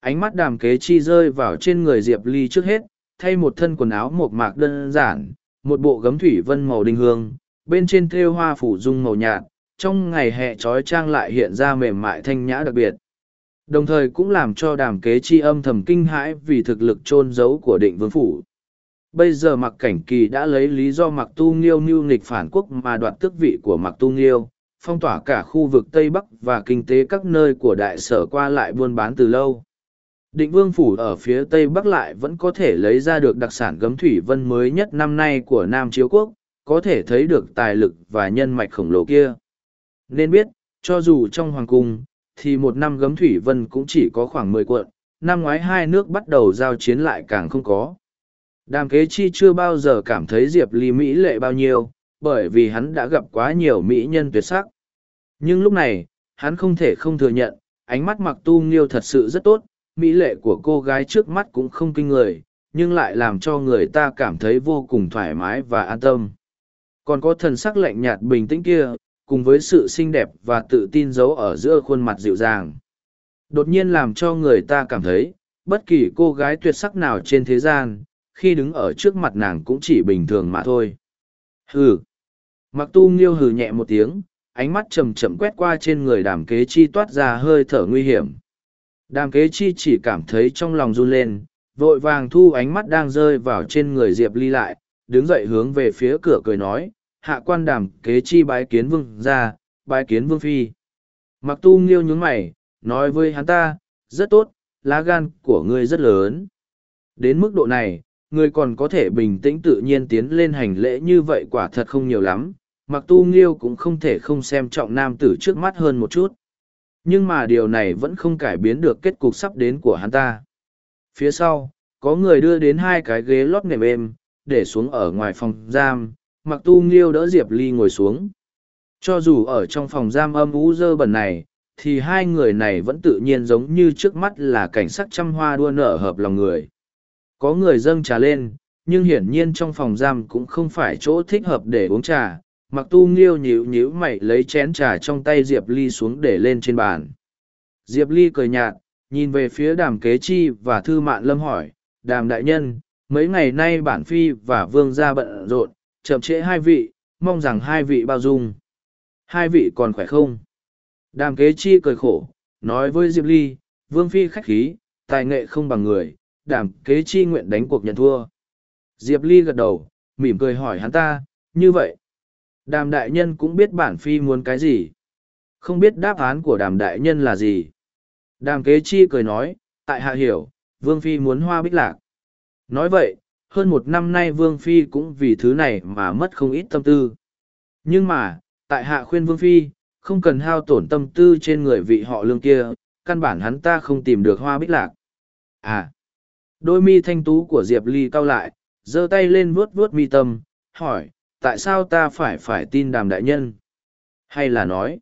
ánh mắt đàm kế chi rơi vào trên người diệp ly trước hết thay một thân quần áo mộc mạc đơn giản một bộ gấm thủy vân màu đinh hương bên trên thêu hoa phủ dung màu nhạt trong ngày hè trói trang lại hiện ra mềm mại thanh nhã đặc biệt đồng thời cũng làm cho đàm kế chi âm thầm kinh hãi vì thực lực chôn giấu của định vương phủ bây giờ mặc cảnh kỳ đã lấy lý do mặc tu nghiêu mưu nghịch phản quốc mà đoạt tước vị của mặc tu nghiêu phong tỏa cả khu vực tây bắc và kinh tế các nơi của đại sở qua lại buôn bán từ lâu Định vương phủ ở phía tây bắc lại vẫn có thể lấy ra được đặc sản gấm thủy vân mới nhất năm nay của Nam Chiếu Quốc, có thể thấy được tài lực và nhân mạch khổng lồ kia. Nên biết, cho dù trong hoàng cung, thì một năm gấm thủy vân cũng chỉ có khoảng mười cuộn, năm ngoái hai nước bắt đầu giao chiến lại càng không có. Đàm kế chi chưa bao giờ cảm thấy Diệp Ly Mỹ lệ bao nhiêu, bởi vì hắn đã gặp quá nhiều mỹ nhân tuyệt sắc. Nhưng lúc này, hắn không thể không thừa nhận, ánh mắt mặc tu nghiêu thật sự rất tốt, mỹ lệ của cô gái trước mắt cũng không kinh người nhưng lại làm cho người ta cảm thấy vô cùng thoải mái và an tâm còn có thần sắc lạnh nhạt bình tĩnh kia cùng với sự xinh đẹp và tự tin giấu ở giữa khuôn mặt dịu dàng đột nhiên làm cho người ta cảm thấy bất kỳ cô gái tuyệt sắc nào trên thế gian khi đứng ở trước mặt nàng cũng chỉ bình thường mà thôi hừ mặc tu nghiêu hừ nhẹ một tiếng ánh mắt chầm chậm quét qua trên người đàm kế chi toát ra hơi thở nguy hiểm Đàm kế chi chỉ cảm thấy trong lòng run lên, vội vàng thu ánh mắt đang rơi vào trên người Diệp Ly lại, đứng dậy hướng về phía cửa cười nói, hạ quan đàm kế chi bái kiến vương ra, bái kiến vương phi. Mặc tu nghiêu nhún mày, nói với hắn ta, rất tốt, lá gan của ngươi rất lớn. Đến mức độ này, ngươi còn có thể bình tĩnh tự nhiên tiến lên hành lễ như vậy quả thật không nhiều lắm, mặc tu nghiêu cũng không thể không xem trọng nam tử trước mắt hơn một chút. Nhưng mà điều này vẫn không cải biến được kết cục sắp đến của hắn ta. Phía sau, có người đưa đến hai cái ghế lót nệm êm, để xuống ở ngoài phòng giam, mặc tu nghiêu đỡ Diệp Ly ngồi xuống. Cho dù ở trong phòng giam âm ú dơ bẩn này, thì hai người này vẫn tự nhiên giống như trước mắt là cảnh sắc trăm hoa đua nở hợp lòng người. Có người dâng trà lên, nhưng hiển nhiên trong phòng giam cũng không phải chỗ thích hợp để uống trà, mặc tu nghiêu nhíu nhíu mày lấy chén trà trong tay diệp ly xuống để lên trên bàn diệp ly cười nhạt nhìn về phía đàm kế chi và thư mạn lâm hỏi đàm đại nhân mấy ngày nay bản phi và vương gia bận rộn chậm trễ hai vị mong rằng hai vị bao dung hai vị còn khỏe không đàm kế chi cười khổ nói với diệp ly vương phi khách khí tài nghệ không bằng người đàm kế chi nguyện đánh cuộc nhận thua diệp ly gật đầu mỉm cười hỏi hắn ta như vậy Đàm đại nhân cũng biết bản phi muốn cái gì. Không biết đáp án của đàm đại nhân là gì. Đàm kế chi cười nói, tại hạ hiểu, vương phi muốn hoa bích lạc. Nói vậy, hơn một năm nay vương phi cũng vì thứ này mà mất không ít tâm tư. Nhưng mà, tại hạ khuyên vương phi, không cần hao tổn tâm tư trên người vị họ lương kia, căn bản hắn ta không tìm được hoa bích lạc. À, đôi mi thanh tú của Diệp Ly cau lại, giơ tay lên vuốt vuốt mi tâm, hỏi, tại sao ta phải phải tin đàm đại nhân? Hay là nói,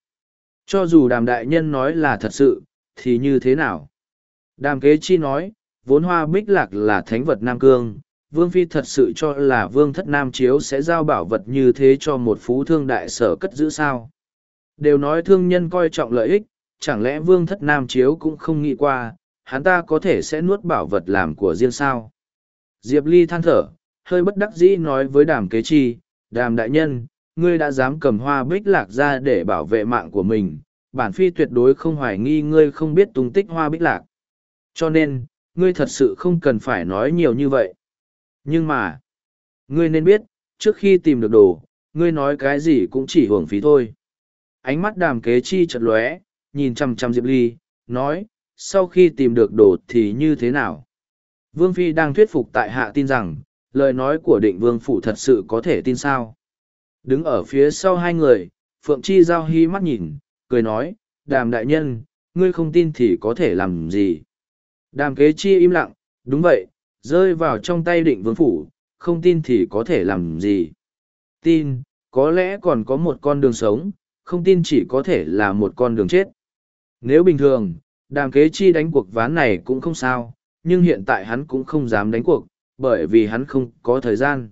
cho dù đàm đại nhân nói là thật sự, thì như thế nào? Đàm kế chi nói, vốn hoa bích lạc là thánh vật Nam Cương, Vương Phi thật sự cho là Vương Thất Nam Chiếu sẽ giao bảo vật như thế cho một phú thương đại sở cất giữ sao? Đều nói thương nhân coi trọng lợi ích, chẳng lẽ Vương Thất Nam Chiếu cũng không nghĩ qua, hắn ta có thể sẽ nuốt bảo vật làm của riêng sao? Diệp Ly than thở, hơi bất đắc dĩ nói với đàm kế chi, đàm đại nhân, ngươi đã dám cầm hoa bích lạc ra để bảo vệ mạng của mình, bản phi tuyệt đối không hoài nghi ngươi không biết tung tích hoa bích lạc. Cho nên, ngươi thật sự không cần phải nói nhiều như vậy. Nhưng mà, ngươi nên biết, trước khi tìm được đồ, ngươi nói cái gì cũng chỉ hưởng phí thôi. Ánh mắt đàm kế chi chật lóe, nhìn chằm chằm Diệp Ly, nói, sau khi tìm được đồ thì như thế nào? Vương Phi đang thuyết phục tại hạ tin rằng, lời nói của định vương phủ thật sự có thể tin sao đứng ở phía sau hai người phượng chi giao hí mắt nhìn cười nói đàm đại nhân ngươi không tin thì có thể làm gì đàm kế chi im lặng đúng vậy rơi vào trong tay định vương phủ không tin thì có thể làm gì tin có lẽ còn có một con đường sống không tin chỉ có thể là một con đường chết nếu bình thường đàm kế chi đánh cuộc ván này cũng không sao nhưng hiện tại hắn cũng không dám đánh cuộc bởi vì hắn không có thời gian.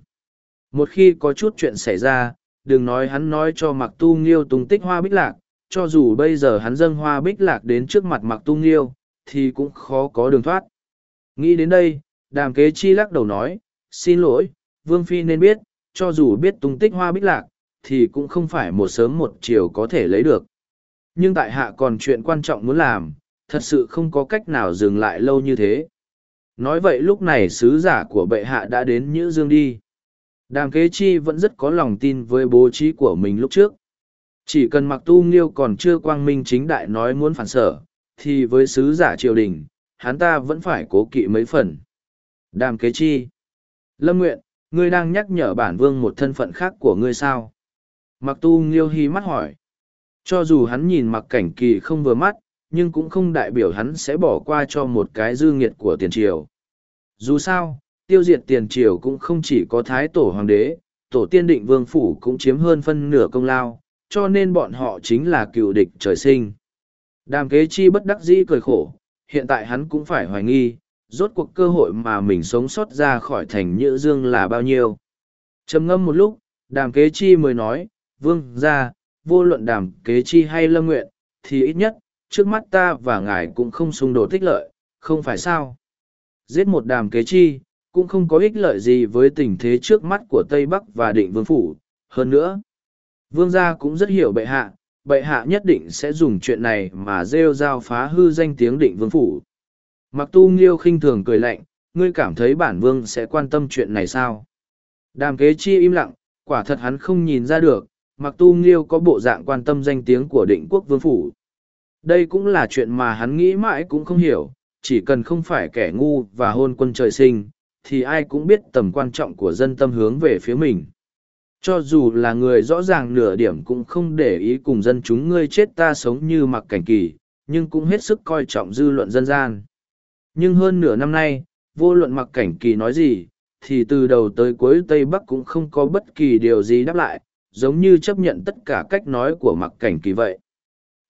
Một khi có chút chuyện xảy ra, đừng nói hắn nói cho Mặc Tu Nghiêu tung tích hoa bích lạc, cho dù bây giờ hắn dâng hoa bích lạc đến trước mặt Mặc Tu Nghiêu, thì cũng khó có đường thoát. Nghĩ đến đây, đàm kế chi lắc đầu nói, xin lỗi, Vương Phi nên biết, cho dù biết tung tích hoa bích lạc, thì cũng không phải một sớm một chiều có thể lấy được. Nhưng tại hạ còn chuyện quan trọng muốn làm, thật sự không có cách nào dừng lại lâu như thế nói vậy lúc này sứ giả của bệ hạ đã đến nhữ dương đi đàm kế chi vẫn rất có lòng tin với bố trí của mình lúc trước chỉ cần mặc tu nghiêu còn chưa quang minh chính đại nói muốn phản sở thì với sứ giả triều đình hắn ta vẫn phải cố kỵ mấy phần đàm kế chi lâm nguyện ngươi đang nhắc nhở bản vương một thân phận khác của ngươi sao mặc tu nghiêu hi mắt hỏi cho dù hắn nhìn mặc cảnh kỳ không vừa mắt nhưng cũng không đại biểu hắn sẽ bỏ qua cho một cái dư nghiệt của tiền triều dù sao, tiêu diệt tiền triều cũng không chỉ có thái tổ hoàng đế, tổ tiên định vương phủ cũng chiếm hơn phân nửa công lao, cho nên bọn họ chính là cựu địch trời sinh. Đàm kế chi bất đắc dĩ cười khổ, hiện tại hắn cũng phải hoài nghi, rốt cuộc cơ hội mà mình sống sót ra khỏi thành Nhữ Dương là bao nhiêu. trầm ngâm một lúc, đàm kế chi mới nói, vương ra, vô luận đàm kế chi hay lâm nguyện, thì ít nhất, trước mắt ta và ngài cũng không xung đột thích lợi, không phải sao giết một đàm kế chi, cũng không có ích lợi gì với tình thế trước mắt của Tây Bắc và định vương phủ. Hơn nữa, vương gia cũng rất hiểu bệ hạ, bệ hạ nhất định sẽ dùng chuyện này mà rêu rao phá hư danh tiếng định vương phủ. Mặc tu nghiêu khinh thường cười lạnh, ngươi cảm thấy bản vương sẽ quan tâm chuyện này sao? Đàm kế chi im lặng, quả thật hắn không nhìn ra được, mặc tu nghiêu có bộ dạng quan tâm danh tiếng của định quốc vương phủ. Đây cũng là chuyện mà hắn nghĩ mãi cũng không hiểu, chỉ cần không phải kẻ ngu và hôn quân trời sinh, thì ai cũng biết tầm quan trọng của dân tâm hướng về phía mình. Cho dù là người rõ ràng nửa điểm cũng không để ý cùng dân chúng ngươi chết ta sống như mặc cảnh kỳ, nhưng cũng hết sức coi trọng dư luận dân gian. Nhưng hơn nửa năm nay, vô luận mặc cảnh kỳ nói gì, thì từ đầu tới cuối Tây Bắc cũng không có bất kỳ điều gì đáp lại, giống như chấp nhận tất cả cách nói của mặc cảnh kỳ vậy.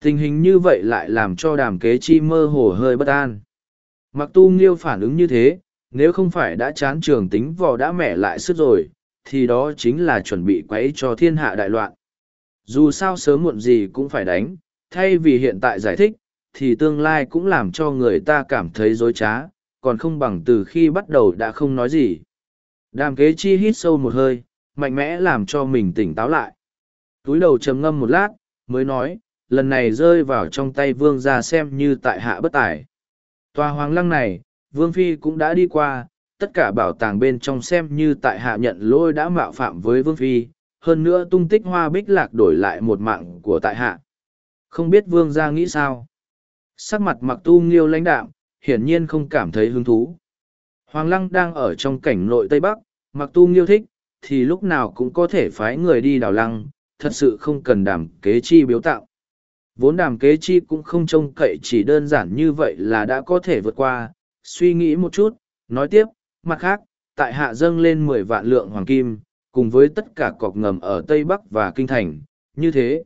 Tình hình như vậy lại làm cho đàm kế chi mơ hồ hơi bất an. Mặc tu nghiêu phản ứng như thế, nếu không phải đã chán trường tính vò đã mẻ lại sức rồi, thì đó chính là chuẩn bị quấy cho thiên hạ đại loạn. Dù sao sớm muộn gì cũng phải đánh, thay vì hiện tại giải thích, thì tương lai cũng làm cho người ta cảm thấy dối trá, còn không bằng từ khi bắt đầu đã không nói gì. Đàm kế chi hít sâu một hơi, mạnh mẽ làm cho mình tỉnh táo lại. Túi đầu trầm ngâm một lát, mới nói, lần này rơi vào trong tay vương ra xem như tại hạ bất tài. Tòa hoàng lăng này, Vương Phi cũng đã đi qua, tất cả bảo tàng bên trong xem như tại hạ nhận lôi đã mạo phạm với Vương Phi, hơn nữa tung tích hoa bích lạc đổi lại một mạng của tại hạ. Không biết Vương ra nghĩ sao? Sắc mặt mặc tu nghiêu lãnh đạm, hiển nhiên không cảm thấy hứng thú. Hoàng lăng đang ở trong cảnh nội Tây Bắc, mặc tu nghiêu thích, thì lúc nào cũng có thể phái người đi đào lăng, thật sự không cần đảm kế chi biếu tạo. Vốn đàm kế chi cũng không trông cậy chỉ đơn giản như vậy là đã có thể vượt qua, suy nghĩ một chút, nói tiếp, mặt khác, tại hạ dâng lên mười vạn lượng hoàng kim, cùng với tất cả cọc ngầm ở Tây Bắc và Kinh Thành, như thế.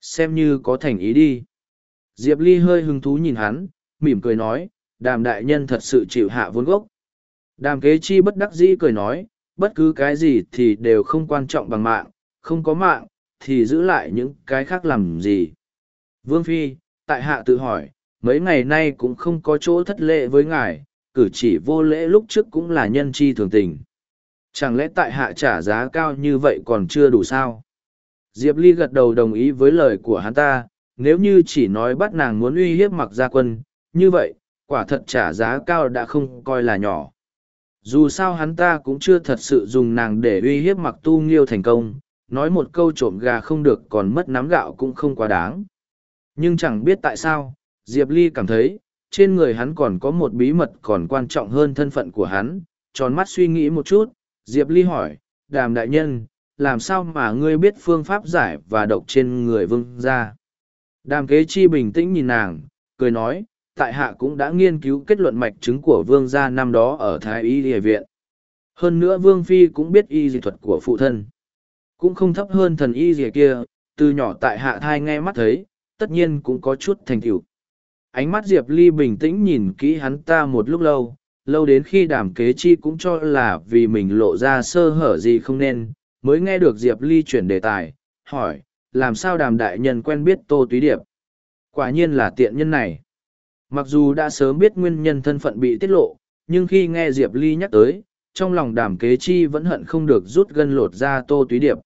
Xem như có thành ý đi. Diệp Ly hơi hứng thú nhìn hắn, mỉm cười nói, đàm đại nhân thật sự chịu hạ vốn gốc. Đàm kế chi bất đắc dĩ cười nói, bất cứ cái gì thì đều không quan trọng bằng mạng, không có mạng, thì giữ lại những cái khác làm gì. Vương Phi, tại hạ tự hỏi, mấy ngày nay cũng không có chỗ thất lễ với ngài, cử chỉ vô lễ lúc trước cũng là nhân chi thường tình. Chẳng lẽ tại hạ trả giá cao như vậy còn chưa đủ sao? Diệp Ly gật đầu đồng ý với lời của hắn ta, nếu như chỉ nói bắt nàng muốn uy hiếp mặc gia quân, như vậy, quả thật trả giá cao đã không coi là nhỏ. Dù sao hắn ta cũng chưa thật sự dùng nàng để uy hiếp mặc tu nghiêu thành công, nói một câu trộm gà không được còn mất nắm gạo cũng không quá đáng. Nhưng chẳng biết tại sao, Diệp Ly cảm thấy, trên người hắn còn có một bí mật còn quan trọng hơn thân phận của hắn, tròn mắt suy nghĩ một chút, Diệp Ly hỏi, đàm đại nhân, làm sao mà ngươi biết phương pháp giải và độc trên người vương gia? Đàm kế chi bình tĩnh nhìn nàng, cười nói, tại hạ cũng đã nghiên cứu kết luận mạch chứng của vương gia năm đó ở Thái Y Địa Viện. Hơn nữa vương phi cũng biết y dị thuật của phụ thân. Cũng không thấp hơn thần y dìa kia, từ nhỏ tại hạ thai nghe mắt thấy, tất nhiên cũng có chút thành tựu ánh mắt diệp ly bình tĩnh nhìn kỹ hắn ta một lúc lâu lâu đến khi đàm kế chi cũng cho là vì mình lộ ra sơ hở gì không nên mới nghe được diệp ly chuyển đề tài hỏi làm sao đàm đại nhân quen biết tô túy điệp quả nhiên là tiện nhân này mặc dù đã sớm biết nguyên nhân thân phận bị tiết lộ nhưng khi nghe diệp ly nhắc tới trong lòng đàm kế chi vẫn hận không được rút gân lột ra tô túy điệp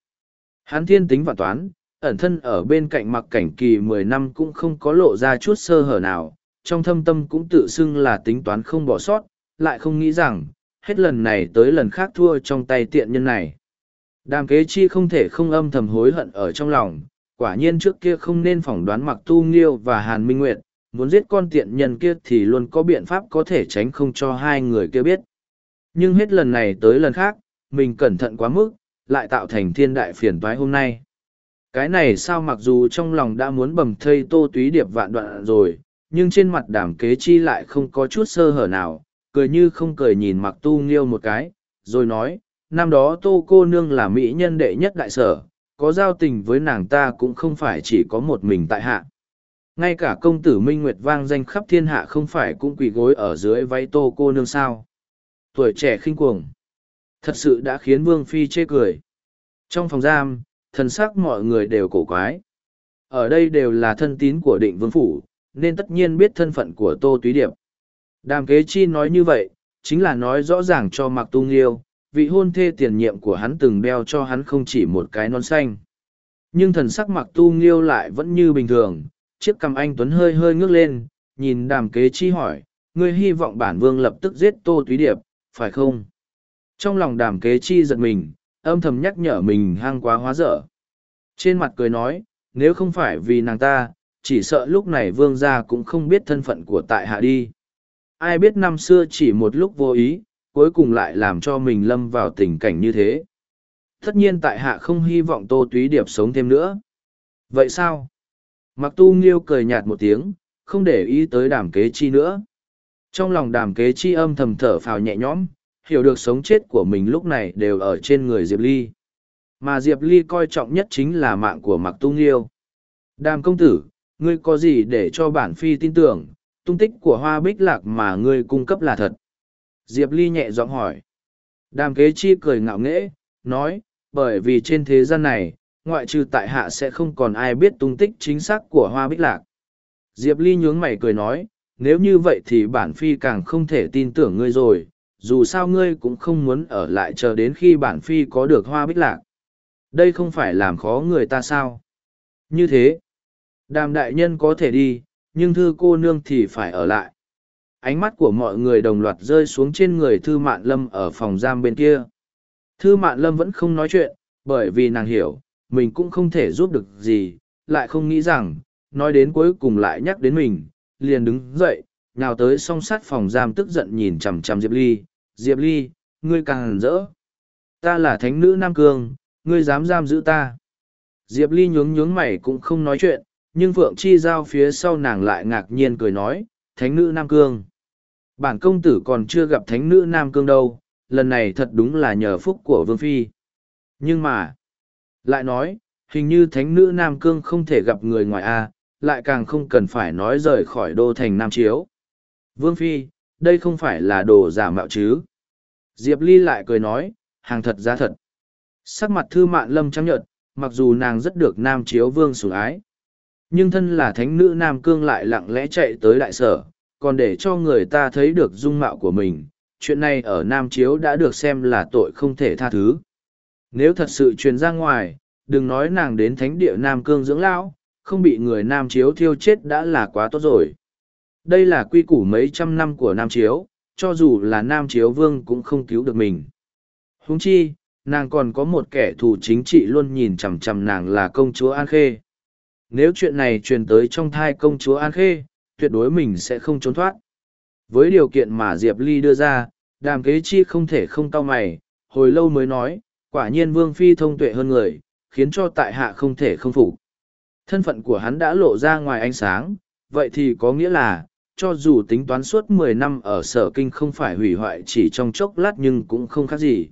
hắn thiên tính và toán ẩn thân ở bên cạnh mặc cảnh kỳ mười năm cũng không có lộ ra chút sơ hở nào, trong thâm tâm cũng tự xưng là tính toán không bỏ sót, lại không nghĩ rằng, hết lần này tới lần khác thua trong tay tiện nhân này. Đàm kế chi không thể không âm thầm hối hận ở trong lòng, quả nhiên trước kia không nên phỏng đoán mặc tu nghiêu và hàn minh nguyệt, muốn giết con tiện nhân kia thì luôn có biện pháp có thể tránh không cho hai người kia biết. Nhưng hết lần này tới lần khác, mình cẩn thận quá mức, lại tạo thành thiên đại phiền toái hôm nay cái này sao mặc dù trong lòng đã muốn bầm thây tô túy điệp vạn đoạn rồi nhưng trên mặt đàm kế chi lại không có chút sơ hở nào cười như không cười nhìn mặc tu nghiêu một cái rồi nói năm đó tô cô nương là mỹ nhân đệ nhất đại sở có giao tình với nàng ta cũng không phải chỉ có một mình tại hạ ngay cả công tử minh nguyệt vang danh khắp thiên hạ không phải cũng quỳ gối ở dưới váy tô cô nương sao tuổi trẻ khinh cuồng thật sự đã khiến vương phi chê cười trong phòng giam thân xác mọi người đều cổ quái. Ở đây đều là thân tín của định vương phủ, nên tất nhiên biết thân phận của Tô Túy Điệp. Đàm kế chi nói như vậy, chính là nói rõ ràng cho Mạc Tu Nghiêu, vị hôn thê tiền nhiệm của hắn từng đeo cho hắn không chỉ một cái non xanh. Nhưng thần sắc Mạc Tu Nghiêu lại vẫn như bình thường, chiếc cằm anh Tuấn hơi hơi ngước lên, nhìn đàm kế chi hỏi, ngươi hy vọng bản vương lập tức giết Tô Túy Điệp, phải không? Trong lòng đàm kế chi giật mình, âm thầm nhắc nhở mình hang quá hóa dở. Trên mặt cười nói, nếu không phải vì nàng ta, chỉ sợ lúc này vương gia cũng không biết thân phận của tại hạ đi. Ai biết năm xưa chỉ một lúc vô ý, cuối cùng lại làm cho mình lâm vào tình cảnh như thế. Tất nhiên tại hạ không hy vọng tô túy điệp sống thêm nữa. Vậy sao? Mặc tu nghiêu cười nhạt một tiếng, không để ý tới đàm kế chi nữa. Trong lòng đàm kế chi âm thầm thở phào nhẹ nhõm, hiểu được sống chết của mình lúc này đều ở trên người Diệp Ly. Mà Diệp Ly coi trọng nhất chính là mạng của Mặc Tung Yêu. Đàm công tử, ngươi có gì để cho bản phi tin tưởng, tung tích của hoa bích lạc mà ngươi cung cấp là thật? Diệp Ly nhẹ giọng hỏi. Đàm kế chi cười ngạo nghễ, nói, bởi vì trên thế gian này, ngoại trừ tại hạ sẽ không còn ai biết tung tích chính xác của hoa bích lạc. Diệp Ly nhướng mày cười nói, nếu như vậy thì bản phi càng không thể tin tưởng ngươi rồi, dù sao ngươi cũng không muốn ở lại chờ đến khi bản phi có được hoa bích lạc. Đây không phải làm khó người ta sao? Như thế, đàm đại nhân có thể đi, nhưng thư cô nương thì phải ở lại. Ánh mắt của mọi người đồng loạt rơi xuống trên người Thư Mạn Lâm ở phòng giam bên kia. Thư Mạn Lâm vẫn không nói chuyện, bởi vì nàng hiểu, mình cũng không thể giúp được gì, lại không nghĩ rằng, nói đến cuối cùng lại nhắc đến mình, liền đứng dậy, nào tới song sát phòng giam tức giận nhìn chằm chằm Diệp Ly, Diệp Ly, ngươi càng rỡ. Ta là thánh nữ Nam Cương, ngươi dám giam giữ ta. Diệp Ly nhướng nhướng mày cũng không nói chuyện, nhưng Phượng Chi Giao phía sau nàng lại ngạc nhiên cười nói, thánh nữ Nam Cương. Bản công tử còn chưa gặp thánh nữ Nam Cương đâu, lần này thật đúng là nhờ phúc của Vương Phi. Nhưng mà, lại nói, hình như thánh nữ Nam Cương không thể gặp người ngoài a lại càng không cần phải nói rời khỏi đô thành Nam Chiếu. Vương Phi, đây không phải là đồ giả mạo chứ. Diệp Ly lại cười nói, hàng thật ra thật. Sắc mặt thư mạn lâm trắng nhợt, mặc dù nàng rất được nam chiếu vương sủng ái. Nhưng thân là thánh nữ nam cương lại lặng lẽ chạy tới đại sở, còn để cho người ta thấy được dung mạo của mình. Chuyện này ở nam chiếu đã được xem là tội không thể tha thứ. Nếu thật sự truyền ra ngoài, đừng nói nàng đến thánh địa nam cương dưỡng lão, không bị người nam chiếu thiêu chết đã là quá tốt rồi. Đây là quy củ mấy trăm năm của Nam Chiếu, cho dù là Nam Chiếu Vương cũng không cứu được mình. Huống chi, nàng còn có một kẻ thù chính trị luôn nhìn chằm chằm nàng là công chúa An Khê. Nếu chuyện này truyền tới trong thai công chúa An Khê, tuyệt đối mình sẽ không trốn thoát. Với điều kiện mà Diệp Ly đưa ra, đàm kế chi không thể không cau mày, hồi lâu mới nói, quả nhiên Vương Phi thông tuệ hơn người, khiến cho tại hạ không thể không phục. Thân phận của hắn đã lộ ra ngoài ánh sáng, vậy thì có nghĩa là, cho dù tính toán suốt mười năm ở sở kinh không phải hủy hoại chỉ trong chốc lát nhưng cũng không khác gì.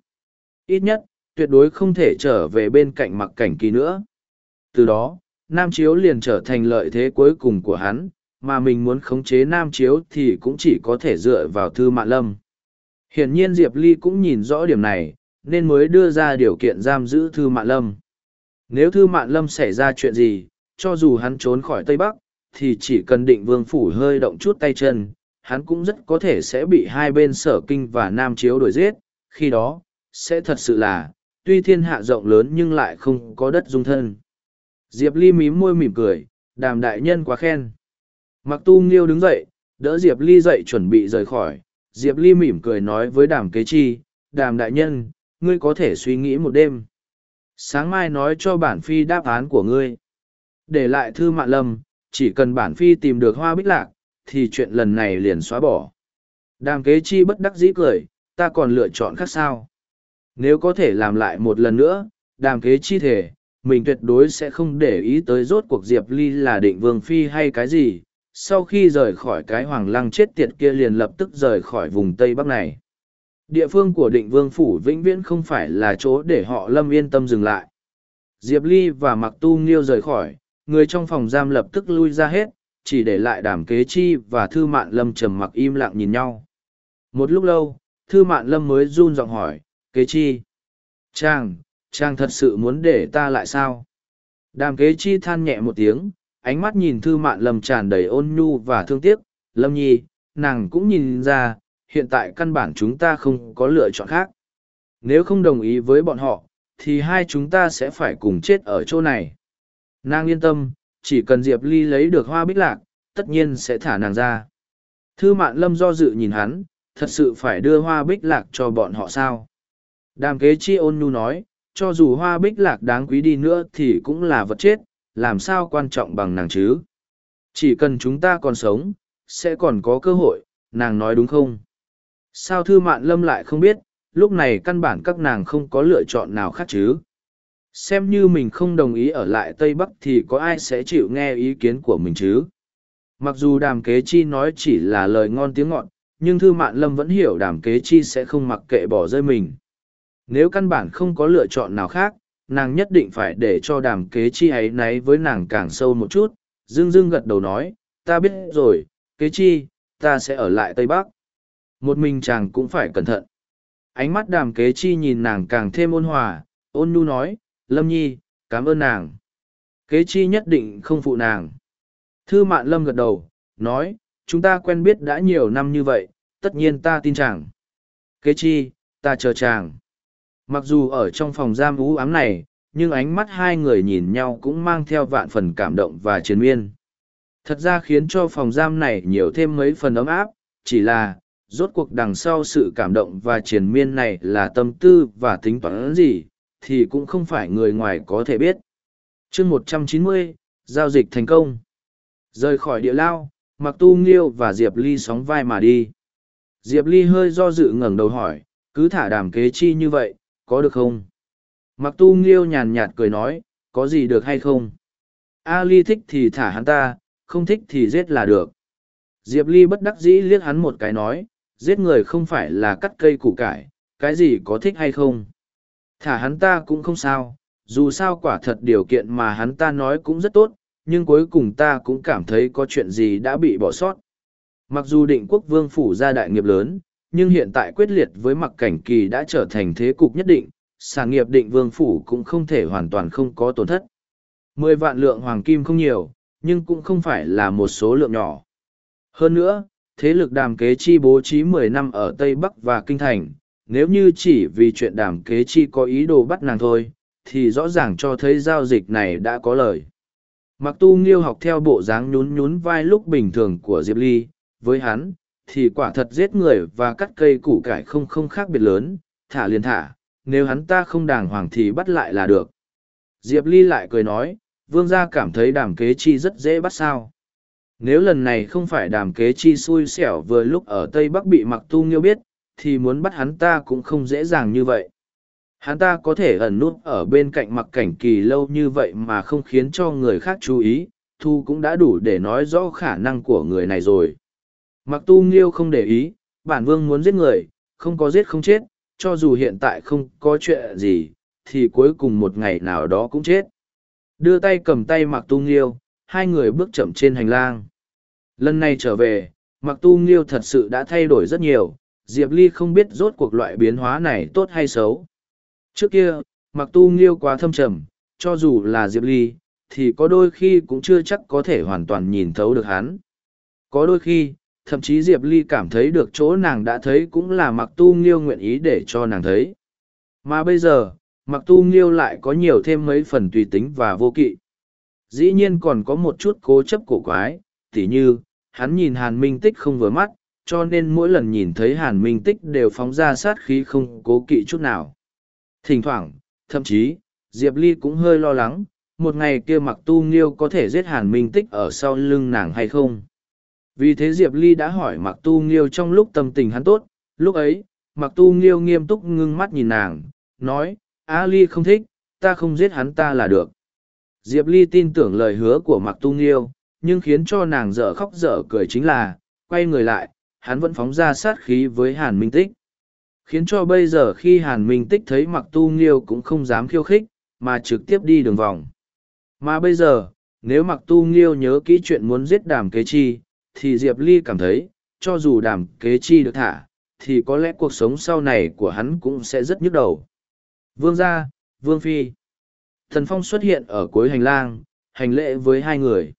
Ít nhất, tuyệt đối không thể trở về bên cạnh mặc cảnh kỳ nữa. Từ đó, Nam Chiếu liền trở thành lợi thế cuối cùng của hắn, mà mình muốn khống chế Nam Chiếu thì cũng chỉ có thể dựa vào Thư Mạ Lâm. Hiển nhiên Diệp Ly cũng nhìn rõ điểm này, nên mới đưa ra điều kiện giam giữ Thư Mạ Lâm. Nếu Thư Mạn Lâm xảy ra chuyện gì, cho dù hắn trốn khỏi Tây Bắc, thì chỉ cần định vương phủ hơi động chút tay chân, hắn cũng rất có thể sẽ bị hai bên sở kinh và nam chiếu đổi giết, khi đó, sẽ thật sự là, tuy thiên hạ rộng lớn nhưng lại không có đất dung thân. Diệp Ly mím môi mỉm cười, đàm đại nhân quá khen. Mặc tu nghiêu đứng dậy, đỡ Diệp Ly dậy chuẩn bị rời khỏi, Diệp Ly mỉm cười nói với đàm kế chi, đàm đại nhân, ngươi có thể suy nghĩ một đêm. Sáng mai nói cho bản phi đáp án của ngươi. Để lại thư mạn lâm, chỉ cần bản phi tìm được hoa bích lạc, thì chuyện lần này liền xóa bỏ. Đàm kế chi bất đắc dĩ cười, ta còn lựa chọn khác sao. Nếu có thể làm lại một lần nữa, đàm kế chi thể, mình tuyệt đối sẽ không để ý tới rốt cuộc Diệp Ly là định vương phi hay cái gì. Sau khi rời khỏi cái hoàng lăng chết tiệt kia liền lập tức rời khỏi vùng Tây Bắc này. Địa phương của định vương phủ vĩnh viễn không phải là chỗ để họ lâm yên tâm dừng lại. Diệp Ly và Mặc Tu Nghiêu rời khỏi, người trong phòng giam lập tức lui ra hết chỉ để lại đàm kế chi và thư mạn lâm trầm mặc im lặng nhìn nhau một lúc lâu thư mạn lâm mới run giọng hỏi kế chi chàng chàng thật sự muốn để ta lại sao đàm kế chi than nhẹ một tiếng ánh mắt nhìn thư mạn lâm tràn đầy ôn nhu và thương tiếc lâm nhi nàng cũng nhìn ra hiện tại căn bản chúng ta không có lựa chọn khác nếu không đồng ý với bọn họ thì hai chúng ta sẽ phải cùng chết ở chỗ này Nàng yên tâm, chỉ cần Diệp Ly lấy được hoa bích lạc, tất nhiên sẽ thả nàng ra. Thư mạn lâm do dự nhìn hắn, thật sự phải đưa hoa bích lạc cho bọn họ sao? Đàm kế chi ôn nhu nói, cho dù hoa bích lạc đáng quý đi nữa thì cũng là vật chết, làm sao quan trọng bằng nàng chứ? Chỉ cần chúng ta còn sống, sẽ còn có cơ hội, nàng nói đúng không? Sao thư mạn lâm lại không biết, lúc này căn bản các nàng không có lựa chọn nào khác chứ? xem như mình không đồng ý ở lại tây bắc thì có ai sẽ chịu nghe ý kiến của mình chứ mặc dù đàm kế chi nói chỉ là lời ngon tiếng ngọt, nhưng thư mạn lâm vẫn hiểu đàm kế chi sẽ không mặc kệ bỏ rơi mình nếu căn bản không có lựa chọn nào khác nàng nhất định phải để cho đàm kế chi ấ y náy với nàng càng sâu một chút dưng dưng gật đầu nói ta biết rồi kế chi ta sẽ ở lại tây bắc một mình chàng cũng phải cẩn thận ánh mắt đàm kế chi nhìn nàng càng thêm ôn hòa ôn nhu nói Lâm Nhi, cảm ơn nàng. Kế chi nhất định không phụ nàng. Thư mạn Lâm gật đầu, nói, chúng ta quen biết đã nhiều năm như vậy, tất nhiên ta tin chàng. Kế chi, ta chờ chàng. Mặc dù ở trong phòng giam ú ám này, nhưng ánh mắt hai người nhìn nhau cũng mang theo vạn phần cảm động và chiến miên. Thật ra khiến cho phòng giam này nhiều thêm mấy phần ấm áp, chỉ là, rốt cuộc đằng sau sự cảm động và triền miên này là tâm tư và tính toán gì, thì cũng không phải người ngoài có thể biết. chương một trăm chín mươi giao dịch thành công. Rời khỏi địa lao, Mặc Tu Nghiêu và Diệp Ly sóng vai mà đi. Diệp Ly hơi do dự ngẩng đầu hỏi, cứ thả đàm kế chi như vậy, có được không? Mặc Tu Nghiêu nhàn nhạt cười nói, có gì được hay không? A Ly thích thì thả hắn ta, không thích thì giết là được. Diệp Ly bất đắc dĩ liếc hắn một cái nói, giết người không phải là cắt cây củ cải, cái gì có thích hay không? Thả hắn ta cũng không sao, dù sao quả thật điều kiện mà hắn ta nói cũng rất tốt, nhưng cuối cùng ta cũng cảm thấy có chuyện gì đã bị bỏ sót. Mặc dù định quốc vương phủ ra đại nghiệp lớn, nhưng hiện tại quyết liệt với mặc cảnh kỳ đã trở thành thế cục nhất định, sản nghiệp định vương phủ cũng không thể hoàn toàn không có tổn thất. Mười vạn lượng hoàng kim không nhiều, nhưng cũng không phải là một số lượng nhỏ. Hơn nữa, thế lực đàm kế chi bố trí mười năm ở Tây Bắc và Kinh Thành, nếu như chỉ vì chuyện đàm kế chi có ý đồ bắt nàng thôi thì rõ ràng cho thấy giao dịch này đã có lời mặc tu nghiêu học theo bộ dáng nhún nhún vai lúc bình thường của diệp ly với hắn thì quả thật giết người và cắt cây củ cải không không khác biệt lớn thả liền thả nếu hắn ta không đàng hoàng thì bắt lại là được diệp ly lại cười nói vương gia cảm thấy đàm kế chi rất dễ bắt sao nếu lần này không phải đàm kế chi xui xẻo vừa lúc ở tây bắc bị mặc tu nghiêu biết thì muốn bắt hắn ta cũng không dễ dàng như vậy. Hắn ta có thể ẩn nút ở bên cạnh mặc cảnh kỳ lâu như vậy mà không khiến cho người khác chú ý, thu cũng đã đủ để nói rõ khả năng của người này rồi. Mặc tu nghiêu không để ý, bản vương muốn giết người, không có giết không chết, cho dù hiện tại không có chuyện gì, thì cuối cùng một ngày nào đó cũng chết. Đưa tay cầm tay mặc tu nghiêu, hai người bước chậm trên hành lang. Lần này trở về, mặc tu nghiêu thật sự đã thay đổi rất nhiều, Diệp Ly không biết rốt cuộc loại biến hóa này tốt hay xấu. Trước kia, mặc tu nghiêu quá thâm trầm, cho dù là Diệp Ly, thì có đôi khi cũng chưa chắc có thể hoàn toàn nhìn thấu được hắn. Có đôi khi, thậm chí Diệp Ly cảm thấy được chỗ nàng đã thấy cũng là mặc tu nghiêu nguyện ý để cho nàng thấy. Mà bây giờ, mặc tu nghiêu lại có nhiều thêm mấy phần tùy tính và vô kỵ. Dĩ nhiên còn có một chút cố chấp cổ quái, tỉ như, hắn nhìn hàn minh tích không vừa mắt, cho nên mỗi lần nhìn thấy hàn minh tích đều phóng ra sát khí không cố kỵ chút nào thỉnh thoảng thậm chí diệp ly cũng hơi lo lắng một ngày kia mặc tu nghiêu có thể giết hàn minh tích ở sau lưng nàng hay không vì thế diệp ly đã hỏi mặc tu nghiêu trong lúc tâm tình hắn tốt lúc ấy mặc tu nghiêu nghiêm túc ngưng mắt nhìn nàng nói a ly không thích ta không giết hắn ta là được diệp ly tin tưởng lời hứa của mặc tu nghiêu nhưng khiến cho nàng dở khóc dở cười chính là quay người lại hắn vẫn phóng ra sát khí với hàn minh tích khiến cho bây giờ khi hàn minh tích thấy mặc tu nghiêu cũng không dám khiêu khích mà trực tiếp đi đường vòng mà bây giờ nếu mặc tu nghiêu nhớ kỹ chuyện muốn giết đàm kế chi thì diệp ly cảm thấy cho dù đàm kế chi được thả thì có lẽ cuộc sống sau này của hắn cũng sẽ rất nhức đầu vương gia vương phi thần phong xuất hiện ở cuối hành lang hành lễ với hai người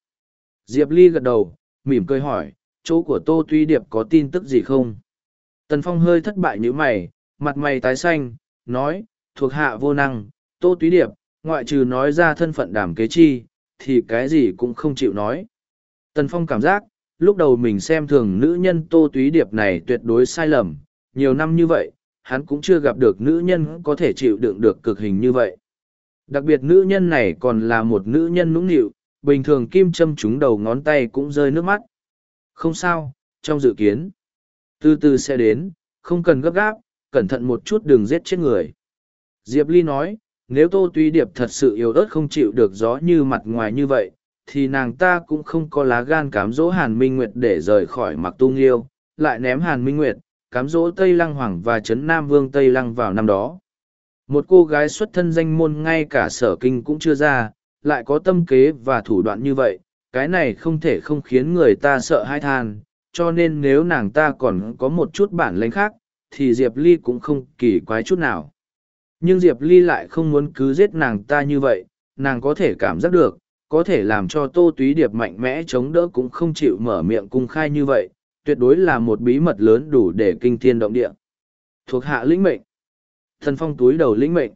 diệp ly gật đầu mỉm cười hỏi chỗ của Tô Tuy Điệp có tin tức gì không? Tần Phong hơi thất bại như mày, mặt mày tái xanh, nói, thuộc hạ vô năng, Tô Tuy Điệp, ngoại trừ nói ra thân phận đảm kế chi, thì cái gì cũng không chịu nói. Tần Phong cảm giác, lúc đầu mình xem thường nữ nhân Tô Túy Điệp này tuyệt đối sai lầm, nhiều năm như vậy, hắn cũng chưa gặp được nữ nhân có thể chịu đựng được cực hình như vậy. Đặc biệt nữ nhân này còn là một nữ nhân nũng nịu, bình thường kim châm trúng đầu ngón tay cũng rơi nước mắt không sao trong dự kiến từ từ sẽ đến không cần gấp gáp cẩn thận một chút đừng giết chết người diệp ly nói nếu tô tuy điệp thật sự yếu ớt không chịu được gió như mặt ngoài như vậy thì nàng ta cũng không có lá gan cám dỗ hàn minh nguyệt để rời khỏi mặc tu nghiêu lại ném hàn minh nguyệt cám dỗ tây lăng hoàng và trấn nam vương tây lăng vào năm đó một cô gái xuất thân danh môn ngay cả sở kinh cũng chưa ra lại có tâm kế và thủ đoạn như vậy cái này không thể không khiến người ta sợ hai than, cho nên nếu nàng ta còn có một chút bản lĩnh khác, thì Diệp Ly cũng không kỳ quái chút nào. Nhưng Diệp Ly lại không muốn cứ giết nàng ta như vậy, nàng có thể cảm giác được, có thể làm cho Tô Túy Điệp mạnh mẽ chống đỡ cũng không chịu mở miệng cung khai như vậy, tuyệt đối là một bí mật lớn đủ để kinh thiên động địa. Thuộc hạ lĩnh mệnh. Thần phong túi đầu lĩnh mệnh.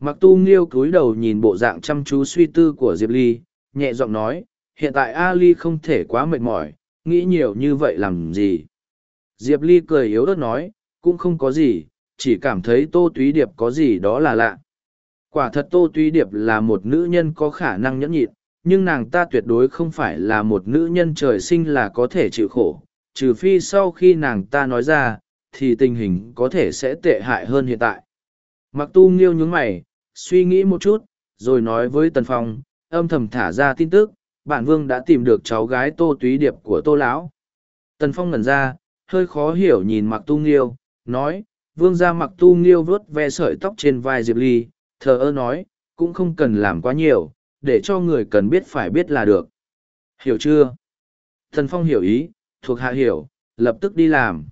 Mặc tu nghiêu túi đầu nhìn bộ dạng chăm chú suy tư của Diệp Ly, nhẹ giọng nói, hiện tại Ali không thể quá mệt mỏi, nghĩ nhiều như vậy làm gì. Diệp Ly cười yếu ớt nói, cũng không có gì, chỉ cảm thấy Tô Túy Điệp có gì đó là lạ. Quả thật Tô Túy Điệp là một nữ nhân có khả năng nhẫn nhịn, nhưng nàng ta tuyệt đối không phải là một nữ nhân trời sinh là có thể chịu khổ, trừ phi sau khi nàng ta nói ra, thì tình hình có thể sẽ tệ hại hơn hiện tại. Mặc tu nghiêu nhướng mày, suy nghĩ một chút, rồi nói với Tần Phong, âm thầm thả ra tin tức, bản vương đã tìm được cháu gái tô túy điệp của tô lão tần phong ngẩn ra hơi khó hiểu nhìn mặc tu nghiêu nói vương ra mặc tu nghiêu vớt ve sợi tóc trên vai diệp ly thờ ơ nói cũng không cần làm quá nhiều để cho người cần biết phải biết là được hiểu chưa thần phong hiểu ý thuộc hạ hiểu lập tức đi làm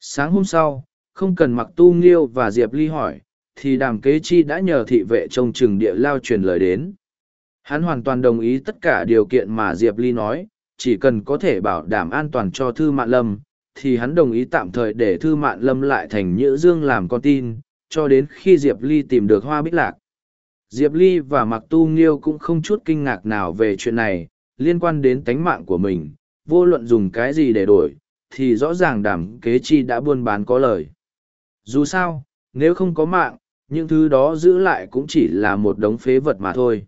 sáng hôm sau không cần mặc tu nghiêu và diệp ly hỏi thì đàm kế chi đã nhờ thị vệ trông chừng địa lao truyền lời đến Hắn hoàn toàn đồng ý tất cả điều kiện mà Diệp Ly nói, chỉ cần có thể bảo đảm an toàn cho Thư Mạn Lâm, thì hắn đồng ý tạm thời để Thư Mạn Lâm lại thành Nhữ Dương làm con tin, cho đến khi Diệp Ly tìm được Hoa Bích Lạc. Diệp Ly và Mặc Tu Nghiêu cũng không chút kinh ngạc nào về chuyện này, liên quan đến tánh mạng của mình, vô luận dùng cái gì để đổi, thì rõ ràng đảm kế chi đã buôn bán có lời. Dù sao, nếu không có mạng, những thứ đó giữ lại cũng chỉ là một đống phế vật mà thôi.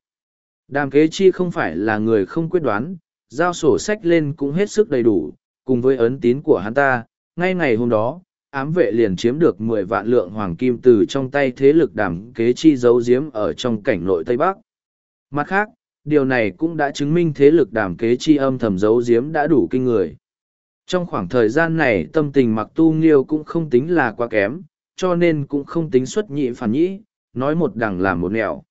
Đàm kế chi không phải là người không quyết đoán, giao sổ sách lên cũng hết sức đầy đủ, cùng với ấn tín của hắn ta, ngay ngày hôm đó, ám vệ liền chiếm được mười vạn lượng hoàng kim từ trong tay thế lực đàm kế chi giấu giếm ở trong cảnh nội Tây Bắc. Mặt khác, điều này cũng đã chứng minh thế lực đàm kế chi âm thầm giấu giếm đã đủ kinh người. Trong khoảng thời gian này tâm tình mặc tu nghiêu cũng không tính là quá kém, cho nên cũng không tính xuất nhị phản nhĩ, nói một đằng làm một nẻo.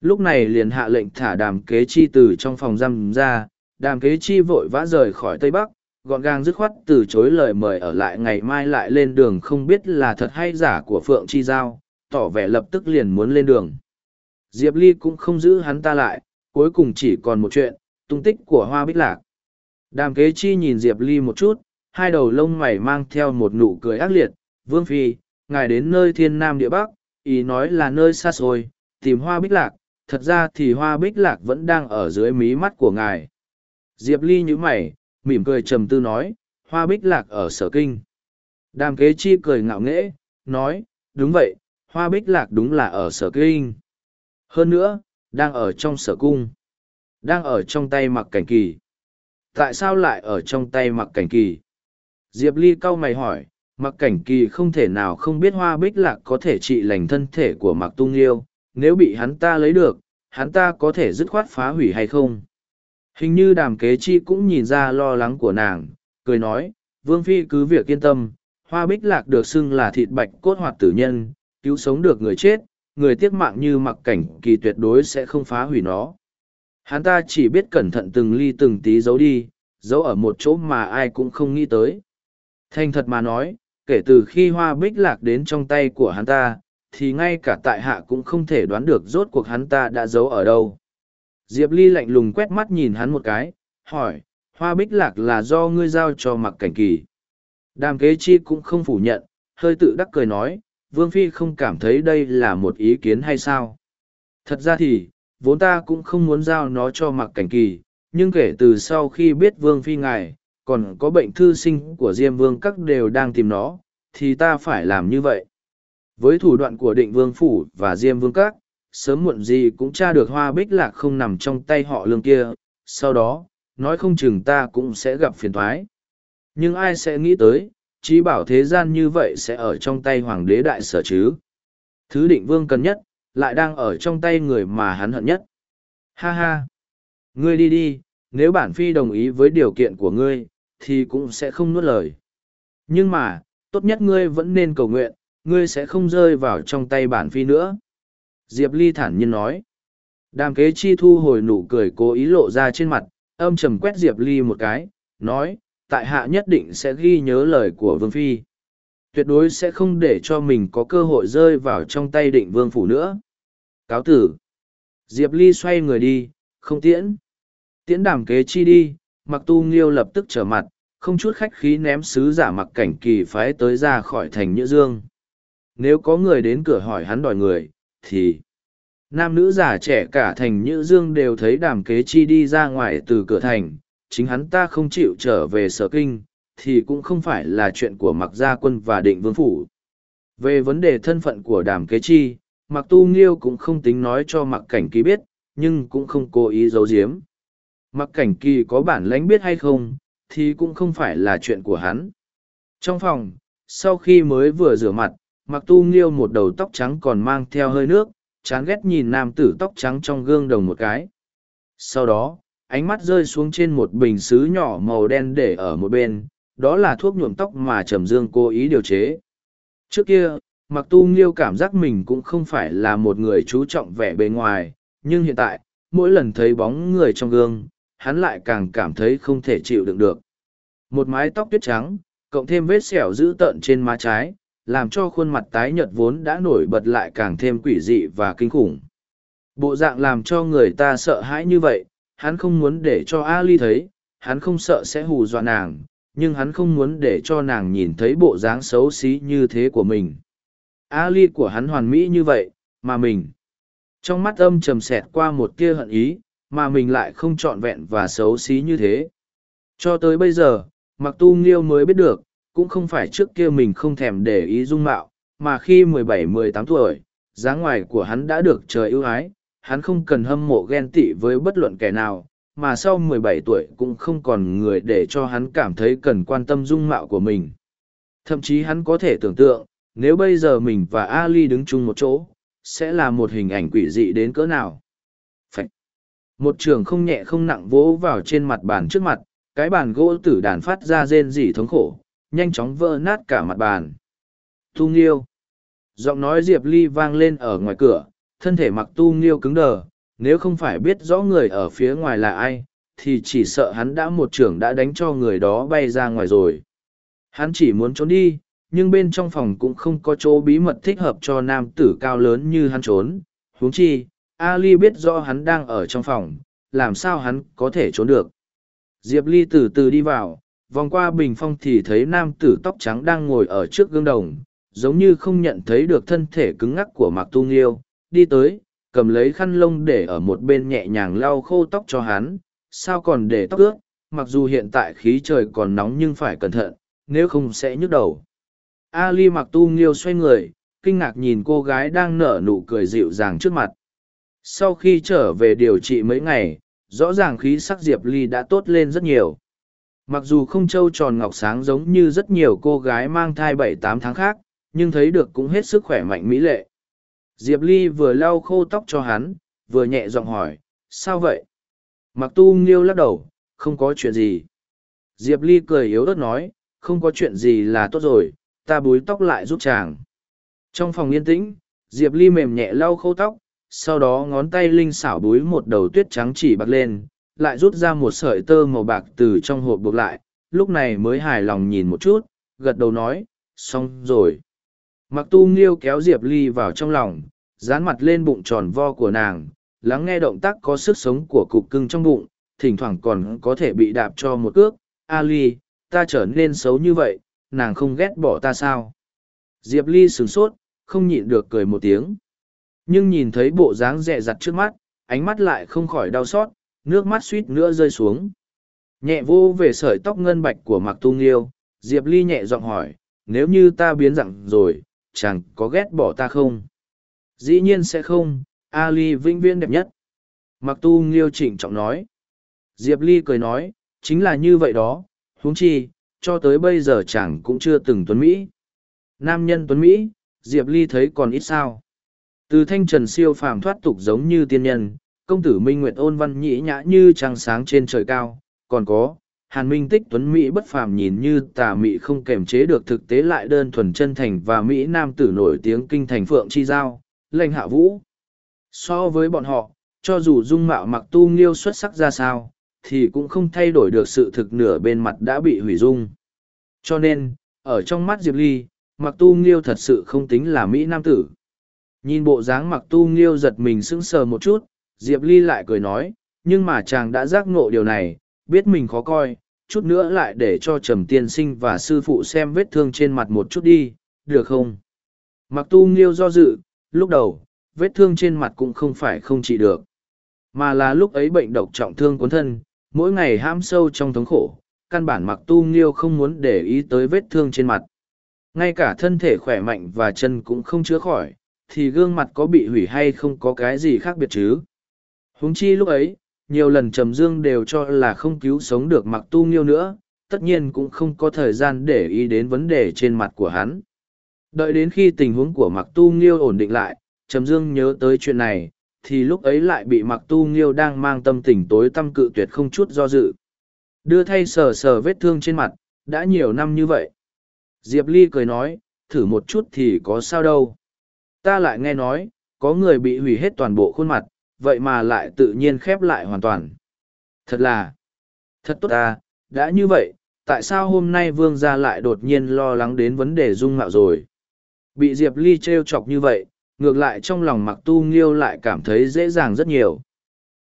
Lúc này liền hạ lệnh thả đàm kế chi từ trong phòng giam ra, đàm kế chi vội vã rời khỏi Tây Bắc, gọn gàng dứt khoát từ chối lời mời ở lại ngày mai lại lên đường không biết là thật hay giả của Phượng Chi Giao, tỏ vẻ lập tức liền muốn lên đường. Diệp Ly cũng không giữ hắn ta lại, cuối cùng chỉ còn một chuyện, tung tích của hoa bích lạc. Đàm kế chi nhìn Diệp Ly một chút, hai đầu lông mày mang theo một nụ cười ác liệt, Vương Phi, ngài đến nơi thiên nam địa bắc, ý nói là nơi xa xôi, tìm hoa bích lạc, thật ra thì hoa bích lạc vẫn đang ở dưới mí mắt của ngài. Diệp Ly như mày, mỉm cười trầm tư nói, hoa bích lạc ở sở kinh. Đàm kế chi cười ngạo nghễ, nói, đúng vậy, hoa bích lạc đúng là ở sở kinh. Hơn nữa, đang ở trong sở cung. Đang ở trong tay mặc cảnh kỳ. Tại sao lại ở trong tay mặc cảnh kỳ? Diệp Ly cau mày hỏi, mặc cảnh kỳ không thể nào không biết hoa bích lạc có thể trị lành thân thể của mặc tung yêu, nếu bị hắn ta lấy được, hắn ta có thể dứt khoát phá hủy hay không. Hình như đàm kế chi cũng nhìn ra lo lắng của nàng, cười nói, Vương Phi cứ việc yên tâm, hoa bích lạc được xưng là thịt bạch cốt hoạt tử nhân, cứu sống được người chết, người tiếc mạng như mặc cảnh kỳ tuyệt đối sẽ không phá hủy nó. Hắn ta chỉ biết cẩn thận từng ly từng tí giấu đi, giấu ở một chỗ mà ai cũng không nghĩ tới. Thanh thật mà nói, kể từ khi hoa bích lạc đến trong tay của hắn ta, thì ngay cả tại hạ cũng không thể đoán được rốt cuộc hắn ta đã giấu ở đâu. Diệp Ly lạnh lùng quét mắt nhìn hắn một cái, hỏi, hoa bích lạc là do ngươi giao cho mặc cảnh kỳ. Đàm kế chi cũng không phủ nhận, hơi tự đắc cười nói, Vương Phi không cảm thấy đây là một ý kiến hay sao. Thật ra thì, vốn ta cũng không muốn giao nó cho mặc cảnh kỳ, nhưng kể từ sau khi biết Vương Phi ngài, còn có bệnh thư sinh của Diêm Vương các đều đang tìm nó, thì ta phải làm như vậy. Với thủ đoạn của định vương phủ và diêm vương các, sớm muộn gì cũng tra được hoa bích lạc không nằm trong tay họ lương kia, sau đó, nói không chừng ta cũng sẽ gặp phiền thoái. Nhưng ai sẽ nghĩ tới, trí bảo thế gian như vậy sẽ ở trong tay hoàng đế đại sở chứ. Thứ định vương cần nhất, lại đang ở trong tay người mà hắn hận nhất. Ha ha! Ngươi đi đi, nếu bản phi đồng ý với điều kiện của ngươi, thì cũng sẽ không nuốt lời. Nhưng mà, tốt nhất ngươi vẫn nên cầu nguyện, ngươi sẽ không rơi vào trong tay bản phi nữa diệp ly thản nhiên nói đàm kế chi thu hồi nụ cười cố ý lộ ra trên mặt âm trầm quét diệp ly một cái nói tại hạ nhất định sẽ ghi nhớ lời của vương phi tuyệt đối sẽ không để cho mình có cơ hội rơi vào trong tay định vương phủ nữa cáo tử diệp ly xoay người đi không tiễn tiễn đàm kế chi đi mặc tu nghiêu lập tức trở mặt không chút khách khí ném sứ giả mặc cảnh kỳ phái tới ra khỏi thành nhữ dương nếu có người đến cửa hỏi hắn đòi người, thì nam nữ già trẻ cả thành Nhữ Dương đều thấy đàm kế chi đi ra ngoài từ cửa thành, chính hắn ta không chịu trở về sở kinh, thì cũng không phải là chuyện của mặc gia quân và định vương phủ. Về vấn đề thân phận của đàm kế chi, mặc tu nghiêu cũng không tính nói cho mặc cảnh kỳ biết, nhưng cũng không cố ý giấu giếm. Mặc cảnh kỳ có bản lãnh biết hay không, thì cũng không phải là chuyện của hắn. Trong phòng, sau khi mới vừa rửa mặt, mặc tu nghiêu một đầu tóc trắng còn mang theo hơi nước chán ghét nhìn nam tử tóc trắng trong gương đồng một cái sau đó ánh mắt rơi xuống trên một bình xứ nhỏ màu đen để ở một bên đó là thuốc nhuộm tóc mà trầm dương cố ý điều chế trước kia mặc tu nghiêu cảm giác mình cũng không phải là một người chú trọng vẻ bề ngoài nhưng hiện tại mỗi lần thấy bóng người trong gương hắn lại càng cảm thấy không thể chịu đựng được một mái tóc tuyết trắng cộng thêm vết sẹo dữ tợn trên má trái làm cho khuôn mặt tái nhợt vốn đã nổi bật lại càng thêm quỷ dị và kinh khủng. Bộ dạng làm cho người ta sợ hãi như vậy, hắn không muốn để cho Ali thấy, hắn không sợ sẽ hù dọa nàng, nhưng hắn không muốn để cho nàng nhìn thấy bộ dáng xấu xí như thế của mình. Ali của hắn hoàn mỹ như vậy, mà mình. Trong mắt âm trầm xẹt qua một tia hận ý, mà mình lại không trọn vẹn và xấu xí như thế. Cho tới bây giờ, mặc tu nghiêu mới biết được, cũng không phải trước kia mình không thèm để ý dung mạo, mà khi 17-18 tuổi, dáng ngoài của hắn đã được trời ưu ái, hắn không cần hâm mộ ghen tị với bất luận kẻ nào, mà sau 17 tuổi cũng không còn người để cho hắn cảm thấy cần quan tâm dung mạo của mình. Thậm chí hắn có thể tưởng tượng, nếu bây giờ mình và Ali đứng chung một chỗ, sẽ là một hình ảnh quỷ dị đến cỡ nào. Phải. Một trường không nhẹ không nặng vỗ vào trên mặt bàn trước mặt, cái bàn gỗ tử đàn phát ra rên rỉ thống khổ, nhanh chóng vỡ nát cả mặt bàn. Tu Nghiêu. Giọng nói Diệp Ly vang lên ở ngoài cửa, thân thể mặc Tu Nghiêu cứng đờ, nếu không phải biết rõ người ở phía ngoài là ai, thì chỉ sợ hắn đã một trưởng đã đánh cho người đó bay ra ngoài rồi. Hắn chỉ muốn trốn đi, nhưng bên trong phòng cũng không có chỗ bí mật thích hợp cho nam tử cao lớn như hắn trốn. huống chi, Ali biết rõ hắn đang ở trong phòng, làm sao hắn có thể trốn được. Diệp Ly từ từ đi vào, vòng qua bình phong thì thấy nam tử tóc trắng đang ngồi ở trước gương đồng, giống như không nhận thấy được thân thể cứng ngắc của Mạc Tu Nghiêu, đi tới, cầm lấy khăn lông để ở một bên nhẹ nhàng lau khô tóc cho hắn, sao còn để tóc ướt, mặc dù hiện tại khí trời còn nóng nhưng phải cẩn thận, nếu không sẽ nhức đầu. Ali Mạc Tu Nghiêu xoay người, kinh ngạc nhìn cô gái đang nở nụ cười dịu dàng trước mặt. Sau khi trở về điều trị mấy ngày, rõ ràng khí sắc Diệp Ly đã tốt lên rất nhiều mặc dù không trâu tròn ngọc sáng giống như rất nhiều cô gái mang thai bảy tám tháng khác nhưng thấy được cũng hết sức khỏe mạnh mỹ lệ diệp ly vừa lau khô tóc cho hắn vừa nhẹ giọng hỏi sao vậy mặc tu nghiêu lắc đầu không có chuyện gì diệp ly cười yếu ớt nói không có chuyện gì là tốt rồi ta búi tóc lại giúp chàng trong phòng yên tĩnh diệp ly mềm nhẹ lau khô tóc sau đó ngón tay linh xảo búi một đầu tuyết trắng chỉ bật lên lại rút ra một sợi tơ màu bạc từ trong hộp buộc lại, lúc này mới hài lòng nhìn một chút, gật đầu nói, xong rồi. Mặc tu nghiêu kéo Diệp Ly vào trong lòng, dán mặt lên bụng tròn vo của nàng, lắng nghe động tác có sức sống của cục cưng trong bụng, thỉnh thoảng còn có thể bị đạp cho một cước. A Ly, ta trở nên xấu như vậy, nàng không ghét bỏ ta sao? Diệp Ly sửng sốt, không nhịn được cười một tiếng. Nhưng nhìn thấy bộ dáng dẹ dặt trước mắt, ánh mắt lại không khỏi đau xót, nước mắt suýt nữa rơi xuống. Nhẹ vô về sợi tóc ngân bạch của Mạc Tu Nghiêu, Diệp Ly nhẹ giọng hỏi, nếu như ta biến dặn rồi, chẳng có ghét bỏ ta không? Dĩ nhiên sẽ không, Ali vinh viên đẹp nhất. Mạc Tu Nghiêu chỉnh trọng nói. Diệp Ly cười nói, chính là như vậy đó, huống chi, cho tới bây giờ chẳng cũng chưa từng tuấn Mỹ. Nam nhân tuấn Mỹ, Diệp Ly thấy còn ít sao. Từ thanh trần siêu phàm thoát tục giống như tiên nhân, công tử Minh Nguyệt ôn văn nhĩ nhã như trăng sáng trên trời cao, còn có, Hàn Minh Tích Tuấn Mỹ bất phàm nhìn như tà Mỹ không kềm chế được thực tế lại đơn thuần chân thành và Mỹ nam tử nổi tiếng kinh thành phượng chi giao, lệnh hạ vũ. So với bọn họ, cho dù dung mạo mặc tu nghiêu xuất sắc ra sao, thì cũng không thay đổi được sự thực nửa bên mặt đã bị hủy dung. Cho nên, ở trong mắt Diệp Ly, mặc tu nghiêu thật sự không tính là Mỹ nam tử. Nhìn bộ dáng mặc tu nghiêu giật mình sững sờ một chút, Diệp Ly lại cười nói, nhưng mà chàng đã giác ngộ điều này, biết mình khó coi, chút nữa lại để cho Trầm Tiên Sinh và sư phụ xem vết thương trên mặt một chút đi, được không? Mặc tu nghiêu do dự, lúc đầu, vết thương trên mặt cũng không phải không trị được. Mà là lúc ấy bệnh độc trọng thương cuốn thân, mỗi ngày ham sâu trong thống khổ, căn bản mặc tu nghiêu không muốn để ý tới vết thương trên mặt. Ngay cả thân thể khỏe mạnh và chân cũng không chữa khỏi, thì gương mặt có bị hủy hay không có cái gì khác biệt chứ. Huống chi lúc ấy, nhiều lần Trầm Dương đều cho là không cứu sống được mặc tu nghiêu nữa, tất nhiên cũng không có thời gian để ý đến vấn đề trên mặt của hắn. Đợi đến khi tình huống của mặc tu nghiêu ổn định lại, Trầm Dương nhớ tới chuyện này, thì lúc ấy lại bị mặc tu nghiêu đang mang tâm tình tối tâm cự tuyệt không chút do dự. Đưa thay sờ sờ vết thương trên mặt, đã nhiều năm như vậy. Diệp Ly cười nói, thử một chút thì có sao đâu. Ta lại nghe nói, có người bị hủy hết toàn bộ khuôn mặt, vậy mà lại tự nhiên khép lại hoàn toàn. Thật là, thật tốt ta, đã như vậy, tại sao hôm nay vương gia lại đột nhiên lo lắng đến vấn đề dung mạo rồi? Bị Diệp Ly trêu chọc như vậy, ngược lại trong lòng mặc tu nghiêu lại cảm thấy dễ dàng rất nhiều.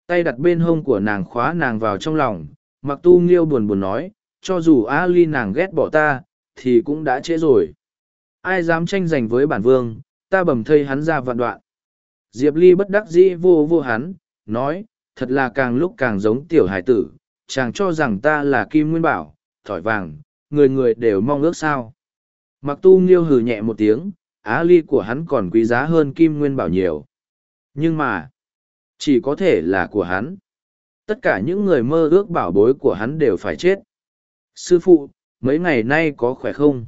Tay đặt bên hông của nàng khóa nàng vào trong lòng, mặc tu nghiêu buồn buồn nói, cho dù A Ly nàng ghét bỏ ta, thì cũng đã trễ rồi. Ai dám tranh giành với bản vương, ta bầm thây hắn ra vạn đoạn. Diệp Ly bất đắc dĩ vô vô hắn, nói, thật là càng lúc càng giống tiểu hải tử, chàng cho rằng ta là kim nguyên bảo, thỏi vàng, người người đều mong ước sao. Mặc tu nghiêu hừ nhẹ một tiếng, á ly của hắn còn quý giá hơn kim nguyên bảo nhiều. Nhưng mà, chỉ có thể là của hắn. Tất cả những người mơ ước bảo bối của hắn đều phải chết. Sư phụ, mấy ngày nay có khỏe không?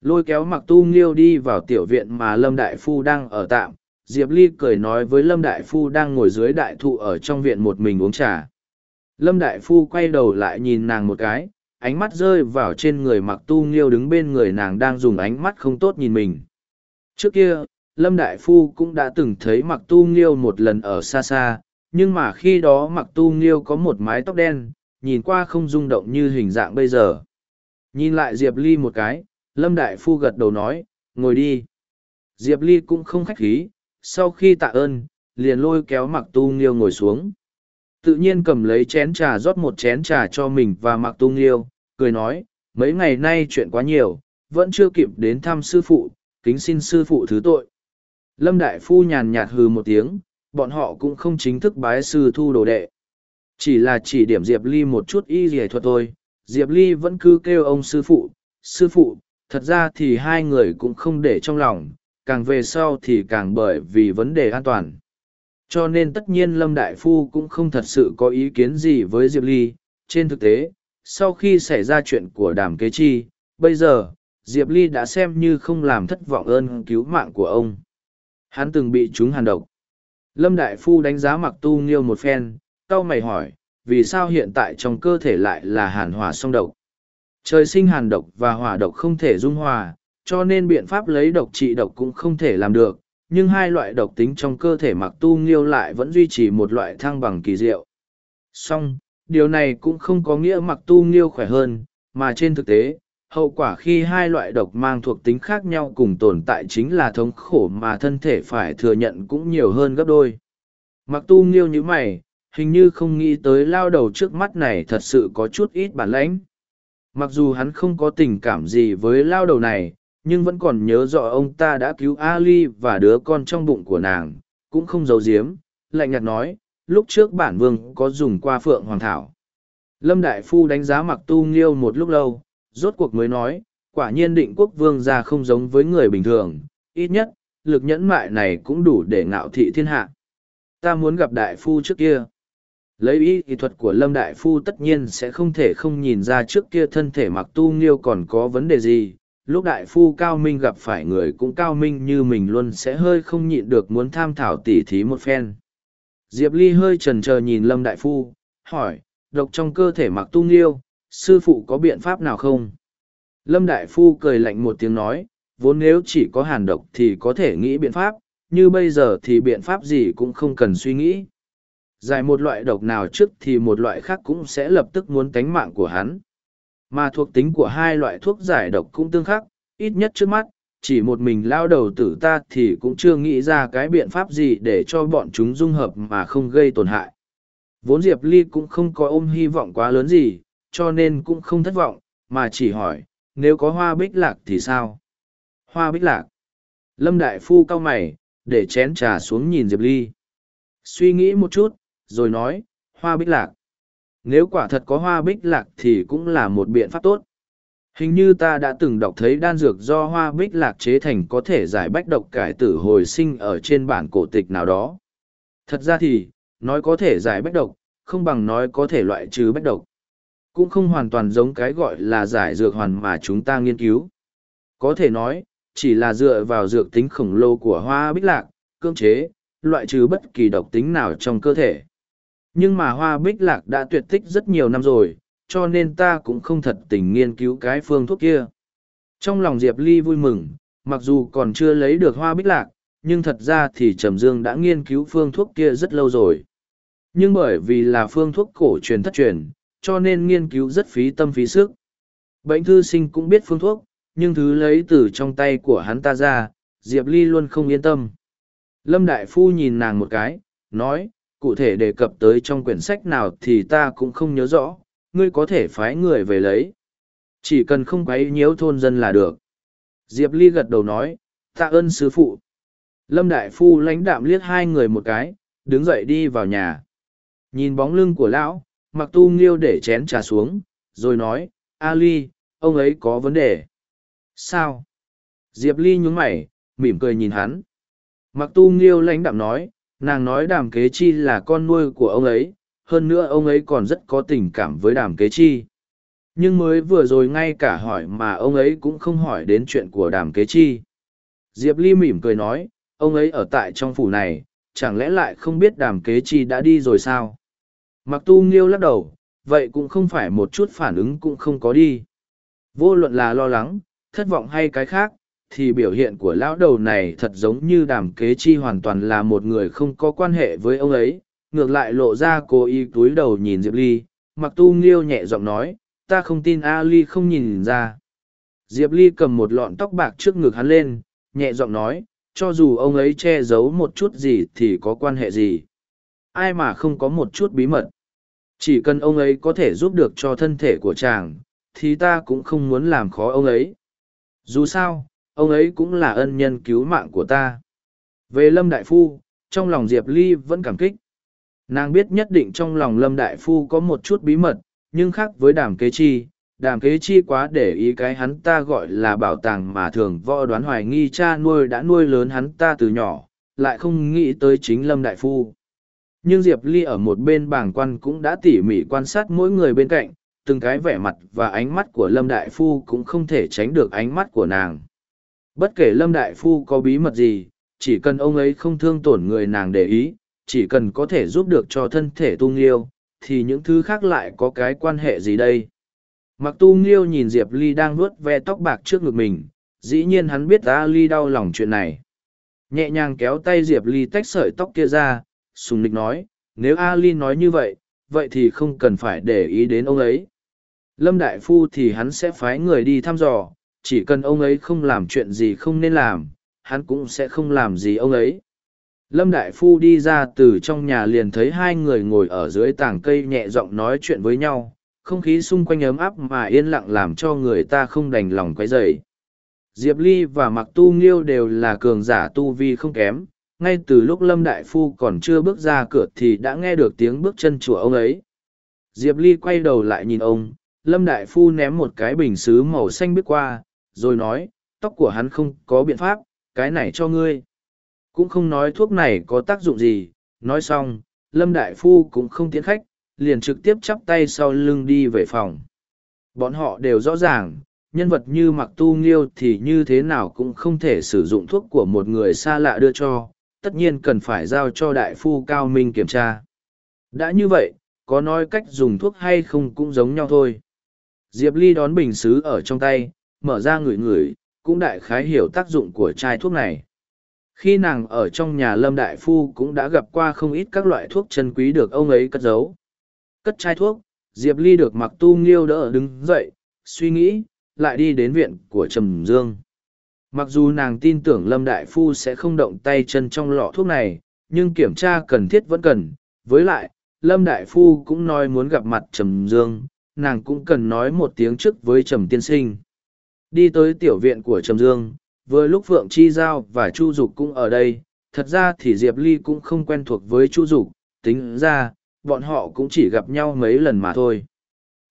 Lôi kéo mặc tu nghiêu đi vào tiểu viện mà Lâm Đại Phu đang ở tạm, Diệp Ly cười nói với Lâm Đại Phu đang ngồi dưới đại thụ ở trong viện một mình uống trà. Lâm Đại Phu quay đầu lại nhìn nàng một cái, ánh mắt rơi vào trên người mặc tu nghiêu đứng bên người nàng đang dùng ánh mắt không tốt nhìn mình. Trước kia, Lâm Đại Phu cũng đã từng thấy mặc tu nghiêu một lần ở xa xa, nhưng mà khi đó mặc tu nghiêu có một mái tóc đen, nhìn qua không rung động như hình dạng bây giờ. Nhìn lại Diệp Ly một cái, Lâm Đại Phu gật đầu nói, ngồi đi. Diệp Ly cũng không khách khí, sau khi tạ ơn liền lôi kéo mặc tu nghiêu ngồi xuống tự nhiên cầm lấy chén trà rót một chén trà cho mình và mặc tu nghiêu cười nói mấy ngày nay chuyện quá nhiều vẫn chưa kịp đến thăm sư phụ kính xin sư phụ thứ tội lâm đại phu nhàn nhạt hừ một tiếng bọn họ cũng không chính thức bái sư thu đồ đệ chỉ là chỉ điểm diệp ly một chút y dì thuật thôi diệp ly vẫn cứ kêu ông sư phụ sư phụ thật ra thì hai người cũng không để trong lòng càng về sau thì càng bởi vì vấn đề an toàn. Cho nên tất nhiên Lâm Đại Phu cũng không thật sự có ý kiến gì với Diệp Ly. Trên thực tế, sau khi xảy ra chuyện của đàm kế chi, bây giờ, Diệp Ly đã xem như không làm thất vọng ơn cứu mạng của ông. Hắn từng bị chúng hàn độc. Lâm Đại Phu đánh giá mặc tu nghiêu một phen, tao mày hỏi, vì sao hiện tại trong cơ thể lại là hàn hỏa song độc? Trời sinh hàn độc và hỏa độc không thể dung hòa, cho nên biện pháp lấy độc trị độc cũng không thể làm được nhưng hai loại độc tính trong cơ thể mặc tu nghiêu lại vẫn duy trì một loại thăng bằng kỳ diệu song điều này cũng không có nghĩa mặc tu nghiêu khỏe hơn mà trên thực tế hậu quả khi hai loại độc mang thuộc tính khác nhau cùng tồn tại chính là thống khổ mà thân thể phải thừa nhận cũng nhiều hơn gấp đôi mặc tu nghiêu như mày hình như không nghĩ tới lao đầu trước mắt này thật sự có chút ít bản lãnh mặc dù hắn không có tình cảm gì với lao đầu này nhưng vẫn còn nhớ rõ ông ta đã cứu ali và đứa con trong bụng của nàng cũng không giấu giếm lạnh nhạt nói lúc trước bản vương có dùng qua phượng hoàng thảo lâm đại phu đánh giá mặc tu nghiêu một lúc lâu rốt cuộc mới nói quả nhiên định quốc vương ra không giống với người bình thường ít nhất lực nhẫn mại này cũng đủ để ngạo thị thiên hạ ta muốn gặp đại phu trước kia lấy ý kỹ thuật của lâm đại phu tất nhiên sẽ không thể không nhìn ra trước kia thân thể mặc tu nghiêu còn có vấn đề gì lúc đại phu cao minh gặp phải người cũng cao minh như mình luôn sẽ hơi không nhịn được muốn tham thảo tỉ thí một phen diệp ly hơi trần trờ nhìn lâm đại phu hỏi độc trong cơ thể mặc tu nghiêu sư phụ có biện pháp nào không lâm đại phu cười lạnh một tiếng nói vốn nếu chỉ có hàn độc thì có thể nghĩ biện pháp như bây giờ thì biện pháp gì cũng không cần suy nghĩ giải một loại độc nào trước thì một loại khác cũng sẽ lập tức muốn tánh mạng của hắn mà thuộc tính của hai loại thuốc giải độc cũng tương khắc, ít nhất trước mắt, chỉ một mình lao đầu tử ta thì cũng chưa nghĩ ra cái biện pháp gì để cho bọn chúng dung hợp mà không gây tổn hại. Vốn Diệp Ly cũng không có ôm hy vọng quá lớn gì, cho nên cũng không thất vọng, mà chỉ hỏi, nếu có hoa bích lạc thì sao? Hoa bích lạc. Lâm Đại Phu cau mày, để chén trà xuống nhìn Diệp Ly. Suy nghĩ một chút, rồi nói, hoa bích lạc nếu quả thật có hoa bích lạc thì cũng là một biện pháp tốt hình như ta đã từng đọc thấy đan dược do hoa bích lạc chế thành có thể giải bách độc cải tử hồi sinh ở trên bản cổ tịch nào đó thật ra thì nói có thể giải bách độc không bằng nói có thể loại trừ bách độc cũng không hoàn toàn giống cái gọi là giải dược hoàn mà chúng ta nghiên cứu có thể nói chỉ là dựa vào dược tính khổng lồ của hoa bích lạc cương chế loại trừ bất kỳ độc tính nào trong cơ thể nhưng mà hoa bích lạc đã tuyệt tích rất nhiều năm rồi cho nên ta cũng không thật tình nghiên cứu cái phương thuốc kia trong lòng diệp ly vui mừng mặc dù còn chưa lấy được hoa bích lạc nhưng thật ra thì trầm dương đã nghiên cứu phương thuốc kia rất lâu rồi nhưng bởi vì là phương thuốc cổ truyền thất truyền cho nên nghiên cứu rất phí tâm phí sức bệnh thư sinh cũng biết phương thuốc nhưng thứ lấy từ trong tay của hắn ta ra diệp ly luôn không yên tâm lâm đại phu nhìn nàng một cái nói cụ thể đề cập tới trong quyển sách nào thì ta cũng không nhớ rõ, ngươi có thể phái người về lấy. Chỉ cần không quấy nhiễu thôn dân là được. Diệp Ly gật đầu nói, tạ ơn sứ phụ. Lâm Đại Phu lãnh đạm liếc hai người một cái, đứng dậy đi vào nhà. Nhìn bóng lưng của lão, mặc tu nghiêu để chén trà xuống, rồi nói, A Ly, ông ấy có vấn đề. Sao? Diệp Ly nhún mày, mỉm cười nhìn hắn. Mặc tu nghiêu lãnh đạm nói, nàng nói đàm kế chi là con nuôi của ông ấy hơn nữa ông ấy còn rất có tình cảm với đàm kế chi nhưng mới vừa rồi ngay cả hỏi mà ông ấy cũng không hỏi đến chuyện của đàm kế chi diệp ly mỉm cười nói ông ấy ở tại trong phủ này chẳng lẽ lại không biết đàm kế chi đã đi rồi sao mặc tu nghiêu lắc đầu vậy cũng không phải một chút phản ứng cũng không có đi vô luận là lo lắng thất vọng hay cái khác thì biểu hiện của lão đầu này thật giống như đàm kế chi hoàn toàn là một người không có quan hệ với ông ấy ngược lại lộ ra cố ý túi đầu nhìn diệp ly mặc tu nghiêu nhẹ giọng nói ta không tin a ly không nhìn ra diệp ly cầm một lọn tóc bạc trước ngực hắn lên nhẹ giọng nói cho dù ông ấy che giấu một chút gì thì có quan hệ gì ai mà không có một chút bí mật chỉ cần ông ấy có thể giúp được cho thân thể của chàng thì ta cũng không muốn làm khó ông ấy dù sao ông ấy cũng là ân nhân cứu mạng của ta. Về Lâm Đại Phu, trong lòng Diệp Ly vẫn cảm kích. Nàng biết nhất định trong lòng Lâm Đại Phu có một chút bí mật, nhưng khác với đàm kế chi, đàm kế chi quá để ý cái hắn ta gọi là bảo tàng mà thường võ đoán hoài nghi cha nuôi đã nuôi lớn hắn ta từ nhỏ, lại không nghĩ tới chính Lâm Đại Phu. Nhưng Diệp Ly ở một bên bảng quan cũng đã tỉ mỉ quan sát mỗi người bên cạnh, từng cái vẻ mặt và ánh mắt của Lâm Đại Phu cũng không thể tránh được ánh mắt của nàng. Bất kể Lâm Đại Phu có bí mật gì, chỉ cần ông ấy không thương tổn người nàng để ý, chỉ cần có thể giúp được cho thân thể tu nghiêu, thì những thứ khác lại có cái quan hệ gì đây? Mặc tu nghiêu nhìn Diệp Ly đang vuốt ve tóc bạc trước ngực mình, dĩ nhiên hắn biết A Ly đau lòng chuyện này. Nhẹ nhàng kéo tay Diệp Ly tách sợi tóc kia ra, sùng nịch nói, nếu A Ly nói như vậy, vậy thì không cần phải để ý đến ông ấy. Lâm Đại Phu thì hắn sẽ phái người đi thăm dò, chỉ cần ông ấy không làm chuyện gì không nên làm hắn cũng sẽ không làm gì ông ấy lâm đại phu đi ra từ trong nhà liền thấy hai người ngồi ở dưới tảng cây nhẹ giọng nói chuyện với nhau không khí xung quanh ấm áp mà yên lặng làm cho người ta không đành lòng quấy dày diệp ly và mặc tu nghiêu đều là cường giả tu vi không kém ngay từ lúc lâm đại phu còn chưa bước ra cửa thì đã nghe được tiếng bước chân chùa ông ấy diệp ly quay đầu lại nhìn ông lâm đại phu ném một cái bình xứ màu xanh biết qua rồi nói, tóc của hắn không có biện pháp, cái này cho ngươi. Cũng không nói thuốc này có tác dụng gì, nói xong, Lâm Đại Phu cũng không tiến khách, liền trực tiếp chắp tay sau lưng đi về phòng. Bọn họ đều rõ ràng, nhân vật như mặc tu nghiêu thì như thế nào cũng không thể sử dụng thuốc của một người xa lạ đưa cho, tất nhiên cần phải giao cho đại phu cao minh kiểm tra. Đã như vậy, có nói cách dùng thuốc hay không cũng giống nhau thôi. Diệp Ly đón bình xứ ở trong tay, mở ra ngửi ngửi, cũng đại khái hiểu tác dụng của chai thuốc này. Khi nàng ở trong nhà Lâm Đại Phu cũng đã gặp qua không ít các loại thuốc chân quý được ông ấy cất giấu. Cất chai thuốc, Diệp Ly được mặc tu nghiêu đỡ đứng dậy, suy nghĩ, lại đi đến viện của Trầm Dương. Mặc dù nàng tin tưởng Lâm Đại Phu sẽ không động tay chân trong lọ thuốc này, nhưng kiểm tra cần thiết vẫn cần. Với lại, Lâm Đại Phu cũng nói muốn gặp mặt Trầm Dương, nàng cũng cần nói một tiếng trước với Trầm Tiên Sinh. Đi tới tiểu viện của Trầm Dương, vừa lúc Phượng Chi Giao và Chu Dục cũng ở đây, thật ra thì Diệp Ly cũng không quen thuộc với Chu Dục, tính ra, bọn họ cũng chỉ gặp nhau mấy lần mà thôi.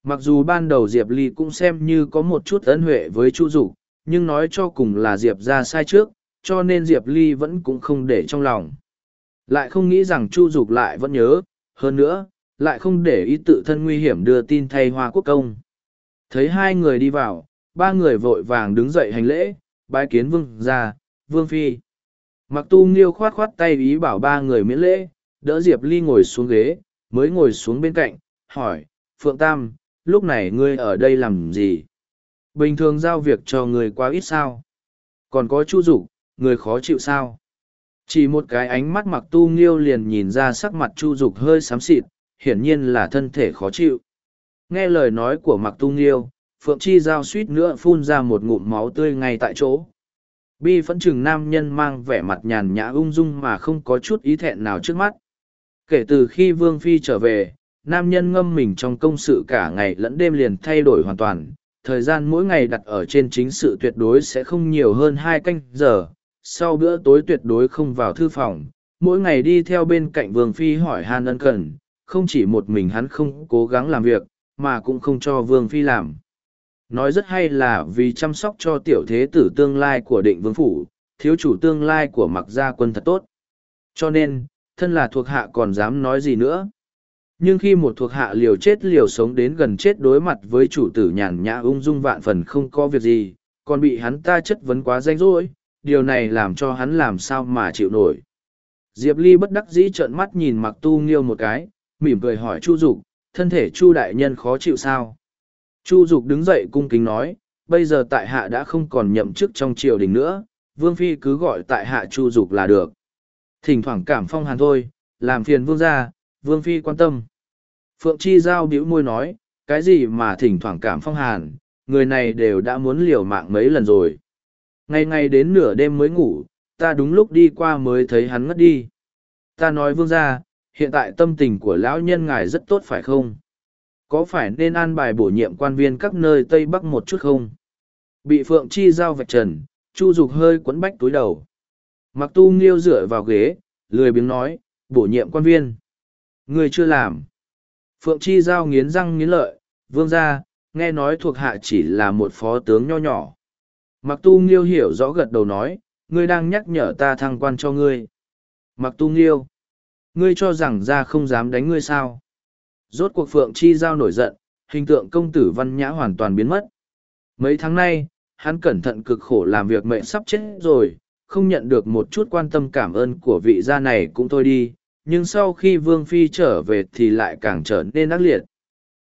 Mặc dù ban đầu Diệp Ly cũng xem như có một chút ấn huệ với Chu Dục, nhưng nói cho cùng là Diệp ra sai trước, cho nên Diệp Ly vẫn cũng không để trong lòng. Lại không nghĩ rằng Chu Dục lại vẫn nhớ, hơn nữa, lại không để ý tự thân nguy hiểm đưa tin thay Hoa Quốc Công. Thấy hai người đi vào, ba người vội vàng đứng dậy hành lễ, bái kiến vương gia, vương phi. Mặc tu nghiêu khoát khoát tay ý bảo ba người miễn lễ, đỡ Diệp Ly ngồi xuống ghế, mới ngồi xuống bên cạnh, hỏi, Phượng Tam, lúc này ngươi ở đây làm gì? Bình thường giao việc cho người quá ít sao? Còn có chu dục người khó chịu sao? Chỉ một cái ánh mắt mặc tu nghiêu liền nhìn ra sắc mặt chu dục hơi xám xịt, hiển nhiên là thân thể khó chịu. Nghe lời nói của mặc tu nghiêu, Phượng Chi Giao suýt nữa phun ra một ngụm máu tươi ngay tại chỗ. Bi phẫn chừng nam nhân mang vẻ mặt nhàn nhã ung dung mà không có chút ý thẹn nào trước mắt. Kể từ khi Vương Phi trở về, nam nhân ngâm mình trong công sự cả ngày lẫn đêm liền thay đổi hoàn toàn. Thời gian mỗi ngày đặt ở trên chính sự tuyệt đối sẽ không nhiều hơn hai canh giờ. Sau bữa tối tuyệt đối không vào thư phòng, mỗi ngày đi theo bên cạnh Vương Phi hỏi han ân cần, không chỉ một mình hắn không cố gắng làm việc, mà cũng không cho Vương Phi làm. Nói rất hay là vì chăm sóc cho tiểu thế tử tương lai của định vương phủ, thiếu chủ tương lai của mặc gia quân thật tốt. Cho nên, thân là thuộc hạ còn dám nói gì nữa. Nhưng khi một thuộc hạ liều chết liều sống đến gần chết đối mặt với chủ tử nhàn nhã ung dung vạn phần không có việc gì, còn bị hắn ta chất vấn quá danh rỗi, điều này làm cho hắn làm sao mà chịu nổi. Diệp Ly bất đắc dĩ trợn mắt nhìn mặc tu nghiêu một cái, mỉm cười hỏi Chu Dục, thân thể Chu đại nhân khó chịu sao? Chu Dục đứng dậy cung kính nói, bây giờ tại hạ đã không còn nhậm chức trong triều đình nữa, Vương Phi cứ gọi tại hạ Chu Dục là được. Thỉnh thoảng cảm phong hàn thôi, làm phiền Vương gia, Vương Phi quan tâm. Phượng Chi Giao bĩu môi nói, cái gì mà thỉnh thoảng cảm phong hàn, người này đều đã muốn liều mạng mấy lần rồi. Ngày ngày đến nửa đêm mới ngủ, ta đúng lúc đi qua mới thấy hắn ngất đi. Ta nói Vương gia, hiện tại tâm tình của lão nhân ngài rất tốt phải không? Có phải nên an bài bổ nhiệm quan viên các nơi Tây Bắc một chút không? Bị Phượng Chi giao vạch trần, Chu Dục hơi quấn bách túi đầu. Mặc tu nghiêu dựa vào ghế, lười biếng nói, bổ nhiệm quan viên. Người chưa làm. Phượng Chi giao nghiến răng nghiến lợi, vương ra, nghe nói thuộc hạ chỉ là một phó tướng nho nhỏ. Mặc tu nghiêu hiểu rõ gật đầu nói, ngươi đang nhắc nhở ta thăng quan cho ngươi. Mặc tu nghiêu, ngươi cho rằng ra không dám đánh ngươi sao? Rốt cuộc Phượng Chi Giao nổi giận, hình tượng công tử văn nhã hoàn toàn biến mất. Mấy tháng nay, hắn cẩn thận cực khổ làm việc mệnh sắp chết rồi, không nhận được một chút quan tâm cảm ơn của vị gia này cũng thôi đi, nhưng sau khi Vương Phi trở về thì lại càng trở nên ác liệt.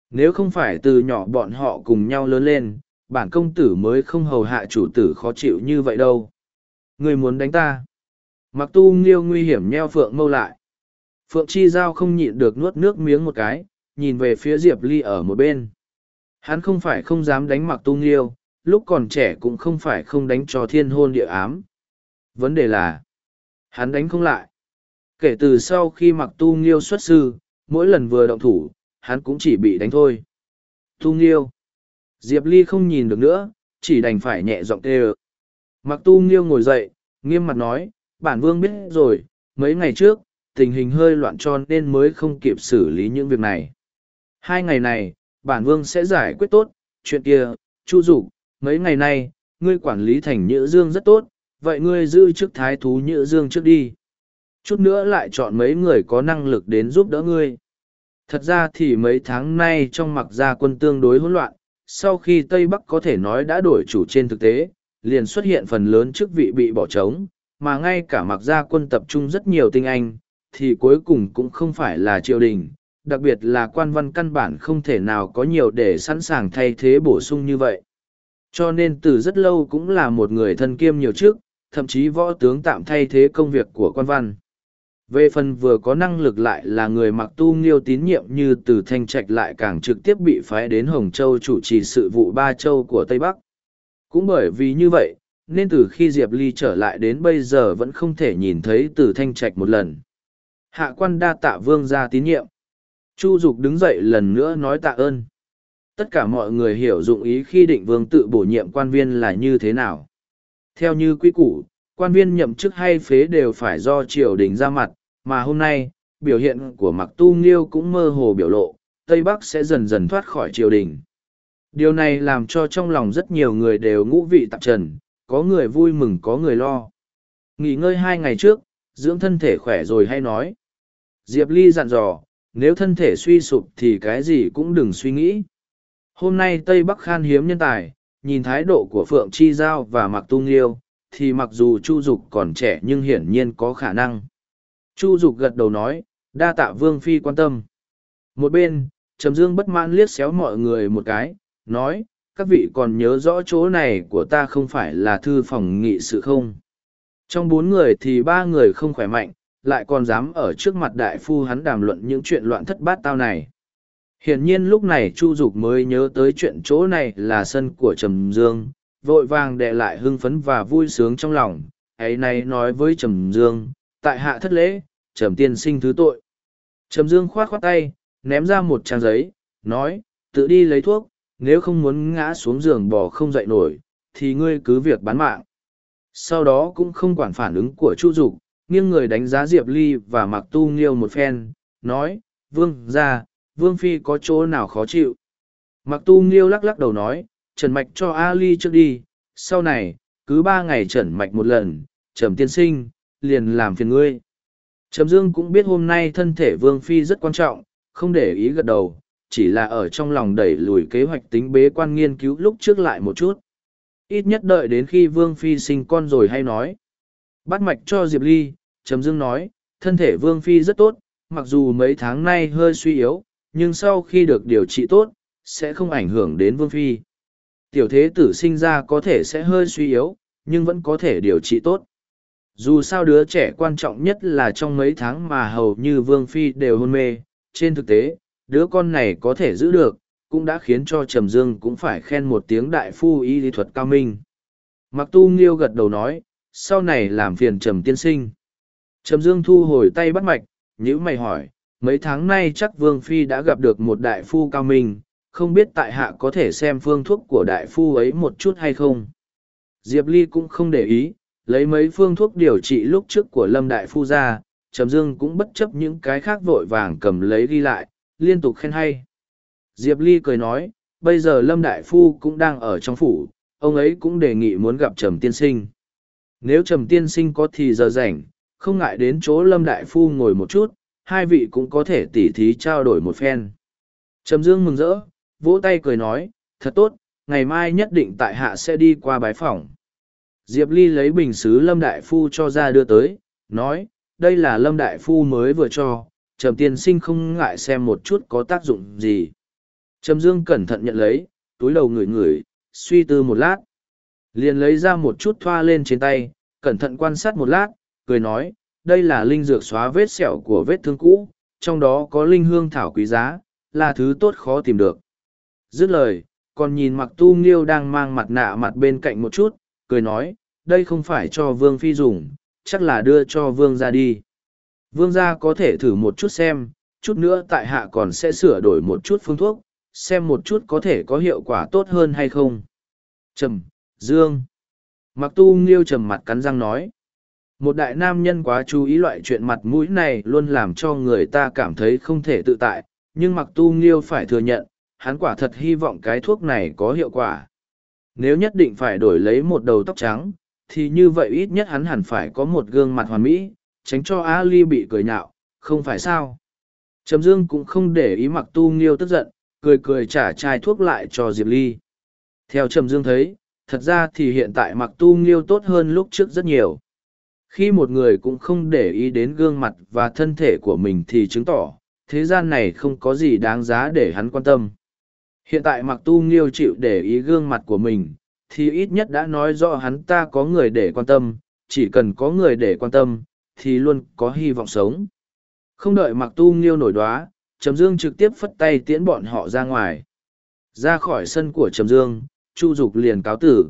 Nếu không phải từ nhỏ bọn họ cùng nhau lớn lên, bản công tử mới không hầu hạ chủ tử khó chịu như vậy đâu. Người muốn đánh ta. Mặc tu nghiêu nguy hiểm nheo Phượng mâu lại. Phượng Chi Giao không nhịn được nuốt nước miếng một cái, nhìn về phía diệp ly ở một bên hắn không phải không dám đánh mặc tu nghiêu lúc còn trẻ cũng không phải không đánh cho thiên hôn địa ám vấn đề là hắn đánh không lại kể từ sau khi mặc tu nghiêu xuất sư mỗi lần vừa động thủ hắn cũng chỉ bị đánh thôi tu nghiêu diệp ly không nhìn được nữa chỉ đành phải nhẹ giọng tê ơ mặc tu nghiêu ngồi dậy nghiêm mặt nói bản vương biết rồi mấy ngày trước tình hình hơi loạn tròn nên mới không kịp xử lý những việc này Hai ngày này, bản vương sẽ giải quyết tốt, chuyện kia, chu dục mấy ngày nay, ngươi quản lý thành Nhữ Dương rất tốt, vậy ngươi giữ chức thái thú Nhữ Dương trước đi. Chút nữa lại chọn mấy người có năng lực đến giúp đỡ ngươi. Thật ra thì mấy tháng nay trong mặc gia quân tương đối hỗn loạn, sau khi Tây Bắc có thể nói đã đổi chủ trên thực tế, liền xuất hiện phần lớn chức vị bị bỏ trống, mà ngay cả mặc gia quân tập trung rất nhiều tinh anh, thì cuối cùng cũng không phải là triều đình, đặc biệt là quan văn căn bản không thể nào có nhiều để sẵn sàng thay thế bổ sung như vậy. Cho nên từ rất lâu cũng là một người thân kiêm nhiều chức, thậm chí võ tướng tạm thay thế công việc của quan văn. Về phần vừa có năng lực lại là người mặc tu nghiêu tín nhiệm như từ thanh trạch lại càng trực tiếp bị phái đến Hồng Châu chủ trì sự vụ ba châu của Tây Bắc. Cũng bởi vì như vậy, nên từ khi Diệp Ly trở lại đến bây giờ vẫn không thể nhìn thấy từ thanh trạch một lần. Hạ quan đa tạ vương ra tín nhiệm. Chu Dục đứng dậy lần nữa nói tạ ơn. Tất cả mọi người hiểu dụng ý khi định vương tự bổ nhiệm quan viên là như thế nào. Theo như quy củ, quan viên nhậm chức hay phế đều phải do triều đình ra mặt, mà hôm nay, biểu hiện của Mặc Tu Nghiêu cũng mơ hồ biểu lộ, Tây Bắc sẽ dần dần thoát khỏi triều đình. Điều này làm cho trong lòng rất nhiều người đều ngũ vị tạp trần, có người vui mừng có người lo. Nghỉ ngơi hai ngày trước, dưỡng thân thể khỏe rồi hay nói. Diệp Ly dặn dò, nếu thân thể suy sụp thì cái gì cũng đừng suy nghĩ. Hôm nay Tây Bắc khan hiếm nhân tài, nhìn thái độ của Phượng Chi Giao và Mạc Tung Liêu, thì mặc dù Chu Dục còn trẻ nhưng hiển nhiên có khả năng. Chu Dục gật đầu nói, đa tạ Vương Phi quan tâm. Một bên, Trầm Dương bất mãn liếc xéo mọi người một cái, nói, các vị còn nhớ rõ chỗ này của ta không phải là thư phòng nghị sự không. Trong bốn người thì ba người không khỏe mạnh, lại còn dám ở trước mặt đại phu hắn đàm luận những chuyện loạn thất bát tao này. Hiển nhiên lúc này Chu Dục mới nhớ tới chuyện chỗ này là sân của Trầm Dương, vội vàng để lại hưng phấn và vui sướng trong lòng, ấy nay nói với Trầm Dương, tại hạ thất lễ, Trầm tiên sinh thứ tội. Trầm Dương khoát khoát tay, ném ra một trang giấy, nói, tự đi lấy thuốc, nếu không muốn ngã xuống giường bò không dậy nổi, thì ngươi cứ việc bán mạng. Sau đó cũng không quản phản ứng của Chu Dục, nghiêng người đánh giá diệp ly và mặc tu nghiêu một phen nói vương ra vương phi có chỗ nào khó chịu mặc tu nghiêu lắc lắc đầu nói trần mạch cho a ly trước đi sau này cứ ba ngày trần mạch một lần trầm tiên sinh liền làm phiền ngươi trầm dương cũng biết hôm nay thân thể vương phi rất quan trọng không để ý gật đầu chỉ là ở trong lòng đẩy lùi kế hoạch tính bế quan nghiên cứu lúc trước lại một chút ít nhất đợi đến khi vương phi sinh con rồi hay nói Bắt mạch cho Diệp Ly, Trầm Dương nói, thân thể Vương Phi rất tốt, mặc dù mấy tháng nay hơi suy yếu, nhưng sau khi được điều trị tốt, sẽ không ảnh hưởng đến Vương Phi. Tiểu thế tử sinh ra có thể sẽ hơi suy yếu, nhưng vẫn có thể điều trị tốt. Dù sao đứa trẻ quan trọng nhất là trong mấy tháng mà hầu như Vương Phi đều hôn mê, trên thực tế, đứa con này có thể giữ được, cũng đã khiến cho Trầm Dương cũng phải khen một tiếng đại phu y lý thuật cao minh. Mặc tu nghiêu gật đầu nói, sau này làm phiền trầm tiên sinh trầm dương thu hồi tay bắt mạch nhữ mày hỏi mấy tháng nay chắc vương phi đã gặp được một đại phu cao minh không biết tại hạ có thể xem phương thuốc của đại phu ấy một chút hay không diệp ly cũng không để ý lấy mấy phương thuốc điều trị lúc trước của lâm đại phu ra trầm dương cũng bất chấp những cái khác vội vàng cầm lấy ghi lại liên tục khen hay diệp ly cười nói bây giờ lâm đại phu cũng đang ở trong phủ ông ấy cũng đề nghị muốn gặp trầm tiên sinh nếu trầm tiên sinh có thì giờ rảnh không ngại đến chỗ lâm đại phu ngồi một chút hai vị cũng có thể tỉ thí trao đổi một phen trầm dương mừng rỡ vỗ tay cười nói thật tốt ngày mai nhất định tại hạ sẽ đi qua bái phòng diệp ly lấy bình xứ lâm đại phu cho ra đưa tới nói đây là lâm đại phu mới vừa cho trầm tiên sinh không ngại xem một chút có tác dụng gì trầm dương cẩn thận nhận lấy túi đầu ngửi ngửi suy tư một lát liền lấy ra một chút thoa lên trên tay cẩn thận quan sát một lát cười nói đây là linh dược xóa vết sẹo của vết thương cũ trong đó có linh hương thảo quý giá là thứ tốt khó tìm được dứt lời còn nhìn mặc tu nghiêu đang mang mặt nạ mặt bên cạnh một chút cười nói đây không phải cho vương phi dùng chắc là đưa cho vương ra đi vương gia có thể thử một chút xem chút nữa tại hạ còn sẽ sửa đổi một chút phương thuốc xem một chút có thể có hiệu quả tốt hơn hay không trầm Dương. Mặc tu nghiêu trầm mặt cắn răng nói. Một đại nam nhân quá chú ý loại chuyện mặt mũi này luôn làm cho người ta cảm thấy không thể tự tại, nhưng mặc tu nghiêu phải thừa nhận, hắn quả thật hy vọng cái thuốc này có hiệu quả. Nếu nhất định phải đổi lấy một đầu tóc trắng, thì như vậy ít nhất hắn hẳn phải có một gương mặt hoàn mỹ, tránh cho A Ly bị cười nhạo, không phải sao. Trầm Dương cũng không để ý mặc tu nghiêu tức giận, cười cười trả chai thuốc lại cho Diệp Ly. Theo Trầm Dương thấy, thật ra thì hiện tại mặc tu nghiêu tốt hơn lúc trước rất nhiều khi một người cũng không để ý đến gương mặt và thân thể của mình thì chứng tỏ thế gian này không có gì đáng giá để hắn quan tâm hiện tại mặc tu nghiêu chịu để ý gương mặt của mình thì ít nhất đã nói rõ hắn ta có người để quan tâm chỉ cần có người để quan tâm thì luôn có hy vọng sống không đợi mặc tu nghiêu nổi đoá trầm dương trực tiếp phất tay tiễn bọn họ ra ngoài ra khỏi sân của trầm dương Chu Dục liền cáo tử.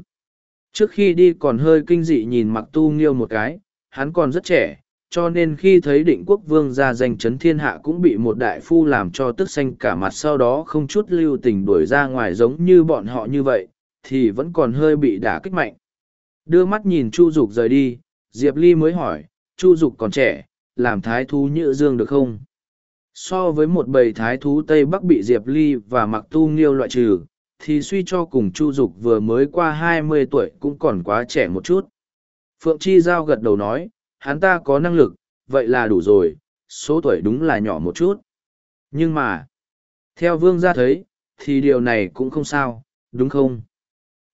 Trước khi đi còn hơi kinh dị nhìn mặc tu nghiêu một cái, hắn còn rất trẻ, cho nên khi thấy định quốc vương ra danh chấn thiên hạ cũng bị một đại phu làm cho tức xanh cả mặt sau đó không chút lưu tình đuổi ra ngoài giống như bọn họ như vậy, thì vẫn còn hơi bị đả kích mạnh. Đưa mắt nhìn Chu Dục rời đi, Diệp Ly mới hỏi, Chu Dục còn trẻ, làm thái thú nhựa dương được không? So với một bầy thái thú Tây Bắc bị Diệp Ly và Mặc Tu Nghiêu loại trừ, thì suy cho cùng Chu Dục vừa mới qua hai mươi tuổi cũng còn quá trẻ một chút. Phượng Chi Giao gật đầu nói, hắn ta có năng lực, vậy là đủ rồi, số tuổi đúng là nhỏ một chút. Nhưng mà, theo Vương gia thấy, thì điều này cũng không sao, đúng không?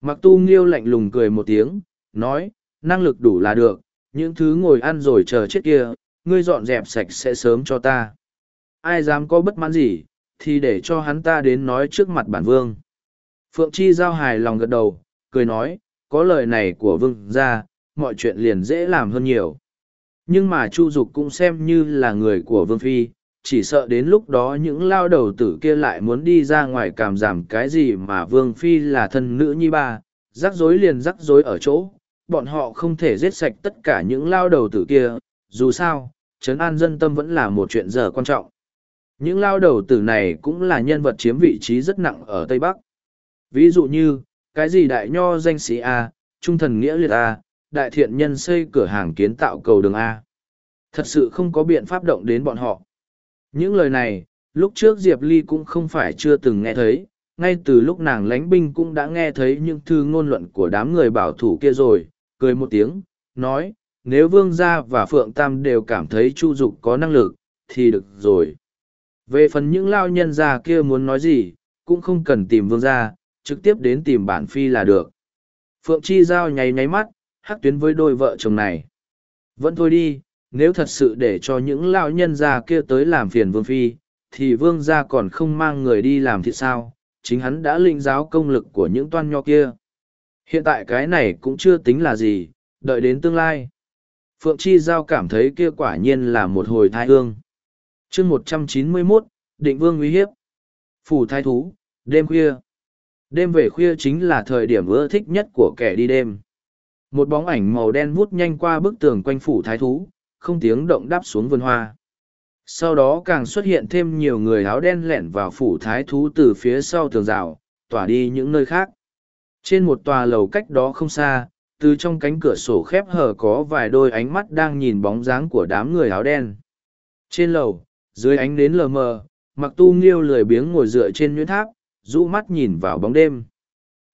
Mặc tu nghiêu lạnh lùng cười một tiếng, nói, năng lực đủ là được, những thứ ngồi ăn rồi chờ chết kia, ngươi dọn dẹp sạch sẽ sớm cho ta. Ai dám có bất mãn gì, thì để cho hắn ta đến nói trước mặt bản vương. Phượng Chi Giao hài lòng gật đầu, cười nói, có lời này của vương gia, mọi chuyện liền dễ làm hơn nhiều. Nhưng mà Chu Dục cũng xem như là người của Vương Phi, chỉ sợ đến lúc đó những lao đầu tử kia lại muốn đi ra ngoài cảm giảm cái gì mà Vương Phi là thân nữ nhi ba, rắc rối liền rắc rối ở chỗ, bọn họ không thể giết sạch tất cả những lao đầu tử kia, dù sao, trấn an dân tâm vẫn là một chuyện giờ quan trọng. Những lao đầu tử này cũng là nhân vật chiếm vị trí rất nặng ở Tây Bắc. Ví dụ như, cái gì đại nho danh sĩ A, trung thần nghĩa liệt A, đại thiện nhân xây cửa hàng kiến tạo cầu đường A. Thật sự không có biện pháp động đến bọn họ. Những lời này, lúc trước Diệp Ly cũng không phải chưa từng nghe thấy, ngay từ lúc nàng lánh binh cũng đã nghe thấy những thư ngôn luận của đám người bảo thủ kia rồi, cười một tiếng, nói, nếu Vương Gia và Phượng Tam đều cảm thấy Chu Dục có năng lực, thì được rồi. Về phần những lao nhân già kia muốn nói gì, cũng không cần tìm Vương Gia, trực tiếp đến tìm bản phi là được. Phượng Chi Giao nháy nháy mắt, hắc tuyến với đôi vợ chồng này. Vẫn thôi đi, nếu thật sự để cho những lão nhân già kia tới làm phiền Vương Phi, thì Vương gia còn không mang người đi làm thì sao, chính hắn đã linh giáo công lực của những toan nho kia. Hiện tại cái này cũng chưa tính là gì, đợi đến tương lai. Phượng Chi Giao cảm thấy kia quả nhiên là một hồi thai hương. chương một trăm chín mươi 191, Định Vương uy hiếp. Phủ thái thú, đêm khuya. Đêm về khuya chính là thời điểm ưa thích nhất của kẻ đi đêm. Một bóng ảnh màu đen vút nhanh qua bức tường quanh phủ thái thú, không tiếng động đáp xuống vườn hoa. Sau đó càng xuất hiện thêm nhiều người áo đen lẻn vào phủ thái thú từ phía sau tường rào, tỏa đi những nơi khác. Trên một tòa lầu cách đó không xa, từ trong cánh cửa sổ khép hờ có vài đôi ánh mắt đang nhìn bóng dáng của đám người áo đen. Trên lầu, dưới ánh đến lờ mờ, mặc tu nghiêu lười biếng ngồi dựa trên nhuyễn tháp, rũ mắt nhìn vào bóng đêm.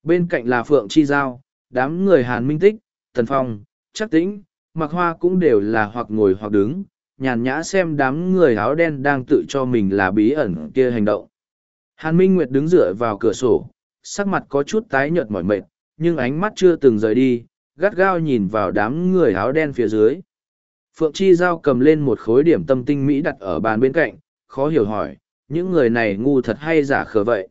Bên cạnh là Phượng Chi Giao, đám người Hàn Minh Tích, Tần Phong, Chắc Tĩnh, Mặc Hoa cũng đều là hoặc ngồi hoặc đứng, nhàn nhã xem đám người áo đen đang tự cho mình là bí ẩn kia hành động. Hàn Minh Nguyệt đứng dựa vào cửa sổ, sắc mặt có chút tái nhợt mỏi mệt, nhưng ánh mắt chưa từng rời đi, gắt gao nhìn vào đám người áo đen phía dưới. Phượng Chi Giao cầm lên một khối điểm tâm tinh mỹ đặt ở bàn bên cạnh, khó hiểu hỏi, những người này ngu thật hay giả khờ vậy.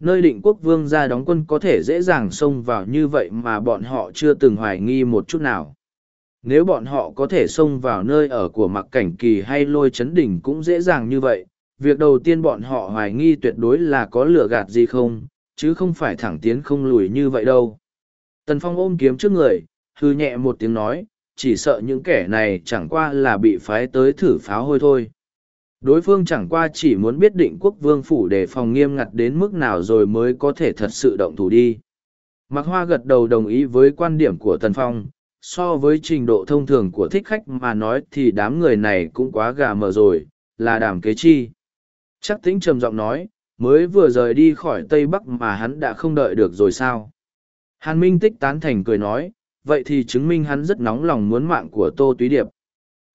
Nơi định quốc vương ra đóng quân có thể dễ dàng xông vào như vậy mà bọn họ chưa từng hoài nghi một chút nào. Nếu bọn họ có thể xông vào nơi ở của mặc cảnh kỳ hay lôi chấn đỉnh cũng dễ dàng như vậy, việc đầu tiên bọn họ hoài nghi tuyệt đối là có lửa gạt gì không, chứ không phải thẳng tiến không lùi như vậy đâu. Tần Phong ôm kiếm trước người, hư nhẹ một tiếng nói, chỉ sợ những kẻ này chẳng qua là bị phái tới thử pháo hôi thôi đối phương chẳng qua chỉ muốn biết định quốc vương phủ đề phòng nghiêm ngặt đến mức nào rồi mới có thể thật sự động thủ đi Mặc hoa gật đầu đồng ý với quan điểm của tần phong so với trình độ thông thường của thích khách mà nói thì đám người này cũng quá gà mờ rồi là đàm kế chi chắc tính trầm giọng nói mới vừa rời đi khỏi tây bắc mà hắn đã không đợi được rồi sao hàn minh tích tán thành cười nói vậy thì chứng minh hắn rất nóng lòng muốn mạng của tô túy điệp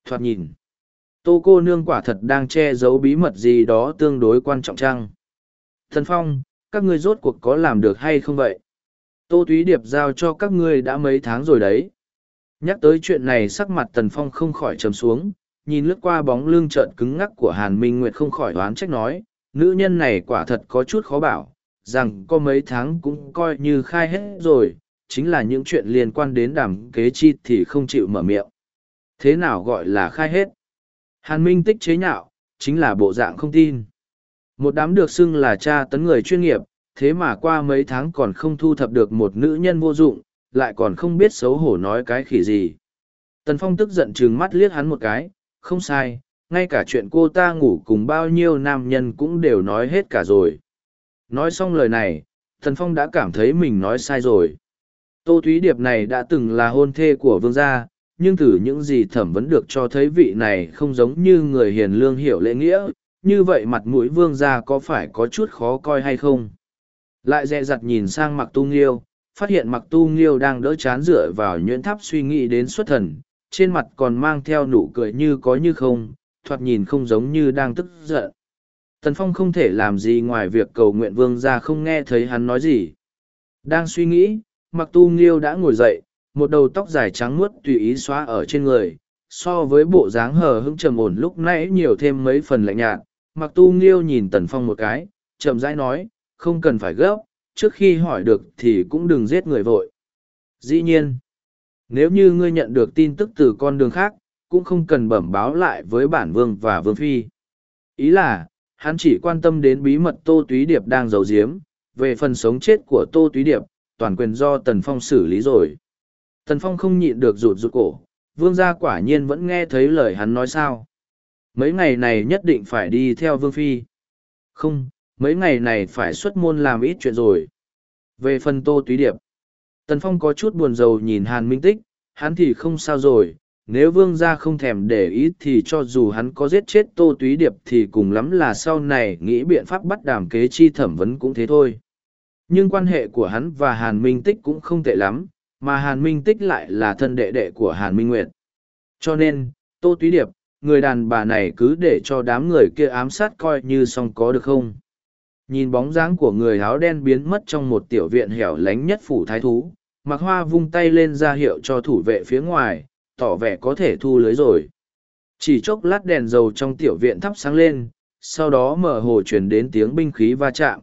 thoạt nhìn tô cô nương quả thật đang che giấu bí mật gì đó tương đối quan trọng chăng thần phong các ngươi rốt cuộc có làm được hay không vậy tô túy điệp giao cho các ngươi đã mấy tháng rồi đấy nhắc tới chuyện này sắc mặt tần phong không khỏi trầm xuống nhìn lướt qua bóng lưng trợn cứng ngắc của hàn minh nguyệt không khỏi đoán trách nói nữ nhân này quả thật có chút khó bảo rằng có mấy tháng cũng coi như khai hết rồi chính là những chuyện liên quan đến đàm kế chi thì không chịu mở miệng thế nào gọi là khai hết Hàn Minh tích chế nhạo, chính là bộ dạng không tin. Một đám được xưng là cha tấn người chuyên nghiệp, thế mà qua mấy tháng còn không thu thập được một nữ nhân vô dụng, lại còn không biết xấu hổ nói cái khỉ gì. Tần Phong tức giận trừng mắt liếc hắn một cái, không sai, ngay cả chuyện cô ta ngủ cùng bao nhiêu nam nhân cũng đều nói hết cả rồi. Nói xong lời này, Tần Phong đã cảm thấy mình nói sai rồi. Tô Thúy Điệp này đã từng là hôn thê của vương gia, nhưng từ những gì thẩm vấn được cho thấy vị này không giống như người hiền lương hiểu lễ nghĩa, như vậy mặt mũi vương gia có phải có chút khó coi hay không? Lại dè dặt nhìn sang mặc tu nghiêu, phát hiện mặc tu nghiêu đang đỡ chán dựa vào nhuyễn tháp suy nghĩ đến xuất thần, trên mặt còn mang theo nụ cười như có như không, thoạt nhìn không giống như đang tức giận. Tần Phong không thể làm gì ngoài việc cầu nguyện vương gia không nghe thấy hắn nói gì. Đang suy nghĩ, mặc tu nghiêu đã ngồi dậy, một đầu tóc dài trắng muốt tùy ý xóa ở trên người so với bộ dáng hờ hững trầm ổn lúc nãy nhiều thêm mấy phần lạnh nhạt mặc tu nghiêu nhìn tần phong một cái chậm rãi nói không cần phải gấp trước khi hỏi được thì cũng đừng giết người vội dĩ nhiên nếu như ngươi nhận được tin tức từ con đường khác cũng không cần bẩm báo lại với bản vương và vương phi ý là hắn chỉ quan tâm đến bí mật tô túy điệp đang giấu giếm về phần sống chết của tô túy điệp toàn quyền do tần phong xử lý rồi Tần Phong không nhịn được rụt rụt cổ, vương gia quả nhiên vẫn nghe thấy lời hắn nói sao. Mấy ngày này nhất định phải đi theo vương phi. Không, mấy ngày này phải xuất môn làm ít chuyện rồi. Về phần tô túy điệp, Tần Phong có chút buồn rầu nhìn Hàn Minh Tích, hắn thì không sao rồi, nếu vương gia không thèm để ý thì cho dù hắn có giết chết tô túy điệp thì cùng lắm là sau này nghĩ biện pháp bắt đàm kế chi thẩm vấn cũng thế thôi nhưng quan hệ của hắn và hàn minh tích cũng không tệ lắm mà Hàn Minh Tích lại là thân đệ đệ của Hàn Minh Nguyệt. Cho nên, Tô Túy Điệp, người đàn bà này cứ để cho đám người kia ám sát coi như xong có được không? Nhìn bóng dáng của người áo đen biến mất trong một tiểu viện hẻo lánh nhất phủ thái thú, Mạc Hoa vung tay lên ra hiệu cho thủ vệ phía ngoài, tỏ vẻ có thể thu lưới rồi. Chỉ chốc lát đèn dầu trong tiểu viện thắp sáng lên, sau đó mở hồ chuyển đến tiếng binh khí va chạm.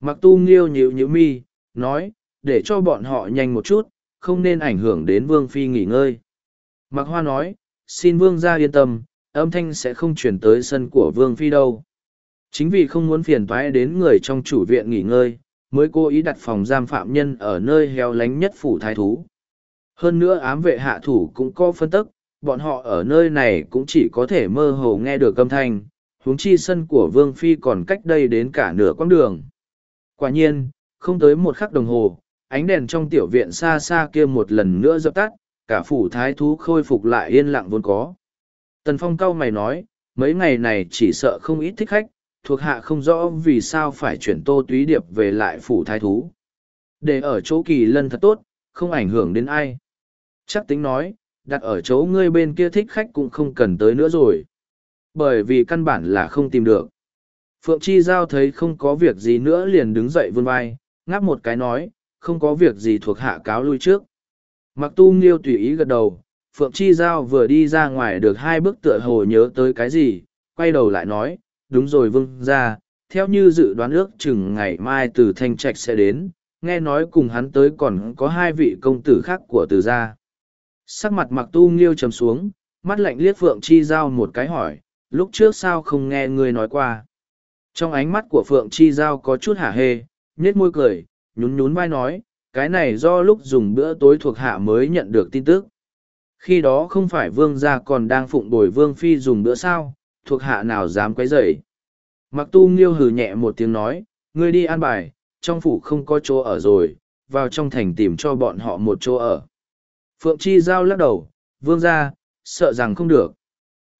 Mặc tu nghiêu nhịu nhịu mi, nói, để cho bọn họ nhanh một chút, không nên ảnh hưởng đến vương phi nghỉ ngơi mạc hoa nói xin vương ra yên tâm âm thanh sẽ không chuyển tới sân của vương phi đâu chính vì không muốn phiền toái đến người trong chủ viện nghỉ ngơi mới cố ý đặt phòng giam phạm nhân ở nơi heo lánh nhất phủ thái thú hơn nữa ám vệ hạ thủ cũng có phân tức bọn họ ở nơi này cũng chỉ có thể mơ hồ nghe được âm thanh huống chi sân của vương phi còn cách đây đến cả nửa quãng đường quả nhiên không tới một khắc đồng hồ ánh đèn trong tiểu viện xa xa kia một lần nữa dập tắt, cả phủ thái thú khôi phục lại yên lặng vốn có. Tần Phong cau mày nói, mấy ngày này chỉ sợ không ít thích khách, thuộc hạ không rõ vì sao phải chuyển tô túy điệp về lại phủ thái thú. Để ở chỗ kỳ lân thật tốt, không ảnh hưởng đến ai. Chắc tính nói, đặt ở chỗ ngươi bên kia thích khách cũng không cần tới nữa rồi. Bởi vì căn bản là không tìm được. Phượng Chi Giao thấy không có việc gì nữa liền đứng dậy vươn vai, ngáp một cái nói, không có việc gì thuộc hạ cáo lui trước. Mặc tu nghiêu tùy ý gật đầu, Phượng Chi Giao vừa đi ra ngoài được hai bước tựa hồ nhớ tới cái gì, quay đầu lại nói, đúng rồi vương ra, theo như dự đoán ước chừng ngày mai từ Thanh Trạch sẽ đến, nghe nói cùng hắn tới còn có hai vị công tử khác của từ gia. Sắc mặt mặc tu nghiêu trầm xuống, mắt lạnh liếc Phượng Chi Giao một cái hỏi, lúc trước sao không nghe người nói qua. Trong ánh mắt của Phượng Chi Giao có chút hả hê, nhếch môi cười, nhún nhún vai nói, cái này do lúc dùng bữa tối thuộc hạ mới nhận được tin tức. Khi đó không phải vương gia còn đang phụng bồi vương phi dùng bữa sao, thuộc hạ nào dám quấy rầy. Mặc tu nghiêu hừ nhẹ một tiếng nói, ngươi đi an bài, trong phủ không có chỗ ở rồi, vào trong thành tìm cho bọn họ một chỗ ở. Phượng Chi Giao lắc đầu, vương gia, sợ rằng không được.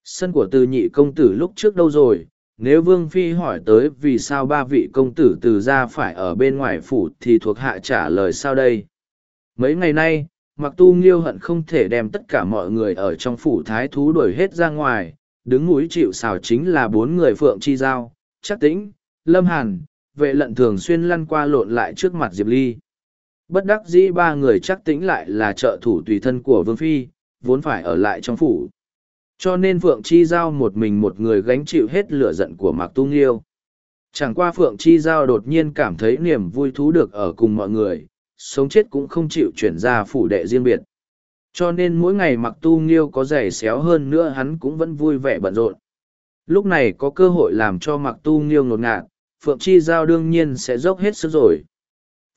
Sân của từ nhị công tử lúc trước đâu rồi, nếu vương phi hỏi tới vì sao ba vị công tử từ ra phải ở bên ngoài phủ thì thuộc hạ trả lời sao đây mấy ngày nay mặc tu nghiêu hận không thể đem tất cả mọi người ở trong phủ thái thú đuổi hết ra ngoài đứng núi chịu xào chính là bốn người phượng chi giao chắc tĩnh lâm hàn vệ lận thường xuyên lăn qua lộn lại trước mặt diệp ly bất đắc dĩ ba người chắc tĩnh lại là trợ thủ tùy thân của vương phi vốn phải ở lại trong phủ cho nên Phượng Chi Giao một mình một người gánh chịu hết lửa giận của Mạc Tu Nghiêu. Chẳng qua Phượng Chi Giao đột nhiên cảm thấy niềm vui thú được ở cùng mọi người, sống chết cũng không chịu chuyển ra phủ đệ riêng biệt. Cho nên mỗi ngày Mạc Tu Nghiêu có giày xéo hơn nữa hắn cũng vẫn vui vẻ bận rộn. Lúc này có cơ hội làm cho Mạc Tu Nghiêu ngột ngạt, Phượng Chi Giao đương nhiên sẽ dốc hết sức rồi.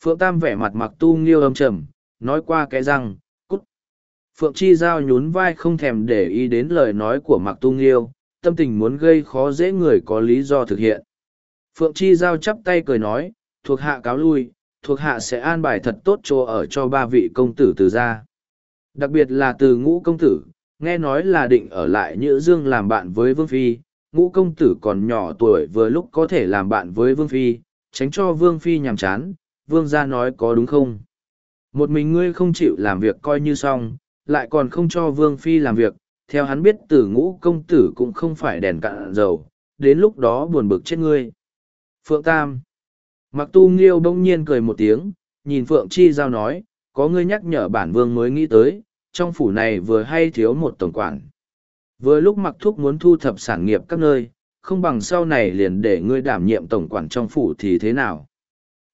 Phượng Tam vẻ mặt Mạc Tu Nghiêu âm trầm, nói qua cái răng, Phượng Chi Giao nhún vai không thèm để ý đến lời nói của Mặc Tu Nghiêu, tâm tình muốn gây khó dễ người có lý do thực hiện. Phượng Chi Giao chắp tay cười nói, thuộc hạ cáo lui, thuộc hạ sẽ an bài thật tốt chỗ ở cho ba vị công tử từ gia. Đặc biệt là từ ngũ công tử, nghe nói là định ở lại Nhữ Dương làm bạn với Vương Phi, ngũ công tử còn nhỏ tuổi vừa lúc có thể làm bạn với Vương Phi, tránh cho Vương Phi nhàm chán, Vương gia nói có đúng không? Một mình ngươi không chịu làm việc coi như xong, lại còn không cho Vương Phi làm việc, theo hắn biết tử ngũ công tử cũng không phải đèn cạn dầu, đến lúc đó buồn bực chết ngươi. Phượng Tam Mặc tu nghiêu bỗng nhiên cười một tiếng, nhìn Phượng Chi Giao nói, có ngươi nhắc nhở bản vương mới nghĩ tới, trong phủ này vừa hay thiếu một tổng quản. Vừa lúc mặc Thúc muốn thu thập sản nghiệp các nơi, không bằng sau này liền để ngươi đảm nhiệm tổng quản trong phủ thì thế nào.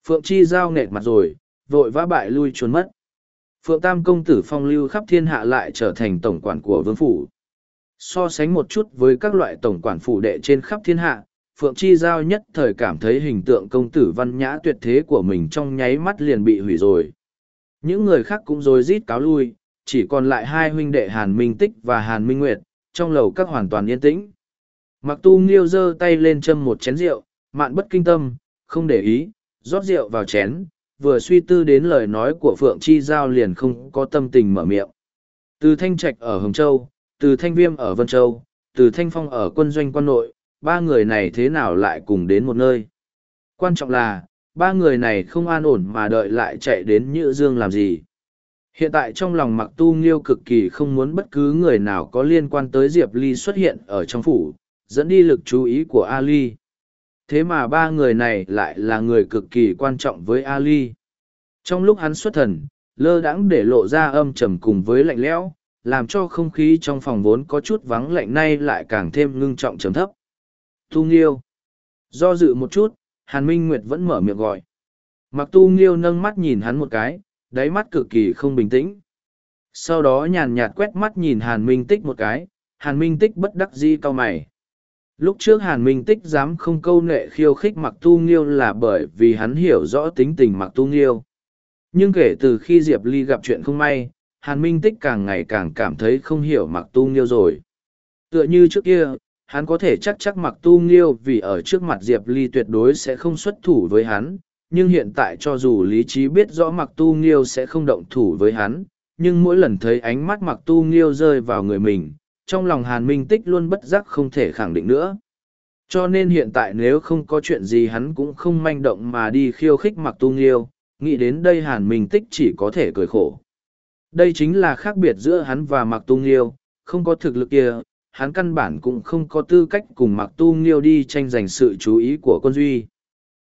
Phượng Chi Giao nghẹt mặt rồi, vội vã bại lui trốn mất. Phượng Tam công tử phong lưu khắp thiên hạ lại trở thành tổng quản của vương phủ. So sánh một chút với các loại tổng quản phủ đệ trên khắp thiên hạ, Phượng Chi Giao nhất thời cảm thấy hình tượng công tử văn nhã tuyệt thế của mình trong nháy mắt liền bị hủy rồi. Những người khác cũng rối rít cáo lui, chỉ còn lại hai huynh đệ Hàn Minh Tích và Hàn Minh Nguyệt, trong lầu các hoàn toàn yên tĩnh. Mặc tu nghiêu giơ tay lên châm một chén rượu, mạn bất kinh tâm, không để ý, rót rượu vào chén, vừa suy tư đến lời nói của Phượng Chi Giao liền không có tâm tình mở miệng. Từ Thanh Trạch ở Hồng Châu, từ Thanh Viêm ở Vân Châu, từ Thanh Phong ở quân doanh quân nội, ba người này thế nào lại cùng đến một nơi. Quan trọng là, ba người này không an ổn mà đợi lại chạy đến Nhữ Dương làm gì. Hiện tại trong lòng Mặc Tu Nghiêu cực kỳ không muốn bất cứ người nào có liên quan tới Diệp Ly xuất hiện ở trong phủ, dẫn đi lực chú ý của Ali thế mà ba người này lại là người cực kỳ quan trọng với ali trong lúc hắn xuất thần lơ đãng để lộ ra âm trầm cùng với lạnh lẽo làm cho không khí trong phòng vốn có chút vắng lạnh nay lại càng thêm ngưng trọng trầm thấp tu nghiêu do dự một chút hàn minh nguyệt vẫn mở miệng gọi mặc tu nghiêu nâng mắt nhìn hắn một cái đáy mắt cực kỳ không bình tĩnh sau đó nhàn nhạt quét mắt nhìn hàn minh tích một cái hàn minh tích bất đắc di cau mày Lúc trước Hàn Minh Tích dám không câu nệ khiêu khích Mặc Tu Nghiêu là bởi vì hắn hiểu rõ tính tình Mặc Tu Nghiêu. Nhưng kể từ khi Diệp Ly gặp chuyện không may, Hàn Minh Tích càng ngày càng cảm thấy không hiểu Mặc Tu Nghiêu rồi. Tựa như trước kia, hắn có thể chắc chắc Mặc Tu Nghiêu vì ở trước mặt Diệp Ly tuyệt đối sẽ không xuất thủ với hắn, nhưng hiện tại cho dù lý trí biết rõ Mặc Tu Nghiêu sẽ không động thủ với hắn, nhưng mỗi lần thấy ánh mắt Mặc Tu Nghiêu rơi vào người mình, trong lòng hàn minh tích luôn bất giác không thể khẳng định nữa cho nên hiện tại nếu không có chuyện gì hắn cũng không manh động mà đi khiêu khích mặc tu nghiêu nghĩ đến đây hàn minh tích chỉ có thể cười khổ đây chính là khác biệt giữa hắn và mặc tu nghiêu không có thực lực kia hắn căn bản cũng không có tư cách cùng mặc tu nghiêu đi tranh giành sự chú ý của quân duy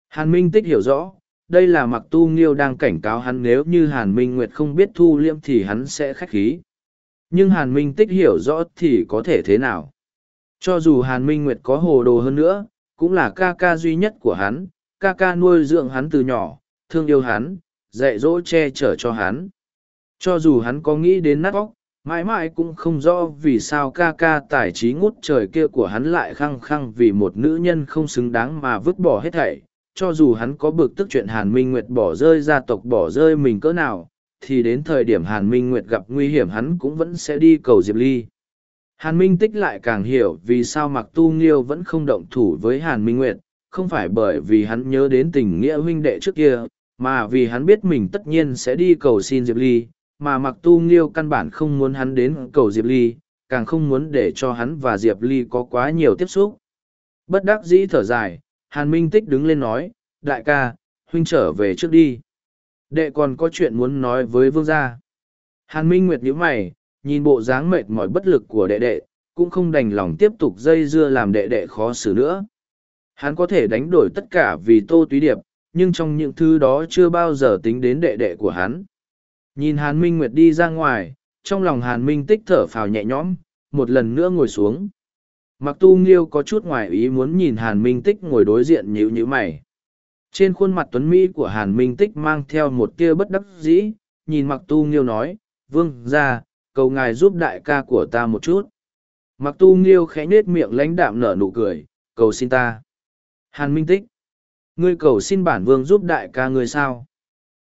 hàn minh tích hiểu rõ đây là mặc tu nghiêu đang cảnh cáo hắn nếu như hàn minh nguyệt không biết thu liêm thì hắn sẽ khách khí nhưng hàn minh tích hiểu rõ thì có thể thế nào cho dù hàn minh nguyệt có hồ đồ hơn nữa cũng là ca ca duy nhất của hắn ca ca nuôi dưỡng hắn từ nhỏ thương yêu hắn dạy dỗ che chở cho hắn cho dù hắn có nghĩ đến nát vóc mãi mãi cũng không rõ vì sao ca ca tài trí ngút trời kia của hắn lại khăng khăng vì một nữ nhân không xứng đáng mà vứt bỏ hết thảy cho dù hắn có bực tức chuyện hàn minh nguyệt bỏ rơi gia tộc bỏ rơi mình cỡ nào thì đến thời điểm Hàn Minh Nguyệt gặp nguy hiểm hắn cũng vẫn sẽ đi cầu Diệp Ly. Hàn Minh Tích lại càng hiểu vì sao Mặc Tu Nghiêu vẫn không động thủ với Hàn Minh Nguyệt, không phải bởi vì hắn nhớ đến tình nghĩa huynh đệ trước kia, mà vì hắn biết mình tất nhiên sẽ đi cầu xin Diệp Ly, mà Mặc Tu Nghiêu căn bản không muốn hắn đến cầu Diệp Ly, càng không muốn để cho hắn và Diệp Ly có quá nhiều tiếp xúc. Bất đắc dĩ thở dài, Hàn Minh Tích đứng lên nói, đại ca, huynh trở về trước đi đệ còn có chuyện muốn nói với vương gia hàn minh nguyệt nhíu mày nhìn bộ dáng mệt mỏi bất lực của đệ đệ cũng không đành lòng tiếp tục dây dưa làm đệ đệ khó xử nữa hắn có thể đánh đổi tất cả vì tô túy điệp nhưng trong những thứ đó chưa bao giờ tính đến đệ đệ của hắn nhìn hàn minh nguyệt đi ra ngoài trong lòng hàn minh tích thở phào nhẹ nhõm một lần nữa ngồi xuống mặc tu nghiêu có chút ngoài ý muốn nhìn hàn minh tích ngồi đối diện nhữ nhữ mày trên khuôn mặt tuấn Mỹ của Hàn Minh Tích mang theo một tia bất đắc dĩ, nhìn Mặc Tu Nghiêu nói, Vương ra, cầu ngài giúp đại ca của ta một chút. Mặc Tu Nghiêu khẽ nết miệng lãnh đạm nở nụ cười, cầu xin ta. Hàn Minh Tích, ngươi cầu xin bản vương giúp đại ca ngươi sao?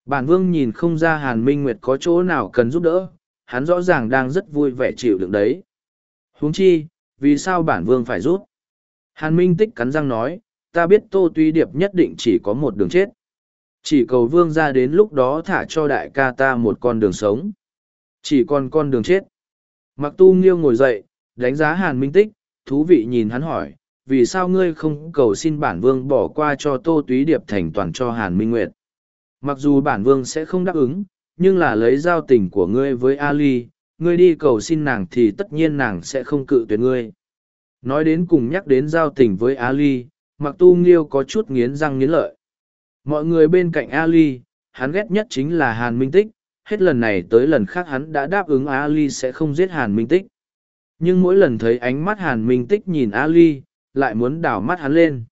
Bản vương nhìn không ra Hàn Minh Nguyệt có chỗ nào cần giúp đỡ, hắn rõ ràng đang rất vui vẻ chịu đựng đấy. huống chi, vì sao bản vương phải giúp? Hàn Minh Tích cắn răng nói, ta biết Tô Tuy Điệp nhất định chỉ có một đường chết. Chỉ cầu vương ra đến lúc đó thả cho đại ca ta một con đường sống. Chỉ còn con đường chết. Mặc tu nghiêu ngồi dậy, đánh giá hàn minh tích, thú vị nhìn hắn hỏi, vì sao ngươi không cầu xin bản vương bỏ qua cho tô túy điệp thành toàn cho hàn minh nguyệt mặc dù bản vương sẽ không đáp ứng nhưng là lấy giao tình của ngươi với ali ngươi đi cầu xin nàng thì tất nhiên nàng sẽ không cự tuyệt ngươi nói đến cùng nhắc đến giao tình với ali mặc tu nghiêu có chút nghiến răng nghiến lợi mọi người bên cạnh ali hắn ghét nhất chính là hàn minh tích hết lần này tới lần khác hắn đã đáp ứng ali sẽ không giết hàn minh tích nhưng mỗi lần thấy ánh mắt hàn minh tích nhìn ali lại muốn đảo mắt hắn lên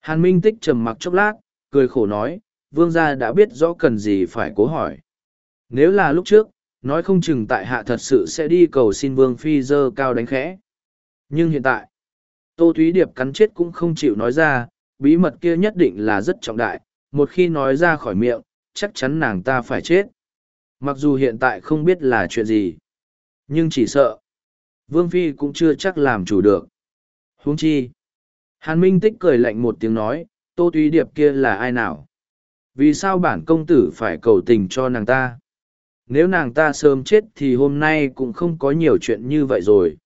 hàn minh tích trầm mặc chốc lát cười khổ nói vương gia đã biết rõ cần gì phải cố hỏi nếu là lúc trước nói không chừng tại hạ thật sự sẽ đi cầu xin vương phi dơ cao đánh khẽ nhưng hiện tại Tô Thúy Điệp cắn chết cũng không chịu nói ra, bí mật kia nhất định là rất trọng đại, một khi nói ra khỏi miệng, chắc chắn nàng ta phải chết. Mặc dù hiện tại không biết là chuyện gì, nhưng chỉ sợ. Vương Phi cũng chưa chắc làm chủ được. huống chi. Hàn Minh tích cười lạnh một tiếng nói, Tô Thúy Điệp kia là ai nào? Vì sao bản công tử phải cầu tình cho nàng ta? Nếu nàng ta sớm chết thì hôm nay cũng không có nhiều chuyện như vậy rồi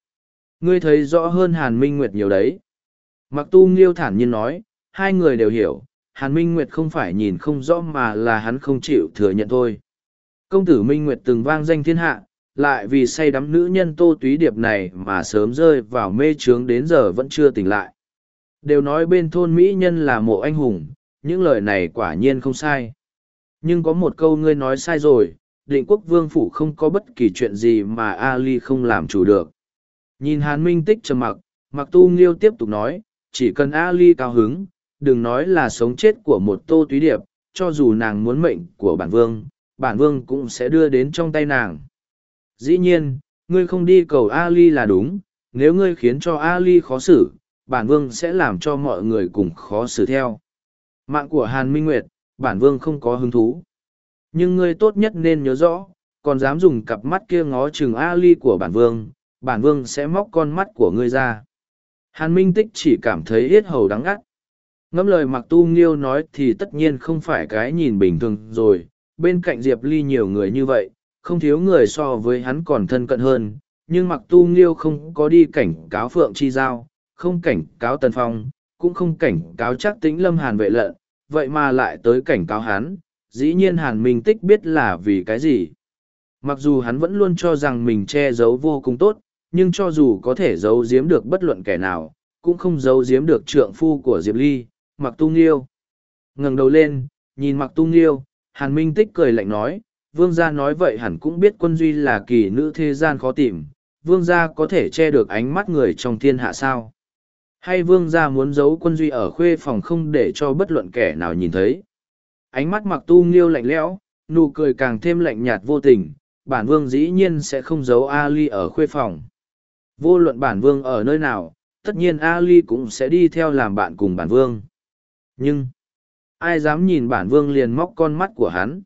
ngươi thấy rõ hơn Hàn Minh Nguyệt nhiều đấy. Mặc tu nghiêu thản nhiên nói, hai người đều hiểu, Hàn Minh Nguyệt không phải nhìn không rõ mà là hắn không chịu thừa nhận thôi. Công tử Minh Nguyệt từng vang danh thiên hạ, lại vì say đắm nữ nhân tô túy điệp này mà sớm rơi vào mê trướng đến giờ vẫn chưa tỉnh lại. Đều nói bên thôn Mỹ nhân là mộ anh hùng, những lời này quả nhiên không sai. Nhưng có một câu ngươi nói sai rồi, định quốc vương phủ không có bất kỳ chuyện gì mà Ali không làm chủ được. Nhìn Hàn Minh Tích trầm mặc, Mặc Tu Nghiêu tiếp tục nói, chỉ cần Ali cao hứng, đừng nói là sống chết của một tô túy điệp, cho dù nàng muốn mệnh của bản vương, bản vương cũng sẽ đưa đến trong tay nàng. Dĩ nhiên, ngươi không đi cầu Ali là đúng, nếu ngươi khiến cho Ali khó xử, bản vương sẽ làm cho mọi người cùng khó xử theo. Mạng của Hàn Minh Nguyệt, bản vương không có hứng thú. Nhưng ngươi tốt nhất nên nhớ rõ, còn dám dùng cặp mắt kia ngó chừng Ali của bản vương, bản vương sẽ móc con mắt của ngươi ra. Hàn Minh Tích chỉ cảm thấy yết hầu đắng ngắt. Ngẫm lời Mặc Tu Nghiêu nói thì tất nhiên không phải cái nhìn bình thường rồi, bên cạnh Diệp Ly nhiều người như vậy, không thiếu người so với hắn còn thân cận hơn, nhưng Mặc Tu Nghiêu không có đi cảnh cáo Phượng Chi Giao, không cảnh cáo Tần Phong, cũng không cảnh cáo chắc Tĩnh Lâm Hàn vệ lợn, vậy mà lại tới cảnh cáo hắn, dĩ nhiên Hàn Minh Tích biết là vì cái gì. Mặc dù hắn vẫn luôn cho rằng mình che giấu vô cùng tốt, nhưng cho dù có thể giấu giếm được bất luận kẻ nào, cũng không giấu giếm được trượng phu của Diệp Ly, Mặc Tu Nghiêu. ngẩng đầu lên, nhìn Mặc Tu Nghiêu, Hàn Minh Tích cười lạnh nói, vương gia nói vậy hẳn cũng biết quân duy là kỳ nữ thế gian khó tìm, vương gia có thể che được ánh mắt người trong thiên hạ sao? Hay vương gia muốn giấu quân duy ở khuê phòng không để cho bất luận kẻ nào nhìn thấy? Ánh mắt Mặc Tu Nghiêu lạnh lẽo, nụ cười càng thêm lạnh nhạt vô tình, bản vương dĩ nhiên sẽ không giấu Ali ở khuê phòng. Vô luận bản vương ở nơi nào, tất nhiên Ali cũng sẽ đi theo làm bạn cùng bản vương. Nhưng, ai dám nhìn bản vương liền móc con mắt của hắn.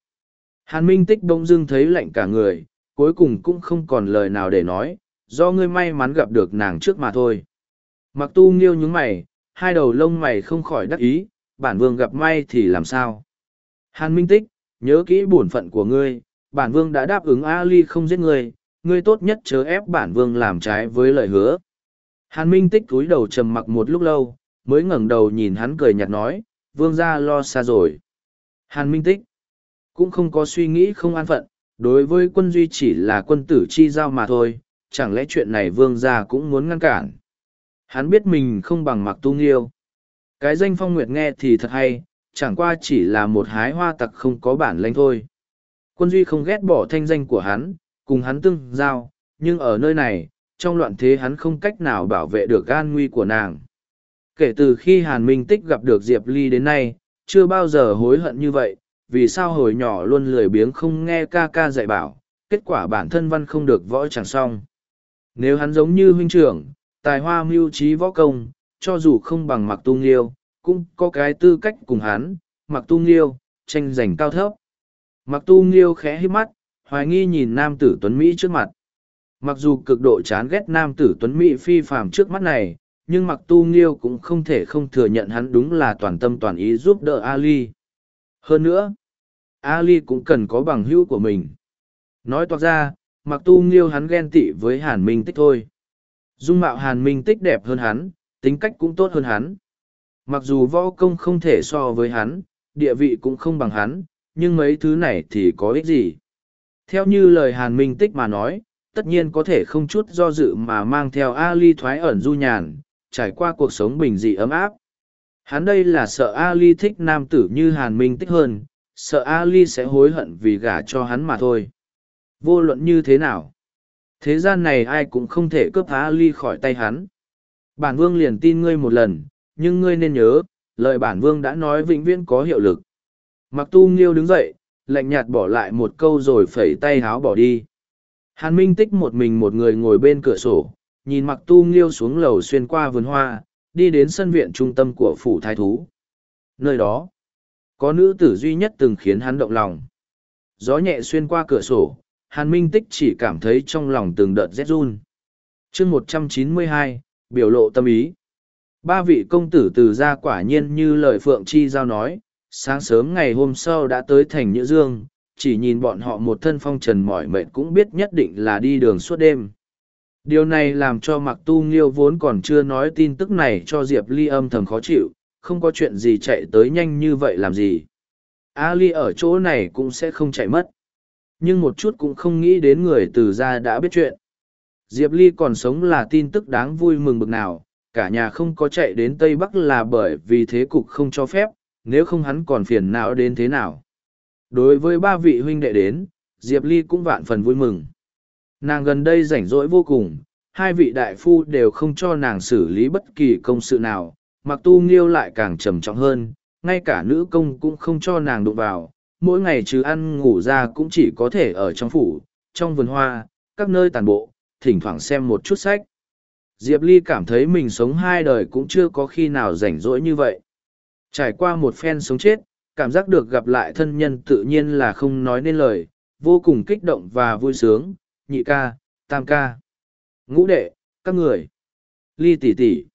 Hàn Minh Tích bỗng dưng thấy lạnh cả người, cuối cùng cũng không còn lời nào để nói, do ngươi may mắn gặp được nàng trước mà thôi. Mặc tu nghiêu nhúng mày, hai đầu lông mày không khỏi đắc ý, bản vương gặp may thì làm sao. Hàn Minh Tích, nhớ kỹ bổn phận của ngươi, bản vương đã đáp ứng Ali không giết ngươi, ngươi tốt nhất chớ ép bản vương làm trái với lời hứa. Hàn Minh tích cúi đầu trầm mặc một lúc lâu, mới ngẩng đầu nhìn hắn cười nhạt nói, vương gia lo xa rồi. Hàn Minh tích cũng không có suy nghĩ không an phận, đối với quân duy chỉ là quân tử chi giao mà thôi, chẳng lẽ chuyện này vương gia cũng muốn ngăn cản. Hắn biết mình không bằng mặc tu nghiêu. Cái danh phong nguyệt nghe thì thật hay, chẳng qua chỉ là một hái hoa tặc không có bản lĩnh thôi. Quân duy không ghét bỏ thanh danh của hắn, cùng hắn tương giao, nhưng ở nơi này, trong loạn thế hắn không cách nào bảo vệ được an nguy của nàng. Kể từ khi Hàn Minh Tích gặp được Diệp Ly đến nay, chưa bao giờ hối hận như vậy, vì sao hồi nhỏ luôn lười biếng không nghe ca ca dạy bảo, kết quả bản thân văn không được võ chẳng xong. Nếu hắn giống như huynh trưởng, tài hoa mưu trí võ công, cho dù không bằng mặc tu nghiêu, cũng có cái tư cách cùng hắn, mặc tu nghiêu, tranh giành cao thấp. Mặc tu nghiêu khẽ hít mắt, hoài nghi nhìn nam tử tuấn Mỹ trước mặt. Mặc dù cực độ chán ghét nam tử tuấn Mỹ phi phàm trước mắt này, nhưng mặc tu nghiêu cũng không thể không thừa nhận hắn đúng là toàn tâm toàn ý giúp đỡ Ali. Hơn nữa, Ali cũng cần có bằng hữu của mình. Nói toạc ra, mặc tu nghiêu hắn ghen tị với hàn minh tích thôi. Dung mạo hàn minh tích đẹp hơn hắn, tính cách cũng tốt hơn hắn. Mặc dù võ công không thể so với hắn, địa vị cũng không bằng hắn, nhưng mấy thứ này thì có ích gì. Theo như lời Hàn Minh Tích mà nói, tất nhiên có thể không chút do dự mà mang theo Ali thoái ẩn du nhàn, trải qua cuộc sống bình dị ấm áp. Hắn đây là sợ Ali thích nam tử như Hàn Minh Tích hơn, sợ Ali sẽ hối hận vì gả cho hắn mà thôi. Vô luận như thế nào? Thế gian này ai cũng không thể cướp Ali khỏi tay hắn. Bản vương liền tin ngươi một lần, nhưng ngươi nên nhớ, lời bản vương đã nói vĩnh viễn có hiệu lực. Mặc tu nghiêu đứng dậy, lạnh nhạt bỏ lại một câu rồi phẩy tay háo bỏ đi. Hàn Minh Tích một mình một người ngồi bên cửa sổ, nhìn mặc tu nghiêu xuống lầu xuyên qua vườn hoa, đi đến sân viện trung tâm của phủ thái thú. Nơi đó, có nữ tử duy nhất từng khiến hắn động lòng. Gió nhẹ xuyên qua cửa sổ, Hàn Minh Tích chỉ cảm thấy trong lòng từng đợt rét run. chương một trăm chín mươi hai biểu lộ tâm ý. Ba vị công tử từ gia quả nhiên như lời Phượng Chi Giao nói, sáng sớm ngày hôm sau đã tới thành nhữ dương chỉ nhìn bọn họ một thân phong trần mỏi mệt cũng biết nhất định là đi đường suốt đêm điều này làm cho mặc tu nghiêu vốn còn chưa nói tin tức này cho diệp ly âm thầm khó chịu không có chuyện gì chạy tới nhanh như vậy làm gì a ly ở chỗ này cũng sẽ không chạy mất nhưng một chút cũng không nghĩ đến người từ ra đã biết chuyện diệp ly còn sống là tin tức đáng vui mừng bực nào cả nhà không có chạy đến tây bắc là bởi vì thế cục không cho phép nếu không hắn còn phiền não đến thế nào. Đối với ba vị huynh đệ đến, Diệp Ly cũng vạn phần vui mừng. Nàng gần đây rảnh rỗi vô cùng, hai vị đại phu đều không cho nàng xử lý bất kỳ công sự nào, mặc tu nghiêu lại càng trầm trọng hơn, ngay cả nữ công cũng không cho nàng đụng vào, mỗi ngày trừ ăn ngủ ra cũng chỉ có thể ở trong phủ, trong vườn hoa, các nơi tàn bộ, thỉnh thoảng xem một chút sách. Diệp Ly cảm thấy mình sống hai đời cũng chưa có khi nào rảnh rỗi như vậy. Trải qua một phen sống chết, cảm giác được gặp lại thân nhân tự nhiên là không nói nên lời, vô cùng kích động và vui sướng, nhị ca, tam ca, ngũ đệ, các người, ly tỷ tỷ.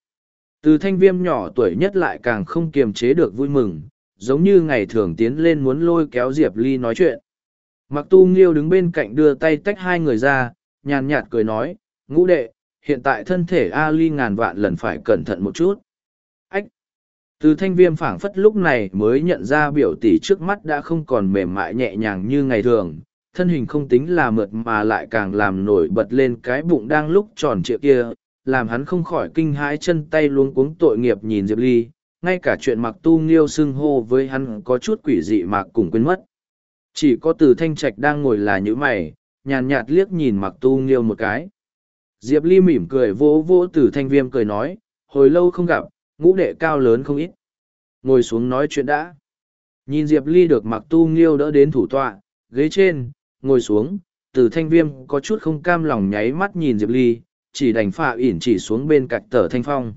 Từ thanh viêm nhỏ tuổi nhất lại càng không kiềm chế được vui mừng, giống như ngày thường tiến lên muốn lôi kéo Diệp Ly nói chuyện. Mặc tu nghiêu đứng bên cạnh đưa tay tách hai người ra, nhàn nhạt cười nói, ngũ đệ, hiện tại thân thể A Ly ngàn vạn lần phải cẩn thận một chút từ thanh viêm phảng phất lúc này mới nhận ra biểu tỷ trước mắt đã không còn mềm mại nhẹ nhàng như ngày thường thân hình không tính là mượt mà lại càng làm nổi bật lên cái bụng đang lúc tròn trịa kia làm hắn không khỏi kinh hãi chân tay luống cuống tội nghiệp nhìn diệp ly ngay cả chuyện mặc tu nghiêu xưng hô với hắn có chút quỷ dị mà cùng quên mất chỉ có từ thanh trạch đang ngồi là nhữ mày nhàn nhạt liếc nhìn mặc tu nghiêu một cái diệp ly mỉm cười vỗ vỗ từ thanh viêm cười nói hồi lâu không gặp ngũ đệ cao lớn không ít. Ngồi xuống nói chuyện đã. Nhìn Diệp Ly được mặc tu nghiêu đỡ đến thủ tọa, ghế trên, ngồi xuống, từ thanh viêm có chút không cam lòng nháy mắt nhìn Diệp Ly, chỉ đành phạ ỉn chỉ xuống bên cạnh tờ thanh phong.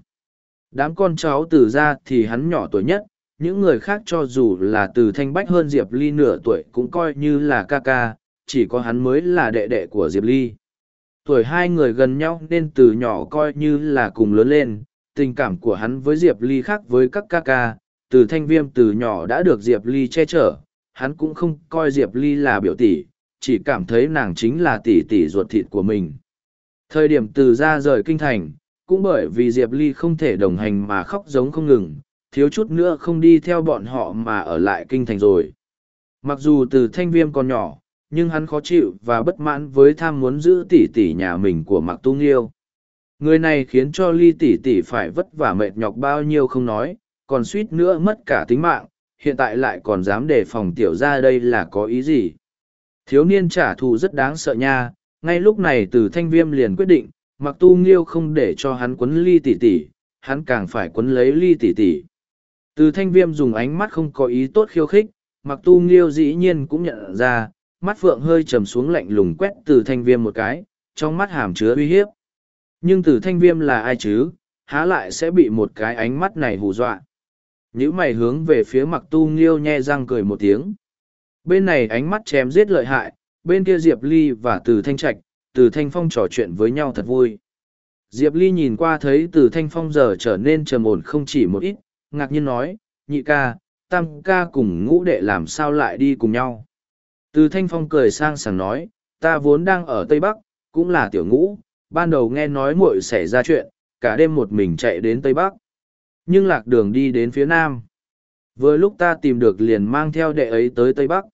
Đám con cháu từ ra thì hắn nhỏ tuổi nhất, những người khác cho dù là từ thanh bách hơn Diệp Ly nửa tuổi cũng coi như là ca ca, chỉ có hắn mới là đệ đệ của Diệp Ly. Tuổi hai người gần nhau nên từ nhỏ coi như là cùng lớn lên, tình cảm của hắn với Diệp Ly khác với các ca ca, từ thanh viêm từ nhỏ đã được Diệp Ly che chở, hắn cũng không coi Diệp Ly là biểu tỷ, chỉ cảm thấy nàng chính là tỷ tỷ ruột thịt của mình. Thời điểm từ ra rời kinh thành, cũng bởi vì Diệp Ly không thể đồng hành mà khóc giống không ngừng, thiếu chút nữa không đi theo bọn họ mà ở lại kinh thành rồi. Mặc dù từ thanh viêm còn nhỏ, nhưng hắn khó chịu và bất mãn với tham muốn giữ tỷ tỷ nhà mình của Mạc Tu Nghiêu. Người này khiến cho ly tỷ tỷ phải vất vả mệt nhọc bao nhiêu không nói, còn suýt nữa mất cả tính mạng, hiện tại lại còn dám đề phòng tiểu ra đây là có ý gì. Thiếu niên trả thù rất đáng sợ nha, ngay lúc này từ thanh viêm liền quyết định, mặc tu nghiêu không để cho hắn quấn ly tỷ tỷ, hắn càng phải quấn lấy ly tỷ tỷ. Từ thanh viêm dùng ánh mắt không có ý tốt khiêu khích, mặc tu nghiêu dĩ nhiên cũng nhận ra, mắt phượng hơi trầm xuống lạnh lùng quét từ thanh viêm một cái, trong mắt hàm chứa uy hiếp nhưng tử thanh viêm là ai chứ há lại sẽ bị một cái ánh mắt này hù dọa nhữ mày hướng về phía mặc tu nghiêu nhe răng cười một tiếng bên này ánh mắt chém giết lợi hại bên kia diệp ly và từ thanh trạch từ thanh phong trò chuyện với nhau thật vui diệp ly nhìn qua thấy từ thanh phong giờ trở nên trầm ổn không chỉ một ít ngạc nhiên nói nhị ca tam ca cùng ngũ đệ làm sao lại đi cùng nhau từ thanh phong cười sang sảng nói ta vốn đang ở tây bắc cũng là tiểu ngũ ban đầu nghe nói muội xảy ra chuyện, cả đêm một mình chạy đến Tây Bắc. Nhưng lạc đường đi đến phía Nam. Vừa lúc ta tìm được liền mang theo đệ ấy tới Tây Bắc.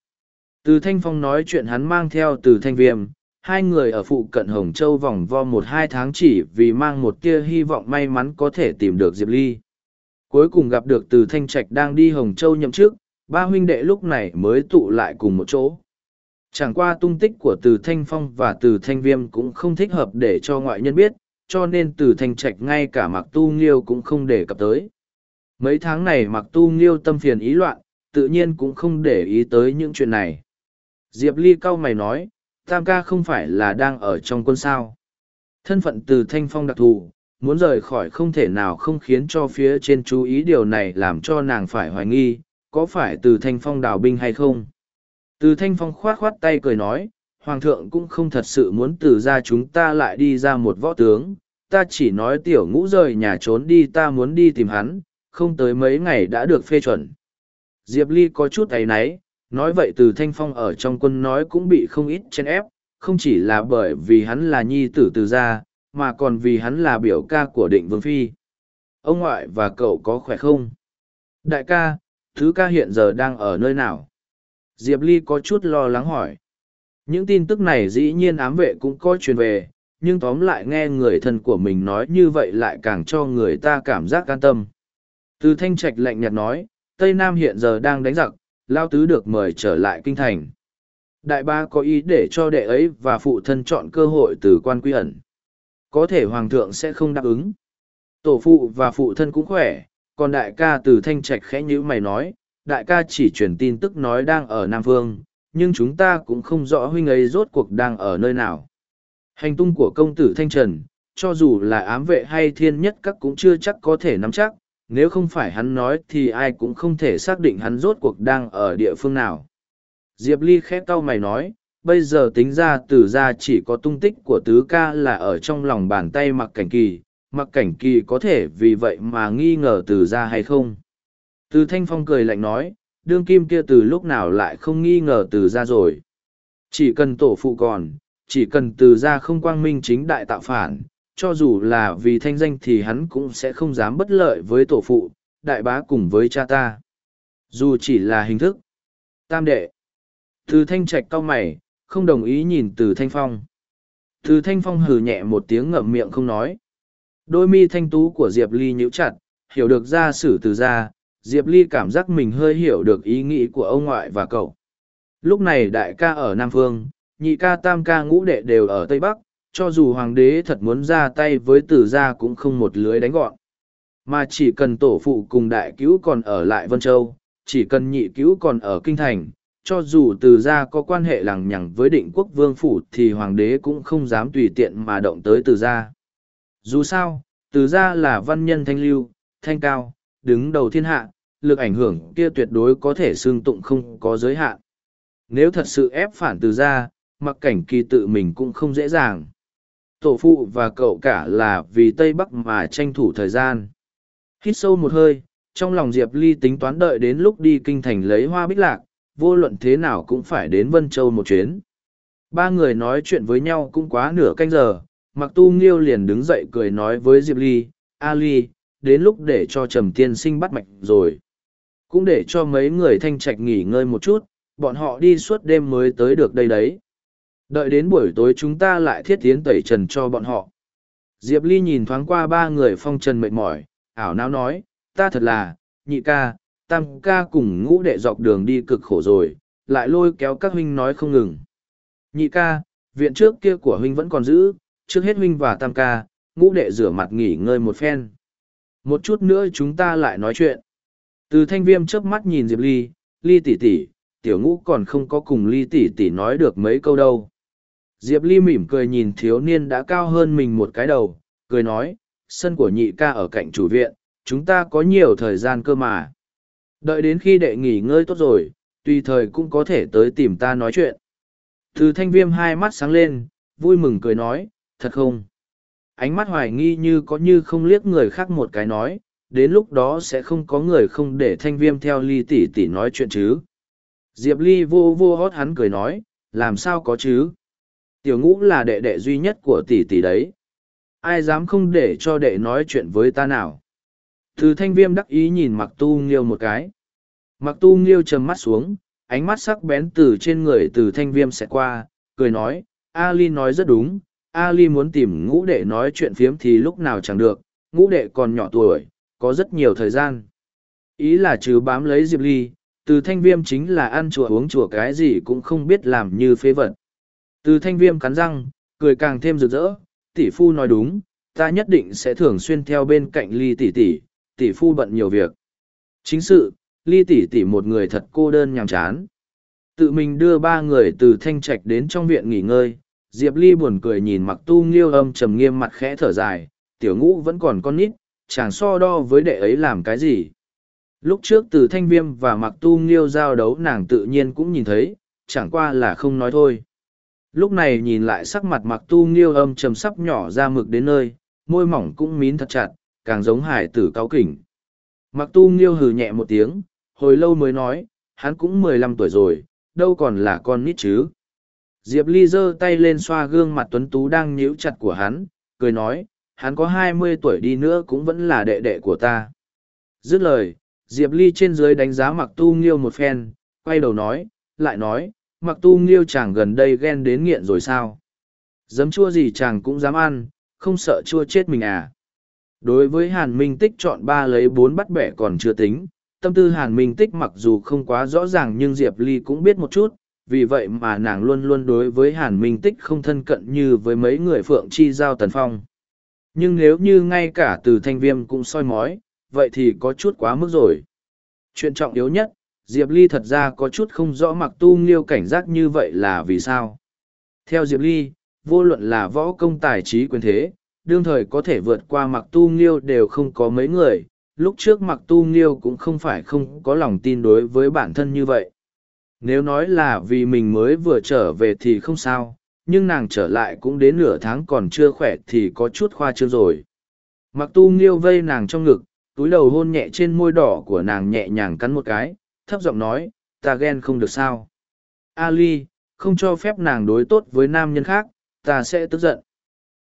Từ Thanh Phong nói chuyện hắn mang theo từ Thanh Viêm, hai người ở phụ cận Hồng Châu vòng vo một hai tháng chỉ vì mang một tia hy vọng may mắn có thể tìm được Diệp Ly. Cuối cùng gặp được từ Thanh Trạch đang đi Hồng Châu nhậm chức, ba huynh đệ lúc này mới tụ lại cùng một chỗ. Chẳng qua tung tích của từ thanh phong và từ thanh viêm cũng không thích hợp để cho ngoại nhân biết, cho nên từ thanh trạch ngay cả mặc tu nghiêu cũng không để cập tới. Mấy tháng này mặc tu nghiêu tâm phiền ý loạn, tự nhiên cũng không để ý tới những chuyện này. Diệp Ly cao mày nói, Tam ca không phải là đang ở trong quân sao. Thân phận từ thanh phong đặc thù, muốn rời khỏi không thể nào không khiến cho phía trên chú ý điều này làm cho nàng phải hoài nghi, có phải từ thanh phong đào binh hay không. Từ thanh phong khoát khoát tay cười nói, Hoàng thượng cũng không thật sự muốn từ ra chúng ta lại đi ra một võ tướng, ta chỉ nói tiểu ngũ rời nhà trốn đi ta muốn đi tìm hắn, không tới mấy ngày đã được phê chuẩn. Diệp Ly có chút ấy náy, nói vậy từ thanh phong ở trong quân nói cũng bị không ít chen ép, không chỉ là bởi vì hắn là nhi tử từ gia, mà còn vì hắn là biểu ca của định vương phi. Ông ngoại và cậu có khỏe không? Đại ca, thứ ca hiện giờ đang ở nơi nào? Diệp Ly có chút lo lắng hỏi. Những tin tức này dĩ nhiên ám vệ cũng có truyền về, nhưng tóm lại nghe người thân của mình nói như vậy lại càng cho người ta cảm giác an tâm. Từ thanh trạch lạnh nhạt nói, Tây Nam hiện giờ đang đánh giặc, Lao Tứ được mời trở lại kinh thành. Đại ba có ý để cho đệ ấy và phụ thân chọn cơ hội từ quan quy ẩn. Có thể Hoàng thượng sẽ không đáp ứng. Tổ phụ và phụ thân cũng khỏe, còn đại ca từ thanh trạch khẽ nhữ mày nói, đại ca chỉ truyền tin tức nói đang ở Nam Phương, nhưng chúng ta cũng không rõ huynh ấy rốt cuộc đang ở nơi nào. Hành tung của công tử Thanh Trần, cho dù là ám vệ hay thiên nhất các cũng chưa chắc có thể nắm chắc, nếu không phải hắn nói thì ai cũng không thể xác định hắn rốt cuộc đang ở địa phương nào. Diệp Ly khẽ cau mày nói, bây giờ tính ra từ ra chỉ có tung tích của tứ ca là ở trong lòng bàn tay mặc cảnh kỳ, mặc cảnh kỳ có thể vì vậy mà nghi ngờ từ ra hay không. Từ thanh phong cười lạnh nói, đương kim kia từ lúc nào lại không nghi ngờ từ ra rồi. Chỉ cần tổ phụ còn, chỉ cần từ ra không quang minh chính đại tạo phản, cho dù là vì thanh danh thì hắn cũng sẽ không dám bất lợi với tổ phụ, đại bá cùng với cha ta. Dù chỉ là hình thức. Tam đệ. Từ thanh trạch cao mày, không đồng ý nhìn từ thanh phong. Từ thanh phong hừ nhẹ một tiếng ngậm miệng không nói. Đôi mi thanh tú của Diệp Ly nhíu chặt, hiểu được ra sử từ ra, Diệp Ly cảm giác mình hơi hiểu được ý nghĩ của ông ngoại và cậu. Lúc này đại ca ở Nam Phương, nhị ca tam ca ngũ đệ đều ở Tây Bắc, cho dù hoàng đế thật muốn ra tay với tử gia cũng không một lưới đánh gọn. Mà chỉ cần tổ phụ cùng đại cứu còn ở lại Vân Châu, chỉ cần nhị cứu còn ở Kinh Thành, cho dù từ gia có quan hệ lằng nhằng với định quốc vương phủ thì hoàng đế cũng không dám tùy tiện mà động tới từ gia. Dù sao, từ gia là văn nhân thanh lưu, thanh cao, đứng đầu thiên hạ, lực ảnh hưởng kia tuyệt đối có thể xương tụng không có giới hạn. Nếu thật sự ép phản từ ra, mặc cảnh kỳ tự mình cũng không dễ dàng. Tổ phụ và cậu cả là vì Tây Bắc mà tranh thủ thời gian. Hít sâu một hơi, trong lòng Diệp Ly tính toán đợi đến lúc đi kinh thành lấy hoa bích lạc, vô luận thế nào cũng phải đến Vân Châu một chuyến. Ba người nói chuyện với nhau cũng quá nửa canh giờ, Mặc Tu Nghiêu liền đứng dậy cười nói với Diệp Ly, A Ly, đến lúc để cho trầm tiên sinh bắt mạch rồi cũng để cho mấy người thanh trạch nghỉ ngơi một chút bọn họ đi suốt đêm mới tới được đây đấy đợi đến buổi tối chúng ta lại thiết tiến tẩy trần cho bọn họ diệp ly nhìn thoáng qua ba người phong trần mệt mỏi ảo não nói ta thật là nhị ca tam ca cùng ngũ đệ dọc đường đi cực khổ rồi lại lôi kéo các huynh nói không ngừng nhị ca viện trước kia của huynh vẫn còn giữ trước hết huynh và tam ca ngũ đệ rửa mặt nghỉ ngơi một phen một chút nữa chúng ta lại nói chuyện từ thanh viêm chớp mắt nhìn diệp ly ly tỷ tỷ, tiểu ngũ còn không có cùng ly tỷ tỷ nói được mấy câu đâu diệp ly mỉm cười nhìn thiếu niên đã cao hơn mình một cái đầu cười nói sân của nhị ca ở cạnh chủ viện chúng ta có nhiều thời gian cơ mà đợi đến khi đệ nghỉ ngơi tốt rồi tùy thời cũng có thể tới tìm ta nói chuyện từ thanh viêm hai mắt sáng lên vui mừng cười nói thật không ánh mắt hoài nghi như có như không liếc người khác một cái nói, đến lúc đó sẽ không có người không để thanh viêm theo ly tỷ tỷ nói chuyện chứ. Diệp ly vô vô hót hắn cười nói, làm sao có chứ. Tiểu ngũ là đệ đệ duy nhất của tỷ tỷ đấy. Ai dám không để cho đệ nói chuyện với ta nào. Từ thanh viêm đắc ý nhìn mặc tu nghiêu một cái. Mặc tu nghiêu trầm mắt xuống, ánh mắt sắc bén từ trên người từ thanh viêm sẽ qua, cười nói, Ali nói rất đúng, Ali muốn tìm ngũ đệ nói chuyện phiếm thì lúc nào chẳng được, ngũ đệ còn nhỏ tuổi, có rất nhiều thời gian. Ý là trừ bám lấy Diệp Ly, từ thanh viêm chính là ăn chùa uống chùa cái gì cũng không biết làm như phế vật. Từ thanh viêm cắn răng, cười càng thêm rực rỡ, tỷ phu nói đúng, ta nhất định sẽ thường xuyên theo bên cạnh ly tỷ tỷ, tỷ phu bận nhiều việc. Chính sự, ly tỷ tỷ một người thật cô đơn nhàm chán. Tự mình đưa ba người từ thanh trạch đến trong viện nghỉ ngơi, Diệp Ly buồn cười nhìn mặc tu nghiêu âm trầm nghiêm mặt khẽ thở dài, tiểu ngũ vẫn còn con nít, chàng so đo với đệ ấy làm cái gì. Lúc trước từ thanh viêm và mặc tu nghiêu giao đấu nàng tự nhiên cũng nhìn thấy, chẳng qua là không nói thôi. Lúc này nhìn lại sắc mặt mặc tu nghiêu âm trầm sắp nhỏ ra mực đến nơi, môi mỏng cũng mín thật chặt, càng giống hải tử cao kỉnh. Mặc tu nghiêu hừ nhẹ một tiếng, hồi lâu mới nói, hắn cũng mười lăm tuổi rồi, đâu còn là con nít chứ. Diệp Ly giơ tay lên xoa gương mặt tuấn tú đang nhíu chặt của hắn, cười nói, hắn có hai mươi tuổi đi nữa cũng vẫn là đệ đệ của ta. Dứt lời, Diệp Ly trên dưới đánh giá Mặc Tu Nghiêu một phen, quay đầu nói, lại nói, Mặc Tu Nghiêu chàng gần đây ghen đến nghiện rồi sao? Dấm chua gì chàng cũng dám ăn, không sợ chua chết mình à? Đối với Hàn Minh Tích chọn ba lấy bốn bắt bẻ còn chưa tính, tâm tư Hàn Minh Tích mặc dù không quá rõ ràng nhưng Diệp Ly cũng biết một chút, vì vậy mà nàng luôn luôn đối với hàn minh tích không thân cận như với mấy người phượng chi giao tần phong nhưng nếu như ngay cả từ thanh viêm cũng soi mói vậy thì có chút quá mức rồi chuyện trọng yếu nhất diệp ly thật ra có chút không rõ mặc tu nghiêu cảnh giác như vậy là vì sao theo diệp ly vô luận là võ công tài trí quyền thế đương thời có thể vượt qua mặc tu nghiêu đều không có mấy người lúc trước mặc tu nghiêu cũng không phải không có lòng tin đối với bản thân như vậy nếu nói là vì mình mới vừa trở về thì không sao, nhưng nàng trở lại cũng đến nửa tháng còn chưa khỏe thì có chút khoa trương rồi. Mặc tu nghiêu vây nàng trong ngực, túi đầu hôn nhẹ trên môi đỏ của nàng nhẹ nhàng cắn một cái, thấp giọng nói, ta ghen không được sao. a ly không cho phép nàng đối tốt với nam nhân khác, ta sẽ tức giận.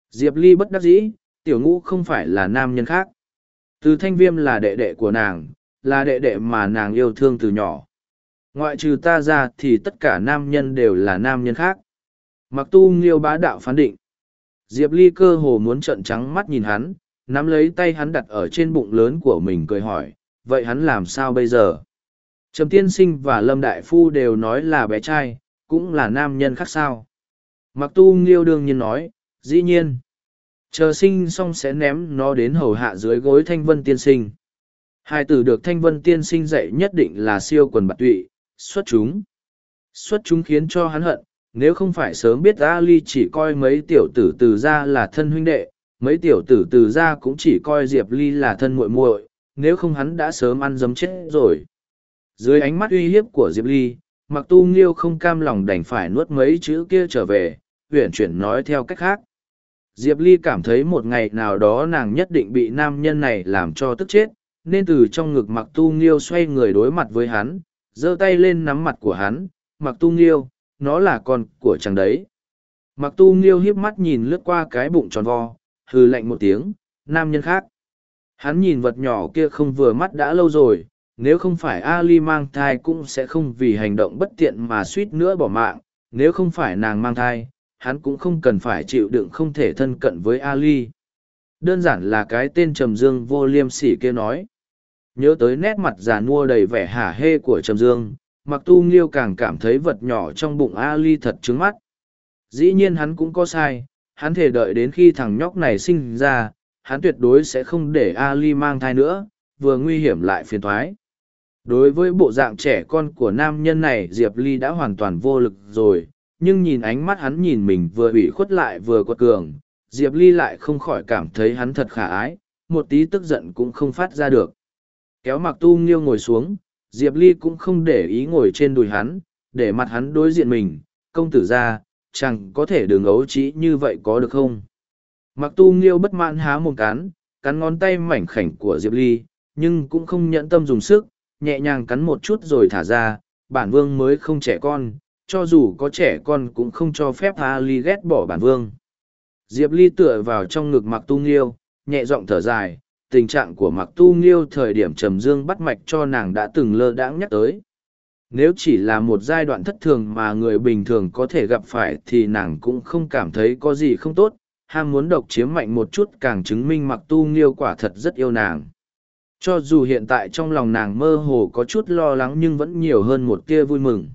Diệp Ly bất đắc dĩ, tiểu ngũ không phải là nam nhân khác. Từ thanh viêm là đệ đệ của nàng, là đệ đệ mà nàng yêu thương từ nhỏ. Ngoại trừ ta ra thì tất cả nam nhân đều là nam nhân khác. Mặc tu nghiêu bá đạo phán định. Diệp Ly cơ hồ muốn trợn trắng mắt nhìn hắn, nắm lấy tay hắn đặt ở trên bụng lớn của mình cười hỏi, vậy hắn làm sao bây giờ? Trầm Tiên Sinh và Lâm Đại Phu đều nói là bé trai, cũng là nam nhân khác sao. Mặc tu nghiêu đương nhiên nói, dĩ nhiên. Chờ sinh xong sẽ ném nó đến hầu hạ dưới gối Thanh Vân Tiên Sinh. Hai tử được Thanh Vân Tiên Sinh dạy nhất định là siêu quần bạc tụy, xuất chúng xuất chúng khiến cho hắn hận nếu không phải sớm biết ali chỉ coi mấy tiểu tử từ ra là thân huynh đệ mấy tiểu tử từ ra cũng chỉ coi diệp ly là thân muội muội nếu không hắn đã sớm ăn dấm chết rồi dưới ánh mắt uy hiếp của diệp ly mặc tu nghiêu không cam lòng đành phải nuốt mấy chữ kia trở về uyển chuyển nói theo cách khác diệp ly cảm thấy một ngày nào đó nàng nhất định bị nam nhân này làm cho tức chết nên từ trong ngực mặc tu nghiêu xoay người đối mặt với hắn giơ tay lên nắm mặt của hắn, mặc tu nghiêu, nó là con của chàng đấy. Mặc tu nghiêu hiếp mắt nhìn lướt qua cái bụng tròn vo, hừ lạnh một tiếng, nam nhân khác. Hắn nhìn vật nhỏ kia không vừa mắt đã lâu rồi, nếu không phải Ali mang thai cũng sẽ không vì hành động bất tiện mà suýt nữa bỏ mạng, nếu không phải nàng mang thai, hắn cũng không cần phải chịu đựng không thể thân cận với Ali. Đơn giản là cái tên trầm dương vô liêm sỉ kia nói nhớ tới nét mặt già nua đầy vẻ hả hê của trầm dương mặc tu nghiêu càng cảm thấy vật nhỏ trong bụng a ly thật trứng mắt dĩ nhiên hắn cũng có sai hắn thể đợi đến khi thằng nhóc này sinh ra hắn tuyệt đối sẽ không để a ly mang thai nữa vừa nguy hiểm lại phiền thoái đối với bộ dạng trẻ con của nam nhân này diệp ly đã hoàn toàn vô lực rồi nhưng nhìn ánh mắt hắn nhìn mình vừa ủy khuất lại vừa quật cường diệp ly lại không khỏi cảm thấy hắn thật khả ái một tí tức giận cũng không phát ra được Kéo mặc tu nghiêu ngồi xuống, Diệp Ly cũng không để ý ngồi trên đùi hắn, để mặt hắn đối diện mình, công tử ra, chẳng có thể đường ấu trí như vậy có được không. Mặc tu nghiêu bất mãn há mồm cắn, cắn ngón tay mảnh khảnh của Diệp Ly, nhưng cũng không nhẫn tâm dùng sức, nhẹ nhàng cắn một chút rồi thả ra, bản vương mới không trẻ con, cho dù có trẻ con cũng không cho phép A Ly ghét bỏ bản vương. Diệp Ly tựa vào trong ngực mặc tu nghiêu, nhẹ giọng thở dài, tình trạng của mặc tu nghiêu thời điểm trầm dương bắt mạch cho nàng đã từng lơ đãng nhắc tới nếu chỉ là một giai đoạn thất thường mà người bình thường có thể gặp phải thì nàng cũng không cảm thấy có gì không tốt ham muốn độc chiếm mạnh một chút càng chứng minh mặc tu nghiêu quả thật rất yêu nàng cho dù hiện tại trong lòng nàng mơ hồ có chút lo lắng nhưng vẫn nhiều hơn một tia vui mừng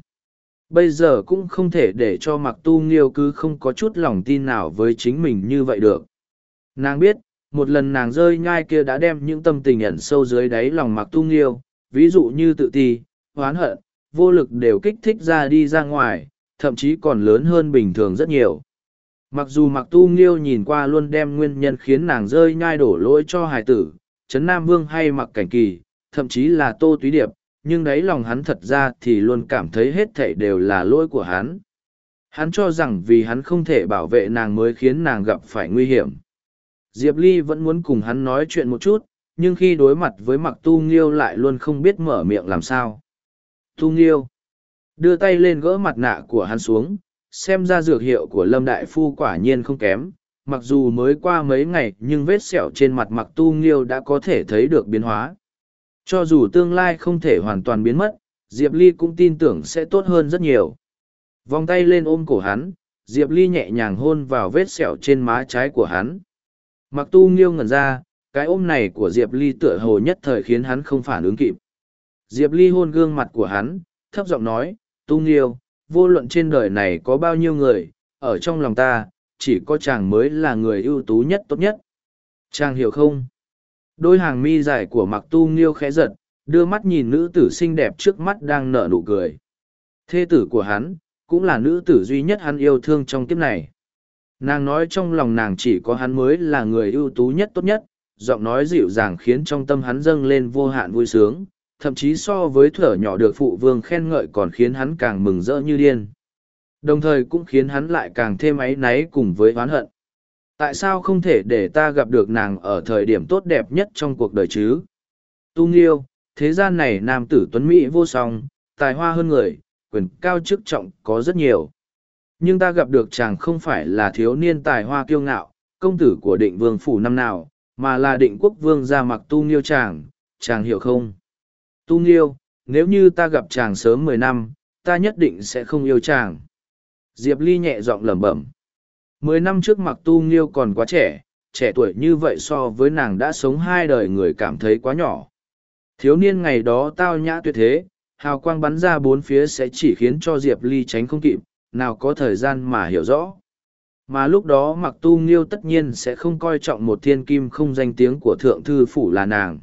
bây giờ cũng không thể để cho mặc tu nghiêu cứ không có chút lòng tin nào với chính mình như vậy được nàng biết một lần nàng rơi nhai kia đã đem những tâm tình ẩn sâu dưới đáy lòng mặc tu nghiêu ví dụ như tự ti oán hận vô lực đều kích thích ra đi ra ngoài thậm chí còn lớn hơn bình thường rất nhiều mặc dù mặc tu nghiêu nhìn qua luôn đem nguyên nhân khiến nàng rơi nhai đổ lỗi cho hải tử trấn nam vương hay mặc cảnh kỳ thậm chí là tô túy điệp nhưng đáy lòng hắn thật ra thì luôn cảm thấy hết thảy đều là lỗi của hắn hắn cho rằng vì hắn không thể bảo vệ nàng mới khiến nàng gặp phải nguy hiểm Diệp Ly vẫn muốn cùng hắn nói chuyện một chút, nhưng khi đối mặt với mặc tu nghiêu lại luôn không biết mở miệng làm sao. Tu nghiêu đưa tay lên gỡ mặt nạ của hắn xuống, xem ra dược hiệu của Lâm Đại Phu quả nhiên không kém, mặc dù mới qua mấy ngày nhưng vết sẹo trên mặt mặc tu nghiêu đã có thể thấy được biến hóa. Cho dù tương lai không thể hoàn toàn biến mất, Diệp Ly cũng tin tưởng sẽ tốt hơn rất nhiều. Vòng tay lên ôm cổ hắn, Diệp Ly nhẹ nhàng hôn vào vết sẹo trên má trái của hắn. Mặc tu nghiêu ngẩn ra, cái ôm này của Diệp Ly tựa hồ nhất thời khiến hắn không phản ứng kịp. Diệp Ly hôn gương mặt của hắn, thấp giọng nói, tu nghiêu, vô luận trên đời này có bao nhiêu người, ở trong lòng ta, chỉ có chàng mới là người ưu tú nhất tốt nhất. Chàng hiểu không? Đôi hàng mi dài của mặc tu nghiêu khẽ giật, đưa mắt nhìn nữ tử xinh đẹp trước mắt đang nở nụ cười. Thê tử của hắn, cũng là nữ tử duy nhất hắn yêu thương trong kiếp này. Nàng nói trong lòng nàng chỉ có hắn mới là người ưu tú nhất tốt nhất, giọng nói dịu dàng khiến trong tâm hắn dâng lên vô hạn vui sướng, thậm chí so với thở nhỏ được phụ vương khen ngợi còn khiến hắn càng mừng rỡ như điên. Đồng thời cũng khiến hắn lại càng thêm áy náy cùng với oán hận. Tại sao không thể để ta gặp được nàng ở thời điểm tốt đẹp nhất trong cuộc đời chứ? Tu nghiêu, thế gian này nam tử tuấn mỹ vô song, tài hoa hơn người, quyền cao chức trọng có rất nhiều nhưng ta gặp được chàng không phải là thiếu niên tài hoa kiêu ngạo, công tử của định vương phủ năm nào, mà là định quốc vương ra mặc tu nghiêu chàng, chàng hiểu không? Tu nghiêu, nếu như ta gặp chàng sớm mười năm, ta nhất định sẽ không yêu chàng. Diệp Ly nhẹ giọng lẩm bẩm. Mười năm trước mặc tu nghiêu còn quá trẻ, trẻ tuổi như vậy so với nàng đã sống hai đời người cảm thấy quá nhỏ. Thiếu niên ngày đó tao nhã tuyệt thế, hào quang bắn ra bốn phía sẽ chỉ khiến cho Diệp Ly tránh không kịp, nào có thời gian mà hiểu rõ. Mà lúc đó mặc tu nghiêu tất nhiên sẽ không coi trọng một thiên kim không danh tiếng của thượng thư phủ là nàng.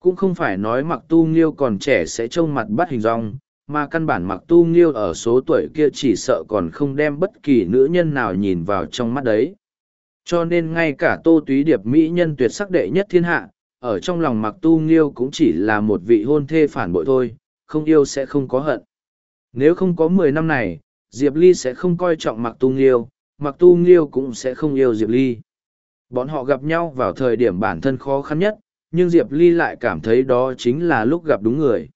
Cũng không phải nói mặc tu nghiêu còn trẻ sẽ trông mặt bắt hình rong, mà căn bản mặc tu nghiêu ở số tuổi kia chỉ sợ còn không đem bất kỳ nữ nhân nào nhìn vào trong mắt đấy. Cho nên ngay cả tô túy điệp mỹ nhân tuyệt sắc đệ nhất thiên hạ, ở trong lòng mặc tu nghiêu cũng chỉ là một vị hôn thê phản bội thôi, không yêu sẽ không có hận. Nếu không có mười năm này, Diệp Ly sẽ không coi trọng Mặc Tu Nghiêu, Mặc Tu Nghiêu cũng sẽ không yêu Diệp Ly. Bọn họ gặp nhau vào thời điểm bản thân khó khăn nhất, nhưng Diệp Ly lại cảm thấy đó chính là lúc gặp đúng người.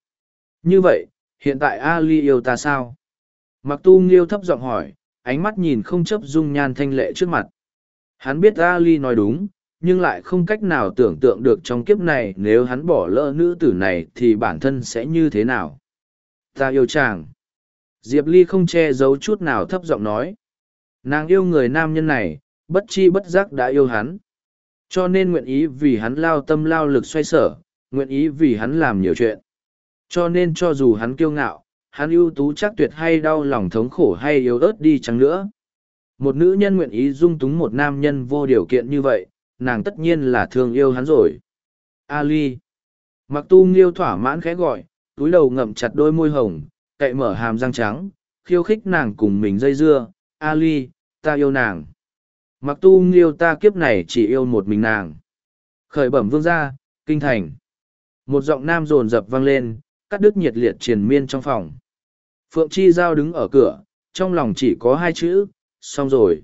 Như vậy, hiện tại A Ly yêu ta sao? Mặc Tu Nghiêu thấp giọng hỏi, ánh mắt nhìn không chấp dung nhan thanh lệ trước mặt. Hắn biết A Ly nói đúng, nhưng lại không cách nào tưởng tượng được trong kiếp này nếu hắn bỏ lỡ nữ tử này thì bản thân sẽ như thế nào. Ta yêu chàng diệp ly không che giấu chút nào thấp giọng nói nàng yêu người nam nhân này bất chi bất giác đã yêu hắn cho nên nguyện ý vì hắn lao tâm lao lực xoay sở nguyện ý vì hắn làm nhiều chuyện cho nên cho dù hắn kiêu ngạo hắn ưu tú chắc tuyệt hay đau lòng thống khổ hay yếu ớt đi chăng nữa một nữ nhân nguyện ý dung túng một nam nhân vô điều kiện như vậy nàng tất nhiên là thương yêu hắn rồi ali mặc tu nghiêu thỏa mãn khẽ gọi túi đầu ngậm chặt đôi môi hồng cậy mở hàm răng trắng, khiêu khích nàng cùng mình dây dưa, Ali, ta yêu nàng. Mặc tu nghiêu ta kiếp này chỉ yêu một mình nàng. Khởi bẩm vương gia, kinh thành. Một giọng nam dồn dập vang lên, cắt đứt nhiệt liệt triền miên trong phòng. Phượng Chi Giao đứng ở cửa, trong lòng chỉ có hai chữ, xong rồi.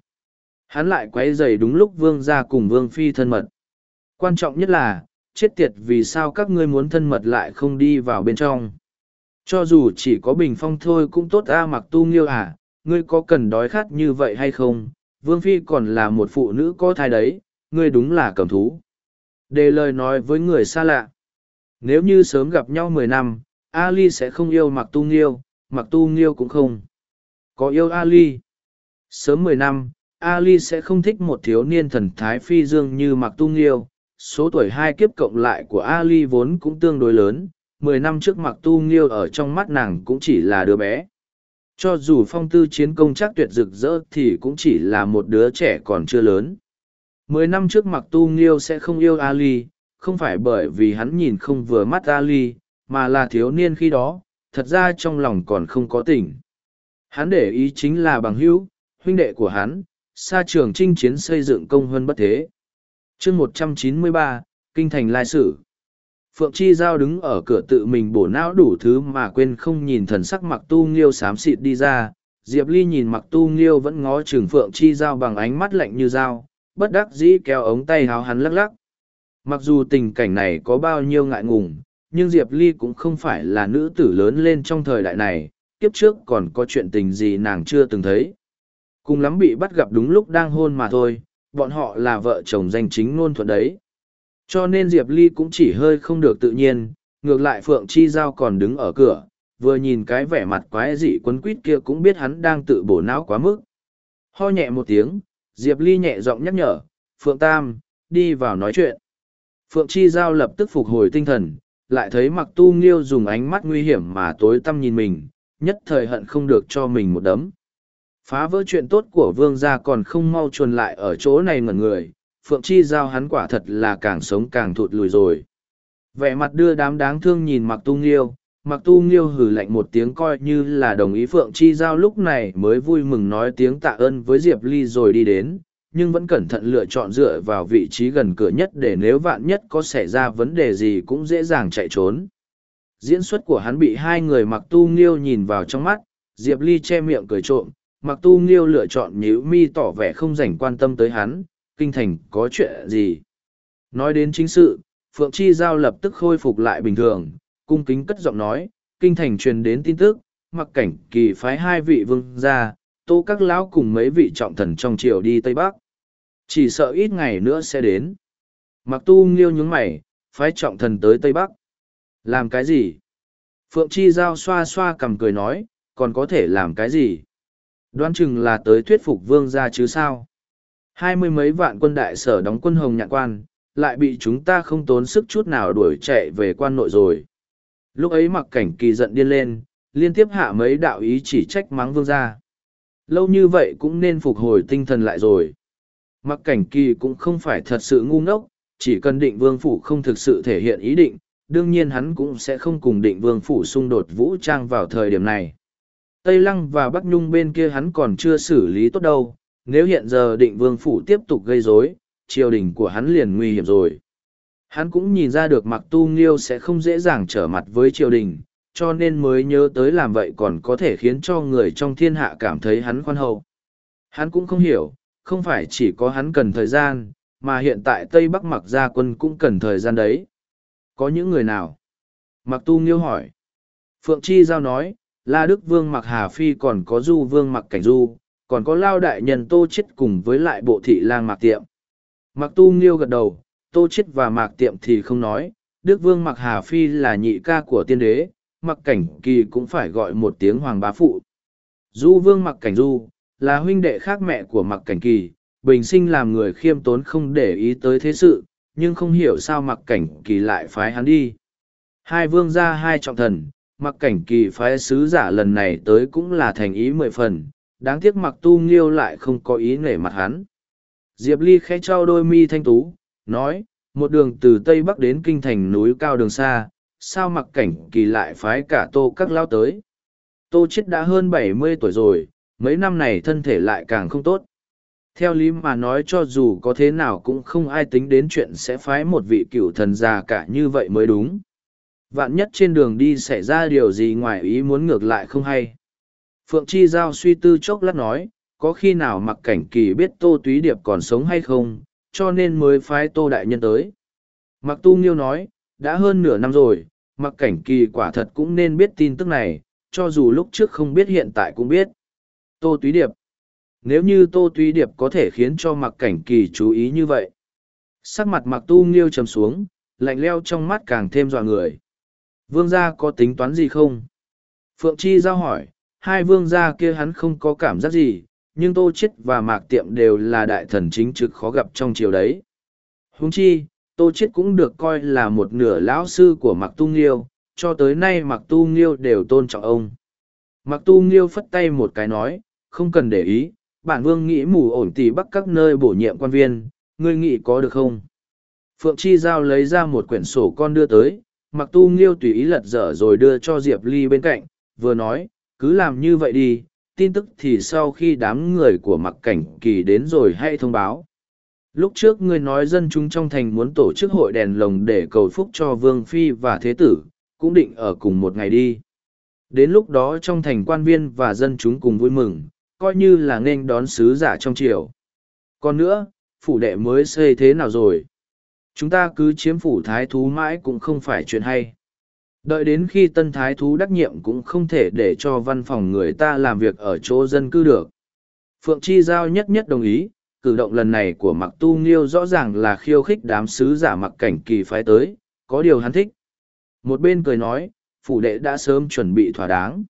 Hắn lại quấy rầy đúng lúc vương gia cùng vương phi thân mật. Quan trọng nhất là, chết tiệt vì sao các ngươi muốn thân mật lại không đi vào bên trong cho dù chỉ có bình phong thôi cũng tốt a mặc tu nghiêu à ngươi có cần đói khát như vậy hay không vương phi còn là một phụ nữ có thai đấy ngươi đúng là cầm thú đề lời nói với người xa lạ nếu như sớm gặp nhau mười năm ali sẽ không yêu mặc tu nghiêu mặc tu nghiêu cũng không có yêu ali sớm mười năm ali sẽ không thích một thiếu niên thần thái phi dương như mặc tu nghiêu số tuổi hai kiếp cộng lại của ali vốn cũng tương đối lớn mười năm trước mặc tu nghiêu ở trong mắt nàng cũng chỉ là đứa bé cho dù phong tư chiến công chắc tuyệt rực rỡ thì cũng chỉ là một đứa trẻ còn chưa lớn mười năm trước mặc tu nghiêu sẽ không yêu ali không phải bởi vì hắn nhìn không vừa mắt ali mà là thiếu niên khi đó thật ra trong lòng còn không có tình. hắn để ý chính là bằng hữu huynh đệ của hắn xa trường chinh chiến xây dựng công hơn bất thế chương một trăm chín mươi ba kinh thành lai sử Phượng Chi Giao đứng ở cửa tự mình bổ não đủ thứ mà quên không nhìn thần sắc mặc tu nghiêu sám xịt đi ra. Diệp Ly nhìn mặc tu nghiêu vẫn ngó chừng Phượng Chi Giao bằng ánh mắt lạnh như dao, bất đắc dĩ kéo ống tay háo hắn lắc lắc. Mặc dù tình cảnh này có bao nhiêu ngại ngùng, nhưng Diệp Ly cũng không phải là nữ tử lớn lên trong thời đại này, kiếp trước còn có chuyện tình gì nàng chưa từng thấy. Cùng lắm bị bắt gặp đúng lúc đang hôn mà thôi, bọn họ là vợ chồng danh chính ngôn thuận đấy cho nên Diệp Ly cũng chỉ hơi không được tự nhiên, ngược lại Phượng Chi Giao còn đứng ở cửa, vừa nhìn cái vẻ mặt quái dị quấn quýt kia cũng biết hắn đang tự bổ não quá mức. Ho nhẹ một tiếng, Diệp Ly nhẹ giọng nhắc nhở, Phượng Tam, đi vào nói chuyện. Phượng Chi Giao lập tức phục hồi tinh thần, lại thấy mặc tu nghiêu dùng ánh mắt nguy hiểm mà tối tâm nhìn mình, nhất thời hận không được cho mình một đấm. Phá vỡ chuyện tốt của vương gia còn không mau chuồn lại ở chỗ này ngẩn người, Phượng Chi Giao hắn quả thật là càng sống càng thụt lùi rồi. Vẻ mặt đưa đám đáng thương nhìn Mặc Tu Nghiêu, Mặc Tu Nghiêu hử lạnh một tiếng coi như là đồng ý Phượng Chi Giao lúc này mới vui mừng nói tiếng tạ ơn với Diệp Ly rồi đi đến, nhưng vẫn cẩn thận lựa chọn dựa vào vị trí gần cửa nhất để nếu vạn nhất có xảy ra vấn đề gì cũng dễ dàng chạy trốn. Diễn xuất của hắn bị hai người Mặc Tu Nghiêu nhìn vào trong mắt, Diệp Ly che miệng cười trộm, Mặc Tu Nghiêu lựa chọn nhíu mi tỏ vẻ không dành quan tâm tới hắn, kinh thành có chuyện gì. Nói đến chính sự, Phượng Chi Giao lập tức khôi phục lại bình thường, cung kính cất giọng nói, kinh thành truyền đến tin tức, mặc cảnh kỳ phái hai vị vương gia, tô các lão cùng mấy vị trọng thần trong triều đi Tây Bắc. Chỉ sợ ít ngày nữa sẽ đến. Mặc tu nghiêu nhướng mày, phái trọng thần tới Tây Bắc. Làm cái gì? Phượng Chi Giao xoa xoa cầm cười nói, còn có thể làm cái gì? Đoan chừng là tới thuyết phục vương gia chứ sao? hai mươi mấy vạn quân đại sở đóng quân hồng nhạn quan lại bị chúng ta không tốn sức chút nào đuổi chạy về quan nội rồi lúc ấy mặc cảnh kỳ giận điên lên liên tiếp hạ mấy đạo ý chỉ trách mắng vương gia lâu như vậy cũng nên phục hồi tinh thần lại rồi mặc cảnh kỳ cũng không phải thật sự ngu ngốc chỉ cần định vương phủ không thực sự thể hiện ý định đương nhiên hắn cũng sẽ không cùng định vương phủ xung đột vũ trang vào thời điểm này tây lăng và bắc nhung bên kia hắn còn chưa xử lý tốt đâu nếu hiện giờ định vương phủ tiếp tục gây rối triều đình của hắn liền nguy hiểm rồi hắn cũng nhìn ra được mặc tu nghiêu sẽ không dễ dàng trở mặt với triều đình cho nên mới nhớ tới làm vậy còn có thể khiến cho người trong thiên hạ cảm thấy hắn khoan hậu hắn cũng không hiểu không phải chỉ có hắn cần thời gian mà hiện tại tây bắc mặc gia quân cũng cần thời gian đấy có những người nào mặc tu nghiêu hỏi phượng chi giao nói la đức vương mặc hà phi còn có du vương mặc cảnh du còn có lao đại nhân tô chết cùng với lại bộ thị lang mạc tiệm. Mạc tu nghiêu gật đầu, tô chết và mạc tiệm thì không nói, Đức Vương Mạc Hà Phi là nhị ca của tiên đế, Mạc Cảnh Kỳ cũng phải gọi một tiếng hoàng bá phụ. Du Vương Mạc Cảnh Du, là huynh đệ khác mẹ của Mạc Cảnh Kỳ, bình sinh làm người khiêm tốn không để ý tới thế sự, nhưng không hiểu sao Mạc Cảnh Kỳ lại phái hắn đi. Hai vương gia hai trọng thần, Mạc Cảnh Kỳ phái sứ giả lần này tới cũng là thành ý mười phần, đáng tiếc mặc tu nghiêu lại không có ý nể mặt hắn. Diệp Ly khẽ trao đôi mi thanh tú, nói, một đường từ Tây Bắc đến kinh thành núi cao đường xa, sao mặc cảnh kỳ lại phái cả tô các lao tới. Tô chết đã hơn bảy mươi tuổi rồi, mấy năm này thân thể lại càng không tốt. Theo lý mà nói cho dù có thế nào cũng không ai tính đến chuyện sẽ phái một vị cựu thần già cả như vậy mới đúng. Vạn nhất trên đường đi xảy ra điều gì ngoài ý muốn ngược lại không hay. Phượng Chi Giao suy tư chốc lát nói, có khi nào mặc cảnh kỳ biết Tô Túy Điệp còn sống hay không, cho nên mới phái Tô Đại Nhân tới. Mặc Tu Nghiêu nói, đã hơn nửa năm rồi, mặc cảnh kỳ quả thật cũng nên biết tin tức này, cho dù lúc trước không biết hiện tại cũng biết. Tô Túy Điệp Nếu như Tô Túy Điệp có thể khiến cho mặc cảnh kỳ chú ý như vậy, sắc mặt mặc Tu Nghiêu trầm xuống, lạnh leo trong mắt càng thêm dọa người. Vương gia có tính toán gì không? Phượng Chi Giao hỏi, hai vương gia kia hắn không có cảm giác gì, nhưng tô chết và mạc tiệm đều là đại thần chính trực khó gặp trong triều đấy. Huống chi, tô chết cũng được coi là một nửa lão sư của mạc tu nghiêu, cho tới nay mạc tu nghiêu đều tôn trọng ông. Mạc tu nghiêu phất tay một cái nói, không cần để ý, bản vương nghĩ mù ổn tỉ bắc các nơi bổ nhiệm quan viên, ngươi nghĩ có được không? Phượng Chi Giao lấy ra một quyển sổ con đưa tới, mạc tu nghiêu tùy ý lật dở rồi đưa cho Diệp Ly bên cạnh, vừa nói, cứ làm như vậy đi, tin tức thì sau khi đám người của mặc cảnh kỳ đến rồi hãy thông báo. Lúc trước ngươi nói dân chúng trong thành muốn tổ chức hội đèn lồng để cầu phúc cho Vương Phi và Thế Tử, cũng định ở cùng một ngày đi. Đến lúc đó trong thành quan viên và dân chúng cùng vui mừng, coi như là nên đón sứ giả trong triều. Còn nữa, phủ đệ mới xây thế nào rồi? Chúng ta cứ chiếm phủ thái thú mãi cũng không phải chuyện hay. Đợi đến khi tân thái thú đắc nhiệm cũng không thể để cho văn phòng người ta làm việc ở chỗ dân cư được. Phượng Chi Giao nhất nhất đồng ý, cử động lần này của Mặc Tu Nghiêu rõ ràng là khiêu khích đám sứ giả mặc cảnh kỳ phái tới, có điều hắn thích. Một bên cười nói, phủ đệ đã sớm chuẩn bị thỏa đáng.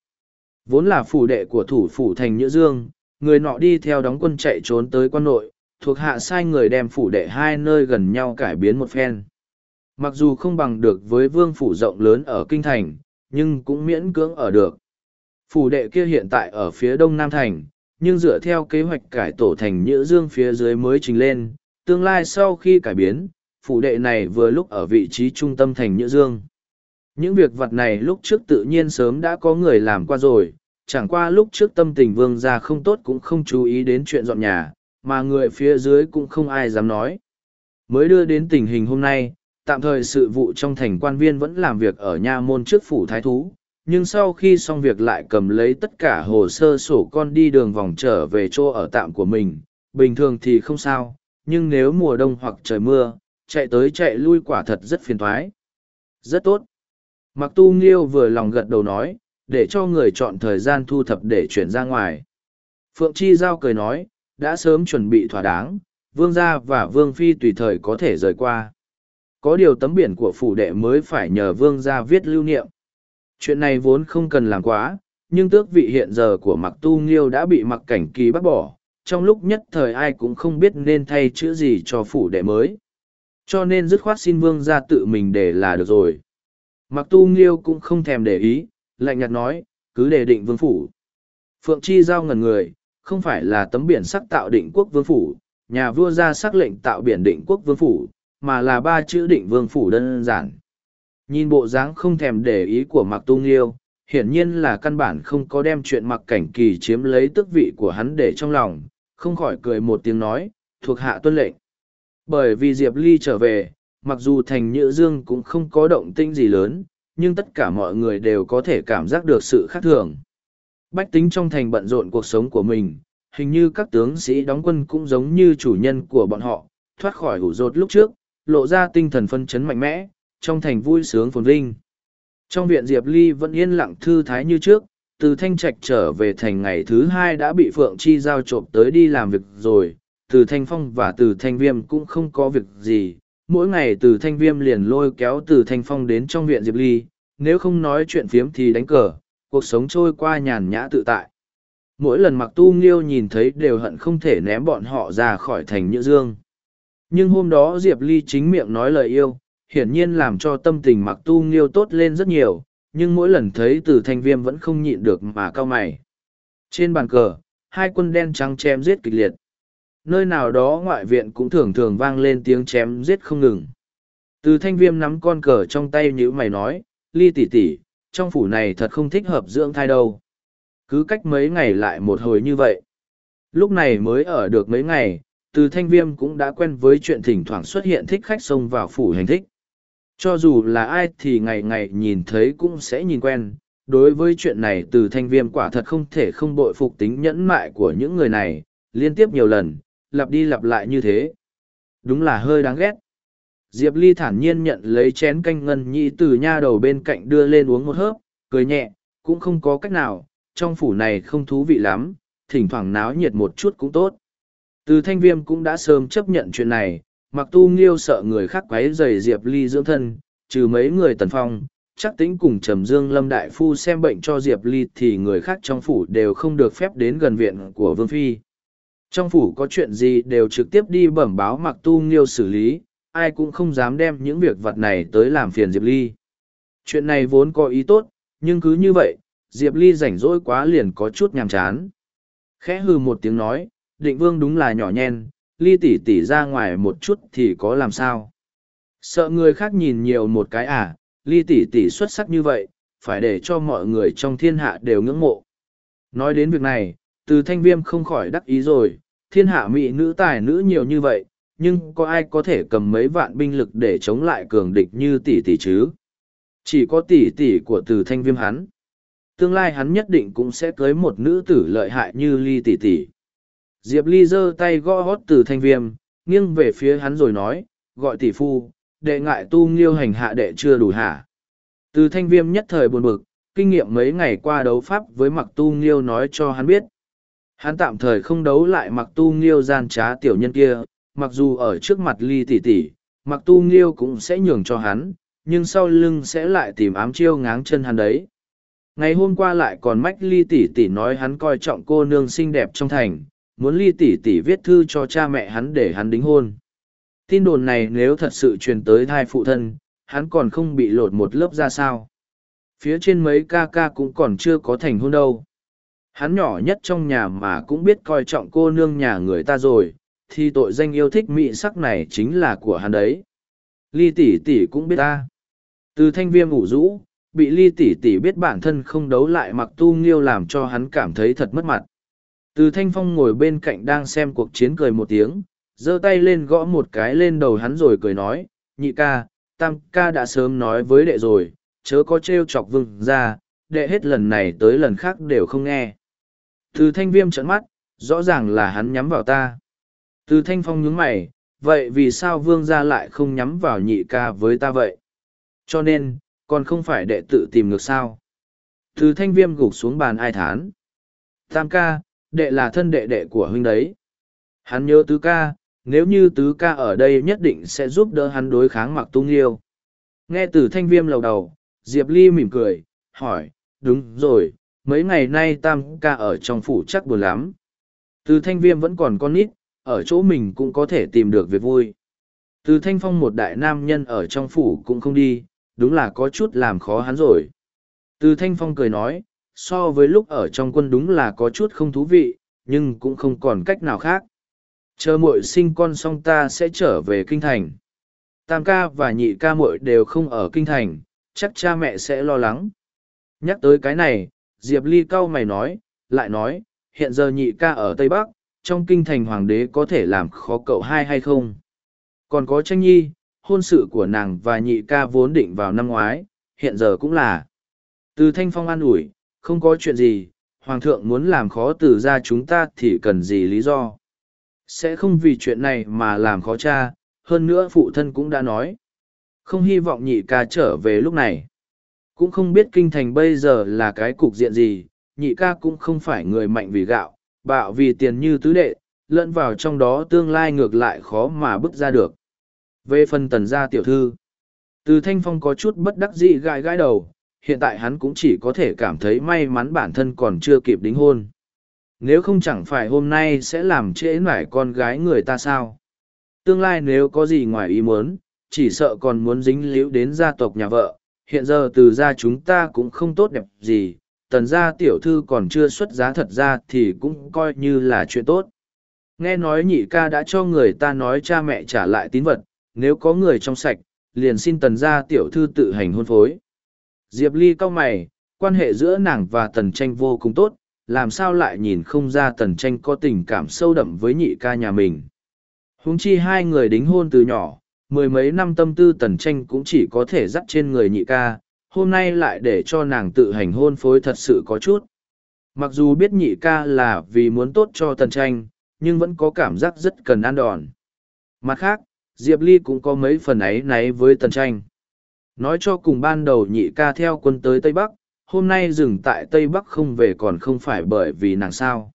Vốn là phủ đệ của thủ phủ thành Nhữ Dương, người nọ đi theo đóng quân chạy trốn tới quan nội, thuộc hạ sai người đem phủ đệ hai nơi gần nhau cải biến một phen. Mặc dù không bằng được với vương phủ rộng lớn ở Kinh Thành, nhưng cũng miễn cưỡng ở được. Phủ đệ kia hiện tại ở phía đông Nam Thành, nhưng dựa theo kế hoạch cải tổ thành Nhữ Dương phía dưới mới trình lên, tương lai sau khi cải biến, phủ đệ này vừa lúc ở vị trí trung tâm thành Nhữ Dương. Những việc vặt này lúc trước tự nhiên sớm đã có người làm qua rồi, chẳng qua lúc trước tâm tình vương gia không tốt cũng không chú ý đến chuyện dọn nhà, mà người phía dưới cũng không ai dám nói. Mới đưa đến tình hình hôm nay, tạm thời sự vụ trong thành quan viên vẫn làm việc ở nha môn trước phủ thái thú, nhưng sau khi xong việc lại cầm lấy tất cả hồ sơ sổ con đi đường vòng trở về chỗ ở tạm của mình, bình thường thì không sao, nhưng nếu mùa đông hoặc trời mưa, chạy tới chạy lui quả thật rất phiền thoái. Rất tốt. Mặc tu nghiêu vừa lòng gật đầu nói, để cho người chọn thời gian thu thập để chuyển ra ngoài. Phượng Chi Giao cười nói, đã sớm chuẩn bị thỏa đáng, vương gia và vương phi tùy thời có thể rời qua có điều tấm biển của phủ đệ mới phải nhờ vương ra viết lưu niệm. Chuyện này vốn không cần làm quá, nhưng tước vị hiện giờ của mặc tu nghiêu đã bị mặc cảnh kỳ bác bỏ, trong lúc nhất thời ai cũng không biết nên thay chữ gì cho phủ đệ mới. Cho nên dứt khoát xin vương ra tự mình để là được rồi. Mặc tu nghiêu cũng không thèm để ý, lạnh nhạt nói, cứ đề định vương phủ. Phượng Chi giao ngần người, không phải là tấm biển sắc tạo định quốc vương phủ, nhà vua ra sắc lệnh tạo biển định quốc vương phủ, mà là ba chữ định vương phủ đơn giản. Nhìn bộ dáng không thèm để ý của Mạc Tu Nghiêu, hiển nhiên là căn bản không có đem chuyện Mạc Cảnh Kỳ chiếm lấy tước vị của hắn để trong lòng, không khỏi cười một tiếng nói, thuộc hạ tuân lệnh. Bởi vì Diệp Ly trở về, mặc dù thành Nhữ Dương cũng không có động tĩnh gì lớn, nhưng tất cả mọi người đều có thể cảm giác được sự khác thường. Bách tính trong thành bận rộn cuộc sống của mình, hình như các tướng sĩ đóng quân cũng giống như chủ nhân của bọn họ, thoát khỏi hủ rột lúc trước, lộ ra tinh thần phân chấn mạnh mẽ, trong thành vui sướng phồn vinh. Trong viện Diệp Ly vẫn yên lặng thư thái như trước, từ Thanh Trạch trở về thành ngày thứ hai đã bị Phượng Chi giao trộm tới đi làm việc rồi, từ Thanh Phong và từ Thanh Viêm cũng không có việc gì. Mỗi ngày từ Thanh Viêm liền lôi kéo từ Thanh Phong đến trong viện Diệp Ly, nếu không nói chuyện phiếm thì đánh cờ, cuộc sống trôi qua nhàn nhã tự tại. Mỗi lần mặc tu nghiêu nhìn thấy đều hận không thể ném bọn họ ra khỏi thành Nhữ Dương. Nhưng hôm đó Diệp Ly chính miệng nói lời yêu, hiển nhiên làm cho tâm tình mặc tu nghiêu tốt lên rất nhiều, nhưng mỗi lần thấy từ thanh viêm vẫn không nhịn được mà cao mày. Trên bàn cờ, hai quân đen trắng chém giết kịch liệt. Nơi nào đó ngoại viện cũng thường thường vang lên tiếng chém giết không ngừng. Từ thanh viêm nắm con cờ trong tay như mày nói, ly tỷ tỷ, trong phủ này thật không thích hợp dưỡng thai đâu. Cứ cách mấy ngày lại một hồi như vậy. Lúc này mới ở được mấy ngày, từ thanh viêm cũng đã quen với chuyện thỉnh thoảng xuất hiện thích khách xông vào phủ hành thích. Cho dù là ai thì ngày ngày nhìn thấy cũng sẽ nhìn quen, đối với chuyện này từ thanh viêm quả thật không thể không bội phục tính nhẫn mại của những người này, liên tiếp nhiều lần, lặp đi lặp lại như thế. Đúng là hơi đáng ghét. Diệp Ly thản nhiên nhận lấy chén canh ngân nhị từ nha đầu bên cạnh đưa lên uống một hớp, cười nhẹ, cũng không có cách nào, trong phủ này không thú vị lắm, thỉnh thoảng náo nhiệt một chút cũng tốt. Từ thanh viêm cũng đã sớm chấp nhận chuyện này, mặc tu nghiêu sợ người khác quấy rầy diệp ly dưỡng thân, trừ mấy người tần phong, chắc tính cùng trầm dương lâm đại phu xem bệnh cho diệp ly thì người khác trong phủ đều không được phép đến gần viện của vương phi. Trong phủ có chuyện gì đều trực tiếp đi bẩm báo mặc tu nghiêu xử lý, ai cũng không dám đem những việc vặt này tới làm phiền diệp ly. Chuyện này vốn có ý tốt, nhưng cứ như vậy, diệp ly rảnh rỗi quá liền có chút nhàm chán. Khẽ hư một tiếng nói, định vương đúng là nhỏ nhen, ly tỷ tỷ ra ngoài một chút thì có làm sao. Sợ người khác nhìn nhiều một cái à, ly tỷ tỷ xuất sắc như vậy, phải để cho mọi người trong thiên hạ đều ngưỡng mộ. Nói đến việc này, từ thanh viêm không khỏi đắc ý rồi, thiên hạ mỹ nữ tài nữ nhiều như vậy, nhưng có ai có thể cầm mấy vạn binh lực để chống lại cường địch như tỷ tỷ chứ? Chỉ có tỷ tỷ của từ thanh viêm hắn. Tương lai hắn nhất định cũng sẽ cưới một nữ tử lợi hại như ly tỷ tỷ. Diệp Ly giơ tay gõ hót từ thanh viêm, nghiêng về phía hắn rồi nói, gọi tỷ phu, đệ ngại tu nghiêu hành hạ đệ chưa đủ hả. Từ thanh viêm nhất thời buồn bực, kinh nghiệm mấy ngày qua đấu pháp với mặc tu nghiêu nói cho hắn biết. Hắn tạm thời không đấu lại mặc tu nghiêu gian trá tiểu nhân kia, mặc dù ở trước mặt ly tỷ tỷ, mặc tu nghiêu cũng sẽ nhường cho hắn, nhưng sau lưng sẽ lại tìm ám chiêu ngáng chân hắn đấy. Ngày hôm qua lại còn mách ly tỷ tỷ nói hắn coi trọng cô nương xinh đẹp trong thành, muốn ly tỷ tỷ viết thư cho cha mẹ hắn để hắn đính hôn. Tin đồn này nếu thật sự truyền tới thai phụ thân, hắn còn không bị lột một lớp ra sao. Phía trên mấy ca ca cũng còn chưa có thành hôn đâu. Hắn nhỏ nhất trong nhà mà cũng biết coi trọng cô nương nhà người ta rồi, thì tội danh yêu thích mỹ sắc này chính là của hắn đấy. Ly tỷ tỷ cũng biết ta. Từ thanh viêm ủ rũ, bị ly tỷ tỷ biết bản thân không đấu lại mặc tu nghiêu làm cho hắn cảm thấy thật mất mặt từ thanh phong ngồi bên cạnh đang xem cuộc chiến cười một tiếng giơ tay lên gõ một cái lên đầu hắn rồi cười nói nhị ca tam ca đã sớm nói với đệ rồi chớ có t r e o chọc vương ra đệ hết lần này tới lần khác đều không nghe từ thanh viêm trận mắt rõ ràng là hắn nhắm vào ta từ thanh phong nhướng mày vậy vì sao vương gia lại không nhắm vào nhị ca với ta vậy cho nên còn không phải đệ tự tìm ngược sao từ thanh viêm gục xuống bàn ai thán tam ca đệ là thân đệ đệ của huynh đấy. Hắn nhớ tứ ca, nếu như tứ ca ở đây nhất định sẽ giúp đỡ hắn đối kháng mặc tung liêu. Nghe từ thanh viêm lầu đầu, Diệp Ly mỉm cười, hỏi, đúng rồi, mấy ngày nay tam ca ở trong phủ chắc buồn lắm. Từ thanh viêm vẫn còn con nít, ở chỗ mình cũng có thể tìm được việc vui. Từ thanh phong một đại nam nhân ở trong phủ cũng không đi, đúng là có chút làm khó hắn rồi. Từ thanh phong cười nói, so với lúc ở trong quân đúng là có chút không thú vị, nhưng cũng không còn cách nào khác. Chờ muội sinh con xong ta sẽ trở về kinh thành. Tam ca và nhị ca muội đều không ở kinh thành, chắc cha mẹ sẽ lo lắng. Nhắc tới cái này, Diệp Ly cau mày nói, lại nói, hiện giờ nhị ca ở Tây Bắc, trong kinh thành hoàng đế có thể làm khó cậu hai hay không? Còn có tranh nhi, hôn sự của nàng và nhị ca vốn định vào năm ngoái, hiện giờ cũng là. Từ thanh phong an ủi, không có chuyện gì, Hoàng thượng muốn làm khó tử ra chúng ta thì cần gì lý do. Sẽ không vì chuyện này mà làm khó cha, hơn nữa phụ thân cũng đã nói. Không hy vọng nhị ca trở về lúc này. Cũng không biết kinh thành bây giờ là cái cục diện gì, nhị ca cũng không phải người mạnh vì gạo, bạo vì tiền như tứ đệ, lẫn vào trong đó tương lai ngược lại khó mà bước ra được. Về phần tần gia tiểu thư, từ thanh phong có chút bất đắc dị gãi gãi đầu, hiện tại hắn cũng chỉ có thể cảm thấy may mắn bản thân còn chưa kịp đính hôn. Nếu không chẳng phải hôm nay sẽ làm trễ nải con gái người ta sao? Tương lai nếu có gì ngoài ý muốn, chỉ sợ còn muốn dính líu đến gia tộc nhà vợ, hiện giờ từ gia chúng ta cũng không tốt đẹp gì, tần gia tiểu thư còn chưa xuất giá thật ra thì cũng coi như là chuyện tốt. Nghe nói nhị ca đã cho người ta nói cha mẹ trả lại tín vật, nếu có người trong sạch, liền xin tần gia tiểu thư tự hành hôn phối. Diệp Ly cao mày, quan hệ giữa nàng và Tần Tranh vô cùng tốt, làm sao lại nhìn không ra Tần Tranh có tình cảm sâu đậm với nhị ca nhà mình. Huống chi hai người đính hôn từ nhỏ, mười mấy năm tâm tư Tần Tranh cũng chỉ có thể dắt trên người nhị ca, hôm nay lại để cho nàng tự hành hôn phối thật sự có chút. Mặc dù biết nhị ca là vì muốn tốt cho Tần Tranh, nhưng vẫn có cảm giác rất cần ăn đòn. Mặt khác, Diệp Ly cũng có mấy phần ấy náy với Tần Tranh. Nói cho cùng ban đầu nhị ca theo quân tới Tây Bắc, hôm nay dừng tại Tây Bắc không về còn không phải bởi vì nàng sao.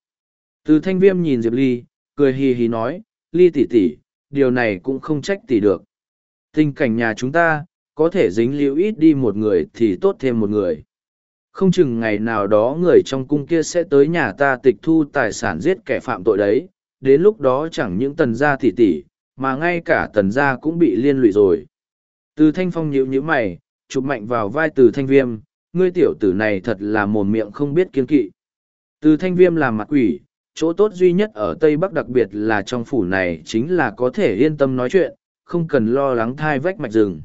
Từ thanh viêm nhìn Diệp Ly, cười hì hì nói, Ly tỷ tỷ, điều này cũng không trách tỷ được. Tình cảnh nhà chúng ta, có thể dính liễu ít đi một người thì tốt thêm một người. Không chừng ngày nào đó người trong cung kia sẽ tới nhà ta tịch thu tài sản giết kẻ phạm tội đấy, đến lúc đó chẳng những tần gia tỷ tỷ, mà ngay cả tần gia cũng bị liên lụy rồi. Từ thanh phong nhíu nhữ mày, chụp mạnh vào vai từ thanh viêm, ngươi tiểu tử này thật là mồm miệng không biết kiên kỵ. Từ thanh viêm làm mặt quỷ, chỗ tốt duy nhất ở Tây Bắc đặc biệt là trong phủ này chính là có thể yên tâm nói chuyện, không cần lo lắng thai vách mạch rừng.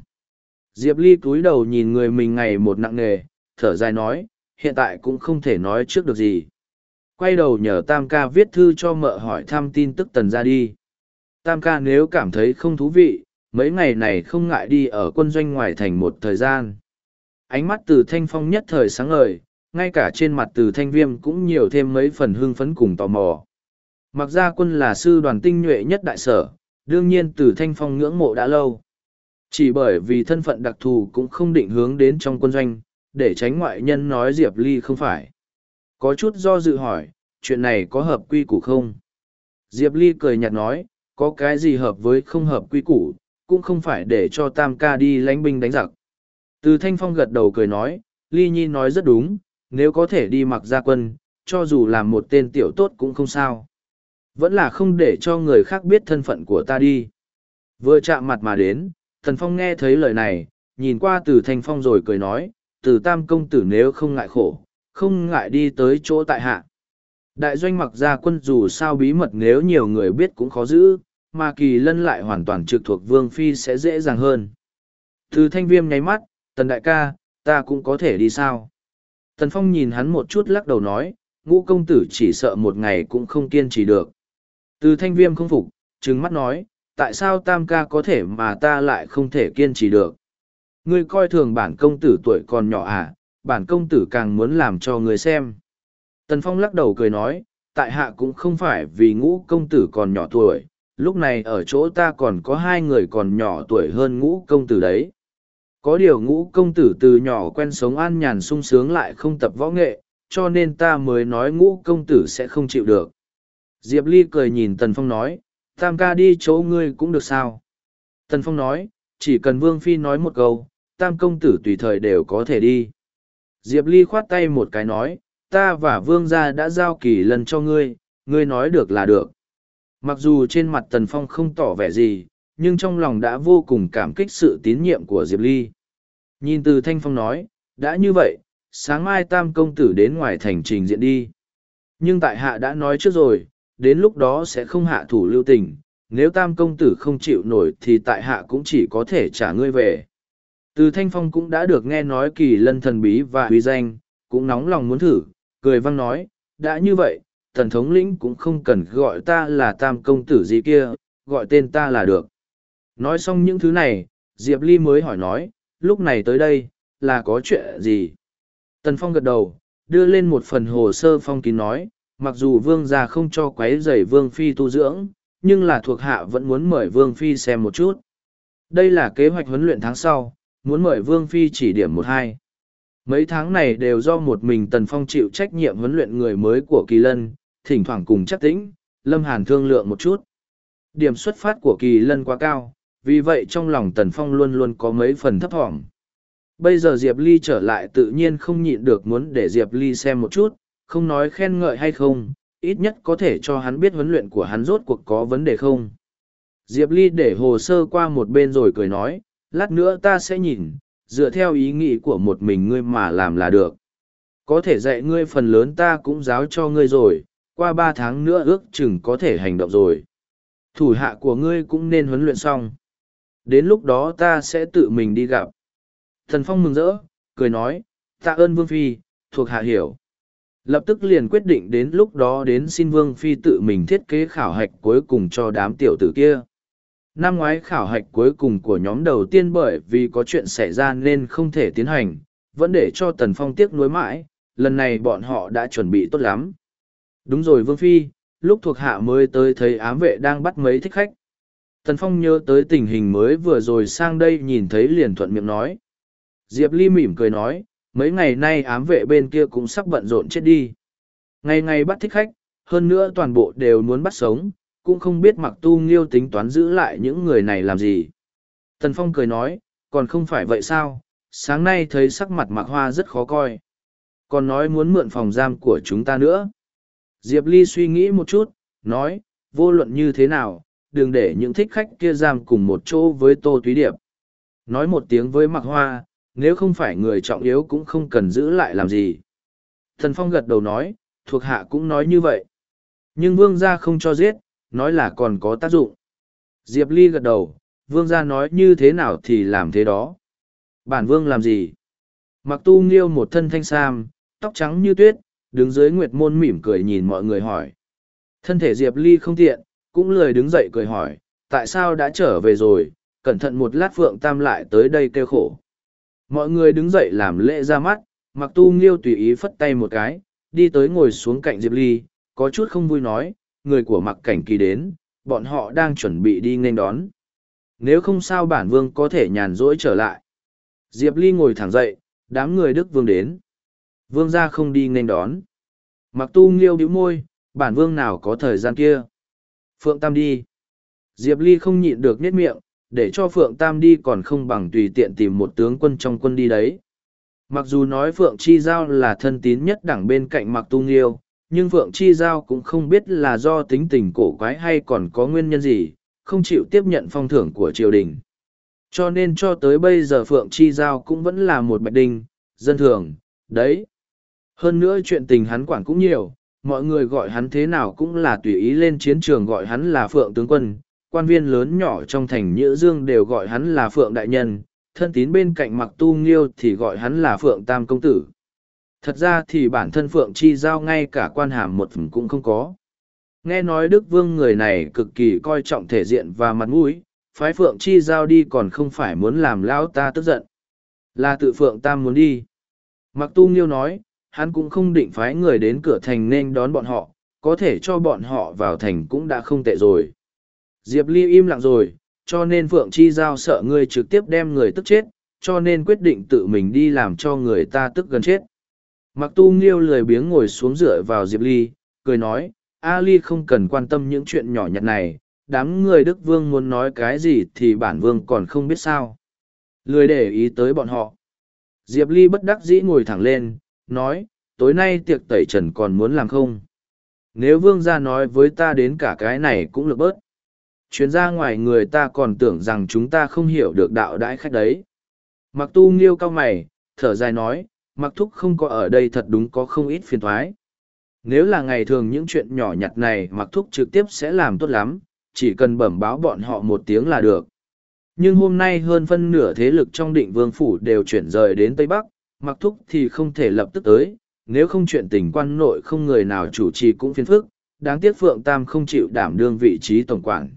Diệp Ly cúi đầu nhìn người mình ngày một nặng nề, thở dài nói, hiện tại cũng không thể nói trước được gì. Quay đầu nhờ Tam ca viết thư cho mợ hỏi thăm tin tức tần ra đi. Tam ca nếu cảm thấy không thú vị, mấy ngày này không ngại đi ở quân doanh ngoài thành một thời gian. Ánh mắt từ thanh phong nhất thời sáng ngời, ngay cả trên mặt từ thanh viêm cũng nhiều thêm mấy phần hương phấn cùng tò mò. Mặc ra quân là sư đoàn tinh nhuệ nhất đại sở, đương nhiên từ thanh phong ngưỡng mộ đã lâu. Chỉ bởi vì thân phận đặc thù cũng không định hướng đến trong quân doanh, để tránh ngoại nhân nói Diệp Ly không phải. Có chút do dự hỏi, chuyện này có hợp quy củ không? Diệp Ly cười nhạt nói, có cái gì hợp với không hợp quy củ, cũng không phải để cho tam ca đi lánh binh đánh giặc. Từ thanh phong gật đầu cười nói, Ly Nhi nói rất đúng, nếu có thể đi mặc gia quân, cho dù là một tên tiểu tốt cũng không sao. Vẫn là không để cho người khác biết thân phận của ta đi. Vừa chạm mặt mà đến, thần phong nghe thấy lời này, nhìn qua từ thanh phong rồi cười nói, từ tam công tử nếu không ngại khổ, không ngại đi tới chỗ tại hạ. Đại doanh mặc gia quân dù sao bí mật nếu nhiều người biết cũng khó giữ, mà kỳ lân lại hoàn toàn trực thuộc vương phi sẽ dễ dàng hơn từ thanh viêm nháy mắt tần đại ca ta cũng có thể đi sao tần phong nhìn hắn một chút lắc đầu nói ngũ công tử chỉ sợ một ngày cũng không kiên trì được từ thanh viêm không phục trừng mắt nói tại sao tam ca có thể mà ta lại không thể kiên trì được ngươi coi thường bản công tử tuổi còn nhỏ à, bản công tử càng muốn làm cho người xem tần phong lắc đầu cười nói tại hạ cũng không phải vì ngũ công tử còn nhỏ tuổi lúc này ở chỗ ta còn có hai người còn nhỏ tuổi hơn ngũ công tử đấy có điều ngũ công tử từ nhỏ quen sống an nhàn sung sướng lại không tập võ nghệ cho nên ta mới nói ngũ công tử sẽ không chịu được diệp ly cười nhìn tần phong nói tam ca đi chỗ ngươi cũng được sao tần phong nói chỉ cần vương phi nói một câu tam công tử tùy thời đều có thể đi diệp ly khoát tay một cái nói ta và vương gia đã giao kỳ lần cho ngươi ngươi nói được là được Mặc dù trên mặt Tần Phong không tỏ vẻ gì, nhưng trong lòng đã vô cùng cảm kích sự tín nhiệm của Diệp Ly. Nhìn từ Thanh Phong nói, đã như vậy, sáng mai Tam Công Tử đến ngoài thành trình diện đi. Nhưng tại hạ đã nói trước rồi, đến lúc đó sẽ không hạ thủ lưu tình, nếu Tam Công Tử không chịu nổi thì tại hạ cũng chỉ có thể trả ngươi về. Từ Thanh Phong cũng đã được nghe nói kỳ lân thần bí và uy danh, cũng nóng lòng muốn thử, cười văng nói, đã như vậy, thần thống lĩnh cũng không cần gọi ta là tam công tử gì kia, gọi tên ta là được. Nói xong những thứ này, Diệp Ly mới hỏi nói, lúc này tới đây, là có chuyện gì? Tần Phong gật đầu, đưa lên một phần hồ sơ phong kín nói, mặc dù vương gia không cho quấy rầy vương phi tu dưỡng, nhưng là thuộc hạ vẫn muốn mời vương phi xem một chút. Đây là kế hoạch huấn luyện tháng sau, muốn mời vương phi chỉ điểm một hai. Mấy tháng này đều do một mình Tần Phong chịu trách nhiệm huấn luyện người mới của Kỳ Lân, thỉnh thoảng cùng chắc tĩnh, Lâm Hàn thương lượng một chút. Điểm xuất phát của kỳ lân quá cao, vì vậy trong lòng Tần Phong luôn luôn có mấy phần thấp thỏm. Bây giờ Diệp Ly trở lại tự nhiên không nhịn được muốn để Diệp Ly xem một chút, không nói khen ngợi hay không, ít nhất có thể cho hắn biết huấn luyện của hắn rốt cuộc có vấn đề không. Diệp Ly để hồ sơ qua một bên rồi cười nói, lát nữa ta sẽ nhìn, dựa theo ý nghĩ của một mình ngươi mà làm là được. Có thể dạy ngươi phần lớn ta cũng giáo cho ngươi rồi, qua ba tháng nữa ước chừng có thể hành động rồi thủ hạ của ngươi cũng nên huấn luyện xong đến lúc đó ta sẽ tự mình đi gặp thần phong mừng rỡ cười nói tạ ơn vương phi thuộc hạ hiểu lập tức liền quyết định đến lúc đó đến xin vương phi tự mình thiết kế khảo hạch cuối cùng cho đám tiểu tử kia năm ngoái khảo hạch cuối cùng của nhóm đầu tiên bởi vì có chuyện xảy ra nên không thể tiến hành vẫn để cho tần phong tiếc nuối mãi lần này bọn họ đã chuẩn bị tốt lắm Đúng rồi Vương Phi, lúc thuộc hạ mới tới thấy ám vệ đang bắt mấy thích khách. Tần Phong nhớ tới tình hình mới vừa rồi sang đây nhìn thấy liền thuận miệng nói. Diệp Ly mỉm cười nói, mấy ngày nay ám vệ bên kia cũng sắp bận rộn chết đi. Ngày ngày bắt thích khách, hơn nữa toàn bộ đều muốn bắt sống, cũng không biết mặc tu nghiêu tính toán giữ lại những người này làm gì. Tần Phong cười nói, còn không phải vậy sao, sáng nay thấy sắc mặt mặc hoa rất khó coi. Còn nói muốn mượn phòng giam của chúng ta nữa. Diệp Ly suy nghĩ một chút, nói, vô luận như thế nào, đừng để những thích khách kia giam cùng một chỗ với Tô Thúy Điệp. Nói một tiếng với Mạc Hoa, nếu không phải người trọng yếu cũng không cần giữ lại làm gì. Thần Phong gật đầu nói, thuộc hạ cũng nói như vậy. Nhưng vương gia không cho giết, nói là còn có tác dụng. Diệp Ly gật đầu, vương gia nói như thế nào thì làm thế đó. Bản vương làm gì? Mặc tu nghiêu một thân thanh sam, tóc trắng như tuyết, đứng dưới nguyệt môn mỉm cười nhìn mọi người hỏi. Thân thể Diệp Ly không tiện, cũng lười đứng dậy cười hỏi, tại sao đã trở về rồi, cẩn thận một lát Phượng Tam lại tới đây kêu khổ. Mọi người đứng dậy làm lễ ra mắt, mặc tu nghiêu tùy ý phất tay một cái, đi tới ngồi xuống cạnh Diệp Ly, có chút không vui nói, người của mặc cảnh kỳ đến, bọn họ đang chuẩn bị đi nghênh đón. Nếu không sao bản vương có thể nhàn rỗi trở lại. Diệp Ly ngồi thẳng dậy, đám người Đức Vương đến. Vương gia không đi nên đón. Mặc tu nghiêu bĩu môi, bản vương nào có thời gian kia. Phượng Tam đi. Diệp Ly không nhịn được nét miệng, để cho Phượng Tam đi còn không bằng tùy tiện tìm một tướng quân trong quân đi đấy. Mặc dù nói Phượng Chi Giao là thân tín nhất đẳng bên cạnh Mặc Tu Nghiêu, nhưng Phượng Chi Giao cũng không biết là do tính tình cổ quái hay còn có nguyên nhân gì, không chịu tiếp nhận phong thưởng của triều đình. Cho nên cho tới bây giờ Phượng Chi Giao cũng vẫn là một bạch đinh, dân thường, đấy. Hơn nữa chuyện tình hắn quản cũng nhiều, mọi người gọi hắn thế nào cũng là tùy ý lên chiến trường gọi hắn là Phượng tướng quân, quan viên lớn nhỏ trong thành Nhữ Dương đều gọi hắn là Phượng đại nhân, thân tín bên cạnh mặc tu nghiêu thì gọi hắn là Phượng tam công tử. Thật ra thì bản thân Phượng Chi Giao ngay cả quan hàm một phần cũng không có. Nghe nói Đức Vương người này cực kỳ coi trọng thể diện và mặt mũi, phái Phượng Chi Giao đi còn không phải muốn làm lão ta tức giận. Là tự Phượng Tam muốn đi. Mặc Tu Nghiêu nói, hắn cũng không định phái người đến cửa thành nên đón bọn họ, có thể cho bọn họ vào thành cũng đã không tệ rồi. Diệp Ly im lặng rồi, cho nên Phượng Chi Giao sợ ngươi trực tiếp đem người tức chết, cho nên quyết định tự mình đi làm cho người ta tức gần chết. Mặc tu nghiêu lười biếng ngồi xuống dựa vào Diệp Ly, cười nói, A Ly không cần quan tâm những chuyện nhỏ nhặt này, đám người Đức Vương muốn nói cái gì thì bản Vương còn không biết sao. Lười để ý tới bọn họ. Diệp Ly bất đắc dĩ ngồi thẳng lên, nói, tối nay tiệc tẩy trần còn muốn làm không? Nếu vương gia nói với ta đến cả cái này cũng lực bớt. Chuyến ra ngoài người ta còn tưởng rằng chúng ta không hiểu được đạo đãi khách đấy. Mặc tu nghiêu cao mày, thở dài nói, mặc thúc không có ở đây thật đúng có không ít phiền thoái. Nếu là ngày thường những chuyện nhỏ nhặt này mặc thúc trực tiếp sẽ làm tốt lắm, chỉ cần bẩm báo bọn họ một tiếng là được. Nhưng hôm nay hơn phân nửa thế lực trong định vương phủ đều chuyển rời đến Tây Bắc, mặc thúc thì không thể lập tức tới, nếu không chuyện tình quan nội không người nào chủ trì cũng phiền phức, đáng tiếc Phượng Tam không chịu đảm đương vị trí tổng quản.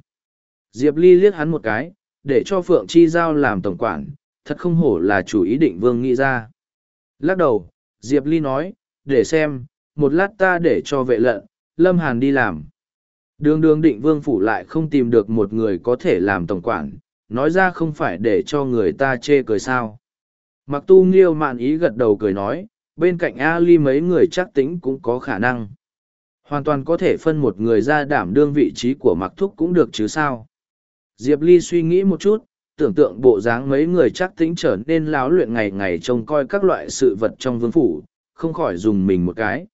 Diệp Ly liếc hắn một cái, để cho Phượng Chi Giao làm tổng quản, thật không hổ là chủ ý định vương nghĩ ra. Lắc đầu, Diệp Ly nói, để xem, một lát ta để cho vệ lận, Lâm Hàn đi làm. Đường đường định vương phủ lại không tìm được một người có thể làm tổng quản, nói ra không phải để cho người ta chê cười sao mặc tu nghiêu mạn ý gật đầu cười nói bên cạnh ali mấy người chắc tính cũng có khả năng hoàn toàn có thể phân một người ra đảm đương vị trí của mặc thúc cũng được chứ sao diệp ly suy nghĩ một chút tưởng tượng bộ dáng mấy người chắc tính trở nên láo luyện ngày ngày trông coi các loại sự vật trong vương phủ không khỏi dùng mình một cái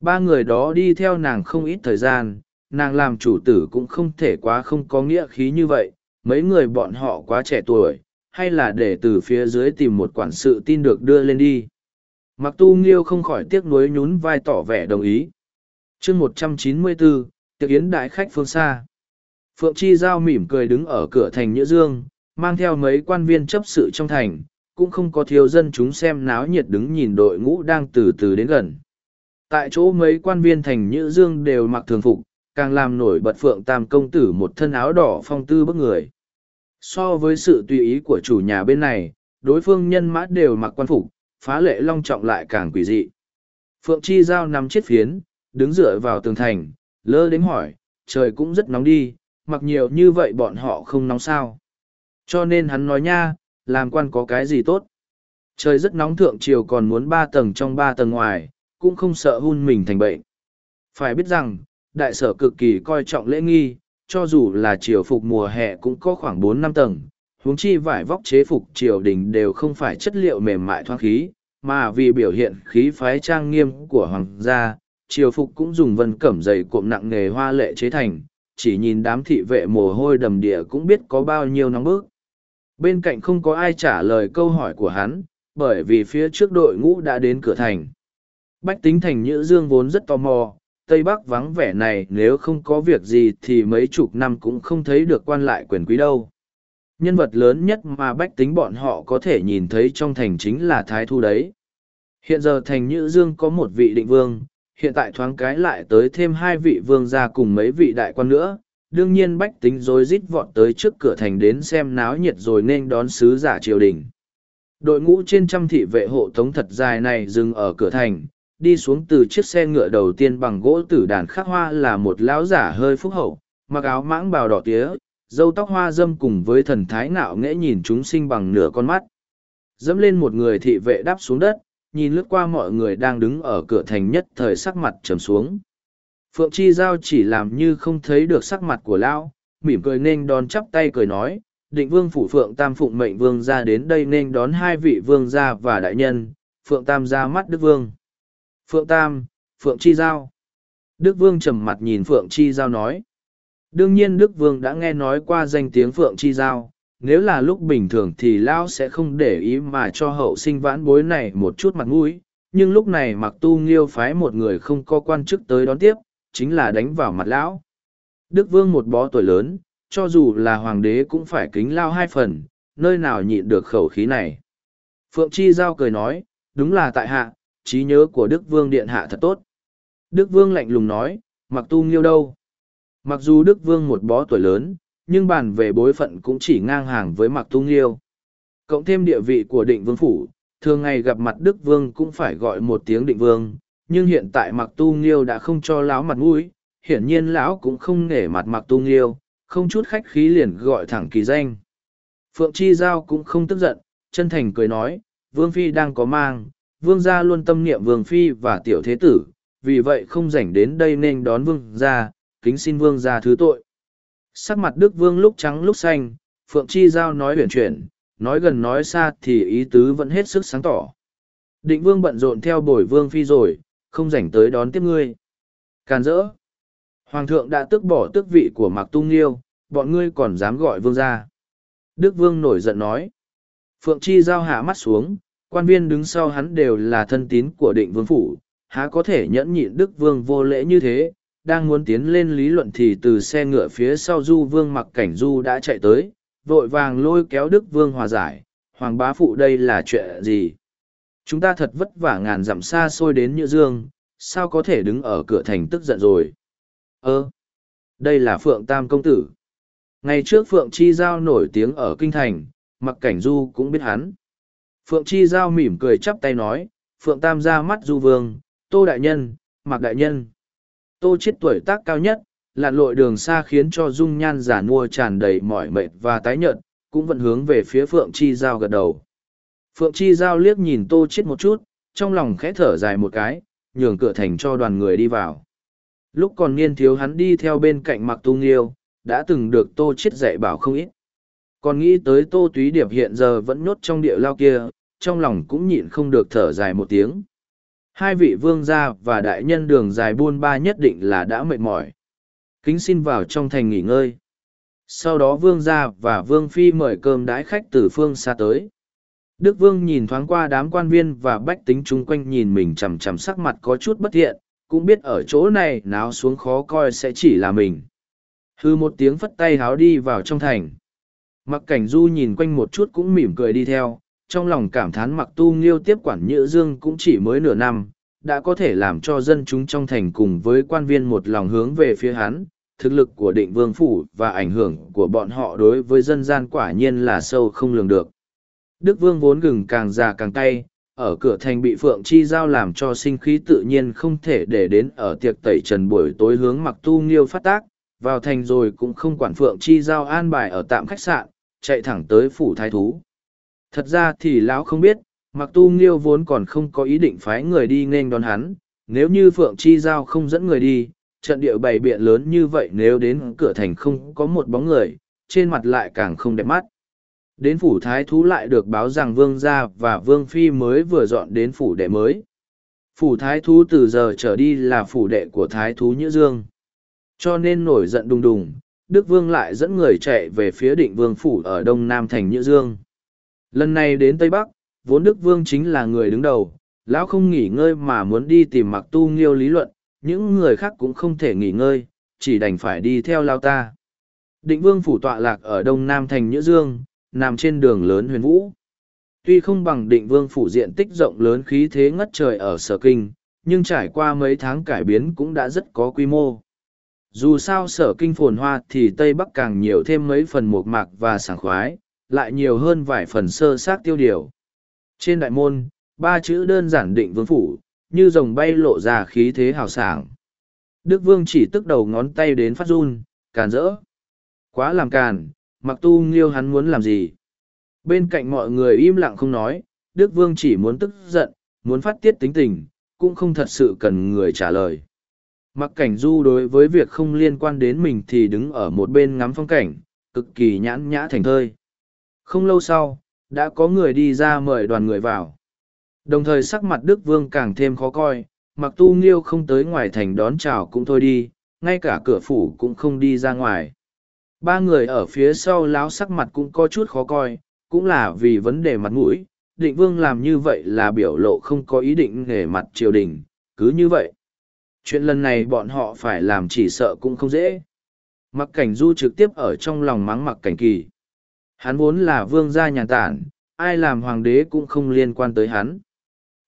ba người đó đi theo nàng không ít thời gian nàng làm chủ tử cũng không thể quá không có nghĩa khí như vậy mấy người bọn họ quá trẻ tuổi hay là để từ phía dưới tìm một quản sự tin được đưa lên đi. Mặc tu nghiêu không khỏi tiếc nuối nhún vai tỏ vẻ đồng ý. chương một trăm chín mươi bốn tiệc yến đại khách phương xa. Phượng Chi Giao mỉm cười đứng ở cửa thành Nhữ Dương, mang theo mấy quan viên chấp sự trong thành, cũng không có thiếu dân chúng xem náo nhiệt đứng nhìn đội ngũ đang từ từ đến gần. Tại chỗ mấy quan viên thành Nhữ Dương đều mặc thường phục, càng làm nổi bật Phượng Tam Công Tử một thân áo đỏ phong tư bức người. So với sự tùy ý của chủ nhà bên này, đối phương nhân mã đều mặc quan phục, phá lệ long trọng lại càng quỷ dị. Phượng Chi Giao nằm chiếc phiến, đứng dựa vào tường thành, lơ đến hỏi, trời cũng rất nóng đi, mặc nhiều như vậy bọn họ không nóng sao. Cho nên hắn nói nha, làm quan có cái gì tốt. Trời rất nóng thượng triều còn muốn ba tầng trong ba tầng ngoài, cũng không sợ hun mình thành bệnh. Phải biết rằng, đại sở cực kỳ coi trọng lễ nghi, cho dù là triều phục mùa hè cũng có khoảng bốn năm tầng, huống chi vải vóc chế phục triều đình đều không phải chất liệu mềm mại thoáng khí, mà vì biểu hiện khí phái trang nghiêm của hoàng gia, triều phục cũng dùng vân cẩm dày cộm nặng nghề hoa lệ chế thành, chỉ nhìn đám thị vệ mồ hôi đầm địa cũng biết có bao nhiêu nóng bức. Bên cạnh không có ai trả lời câu hỏi của hắn, bởi vì phía trước đội ngũ đã đến cửa thành. Bách tính thành Nhữ Dương vốn rất tò mò, Tây Bắc vắng vẻ này nếu không có việc gì thì mấy chục năm cũng không thấy được quan lại quyền quý đâu. Nhân vật lớn nhất mà bách tính bọn họ có thể nhìn thấy trong thành chính là Thái Thu đấy. Hiện giờ thành Nhữ Dương có một vị định vương, hiện tại thoáng cái lại tới thêm hai vị vương gia cùng mấy vị đại quan nữa. Đương nhiên bách tính rối rít vọt tới trước cửa thành đến xem náo nhiệt rồi nên đón sứ giả triều đình. Đội ngũ trên trăm thị vệ hộ thống thật dài này dừng ở cửa thành, đi xuống từ chiếc xe ngựa đầu tiên bằng gỗ tử đàn khắc hoa là một lão giả hơi phúc hậu, mặc áo mãng bào đỏ tía, dâu tóc hoa dâm cùng với thần thái nạo nghễ nhìn chúng sinh bằng nửa con mắt. Dẫm lên một người thị vệ đáp xuống đất, nhìn lướt qua mọi người đang đứng ở cửa thành nhất thời sắc mặt trầm xuống. Phượng Chi Giao chỉ làm như không thấy được sắc mặt của lão, mỉm cười nên đón chắp tay cười nói, định vương phủ Phượng Tam phụng mệnh vương ra đến đây nên đón hai vị vương gia và đại nhân, Phượng Tam ra mắt Đức Vương. Phượng Tam, Phượng Chi Giao. Đức Vương trầm mặt nhìn Phượng Chi Giao nói. Đương nhiên Đức Vương đã nghe nói qua danh tiếng Phượng Chi Giao, nếu là lúc bình thường thì Lão sẽ không để ý mà cho hậu sinh vãn bối này một chút mặt mũi, nhưng lúc này mặc tu nghiêu phái một người không có quan chức tới đón tiếp, chính là đánh vào mặt Lão. Đức Vương một bó tuổi lớn, cho dù là hoàng đế cũng phải kính Lao hai phần, nơi nào nhịn được khẩu khí này. Phượng Chi Giao cười nói, đúng là tại hạ, trí nhớ của Đức Vương Điện Hạ thật tốt. Đức Vương lạnh lùng nói, mặc tu nghiêu đâu. Mặc dù Đức Vương một bó tuổi lớn, nhưng bàn về bối phận cũng chỉ ngang hàng với mặc tu nghiêu. Cộng thêm địa vị của định vương phủ, thường ngày gặp mặt Đức Vương cũng phải gọi một tiếng định vương, nhưng hiện tại mặc tu nghiêu đã không cho lão mặt mũi, hiển nhiên lão cũng không nể mặt mặc tu nghiêu, không chút khách khí liền gọi thẳng kỳ danh. Phượng Chi Giao cũng không tức giận, chân thành cười nói, Vương Phi đang có mang, vương gia luôn tâm niệm vương phi và tiểu thế tử, vì vậy không rảnh đến đây nên đón vương gia, kính xin vương gia thứ tội. Sắc mặt đức vương lúc trắng lúc xanh, Phượng Chi Giao nói huyền chuyển, nói gần nói xa thì ý tứ vẫn hết sức sáng tỏ. Định vương bận rộn theo bồi vương phi rồi, không rảnh tới đón tiếp ngươi. Càn rỡ! Hoàng thượng đã tước bỏ tước vị của Mạc Tung Nghiêu, bọn ngươi còn dám gọi vương gia? Đức vương nổi giận nói. Phượng Chi Giao hạ mắt xuống, quan viên đứng sau hắn đều là thân tín của định vương phủ, há có thể nhẫn nhịn đức vương vô lễ như thế, đang muốn tiến lên lý luận thì từ xe ngựa phía sau du vương mặc cảnh du đã chạy tới, vội vàng lôi kéo đức vương hòa giải, hoàng bá phụ đây là chuyện gì? Chúng ta thật vất vả ngàn dặm xa xôi đến Nhữ Dương, sao có thể đứng ở cửa thành tức giận rồi? Ơ, đây là Phượng Tam Công Tử. Ngày trước Phượng Chi Giao nổi tiếng ở Kinh Thành, mặc cảnh du cũng biết hắn. Phượng Chi Giao mỉm cười chắp tay nói, Phượng Tam ra mắt du vương, Tô Đại Nhân, Mạc Đại Nhân. Tô chết tuổi tác cao nhất, lặn lội đường xa khiến cho dung nhan giả nua tràn đầy mỏi mệt và tái nhợt, cũng vẫn hướng về phía Phượng Chi Giao gật đầu. Phượng Chi Giao liếc nhìn Tô chết một chút, trong lòng khẽ thở dài một cái, nhường cửa thành cho đoàn người đi vào. Lúc còn niên thiếu hắn đi theo bên cạnh Mạc Tung Nghiêu, đã từng được Tô chết dạy bảo không ít. Còn nghĩ tới Tô Túy Điệp hiện giờ vẫn nhốt trong địa lao kia, trong lòng cũng nhịn không được thở dài một tiếng. Hai vị vương gia và đại nhân đường dài buôn ba nhất định là đã mệt mỏi. Kính xin vào trong thành nghỉ ngơi. Sau đó vương gia và vương phi mời cơm đãi khách từ phương xa tới. Đức vương nhìn thoáng qua đám quan viên và bách tính chung quanh nhìn mình chằm chằm sắc mặt có chút bất thiện, cũng biết ở chỗ này náo xuống khó coi sẽ chỉ là mình. Hư một tiếng phất tay háo đi vào trong thành. Mặc cảnh du nhìn quanh một chút cũng mỉm cười đi theo, trong lòng cảm thán mặc tu nghiêu tiếp quản nhữ dương cũng chỉ mới nửa năm, đã có thể làm cho dân chúng trong thành cùng với quan viên một lòng hướng về phía hắn, thực lực của định vương phủ và ảnh hưởng của bọn họ đối với dân gian quả nhiên là sâu không lường được. Đức vương vốn gừng càng già càng cay, ở cửa thành bị phượng chi giao làm cho sinh khí tự nhiên không thể để đến ở tiệc tẩy trần buổi tối hướng mặc tu nghiêu phát tác, vào thành rồi cũng không quản phượng chi giao an bài ở tạm khách sạn, chạy thẳng tới phủ thái thú thật ra thì lão không biết mặc tu nghiêu vốn còn không có ý định phái người đi nên đón hắn nếu như phượng chi giao không dẫn người đi trận địa bày biện lớn như vậy nếu đến cửa thành không có một bóng người trên mặt lại càng không đẹp mắt đến phủ thái thú lại được báo rằng vương gia và vương phi mới vừa dọn đến phủ đệ mới phủ thái thú từ giờ trở đi là phủ đệ của thái thú nhữ dương cho nên nổi giận đùng đùng đức vương lại dẫn người chạy về phía định vương phủ ở đông nam thành nhữ dương Lần này đến Tây Bắc, vốn Đức Vương chính là người đứng đầu, lão không nghỉ ngơi mà muốn đi tìm mặc tu nghiêu lý luận, những người khác cũng không thể nghỉ ngơi, chỉ đành phải đi theo lão ta. Định Vương phủ tọa lạc ở đông nam thành Nhữ Dương, nằm trên đường lớn huyền vũ. Tuy không bằng định vương phủ diện tích rộng lớn khí thế ngất trời ở Sở Kinh, nhưng trải qua mấy tháng cải biến cũng đã rất có quy mô. Dù sao Sở Kinh phồn hoa thì Tây Bắc càng nhiều thêm mấy phần mộc mạc và sảng khoái, lại nhiều hơn vài phần sơ xác tiêu điều. Trên đại môn, ba chữ đơn giản định vương phủ, như rồng bay lộ ra khí thế hào sảng. Đức vương chỉ tức đầu ngón tay đến phát run, càn rỡ. Quá làm càn, mặc tu nghiêu hắn muốn làm gì. Bên cạnh mọi người im lặng không nói, Đức vương chỉ muốn tức giận, muốn phát tiết tính tình, cũng không thật sự cần người trả lời. Mặc cảnh du đối với việc không liên quan đến mình thì đứng ở một bên ngắm phong cảnh, cực kỳ nhãn nhã thành thơi. Không lâu sau, đã có người đi ra mời đoàn người vào. Đồng thời sắc mặt Đức Vương càng thêm khó coi, mặc tu nghiêu không tới ngoài thành đón chào cũng thôi đi, ngay cả cửa phủ cũng không đi ra ngoài. Ba người ở phía sau láo sắc mặt cũng có chút khó coi, cũng là vì vấn đề mặt mũi, định vương làm như vậy là biểu lộ không có ý định nghề mặt triều đình, cứ như vậy. Chuyện lần này bọn họ phải làm chỉ sợ cũng không dễ. Mặc cảnh du trực tiếp ở trong lòng mắng mặc cảnh kỳ. Hắn vốn là vương gia nhàn tản, ai làm hoàng đế cũng không liên quan tới hắn.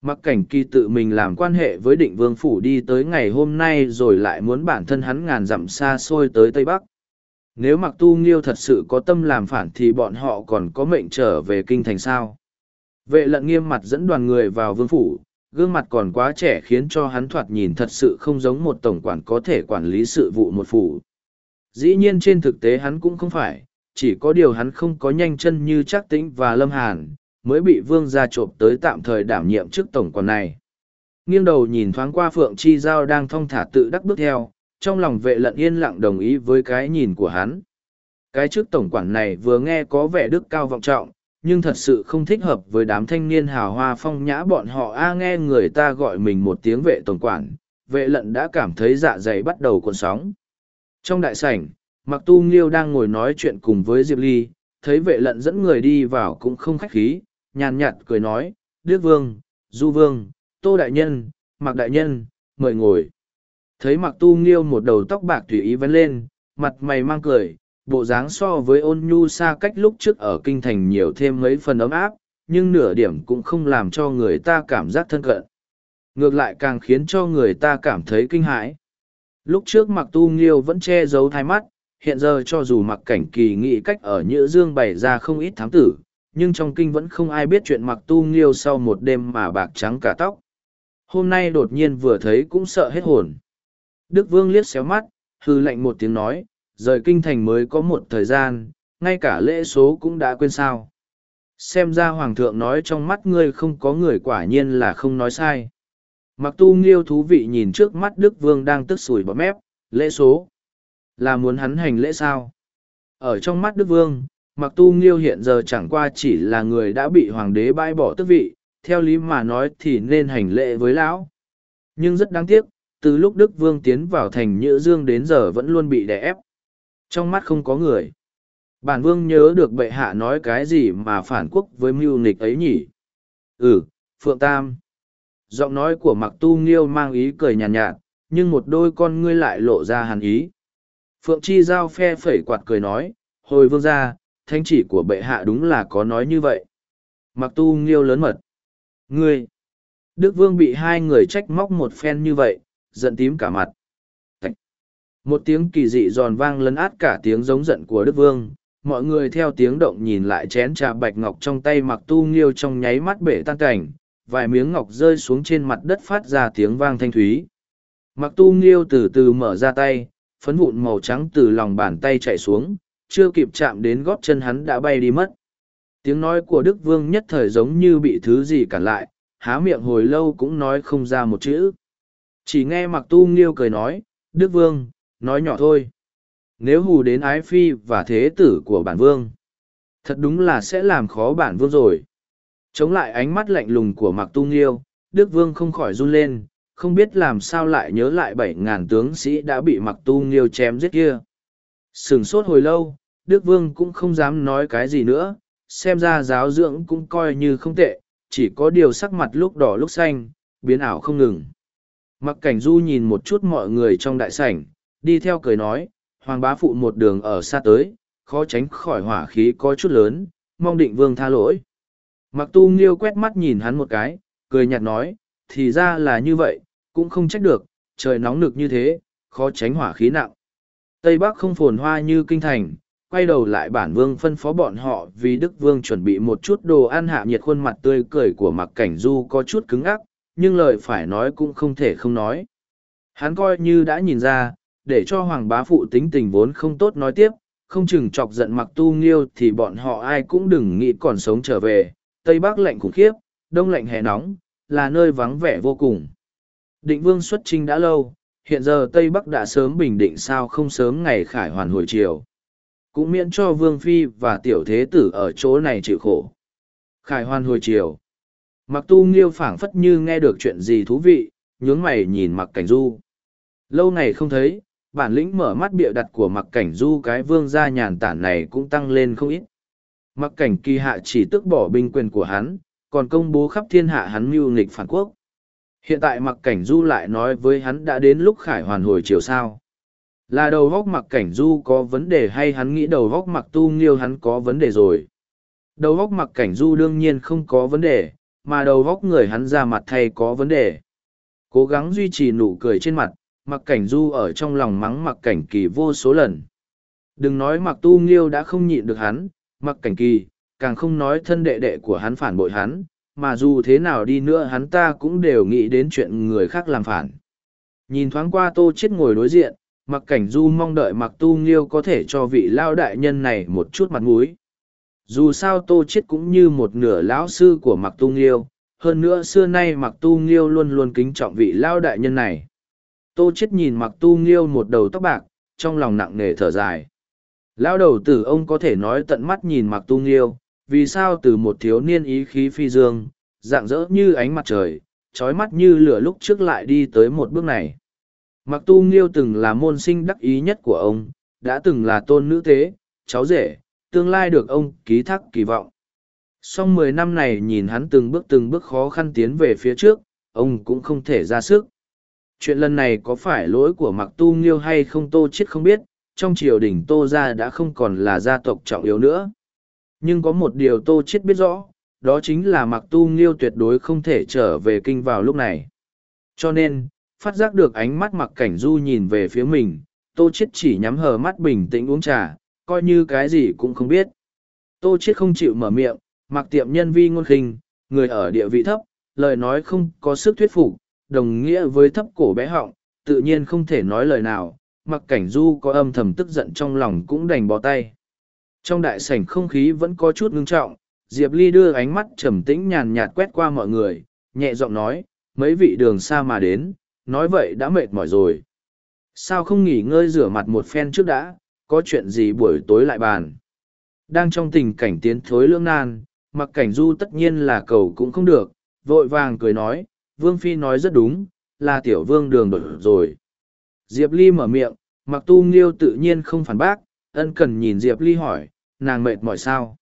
Mặc cảnh kỳ tự mình làm quan hệ với định vương phủ đi tới ngày hôm nay rồi lại muốn bản thân hắn ngàn dặm xa xôi tới Tây Bắc. Nếu mặc tu nghiêu thật sự có tâm làm phản thì bọn họ còn có mệnh trở về kinh thành sao. Vệ lận nghiêm mặt dẫn đoàn người vào vương phủ, gương mặt còn quá trẻ khiến cho hắn thoạt nhìn thật sự không giống một tổng quản có thể quản lý sự vụ một phủ. Dĩ nhiên trên thực tế hắn cũng không phải, chỉ có điều hắn không có nhanh chân như Trác Tĩnh và Lâm Hàn, mới bị Vương gia trộm tới tạm thời đảm nhiệm chức tổng quản này. Nghiêng đầu nhìn thoáng qua Phượng Chi Giao đang thong thả tự đắc bước theo, trong lòng vệ lận yên lặng đồng ý với cái nhìn của hắn. Cái chức tổng quản này vừa nghe có vẻ đức cao vọng trọng, nhưng thật sự không thích hợp với đám thanh niên hào hoa phong nhã bọn họ a nghe người ta gọi mình một tiếng vệ tổng quản, vệ lận đã cảm thấy dạ dày bắt đầu cuộn sóng. Trong đại sảnh, Mặc tu nghiêu đang ngồi nói chuyện cùng với Diệp Ly, thấy vệ lận dẫn người đi vào cũng không khách khí, nhàn nhạt cười nói, Đức Vương, Du Vương, Tô Đại Nhân, Mặc Đại Nhân, mời ngồi. Thấy mặc tu nghiêu một đầu tóc bạc tùy ý vấn lên, mặt mày mang cười, bộ dáng so với ôn nhu xa cách lúc trước ở kinh thành nhiều thêm mấy phần ấm áp, nhưng nửa điểm cũng không làm cho người ta cảm giác thân cận. Ngược lại càng khiến cho người ta cảm thấy kinh hãi. Lúc trước mặc tu nghiêu vẫn che giấu thai mắt, hiện giờ cho dù mặc cảnh kỳ nghị cách ở Nhữ Dương bày ra không ít thám tử, nhưng trong kinh vẫn không ai biết chuyện mặc tu nghiêu sau một đêm mà bạc trắng cả tóc. Hôm nay đột nhiên vừa thấy cũng sợ hết hồn. Đức Vương liếc xéo mắt, hư lạnh một tiếng nói, rời kinh thành mới có một thời gian, ngay cả lễ số cũng đã quên sao. Xem ra Hoàng thượng nói trong mắt ngươi không có người quả nhiên là không nói sai. Mặc tu nghiêu thú vị nhìn trước mắt Đức Vương đang tức sủi bọt mép, lễ số là muốn hắn hành lễ sao ở trong mắt đức vương mặc tu nghiêu hiện giờ chẳng qua chỉ là người đã bị hoàng đế bãi bỏ tước vị theo lý mà nói thì nên hành lễ với lão nhưng rất đáng tiếc từ lúc đức vương tiến vào thành nhữ dương đến giờ vẫn luôn bị đè ép trong mắt không có người bản vương nhớ được bệ hạ nói cái gì mà phản quốc với mưu nghịch ấy nhỉ ừ phượng tam giọng nói của mặc tu nghiêu mang ý cười nhàn nhạt, nhạt nhưng một đôi con ngươi lại lộ ra hàn ý Phượng Chi Giao phe phẩy quạt cười nói, hồi vương gia, thanh chỉ của bệ hạ đúng là có nói như vậy. Mặc tu nghiêu lớn mật. Ngươi! Đức vương bị hai người trách móc một phen như vậy, giận tím cả mặt. Một tiếng kỳ dị giòn vang lấn át cả tiếng giống giận của Đức vương. Mọi người theo tiếng động nhìn lại chén trà bạch ngọc trong tay mặc tu nghiêu trong nháy mắt bể tan cảnh. Vài miếng ngọc rơi xuống trên mặt đất phát ra tiếng vang thanh thúy. Mặc tu nghiêu từ từ mở ra tay, phấn vụn màu trắng từ lòng bàn tay chạy xuống, chưa kịp chạm đến gót chân hắn đã bay đi mất. Tiếng nói của Đức Vương nhất thời giống như bị thứ gì cản lại, há miệng hồi lâu cũng nói không ra một chữ. Chỉ nghe Mặc Tu Nghiêu cười nói, Đức Vương, nói nhỏ thôi. Nếu hù đến Ái Phi và thế tử của bản Vương, thật đúng là sẽ làm khó bản Vương rồi. Chống lại ánh mắt lạnh lùng của Mặc Tu Nghiêu, Đức Vương không khỏi run lên, không biết làm sao lại nhớ lại bảy ngàn tướng sĩ đã bị mặc tu nghiêu chém giết kia sửng sốt hồi lâu đức vương cũng không dám nói cái gì nữa xem ra giáo dưỡng cũng coi như không tệ chỉ có điều sắc mặt lúc đỏ lúc xanh biến ảo không ngừng mặc cảnh du nhìn một chút mọi người trong đại sảnh đi theo cười nói hoàng bá phụ một đường ở xa tới khó tránh khỏi hỏa khí có chút lớn mong định vương tha lỗi mặc tu nghiêu quét mắt nhìn hắn một cái cười nhạt nói thì ra là như vậy cũng không trách được, trời nóng nực như thế, khó tránh hỏa khí nặng. Tây Bắc không phồn hoa như kinh thành, quay đầu lại bản vương phân phó bọn họ vì Đức Vương chuẩn bị một chút đồ ăn hạ nhiệt khuôn mặt tươi cười của mặc cảnh du có chút cứng ắc, nhưng lời phải nói cũng không thể không nói. Hắn coi như đã nhìn ra, để cho hoàng bá phụ tính tình vốn không tốt nói tiếp, không chừng chọc giận mặc tu nghiêu thì bọn họ ai cũng đừng nghĩ còn sống trở về, Tây Bắc lạnh khủng khiếp, Đông lạnh hè nóng, là nơi vắng vẻ vô cùng. Định vương xuất trinh đã lâu, hiện giờ Tây Bắc đã sớm bình định sao không sớm ngày khải hoàn hồi chiều. Cũng miễn cho vương phi và tiểu thế tử ở chỗ này chịu khổ. Khải hoàn hồi chiều. Mặc tu nghiêu phảng phất như nghe được chuyện gì thú vị, nhướng mày nhìn mặc cảnh du. Lâu ngày không thấy, bản lĩnh mở mắt bịa đặt của mặc cảnh du cái vương gia nhàn tản này cũng tăng lên không ít. Mặc cảnh kỳ hạ chỉ tức bỏ binh quyền của hắn, còn công bố khắp thiên hạ hắn mưu nghịch phản quốc. Hiện tại mặc cảnh du lại nói với hắn đã đến lúc khải hoàn hồi chiều sao. Là đầu góc mặc cảnh du có vấn đề hay hắn nghĩ đầu góc mặc tu nghiêu hắn có vấn đề rồi. Đầu góc mặc cảnh du đương nhiên không có vấn đề, mà đầu góc người hắn ra mặt thay có vấn đề. Cố gắng duy trì nụ cười trên mặt, mặc cảnh du ở trong lòng mắng mặc cảnh kỳ vô số lần. Đừng nói mặc tu nghiêu đã không nhịn được hắn, mặc cảnh kỳ, càng không nói thân đệ đệ của hắn phản bội hắn, mà dù thế nào đi nữa hắn ta cũng đều nghĩ đến chuyện người khác làm phản. Nhìn thoáng qua tô chết ngồi đối diện, mặc cảnh du mong đợi mặc tu nghiêu có thể cho vị lao đại nhân này một chút mặt mũi. Dù sao tô chết cũng như một nửa lão sư của mặc tu nghiêu, hơn nữa xưa nay mặc tu nghiêu luôn luôn kính trọng vị lao đại nhân này. Tô chết nhìn mặc tu nghiêu một đầu tóc bạc, trong lòng nặng nề thở dài. Lão đầu tử ông có thể nói tận mắt nhìn mặc tu nghiêu, vì sao từ một thiếu niên ý khí phi dương, dạng dỡ như ánh mặt trời, trói mắt như lửa lúc trước lại đi tới một bước này. Mặc tu nghiêu từng là môn sinh đắc ý nhất của ông, đã từng là tôn nữ tế, cháu rể, tương lai được ông ký thác kỳ vọng. Song mười năm này nhìn hắn từng bước từng bước khó khăn tiến về phía trước, ông cũng không thể ra sức. Chuyện lần này có phải lỗi của Mặc Tu Nghiêu hay không Tô Chiết không biết, trong triều đình Tô Gia đã không còn là gia tộc trọng yếu nữa nhưng có một điều tô chết biết rõ đó chính là mặc tu nghiêu tuyệt đối không thể trở về kinh vào lúc này cho nên phát giác được ánh mắt mặc cảnh du nhìn về phía mình tô chết chỉ nhắm hờ mắt bình tĩnh uống trà coi như cái gì cũng không biết tô chết không chịu mở miệng mặc tiệm nhân vi ngôn khinh người ở địa vị thấp lời nói không có sức thuyết phục đồng nghĩa với thấp cổ bé họng tự nhiên không thể nói lời nào mặc cảnh du có âm thầm tức giận trong lòng cũng đành bỏ tay trong đại sảnh không khí vẫn có chút ngưng trọng, Diệp Ly đưa ánh mắt trầm tĩnh nhàn nhạt quét qua mọi người, nhẹ giọng nói, mấy vị đường xa mà đến, nói vậy đã mệt mỏi rồi. Sao không nghỉ ngơi rửa mặt một phen trước đã, có chuyện gì buổi tối lại bàn. Đang trong tình cảnh tiến thối lưỡng nan, mặc cảnh du tất nhiên là cầu cũng không được, vội vàng cười nói, Vương Phi nói rất đúng, là tiểu vương đường đổi rồi. Diệp Ly mở miệng, mặc tu nghiêu tự nhiên không phản bác, ân cần nhìn diệp ly hỏi nàng mệt mỏi sao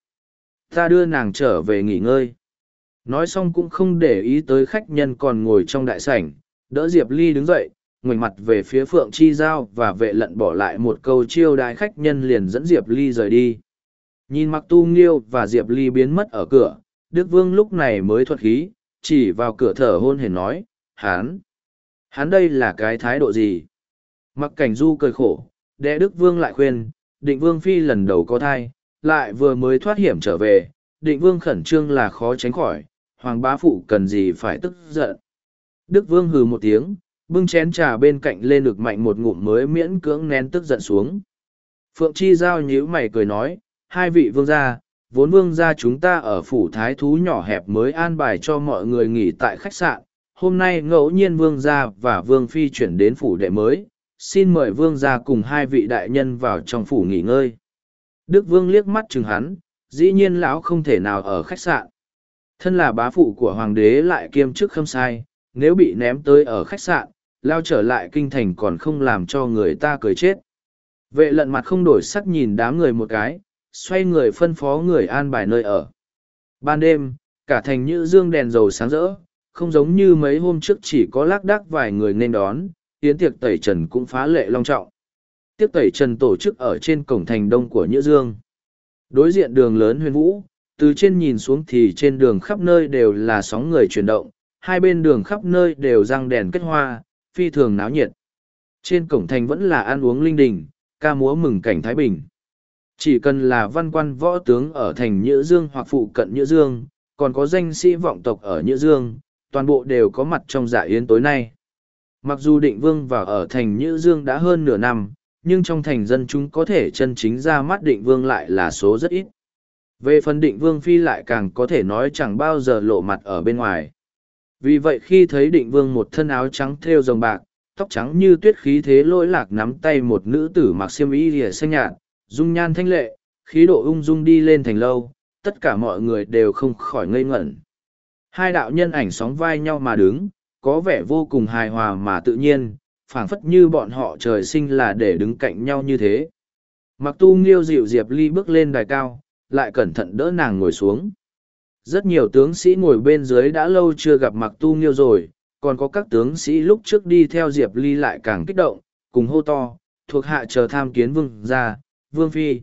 ta đưa nàng trở về nghỉ ngơi nói xong cũng không để ý tới khách nhân còn ngồi trong đại sảnh đỡ diệp ly đứng dậy ngoảnh mặt về phía phượng chi giao và vệ lận bỏ lại một câu chiêu đái khách nhân liền dẫn diệp ly rời đi nhìn mặc tu nghiêu và diệp ly biến mất ở cửa đức vương lúc này mới thuật khí chỉ vào cửa thở hôn hển nói hán hắn đây là cái thái độ gì mặc cảnh du cười khổ đệ đức vương lại khuyên định vương phi lần đầu có thai, lại vừa mới thoát hiểm trở về, định vương khẩn trương là khó tránh khỏi, hoàng bá phụ cần gì phải tức giận. Đức vương hừ một tiếng, bưng chén trà bên cạnh lên được mạnh một ngụm mới miễn cưỡng nén tức giận xuống. Phượng Chi Giao nhíu mày cười nói, hai vị vương gia, vốn vương gia chúng ta ở phủ thái thú nhỏ hẹp mới an bài cho mọi người nghỉ tại khách sạn, hôm nay ngẫu nhiên vương gia và vương phi chuyển đến phủ đệ mới, xin mời vương ra cùng hai vị đại nhân vào trong phủ nghỉ ngơi. Đức vương liếc mắt chừng hắn, dĩ nhiên lão không thể nào ở khách sạn. Thân là bá phụ của hoàng đế lại kiêm chức khâm sai, nếu bị ném tới ở khách sạn, lao trở lại kinh thành còn không làm cho người ta cười chết. Vệ lận mặt không đổi sắc nhìn đám người một cái, xoay người phân phó người an bài nơi ở. Ban đêm, cả thành như dương đèn dầu sáng rỡ, không giống như mấy hôm trước chỉ có lác đác vài người nên đón, yến tiệc tẩy trần cũng phá lệ long trọng. Tiệc tẩy trần tổ chức ở trên cổng thành đông của Nhữ Dương. Đối diện đường lớn huyền vũ, từ trên nhìn xuống thì trên đường khắp nơi đều là sóng người chuyển động, hai bên đường khắp nơi đều răng đèn kết hoa, phi thường náo nhiệt. Trên cổng thành vẫn là ăn uống linh đình, ca múa mừng cảnh Thái Bình. Chỉ cần là văn quan võ tướng ở thành Nhữ Dương hoặc phụ cận Nhữ Dương, còn có danh sĩ vọng tộc ở Nhữ Dương, toàn bộ đều có mặt trong dạ yến tối nay. Mặc dù định vương và ở thành Nhữ Dương đã hơn nửa năm, nhưng trong thành dân chúng có thể chân chính ra mắt định vương lại là số rất ít. Về phần định vương phi lại càng có thể nói chẳng bao giờ lộ mặt ở bên ngoài. Vì vậy khi thấy định vương một thân áo trắng thêu rồng bạc, tóc trắng như tuyết khí thế lỗi lạc nắm tay một nữ tử mặc xiêm y lìa xanh nhạt, dung nhan thanh lệ, khí độ ung dung đi lên thành lâu, tất cả mọi người đều không khỏi ngây ngẩn. Hai đạo nhân ảnh sóng vai nhau mà đứng, có vẻ vô cùng hài hòa mà tự nhiên, phảng phất như bọn họ trời sinh là để đứng cạnh nhau như thế. Mặc tu nghiêu dịu Diệp Ly bước lên đài cao, lại cẩn thận đỡ nàng ngồi xuống. Rất nhiều tướng sĩ ngồi bên dưới đã lâu chưa gặp mặc tu nghiêu rồi, còn có các tướng sĩ lúc trước đi theo Diệp Ly lại càng kích động, cùng hô to, thuộc hạ chờ tham kiến vương gia, vương phi.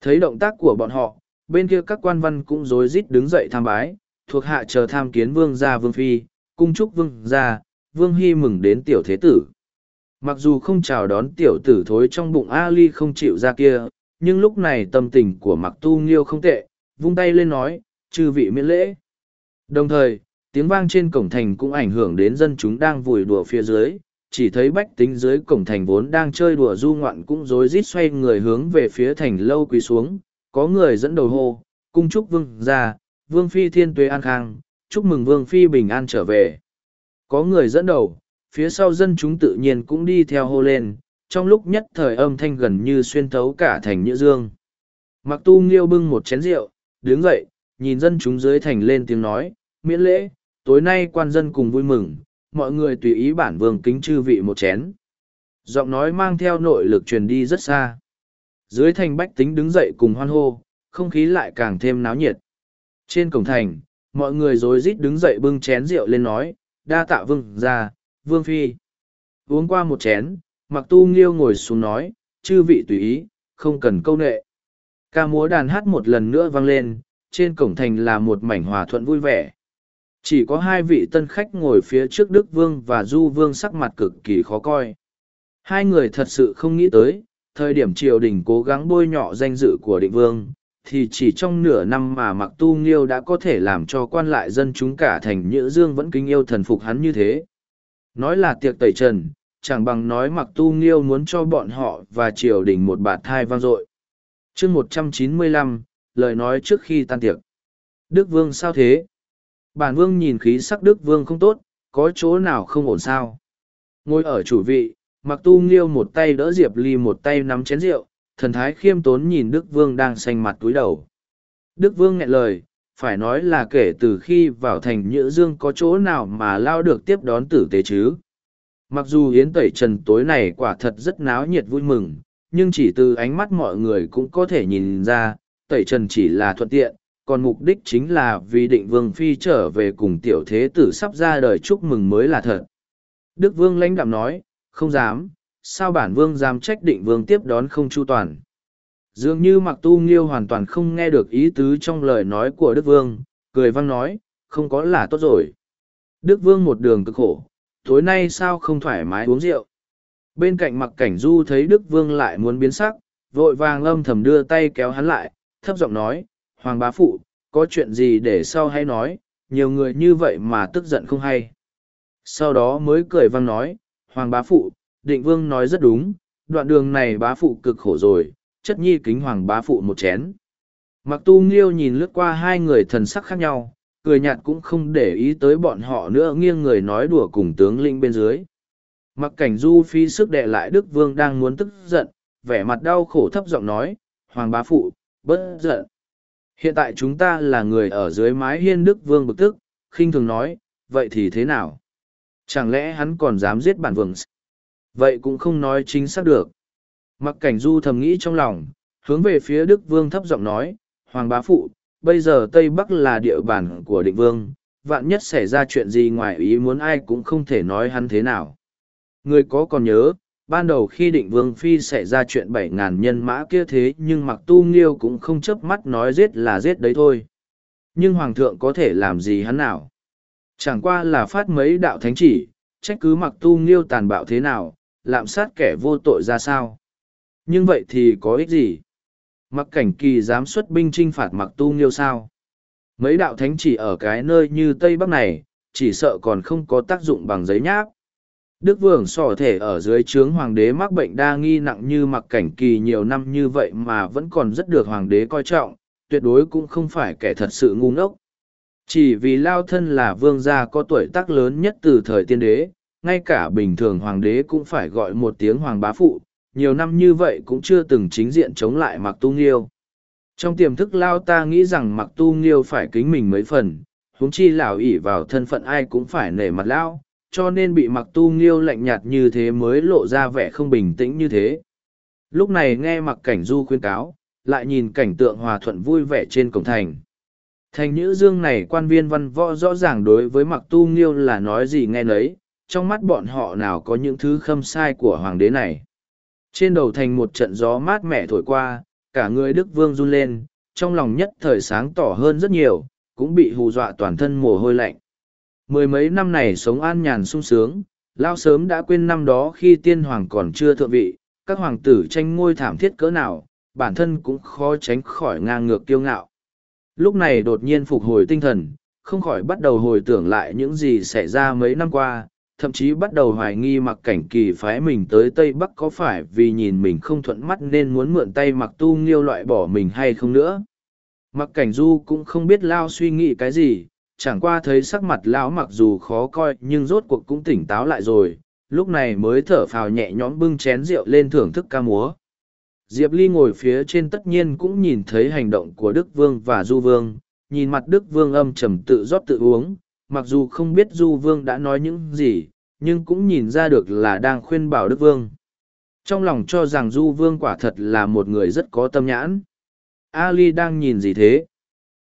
Thấy động tác của bọn họ, bên kia các quan văn cũng rối rít đứng dậy tham bái, thuộc hạ chờ tham kiến vương gia vương phi, cung chúc vương ra, vương hy mừng đến tiểu thế tử. Mặc dù không chào đón tiểu tử thối trong bụng Ali không chịu ra kia, nhưng lúc này tâm tình của mặc tu nghiêu không tệ, vung tay lên nói, chư vị miễn lễ. Đồng thời, tiếng vang trên cổng thành cũng ảnh hưởng đến dân chúng đang vùi đùa phía dưới, chỉ thấy bách tính dưới cổng thành vốn đang chơi đùa du ngoạn cũng rối rít xoay người hướng về phía thành lâu quý xuống, có người dẫn đầu hô, cung trúc vương ra, vương phi thiên tuế an khang, chúc mừng vương phi bình an trở về có người dẫn đầu phía sau dân chúng tự nhiên cũng đi theo hô lên trong lúc nhất thời âm thanh gần như xuyên thấu cả thành nhữ dương mặc tu nghiêu bưng một chén rượu đứng dậy nhìn dân chúng dưới thành lên tiếng nói miễn lễ tối nay quan dân cùng vui mừng mọi người tùy ý bản vương kính chư vị một chén giọng nói mang theo nội lực truyền đi rất xa dưới thành bách tính đứng dậy cùng hoan hô không khí lại càng thêm náo nhiệt trên cổng thành mọi người rối rít đứng dậy bưng chén rượu lên nói, đa tạ vương ra, vương phi. Uống qua một chén, mặc tu nghiêu ngồi xuống nói, chư vị tùy ý, không cần câu nệ. Ca múa đàn hát một lần nữa vang lên, trên cổng thành là một mảnh hòa thuận vui vẻ. Chỉ có hai vị tân khách ngồi phía trước Đức Vương và Du Vương sắc mặt cực kỳ khó coi. Hai người thật sự không nghĩ tới, thời điểm triều đình cố gắng bôi nhọ danh dự của định vương, thì chỉ trong nửa năm mà mặc tu nghiêu đã có thể làm cho quan lại dân chúng cả thành nhữ dương vẫn kính yêu thần phục hắn như thế nói là tiệc tẩy trần chẳng bằng nói mặc tu nghiêu muốn cho bọn họ và triều đình một bạt thai vang dội chương một trăm chín mươi lăm lời nói trước khi tan tiệc đức vương sao thế bản vương nhìn khí sắc đức vương không tốt có chỗ nào không ổn sao ngồi ở chủ vị mặc tu nghiêu một tay đỡ diệp ly một tay nắm chén rượu thần thái khiêm tốn nhìn Đức Vương đang xanh mặt túi đầu. Đức Vương nghẹn lời, phải nói là kể từ khi vào thành Nhữ Dương có chỗ nào mà lao được tiếp đón tử tế chứ. Mặc dù Yến Tẩy Trần tối này quả thật rất náo nhiệt vui mừng, nhưng chỉ từ ánh mắt mọi người cũng có thể nhìn ra, Tẩy Trần chỉ là thuận tiện, còn mục đích chính là vì định Vương Phi trở về cùng tiểu thế tử sắp ra đời chúc mừng mới là thật. Đức Vương lãnh đạm nói, không dám, sao bản vương dám trách định vương tiếp đón không chu toàn. Dường như mặc tu nghiêu hoàn toàn không nghe được ý tứ trong lời nói của Đức Vương, cười văng nói, không có là tốt rồi. Đức Vương một đường cực khổ, tối nay sao không thoải mái uống rượu. Bên cạnh mặc cảnh du thấy Đức Vương lại muốn biến sắc, vội vàng âm thầm đưa tay kéo hắn lại, thấp giọng nói, Hoàng bá phụ, có chuyện gì để sau hay nói, nhiều người như vậy mà tức giận không hay. Sau đó mới cười văng nói, Hoàng bá phụ, định vương nói rất đúng, đoạn đường này bá phụ cực khổ rồi, chất nhi kính hoàng bá phụ một chén. Mặc tu nghiêu nhìn lướt qua hai người thần sắc khác nhau, cười nhạt cũng không để ý tới bọn họ nữa nghiêng người nói đùa cùng tướng Linh bên dưới. Mặc cảnh du phi sức đệ lại Đức Vương đang muốn tức giận, vẻ mặt đau khổ thấp giọng nói, Hoàng bá phụ, bất giận. Hiện tại chúng ta là người ở dưới mái hiên Đức Vương bực tức, khinh thường nói, vậy thì thế nào? Chẳng lẽ hắn còn dám giết bản vương vậy cũng không nói chính xác được mặc cảnh du thầm nghĩ trong lòng hướng về phía đức vương thấp giọng nói hoàng bá phụ bây giờ tây bắc là địa bàn của định vương vạn nhất xảy ra chuyện gì ngoài ý muốn ai cũng không thể nói hắn thế nào người có còn nhớ ban đầu khi định vương phi xảy ra chuyện bảy ngàn nhân mã kia thế nhưng mặc tu nghiêu cũng không chớp mắt nói g i ế t là g i ế t đấy thôi nhưng hoàng thượng có thể làm gì hắn nào chẳng qua là phát mấy đạo thánh chỉ trách cứ mặc tu nghiêu tàn bạo thế nào lạm sát kẻ vô tội ra sao nhưng vậy thì có ích gì mặc cảnh kỳ dám xuất binh t r i n h phạt mặc tu nghiêu sao mấy đạo thánh chỉ ở cái nơi như tây bắc này chỉ sợ còn không có tác dụng bằng giấy nháp đức vương sỏ thể ở dưới trướng hoàng đế mắc bệnh đa nghi nặng như mặc cảnh kỳ nhiều năm như vậy mà vẫn còn rất được hoàng đế coi trọng tuyệt đối cũng không phải kẻ thật sự ngu ngốc chỉ vì lao thân là vương gia có tuổi tác lớn nhất từ thời tiên đế ngay cả bình thường hoàng đế cũng phải gọi một tiếng hoàng bá phụ, nhiều năm như vậy cũng chưa từng chính diện chống lại Mặc Tu Nghiêu. Trong tiềm thức Lao ta nghĩ rằng Mặc Tu Nghiêu phải kính mình mấy phần, huống chi lão ỉ vào thân phận ai cũng phải nể mặt lão, cho nên bị Mặc Tu Nghiêu lạnh nhạt như thế mới lộ ra vẻ không bình tĩnh như thế. Lúc này nghe Mặc Cảnh Du khuyên cáo, lại nhìn cảnh tượng hòa thuận vui vẻ trên cổng thành. Thành Nhữ Dương này quan viên văn võ rõ ràng đối với Mặc Tu Nghiêu là nói gì nghe nấy, trong mắt bọn họ nào có những thứ khâm sai của hoàng đế này. Trên đầu thành một trận gió mát mẻ thổi qua, cả người Đức Vương run lên, trong lòng nhất thời sáng tỏ hơn rất nhiều, cũng bị hù dọa toàn thân mồ hôi lạnh. Mười mấy năm này sống an nhàn sung sướng, Lao sớm đã quên năm đó khi tiên hoàng còn chưa thượng vị, các hoàng tử tranh ngôi thảm thiết cỡ nào, bản thân cũng khó tránh khỏi ngang ngược kiêu ngạo. Lúc này đột nhiên phục hồi tinh thần, không khỏi bắt đầu hồi tưởng lại những gì xảy ra mấy năm qua, thậm chí bắt đầu hoài nghi mặc cảnh kỳ phái mình tới Tây Bắc có phải vì nhìn mình không thuận mắt nên muốn mượn tay mặc tu nghiêu loại bỏ mình hay không nữa. Mặc cảnh du cũng không biết Lao suy nghĩ cái gì, chẳng qua thấy sắc mặt Lão mặc dù khó coi nhưng rốt cuộc cũng tỉnh táo lại rồi, lúc này mới thở phào nhẹ nhõm bưng chén rượu lên thưởng thức ca múa. Diệp Ly ngồi phía trên tất nhiên cũng nhìn thấy hành động của Đức Vương và Du Vương, nhìn mặt Đức Vương âm trầm tự rót tự uống, mặc dù không biết Du Vương đã nói những gì, nhưng cũng nhìn ra được là đang khuyên bảo Đức Vương. Trong lòng cho rằng Du Vương quả thật là một người rất có tâm nhãn. Ali đang nhìn gì thế?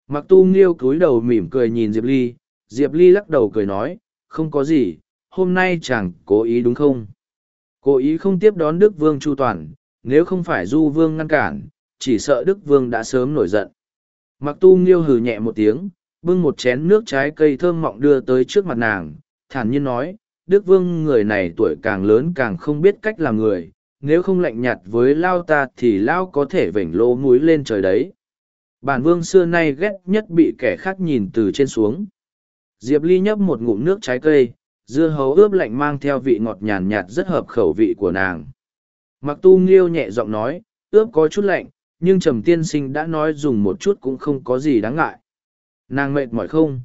Mặc tu nghiêu cúi đầu mỉm cười nhìn Diệp Ly, Diệp Ly lắc đầu cười nói, không có gì, hôm nay chàng cố ý đúng không? Cố ý không tiếp đón Đức Vương Chu Toàn, nếu không phải Du Vương ngăn cản, chỉ sợ Đức Vương đã sớm nổi giận. Mặc tu nghiêu hừ nhẹ một tiếng, bưng một chén nước trái cây thơm mọng đưa tới trước mặt nàng, thản nhiên nói, Đức Vương người này tuổi càng lớn càng không biết cách làm người, nếu không lạnh nhạt với Lao ta thì Lao có thể vểnh lỗ mũi lên trời đấy. Bản Vương xưa nay ghét nhất bị kẻ khác nhìn từ trên xuống. Diệp Ly nhấp một ngụm nước trái cây, dưa hấu ướp lạnh mang theo vị ngọt nhàn nhạt rất hợp khẩu vị của nàng. Mặc tu nghiêu nhẹ giọng nói, ướp có chút lạnh, nhưng trầm tiên sinh đã nói dùng một chút cũng không có gì đáng ngại nàng mệt mỏi không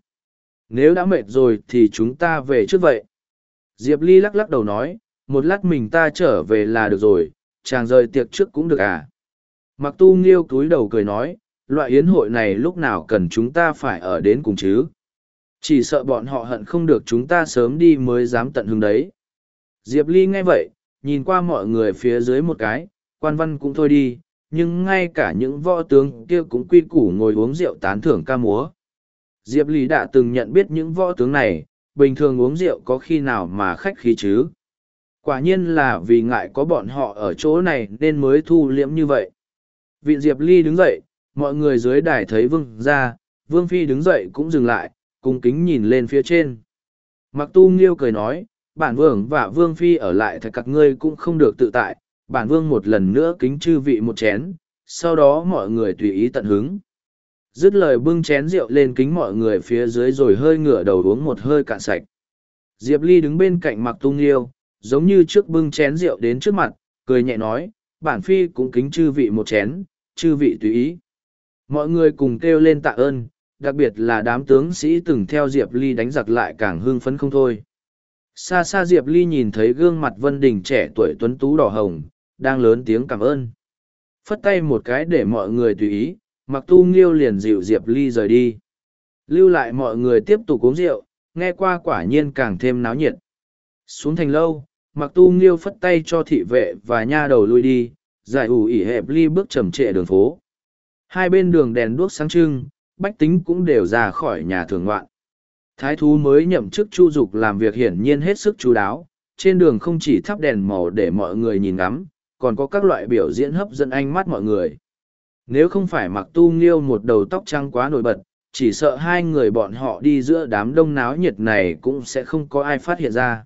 nếu đã mệt rồi thì chúng ta về trước vậy diệp ly lắc lắc đầu nói một lát mình ta trở về là được rồi chàng rời tiệc trước cũng được à mặc tu nghiêu cúi đầu cười nói loại yến hội này lúc nào cần chúng ta phải ở đến cùng chứ chỉ sợ bọn họ hận không được chúng ta sớm đi mới dám tận hứng đấy diệp ly nghe vậy nhìn qua mọi người phía dưới một cái quan văn cũng thôi đi nhưng ngay cả những võ tướng kia cũng quy củ ngồi uống rượu tán thưởng ca múa Diệp Lý đã từng nhận biết những võ tướng này, bình thường uống rượu có khi nào mà khách khí chứ. Quả nhiên là vì ngại có bọn họ ở chỗ này nên mới thu liễm như vậy. Vị Diệp Ly đứng dậy, mọi người dưới đài thấy vương ra, vương phi đứng dậy cũng dừng lại, cùng kính nhìn lên phía trên. Mặc tu nghiêu cười nói, bản vương và vương phi ở lại thật các ngươi cũng không được tự tại, bản vương một lần nữa kính chư vị một chén, sau đó mọi người tùy ý tận hứng dứt lời bưng chén rượu lên kính mọi người phía dưới rồi hơi ngửa đầu uống một hơi cạn sạch. Diệp Ly đứng bên cạnh mặc tung yêu, giống như trước bưng chén rượu đến trước mặt, cười nhẹ nói, bản phi cũng kính chư vị một chén, chư vị tùy ý. Mọi người cùng kêu lên tạ ơn, đặc biệt là đám tướng sĩ từng theo Diệp Ly đánh giặc lại càng hưng phấn không thôi. Xa xa Diệp Ly nhìn thấy gương mặt Vân Đình trẻ tuổi tuấn tú đỏ hồng, đang lớn tiếng cảm ơn. Phất tay một cái để mọi người tùy ý, mặc tu nghiêu liền dịu diệp ly rời đi lưu lại mọi người tiếp tục uống rượu nghe qua quả nhiên càng thêm náo nhiệt xuống thành lâu mặc tu nghiêu phất tay cho thị vệ và nha đầu lui đi giải ủ ỉ hẹp ly bước trầm trệ đường phố hai bên đường đèn đuốc sáng trưng bách tính cũng đều ra khỏi nhà thường ngoạn thái thú mới nhậm chức chu dục làm việc hiển nhiên hết sức chú đáo trên đường không chỉ thắp đèn màu để mọi người nhìn ngắm còn có các loại biểu diễn hấp dẫn ánh mắt mọi người nếu không phải mặc tu nghiêu một đầu tóc trăng quá nổi bật chỉ sợ hai người bọn họ đi giữa đám đông náo nhiệt này cũng sẽ không có ai phát hiện ra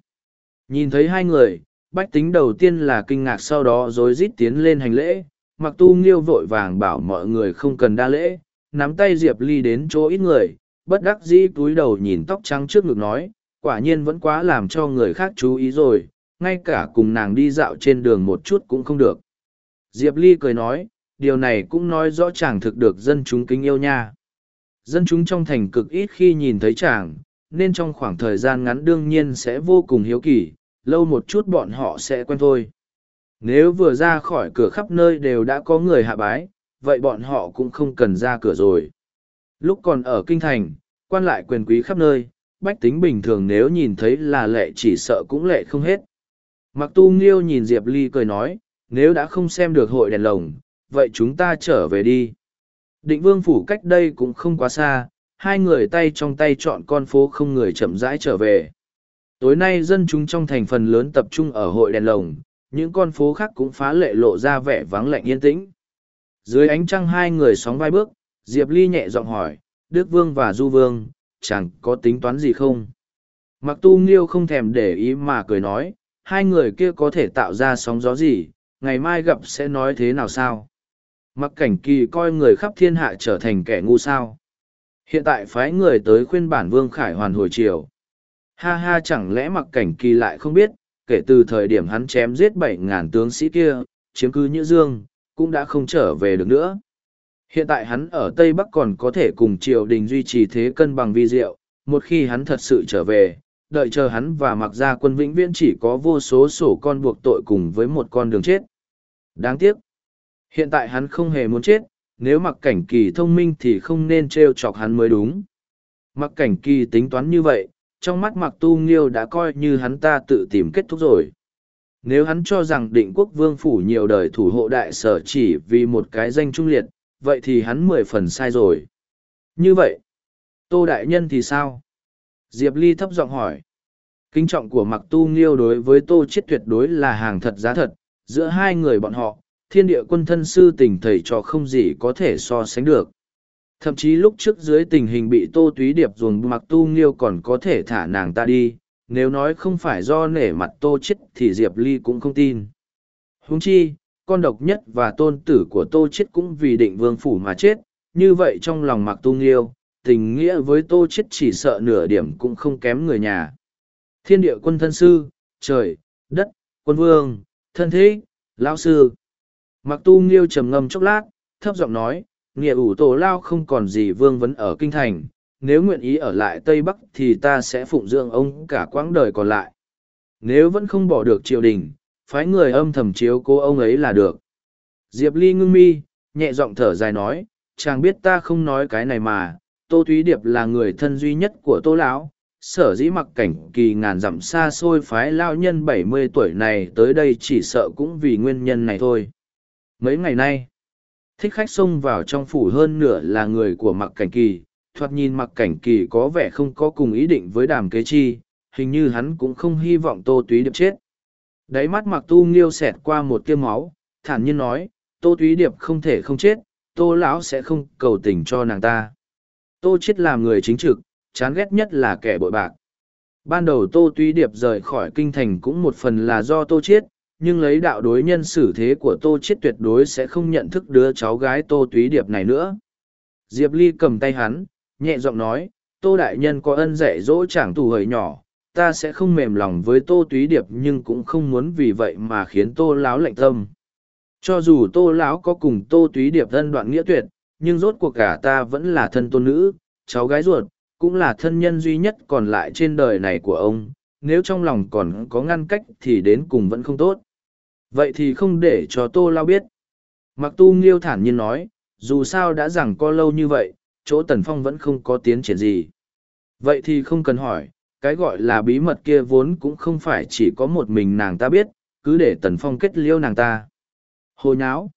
nhìn thấy hai người bách tính đầu tiên là kinh ngạc sau đó rối rít tiến lên hành lễ mặc tu nghiêu vội vàng bảo mọi người không cần đa lễ nắm tay diệp ly đến chỗ ít người bất đắc dĩ túi đầu nhìn tóc trắng trước ngực nói quả nhiên vẫn quá làm cho người khác chú ý rồi ngay cả cùng nàng đi dạo trên đường một chút cũng không được diệp ly cười nói điều này cũng nói rõ chàng thực được dân chúng kính yêu nha. Dân chúng trong thành cực ít khi nhìn thấy chàng, nên trong khoảng thời gian ngắn đương nhiên sẽ vô cùng hiếu kỳ, lâu một chút bọn họ sẽ quen thôi. Nếu vừa ra khỏi cửa khắp nơi đều đã có người hạ bái, vậy bọn họ cũng không cần ra cửa rồi. Lúc còn ở kinh thành, quan lại quyền quý khắp nơi, bách tính bình thường nếu nhìn thấy là lệ chỉ sợ cũng lệ không hết. Mặc tu nghiêu nhìn Diệp Ly cười nói, nếu đã không xem được hội đèn lồng, vậy chúng ta trở về đi định vương phủ cách đây cũng không quá xa hai người tay trong tay chọn con phố không người chậm rãi trở về tối nay dân chúng trong thành phần lớn tập trung ở hội đèn lồng những con phố khác cũng phá lệ lộ ra vẻ vắng lạnh yên tĩnh dưới ánh trăng hai người sóng vai bước diệp ly nhẹ giọng hỏi đức vương và du vương chẳng có tính toán gì không mặc tu nghiêu không thèm để ý mà cười nói hai người kia có thể tạo ra sóng gió gì ngày mai gặp sẽ nói thế nào sao mặc cảnh kỳ coi người khắp thiên hạ trở thành kẻ ngu sao hiện tại phái người tới khuyên bản vương khải hoàn hồi triều. ha ha chẳng lẽ mặc cảnh kỳ lại không biết kể từ thời điểm hắn chém giết bảy ngàn tướng sĩ kia chiếm cứ nhữ dương cũng đã không trở về được nữa hiện tại hắn ở tây bắc còn có thể cùng triều đình duy trì thế cân bằng vi diệu một khi hắn thật sự trở về đợi chờ hắn và mặc ra quân vĩnh viễn chỉ có vô số sổ con buộc tội cùng với một con đường chết đáng tiếc Hiện tại hắn không hề muốn chết, nếu mặc cảnh kỳ thông minh thì không nên t r e o chọc hắn mới đúng. Mặc cảnh kỳ tính toán như vậy, trong mắt mặc tu nghiêu đã coi như hắn ta tự tìm kết thúc rồi. Nếu hắn cho rằng định quốc vương phủ nhiều đời thủ hộ đại sở chỉ vì một cái danh trung liệt, vậy thì hắn mười phần sai rồi. Như vậy, Tô Đại Nhân thì sao? Diệp Ly thấp giọng hỏi. Kính trọng của Mặc Tu Nghiêu đối với Tô Chiết tuyệt đối là hàng thật giá thật, giữa hai người bọn họ, thiên địa quân thân sư tình thầy trò không gì có thể so sánh được. Thậm chí lúc trước dưới tình hình bị tô túy điệp ruồng mặc tu nghiêu còn có thể thả nàng ta đi, nếu nói không phải do nể mặt tô chết thì Diệp Ly cũng không tin. Huống chi, con độc nhất và tôn tử của tô chết cũng vì định vương phủ mà chết, như vậy trong lòng mặc tu nghiêu, tình nghĩa với tô chết chỉ sợ nửa điểm cũng không kém người nhà. Thiên địa quân thân sư, trời, đất, quân vương, thân thế, lão sư, mặc tu nghiêu trầm ngâm chốc lát thấp giọng nói nghĩa ủ tổ lao không còn gì vương vấn ở kinh thành nếu nguyện ý ở lại tây bắc thì ta sẽ phụng dưỡng ông cả quãng đời còn lại nếu vẫn không bỏ được triều đình phái người âm thầm chiếu cô ông ấy là được diệp ly ngưng mi nhẹ giọng thở dài nói chàng biết ta không nói cái này mà tô thúy điệp là người thân duy nhất của tô lão sở dĩ mặc cảnh kỳ ngàn dặm xa xôi phái lao nhân bảy mươi tuổi này tới đây chỉ sợ cũng vì nguyên nhân này thôi Mấy ngày nay, thích khách xông vào trong phủ hơn nửa là người của mặc cảnh kỳ, thoạt nhìn mặc cảnh kỳ có vẻ không có cùng ý định với đàm kế chi, hình như hắn cũng không hy vọng tô túy điệp chết. Đáy mắt mặc tu nghiêu xẹt qua một tia máu, thản nhiên nói, tô túy điệp không thể không chết, tô lão sẽ không cầu tình cho nàng ta. Tô chết làm người chính trực, chán ghét nhất là kẻ bội bạc. Ban đầu Tô Tuy Điệp rời khỏi kinh thành cũng một phần là do Tô Chiết, nhưng lấy đạo đối nhân xử thế của tô chết tuyệt đối sẽ không nhận thức đứa cháu gái tô túy điệp này nữa diệp ly cầm tay hắn nhẹ giọng nói tô đại nhân có ân dạy dỗ chàng tù hời nhỏ ta sẽ không mềm lòng với tô túy điệp nhưng cũng không muốn vì vậy mà khiến tô láo lạnh tâm cho dù tô lão có cùng tô túy điệp thân đoạn nghĩa tuyệt nhưng rốt cuộc cả ta vẫn là thân tôn nữ cháu gái ruột cũng là thân nhân duy nhất còn lại trên đời này của ông nếu trong lòng còn có ngăn cách thì đến cùng vẫn không tốt. Vậy thì không để cho Tô Lao biết. Mặc tu nghiêu thản nhiên nói, dù sao đã rằng có lâu như vậy, chỗ Tần Phong vẫn không có tiến triển gì. Vậy thì không cần hỏi, cái gọi là bí mật kia vốn cũng không phải chỉ có một mình nàng ta biết, cứ để Tần Phong kết liêu nàng ta. Hồ nháo.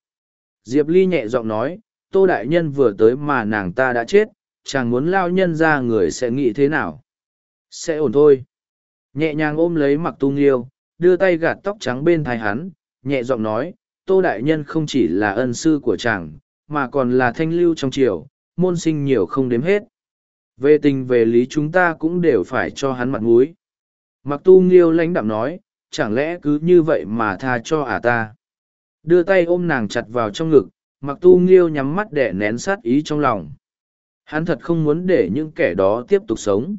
Diệp Ly nhẹ giọng nói, Tô Đại Nhân vừa tới mà nàng ta đã chết, chàng muốn lao nhân ra người sẽ nghĩ thế nào. Sẽ ổn thôi. Nhẹ nhàng ôm lấy mặc tu nghiêu, đưa tay gạt tóc trắng bên thai hắn, nhẹ giọng nói, Tô Đại Nhân không chỉ là ân sư của chàng, mà còn là thanh lưu trong triều, môn sinh nhiều không đếm hết. Về tình về lý chúng ta cũng đều phải cho hắn mặt mũi. Mặc tu nghiêu lãnh đạm nói, chẳng lẽ cứ như vậy mà tha cho à ta. Đưa tay ôm nàng chặt vào trong ngực, mặc tu nghiêu nhắm mắt để nén sát ý trong lòng. Hắn thật không muốn để những kẻ đó tiếp tục sống.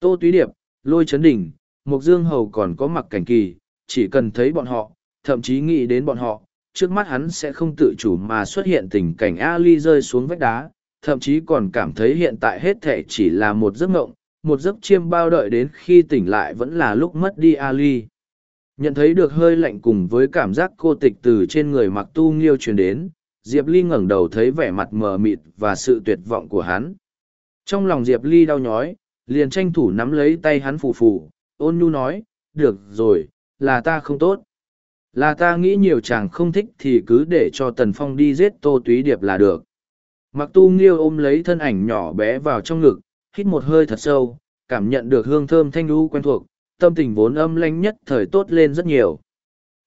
Tô Túy Điệp, lôi chấn đỉnh, mục dương hầu còn có mặc cảnh kỳ, chỉ cần thấy bọn họ, thậm chí nghĩ đến bọn họ, trước mắt hắn sẽ không tự chủ mà xuất hiện tình cảnh Ali rơi xuống vách đá, thậm chí còn cảm thấy hiện tại hết thể chỉ là một giấc mộng, một giấc chiêm bao đợi đến khi tỉnh lại vẫn là lúc mất đi Ali. Nhận thấy được hơi lạnh cùng với cảm giác cô tịch từ trên người mặc tu nghiêu truyền đến, Diệp Ly ngẩng đầu thấy vẻ mặt mờ mịt và sự tuyệt vọng của hắn. Trong lòng Diệp Ly đau nhói, Liền tranh thủ nắm lấy tay hắn phù phù, ôn nhu nói, được rồi, là ta không tốt. Là ta nghĩ nhiều chàng không thích thì cứ để cho Tần Phong đi giết Tô Túy Điệp là được. Mặc tu nghiêu ôm lấy thân ảnh nhỏ bé vào trong ngực, hít một hơi thật sâu, cảm nhận được hương thơm thanh đu quen thuộc, tâm tình vốn âm lanh nhất thời tốt lên rất nhiều.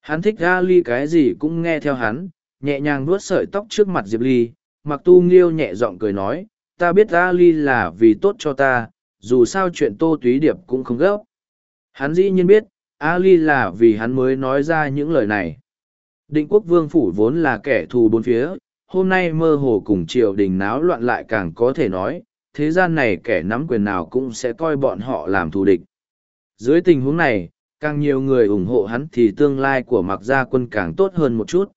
Hắn thích A Ly cái gì cũng nghe theo hắn, nhẹ nhàng nuốt sợi tóc trước mặt Diệp Ly, mặc tu nghiêu nhẹ giọng cười nói, ta biết A Ly là vì tốt cho ta, dù sao chuyện tô túy điệp cũng không gấp hắn dĩ nhiên biết ali là vì hắn mới nói ra những lời này định quốc vương phủ vốn là kẻ thù bốn phía hôm nay mơ hồ cùng triều đình náo loạn lại càng có thể nói thế gian này kẻ nắm quyền nào cũng sẽ coi bọn họ làm thù địch dưới tình huống này càng nhiều người ủng hộ hắn thì tương lai của mặc gia quân càng tốt hơn một chút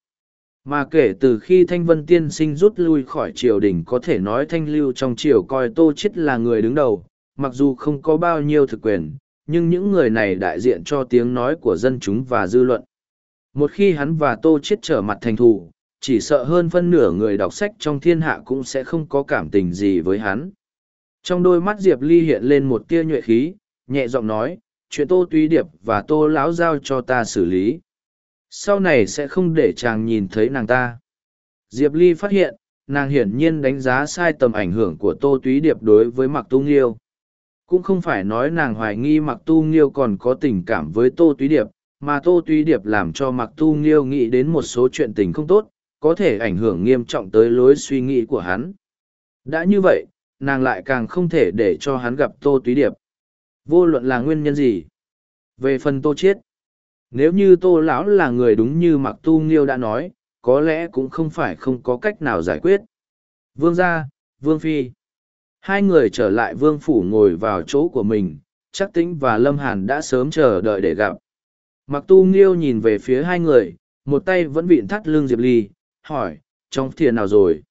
mà kể từ khi thanh vân tiên sinh rút lui khỏi triều đình có thể nói thanh lưu trong triều coi tô chết là người đứng đầu mặc dù không có bao nhiêu thực quyền, nhưng những người này đại diện cho tiếng nói của dân chúng và dư luận. Một khi hắn và Tô Chiết trở mặt thành thù, chỉ sợ hơn phân nửa người đọc sách trong thiên hạ cũng sẽ không có cảm tình gì với hắn. Trong đôi mắt Diệp Ly hiện lên một tia nhuệ khí, nhẹ giọng nói, chuyện Tô Tuy Điệp và Tô Lão giao cho ta xử lý. Sau này sẽ không để chàng nhìn thấy nàng ta. Diệp Ly phát hiện, nàng hiển nhiên đánh giá sai tầm ảnh hưởng của Tô Túy Điệp đối với Mạc Tung Nghiêu cũng không phải nói nàng hoài nghi mặc tu nghiêu còn có tình cảm với tô túy điệp mà tô túy điệp làm cho mặc tu nghiêu nghĩ đến một số chuyện tình không tốt có thể ảnh hưởng nghiêm trọng tới lối suy nghĩ của hắn đã như vậy nàng lại càng không thể để cho hắn gặp tô túy điệp vô luận là nguyên nhân gì về phần tô chiết nếu như tô lão là người đúng như mặc tu nghiêu đã nói có lẽ cũng không phải không có cách nào giải quyết vương gia vương phi Hai người trở lại vương phủ ngồi vào chỗ của mình, chắc tĩnh và Lâm Hàn đã sớm chờ đợi để gặp. Mặc tu nghiêu nhìn về phía hai người, một tay vẫn vịn thắt lưng Diệp Ly, hỏi, trong thiền nào rồi?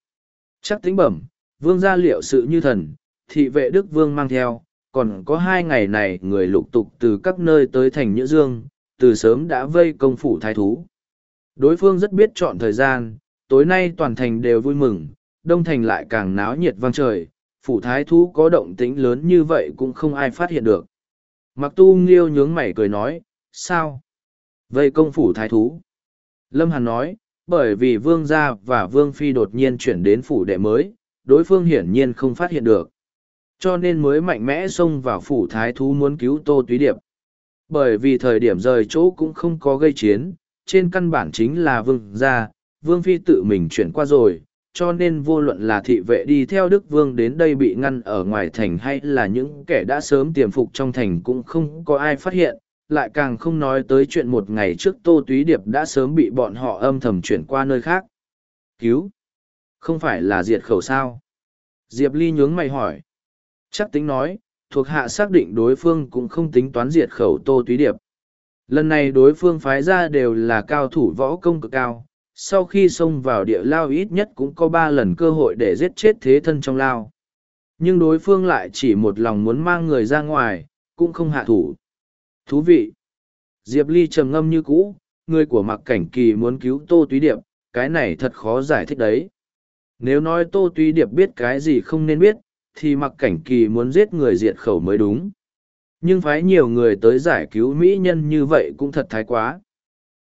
Chắc tĩnh bẩm, vương gia liệu sự như thần, thị vệ Đức Vương mang theo, còn có hai ngày này người lục tục từ các nơi tới thành Nhữ Dương, từ sớm đã vây công phủ thái thú. Đối phương rất biết chọn thời gian, tối nay toàn thành đều vui mừng, đông thành lại càng náo nhiệt vang trời, phủ thái thú có động tĩnh lớn như vậy cũng không ai phát hiện được. Mặc tu nghiêu nhướng mày cười nói, sao? Vây công phủ thái thú. Lâm Hàn nói, bởi vì vương gia và vương phi đột nhiên chuyển đến phủ đệ mới, đối phương hiển nhiên không phát hiện được. Cho nên mới mạnh mẽ xông vào phủ thái thú muốn cứu Tô Túy Điệp. Bởi vì thời điểm rời chỗ cũng không có gây chiến, trên căn bản chính là vương gia, vương phi tự mình chuyển qua rồi, cho nên vô luận là thị vệ đi theo Đức Vương đến đây bị ngăn ở ngoài thành hay là những kẻ đã sớm tiềm phục trong thành cũng không có ai phát hiện, lại càng không nói tới chuyện một ngày trước Tô Túy Điệp đã sớm bị bọn họ âm thầm chuyển qua nơi khác. Cứu! Không phải là diệt khẩu sao? Diệp Ly nhướng mày hỏi. Chắc tính nói, thuộc hạ xác định đối phương cũng không tính toán diệt khẩu Tô Túy Điệp. Lần này đối phương phái ra đều là cao thủ võ công cực cao sau khi xông vào địa lao ít nhất cũng có ba lần cơ hội để giết chết thế thân trong lao nhưng đối phương lại chỉ một lòng muốn mang người ra ngoài cũng không hạ thủ thú vị diệp ly trầm ngâm như cũ người của mặc cảnh kỳ muốn cứu tô túy điệp cái này thật khó giải thích đấy nếu nói tô túy điệp biết cái gì không nên biết thì mặc cảnh kỳ muốn giết người diệt khẩu mới đúng nhưng phái nhiều người tới giải cứu mỹ nhân như vậy cũng thật thái quá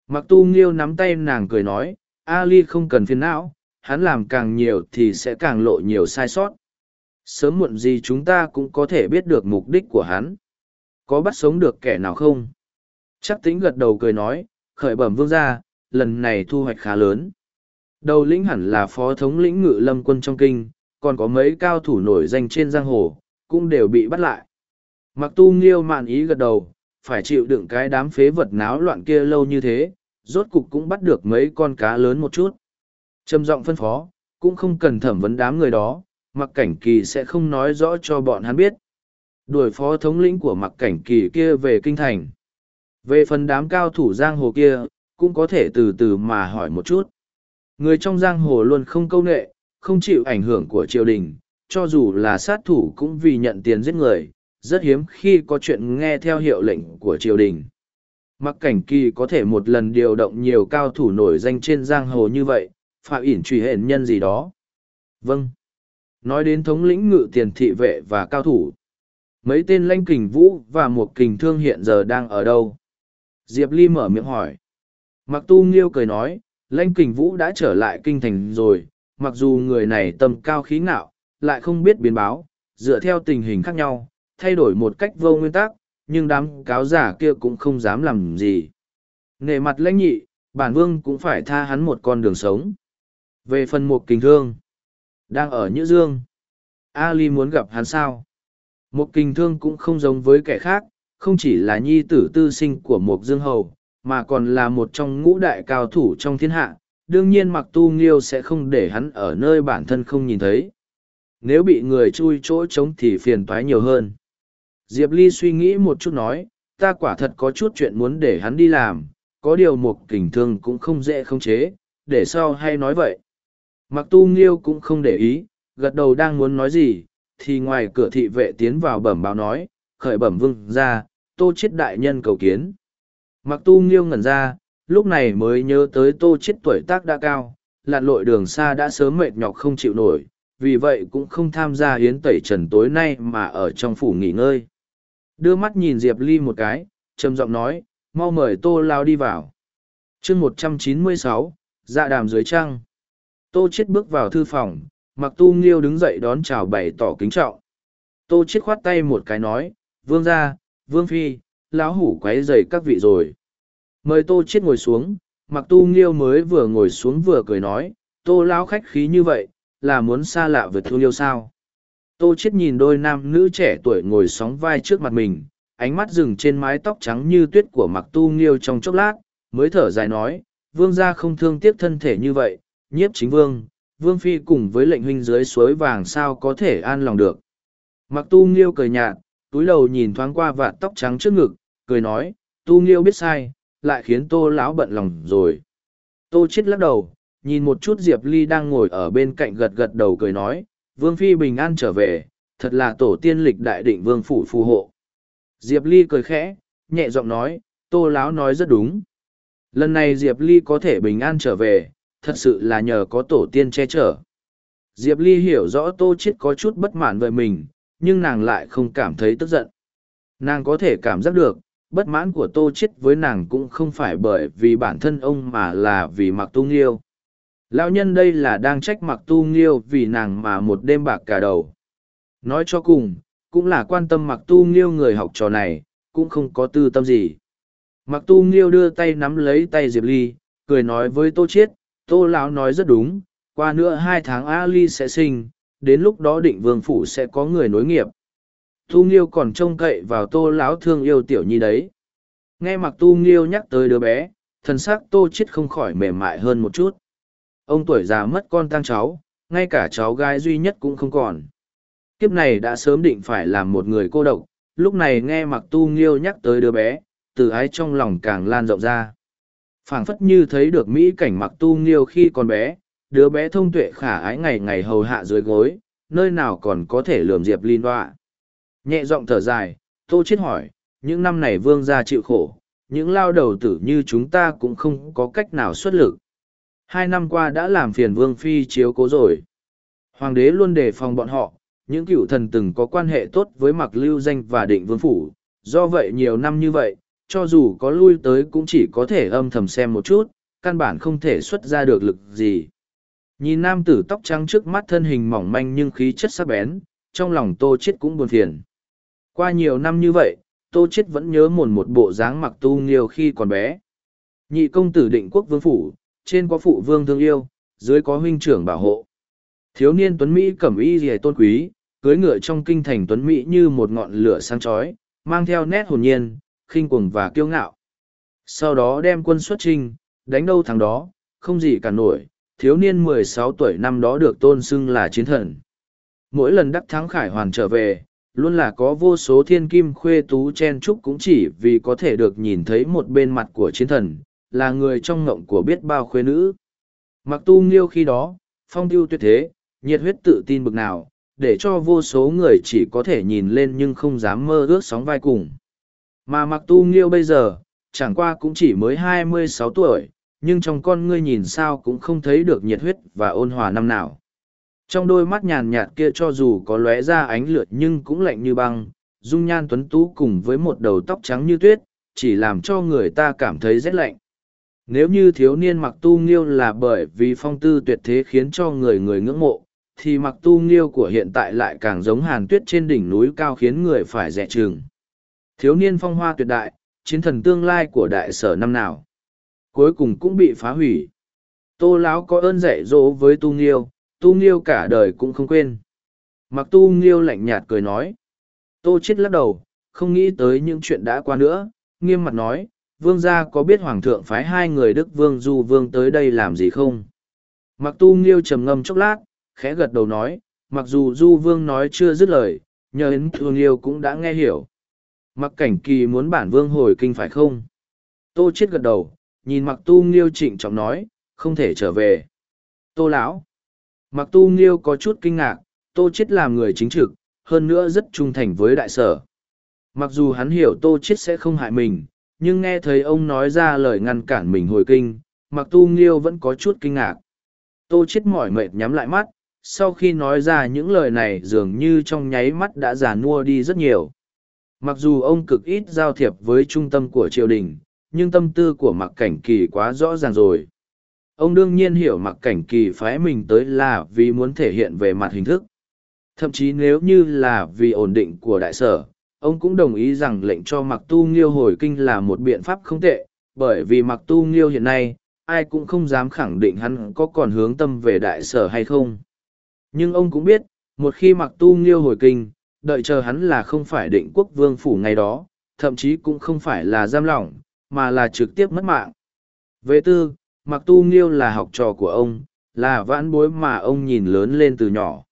mặc tu nghiêu nắm tay nàng cười nói Ali không cần phiền não, hắn làm càng nhiều thì sẽ càng lộ nhiều sai sót. Sớm muộn gì chúng ta cũng có thể biết được mục đích của hắn. Có bắt sống được kẻ nào không? Chắc tính gật đầu cười nói, khởi bẩm vương gia, lần này thu hoạch khá lớn. Đầu lĩnh hẳn là phó thống lĩnh ngự lâm quân trong kinh, còn có mấy cao thủ nổi danh trên giang hồ, cũng đều bị bắt lại. Mặc tu nghiêu mạn ý gật đầu, phải chịu đựng cái đám phế vật náo loạn kia lâu như thế, rốt cục cũng bắt được mấy con cá lớn một chút. Trầm giọng phân phó, cũng không cần thẩm vấn đám người đó, mặc cảnh kỳ sẽ không nói rõ cho bọn hắn biết. Đuổi phó thống lĩnh của mặc cảnh kỳ kia về kinh thành. Về phần đám cao thủ giang hồ kia, cũng có thể từ từ mà hỏi một chút. Người trong giang hồ luôn không câu nệ, không chịu ảnh hưởng của triều đình, cho dù là sát thủ cũng vì nhận tiền giết người, rất hiếm khi có chuyện nghe theo hiệu lệnh của triều đình. Mặc cảnh kỳ có thể một lần điều động nhiều cao thủ nổi danh trên giang hồ như vậy, phạm ỉn truy hển nhân gì đó. Vâng. Nói đến thống lĩnh ngự tiền thị vệ và cao thủ. Mấy tên lanh kình vũ và một kình thương hiện giờ đang ở đâu? Diệp Ly mở miệng hỏi. Mặc tu nghiêu cười nói, lanh kình vũ đã trở lại kinh thành rồi, mặc dù người này tầm cao khí ngạo, lại không biết biến báo, dựa theo tình hình khác nhau, thay đổi một cách vô nguyên tắc, nhưng đám cáo giả kia cũng không dám làm gì. nề mặt lãnh nhị, bản vương cũng phải tha hắn một con đường sống. Về phần một kình thương, đang ở Nhữ Dương. Ali muốn gặp hắn sao? Một kình thương cũng không giống với kẻ khác, không chỉ là nhi tử tư sinh của một dương hầu, mà còn là một trong ngũ đại cao thủ trong thiên hạ. Đương nhiên mặc tu nghiêu sẽ không để hắn ở nơi bản thân không nhìn thấy. Nếu bị người chui chỗ trống thì phiền toái nhiều hơn. Diệp Ly suy nghĩ một chút nói, ta quả thật có chút chuyện muốn để hắn đi làm, có điều một kình thương cũng không dễ khống chế, để sau hay nói vậy. Mặc tu nghiêu cũng không để ý, gật đầu đang muốn nói gì, thì ngoài cửa thị vệ tiến vào bẩm báo nói, khởi bẩm vương ra, tô chết đại nhân cầu kiến. Mặc tu nghiêu ngẩn ra, lúc này mới nhớ tới tô chết tuổi tác đã cao, lặn lội đường xa đã sớm mệt nhọc không chịu nổi, vì vậy cũng không tham gia hiến tẩy trần tối nay mà ở trong phủ nghỉ ngơi đưa mắt nhìn diệp ly một cái trầm giọng nói mau mời tô lao đi vào chương một trăm chín mươi sáu dạ đàm dưới trăng tô chết bước vào thư phòng mặc tu nghiêu đứng dậy đón chào bày tỏ kính trọng tô chết khoát tay một cái nói vương gia vương phi lão hủ q u dày các vị rồi mời tô chết ngồi xuống mặc tu nghiêu mới vừa ngồi xuống vừa cười nói tô lão khách khí như vậy là muốn xa lạ vượt thương yêu sao Tô chết nhìn đôi nam nữ trẻ tuổi ngồi sóng vai trước mặt mình, ánh mắt dừng trên mái tóc trắng như tuyết của mặc tu nghiêu trong chốc lát, mới thở dài nói, vương gia không thương tiếc thân thể như vậy, nhiếp chính vương, vương phi cùng với lệnh huynh dưới suối vàng sao có thể an lòng được. Mặc tu nghiêu cười nhạt, túi đầu nhìn thoáng qua vạt tóc trắng trước ngực, cười nói, tu nghiêu biết sai, lại khiến tô lão bận lòng rồi. Tô chết lắc đầu, nhìn một chút Diệp Ly đang ngồi ở bên cạnh gật gật đầu cười nói, vương phi bình an trở về thật là tổ tiên lịch đại định vương phủ phù hộ diệp ly cười khẽ nhẹ giọng nói tô láo nói rất đúng lần này diệp ly có thể bình an trở về thật sự là nhờ có tổ tiên che chở diệp ly hiểu rõ tô chết có chút bất mãn về mình nhưng nàng lại không cảm thấy tức giận nàng có thể cảm giác được bất mãn của tô chết với nàng cũng không phải bởi vì bản thân ông mà là vì mặc tu yêu. Lão nhân đây là đang trách mặc tu nghiêu vì nàng mà một đêm bạc cả đầu. Nói cho cùng, cũng là quan tâm mặc tu nghiêu người học trò này, cũng không có tư tâm gì. Mặc tu nghiêu đưa tay nắm lấy tay Diệp Ly, cười nói với Tô Chiết, Tô Lão nói rất đúng, qua nữa hai tháng A Ly sẽ sinh, đến lúc đó định vương phủ sẽ có người nối nghiệp. Tu nghiêu còn trông cậy vào Tô Lão thương yêu tiểu nhi đấy. Nghe mặc tu nghiêu nhắc tới đứa bé, thân xác Tô Chiết không khỏi mềm mại hơn một chút Ông tuổi già mất con tang cháu, ngay cả cháu gái duy nhất cũng không còn. Kiếp này đã sớm định phải làm một người cô độc, lúc này nghe mặc tu nghiêu nhắc tới đứa bé, từ ái trong lòng càng lan rộng ra. phảng phất như thấy được mỹ cảnh mặc tu nghiêu khi còn bé, đứa bé thông tuệ khả ái ngày ngày hầu hạ dưới gối, nơi nào còn có thể lườm diệp linh đoạ. Nhẹ giọng thở dài, tô chết hỏi, những năm này vương gia chịu khổ, những lao đầu tử như chúng ta cũng không có cách nào xuất lực. Hai năm qua đã làm phiền Vương Phi chiếu cố rồi. Hoàng đế luôn đề phòng bọn họ, những cựu thần từng có quan hệ tốt với mặc lưu danh và định vương phủ. Do vậy nhiều năm như vậy, cho dù có lui tới cũng chỉ có thể âm thầm xem một chút, căn bản không thể xuất ra được lực gì. Nhìn nam tử tóc trắng trước mắt thân hình mỏng manh nhưng khí chất sắc bén, trong lòng tô chết cũng buồn phiền. Qua nhiều năm như vậy, tô chết vẫn nhớ mồn một bộ dáng mặc tu nghiêu khi còn bé. Nhị công tử định quốc vương phủ, trên có phụ vương thương yêu, dưới có huynh trưởng bảo hộ. Thiếu niên Tuấn Mỹ cẩm y rìa tôn quý, cưới ngựa trong kinh thành Tuấn Mỹ như một ngọn lửa sáng chói, mang theo nét hồn nhiên, khinh cuồng và kiêu ngạo. Sau đó đem quân xuất trinh, đánh đâu thằng đó, không gì cả nổi, thiếu niên 16 tuổi năm đó được tôn xưng là chiến thần. Mỗi lần đắc thắng khải hoàn trở về, luôn là có vô số thiên kim khuê tú chen trúc cũng chỉ vì có thể được nhìn thấy một bên mặt của chiến thần, là người trong ngộng của biết bao khuê nữ. Mặc tu nghiêu khi đó, phong tiêu tuyệt thế, nhiệt huyết tự tin bực nào, để cho vô số người chỉ có thể nhìn lên nhưng không dám mơ ước sóng vai cùng. Mà mặc tu nghiêu bây giờ, chẳng qua cũng chỉ mới hai mươi sáu tuổi, nhưng trong con ngươi nhìn sao cũng không thấy được nhiệt huyết và ôn hòa năm nào. Trong đôi mắt nhàn nhạt kia cho dù có lóe ra ánh lượt nhưng cũng lạnh như băng, dung nhan tuấn tú cùng với một đầu tóc trắng như tuyết, chỉ làm cho người ta cảm thấy rét lạnh. Nếu như thiếu niên mặc tu nghiêu là bởi vì phong tư tuyệt thế khiến cho người người ngưỡng mộ, thì mặc tu nghiêu của hiện tại lại càng giống hàn tuyết trên đỉnh núi cao khiến người phải dè chừng. Thiếu niên phong hoa tuyệt đại, chiến thần tương lai của đại sở năm nào, cuối cùng cũng bị phá hủy. Tô lão có ơn dạy dỗ với tu nghiêu, tu nghiêu cả đời cũng không quên. Mặc tu nghiêu lạnh nhạt cười nói. Tô chết lắc đầu, không nghĩ tới những chuyện đã qua nữa, nghiêm mặt nói, vương gia có biết hoàng thượng phái hai người đức vương du vương tới đây làm gì không mặc tu nghiêu trầm ngâm chốc lát khẽ gật đầu nói mặc dù du vương nói chưa dứt lời nhờ đến thương yêu cũng đã nghe hiểu mặc cảnh kỳ muốn bản vương hồi kinh phải không tô chết gật đầu nhìn mặc tu nghiêu trịnh trọng nói không thể trở về tô lão mặc tu nghiêu có chút kinh ngạc tô chết làm người chính trực hơn nữa rất trung thành với đại sở mặc dù hắn hiểu tô chết sẽ không hại mình nhưng nghe thấy ông nói ra lời ngăn cản mình hồi kinh, mặc tu nghiêu vẫn có chút kinh ngạc. Tô chết mỏi mệt nhắm lại mắt, sau khi nói ra những lời này dường như trong nháy mắt đã già nua đi rất nhiều. Mặc dù ông cực ít giao thiệp với trung tâm của triều đình, nhưng tâm tư của mặc cảnh kỳ quá rõ ràng rồi. Ông đương nhiên hiểu mặc cảnh kỳ phái mình tới là vì muốn thể hiện về mặt hình thức. Thậm chí nếu như là vì ổn định của đại sở, ông cũng đồng ý rằng lệnh cho mặc tu nghiêu hồi kinh là một biện pháp không tệ bởi vì mặc tu nghiêu hiện nay ai cũng không dám khẳng định hắn có còn hướng tâm về đại sở hay không nhưng ông cũng biết một khi mặc tu nghiêu hồi kinh đợi chờ hắn là không phải định quốc vương phủ ngày đó thậm chí cũng không phải là giam lỏng mà là trực tiếp mất mạng về tư mặc tu nghiêu là học trò của ông là vãn bối mà ông nhìn lớn lên từ nhỏ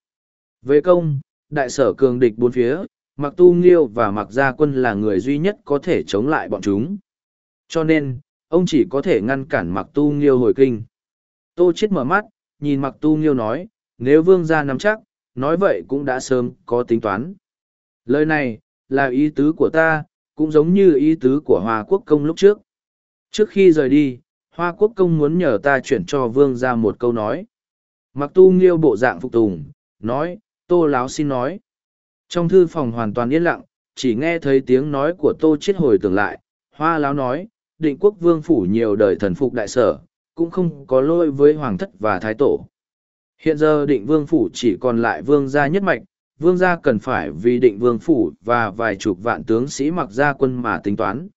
về công đại sở cường địch bốn phía Mặc tu nghiêu và mặc gia quân là người duy nhất có thể chống lại bọn chúng. Cho nên, ông chỉ có thể ngăn cản mặc tu nghiêu hồi kinh. Tô chết mở mắt, nhìn mặc tu nghiêu nói, nếu vương gia nắm chắc, nói vậy cũng đã sớm có tính toán. Lời này, là ý tứ của ta, cũng giống như ý tứ của Hoa Quốc Công lúc trước. Trước khi rời đi, Hoa Quốc Công muốn nhờ ta chuyển cho vương gia một câu nói. Mặc tu nghiêu bộ dạng phục tùng, nói, tô láo xin nói. Trong thư phòng hoàn toàn yên lặng, chỉ nghe thấy tiếng nói của tô chết hồi tưởng lại, hoa láo nói, định quốc vương phủ nhiều đời thần phục đại sở, cũng không có lỗi với hoàng thất và thái tổ. Hiện giờ định vương phủ chỉ còn lại vương gia nhất mạch, vương gia cần phải vì định vương phủ và vài chục vạn tướng sĩ mặc gia quân mà tính toán.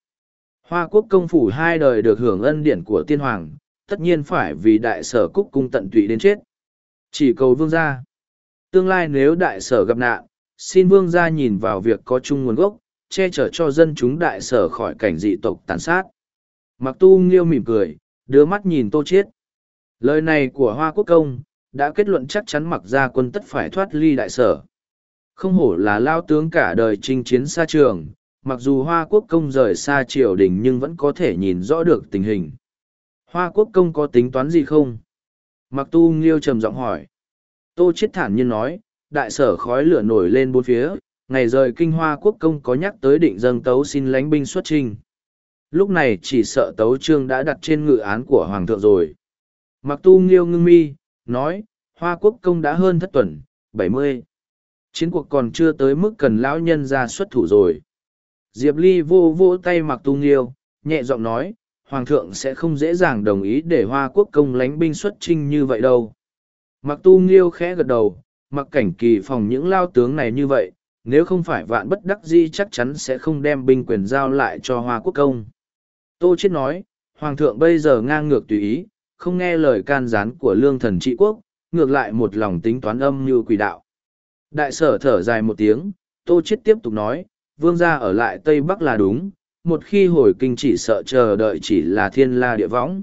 Hoa quốc công phủ hai đời được hưởng ân điển của tiên hoàng, tất nhiên phải vì đại sở cúc cung tận tụy đến chết. Chỉ cầu vương gia. Tương lai nếu đại sở gặp nạn, xin vương gia nhìn vào việc có chung nguồn gốc, che chở cho dân chúng đại sở khỏi cảnh dị tộc tàn sát. Mặc tu nghiêu mỉm cười, đưa mắt nhìn tô chiết. Lời này của Hoa Quốc Công, đã kết luận chắc chắn mặc gia quân tất phải thoát ly đại sở. Không hổ là lao tướng cả đời chinh chiến xa trường, mặc dù Hoa Quốc Công rời xa triều đình nhưng vẫn có thể nhìn rõ được tình hình. Hoa Quốc Công có tính toán gì không? Mặc tu nghiêu trầm giọng hỏi. Tô Chiết thản nhiên nói, đại sở khói lửa nổi lên bốn phía, ngày rời kinh hoa quốc công có nhắc tới định dâng tấu xin lánh binh xuất trình. Lúc này chỉ sợ tấu trương đã đặt trên ngự án của hoàng thượng rồi. Mặc tu nghiêu ngưng mi, nói, hoa quốc công đã hơn thất tuần, bảy mươi Chiến cuộc còn chưa tới mức cần lão nhân ra xuất thủ rồi. Diệp Ly vô vô tay mặc tu nghiêu, nhẹ giọng nói, hoàng thượng sẽ không dễ dàng đồng ý để hoa quốc công lánh binh xuất trinh như vậy đâu. Mặc tu nghiêu khẽ gật đầu, mặc cảnh kỳ phòng những lao tướng này như vậy, nếu không phải vạn bất đắc di chắc chắn sẽ không đem binh quyền giao lại cho Hoa Quốc Công. Tô Chiết nói, Hoàng thượng bây giờ ngang ngược tùy ý, không nghe lời can gián của lương thần trị quốc, ngược lại một lòng tính toán âm như quỷ đạo. Đại sở thở dài một tiếng, Tô Chiết tiếp tục nói, vương gia ở lại Tây Bắc là đúng, một khi hồi kinh chỉ sợ chờ đợi chỉ là thiên la địa võng.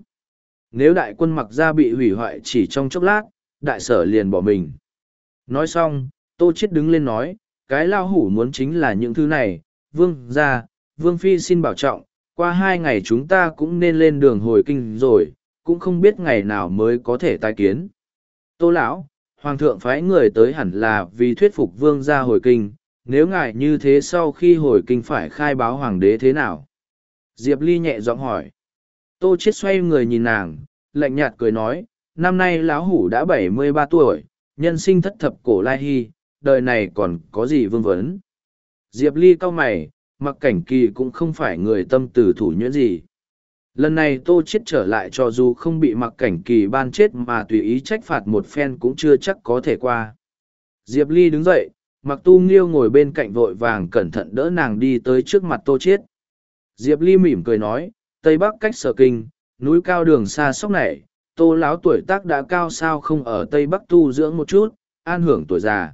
Nếu đại quân mặc gia bị hủy hoại chỉ trong chốc lát, đại sở liền bỏ mình. Nói xong, tô chiết đứng lên nói, cái lao hủ muốn chính là những thứ này, vương gia, vương phi xin bảo trọng, qua hai ngày chúng ta cũng nên lên đường hồi kinh rồi, cũng không biết ngày nào mới có thể tái kiến. Tô lão, hoàng thượng phái người tới hẳn là vì thuyết phục vương gia hồi kinh, nếu ngài như thế sau khi hồi kinh phải khai báo hoàng đế thế nào? Diệp Ly nhẹ giọng hỏi. Tô chiết xoay người nhìn nàng, lạnh nhạt cười nói, năm nay lão hủ đã bảy mươi ba tuổi, nhân sinh thất thập cổ lai hy, đời này còn có gì vương vấn. Diệp Ly cau mày, mặc cảnh kỳ cũng không phải người tâm từ thủ nhuyễn gì. Lần này tô chết trở lại cho dù không bị mặc cảnh kỳ ban chết mà tùy ý trách phạt một phen cũng chưa chắc có thể qua. Diệp Ly đứng dậy, mặc tu nghiêu ngồi bên cạnh vội vàng cẩn thận đỡ nàng đi tới trước mặt tô chết. Diệp Ly mỉm cười nói, Tây Bắc cách sở kinh, núi cao đường xa sóc nảy, tô lão tuổi tác đã cao sao không ở tây bắc tu dưỡng một chút an hưởng tuổi già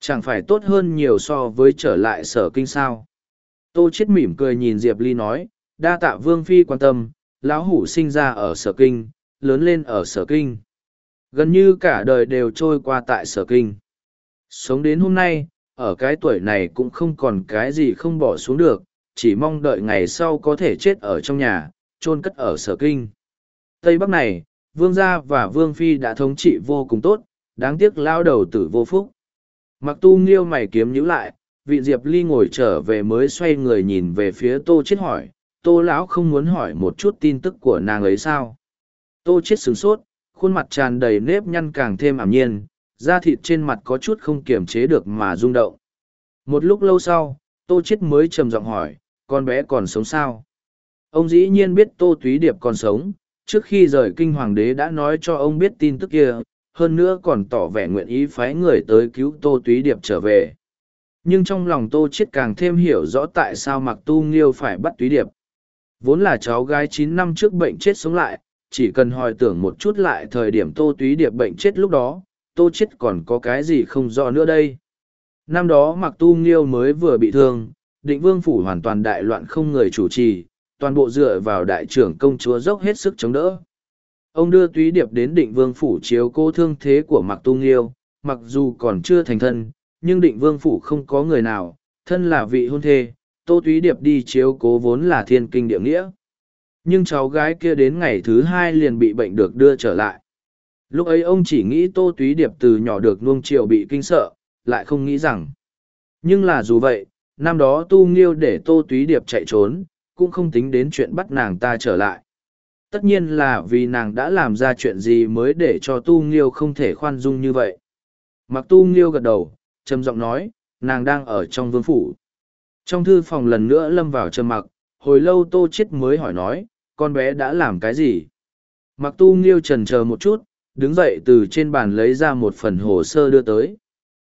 chẳng phải tốt hơn nhiều so với trở lại sở kinh sao tô chết mỉm cười nhìn diệp ly nói đa tạ vương phi quan tâm lão hủ sinh ra ở sở kinh lớn lên ở sở kinh gần như cả đời đều trôi qua tại sở kinh sống đến hôm nay ở cái tuổi này cũng không còn cái gì không bỏ xuống được chỉ mong đợi ngày sau có thể chết ở trong nhà chôn cất ở sở kinh tây bắc này vương gia và vương phi đã thống trị vô cùng tốt đáng tiếc lao đầu tử vô phúc mặc tu nghiêu mày kiếm nhữ lại vị diệp ly ngồi trở về mới xoay người nhìn về phía tô chết hỏi tô lão không muốn hỏi một chút tin tức của nàng ấy sao tô chết sửng sốt khuôn mặt tràn đầy nếp nhăn càng thêm ảm nhiên da thịt trên mặt có chút không kiềm chế được mà rung động một lúc lâu sau tô chết mới trầm giọng hỏi con bé còn sống sao ông dĩ nhiên biết tô túy điệp còn sống trước khi rời kinh hoàng đế đã nói cho ông biết tin tức kia hơn nữa còn tỏ vẻ nguyện ý phái người tới cứu tô túy điệp trở về nhưng trong lòng tô chiết càng thêm hiểu rõ tại sao mặc tu nghiêu phải bắt túy điệp vốn là cháu gái chín năm trước bệnh chết sống lại chỉ cần hỏi tưởng một chút lại thời điểm tô túy điệp bệnh chết lúc đó tô chiết còn có cái gì không rõ nữa đây năm đó mặc tu nghiêu mới vừa bị thương định vương phủ hoàn toàn đại loạn không người chủ trì toàn bộ dựa vào đại trưởng công chúa dốc hết sức chống đỡ. Ông đưa túy điệp đến định vương phủ chiếu cô thương thế của Mạc Tu Nghiêu, mặc dù còn chưa thành thân, nhưng định vương phủ không có người nào, thân là vị hôn thê, tô túy điệp đi chiếu cố vốn là thiên kinh địa nghĩa. Nhưng cháu gái kia đến ngày thứ hai liền bị bệnh được đưa trở lại. Lúc ấy ông chỉ nghĩ tô túy điệp từ nhỏ được nuông chiều bị kinh sợ, lại không nghĩ rằng. Nhưng là dù vậy, năm đó tu nghiêu để tô túy điệp chạy trốn, cũng không tính đến chuyện bắt nàng ta trở lại. Tất nhiên là vì nàng đã làm ra chuyện gì mới để cho Tu Nghiêu không thể khoan dung như vậy. Mặc Tu Nghiêu gật đầu, trầm giọng nói, nàng đang ở trong vương phủ. Trong thư phòng lần nữa lâm vào trầm mặc, hồi lâu Tô Chiết mới hỏi nói, con bé đã làm cái gì? Mặc Tu Nghiêu trần chờ một chút, đứng dậy từ trên bàn lấy ra một phần hồ sơ đưa tới.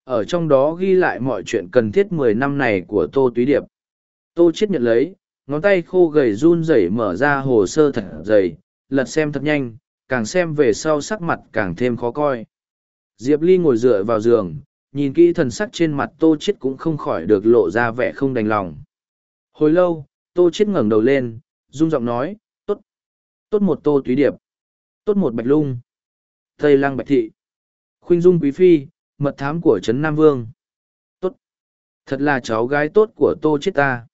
Ở trong đó ghi lại mọi chuyện cần thiết mười năm này của Tô Túy Điệp. Tô Chiết nhận lấy, ngón tay khô gầy run rẩy mở ra hồ sơ thật dày lật xem thật nhanh càng xem về sau sắc mặt càng thêm khó coi diệp ly ngồi dựa vào giường nhìn kỹ thần sắc trên mặt tô chết cũng không khỏi được lộ ra vẻ không đành lòng hồi lâu tô chết ngẩng đầu lên rung giọng nói tốt tốt một tô túy điệp tốt một bạch lung Thầy Lang bạch thị khuynh dung quý phi mật thám của trấn nam vương tốt thật là cháu gái tốt của tô chết ta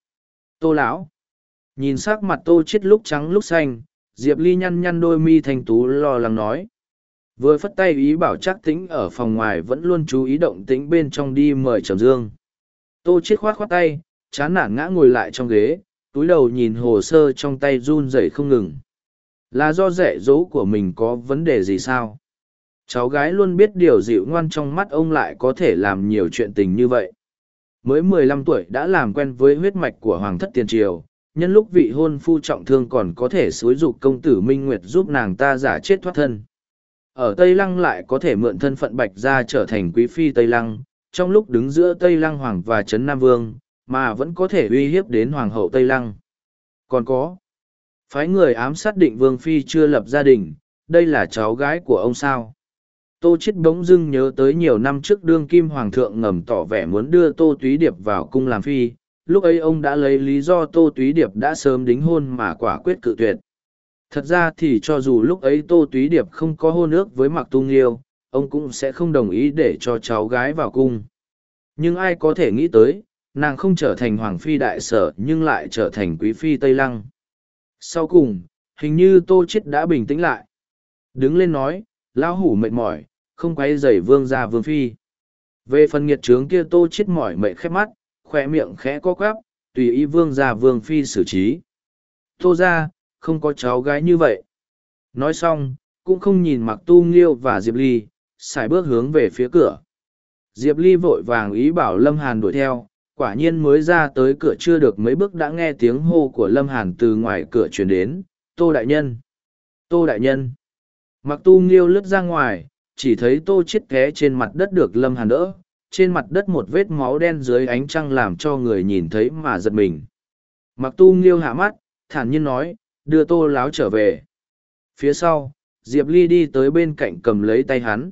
tô lão nhìn s ắ c mặt tô chết lúc trắng lúc xanh diệp ly nhăn nhăn đôi mi thanh tú lo lắng nói vừa phất tay ý bảo trác tĩnh ở phòng ngoài vẫn luôn chú ý động tĩnh bên trong đi mời trầm dương tô chết khoát khoát tay chán nản ngã ngồi lại trong ghế túi đầu nhìn hồ sơ trong tay run rẩy không ngừng là do dạy dỗ của mình có vấn đề gì sao cháu gái luôn biết điều dịu ngoan trong mắt ông lại có thể làm nhiều chuyện tình như vậy mới mười lăm tuổi đã làm quen với huyết mạch của hoàng thất tiền triều nhân lúc vị hôn phu trọng thương còn có thể xúi dục công tử Minh Nguyệt giúp nàng ta giả chết thoát thân. Ở Tây Lăng lại có thể mượn thân phận Bạch gia trở thành quý phi Tây Lăng, trong lúc đứng giữa Tây Lăng Hoàng và Trấn Nam Vương, mà vẫn có thể uy hiếp đến Hoàng hậu Tây Lăng. Còn có, phái người ám sát định Vương Phi chưa lập gia đình, đây là cháu gái của ông sao. Tô Chiết bỗng dưng nhớ tới nhiều năm trước đương kim hoàng thượng ngầm tỏ vẻ muốn đưa Tô Túy Điệp vào cung làm phi, lúc ấy ông đã lấy lý do tô túy điệp đã sớm đính hôn mà quả quyết cự tuyệt thật ra thì cho dù lúc ấy tô túy điệp không có hôn ước với mặc tu nghiêu ông cũng sẽ không đồng ý để cho cháu gái vào cung nhưng ai có thể nghĩ tới nàng không trở thành hoàng phi đại sở nhưng lại trở thành quý phi tây lăng sau cùng hình như tô chết đã bình tĩnh lại đứng lên nói lão hủ mệt mỏi không quay dày vương ra vương phi về phần nghiệt trướng kia tô chết mỏi mệt khép mắt khoe miệng khẽ co quắp tùy ý vương gia vương phi xử trí tô ra không có cháu gái như vậy nói xong cũng không nhìn mặc tu nghiêu và diệp ly sải bước hướng về phía cửa diệp ly vội vàng ý bảo lâm hàn đuổi theo quả nhiên mới ra tới cửa chưa được mấy bước đã nghe tiếng hô của lâm hàn từ ngoài cửa truyền đến tô đại nhân tô đại nhân mặc tu nghiêu lướt ra ngoài chỉ thấy tô chết té trên mặt đất được lâm hàn đỡ trên mặt đất một vết máu đen dưới ánh trăng làm cho người nhìn thấy mà giật mình. Mặc tu nghiêu hạ mắt, thản nhiên nói, đưa tô láo trở về. Phía sau, Diệp Ly đi tới bên cạnh cầm lấy tay hắn.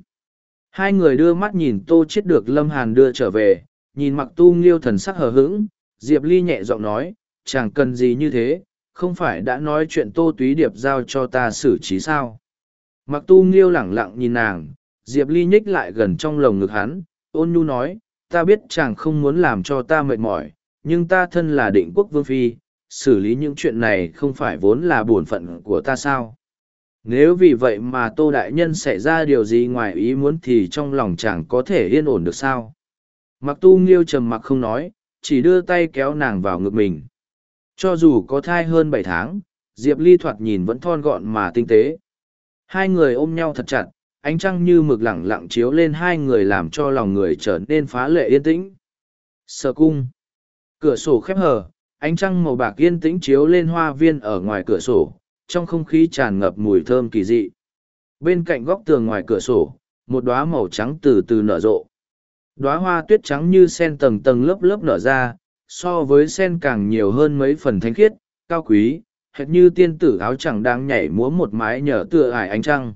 Hai người đưa mắt nhìn tô chết được Lâm Hàn đưa trở về, nhìn mặc tu nghiêu thần sắc hờ hững, Diệp Ly nhẹ giọng nói, chẳng cần gì như thế, không phải đã nói chuyện tô túy điệp giao cho ta xử trí sao. Mặc tu nghiêu lẳng lặng nhìn nàng, Diệp Ly nhích lại gần trong lồng ngực hắn, ôn nhu nói, ta biết chàng không muốn làm cho ta mệt mỏi, nhưng ta thân là định quốc vương phi, xử lý những chuyện này không phải vốn là bổn phận của ta sao. Nếu vì vậy mà Tô Đại Nhân xảy ra điều gì ngoài ý muốn thì trong lòng chàng có thể yên ổn được sao? Mặc tu nghiêu trầm mặc không nói, chỉ đưa tay kéo nàng vào ngực mình. Cho dù có thai hơn bảy tháng, Diệp Ly thoạt nhìn vẫn thon gọn mà tinh tế. Hai người ôm nhau thật chặt, ánh trăng như mực lẳng lặng chiếu lên hai người làm cho lòng người trở nên phá lệ yên tĩnh. Sở cung. Cửa sổ khép hờ, ánh trăng màu bạc yên tĩnh chiếu lên hoa viên ở ngoài cửa sổ, trong không khí tràn ngập mùi thơm kỳ dị. Bên cạnh góc tường ngoài cửa sổ, một đóa màu trắng từ từ nở rộ. Đóa hoa tuyết trắng như sen tầng tầng lớp lớp nở ra, so với sen càng nhiều hơn mấy phần thanh khiết, cao quý, hệt như tiên tử áo chẳng đang nhảy múa một mái nhở tựa ải ánh trăng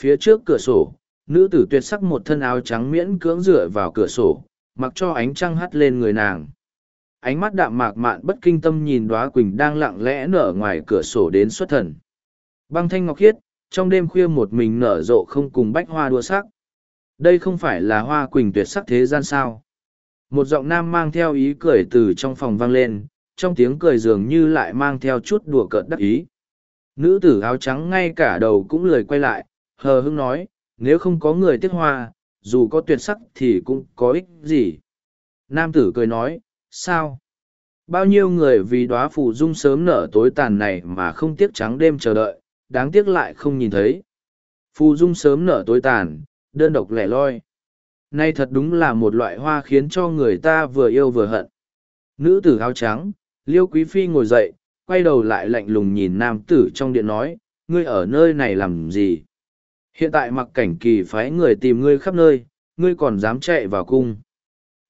phía trước cửa sổ, nữ tử tuyệt sắc một thân áo trắng miễn cưỡng dựa vào cửa sổ, mặc cho ánh trăng hắt lên người nàng. Ánh mắt đạm mạc mạn bất kinh tâm nhìn đóa quỳnh đang lặng lẽ nở ngoài cửa sổ đến xuất thần. Băng thanh ngọc khiết, trong đêm khuya một mình nở rộ không cùng bách hoa đua sắc. Đây không phải là hoa quỳnh tuyệt sắc thế gian sao. Một giọng nam mang theo ý cười từ trong phòng vang lên, trong tiếng cười dường như lại mang theo chút đùa cợt đắc ý. Nữ tử áo trắng ngay cả đầu cũng lười quay lại, hờ hưng nói, nếu không có người tiếc hoa, dù có tuyệt sắc thì cũng có ích gì. Nam tử cười nói, sao? Bao nhiêu người vì đóa phù dung sớm nở tối tàn này mà không tiếc trắng đêm chờ đợi, đáng tiếc lại không nhìn thấy. Phù dung sớm nở tối tàn, đơn độc lẻ loi. Nay thật đúng là một loại hoa khiến cho người ta vừa yêu vừa hận. Nữ tử áo trắng, liêu quý phi ngồi dậy, quay đầu lại lạnh lùng nhìn nam tử trong điện nói, ngươi ở nơi này làm gì? Hiện tại mặc cảnh kỳ phái người tìm ngươi khắp nơi, ngươi còn dám chạy vào cung.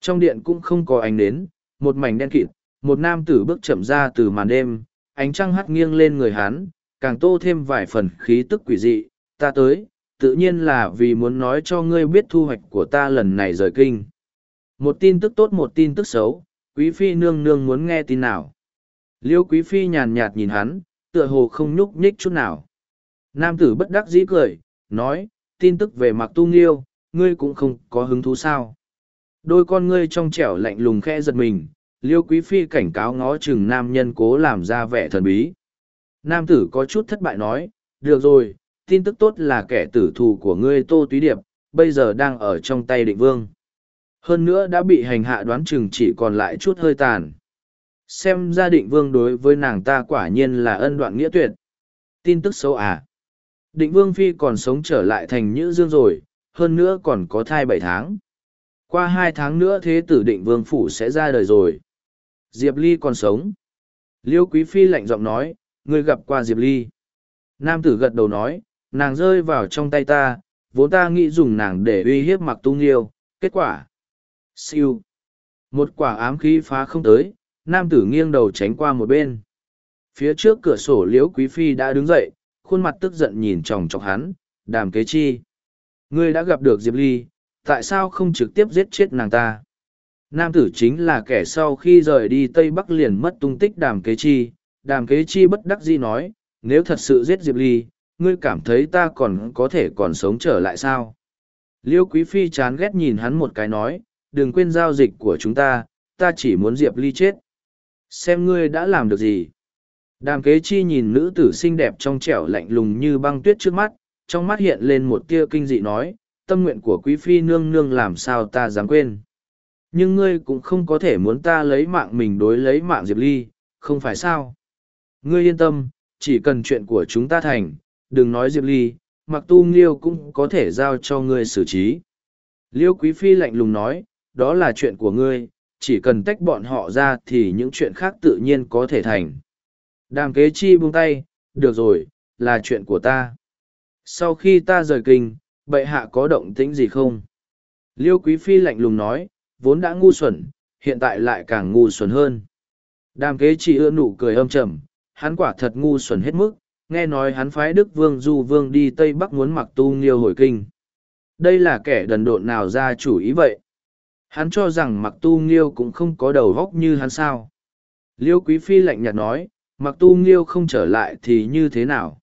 Trong điện cũng không có ánh nến, một mảnh đen kịt, một nam tử bước chậm ra từ màn đêm, ánh trăng hắt nghiêng lên người hắn, càng tô thêm vài phần khí tức quỷ dị, ta tới, tự nhiên là vì muốn nói cho ngươi biết thu hoạch của ta lần này rời kinh. Một tin tức tốt một tin tức xấu, quý phi nương nương muốn nghe tin nào. Liêu quý phi nhàn nhạt nhìn hắn, tựa hồ không nhúc nhích chút nào. Nam tử bất đắc dĩ cười, nói, tin tức về mặc tu nghiêu, ngươi cũng không có hứng thú sao. Đôi con ngươi trong trẻo lạnh lùng khẽ giật mình, liêu quý phi cảnh cáo ngó chừng nam nhân cố làm ra vẻ thần bí. Nam tử có chút thất bại nói, được rồi, tin tức tốt là kẻ tử thù của ngươi Tô Túy Điệp, bây giờ đang ở trong tay định vương. Hơn nữa đã bị hành hạ đoán chừng chỉ còn lại chút hơi tàn. Xem ra định vương đối với nàng ta quả nhiên là ân đoạn nghĩa tuyệt. Tin tức xấu à, định vương phi còn sống trở lại thành nhữ dương rồi hơn nữa còn có thai bảy tháng qua hai tháng nữa thế tử định vương phủ sẽ ra đời rồi diệp ly còn sống liêu quý phi lạnh giọng nói ngươi gặp qua diệp ly nam tử gật đầu nói nàng rơi vào trong tay ta vốn ta nghĩ dùng nàng để uy hiếp mặc tung liêu kết quả siêu một quả ám khí phá không tới nam tử nghiêng đầu tránh qua một bên phía trước cửa sổ liễu quý phi đã đứng dậy khuôn mặt tức giận nhìn chòng chọc hắn, đàm kế chi. Ngươi đã gặp được Diệp Ly, tại sao không trực tiếp giết chết nàng ta? Nam tử chính là kẻ sau khi rời đi Tây Bắc liền mất tung tích đàm kế chi. Đàm kế chi bất đắc dĩ nói, nếu thật sự giết Diệp Ly, ngươi cảm thấy ta còn có thể còn sống trở lại sao? Liêu Quý Phi chán ghét nhìn hắn một cái nói, đừng quên giao dịch của chúng ta, ta chỉ muốn Diệp Ly chết. Xem ngươi đã làm được gì? Đàm kế chi nhìn nữ tử xinh đẹp trong trẻo lạnh lùng như băng tuyết trước mắt, trong mắt hiện lên một tia kinh dị nói, tâm nguyện của quý phi nương nương làm sao ta dám quên. Nhưng ngươi cũng không có thể muốn ta lấy mạng mình đối lấy mạng Diệp Ly, không phải sao? Ngươi yên tâm, chỉ cần chuyện của chúng ta thành, đừng nói Diệp Ly, mặc tu nghiêu cũng có thể giao cho ngươi xử trí. Liêu Quý Phi lạnh lùng nói, đó là chuyện của ngươi, chỉ cần tách bọn họ ra thì những chuyện khác tự nhiên có thể thành. Đàm kế chi buông tay, được rồi, là chuyện của ta. Sau khi ta rời kinh, bệ hạ có động tĩnh gì không? Liêu Quý Phi lạnh lùng nói, vốn đã ngu xuẩn, hiện tại lại càng ngu xuẩn hơn. Đàm kế Chi ưa nụ cười âm trầm, hắn quả thật ngu xuẩn hết mức, nghe nói hắn phái Đức Vương Du Vương đi Tây Bắc muốn mặc tu nghiêu hồi kinh. Đây là kẻ đần độn nào ra chủ ý vậy? Hắn cho rằng mặc tu nghiêu cũng không có đầu góc như hắn sao. Liêu Quý Phi lạnh nhạt nói, mặc tu nghiêu không trở lại thì như thế nào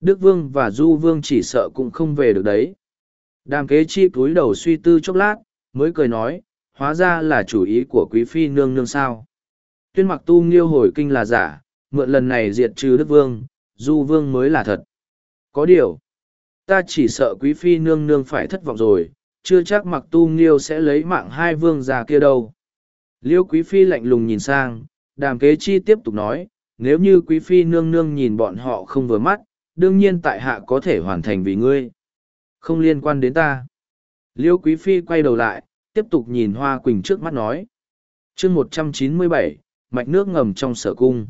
đức vương và du vương chỉ sợ cũng không về được đấy đàm kế chi cúi đầu suy tư chốc lát mới cười nói hóa ra là chủ ý của quý phi nương nương sao tuyên mặc tu nghiêu hồi kinh là giả mượn lần này diệt trừ đức vương du vương mới là thật có điều ta chỉ sợ quý phi nương nương phải thất vọng rồi chưa chắc mặc tu nghiêu sẽ lấy mạng hai vương già kia đâu liêu quý phi lạnh lùng nhìn sang đàm kế chi tiếp tục nói nếu như quý phi nương nương nhìn bọn họ không vừa mắt, đương nhiên tại hạ có thể hoàn thành vì ngươi. Không liên quan đến ta. Liêu quý phi quay đầu lại, tiếp tục nhìn Hoa Quỳnh trước mắt nói. chương một trăm chín mươi bảy mạch nước ngầm trong sở cung.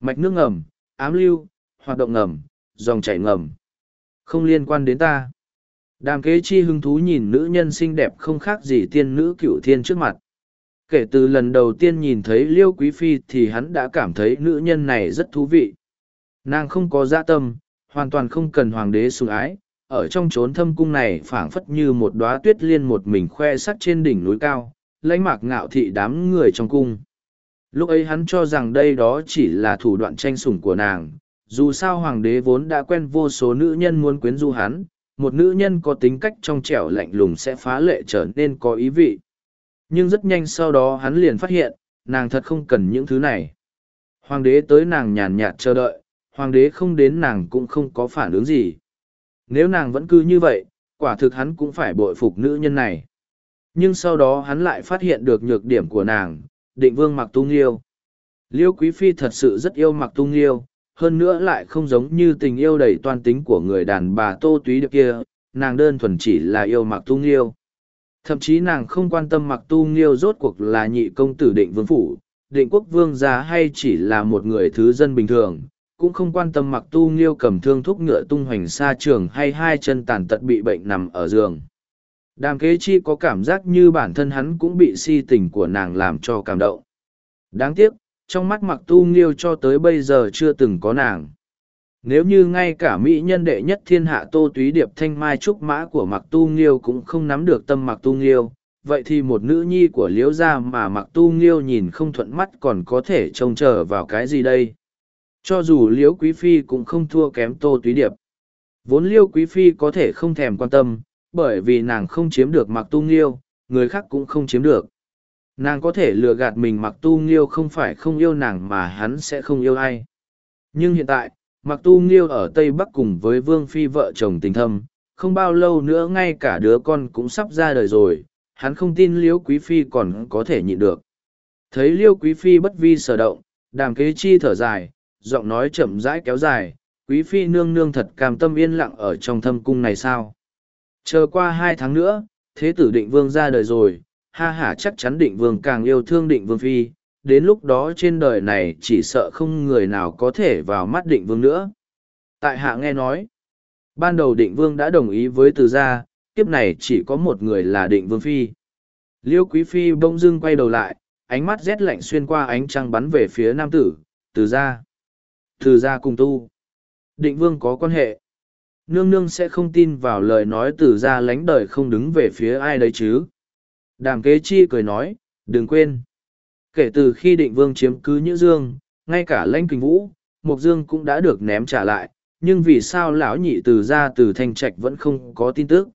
Mạch nước ngầm, ám lưu, hoạt động ngầm, dòng chảy ngầm. Không liên quan đến ta. Đàm kế chi hứng thú nhìn nữ nhân xinh đẹp không khác gì tiên nữ cựu thiên trước mặt kể từ lần đầu tiên nhìn thấy liêu quý phi thì hắn đã cảm thấy nữ nhân này rất thú vị nàng không có dã dạ tâm hoàn toàn không cần hoàng đế sủng ái ở trong chốn thâm cung này phảng phất như một đoá tuyết liên một mình khoe sắc trên đỉnh núi cao lãnh mạc ngạo thị đám người trong cung lúc ấy hắn cho rằng đây đó chỉ là thủ đoạn tranh sủng của nàng dù sao hoàng đế vốn đã quen vô số nữ nhân muốn quyến du hắn một nữ nhân có tính cách trong trẻo lạnh lùng sẽ phá lệ trở nên có ý vị nhưng rất nhanh sau đó hắn liền phát hiện nàng thật không cần những thứ này hoàng đế tới nàng nhàn nhạt chờ đợi hoàng đế không đến nàng cũng không có phản ứng gì nếu nàng vẫn cứ như vậy quả thực hắn cũng phải bội phục nữ nhân này nhưng sau đó hắn lại phát hiện được nhược điểm của nàng định vương mặc tung yêu liêu quý phi thật sự rất yêu mặc tung yêu hơn nữa lại không giống như tình yêu đầy toan tính của người đàn bà tô túy được kia nàng đơn thuần chỉ là yêu mặc tung yêu Thậm chí nàng không quan tâm mặc tu nghiêu rốt cuộc là nhị công tử định vương phủ, định quốc vương gia hay chỉ là một người thứ dân bình thường, cũng không quan tâm mặc tu nghiêu cầm thương thúc ngựa tung hoành xa trường hay hai chân tàn tật bị bệnh nằm ở giường. Đàm kế chi có cảm giác như bản thân hắn cũng bị si tình của nàng làm cho cảm động. Đáng tiếc, trong mắt mặc tu nghiêu cho tới bây giờ chưa từng có nàng. Nếu như ngay cả mỹ nhân đệ nhất thiên hạ tô túy điệp thanh mai trúc mã của Mặc Tu Nghiêu cũng không nắm được tâm Mặc Tu Nghiêu, vậy thì một nữ nhi của Liễu Gia mà Mặc Tu Nghiêu nhìn không thuận mắt còn có thể trông chờ vào cái gì đây? Cho dù Liễu Quý Phi cũng không thua kém tô túy điệp. Vốn Liễu Quý Phi có thể không thèm quan tâm, bởi vì nàng không chiếm được Mặc Tu Nghiêu, người khác cũng không chiếm được. Nàng có thể lừa gạt mình Mặc Tu Nghiêu không phải không yêu nàng mà hắn sẽ không yêu ai. Nhưng hiện tại, mặc tu nghiêu ở Tây Bắc cùng với Vương Phi vợ chồng tình thâm, không bao lâu nữa ngay cả đứa con cũng sắp ra đời rồi, hắn không tin Liễu Quý Phi còn có thể nhịn được. Thấy Liễu Quý Phi bất vi sở động, đàm kế chi thở dài, giọng nói chậm rãi kéo dài, Quý Phi nương nương thật cam tâm yên lặng ở trong thâm cung này sao? Chờ qua hai tháng nữa, thế tử định vương ra đời rồi, ha hả chắc chắn định vương càng yêu thương định vương phi, đến lúc đó trên đời này chỉ sợ không người nào có thể vào mắt định vương nữa. Tại hạ nghe nói, ban đầu định vương đã đồng ý với từ gia, kiếp này chỉ có một người là định vương phi. Liêu quý phi bỗng dưng quay đầu lại, ánh mắt rét lạnh xuyên qua ánh trăng bắn về phía nam tử, từ gia. Từ gia cùng tu. Định vương có quan hệ. Nương nương sẽ không tin vào lời nói từ gia lánh đời không đứng về phía ai đấy chứ. Đàm kế chi cười nói, đừng quên kể từ khi định vương chiếm cứ nhữ dương ngay cả lãnh kình vũ mộc dương cũng đã được ném trả lại nhưng vì sao lão nhị từ ra từ thanh trạch vẫn không có tin tức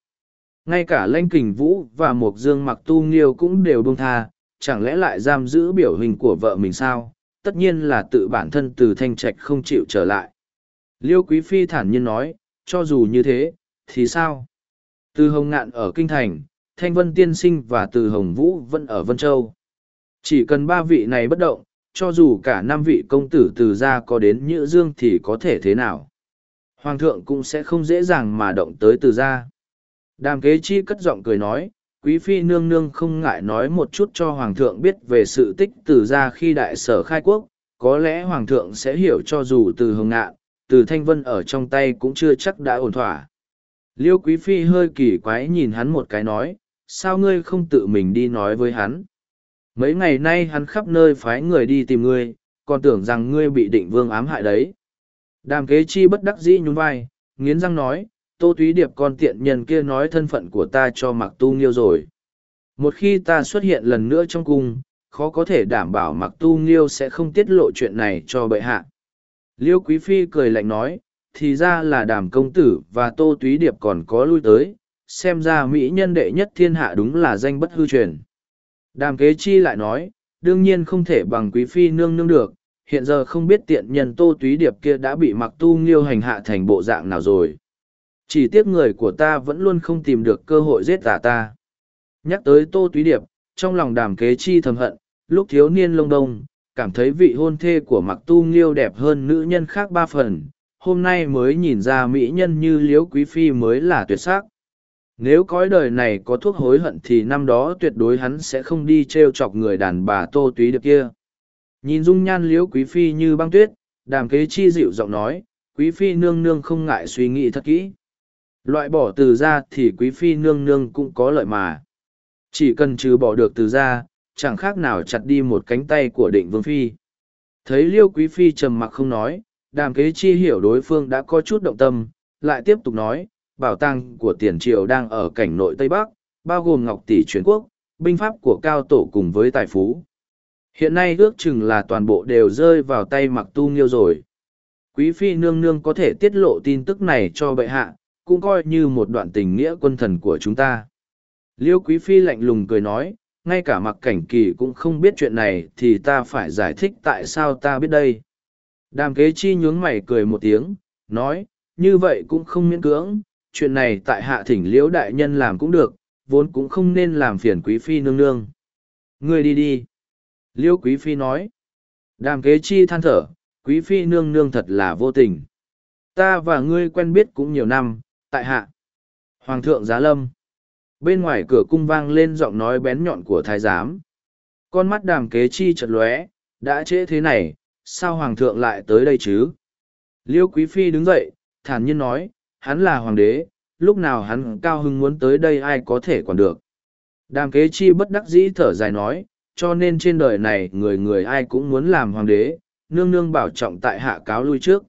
ngay cả lãnh kình vũ và mộc dương mặc tu nghiêu cũng đều bông tha chẳng lẽ lại giam giữ biểu hình của vợ mình sao tất nhiên là tự bản thân từ thanh trạch không chịu trở lại liêu quý phi thản nhiên nói cho dù như thế thì sao từ hồng ngạn ở kinh thành thanh vân tiên sinh và từ hồng vũ vẫn ở vân châu chỉ cần ba vị này bất động, cho dù cả năm vị công tử từ gia có đến Nhữ Dương thì có thể thế nào. Hoàng thượng cũng sẽ không dễ dàng mà động tới từ gia. Đàm kế chi cất giọng cười nói, quý phi nương nương không ngại nói một chút cho hoàng thượng biết về sự tích từ gia khi đại sở khai quốc, có lẽ hoàng thượng sẽ hiểu cho dù từ hồng ngạn, từ thanh vân ở trong tay cũng chưa chắc đã ổn thỏa. Liêu quý phi hơi kỳ quái nhìn hắn một cái nói, sao ngươi không tự mình đi nói với hắn? mấy ngày nay hắn khắp nơi phái người đi tìm ngươi còn tưởng rằng ngươi bị định vương ám hại đấy đàm kế chi bất đắc dĩ nhún vai nghiến răng nói tô túy điệp con tiện nhân kia nói thân phận của ta cho mặc tu nghiêu rồi một khi ta xuất hiện lần nữa trong cung khó có thể đảm bảo mặc tu nghiêu sẽ không tiết lộ chuyện này cho bệ hạ liêu quý phi cười lạnh nói thì ra là đàm công tử và tô túy điệp còn có lui tới xem ra mỹ nhân đệ nhất thiên hạ đúng là danh bất hư truyền Đàm kế chi lại nói, đương nhiên không thể bằng quý phi nương nương được, hiện giờ không biết tiện nhân tô túy điệp kia đã bị mặc tu nghiêu hành hạ thành bộ dạng nào rồi. Chỉ tiếc người của ta vẫn luôn không tìm được cơ hội giết tả ta. Nhắc tới tô túy điệp, trong lòng đàm kế chi thầm hận, lúc thiếu niên lông đông, cảm thấy vị hôn thê của mặc tu nghiêu đẹp hơn nữ nhân khác ba phần, hôm nay mới nhìn ra mỹ nhân như liễu quý phi mới là tuyệt sắc nếu cõi đời này có thuốc hối hận thì năm đó tuyệt đối hắn sẽ không đi treo chọc người đàn bà tô túy được kia. Nhìn dung nhan liễu quý phi như băng tuyết, đàm kế chi dịu giọng nói, quý phi nương nương không ngại suy nghĩ thật kỹ. Loại bỏ từ ra thì quý phi nương nương cũng có lợi mà. Chỉ cần trừ bỏ được từ ra, chẳng khác nào chặt đi một cánh tay của định vương phi. Thấy liêu quý phi trầm mặc không nói, đàm kế chi hiểu đối phương đã có chút động tâm, lại tiếp tục nói, bảo tàng của tiền triều đang ở cảnh nội Tây Bắc, bao gồm ngọc tỷ Chuyển quốc, binh pháp của cao tổ cùng với tài phú. Hiện nay ước chừng là toàn bộ đều rơi vào tay mặc tu nghiêu rồi. Quý phi nương nương có thể tiết lộ tin tức này cho bệ hạ, cũng coi như một đoạn tình nghĩa quân thần của chúng ta. Liêu quý phi lạnh lùng cười nói, ngay cả mặc cảnh kỳ cũng không biết chuyện này thì ta phải giải thích tại sao ta biết đây. Đàm kế chi nhướng mày cười một tiếng, nói, như vậy cũng không miễn cưỡng, chuyện này tại hạ thỉnh liễu đại nhân làm cũng được, vốn cũng không nên làm phiền quý phi nương nương. Ngươi đi đi. Liễu quý phi nói. Đàm kế chi than thở, quý phi nương nương thật là vô tình. Ta và ngươi quen biết cũng nhiều năm, tại hạ. Hoàng thượng giá lâm. Bên ngoài cửa cung vang lên giọng nói bén nhọn của thái giám. Con mắt đàm kế chi chật lóe, đã trễ thế này, sao hoàng thượng lại tới đây chứ? Liêu quý phi đứng dậy, thản nhiên nói, hắn là hoàng đế, lúc nào hắn cao hưng muốn tới đây ai có thể quản được. Đàm kế chi bất đắc dĩ thở dài nói, cho nên trên đời này người người ai cũng muốn làm hoàng đế, nương nương bảo trọng tại hạ cáo lui trước.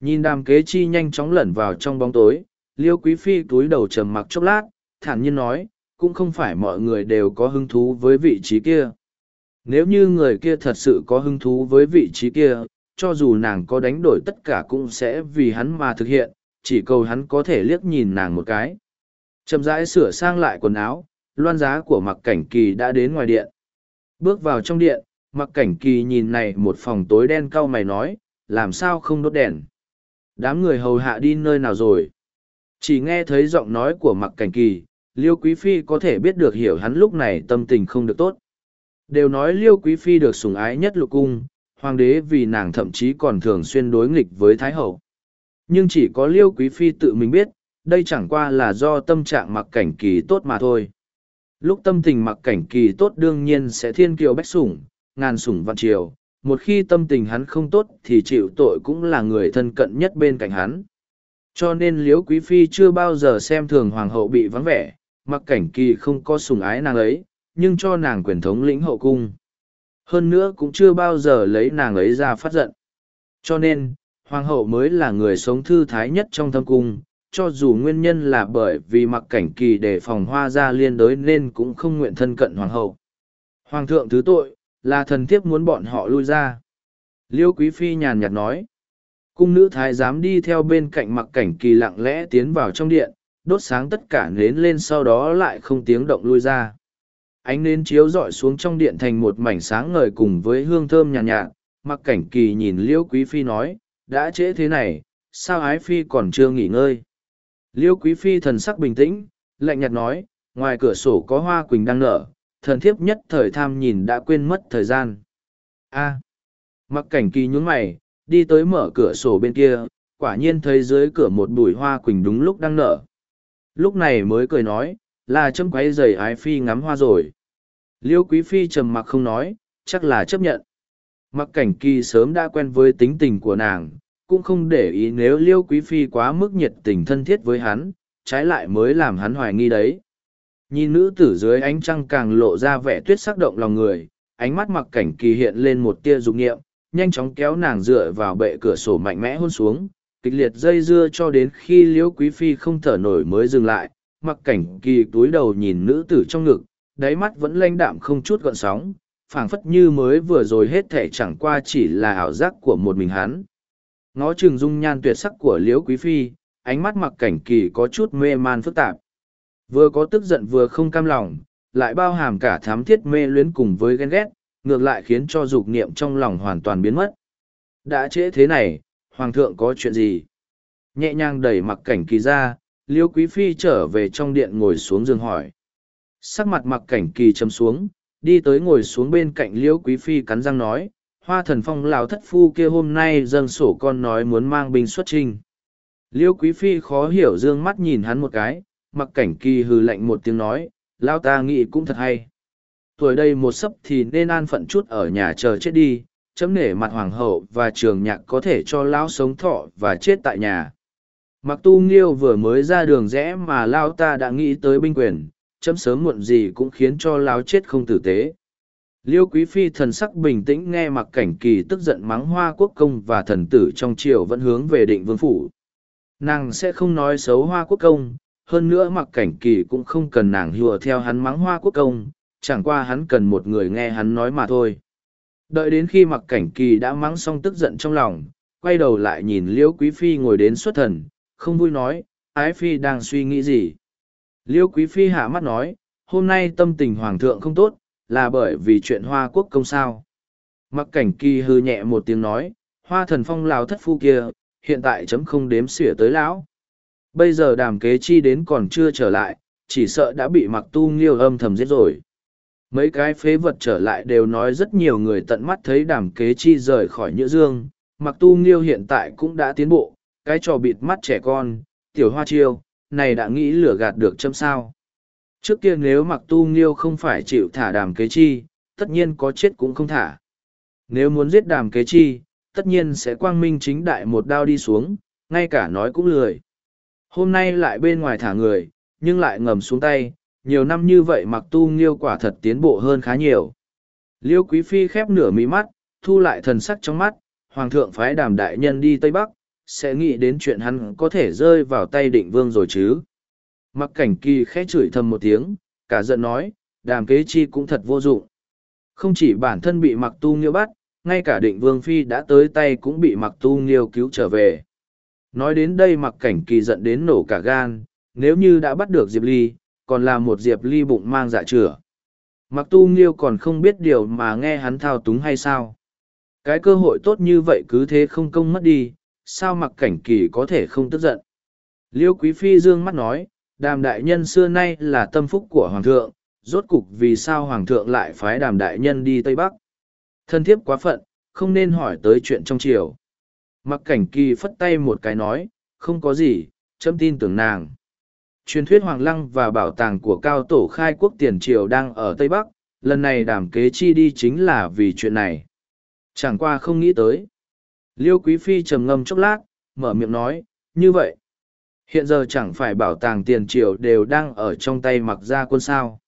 Nhìn đàm kế chi nhanh chóng lẩn vào trong bóng tối, liêu quý phi túi đầu trầm mặc chốc lát, thản nhiên nói, cũng không phải mọi người đều có hứng thú với vị trí kia. Nếu như người kia thật sự có hứng thú với vị trí kia, cho dù nàng có đánh đổi tất cả cũng sẽ vì hắn mà thực hiện, chỉ cầu hắn có thể liếc nhìn nàng một cái. Chậm rãi sửa sang lại quần áo, loan giá của mặc cảnh kỳ đã đến ngoài điện. Bước vào trong điện, mặc cảnh kỳ nhìn này một phòng tối đen cau mày nói, làm sao không đốt đèn. Đám người hầu hạ đi nơi nào rồi? Chỉ nghe thấy giọng nói của mặc cảnh kỳ, Liêu Quý Phi có thể biết được hiểu hắn lúc này tâm tình không được tốt. Đều nói Liêu Quý Phi được sủng ái nhất lục cung, hoàng đế vì nàng thậm chí còn thường xuyên đối nghịch với Thái Hậu nhưng chỉ có liêu quý phi tự mình biết đây chẳng qua là do tâm trạng mặc cảnh kỳ tốt mà thôi lúc tâm tình mặc cảnh kỳ tốt đương nhiên sẽ thiên kiều bách sủng ngàn sủng vạn triều một khi tâm tình hắn không tốt thì chịu tội cũng là người thân cận nhất bên cạnh hắn cho nên liếu quý phi chưa bao giờ xem thường hoàng hậu bị vắng vẻ mặc cảnh kỳ không có sùng ái nàng ấy nhưng cho nàng quyền thống lĩnh hậu cung hơn nữa cũng chưa bao giờ lấy nàng ấy ra phát giận cho nên hoàng hậu mới là người sống thư thái nhất trong thâm cung, cho dù nguyên nhân là bởi vì mặc cảnh kỳ để phòng hoa ra liên đới nên cũng không nguyện thân cận hoàng hậu. Hoàng thượng thứ tội, là thần thiếp muốn bọn họ lui ra. Liêu Quý Phi nhàn nhạt nói, cung nữ thái dám đi theo bên cạnh mặc cảnh kỳ lặng lẽ tiến vào trong điện, đốt sáng tất cả nến lên sau đó lại không tiếng động lui ra. Ánh nến chiếu rọi xuống trong điện thành một mảnh sáng ngời cùng với hương thơm nhàn nhạt, nhạt, mặc cảnh kỳ nhìn Liêu Quý Phi nói, đã trễ thế này, sao ái phi còn chưa nghỉ ngơi? Liêu quý phi thần sắc bình tĩnh, lạnh nhạt nói, ngoài cửa sổ có hoa quỳnh đang nở, thần thiếp nhất thời tham nhìn đã quên mất thời gian. A. mặc cảnh kỳ nhún mày, đi tới mở cửa sổ bên kia, quả nhiên thấy dưới cửa một bụi hoa quỳnh đúng lúc đang nở. Lúc này mới cười nói, là châm quấy giày ái phi ngắm hoa rồi. Liêu quý phi trầm mặc không nói, chắc là chấp nhận. Mặc cảnh kỳ sớm đã quen với tính tình của nàng, cũng không để ý nếu liêu quý phi quá mức nhiệt tình thân thiết với hắn trái lại mới làm hắn hoài nghi đấy nhìn nữ tử dưới ánh trăng càng lộ ra vẻ tuyết sắc động lòng người ánh mắt mặc cảnh kỳ hiện lên một tia dục nghiệm nhanh chóng kéo nàng dựa vào bệ cửa sổ mạnh mẽ hôn xuống kịch liệt dây dưa cho đến khi liễu quý phi không thở nổi mới dừng lại mặc cảnh kỳ túi đầu nhìn nữ tử trong ngực đáy mắt vẫn lãnh đạm không chút gọn sóng phảng phất như mới vừa rồi hết thể chẳng qua chỉ là ảo giác của một mình hắn ngó trường dung nhan tuyệt sắc của liễu quý phi ánh mắt mặc cảnh kỳ có chút mê man phức tạp vừa có tức giận vừa không cam lòng lại bao hàm cả thám thiết mê luyến cùng với ghen ghét ngược lại khiến cho dục niệm trong lòng hoàn toàn biến mất đã trễ thế này hoàng thượng có chuyện gì nhẹ nhàng đẩy mặc cảnh kỳ ra liêu quý phi trở về trong điện ngồi xuống giường hỏi sắc mặt mặc cảnh kỳ chấm xuống đi tới ngồi xuống bên cạnh liêu quý phi cắn răng nói hoa thần phong Lão thất phu kia hôm nay dâng sổ con nói muốn mang binh xuất trinh. Liêu quý phi khó hiểu dương mắt nhìn hắn một cái, mặc cảnh kỳ hừ lạnh một tiếng nói, lao ta nghĩ cũng thật hay. Tuổi đây một sấp thì nên an phận chút ở nhà chờ chết đi, chấm nể mặt hoàng hậu và trường nhạc có thể cho lão sống thọ và chết tại nhà. Mặc tu nghiêu vừa mới ra đường rẽ mà lao ta đã nghĩ tới binh quyền, chấm sớm muộn gì cũng khiến cho lão chết không tử tế. Liêu Quý Phi thần sắc bình tĩnh nghe mặc cảnh kỳ tức giận mắng hoa quốc công và thần tử trong triều vẫn hướng về định vương phủ. Nàng sẽ không nói xấu hoa quốc công, hơn nữa mặc cảnh kỳ cũng không cần nàng hùa theo hắn mắng hoa quốc công, chẳng qua hắn cần một người nghe hắn nói mà thôi. Đợi đến khi mặc cảnh kỳ đã mắng xong tức giận trong lòng, quay đầu lại nhìn Liêu Quý Phi ngồi đến xuất thần, không vui nói, Ái Phi đang suy nghĩ gì. Liêu Quý Phi hạ mắt nói, hôm nay tâm tình hoàng thượng không tốt, là bởi vì chuyện hoa quốc công sao. Mặc cảnh kỳ hư nhẹ một tiếng nói, hoa thần phong lào thất phu kia, hiện tại chấm không đếm xỉa tới lão. Bây giờ đàm kế chi đến còn chưa trở lại, chỉ sợ đã bị mặc tu nghiêu âm thầm giết rồi. Mấy cái phế vật trở lại đều nói rất nhiều người tận mắt thấy đàm kế chi rời khỏi nhữ dương, mặc tu nghiêu hiện tại cũng đã tiến bộ, cái trò bịt mắt trẻ con, tiểu hoa chiêu, này đã nghĩ lửa gạt được châm sao. Trước kia nếu mặc tu nghiêu không phải chịu thả đàm kế chi, tất nhiên có chết cũng không thả. Nếu muốn giết đàm kế chi, tất nhiên sẽ quang minh chính đại một đao đi xuống, ngay cả nói cũng lười. Hôm nay lại bên ngoài thả người, nhưng lại ngầm xuống tay, nhiều năm như vậy mặc tu nghiêu quả thật tiến bộ hơn khá nhiều. Liêu Quý Phi khép nửa mí mắt, thu lại thần sắc trong mắt, Hoàng thượng phái đàm đại nhân đi Tây Bắc, sẽ nghĩ đến chuyện hắn có thể rơi vào tay định vương rồi chứ. Mặc cảnh kỳ khẽ chửi thầm một tiếng, cả giận nói, đàm kế chi cũng thật vô dụng. Không chỉ bản thân bị mặc tu nghiêu bắt, ngay cả định vương phi đã tới tay cũng bị mặc tu nghiêu cứu trở về. Nói đến đây mặc cảnh kỳ giận đến nổ cả gan, nếu như đã bắt được Diệp Ly, còn là một Diệp Ly bụng mang dạ chửa. Mặc tu nghiêu còn không biết điều mà nghe hắn thao túng hay sao. Cái cơ hội tốt như vậy cứ thế không công mất đi, sao mặc cảnh kỳ có thể không tức giận. Liêu Quý Phi dương mắt nói, đàm đại nhân xưa nay là tâm phúc của hoàng thượng rốt cục vì sao hoàng thượng lại phái đàm đại nhân đi tây bắc thân thiếp quá phận không nên hỏi tới chuyện trong triều mặc cảnh kỳ phất tay một cái nói không có gì trâm tin tưởng nàng truyền thuyết hoàng lăng và bảo tàng của cao tổ khai quốc tiền triều đang ở tây bắc lần này đàm kế chi đi chính là vì chuyện này chẳng qua không nghĩ tới liêu quý phi trầm ngâm chốc lát mở miệng nói như vậy Hiện giờ chẳng phải bảo tàng tiền triều đều đang ở trong tay mặc gia quân sao.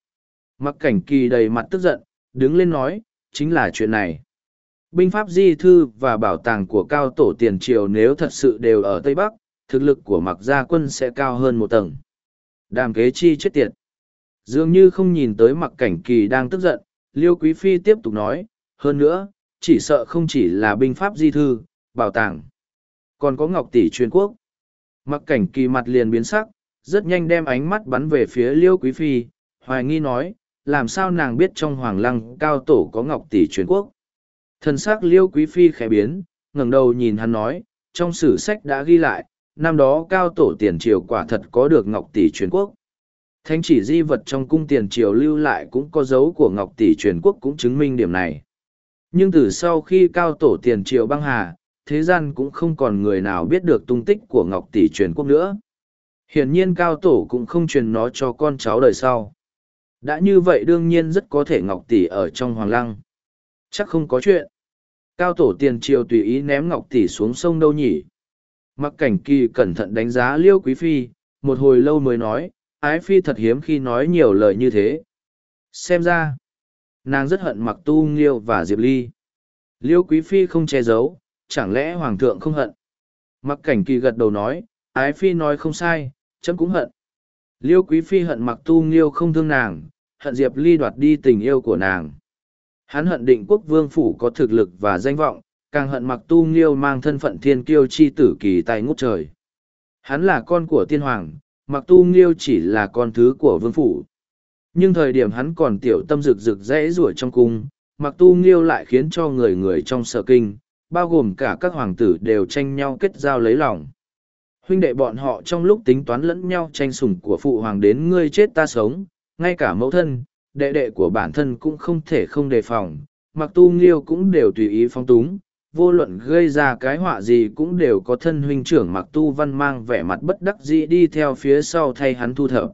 Mặc cảnh kỳ đầy mặt tức giận, đứng lên nói, chính là chuyện này. Binh pháp di thư và bảo tàng của cao tổ tiền triều nếu thật sự đều ở Tây Bắc, thực lực của mặc gia quân sẽ cao hơn một tầng. Đàm kế chi chết tiệt. Dường như không nhìn tới mặc cảnh kỳ đang tức giận, Liêu Quý Phi tiếp tục nói, hơn nữa, chỉ sợ không chỉ là binh pháp di thư, bảo tàng. Còn có Ngọc Tỷ truyền quốc. Mặc cảnh kỳ mặt liền biến sắc, rất nhanh đem ánh mắt bắn về phía Liêu Quý Phi, hoài nghi nói, làm sao nàng biết trong hoàng lăng cao tổ có ngọc tỷ truyền quốc. Thần sắc Liêu Quý Phi khẽ biến, ngẩng đầu nhìn hắn nói, trong sử sách đã ghi lại, năm đó cao tổ tiền triều quả thật có được ngọc tỷ truyền quốc. thanh chỉ di vật trong cung tiền triều lưu lại cũng có dấu của ngọc tỷ truyền quốc cũng chứng minh điểm này. Nhưng từ sau khi cao tổ tiền triều băng hà, thế gian cũng không còn người nào biết được tung tích của ngọc tỷ truyền quốc nữa hiển nhiên cao tổ cũng không truyền nó cho con cháu đời sau đã như vậy đương nhiên rất có thể ngọc tỷ ở trong hoàng lăng chắc không có chuyện cao tổ tiền triều tùy ý ném ngọc tỷ xuống sông đâu nhỉ mặc cảnh kỳ cẩn thận đánh giá liêu quý phi một hồi lâu mới nói ái phi thật hiếm khi nói nhiều lời như thế xem ra nàng rất hận mặc tu nghiêu và diệp ly liêu quý phi không che giấu chẳng lẽ hoàng thượng không hận? Mặc cảnh kỳ gật đầu nói, ái phi nói không sai, chấm cũng hận. Liêu quý phi hận mặc tu nghiêu không thương nàng, hận diệp ly đoạt đi tình yêu của nàng. Hắn hận định quốc vương phủ có thực lực và danh vọng, càng hận mặc tu nghiêu mang thân phận thiên kiêu chi tử kỳ tại ngút trời. Hắn là con của tiên hoàng, mặc tu nghiêu chỉ là con thứ của vương phủ. Nhưng thời điểm hắn còn tiểu tâm rực rực rẽ rủa trong cung, mặc tu nghiêu lại khiến cho người người trong sợ kinh, bao gồm cả các hoàng tử đều tranh nhau kết giao lấy lòng. Huynh đệ bọn họ trong lúc tính toán lẫn nhau tranh sủng của phụ hoàng đến ngươi chết ta sống, ngay cả mẫu thân, đệ đệ của bản thân cũng không thể không đề phòng, mặc tu nghiêu cũng đều tùy ý phong túng, vô luận gây ra cái họa gì cũng đều có thân huynh trưởng mặc tu văn mang vẻ mặt bất đắc dĩ đi theo phía sau thay hắn thu thập.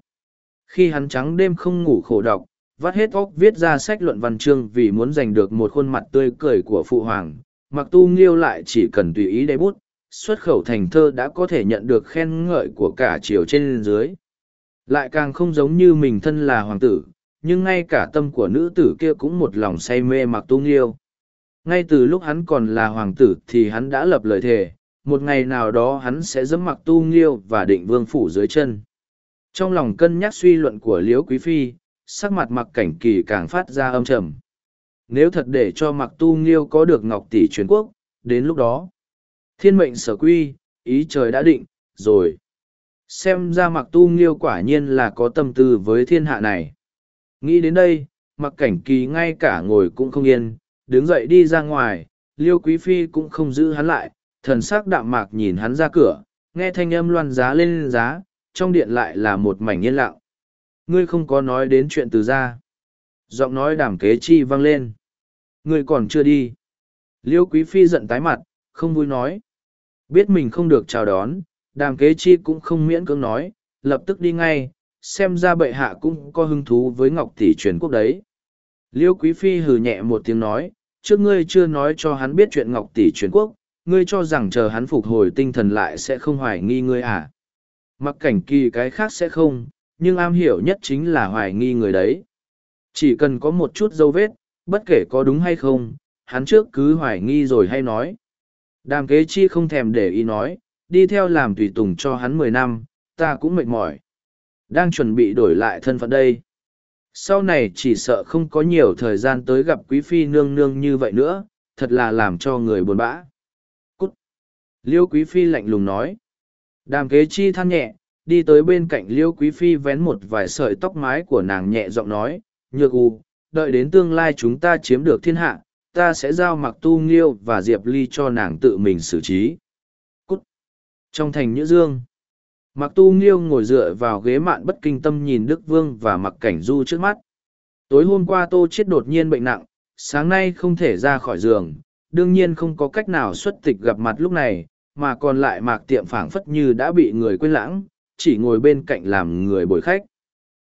Khi hắn trắng đêm không ngủ khổ đọc, vắt hết óc viết ra sách luận văn chương vì muốn giành được một khuôn mặt tươi cười của phụ hoàng, mặc tu nghiêu lại chỉ cần tùy ý đ bút xuất khẩu thành thơ đã có thể nhận được khen ngợi của cả triều trên dưới lại càng không giống như mình thân là hoàng tử nhưng ngay cả tâm của nữ tử kia cũng một lòng say mê mặc tu nghiêu ngay từ lúc hắn còn là hoàng tử thì hắn đã lập lời thề một ngày nào đó hắn sẽ dẫm mặc tu nghiêu và định vương phủ dưới chân trong lòng cân nhắc suy luận của liễu quý phi sắc mặt mặc cảnh kỳ càng phát ra âm trầm nếu thật để cho mặc tu nghiêu có được ngọc tỷ truyền quốc đến lúc đó thiên mệnh sở quy ý trời đã định rồi xem ra mặc tu nghiêu quả nhiên là có tâm tư với thiên hạ này nghĩ đến đây mặc cảnh kỳ ngay cả ngồi cũng không yên đứng dậy đi ra ngoài liêu quý phi cũng không giữ hắn lại thần s ắ c đạm mạc nhìn hắn ra cửa nghe thanh âm loan giá lên giá trong điện lại là một mảnh yên lặng ngươi không có nói đến chuyện từ ra giọng nói đảm kế chi vang lên Ngươi còn chưa đi. Liêu Quý Phi giận tái mặt, không vui nói. Biết mình không được chào đón, đàm kế chi cũng không miễn cưỡng nói, lập tức đi ngay, xem ra bệ hạ cũng có hứng thú với Ngọc Tỷ truyền quốc đấy. Liêu Quý Phi hừ nhẹ một tiếng nói, trước ngươi chưa nói cho hắn biết chuyện Ngọc Tỷ truyền quốc, ngươi cho rằng chờ hắn phục hồi tinh thần lại sẽ không hoài nghi ngươi à. Mặc cảnh kỳ cái khác sẽ không, nhưng am hiểu nhất chính là hoài nghi người đấy. Chỉ cần có một chút dấu vết, bất kể có đúng hay không, hắn trước cứ hoài nghi rồi hay nói. Đàm kế chi không thèm để ý nói, đi theo làm tùy tùng cho hắn mười năm, ta cũng mệt mỏi. Đang chuẩn bị đổi lại thân phận đây. Sau này chỉ sợ không có nhiều thời gian tới gặp quý phi nương nương như vậy nữa, thật là làm cho người buồn bã. Cút! Liêu quý phi lạnh lùng nói. Đàm kế chi than nhẹ, đi tới bên cạnh liêu quý phi vén một vài sợi tóc mái của nàng nhẹ giọng nói, nhược u, đợi đến tương lai chúng ta chiếm được thiên hạ, ta sẽ giao mặc tu nghiêu và diệp ly cho nàng tự mình xử trí. Cút! Trong thành Nhữ Dương, mặc tu nghiêu ngồi dựa vào ghế mạn bất kinh tâm nhìn Đức Vương và mặc cảnh du trước mắt. Tối hôm qua tô chết đột nhiên bệnh nặng, sáng nay không thể ra khỏi giường, đương nhiên không có cách nào xuất tịch gặp mặt lúc này, mà còn lại mạc tiệm phảng phất như đã bị người quên lãng, chỉ ngồi bên cạnh làm người bồi khách.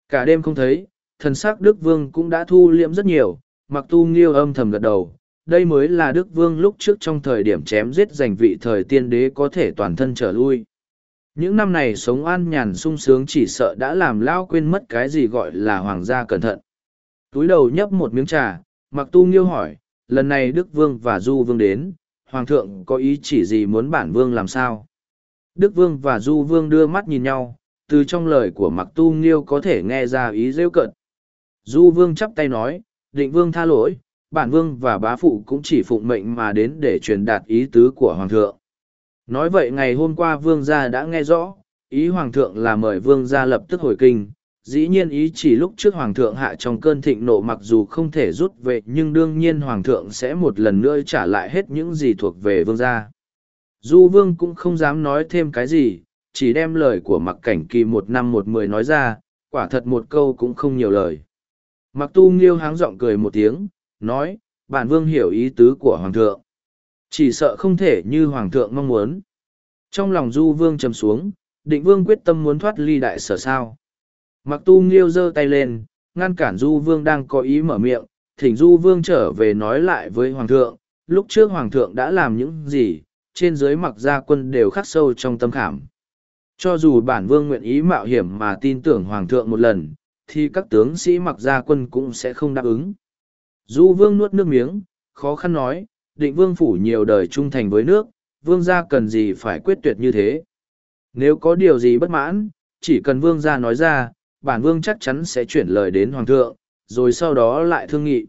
Cả đêm không thấy, thần sắc Đức Vương cũng đã thu liễm rất nhiều, mặc tu nghiêu âm thầm gật đầu. Đây mới là Đức Vương lúc trước trong thời điểm chém giết giành vị thời tiên đế có thể toàn thân trở lui. Những năm này sống an nhàn sung sướng chỉ sợ đã làm lão quên mất cái gì gọi là hoàng gia cẩn thận. Túi đầu nhấp một miếng trà, mặc tu nghiêu hỏi, lần này Đức Vương và Du Vương đến, Hoàng thượng có ý chỉ gì muốn bản Vương làm sao? Đức Vương và Du Vương đưa mắt nhìn nhau, từ trong lời của mặc tu nghiêu có thể nghe ra ý rêu cận. Du Vương chắp tay nói, định Vương tha lỗi, bản Vương và bá phụ cũng chỉ phụng mệnh mà đến để truyền đạt ý tứ của Hoàng thượng. Nói vậy ngày hôm qua Vương gia đã nghe rõ, ý Hoàng thượng là mời Vương gia lập tức hồi kinh. Dĩ nhiên ý chỉ lúc trước Hoàng thượng hạ trong cơn thịnh nộ mặc dù không thể rút về nhưng đương nhiên Hoàng thượng sẽ một lần nữa trả lại hết những gì thuộc về Vương gia. Du Vương cũng không dám nói thêm cái gì, chỉ đem lời của mặc cảnh kỳ một năm một mười nói ra, quả thật một câu cũng không nhiều lời. Mặc tu nghiêu háng giọng cười một tiếng, nói, bản vương hiểu ý tứ của hoàng thượng. Chỉ sợ không thể như hoàng thượng mong muốn. Trong lòng du vương trầm xuống, định vương quyết tâm muốn thoát ly đại sở sao. Mặc tu nghiêu giơ tay lên, ngăn cản du vương đang có ý mở miệng, thỉnh du vương trở về nói lại với hoàng thượng, lúc trước hoàng thượng đã làm những gì, trên dưới mặc gia quân đều khắc sâu trong tâm khảm. Cho dù bản vương nguyện ý mạo hiểm mà tin tưởng hoàng thượng một lần, thì các tướng sĩ mặc gia quân cũng sẽ không đáp ứng. Du vương nuốt nước miếng, khó khăn nói, định vương phủ nhiều đời trung thành với nước, vương gia cần gì phải quyết tuyệt như thế. Nếu có điều gì bất mãn, chỉ cần vương gia nói ra, bản vương chắc chắn sẽ chuyển lời đến hoàng thượng, rồi sau đó lại thương nghị.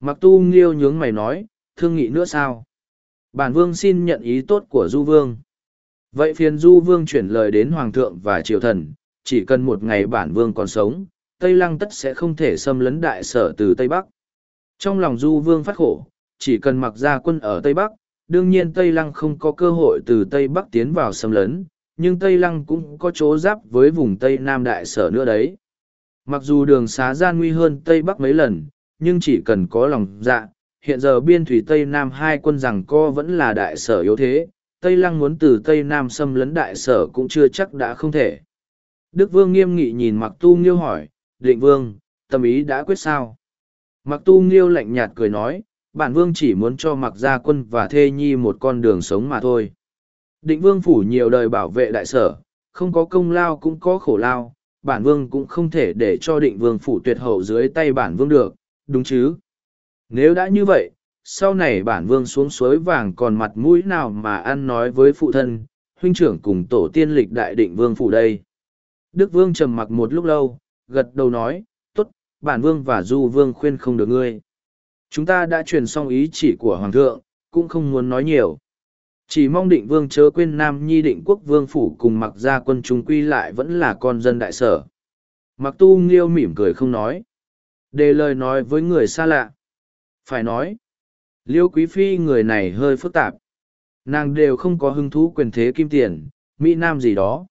Mặc tu nghiêu nhướng mày nói, thương nghị nữa sao? Bản vương xin nhận ý tốt của du vương. Vậy phiền du vương chuyển lời đến hoàng thượng và triều thần, chỉ cần một ngày bản vương còn sống, Tây Lăng tất sẽ không thể xâm lấn đại sở từ Tây Bắc. Trong lòng Du Vương phát khổ, chỉ cần mặc ra quân ở Tây Bắc, đương nhiên Tây Lăng không có cơ hội từ Tây Bắc tiến vào xâm lấn, nhưng Tây Lăng cũng có chỗ giáp với vùng Tây Nam đại sở nữa đấy. Mặc dù đường xá gian nguy hơn Tây Bắc mấy lần, nhưng chỉ cần có lòng dạ, hiện giờ biên thủy Tây Nam hai quân rằng co vẫn là đại sở yếu thế, Tây Lăng muốn từ Tây Nam xâm lấn đại sở cũng chưa chắc đã không thể. Đức Vương nghiêm nghị nhìn Mặc Tu Nghiêu hỏi, định vương, tâm ý đã quyết sao. Mặc tu nghiêu lạnh nhạt cười nói, bản vương chỉ muốn cho mặc gia quân và thê nhi một con đường sống mà thôi. Định vương phủ nhiều đời bảo vệ đại sở, không có công lao cũng có khổ lao, bản vương cũng không thể để cho định vương phủ tuyệt hậu dưới tay bản vương được, đúng chứ? Nếu đã như vậy, sau này bản vương xuống suối vàng còn mặt mũi nào mà ăn nói với phụ thân, huynh trưởng cùng tổ tiên lịch đại định vương phủ đây. Đức vương trầm mặc một lúc lâu, gật đầu nói, tốt, bản vương và du vương khuyên không được ngươi. Chúng ta đã truyền xong ý chỉ của hoàng thượng, cũng không muốn nói nhiều. Chỉ mong định vương chớ quên Nam Nhi định quốc vương phủ cùng mặc gia quân trung quy lại vẫn là con dân đại sở. Mặc tu nghiêu mỉm cười không nói. Đề lời nói với người xa lạ. Phải nói, liêu quý phi người này hơi phức tạp. Nàng đều không có hứng thú quyền thế kim tiền, Mỹ Nam gì đó.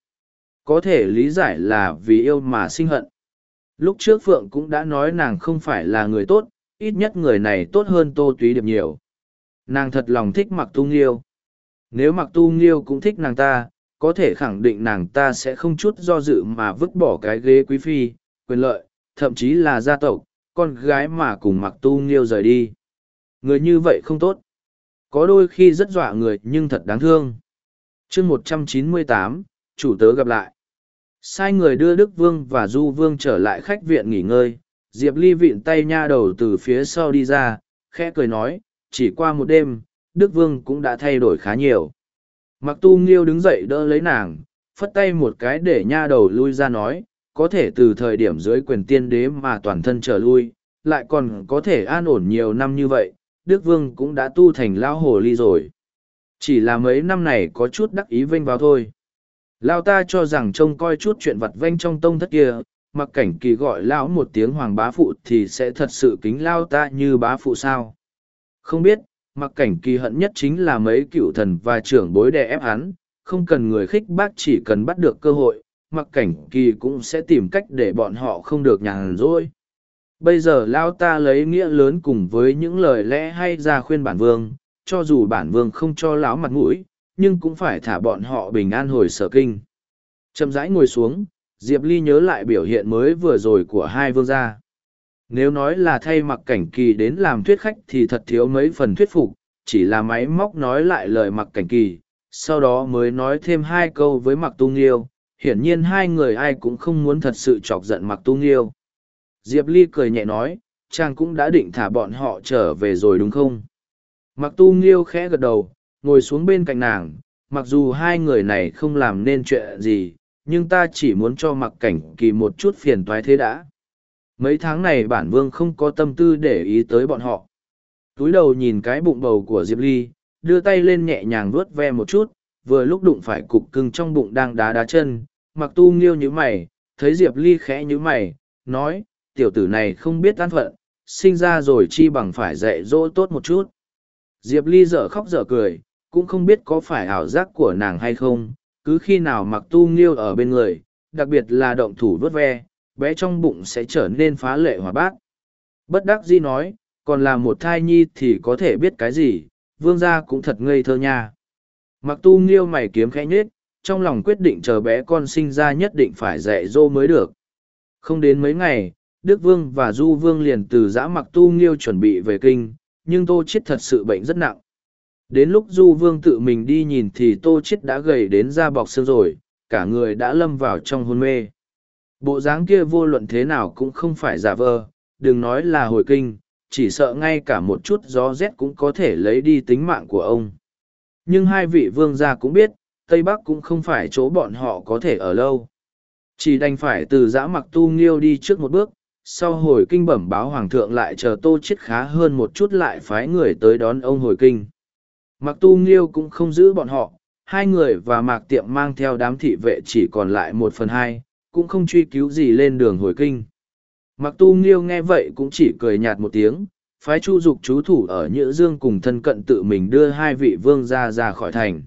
Có thể lý giải là vì yêu mà sinh hận. Lúc trước Phượng cũng đã nói nàng không phải là người tốt, ít nhất người này tốt hơn Tô Túy Điệp nhiều. Nàng thật lòng thích Mặc Tu Nghiêu. Nếu Mặc Tu Nghiêu cũng thích nàng ta, có thể khẳng định nàng ta sẽ không chút do dự mà vứt bỏ cái ghế quý phi, quyền lợi, thậm chí là gia tộc, con gái mà cùng Mặc Tu Nghiêu rời đi. Người như vậy không tốt. Có đôi khi rất dọa người nhưng thật đáng thương. chương một trăm chín mươi tám chủ tớ gặp lại sai người đưa đức vương và du vương trở lại khách viện nghỉ ngơi diệp ly vịn tay nha đầu từ phía sau đi ra khẽ cười nói chỉ qua một đêm đức vương cũng đã thay đổi khá nhiều mặc tu nghiêu đứng dậy đỡ lấy nàng phất tay một cái để nha đầu lui ra nói có thể từ thời điểm dưới quyền tiên đế mà toàn thân trở lui lại còn có thể an ổn nhiều năm như vậy đức vương cũng đã tu thành lão hồ ly rồi chỉ là mấy năm này có chút đắc ý vênh vào thôi Lao ta cho rằng trông coi chút chuyện vặt vanh trong tông thất kia, mặc cảnh kỳ gọi lão một tiếng hoàng bá phụ thì sẽ thật sự kính lao ta như bá phụ sao. Không biết, mặc cảnh kỳ hận nhất chính là mấy cựu thần và trưởng bối đè ép hắn, không cần người khích bác chỉ cần bắt được cơ hội, mặc cảnh kỳ cũng sẽ tìm cách để bọn họ không được nhàn rỗi. Bây giờ lao ta lấy nghĩa lớn cùng với những lời lẽ hay ra khuyên bản vương, cho dù bản vương không cho lão mặt mũi, nhưng cũng phải thả bọn họ bình an hồi sở kinh. Chậm rãi ngồi xuống, Diệp Ly nhớ lại biểu hiện mới vừa rồi của hai vương gia. Nếu nói là thay mặc cảnh kỳ đến làm thuyết khách thì thật thiếu mấy phần thuyết phục, chỉ là máy móc nói lại lời mặc cảnh kỳ, sau đó mới nói thêm hai câu với mặc tu nghiêu, hiển nhiên hai người ai cũng không muốn thật sự chọc giận mặc tu nghiêu. Diệp Ly cười nhẹ nói, chàng cũng đã định thả bọn họ trở về rồi đúng không? Mặc tu nghiêu khẽ gật đầu, ngồi xuống bên cạnh nàng, mặc dù hai người này không làm nên chuyện gì, nhưng ta chỉ muốn cho mặc cảnh kỳ một chút phiền toái thế đã. Mấy tháng này bản vương không có tâm tư để ý tới bọn họ. Túi đầu nhìn cái bụng bầu của Diệp Ly, đưa tay lên nhẹ nhàng vuốt ve một chút, vừa lúc đụng phải cục cưng trong bụng đang đá đá chân, mặc tu nghiêu như mày, thấy Diệp Ly khẽ như mày, nói, tiểu tử này không biết an phận, sinh ra rồi chi bằng phải dạy dỗ tốt một chút. Diệp Ly dở khóc dở cười, cũng không biết có phải ảo giác của nàng hay không, cứ khi nào mặc tu nghiêu ở bên người, đặc biệt là động thủ vớt ve, bé trong bụng sẽ trở nên phá lệ hòa bát. Bất đắc dĩ nói, còn là một thai nhi thì có thể biết cái gì, vương gia cũng thật ngây thơ nha. Mặc tu nghiêu mày kiếm khẽ nhết, trong lòng quyết định chờ bé con sinh ra nhất định phải dạy dỗ mới được. Không đến mấy ngày, Đức Vương và Du Vương liền từ giã mặc tu nghiêu chuẩn bị về kinh, nhưng Tô Chiết thật sự bệnh rất nặng. Đến lúc Du Vương tự mình đi nhìn thì Tô Chết đã gầy đến da bọc xương rồi, cả người đã lâm vào trong hôn mê. Bộ dáng kia vô luận thế nào cũng không phải giả vờ, đừng nói là hồi kinh, chỉ sợ ngay cả một chút gió rét cũng có thể lấy đi tính mạng của ông. Nhưng hai vị vương gia cũng biết, Tây Bắc cũng không phải chỗ bọn họ có thể ở lâu. Chỉ đành phải từ giã mặc tu nghiêu đi trước một bước, sau hồi kinh bẩm báo hoàng thượng lại chờ tô chết khá hơn một chút lại phái người tới đón ông hồi kinh. Mạc tu nghiêu cũng không giữ bọn họ, hai người và mạc tiệm mang theo đám thị vệ chỉ còn lại một phần hai, cũng không truy cứu gì lên đường hồi kinh. Mạc tu nghiêu nghe vậy cũng chỉ cười nhạt một tiếng, phái chu dục chú thủ ở Nhữ Dương cùng thân cận tự mình đưa hai vị vương ra ra khỏi thành.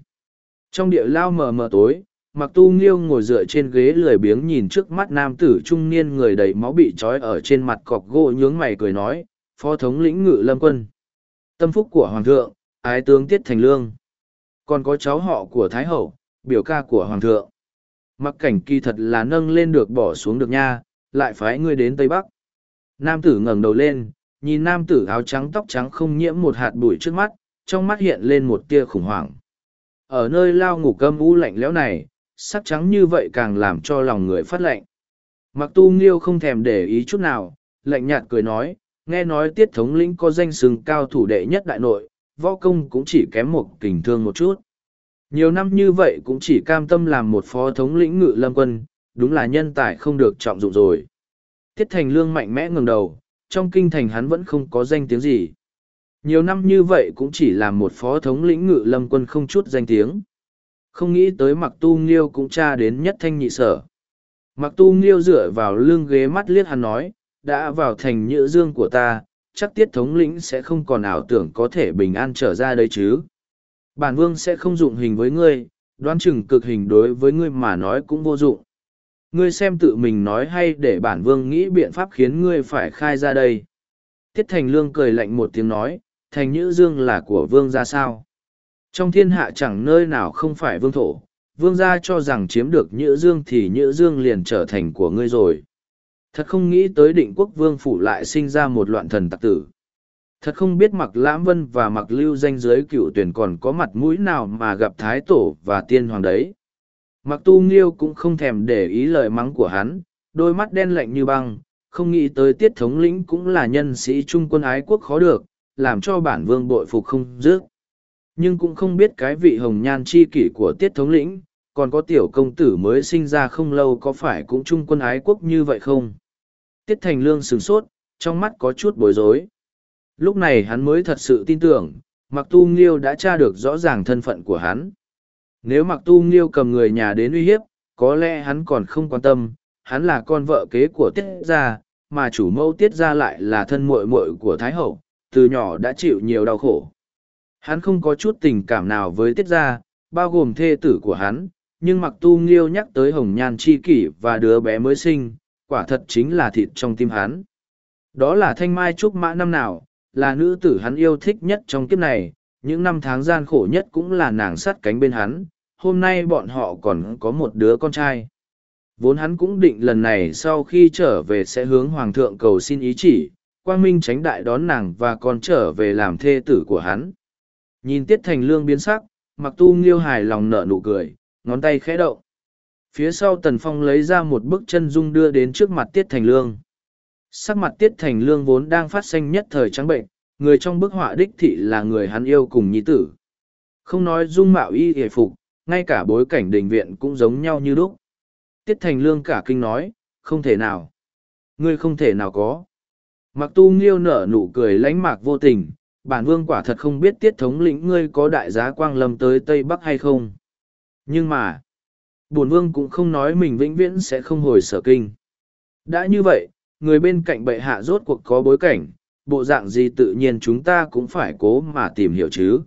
Trong địa lao mờ mờ tối, Mạc tu nghiêu ngồi dựa trên ghế lười biếng nhìn trước mắt nam tử trung niên người đầy máu bị trói ở trên mặt cọc gỗ nhướng mày cười nói phó thống lĩnh ngự lâm quân tâm phúc của hoàng thượng ái tướng Tiết Thành Lương. Còn có cháu họ của Thái Hậu, biểu ca của Hoàng thượng. Mặc cảnh kỳ thật là nâng lên được bỏ xuống được nha, lại phái ngươi đến Tây Bắc. Nam tử ngẩng đầu lên, nhìn nam tử áo trắng tóc trắng không nhiễm một hạt bụi trước mắt, trong mắt hiện lên một tia khủng hoảng. Ở nơi lao ngục cơm u lạnh lẽo này, sắc trắng như vậy càng làm cho lòng người phát lạnh. Mặc tu nghiêu không thèm để ý chút nào, lạnh nhạt cười nói, nghe nói tiết thống lĩnh có danh sừng cao thủ đệ nhất đại nội, võ công cũng chỉ kém một kình thương một chút. Nhiều năm như vậy cũng chỉ cam tâm làm một phó thống lĩnh ngự lâm quân, đúng là nhân tài không được trọng dụng rồi. Tiết Thành Lương mạnh mẽ ngừng đầu, trong kinh thành hắn vẫn không có danh tiếng gì. Nhiều năm như vậy cũng chỉ làm một phó thống lĩnh ngự lâm quân không chút danh tiếng. Không nghĩ tới mặc tu nghiêu cũng tra đến nhất thanh nhị sở. Mặc tu nghiêu dựa vào lưng ghế mắt liếc hắn nói, đã vào thành nhựa dương của ta, chắc tiết thống lĩnh sẽ không còn ảo tưởng có thể bình an trở ra đây chứ. Bản vương sẽ không dụng hình với ngươi, đoán chừng cực hình đối với ngươi mà nói cũng vô dụng. Ngươi xem tự mình nói hay để bản vương nghĩ biện pháp khiến ngươi phải khai ra đây. Tiết Thành Lương cười lạnh một tiếng nói, Thành Nhữ Dương là của vương gia sao? Trong thiên hạ chẳng nơi nào không phải vương thổ, vương gia cho rằng chiếm được Nhữ Dương thì Nhữ Dương liền trở thành của ngươi rồi. Thật không nghĩ tới định quốc vương phủ lại sinh ra một loạn thần tặc tử. Thật không biết mặc lãm vân và mặc lưu danh giới cựu tuyển còn có mặt mũi nào mà gặp thái tổ và tiên hoàng đấy. Mặc tu nghiêu cũng không thèm để ý lời mắng của hắn, đôi mắt đen lạnh như băng, không nghĩ tới tiết thống lĩnh cũng là nhân sĩ trung quân ái quốc khó được, làm cho bản vương bội phục không dứt. Nhưng cũng không biết cái vị hồng nhan chi kỷ của tiết thống lĩnh, còn có tiểu công tử mới sinh ra không lâu có phải cũng chung quân ái quốc như vậy không? Tiết Thành Lương sửng sốt, trong mắt có chút bối rối. Lúc này hắn mới thật sự tin tưởng, Mặc Tu Nghiêu đã tra được rõ ràng thân phận của hắn. Nếu Mặc Tu Nghiêu cầm người nhà đến uy hiếp, có lẽ hắn còn không quan tâm, hắn là con vợ kế của Tiết Gia, mà chủ mẫu Tiết Gia lại là thân muội muội của Thái Hậu, từ nhỏ đã chịu nhiều đau khổ. Hắn không có chút tình cảm nào với Tiết Gia, bao gồm thê tử của hắn, nhưng mặc tu nghiêu nhắc tới hồng nhan chi kỷ và đứa bé mới sinh quả thật chính là thịt trong tim hắn đó là thanh mai trúc mã năm nào là nữ tử hắn yêu thích nhất trong kiếp này những năm tháng gian khổ nhất cũng là nàng sắt cánh bên hắn hôm nay bọn họ còn có một đứa con trai vốn hắn cũng định lần này sau khi trở về sẽ hướng hoàng thượng cầu xin ý chỉ quang minh tránh đại đón nàng và còn trở về làm thê tử của hắn nhìn tiết thành lương biến sắc mặc tu nghiêu hài lòng nở nụ cười ngón tay khẽ động phía sau tần phong lấy ra một bức chân dung đưa đến trước mặt tiết thành lương sắc mặt tiết thành lương vốn đang phát xanh nhất thời trắng bệnh người trong bức họa đích thị là người hắn yêu cùng nhí tử không nói dung mạo y hề phục ngay cả bối cảnh đình viện cũng giống nhau như lúc tiết thành lương cả kinh nói không thể nào ngươi không thể nào có mặc tu nghiêu nở nụ cười lánh mạc vô tình bản vương quả thật không biết tiết thống lĩnh ngươi có đại giá quang lâm tới tây bắc hay không nhưng mà, bổn vương cũng không nói mình vĩnh viễn sẽ không hồi sở kinh. Đã như vậy, người bên cạnh bệ hạ rốt cuộc có bối cảnh, bộ dạng gì tự nhiên chúng ta cũng phải cố mà tìm hiểu chứ.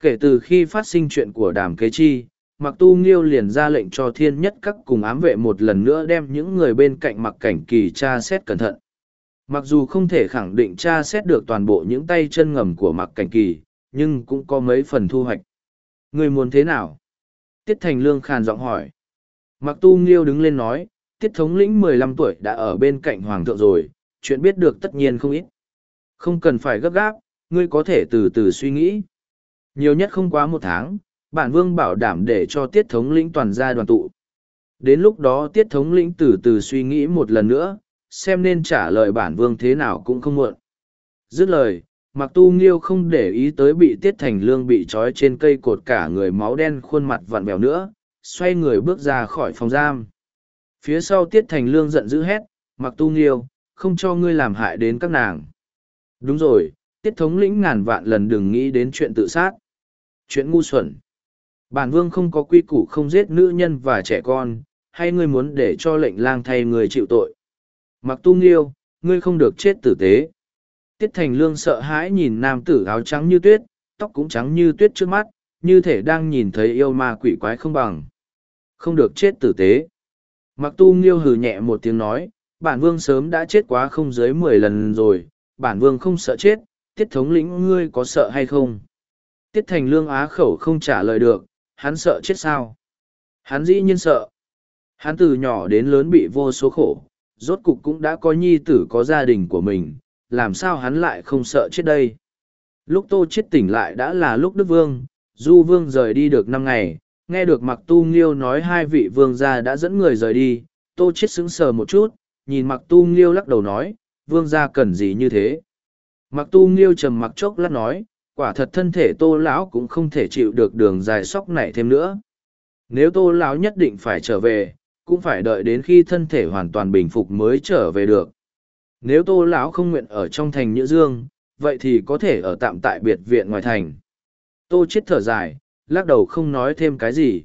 Kể từ khi phát sinh chuyện của đàm kế chi, mặc tu nghiêu liền ra lệnh cho thiên nhất các cùng ám vệ một lần nữa đem những người bên cạnh mặc cảnh kỳ tra xét cẩn thận. Mặc dù không thể khẳng định tra xét được toàn bộ những tay chân ngầm của mặc cảnh kỳ, nhưng cũng có mấy phần thu hoạch. Người muốn thế nào? Tiết Thành Lương khàn giọng hỏi. Mặc tu nghiêu đứng lên nói, Tiết Thống lĩnh mười lăm tuổi đã ở bên cạnh Hoàng thượng rồi, chuyện biết được tất nhiên không ít. Không cần phải gấp gáp, ngươi có thể từ từ suy nghĩ. Nhiều nhất không quá một tháng, bản vương bảo đảm để cho Tiết Thống lĩnh toàn gia đoàn tụ. Đến lúc đó Tiết Thống lĩnh từ từ suy nghĩ một lần nữa, xem nên trả lời bản vương thế nào cũng không muộn. Dứt lời, mặc tu nghiêu không để ý tới bị tiết thành lương bị trói trên cây cột cả người máu đen khuôn mặt vặn vẹo nữa xoay người bước ra khỏi phòng giam phía sau tiết thành lương giận dữ hét mặc tu nghiêu không cho ngươi làm hại đến các nàng đúng rồi tiết thống lĩnh ngàn vạn lần đừng nghĩ đến chuyện tự sát chuyện ngu xuẩn bản vương không có quy củ không giết nữ nhân và trẻ con hay ngươi muốn để cho lệnh lang thay người chịu tội mặc tu nghiêu ngươi không được chết tử tế Tiết Thành Lương sợ hãi nhìn nam tử áo trắng như tuyết, tóc cũng trắng như tuyết trước mắt, như thể đang nhìn thấy yêu ma quỷ quái không bằng. Không được chết tử tế. Mặc tu nghiêu hừ nhẹ một tiếng nói, bản vương sớm đã chết quá không dưới mười lần rồi, bản vương không sợ chết, tiết thống lĩnh ngươi có sợ hay không? Tiết thành lương á khẩu không trả lời được, hắn sợ chết sao? Hắn dĩ nhiên sợ. Hắn từ nhỏ đến lớn bị vô số khổ, rốt cục cũng đã có nhi tử có gia đình của mình, làm sao hắn lại không sợ chết đây lúc tô chết tỉnh lại đã là lúc đức vương du vương rời đi được năm ngày nghe được mặc tu nghiêu nói hai vị vương gia đã dẫn người rời đi tô chết sững sờ một chút nhìn mặc tu nghiêu lắc đầu nói vương gia cần gì như thế mặc tu nghiêu trầm mặc chốc lát nói quả thật thân thể tô lão cũng không thể chịu được đường dài sóc này thêm nữa nếu tô lão nhất định phải trở về cũng phải đợi đến khi thân thể hoàn toàn bình phục mới trở về được nếu tô lão không nguyện ở trong thành nhữ dương vậy thì có thể ở tạm tại biệt viện ngoài thành tô chết thở dài lắc đầu không nói thêm cái gì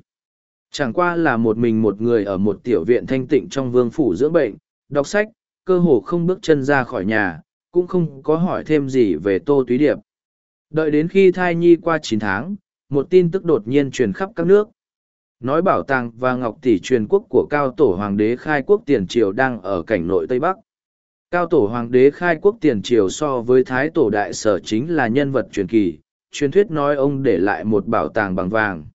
chẳng qua là một mình một người ở một tiểu viện thanh tịnh trong vương phủ dưỡng bệnh đọc sách cơ hồ không bước chân ra khỏi nhà cũng không có hỏi thêm gì về tô túy điệp đợi đến khi thai nhi qua chín tháng một tin tức đột nhiên truyền khắp các nước nói bảo tàng và ngọc tỷ truyền quốc của cao tổ hoàng đế khai quốc tiền triều đang ở cảnh nội tây bắc Cao tổ hoàng đế khai quốc tiền triều so với thái tổ đại sở chính là nhân vật truyền kỳ, truyền thuyết nói ông để lại một bảo tàng bằng vàng.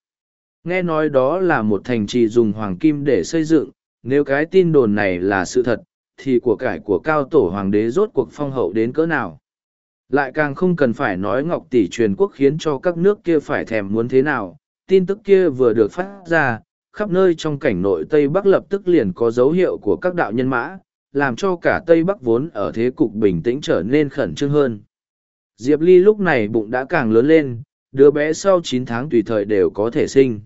Nghe nói đó là một thành trì dùng hoàng kim để xây dựng, nếu cái tin đồn này là sự thật, thì của cải của cao tổ hoàng đế rốt cuộc phong hậu đến cỡ nào. Lại càng không cần phải nói ngọc tỷ truyền quốc khiến cho các nước kia phải thèm muốn thế nào, tin tức kia vừa được phát ra, khắp nơi trong cảnh nội Tây Bắc lập tức liền có dấu hiệu của các đạo nhân mã, làm cho cả Tây Bắc vốn ở thế cục bình tĩnh trở nên khẩn trương hơn. Diệp Ly lúc này bụng đã càng lớn lên, đứa bé sau chín tháng tùy thời đều có thể sinh.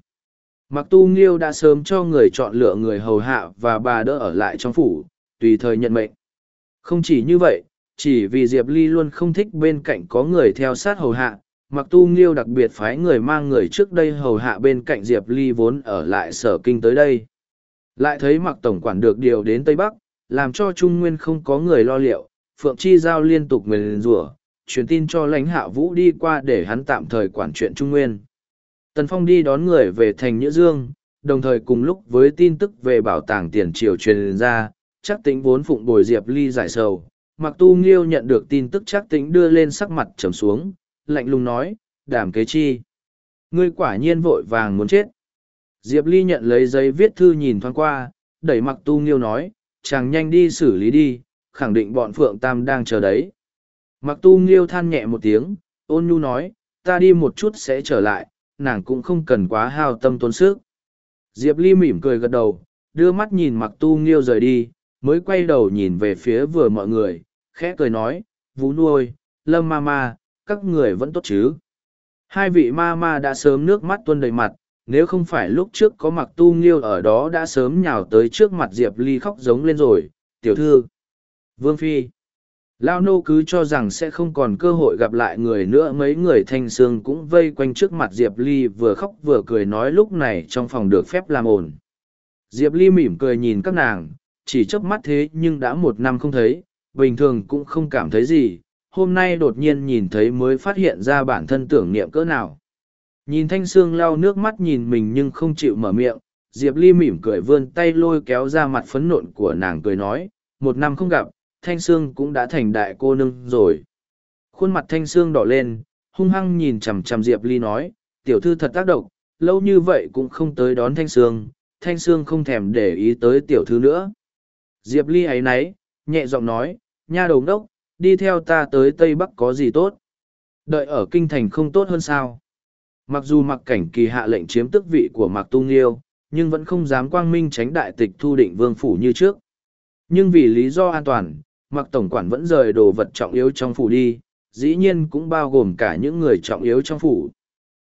Mặc tu nghiêu đã sớm cho người chọn lựa người hầu hạ và bà đỡ ở lại trong phủ, tùy thời nhận mệnh. Không chỉ như vậy, chỉ vì Diệp Ly luôn không thích bên cạnh có người theo sát hầu hạ, mặc tu nghiêu đặc biệt phái người mang người trước đây hầu hạ bên cạnh Diệp Ly vốn ở lại sở kinh tới đây. Lại thấy mặc tổng quản được điều đến Tây Bắc, làm cho Trung Nguyên không có người lo liệu, Phượng Chi Giao liên tục nguyền rủa, truyền tin cho lãnh hạ vũ đi qua để hắn tạm thời quản chuyện Trung Nguyên. Tần Phong đi đón người về thành Nhữ Dương, đồng thời cùng lúc với tin tức về bảo tàng tiền triều truyền ra, chắc tính vốn phụng bồi Diệp Ly giải sầu. Mặc tu nghiêu nhận được tin tức chắc tính đưa lên sắc mặt trầm xuống, lạnh lùng nói, đàm kế chi. Ngươi quả nhiên vội vàng muốn chết. Diệp Ly nhận lấy giấy viết thư nhìn thoáng qua, đẩy mặc tu nghiêu nói, chàng nhanh đi xử lý đi khẳng định bọn phượng tam đang chờ đấy mặc tu nghiêu than nhẹ một tiếng ôn nhu nói ta đi một chút sẽ trở lại nàng cũng không cần quá hao tâm tốn sức diệp ly mỉm cười gật đầu đưa mắt nhìn mặc tu nghiêu rời đi mới quay đầu nhìn về phía vừa mọi người khẽ cười nói vú nuôi lâm ma ma các người vẫn tốt chứ hai vị ma ma đã sớm nước mắt tuân đầy mặt nếu không phải lúc trước có mặc tu nghiêu ở đó đã sớm nhào tới trước mặt diệp ly khóc giống lên rồi tiểu thư vương phi lao nô cứ cho rằng sẽ không còn cơ hội gặp lại người nữa mấy người thanh sương cũng vây quanh trước mặt diệp ly vừa khóc vừa cười nói lúc này trong phòng được phép làm ổn diệp ly mỉm cười nhìn các nàng chỉ chớp mắt thế nhưng đã một năm không thấy bình thường cũng không cảm thấy gì hôm nay đột nhiên nhìn thấy mới phát hiện ra bản thân tưởng niệm cỡ nào nhìn thanh sương lau nước mắt nhìn mình nhưng không chịu mở miệng diệp ly mỉm cười vươn tay lôi kéo ra mặt phấn nộn của nàng cười nói một năm không gặp thanh sương cũng đã thành đại cô nương rồi khuôn mặt thanh sương đỏ lên hung hăng nhìn chằm chằm diệp ly nói tiểu thư thật tác động lâu như vậy cũng không tới đón thanh sương thanh sương không thèm để ý tới tiểu thư nữa diệp ly áy náy nhẹ giọng nói nha đầu đốc đi theo ta tới tây bắc có gì tốt đợi ở kinh thành không tốt hơn sao Mặc dù mặc cảnh kỳ hạ lệnh chiếm tước vị của mặc tu nghiêu, nhưng vẫn không dám quang minh tránh đại tịch thu định vương phủ như trước. Nhưng vì lý do an toàn, mặc tổng quản vẫn rời đồ vật trọng yếu trong phủ đi, dĩ nhiên cũng bao gồm cả những người trọng yếu trong phủ.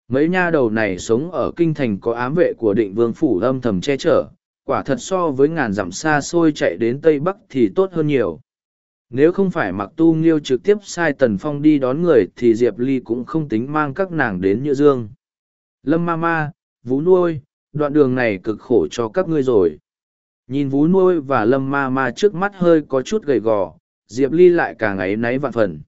Mấy nha đầu này sống ở kinh thành có ám vệ của định vương phủ âm thầm che chở, quả thật so với ngàn dặm xa xôi chạy đến Tây Bắc thì tốt hơn nhiều nếu không phải mặc tu nghiêu trực tiếp sai tần phong đi đón người thì diệp ly cũng không tính mang các nàng đến nhựa dương lâm ma ma vú nuôi đoạn đường này cực khổ cho các ngươi rồi nhìn vú nuôi và lâm ma ma trước mắt hơi có chút gầy gò diệp ly lại càng áy náy vạn phần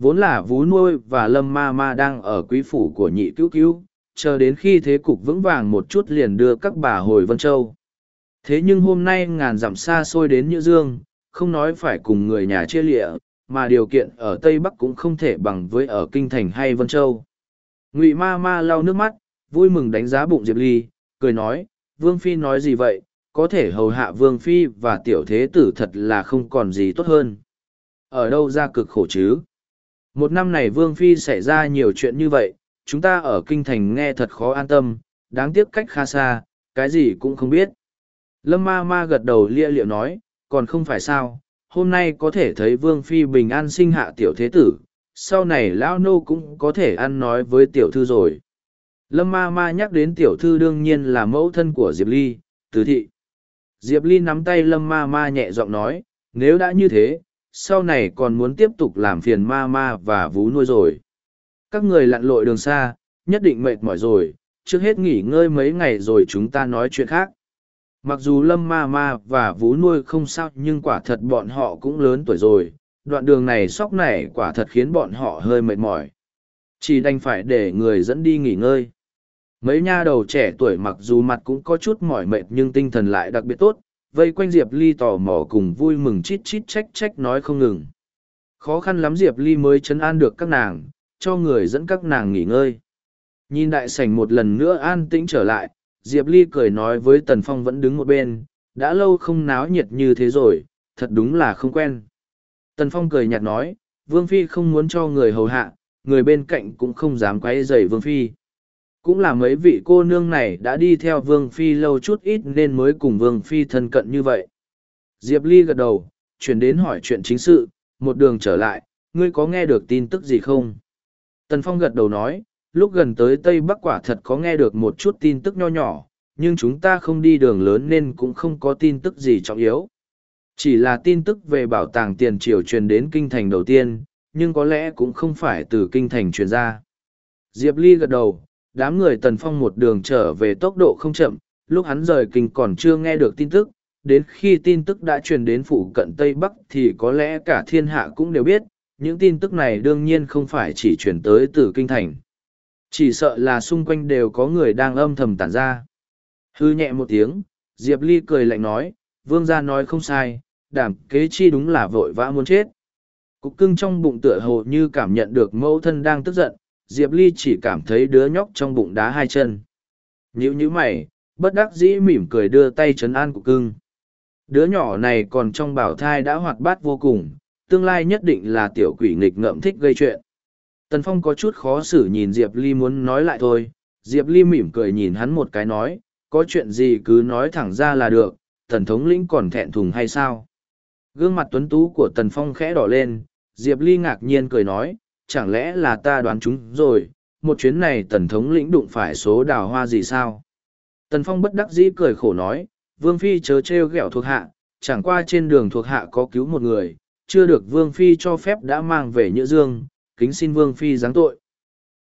vốn là vú nuôi và lâm ma ma đang ở quý phủ của nhị cứu cứu chờ đến khi thế cục vững vàng một chút liền đưa các bà hồi vân châu thế nhưng hôm nay ngàn dặm xa xôi đến nhữ dương không nói phải cùng người nhà chia lịa, mà điều kiện ở Tây Bắc cũng không thể bằng với ở Kinh Thành hay Vân Châu. Ngụy ma ma lau nước mắt, vui mừng đánh giá bụng Diệp Ly, cười nói, Vương Phi nói gì vậy, có thể hầu hạ Vương Phi và tiểu thế tử thật là không còn gì tốt hơn. Ở đâu ra cực khổ chứ? Một năm này Vương Phi xảy ra nhiều chuyện như vậy, chúng ta ở Kinh Thành nghe thật khó an tâm, đáng tiếc cách khá xa, cái gì cũng không biết. Lâm ma ma gật đầu lia liệu nói, còn không phải sao, hôm nay có thể thấy Vương Phi bình an sinh hạ tiểu thế tử, sau này lão nô cũng có thể ăn nói với tiểu thư rồi. Lâm ma ma nhắc đến tiểu thư đương nhiên là mẫu thân của Diệp Ly, tứ thị. Diệp Ly nắm tay Lâm ma ma nhẹ giọng nói, nếu đã như thế, sau này còn muốn tiếp tục làm phiền ma ma và vú nuôi rồi. Các người lặn lội đường xa, nhất định mệt mỏi rồi, trước hết nghỉ ngơi mấy ngày rồi chúng ta nói chuyện khác mặc dù lâm ma ma và vú nuôi không sao nhưng quả thật bọn họ cũng lớn tuổi rồi đoạn đường này sóc này quả thật khiến bọn họ hơi mệt mỏi chỉ đành phải để người dẫn đi nghỉ ngơi mấy nha đầu trẻ tuổi mặc dù mặt cũng có chút mỏi mệt nhưng tinh thần lại đặc biệt tốt vây quanh diệp ly tò mò cùng vui mừng chít chít trách trách nói không ngừng khó khăn lắm diệp ly mới chấn an được các nàng cho người dẫn các nàng nghỉ ngơi nhìn đại sảnh một lần nữa an tĩnh trở lại Diệp Ly cười nói với Tần Phong vẫn đứng một bên, đã lâu không náo nhiệt như thế rồi, thật đúng là không quen. Tần Phong cười nhạt nói, Vương Phi không muốn cho người hầu hạ, người bên cạnh cũng không dám quay rầy Vương Phi. Cũng là mấy vị cô nương này đã đi theo Vương Phi lâu chút ít nên mới cùng Vương Phi thân cận như vậy. Diệp Ly gật đầu, chuyển đến hỏi chuyện chính sự, một đường trở lại, ngươi có nghe được tin tức gì không? Tần Phong gật đầu nói, lúc gần tới Tây Bắc quả thật có nghe được một chút tin tức nho nhỏ, nhưng chúng ta không đi đường lớn nên cũng không có tin tức gì trọng yếu. Chỉ là tin tức về bảo tàng tiền triều truyền đến kinh thành đầu tiên, nhưng có lẽ cũng không phải từ kinh thành truyền ra. Diệp Ly gật đầu, đám người Tần Phong một đường trở về tốc độ không chậm, lúc hắn rời kinh còn chưa nghe được tin tức, đến khi tin tức đã truyền đến phụ cận Tây Bắc thì có lẽ cả thiên hạ cũng đều biết, những tin tức này đương nhiên không phải chỉ truyền tới từ kinh thành. Chỉ sợ là xung quanh đều có người đang âm thầm tản ra. Hư nhẹ một tiếng, Diệp Ly cười lạnh nói, vương gia nói không sai, đảm kế chi đúng là vội vã muốn chết. Cục cưng trong bụng tựa hồ như cảm nhận được mẫu thân đang tức giận, Diệp Ly chỉ cảm thấy đứa nhóc trong bụng đá hai chân. Nhữ như mày, bất đắc dĩ mỉm cười đưa tay chấn an cục cưng. Đứa nhỏ này còn trong bảo thai đã hoạt bát vô cùng, tương lai nhất định là tiểu quỷ nghịch ngợm thích gây chuyện. Tần Phong có chút khó xử nhìn Diệp Ly muốn nói lại thôi, Diệp Ly mỉm cười nhìn hắn một cái nói, có chuyện gì cứ nói thẳng ra là được, Thần Thống lĩnh còn thẹn thùng hay sao? Gương mặt tuấn tú của Tần Phong khẽ đỏ lên, Diệp Ly ngạc nhiên cười nói, chẳng lẽ là ta đoán chúng rồi, một chuyến này Tần Thống lĩnh đụng phải số đào hoa gì sao? Tần Phong bất đắc dĩ cười khổ nói, Vương Phi chớ trêu ghẹo thuộc hạ, chẳng qua trên đường thuộc hạ có cứu một người, chưa được Vương Phi cho phép đã mang về Nhữ Dương, kính xin vương phi giáng tội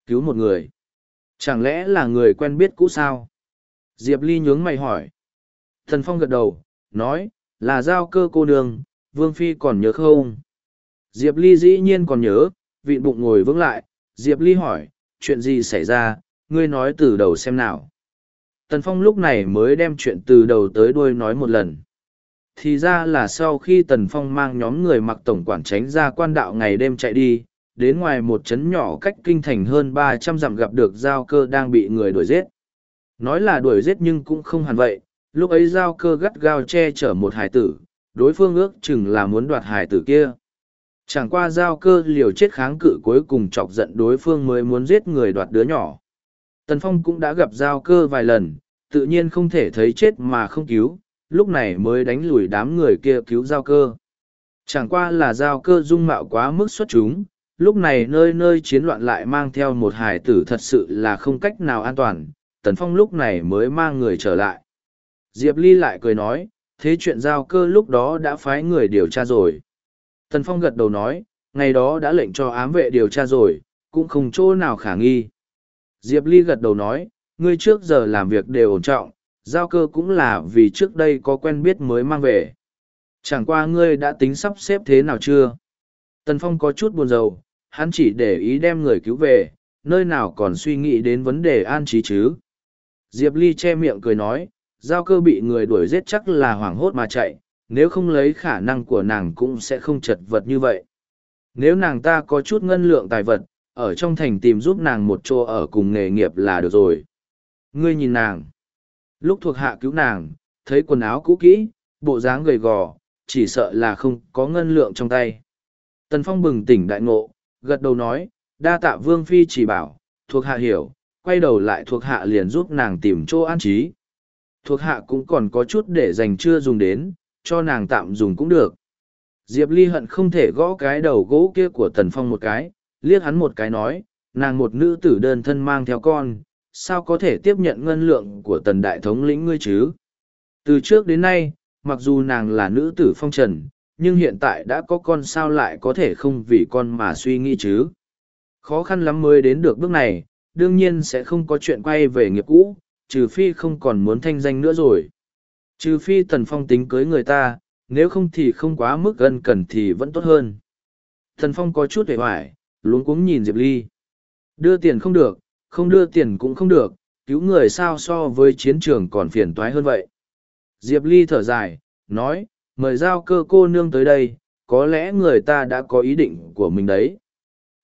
cứu một người chẳng lẽ là người quen biết cũ sao diệp ly nhướng mày hỏi thần phong gật đầu nói là giao cơ cô đường vương phi còn nhớ không diệp ly dĩ nhiên còn nhớ vịn bụng ngồi vững lại diệp ly hỏi chuyện gì xảy ra ngươi nói từ đầu xem nào tần phong lúc này mới đem chuyện từ đầu tới đuôi nói một lần thì ra là sau khi tần phong mang nhóm người mặc tổng quản tránh ra quan đạo ngày đêm chạy đi đến ngoài một trấn nhỏ cách kinh thành hơn ba trăm dặm gặp được giao cơ đang bị người đuổi giết. Nói là đuổi giết nhưng cũng không hẳn vậy, lúc ấy giao cơ gắt gao che chở một hải tử, đối phương ước chừng là muốn đoạt hải tử kia. Chẳng qua giao cơ liều chết kháng cự cuối cùng chọc giận đối phương mới muốn giết người đoạt đứa nhỏ. Tần Phong cũng đã gặp giao cơ vài lần, tự nhiên không thể thấy chết mà không cứu, lúc này mới đánh lùi đám người kia cứu giao cơ. Chẳng qua là giao cơ dung mạo quá mức xuất chúng, lúc này nơi nơi chiến loạn lại mang theo một hải tử thật sự là không cách nào an toàn, Tần Phong lúc này mới mang người trở lại. Diệp Ly lại cười nói, thế chuyện giao cơ lúc đó đã phái người điều tra rồi. Tần Phong gật đầu nói, ngày đó đã lệnh cho ám vệ điều tra rồi, cũng không chỗ nào khả nghi. Diệp Ly gật đầu nói, ngươi trước giờ làm việc đều ổn trọng, giao cơ cũng là vì trước đây có quen biết mới mang về. Chẳng qua ngươi đã tính sắp xếp thế nào chưa? Tần Phong có chút buồn rầu, hắn chỉ để ý đem người cứu về, nơi nào còn suy nghĩ đến vấn đề an trí chứ. Diệp Ly che miệng cười nói, giao cơ bị người đuổi giết chắc là hoảng hốt mà chạy, nếu không lấy khả năng của nàng cũng sẽ không chật vật như vậy. Nếu nàng ta có chút ngân lượng tài vật, ở trong thành tìm giúp nàng một chỗ ở cùng nghề nghiệp là được rồi. Ngươi nhìn nàng. Lúc thuộc hạ cứu nàng, thấy quần áo cũ kỹ, bộ dáng gầy gò, chỉ sợ là không có ngân lượng trong tay. Tần Phong bừng tỉnh đại ngộ, gật đầu nói, đa tạ Vương Phi chỉ bảo, thuộc hạ hiểu, quay đầu lại thuộc hạ liền giúp nàng tìm chỗ an trí. Thuộc hạ cũng còn có chút để dành chưa dùng đến, cho nàng tạm dùng cũng được. Diệp Ly hận không thể gõ cái đầu gỗ kia của Tần Phong một cái, liếc hắn một cái nói, nàng một nữ tử đơn thân mang theo con, sao có thể tiếp nhận ngân lượng của Tần Đại Thống lĩnh ngươi chứ? Từ trước đến nay, mặc dù nàng là nữ tử phong trần, nhưng hiện tại đã có con sao lại có thể không vì con mà suy nghĩ chứ. Khó khăn lắm mới đến được bước này, đương nhiên sẽ không có chuyện quay về nghiệp cũ, trừ phi không còn muốn thanh danh nữa rồi. Trừ phi Tần Phong tính cưới người ta, nếu không thì không quá mức gần cần thì vẫn tốt hơn. thần Phong có chút hề hoài, luống cuống nhìn Diệp Ly. Đưa tiền không được, không đưa tiền cũng không được, cứu người sao so với chiến trường còn phiền toái hơn vậy. Diệp Ly thở dài, nói, mời giao cơ cô nương tới đây có lẽ người ta đã có ý định của mình đấy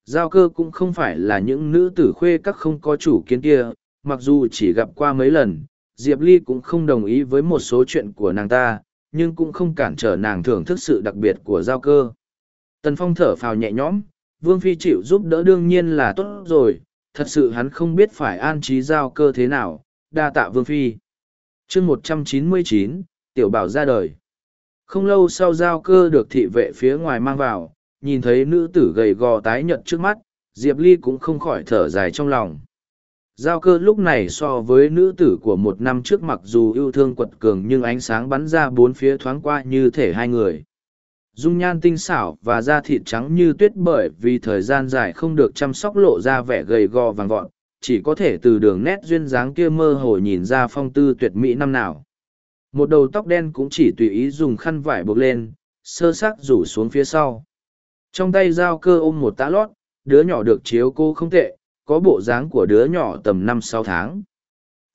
giao cơ cũng không phải là những nữ tử khuê các không có chủ kiến kia mặc dù chỉ gặp qua mấy lần diệp ly cũng không đồng ý với một số chuyện của nàng ta nhưng cũng không cản trở nàng thưởng thức sự đặc biệt của giao cơ tần phong thở phào nhẹ nhõm vương phi chịu giúp đỡ đương nhiên là tốt rồi thật sự hắn không biết phải an trí giao cơ thế nào đa tạ vương phi chương một trăm chín mươi chín tiểu bảo ra đời không lâu sau giao cơ được thị vệ phía ngoài mang vào nhìn thấy nữ tử gầy gò tái nhợt trước mắt diệp ly cũng không khỏi thở dài trong lòng giao cơ lúc này so với nữ tử của một năm trước mặc dù yêu thương quật cường nhưng ánh sáng bắn ra bốn phía thoáng qua như thể hai người dung nhan tinh xảo và da thịt trắng như tuyết bởi vì thời gian dài không được chăm sóc lộ ra vẻ gầy gò vàng vọt chỉ có thể từ đường nét duyên dáng kia mơ hồ nhìn ra phong tư tuyệt mỹ năm nào một đầu tóc đen cũng chỉ tùy ý dùng khăn vải buộc lên, sơ sắc rủ xuống phía sau. Trong tay dao cơ ôm một tá lót, đứa nhỏ được chiếu cô không tệ, có bộ dáng của đứa nhỏ tầm năm sáu tháng.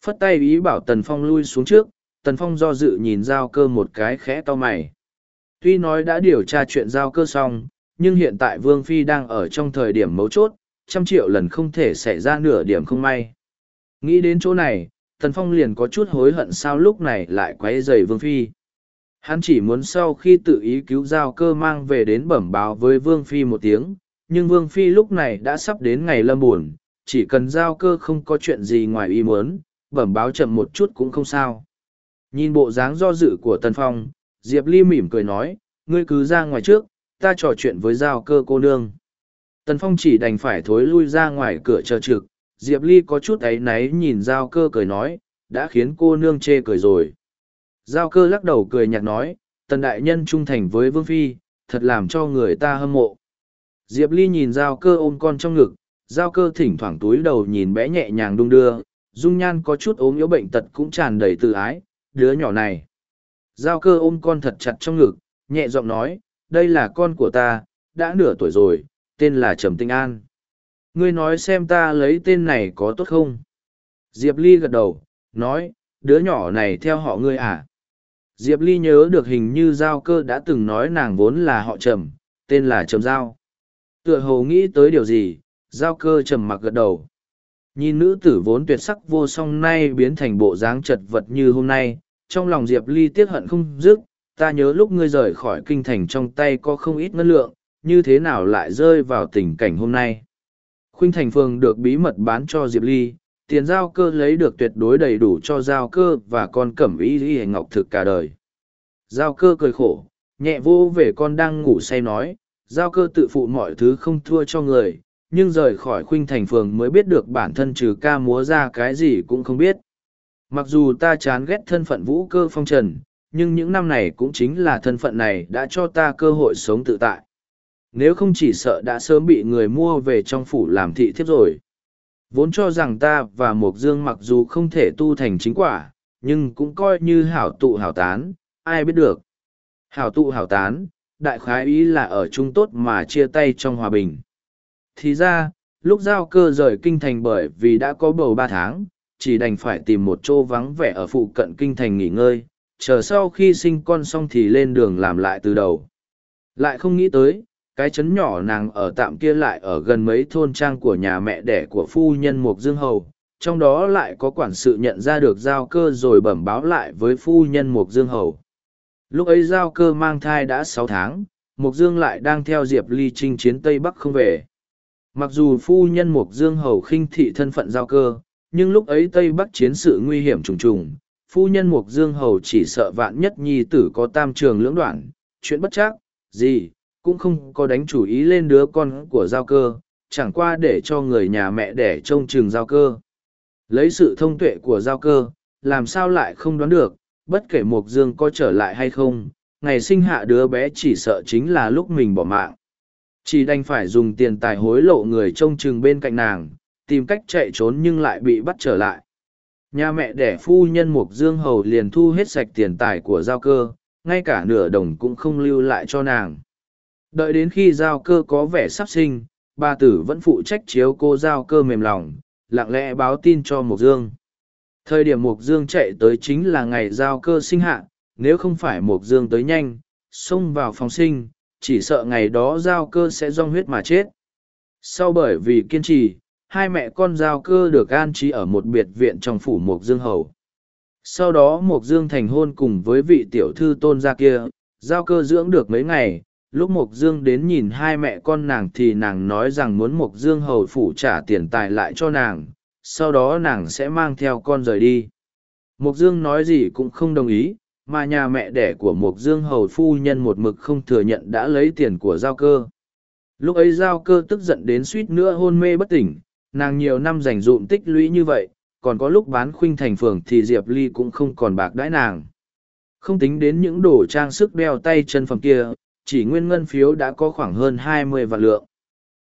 Phất tay ý bảo Tần Phong lui xuống trước, Tần Phong do dự nhìn dao cơ một cái khẽ to mày. Tuy nói đã điều tra chuyện giao cơ xong, nhưng hiện tại Vương Phi đang ở trong thời điểm mấu chốt, trăm triệu lần không thể xảy ra nửa điểm không may. Nghĩ đến chỗ này, Tần Phong liền có chút hối hận sao lúc này lại quấy rầy Vương Phi. Hắn chỉ muốn sau khi tự ý cứu giao cơ mang về đến bẩm báo với Vương Phi một tiếng, nhưng Vương Phi lúc này đã sắp đến ngày lâm buồn, chỉ cần giao cơ không có chuyện gì ngoài ý muốn, bẩm báo chậm một chút cũng không sao. Nhìn bộ dáng do dự của Tần Phong, Diệp Ly mỉm cười nói, ngươi cứ ra ngoài trước, ta trò chuyện với giao cơ cô nương. Tần Phong chỉ đành phải thối lui ra ngoài cửa chờ trực, Diệp Ly có chút ấy náy nhìn Giao cơ cười nói, đã khiến cô nương chê cười rồi. Giao cơ lắc đầu cười nhạt nói, tần đại nhân trung thành với Vương Phi, thật làm cho người ta hâm mộ. Diệp Ly nhìn Giao cơ ôm con trong ngực, Giao cơ thỉnh thoảng túi đầu nhìn bé nhẹ nhàng đung đưa, dung nhan có chút ốm yếu bệnh tật cũng tràn đầy tự ái, đứa nhỏ này. Giao cơ ôm con thật chặt trong ngực, nhẹ giọng nói, đây là con của ta, đã nửa tuổi rồi, tên là Trầm Tinh An ngươi nói xem ta lấy tên này có tốt không diệp ly gật đầu nói đứa nhỏ này theo họ ngươi à diệp ly nhớ được hình như giao cơ đã từng nói nàng vốn là họ trầm tên là trầm giao tựa hồ nghĩ tới điều gì giao cơ trầm mặc gật đầu nhìn nữ tử vốn tuyệt sắc vô song nay biến thành bộ dáng chật vật như hôm nay trong lòng diệp ly tiếc hận không dứt ta nhớ lúc ngươi rời khỏi kinh thành trong tay có không ít ngân lượng như thế nào lại rơi vào tình cảnh hôm nay Khuynh Thành Phường được bí mật bán cho Diệp Ly, tiền giao cơ lấy được tuyệt đối đầy đủ cho giao cơ và con cẩm y y ngọc thực cả đời. Giao cơ cười khổ, nhẹ vô về con đang ngủ say nói, giao cơ tự phụ mọi thứ không thua cho người, nhưng rời khỏi khuynh thành phường mới biết được bản thân trừ ca múa ra cái gì cũng không biết. Mặc dù ta chán ghét thân phận vũ cơ phong trần, nhưng những năm này cũng chính là thân phận này đã cho ta cơ hội sống tự tại nếu không chỉ sợ đã sớm bị người mua về trong phủ làm thị thiếp rồi. Vốn cho rằng ta và Mộc Dương mặc dù không thể tu thành chính quả, nhưng cũng coi như hảo tụ hảo tán, ai biết được. Hảo tụ hảo tán, đại khái ý là ở chung tốt mà chia tay trong hòa bình. Thì ra, lúc giao cơ rời kinh thành bởi vì đã có bầu ba tháng, chỉ đành phải tìm một chỗ vắng vẻ ở phụ cận kinh thành nghỉ ngơi, chờ sau khi sinh con xong thì lên đường làm lại từ đầu. Lại không nghĩ tới, cái chấn nhỏ nàng ở tạm kia lại ở gần mấy thôn trang của nhà mẹ đẻ của phu nhân Mục Dương Hầu, trong đó lại có quản sự nhận ra được giao cơ rồi bẩm báo lại với phu nhân Mục Dương Hầu. Lúc ấy giao cơ mang thai đã sáu tháng, Mục Dương lại đang theo Diệp Ly chinh chiến Tây Bắc không về. Mặc dù phu nhân Mục Dương Hầu khinh thị thân phận giao cơ, nhưng lúc ấy Tây Bắc chiến sự nguy hiểm trùng trùng, phu nhân Mục Dương Hầu chỉ sợ vạn nhất nhi tử có tam trường lưỡng đoạn, chuyện bất chắc, gì, cũng không có đánh chủ ý lên đứa con của giao cơ, chẳng qua để cho người nhà mẹ đẻ trông chừng giao cơ. Lấy sự thông tuệ của giao cơ, làm sao lại không đoán được, bất kể Mộc Dương có trở lại hay không, ngày sinh hạ đứa bé chỉ sợ chính là lúc mình bỏ mạng. Chỉ đành phải dùng tiền tài hối lộ người trông chừng bên cạnh nàng, tìm cách chạy trốn nhưng lại bị bắt trở lại. Nhà mẹ đẻ phu nhân Mộc Dương Hầu liền thu hết sạch tiền tài của giao cơ, ngay cả nửa đồng cũng không lưu lại cho nàng. Đợi đến khi giao cơ có vẻ sắp sinh, bà tử vẫn phụ trách chiếu cô giao cơ mềm lòng, lặng lẽ báo tin cho Mục Dương. Thời điểm Mục Dương chạy tới chính là ngày giao cơ sinh hạ, nếu không phải Mục Dương tới nhanh, xông vào phòng sinh, chỉ sợ ngày đó giao cơ sẽ rong huyết mà chết. Sau bởi vì kiên trì, hai mẹ con giao cơ được an trí ở một biệt viện trong phủ Mộc Dương Hầu. Sau đó Mộc Dương thành hôn cùng với vị tiểu thư tôn gia kia, giao cơ dưỡng được mấy ngày, lúc mộc dương đến nhìn hai mẹ con nàng thì nàng nói rằng muốn mộc dương hầu phủ trả tiền tài lại cho nàng sau đó nàng sẽ mang theo con rời đi mộc dương nói gì cũng không đồng ý mà nhà mẹ đẻ của mộc dương hầu phu nhân một mực không thừa nhận đã lấy tiền của giao cơ lúc ấy giao cơ tức giận đến suýt nữa hôn mê bất tỉnh nàng nhiều năm dành dụm tích lũy như vậy còn có lúc bán khuynh thành phường thì diệp ly cũng không còn bạc đãi nàng không tính đến những đồ trang sức đeo tay chân phẩm kia chỉ nguyên ngân phiếu đã có khoảng hơn hai mươi vạn lượng.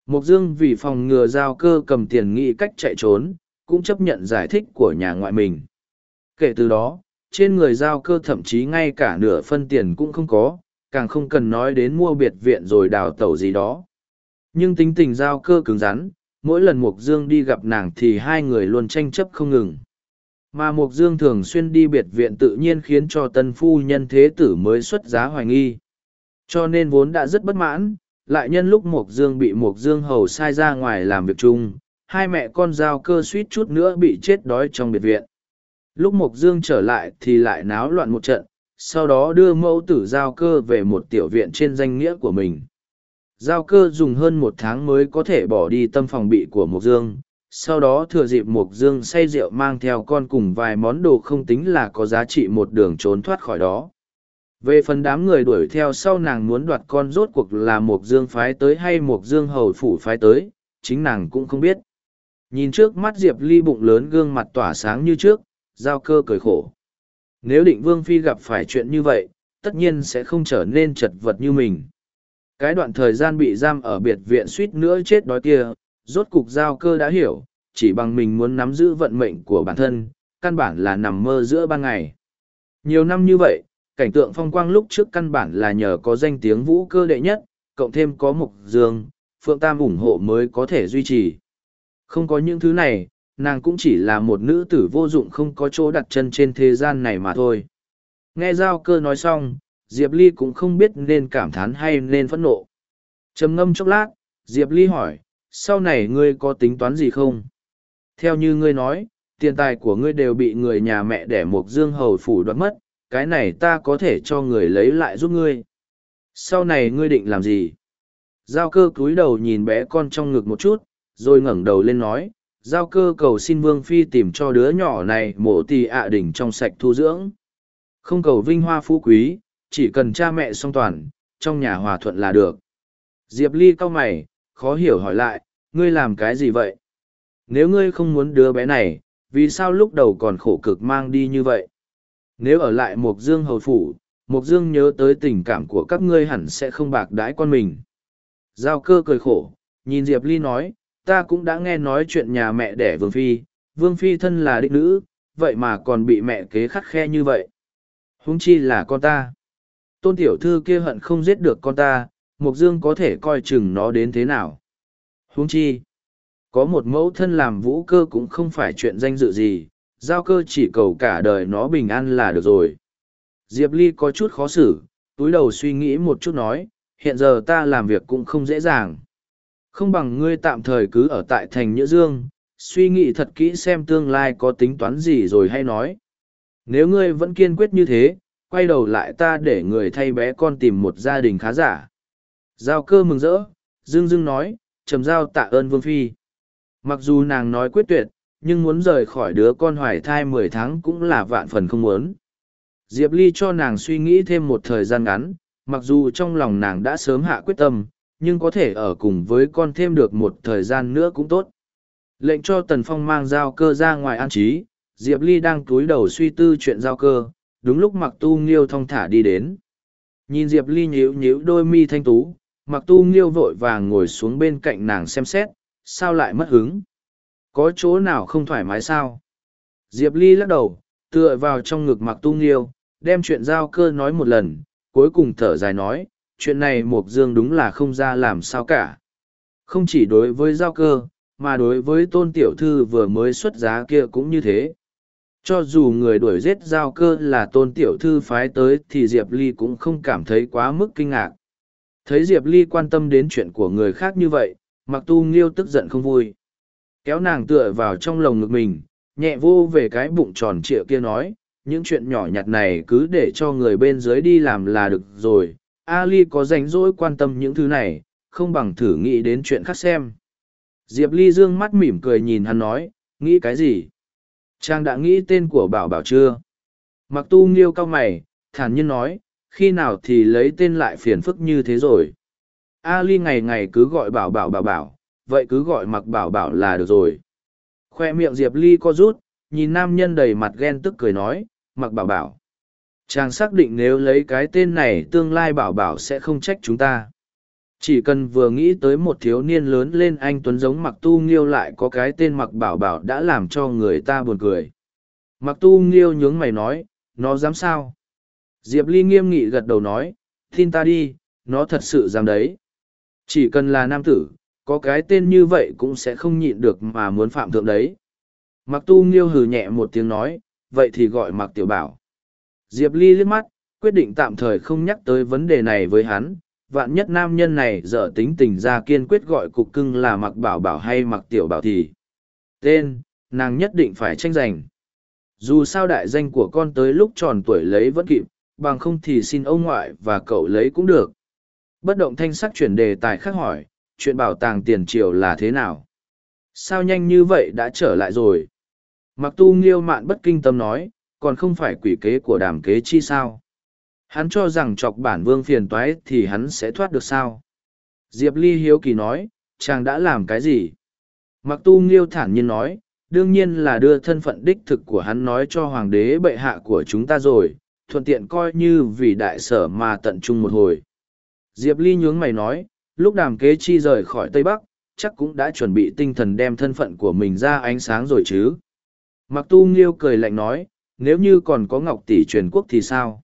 Mục Dương vì phòng ngừa giao cơ cầm tiền nghị cách chạy trốn, cũng chấp nhận giải thích của nhà ngoại mình. Kể từ đó, trên người giao cơ thậm chí ngay cả nửa phân tiền cũng không có, càng không cần nói đến mua biệt viện rồi đào tẩu gì đó. Nhưng tính tình giao cơ cứng rắn, mỗi lần Mục Dương đi gặp nàng thì hai người luôn tranh chấp không ngừng. Mà Mục Dương thường xuyên đi biệt viện tự nhiên khiến cho tân phu nhân thế tử mới xuất giá hoài nghi. Cho nên vốn đã rất bất mãn, lại nhân lúc Mộc Dương bị Mộc Dương Hầu sai ra ngoài làm việc chung, hai mẹ con giao cơ suýt chút nữa bị chết đói trong biệt viện. Lúc Mộc Dương trở lại thì lại náo loạn một trận, sau đó đưa mẫu tử giao cơ về một tiểu viện trên danh nghĩa của mình. Giao cơ dùng hơn một tháng mới có thể bỏ đi tâm phòng bị của Mộc Dương, sau đó thừa dịp Mộc Dương say rượu mang theo con cùng vài món đồ không tính là có giá trị một đường trốn thoát khỏi đó về phần đám người đuổi theo sau nàng muốn đoạt con rốt cuộc là mộc dương phái tới hay mộc dương hầu phủ phái tới chính nàng cũng không biết nhìn trước mắt diệp ly bụng lớn gương mặt tỏa sáng như trước giao cơ cười khổ nếu định vương phi gặp phải chuyện như vậy tất nhiên sẽ không trở nên chật vật như mình cái đoạn thời gian bị giam ở biệt viện suýt nữa chết đói kia rốt cục giao cơ đã hiểu chỉ bằng mình muốn nắm giữ vận mệnh của bản thân căn bản là nằm mơ giữa ban ngày nhiều năm như vậy cảnh tượng phong quang lúc trước căn bản là nhờ có danh tiếng vũ cơ đệ nhất, cộng thêm có mục dương, phượng tam ủng hộ mới có thể duy trì. Không có những thứ này, nàng cũng chỉ là một nữ tử vô dụng không có chỗ đặt chân trên thế gian này mà thôi. Nghe giao cơ nói xong, Diệp Ly cũng không biết nên cảm thán hay nên phẫn nộ. trầm ngâm chốc lát, Diệp Ly hỏi, sau này ngươi có tính toán gì không? Theo như ngươi nói, tiền tài của ngươi đều bị người nhà mẹ đẻ Mộc Dương Hầu Phủ đoạt mất, cái này ta có thể cho người lấy lại giúp ngươi. Sau này ngươi định làm gì? Giao cơ cúi đầu nhìn bé con trong ngực một chút, rồi ngẩng đầu lên nói, giao cơ cầu xin Vương Phi tìm cho đứa nhỏ này mổ tì ạ à đỉnh trong sạch thu dưỡng. Không cầu vinh hoa phú quý, chỉ cần cha mẹ song toàn, trong nhà hòa thuận là được. Diệp Ly cau mày, khó hiểu hỏi lại, ngươi làm cái gì vậy? Nếu ngươi không muốn đứa bé này, vì sao lúc đầu còn khổ cực mang đi như vậy? Nếu ở lại Mộc Dương hầu phủ, Mộc Dương nhớ tới tình cảm của các ngươi hẳn sẽ không bạc đãi con mình. Giao cơ cười khổ, nhìn Diệp Ly nói, ta cũng đã nghe nói chuyện nhà mẹ đẻ Vương Phi, Vương Phi thân là đích nữ, vậy mà còn bị mẹ kế khắt khe như vậy. Húng chi là con ta. Tôn tiểu thư kia hận không giết được con ta, Mộc Dương có thể coi chừng nó đến thế nào. Húng chi, có một mẫu thân làm vũ cơ cũng không phải chuyện danh dự gì, giao cơ chỉ cầu cả đời nó bình an là được rồi. Diệp Ly có chút khó xử, túi đầu suy nghĩ một chút nói, hiện giờ ta làm việc cũng không dễ dàng. Không bằng ngươi tạm thời cứ ở tại thành Nhữ Dương, suy nghĩ thật kỹ xem tương lai có tính toán gì rồi hay nói. Nếu ngươi vẫn kiên quyết như thế, quay đầu lại ta để người thay bé con tìm một gia đình khá giả. Giao cơ mừng rỡ, Dương Dương nói, trầm giao tạ ơn Vương Phi. Mặc dù nàng nói quyết tuyệt, nhưng muốn rời khỏi đứa con hoài thai mười tháng cũng là vạn phần không muốn. Diệp Ly cho nàng suy nghĩ thêm một thời gian ngắn, mặc dù trong lòng nàng đã sớm hạ quyết tâm, nhưng có thể ở cùng với con thêm được một thời gian nữa cũng tốt. Lệnh cho Tần Phong mang giao cơ ra ngoài an trí, Diệp Ly đang túi đầu suy tư chuyện giao cơ, đúng lúc Mặc Tu Nghiêu thong thả đi đến. Nhìn Diệp Ly nhíu nhíu đôi mi thanh tú, Mặc Tu Nghiêu vội vàng ngồi xuống bên cạnh nàng xem xét, sao lại mất hứng có chỗ nào không thoải mái sao diệp ly lắc đầu tựa vào trong ngực mặc tu nghiêu đem chuyện giao cơ nói một lần cuối cùng thở dài nói chuyện này mộc dương đúng là không ra làm sao cả không chỉ đối với giao cơ mà đối với tôn tiểu thư vừa mới xuất giá kia cũng như thế cho dù người đuổi giết giao cơ là tôn tiểu thư phái tới thì diệp ly cũng không cảm thấy quá mức kinh ngạc thấy diệp ly quan tâm đến chuyện của người khác như vậy mặc tu nghiêu tức giận không vui kéo nàng tựa vào trong lồng ngực mình, nhẹ vô về cái bụng tròn trịa kia nói, những chuyện nhỏ nhặt này cứ để cho người bên dưới đi làm là được rồi. Ali có rảnh rỗi quan tâm những thứ này, không bằng thử nghĩ đến chuyện khác xem. Diệp Ly dương mắt mỉm cười nhìn hắn nói, nghĩ cái gì? Trang đã nghĩ tên của bảo bảo chưa? Mặc tu nghiêu cao mày, thản nhiên nói, khi nào thì lấy tên lại phiền phức như thế rồi? Ali ngày ngày cứ gọi bảo bảo bảo bảo, vậy cứ gọi mặc bảo bảo là được rồi khoe miệng diệp ly co rút nhìn nam nhân đầy mặt ghen tức cười nói mặc bảo bảo chàng xác định nếu lấy cái tên này tương lai bảo bảo sẽ không trách chúng ta chỉ cần vừa nghĩ tới một thiếu niên lớn lên anh tuấn giống mặc tu nghiêu lại có cái tên mặc bảo bảo đã làm cho người ta buồn cười mặc tu nghiêu nhướng mày nói nó dám sao diệp ly nghiêm nghị gật đầu nói tin ta đi nó thật sự dám đấy chỉ cần là nam tử có cái tên như vậy cũng sẽ không nhịn được mà muốn phạm thượng đấy. Mặc tu nghiêu hừ nhẹ một tiếng nói, vậy thì gọi mặc tiểu bảo. Diệp Ly liếc mắt, quyết định tạm thời không nhắc tới vấn đề này với hắn, vạn nhất nam nhân này dở tính tình ra kiên quyết gọi cục cưng là mặc bảo bảo hay mặc tiểu bảo thì. Tên, nàng nhất định phải tranh giành. Dù sao đại danh của con tới lúc tròn tuổi lấy vẫn kịp, bằng không thì xin ông ngoại và cậu lấy cũng được. Bất động thanh sắc chuyển đề tài khác hỏi, chuyện bảo tàng tiền triều là thế nào? Sao nhanh như vậy đã trở lại rồi? Mặc tu nghiêu mạn bất kinh tâm nói, còn không phải quỷ kế của đàm kế chi sao? Hắn cho rằng chọc bản vương phiền toái thì hắn sẽ thoát được sao? Diệp Ly hiếu kỳ nói, chàng đã làm cái gì? Mặc tu nghiêu thản nhiên nói, đương nhiên là đưa thân phận đích thực của hắn nói cho hoàng đế bệ hạ của chúng ta rồi, thuận tiện coi như vì đại sở mà tận trung một hồi. Diệp Ly nhướng mày nói, lúc đàm kế chi rời khỏi Tây Bắc, chắc cũng đã chuẩn bị tinh thần đem thân phận của mình ra ánh sáng rồi chứ. Mặc tu nghiêu cười lạnh nói, nếu như còn có Ngọc Tỷ truyền quốc thì sao?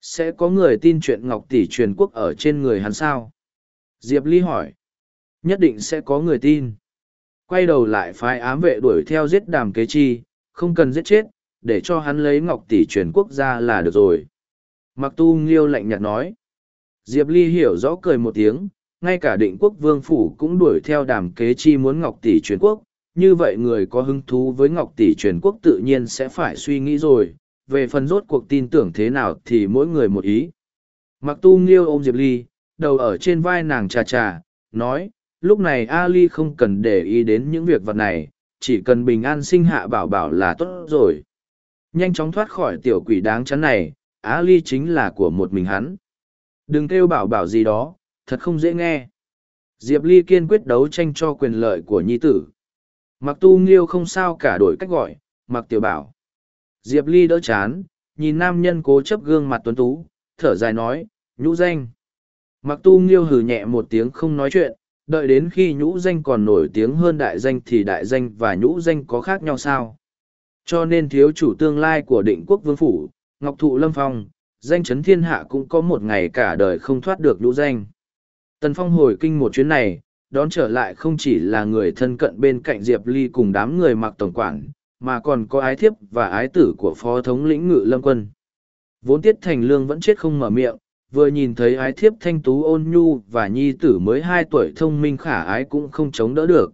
Sẽ có người tin chuyện Ngọc Tỷ truyền quốc ở trên người hắn sao? Diệp Ly hỏi. Nhất định sẽ có người tin. Quay đầu lại phái ám vệ đuổi theo giết đàm kế chi, không cần giết chết, để cho hắn lấy Ngọc Tỷ truyền quốc ra là được rồi. Mặc tu nghiêu lạnh nhạt nói. Diệp Ly hiểu rõ cười một tiếng, ngay cả định quốc vương phủ cũng đuổi theo đàm kế chi muốn ngọc tỷ truyền quốc như vậy người có hứng thú với ngọc tỷ truyền quốc tự nhiên sẽ phải suy nghĩ rồi về phần rốt cuộc tin tưởng thế nào thì mỗi người một ý mặc tu nghiêu ôm diệp ly đầu ở trên vai nàng trà trà nói lúc này a ly không cần để ý đến những việc vật này chỉ cần bình an sinh hạ bảo bảo là tốt rồi nhanh chóng thoát khỏi tiểu quỷ đáng chắn này a ly chính là của một mình hắn đừng kêu bảo bảo gì đó thật không dễ nghe. Diệp Ly kiên quyết đấu tranh cho quyền lợi của nhi tử. Mặc tu nghiêu không sao cả đổi cách gọi, mặc tiểu bảo. Diệp Ly đỡ chán, nhìn nam nhân cố chấp gương mặt tuấn tú, thở dài nói, nhũ danh. Mặc tu nghiêu hừ nhẹ một tiếng không nói chuyện, đợi đến khi nhũ danh còn nổi tiếng hơn đại danh thì đại danh và nhũ danh có khác nhau sao. Cho nên thiếu chủ tương lai của định quốc vương phủ, Ngọc Thụ Lâm Phong, danh chấn thiên hạ cũng có một ngày cả đời không thoát được nhũ danh. Tần Phong hồi kinh một chuyến này, đón trở lại không chỉ là người thân cận bên cạnh Diệp Ly cùng đám người mặc tổng quản, mà còn có ái thiếp và ái tử của phó thống lĩnh ngự lâm quân. Vốn tiết thành lương vẫn chết không mở miệng, vừa nhìn thấy ái thiếp thanh tú ôn nhu và nhi tử mới hai tuổi thông minh khả ái cũng không chống đỡ được.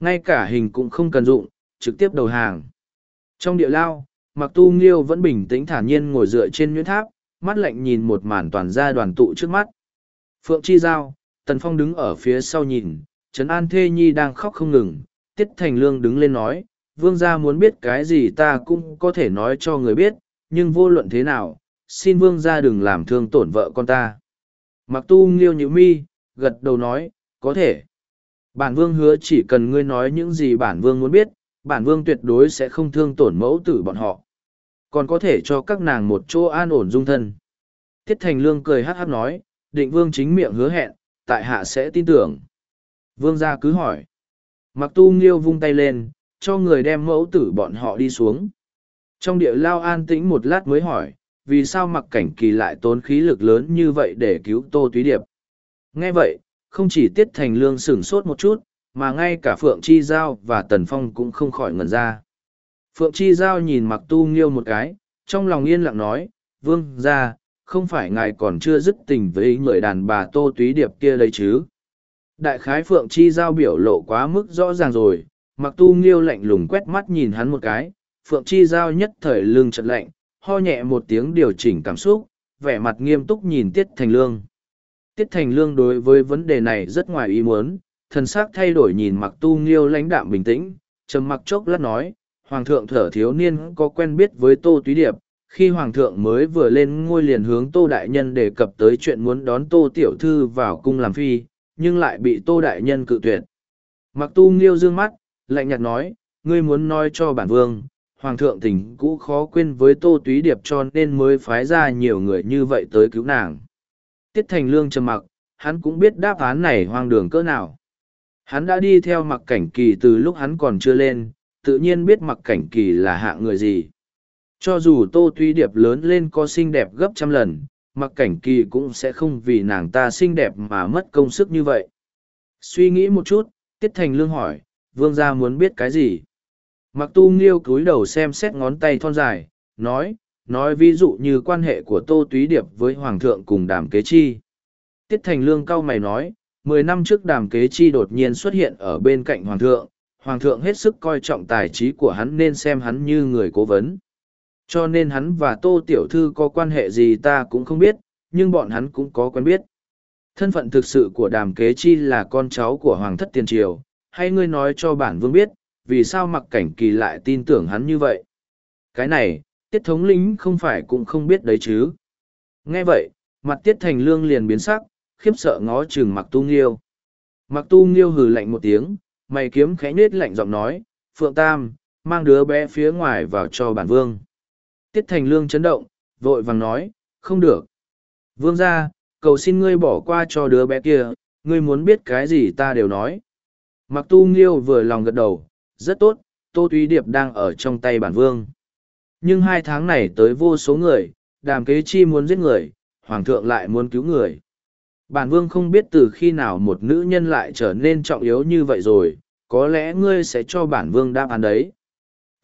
Ngay cả hình cũng không cần dụng, trực tiếp đầu hàng. Trong địa lao, mặc tu nghiêu vẫn bình tĩnh thản nhiên ngồi dựa trên nhuyễn tháp, mắt lạnh nhìn một màn toàn gia đoàn tụ trước mắt. Phượng Chi Giao, Tần Phong đứng ở phía sau nhìn, Trấn An Thê Nhi đang khóc không ngừng, Tiết Thành Lương đứng lên nói, vương gia muốn biết cái gì ta cũng có thể nói cho người biết, nhưng vô luận thế nào, xin vương gia đừng làm thương tổn vợ con ta. Mặc tu nghiêu nhữ mi, gật đầu nói, có thể. Bản vương hứa chỉ cần ngươi nói những gì bản vương muốn biết, bản vương tuyệt đối sẽ không thương tổn mẫu tử bọn họ. Còn có thể cho các nàng một chỗ an ổn dung thân. Tiết Thành Lương cười hát hát nói, định vương chính miệng hứa hẹn, tại hạ sẽ tin tưởng. Vương gia cứ hỏi. Mặc tu nghiêu vung tay lên, cho người đem mẫu tử bọn họ đi xuống. Trong địa lao an tĩnh một lát mới hỏi, vì sao mặc cảnh kỳ lại tốn khí lực lớn như vậy để cứu tô túy điệp. Nghe vậy, không chỉ tiết thành lương sửng sốt một chút, mà ngay cả Phượng Chi Giao và Tần Phong cũng không khỏi ngẩn ra. Phượng Chi Giao nhìn mặc tu nghiêu một cái, trong lòng yên lặng nói, vương ra, không phải ngài còn chưa dứt tình với người đàn bà tô túy điệp kia đấy chứ đại khái phượng chi giao biểu lộ quá mức rõ ràng rồi mặc tu nghiêu lạnh lùng quét mắt nhìn hắn một cái phượng chi giao nhất thời lương trận lạnh ho nhẹ một tiếng điều chỉnh cảm xúc vẻ mặt nghiêm túc nhìn tiết thành lương tiết thành lương đối với vấn đề này rất ngoài ý muốn thân s thay đổi nhìn mặc tu nghiêu lãnh đạm bình tĩnh trầm mặc chốc lát nói hoàng thượng thở thiếu niên có quen biết với tô túy điệp khi hoàng thượng mới vừa lên ngôi liền hướng tô đại nhân đề cập tới chuyện muốn đón tô tiểu thư vào cung làm phi nhưng lại bị tô đại nhân cự tuyệt mặc tu nghiêu d ư ơ n g mắt lạnh nhạt nói ngươi muốn nói cho bản vương hoàng thượng tình cũ khó quên với tô túy điệp cho nên mới phái ra nhiều người như vậy tới cứu nàng tiết thành lương trầm mặc hắn cũng biết đáp án này hoang đường cỡ nào hắn đã đi theo mặc cảnh kỳ từ lúc hắn còn chưa lên tự nhiên biết mặc cảnh kỳ là hạ người gì cho dù Tô Tuy Điệp lớn lên có xinh đẹp gấp trăm lần, mặc cảnh kỳ cũng sẽ không vì nàng ta xinh đẹp mà mất công sức như vậy. Suy nghĩ một chút, Tiết Thành Lương hỏi, vương gia muốn biết cái gì? Mặc tu nghiêu cúi đầu xem xét ngón tay thon dài, nói, nói ví dụ như quan hệ của Tô Túy Điệp với Hoàng thượng cùng đàm kế chi. Tiết Thành Lương cao mày nói, mười năm trước đàm kế chi đột nhiên xuất hiện ở bên cạnh Hoàng thượng, Hoàng thượng hết sức coi trọng tài trí của hắn nên xem hắn như người cố vấn. Cho nên hắn và Tô Tiểu Thư có quan hệ gì ta cũng không biết, nhưng bọn hắn cũng có quen biết. Thân phận thực sự của đàm kế chi là con cháu của Hoàng thất Tiền Triều, hay ngươi nói cho bản vương biết, vì sao mặc cảnh kỳ lại tin tưởng hắn như vậy? Cái này, tiết thống lĩnh không phải cũng không biết đấy chứ. Nghe vậy, mặt tiết thành lương liền biến sắc, khiếp sợ ngó chừng mặc tu nghiêu. Mặc tu nghiêu hừ lạnh một tiếng, mày kiếm khẽ nết lạnh giọng nói, Phượng Tam, mang đứa bé phía ngoài vào cho bản vương. Tiết Thành Lương chấn động, vội vàng nói, không được. Vương ra, cầu xin ngươi bỏ qua cho đứa bé kia, ngươi muốn biết cái gì ta đều nói. Mặc tu nghiêu vừa lòng gật đầu, rất tốt, Tô Thúy Điệp đang ở trong tay bản vương. Nhưng hai tháng này tới vô số người, đàm kế chi muốn giết người, hoàng thượng lại muốn cứu người. Bản vương không biết từ khi nào một nữ nhân lại trở nên trọng yếu như vậy rồi, có lẽ ngươi sẽ cho bản vương đáp án đấy.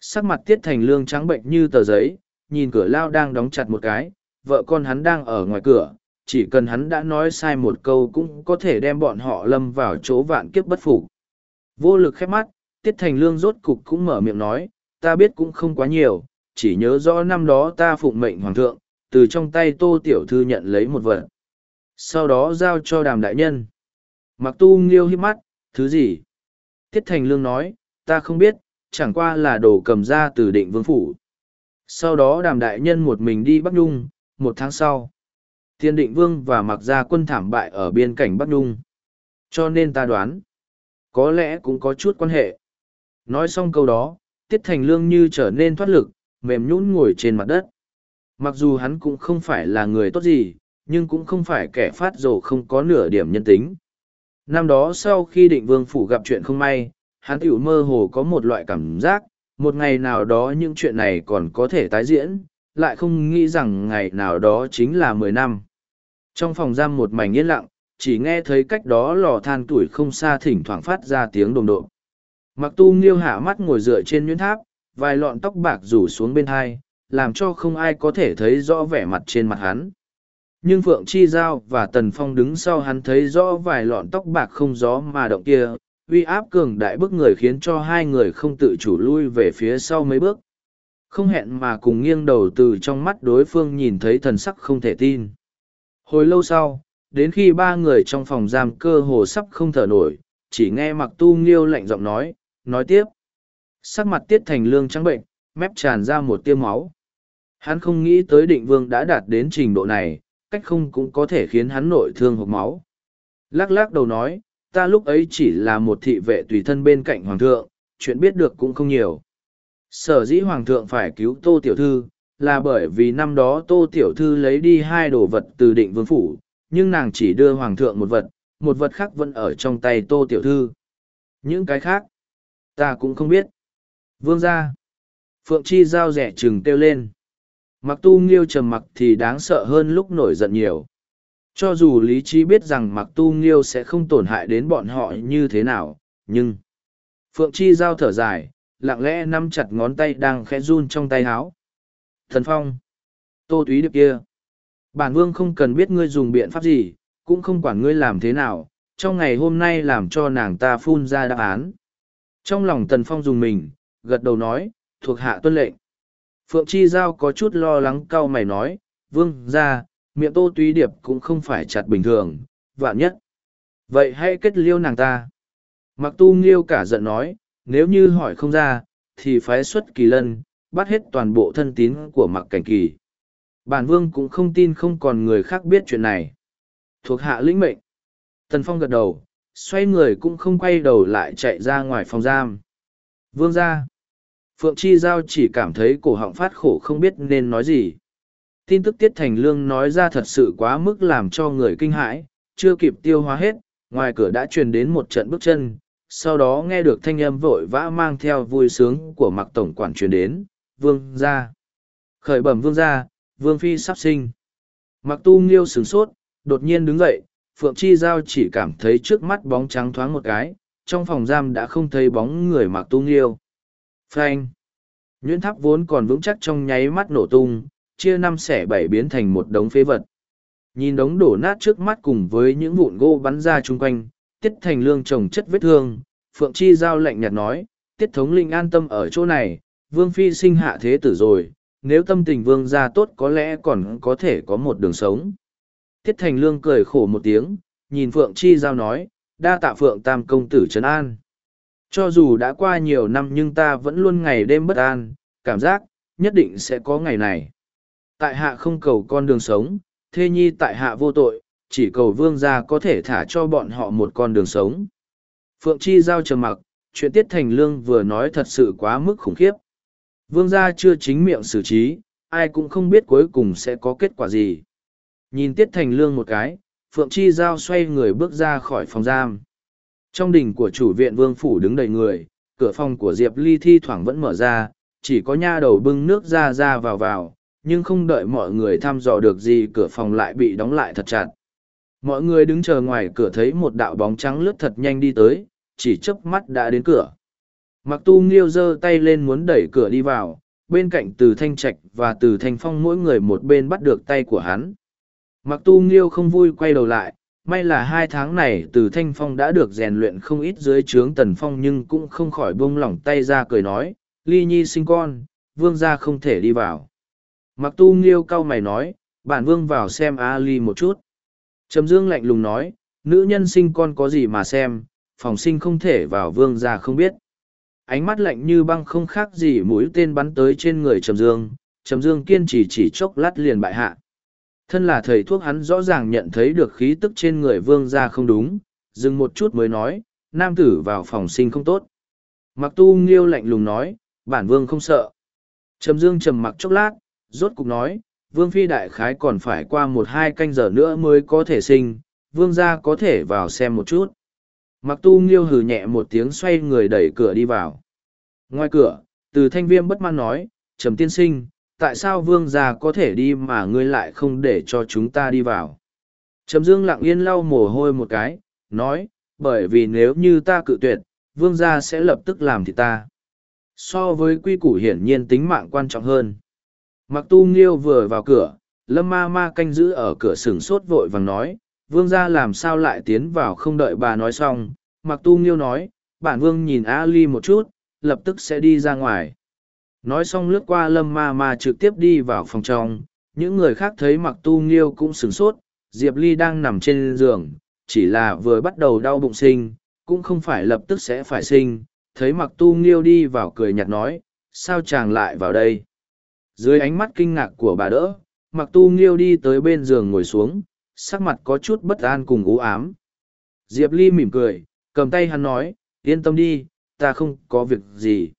Sắc mặt tiết thành lương trắng bệnh như tờ giấy, nhìn cửa lao đang đóng chặt một cái, vợ con hắn đang ở ngoài cửa, chỉ cần hắn đã nói sai một câu cũng có thể đem bọn họ lâm vào chỗ vạn kiếp bất phục. Vô lực khép mắt, Tiết Thành Lương rốt cục cũng mở miệng nói, ta biết cũng không quá nhiều, chỉ nhớ rõ năm đó ta phụng mệnh hoàng thượng, từ trong tay Tô Tiểu Thư nhận lấy một vật. Sau đó giao cho đàm đại nhân. Mặc tu nghiêu hiếp mắt, thứ gì? Tiết Thành Lương nói, ta không biết, chẳng qua là đồ cầm ra từ định vương phủ sau đó đàm đại nhân một mình đi bắc nhung một tháng sau tiên định vương và mặc gia quân thảm bại ở biên cảnh bắc nhung cho nên ta đoán có lẽ cũng có chút quan hệ nói xong câu đó tiết thành lương như trở nên thoát lực mềm nhún ngồi trên mặt đất mặc dù hắn cũng không phải là người tốt gì nhưng cũng không phải kẻ phát rồ không có nửa điểm nhân tính năm đó sau khi định vương phủ gặp chuyện không may hắn t mơ hồ có một loại cảm giác một ngày nào đó những chuyện này còn có thể tái diễn, lại không nghĩ rằng ngày nào đó chính là mười năm. Trong phòng giam một mảnh yên lặng, chỉ nghe thấy cách đó lò than tuổi không xa thỉnh thoảng phát ra tiếng đồng độ. Mặc tu nghiêu hạ mắt ngồi dựa trên nhuyễn tháp, vài lọn tóc bạc rủ xuống bên hai, làm cho không ai có thể thấy rõ vẻ mặt trên mặt hắn. Nhưng Phượng Chi Giao và Tần Phong đứng sau hắn thấy rõ vài lọn tóc bạc không gió mà động kia, uy áp cường đại bức người khiến cho hai người không tự chủ lui về phía sau mấy bước không hẹn mà cùng nghiêng đầu từ trong mắt đối phương nhìn thấy thần sắc không thể tin hồi lâu sau đến khi ba người trong phòng giam cơ hồ sắp không thở nổi chỉ nghe mặc tu nghiêu lạnh giọng nói nói tiếp sắc mặt tiết thành lương trắng bệnh mép tràn ra một tiêu máu hắn không nghĩ tới định vương đã đạt đến trình độ này cách không cũng có thể khiến hắn nội thương hộp máu lắc lắc đầu nói ta lúc ấy chỉ là một thị vệ tùy thân bên cạnh hoàng thượng, chuyện biết được cũng không nhiều. Sở dĩ hoàng thượng phải cứu tô tiểu thư, là bởi vì năm đó tô tiểu thư lấy đi hai đồ vật từ định vương phủ, nhưng nàng chỉ đưa hoàng thượng một vật, một vật khác vẫn ở trong tay tô tiểu thư. Những cái khác, ta cũng không biết. Vương gia, Phượng Chi giao rẻ chừng tiêu lên. Mặc tu nghiêu trầm mặc thì đáng sợ hơn lúc nổi giận nhiều. Cho dù lý trí biết rằng mặc tu nghiêu sẽ không tổn hại đến bọn họ như thế nào, nhưng... Phượng Chi Giao thở dài, lặng lẽ nắm chặt ngón tay đang khẽ run trong tay háo. Thần Phong! Tô túy điệp kia! Bản Vương không cần biết ngươi dùng biện pháp gì, cũng không quản ngươi làm thế nào, trong ngày hôm nay làm cho nàng ta phun ra đáp án. Trong lòng Tần Phong dùng mình, gật đầu nói, thuộc hạ tuân lệnh. Phượng Chi Giao có chút lo lắng cau mày nói, Vương ra, miệng tô tuy điệp cũng không phải chặt bình thường vạn nhất vậy hãy kết liêu nàng ta mặc tu nghiêu cả giận nói nếu như hỏi không ra thì phái xuất kỳ lân bắt hết toàn bộ thân tín của mặc cảnh kỳ bản vương cũng không tin không còn người khác biết chuyện này thuộc hạ lĩnh mệnh tần phong gật đầu xoay người cũng không quay đầu lại chạy ra ngoài phòng giam vương ra phượng chi giao chỉ cảm thấy cổ họng phát khổ không biết nên nói gì tin tức Tiết Thành Lương nói ra thật sự quá mức làm cho người kinh hãi, chưa kịp tiêu hóa hết, ngoài cửa đã truyền đến một trận bước chân, sau đó nghe được thanh âm vội vã mang theo vui sướng của mặc tổng quản truyền đến, vương gia. Khởi bẩm vương gia, vương phi sắp sinh. Mặc tu nghiêu sửng sốt, đột nhiên đứng dậy, Phượng Chi Giao chỉ cảm thấy trước mắt bóng trắng thoáng một cái, trong phòng giam đã không thấy bóng người mặc tu nghiêu. Frank! Nhuyễn tháp vốn còn vững chắc trong nháy mắt nổ tung, chia năm xẻ bảy biến thành một đống phế vật. Nhìn đống đổ nát trước mắt cùng với những vụn gỗ bắn ra chung quanh, tiết thành lương trồng chất vết thương, Phượng Chi Giao lạnh nhạt nói, tiết thống linh an tâm ở chỗ này, vương phi sinh hạ thế tử rồi, nếu tâm tình vương gia tốt có lẽ còn có thể có một đường sống. Tiết thành lương cười khổ một tiếng, nhìn Phượng Chi Giao nói, đa tạ Phượng Tam Công Tử Trấn An. Cho dù đã qua nhiều năm nhưng ta vẫn luôn ngày đêm bất an, cảm giác, nhất định sẽ có ngày này tại hạ không cầu con đường sống, thê nhi tại hạ vô tội, chỉ cầu vương gia có thể thả cho bọn họ một con đường sống. Phượng Chi Giao trầm mặc, chuyện Tiết Thành Lương vừa nói thật sự quá mức khủng khiếp. Vương gia chưa chính miệng xử trí, ai cũng không biết cuối cùng sẽ có kết quả gì. Nhìn Tiết Thành Lương một cái, Phượng Chi Giao xoay người bước ra khỏi phòng giam. Trong đỉnh của chủ viện Vương Phủ đứng đầy người, cửa phòng của Diệp Ly thi thoảng vẫn mở ra, chỉ có nha đầu bưng nước ra ra vào vào, nhưng không đợi mọi người thăm dò được gì cửa phòng lại bị đóng lại thật chặt. Mọi người đứng chờ ngoài cửa thấy một đạo bóng trắng lướt thật nhanh đi tới, chỉ chớp mắt đã đến cửa. Mặc tu nghiêu giơ tay lên muốn đẩy cửa đi vào, bên cạnh từ thanh trạch và từ thanh phong mỗi người một bên bắt được tay của hắn. Mặc tu nghiêu không vui quay đầu lại, may là hai tháng này từ thanh phong đã được rèn luyện không ít dưới trướng tần phong nhưng cũng không khỏi buông lỏng tay ra cười nói, ly nhi sinh con, vương gia không thể đi vào. Mặc tu nghiêu cau mày nói, bản vương vào xem Ali một chút. Trầm Dương lạnh lùng nói, nữ nhân sinh con có gì mà xem, phòng sinh không thể vào vương ra không biết. Ánh mắt lạnh như băng không khác gì mũi tên bắn tới trên người Trầm Dương, Trầm Dương kiên trì chỉ chốc lát liền bại hạ. Thân là thầy thuốc hắn rõ ràng nhận thấy được khí tức trên người vương ra không đúng, dừng một chút mới nói, nam tử vào phòng sinh không tốt. Mặc tu nghiêu lạnh lùng nói, bản vương không sợ. Trầm Dương trầm mặc chốc lát, rốt cục nói, vương phi đại khái còn phải qua một hai canh giờ nữa mới có thể sinh, vương gia có thể vào xem một chút. Mặc tu nghiêu hừ nhẹ một tiếng xoay người đẩy cửa đi vào. Ngoài cửa, từ thanh viêm bất mãn nói, trầm tiên sinh, tại sao vương gia có thể đi mà ngươi lại không để cho chúng ta đi vào. Trầm dương lặng yên lau mồ hôi một cái, nói, bởi vì nếu như ta cự tuyệt, vương gia sẽ lập tức làm thì ta. So với quy củ hiển nhiên tính mạng quan trọng hơn. Mặc tu nghiêu vừa vào cửa, lâm ma ma canh giữ ở cửa sừng sốt vội vàng nói, vương gia làm sao lại tiến vào không đợi bà nói xong. Mặc tu nghiêu nói, bản vương nhìn Ali một chút, lập tức sẽ đi ra ngoài. Nói xong lướt qua lâm ma ma trực tiếp đi vào phòng trong, những người khác thấy mặc tu nghiêu cũng sừng sốt, Diệp Ly đang nằm trên giường, chỉ là vừa bắt đầu đau bụng sinh, cũng không phải lập tức sẽ phải sinh, thấy mặc tu nghiêu đi vào cười nhạt nói, sao chàng lại vào đây? dưới ánh mắt kinh ngạc của bà đỡ mặc tu nghiêu đi tới bên giường ngồi xuống sắc mặt có chút bất an cùng ú ám diệp ly mỉm cười cầm tay hắn nói yên tâm đi ta không có việc gì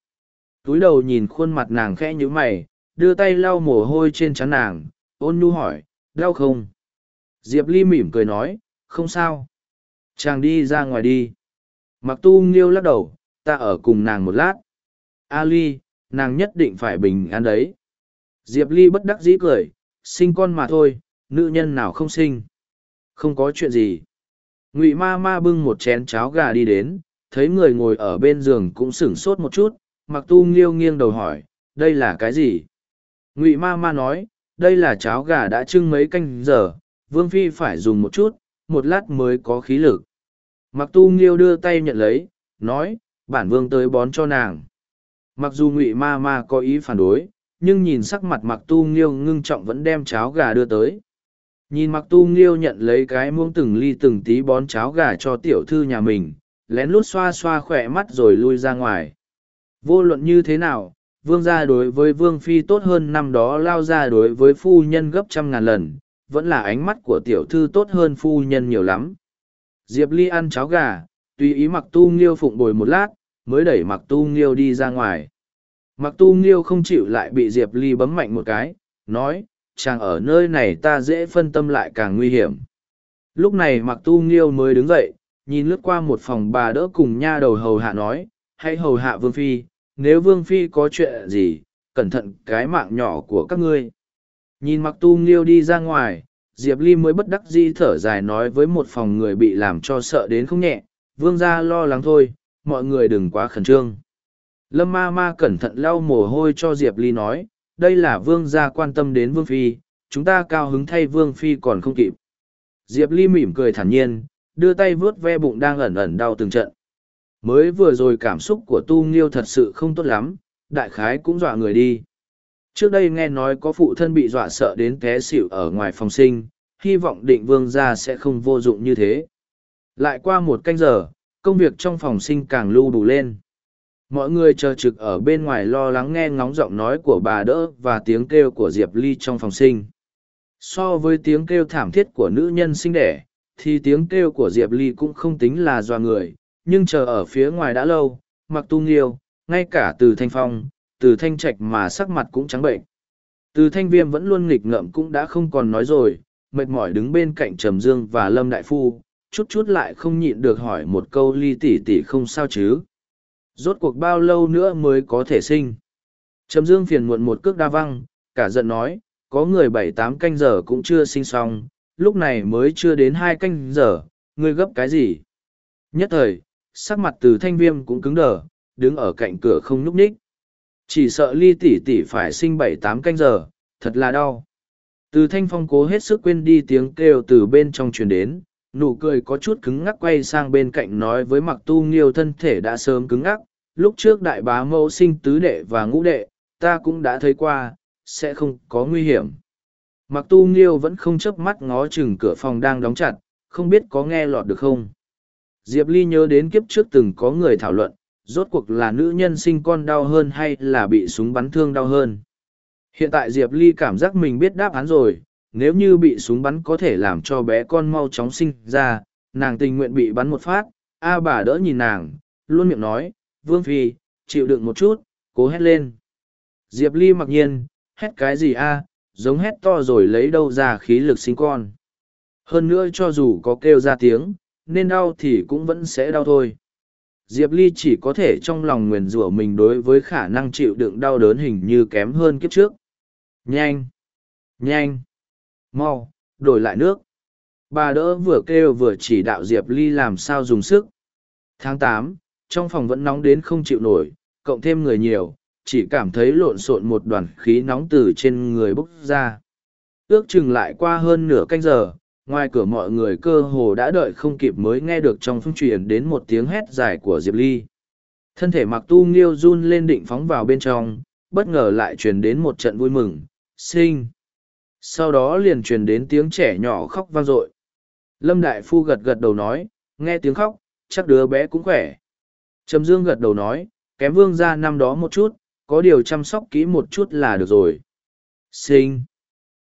túi đầu nhìn khuôn mặt nàng khẽ nhíu mày đưa tay lau mồ hôi trên trán nàng ôn nhu hỏi đau không diệp ly mỉm cười nói không sao chàng đi ra ngoài đi mặc tu nghiêu lắc đầu ta ở cùng nàng một lát a ly nàng nhất định phải bình an đấy Diệp Ly bất đắc dĩ cười, sinh con mà thôi, nữ nhân nào không sinh. Không có chuyện gì. Ngụy ma ma bưng một chén cháo gà đi đến, thấy người ngồi ở bên giường cũng sửng sốt một chút, mặc tu nghiêu nghiêng đầu hỏi, đây là cái gì? Ngụy ma ma nói, đây là cháo gà đã trưng mấy canh giờ, vương phi phải dùng một chút, một lát mới có khí lực. Mặc tu nghiêu đưa tay nhận lấy, nói, bản vương tới bón cho nàng. Mặc dù ngụy ma ma có ý phản đối, nhưng nhìn sắc mặt mặc tu nghiêu ngưng trọng vẫn đem cháo gà đưa tới nhìn mặc tu nghiêu nhận lấy cái muỗng từng ly từng tí bón cháo gà cho tiểu thư nhà mình lén lút xoa xoa khỏe mắt rồi lui ra ngoài vô luận như thế nào vương gia đối với vương phi tốt hơn năm đó lao ra đối với phu nhân gấp trăm ngàn lần vẫn là ánh mắt của tiểu thư tốt hơn phu nhân nhiều lắm diệp ly ăn cháo gà tùy ý mặc tu nghiêu phụng bồi một lát mới đẩy mặc tu nghiêu đi ra ngoài Mặc tu nghiêu không chịu lại bị Diệp Ly bấm mạnh một cái, nói, chàng ở nơi này ta dễ phân tâm lại càng nguy hiểm. Lúc này mặc tu nghiêu mới đứng dậy, nhìn lướt qua một phòng bà đỡ cùng nha đầu hầu hạ nói, hãy hầu hạ Vương Phi, nếu Vương Phi có chuyện gì, cẩn thận cái mạng nhỏ của các ngươi. Nhìn mặc tu nghiêu đi ra ngoài, Diệp Ly mới bất đắc di thở dài nói với một phòng người bị làm cho sợ đến không nhẹ, Vương ra lo lắng thôi, mọi người đừng quá khẩn trương. Lâm ma ma cẩn thận lau mồ hôi cho Diệp Ly nói, đây là vương gia quan tâm đến vương phi, chúng ta cao hứng thay vương phi còn không kịp. Diệp Ly mỉm cười thản nhiên, đưa tay vuốt ve bụng đang ẩn ẩn đau từng trận. Mới vừa rồi cảm xúc của Tu Nghiêu thật sự không tốt lắm, đại khái cũng dọa người đi. Trước đây nghe nói có phụ thân bị dọa sợ đến té xỉu ở ngoài phòng sinh, hy vọng định vương gia sẽ không vô dụng như thế. Lại qua một canh giờ, công việc trong phòng sinh càng lưu đủ lên mọi người chờ trực ở bên ngoài lo lắng nghe ngóng giọng nói của bà đỡ và tiếng kêu của diệp ly trong phòng sinh so với tiếng kêu thảm thiết của nữ nhân sinh đẻ thì tiếng kêu của diệp ly cũng không tính là doa người nhưng chờ ở phía ngoài đã lâu mặc tu nghiêu ngay cả từ thanh phong từ thanh trạch mà sắc mặt cũng trắng bệnh từ thanh viêm vẫn luôn nghịch ngợm cũng đã không còn nói rồi mệt mỏi đứng bên cạnh trầm dương và lâm đại phu chút chút lại không nhịn được hỏi một câu ly tỉ tỉ không sao chứ Rốt cuộc bao lâu nữa mới có thể sinh? Trầm Dương phiền muộn một cước đa văng, cả giận nói, có người bảy tám canh giờ cũng chưa sinh xong, lúc này mới chưa đến hai canh giờ, ngươi gấp cái gì? Nhất thời, sắc mặt từ thanh viêm cũng cứng đờ, đứng ở cạnh cửa không nhúc ních, Chỉ sợ ly tỷ tỷ phải sinh bảy tám canh giờ, thật là đau. Từ thanh phong cố hết sức quên đi tiếng kêu từ bên trong truyền đến, nụ cười có chút cứng ngắc quay sang bên cạnh nói với mặc tu nghiêu thân thể đã sớm cứng ngắc lúc trước đại bá mẫu sinh tứ đệ và ngũ đệ ta cũng đã thấy qua sẽ không có nguy hiểm mặc tu nghiêu vẫn không chớp mắt ngó chừng cửa phòng đang đóng chặt không biết có nghe lọt được không diệp ly nhớ đến kiếp trước từng có người thảo luận rốt cuộc là nữ nhân sinh con đau hơn hay là bị súng bắn thương đau hơn hiện tại diệp ly cảm giác mình biết đáp án rồi nếu như bị súng bắn có thể làm cho bé con mau chóng sinh ra, nàng tình nguyện bị bắn một phát, A bà đỡ nhìn nàng, luôn miệng nói, Vương Phi, chịu đựng một chút, cố hét lên. Diệp Ly mặc nhiên, hét cái gì a giống hét to rồi lấy đâu ra khí lực sinh con. Hơn nữa cho dù có kêu ra tiếng, nên đau thì cũng vẫn sẽ đau thôi. Diệp Ly chỉ có thể trong lòng nguyền rủa mình đối với khả năng chịu đựng đau đớn hình như kém hơn kiếp trước. Nhanh! Nhanh! mau đổi lại nước bà đỡ vừa kêu vừa chỉ đạo diệp ly làm sao dùng sức tháng tám trong phòng vẫn nóng đến không chịu nổi cộng thêm người nhiều chỉ cảm thấy lộn xộn một đoàn khí nóng từ trên người bốc ra ước chừng lại qua hơn nửa canh giờ ngoài cửa mọi người cơ hồ đã đợi không kịp mới nghe được trong phương truyền đến một tiếng hét dài của diệp ly thân thể mặc tu nghiêu run lên định phóng vào bên trong bất ngờ lại truyền đến một trận vui mừng sinh sau đó liền truyền đến tiếng trẻ nhỏ khóc vang dội lâm đại phu gật gật đầu nói nghe tiếng khóc chắc đứa bé cũng khỏe trầm dương gật đầu nói kém vương ra năm đó một chút có điều chăm sóc kỹ một chút là được rồi sinh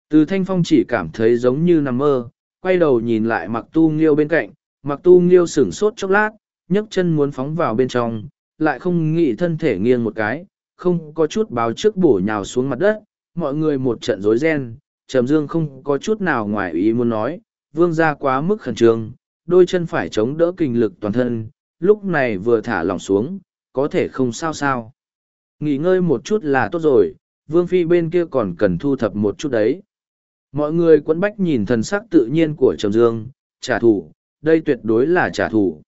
từ thanh phong chỉ cảm thấy giống như nằm mơ quay đầu nhìn lại mặc tu nghiêu bên cạnh mặc tu nghiêu sửng sốt chốc lát nhấc chân muốn phóng vào bên trong lại không nghĩ thân thể nghiêng một cái không có chút báo trước bổ nhào xuống mặt đất mọi người một trận rối ren Trầm Dương không có chút nào ngoài ý muốn nói, vương gia quá mức khẩn trương, đôi chân phải chống đỡ kinh lực toàn thân, lúc này vừa thả lỏng xuống, có thể không sao sao. Nghỉ ngơi một chút là tốt rồi, vương phi bên kia còn cần thu thập một chút đấy. Mọi người quẫn bách nhìn thần sắc tự nhiên của Trầm Dương, trả thù, đây tuyệt đối là trả thù.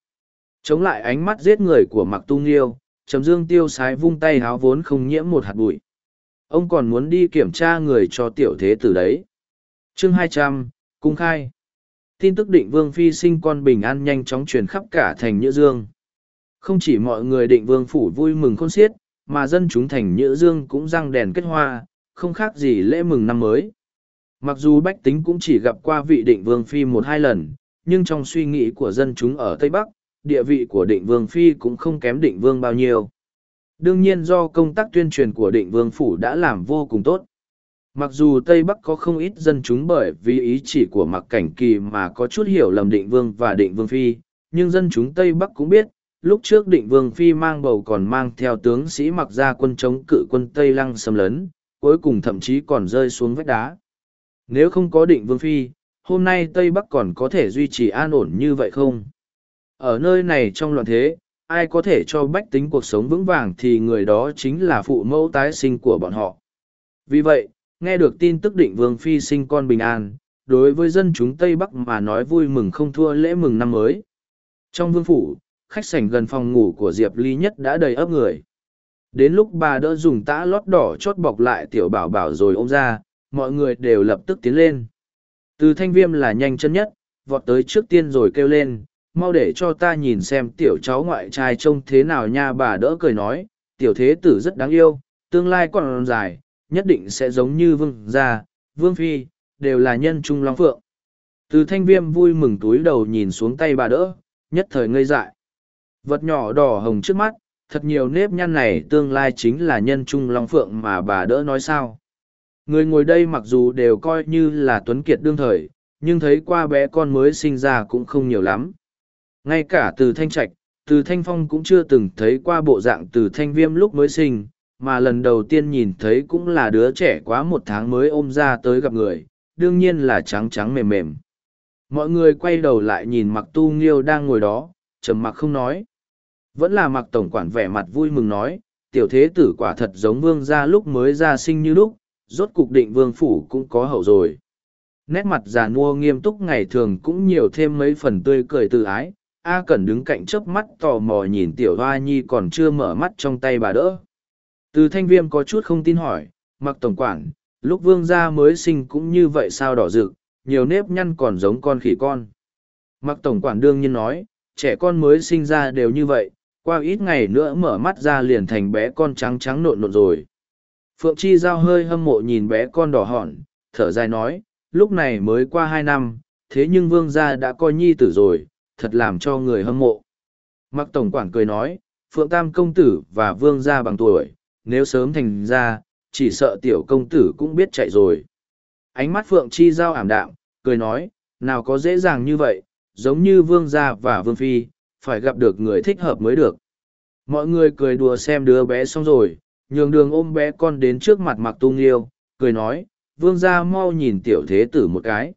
Chống lại ánh mắt giết người của Mặc Tu Nghiêu, Trầm Dương tiêu sái vung tay háo vốn không nhiễm một hạt bụi ông còn muốn đi kiểm tra người cho tiểu thế tử đấy. chương hai trăm Cung Khai Tin tức định vương phi sinh con bình an nhanh chóng truyền khắp cả thành Nhữ Dương. Không chỉ mọi người định vương phủ vui mừng khôn xiết, mà dân chúng thành Nhữ Dương cũng răng đèn kết hoa, không khác gì lễ mừng năm mới. Mặc dù bách tính cũng chỉ gặp qua vị định vương phi một hai lần, nhưng trong suy nghĩ của dân chúng ở Tây Bắc, địa vị của định vương phi cũng không kém định vương bao nhiêu. Đương nhiên do công tác tuyên truyền của định vương phủ đã làm vô cùng tốt. Mặc dù Tây Bắc có không ít dân chúng bởi vì ý chỉ của mặc cảnh kỳ mà có chút hiểu lầm định vương và định vương phi, nhưng dân chúng Tây Bắc cũng biết, lúc trước định vương phi mang bầu còn mang theo tướng sĩ mặc ra quân chống cự quân Tây Lăng xâm lấn, cuối cùng thậm chí còn rơi xuống vách đá. Nếu không có định vương phi, hôm nay Tây Bắc còn có thể duy trì an ổn như vậy không? Ở nơi này trong loạn thế, ai có thể cho bách tính cuộc sống vững vàng thì người đó chính là phụ mẫu tái sinh của bọn họ. Vì vậy, nghe được tin tức định vương phi sinh con bình an, đối với dân chúng Tây Bắc mà nói vui mừng không thua lễ mừng năm mới. Trong vương phủ, khách sảnh gần phòng ngủ của Diệp Ly Nhất đã đầy ấp người. Đến lúc bà đỡ dùng tã lót đỏ chốt bọc lại tiểu bảo bảo rồi ôm ra, mọi người đều lập tức tiến lên. Từ thanh viêm là nhanh chân nhất, vọt tới trước tiên rồi kêu lên, mau để cho ta nhìn xem tiểu cháu ngoại trai trông thế nào nha bà đỡ cười nói, tiểu thế tử rất đáng yêu, tương lai còn dài, nhất định sẽ giống như vương gia, vương phi, đều là nhân trung long phượng. Từ thanh viêm vui mừng túi đầu nhìn xuống tay bà đỡ, nhất thời ngây dại. Vật nhỏ đỏ hồng trước mắt, thật nhiều nếp nhăn này tương lai chính là nhân trung long phượng mà bà đỡ nói sao. Người ngồi đây mặc dù đều coi như là tuấn kiệt đương thời, nhưng thấy qua bé con mới sinh ra cũng không nhiều lắm. Ngay cả từ thanh trạch, từ thanh phong cũng chưa từng thấy qua bộ dạng từ thanh viêm lúc mới sinh, mà lần đầu tiên nhìn thấy cũng là đứa trẻ quá một tháng mới ôm ra tới gặp người, đương nhiên là trắng trắng mềm mềm. Mọi người quay đầu lại nhìn mặc tu nghiêu đang ngồi đó, trầm mặc không nói. Vẫn là mặc tổng quản vẻ mặt vui mừng nói, tiểu thế tử quả thật giống vương gia lúc mới ra sinh như lúc, rốt cục định vương phủ cũng có hậu rồi. Nét mặt già nua nghiêm túc ngày thường cũng nhiều thêm mấy phần tươi cười tự ái, A Cẩn đứng cạnh chớp mắt tò mò nhìn tiểu hoa nhi còn chưa mở mắt trong tay bà đỡ. Từ thanh viêm có chút không tin hỏi, mặc tổng quản, lúc vương gia mới sinh cũng như vậy sao đỏ rực, nhiều nếp nhăn còn giống con khỉ con. Mặc tổng quản đương nhiên nói, trẻ con mới sinh ra đều như vậy, qua ít ngày nữa mở mắt ra liền thành bé con trắng trắng nộn nộn rồi. Phượng Chi Giao hơi hâm mộ nhìn bé con đỏ hòn, thở dài nói, lúc này mới qua hai năm, thế nhưng vương gia đã coi nhi tử rồi, thật làm cho người hâm mộ. Mặc Tổng Quản cười nói, Phượng Tam Công Tử và Vương gia bằng tuổi, nếu sớm thành ra, chỉ sợ tiểu công tử cũng biết chạy rồi. Ánh mắt Phượng Chi Giao ảm đạm, cười nói, nào có dễ dàng như vậy, giống như Vương gia và Vương Phi, phải gặp được người thích hợp mới được. Mọi người cười đùa xem đứa bé xong rồi, nhường đường ôm bé con đến trước mặt Mặc Tu yêu, cười nói, Vương gia mau nhìn tiểu thế tử một cái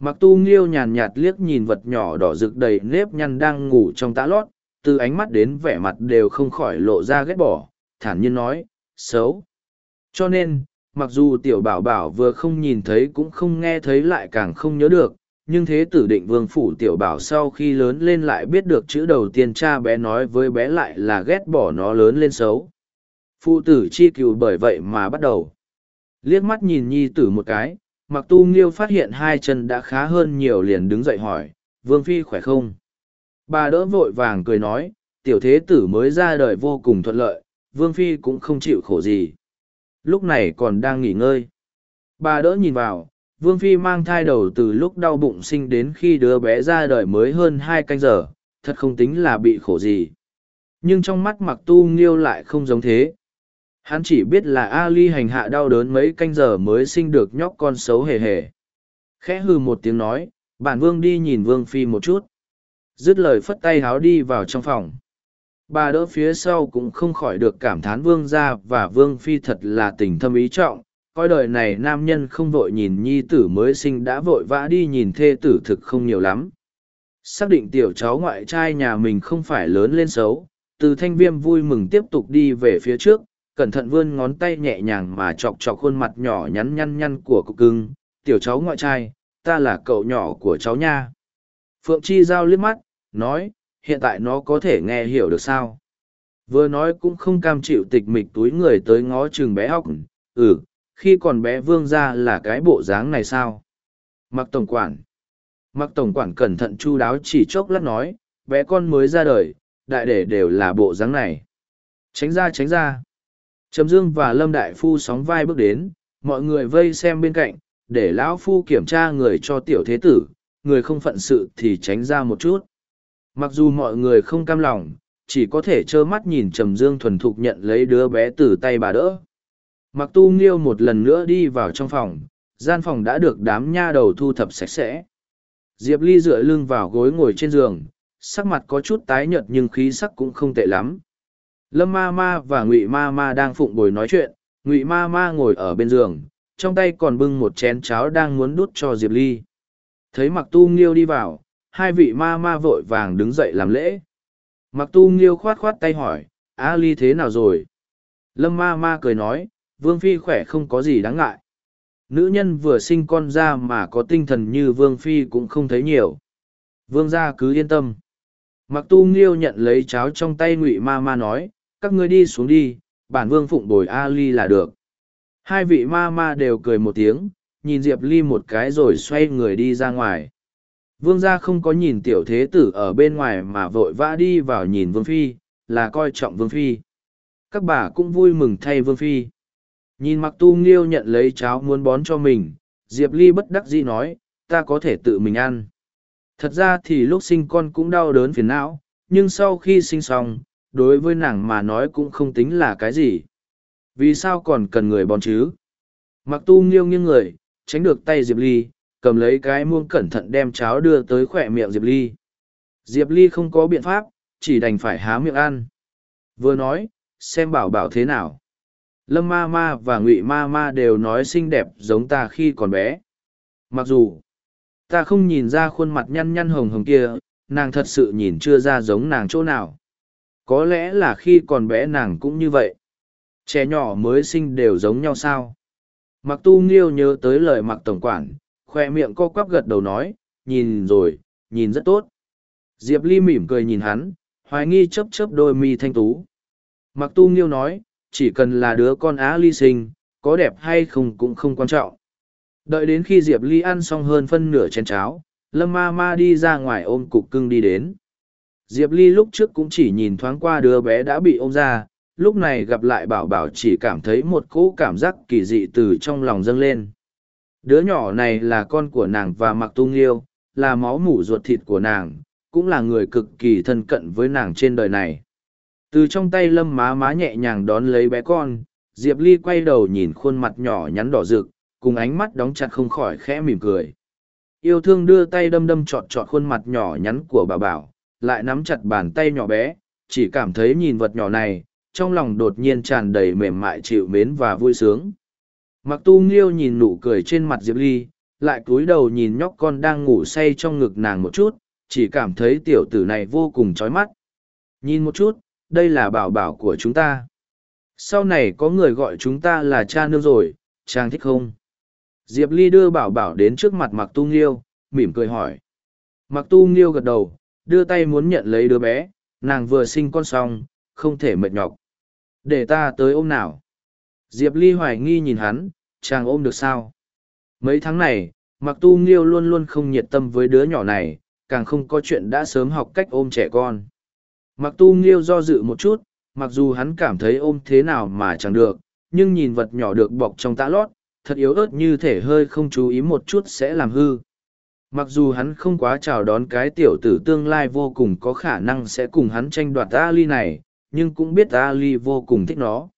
mặc tu nghiêu nhàn nhạt liếc nhìn vật nhỏ đỏ rực đầy nếp nhăn đang ngủ trong tã lót từ ánh mắt đến vẻ mặt đều không khỏi lộ ra ghét bỏ thản nhiên nói xấu cho nên mặc dù tiểu bảo bảo vừa không nhìn thấy cũng không nghe thấy lại càng không nhớ được nhưng thế tử định vương phủ tiểu bảo sau khi lớn lên lại biết được chữ đầu tiên cha bé nói với bé lại là ghét bỏ nó lớn lên xấu phụ tử chi cựu bởi vậy mà bắt đầu liếc mắt nhìn nhi tử một cái mặc tu nghiêu phát hiện hai chân đã khá hơn nhiều liền đứng dậy hỏi vương phi khỏe không bà đỡ vội vàng cười nói tiểu thế tử mới ra đời vô cùng thuận lợi vương phi cũng không chịu khổ gì lúc này còn đang nghỉ ngơi bà đỡ nhìn vào vương phi mang thai đầu từ lúc đau bụng sinh đến khi đứa bé ra đời mới hơn hai canh giờ thật không tính là bị khổ gì nhưng trong mắt mặc tu nghiêu lại không giống thế Hắn chỉ biết là Ali hành hạ đau đớn mấy canh giờ mới sinh được nhóc con xấu hề hề. Khẽ hư một tiếng nói, bản vương đi nhìn vương phi một chút. Dứt lời phất tay háo đi vào trong phòng. Bà đỡ phía sau cũng không khỏi được cảm thán vương gia và vương phi thật là tình thâm ý trọng. Coi đời này nam nhân không vội nhìn nhi tử mới sinh đã vội vã đi nhìn thê tử thực không nhiều lắm. Xác định tiểu cháu ngoại trai nhà mình không phải lớn lên xấu, từ thanh viêm vui mừng tiếp tục đi về phía trước, cẩn thận vươn ngón tay nhẹ nhàng mà chọc chọc khuôn mặt nhỏ nhắn nhăn nhăn của cục cưng, tiểu cháu ngoại trai, ta là cậu nhỏ của cháu nha. Phượng Chi Giao liếc mắt, nói, hiện tại nó có thể nghe hiểu được sao. Vừa nói cũng không cam chịu tịch mịch túi người tới ngó chừng bé học, ừ, khi còn bé vương ra là cái bộ dáng này sao. Mặc tổng quản. Mặc tổng quản cẩn thận chu đáo chỉ chốc lát nói, bé con mới ra đời, đại để đều là bộ dáng này. Tránh ra tránh ra. Trầm Dương và Lâm Đại Phu sóng vai bước đến, mọi người vây xem bên cạnh, để lão Phu kiểm tra người cho tiểu thế tử, người không phận sự thì tránh ra một chút. Mặc dù mọi người không cam lòng, chỉ có thể trơ mắt nhìn Trầm Dương thuần thục nhận lấy đứa bé từ tay bà đỡ. Mặc tu nghiêu một lần nữa đi vào trong phòng, gian phòng đã được đám nha đầu thu thập sạch sẽ. Diệp Ly dựa lưng vào gối ngồi trên giường, sắc mặt có chút tái nhợt nhưng khí sắc cũng không tệ lắm lâm ma ma và ngụy ma ma đang phụng bồi nói chuyện ngụy ma ma ngồi ở bên giường trong tay còn bưng một chén cháo đang muốn đút cho diệp ly thấy mặc tu nghiêu đi vào hai vị ma ma vội vàng đứng dậy làm lễ mặc tu nghiêu khoát khoát tay hỏi a ly thế nào rồi lâm ma ma cười nói vương phi khỏe không có gì đáng ngại nữ nhân vừa sinh con ra mà có tinh thần như vương phi cũng không thấy nhiều vương gia cứ yên tâm mặc tu nghiêu nhận lấy cháo trong tay ngụy ma ma nói các ngươi đi xuống đi, bản vương phụng bồi a Ali là được. Hai vị ma ma đều cười một tiếng, nhìn Diệp Ly một cái rồi xoay người đi ra ngoài. Vương gia không có nhìn tiểu thế tử ở bên ngoài mà vội vã đi vào nhìn Vương Phi, là coi trọng Vương Phi. Các bà cũng vui mừng thay Vương Phi. Nhìn mặc tu nghiêu nhận lấy cháo muốn bón cho mình, Diệp Ly bất đắc dĩ nói, ta có thể tự mình ăn. Thật ra thì lúc sinh con cũng đau đớn phiền não, nhưng sau khi sinh xong, đối với nàng mà nói cũng không tính là cái gì vì sao còn cần người bón chứ mặc tu nghiêu nghiêng người tránh được tay diệp ly cầm lấy cái muông cẩn thận đem cháo đưa tới khỏe miệng diệp ly diệp ly không có biện pháp chỉ đành phải há miệng ăn vừa nói xem bảo bảo thế nào lâm ma ma và ngụy ma ma đều nói xinh đẹp giống ta khi còn bé mặc dù ta không nhìn ra khuôn mặt nhăn nhăn hồng hồng kia nàng thật sự nhìn chưa ra giống nàng chỗ nào có lẽ là khi còn bé nàng cũng như vậy trẻ nhỏ mới sinh đều giống nhau sao mặc tu nghiêu nhớ tới lời mặc tổng quản khoe miệng co quắp gật đầu nói nhìn rồi nhìn rất tốt diệp ly mỉm cười nhìn hắn hoài nghi chấp chấp đôi mi thanh tú mặc tu nghiêu nói chỉ cần là đứa con á ly sinh có đẹp hay không cũng không quan trọng đợi đến khi diệp ly ăn xong hơn phân nửa chén cháo lâm ma ma đi ra ngoài ôm cục cưng đi đến Diệp Ly lúc trước cũng chỉ nhìn thoáng qua đứa bé đã bị ôm ra, lúc này gặp lại bảo bảo chỉ cảm thấy một cỗ cảm giác kỳ dị từ trong lòng dâng lên. Đứa nhỏ này là con của nàng và mặc tu nghiêu, là máu mủ ruột thịt của nàng, cũng là người cực kỳ thân cận với nàng trên đời này. Từ trong tay lâm má má nhẹ nhàng đón lấy bé con, Diệp Ly quay đầu nhìn khuôn mặt nhỏ nhắn đỏ rực, cùng ánh mắt đóng chặt không khỏi khẽ mỉm cười. Yêu thương đưa tay đâm đâm trọt trọt khuôn mặt nhỏ nhắn của bà bảo, lại nắm chặt bàn tay nhỏ bé, chỉ cảm thấy nhìn vật nhỏ này, trong lòng đột nhiên tràn đầy mềm mại chịu mến và vui sướng. Mặc tu nghiêu nhìn nụ cười trên mặt Diệp Ly, lại cúi đầu nhìn nhóc con đang ngủ say trong ngực nàng một chút, chỉ cảm thấy tiểu tử này vô cùng chói mắt. Nhìn một chút, đây là bảo bảo của chúng ta. Sau này có người gọi chúng ta là cha nương rồi, trang thích không? Diệp Ly đưa bảo bảo đến trước mặt Mặc Tu Nghiêu, mỉm cười hỏi. Mặc Tu Nghiêu gật đầu, đưa tay muốn nhận lấy đứa bé, nàng vừa sinh con xong, không thể mệt nhọc. Để ta tới ôm nào. Diệp Ly hoài nghi nhìn hắn, chàng ôm được sao? Mấy tháng này, Mặc Tu Nghiêu luôn luôn không nhiệt tâm với đứa nhỏ này, càng không có chuyện đã sớm học cách ôm trẻ con. Mặc Tu Nghiêu do dự một chút, mặc dù hắn cảm thấy ôm thế nào mà chẳng được, nhưng nhìn vật nhỏ được bọc trong tã lót, thật yếu ớt như thể hơi không chú ý một chút sẽ làm hư mặc dù hắn không quá chào đón cái tiểu tử tương lai vô cùng có khả năng sẽ cùng hắn tranh đoạt ly này nhưng cũng biết ly vô cùng thích nó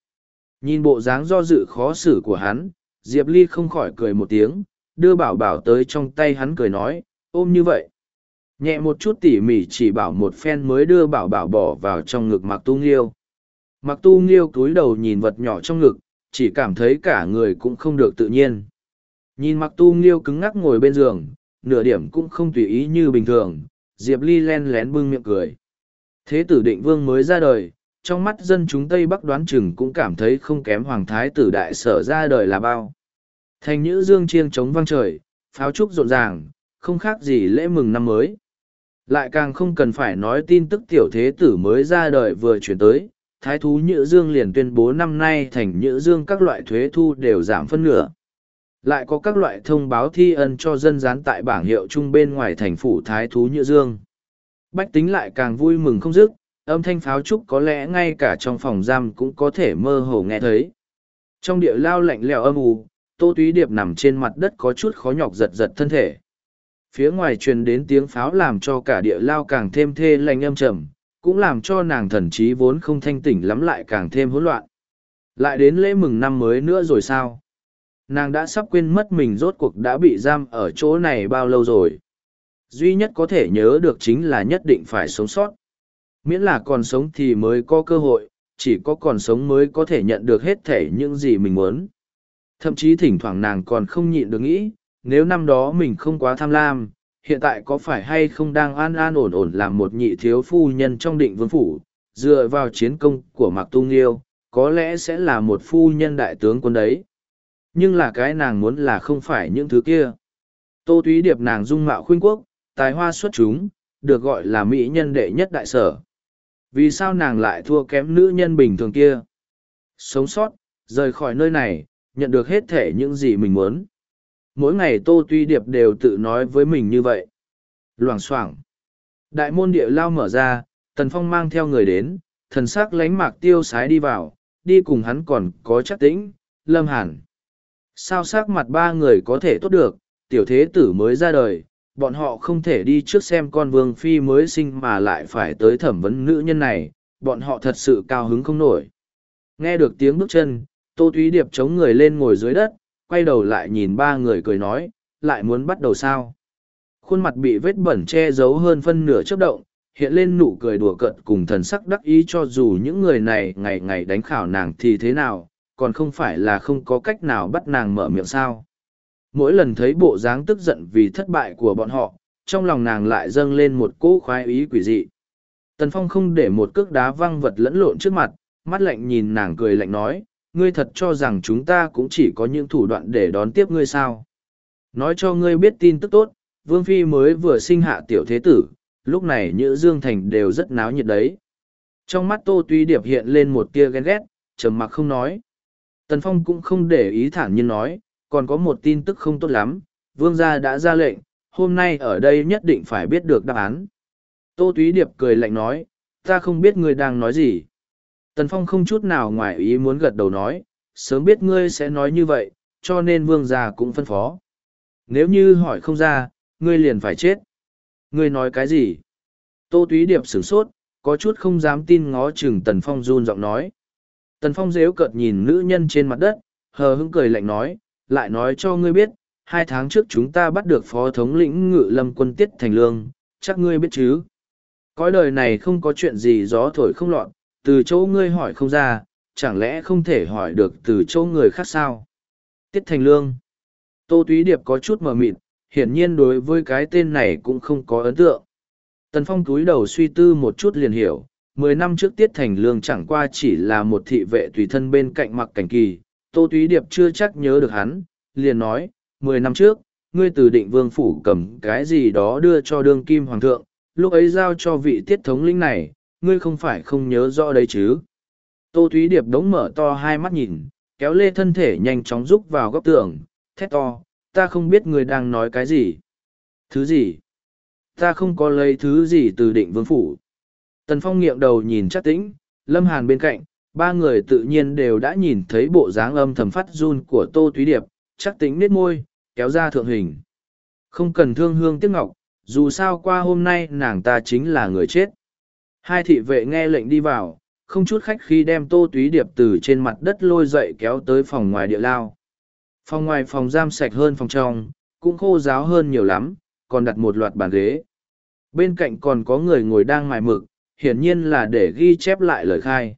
nhìn bộ dáng do dự khó xử của hắn diệp ly không khỏi cười một tiếng đưa bảo bảo tới trong tay hắn cười nói ôm như vậy nhẹ một chút tỉ mỉ chỉ bảo một phen mới đưa bảo bảo bỏ vào trong ngực mặc tu nghiêu mặc tu nghiêu cúi đầu nhìn vật nhỏ trong ngực chỉ cảm thấy cả người cũng không được tự nhiên nhìn mặc tu nghiêu cứng ngắc ngồi bên giường nửa điểm cũng không tùy ý như bình thường, Diệp Ly len lén bưng miệng cười. Thế tử định vương mới ra đời, trong mắt dân chúng Tây Bắc đoán chừng cũng cảm thấy không kém Hoàng Thái tử đại sở ra đời là bao. Thành nhữ dương chiêng chống vang trời, pháo trúc rộn ràng, không khác gì lễ mừng năm mới. Lại càng không cần phải nói tin tức tiểu thế tử mới ra đời vừa chuyển tới, thái thú nhữ dương liền tuyên bố năm nay thành nhữ dương các loại thuế thu đều giảm phân nửa lại có các loại thông báo thi ân cho dân gián tại bảng hiệu chung bên ngoài thành phủ thái thú nhựa dương bách tính lại càng vui mừng không dứt âm thanh pháo trúc có lẽ ngay cả trong phòng giam cũng có thể mơ hồ nghe thấy trong địa lao lạnh lẽo âm u tô túy điệp nằm trên mặt đất có chút khó nhọc giật giật thân thể phía ngoài truyền đến tiếng pháo làm cho cả địa lao càng thêm thê lành âm trầm cũng làm cho nàng thần trí vốn không thanh tỉnh lắm lại càng thêm hỗn loạn lại đến lễ mừng năm mới nữa rồi sao nàng đã sắp quên mất mình rốt cuộc đã bị giam ở chỗ này bao lâu rồi duy nhất có thể nhớ được chính là nhất định phải sống sót miễn là còn sống thì mới có cơ hội chỉ có còn sống mới có thể nhận được hết thể những gì mình muốn thậm chí thỉnh thoảng nàng còn không nhịn được nghĩ nếu năm đó mình không quá tham lam hiện tại có phải hay không đang an an ổn ổn làm một nhị thiếu phu nhân trong định vương phủ dựa vào chiến công của mạc tu nghiêu có lẽ sẽ là một phu nhân đại tướng quân đấy nhưng là cái nàng muốn là không phải những thứ kia. Tô Túy Điệp nàng dung mạo khuynh quốc, tài hoa xuất chúng, được gọi là mỹ nhân đệ nhất đại sở. Vì sao nàng lại thua kém nữ nhân bình thường kia? Sống sót, rời khỏi nơi này, nhận được hết thể những gì mình muốn. Mỗi ngày Tô Tuy Điệp đều tự nói với mình như vậy. Loảng xoảng Đại môn địa lao mở ra, Tần Phong mang theo người đến, thần sắc lánh mạc tiêu sái đi vào, đi cùng hắn còn có chắc tĩnh, lâm hẳn. Sao sắc mặt ba người có thể tốt được, tiểu thế tử mới ra đời, bọn họ không thể đi trước xem con vương phi mới sinh mà lại phải tới thẩm vấn nữ nhân này, bọn họ thật sự cao hứng không nổi. Nghe được tiếng bước chân, Tô Thúy Điệp chống người lên ngồi dưới đất, quay đầu lại nhìn ba người cười nói, lại muốn bắt đầu sao. Khuôn mặt bị vết bẩn che giấu hơn phân nửa chớp động, hiện lên nụ cười đùa cợt cùng thần sắc đắc ý cho dù những người này ngày ngày đánh khảo nàng thì thế nào, còn không phải là không có cách nào bắt nàng mở miệng sao. Mỗi lần thấy bộ dáng tức giận vì thất bại của bọn họ, trong lòng nàng lại dâng lên một cỗ khoái ý quỷ dị. Tần Phong không để một cước đá văng vật lẫn lộn trước mặt, mắt lạnh nhìn nàng cười lạnh nói, ngươi thật cho rằng chúng ta cũng chỉ có những thủ đoạn để đón tiếp ngươi sao. Nói cho ngươi biết tin tức tốt, Vương Phi mới vừa sinh hạ tiểu thế tử, lúc này Nhữ Dương Thành đều rất náo nhiệt đấy. Trong mắt Tô Tuy Điệp hiện lên một tia ghen ghét, trầm mặc không nói. Tần Phong cũng không để ý thản nhiên nói, còn có một tin tức không tốt lắm, vương gia đã ra lệnh, hôm nay ở đây nhất định phải biết được đáp án. Tô Túy Điệp cười lạnh nói, ta không biết ngươi đang nói gì. Tần Phong không chút nào ngoài ý muốn gật đầu nói, sớm biết ngươi sẽ nói như vậy, cho nên vương gia cũng phân phó. Nếu như hỏi không ra, ngươi liền phải chết. Ngươi nói cái gì? Tô Túy Điệp sửng sốt, có chút không dám tin ngó chừng Tần Phong run giọng nói. Tần Phong dếu cợt nhìn nữ nhân trên mặt đất, hờ hững cười lạnh nói, lại nói cho ngươi biết, hai tháng trước chúng ta bắt được phó thống lĩnh ngự lâm quân tiết thành lương, chắc ngươi biết chứ. Cõi đời này không có chuyện gì gió thổi không loạn, từ chỗ ngươi hỏi không ra, chẳng lẽ không thể hỏi được từ chỗ người khác sao? Tiết Thành Lương Tô Túy Điệp có chút mờ mịt, hiển nhiên đối với cái tên này cũng không có ấn tượng. Tần Phong túi đầu suy tư một chút liền hiểu, Mười năm trước Tiết Thành Lương chẳng qua chỉ là một thị vệ tùy thân bên cạnh mặc cảnh kỳ, Tô Túy Điệp chưa chắc nhớ được hắn, liền nói, mười năm trước, ngươi từ định vương phủ cầm cái gì đó đưa cho đương kim hoàng thượng, lúc ấy giao cho vị tiết thống lĩnh này, ngươi không phải không nhớ rõ đấy chứ. Tô Thúy Điệp đống mở to hai mắt nhìn, kéo lê thân thể nhanh chóng rúc vào góc tường, thét to, ta không biết ngươi đang nói cái gì. Thứ gì? Ta không có lấy thứ gì từ định vương phủ. Tần Phong nghiêng đầu nhìn chắc tĩnh, Lâm Hàn bên cạnh, ba người tự nhiên đều đã nhìn thấy bộ dáng âm thầm phát run của Tô Thúy Điệp, chắc tĩnh nết môi, kéo ra thượng hình. Không cần thương hương tiếc ngọc, dù sao qua hôm nay nàng ta chính là người chết. Hai thị vệ nghe lệnh đi vào, không chút khách khi đem Tô Thúy Điệp từ trên mặt đất lôi dậy kéo tới phòng ngoài địa lao. Phòng ngoài phòng giam sạch hơn phòng trong, cũng khô ráo hơn nhiều lắm, còn đặt một loạt bàn ghế. Bên cạnh còn có người ngồi đang mài mực, hiển nhiên là để ghi chép lại lời khai.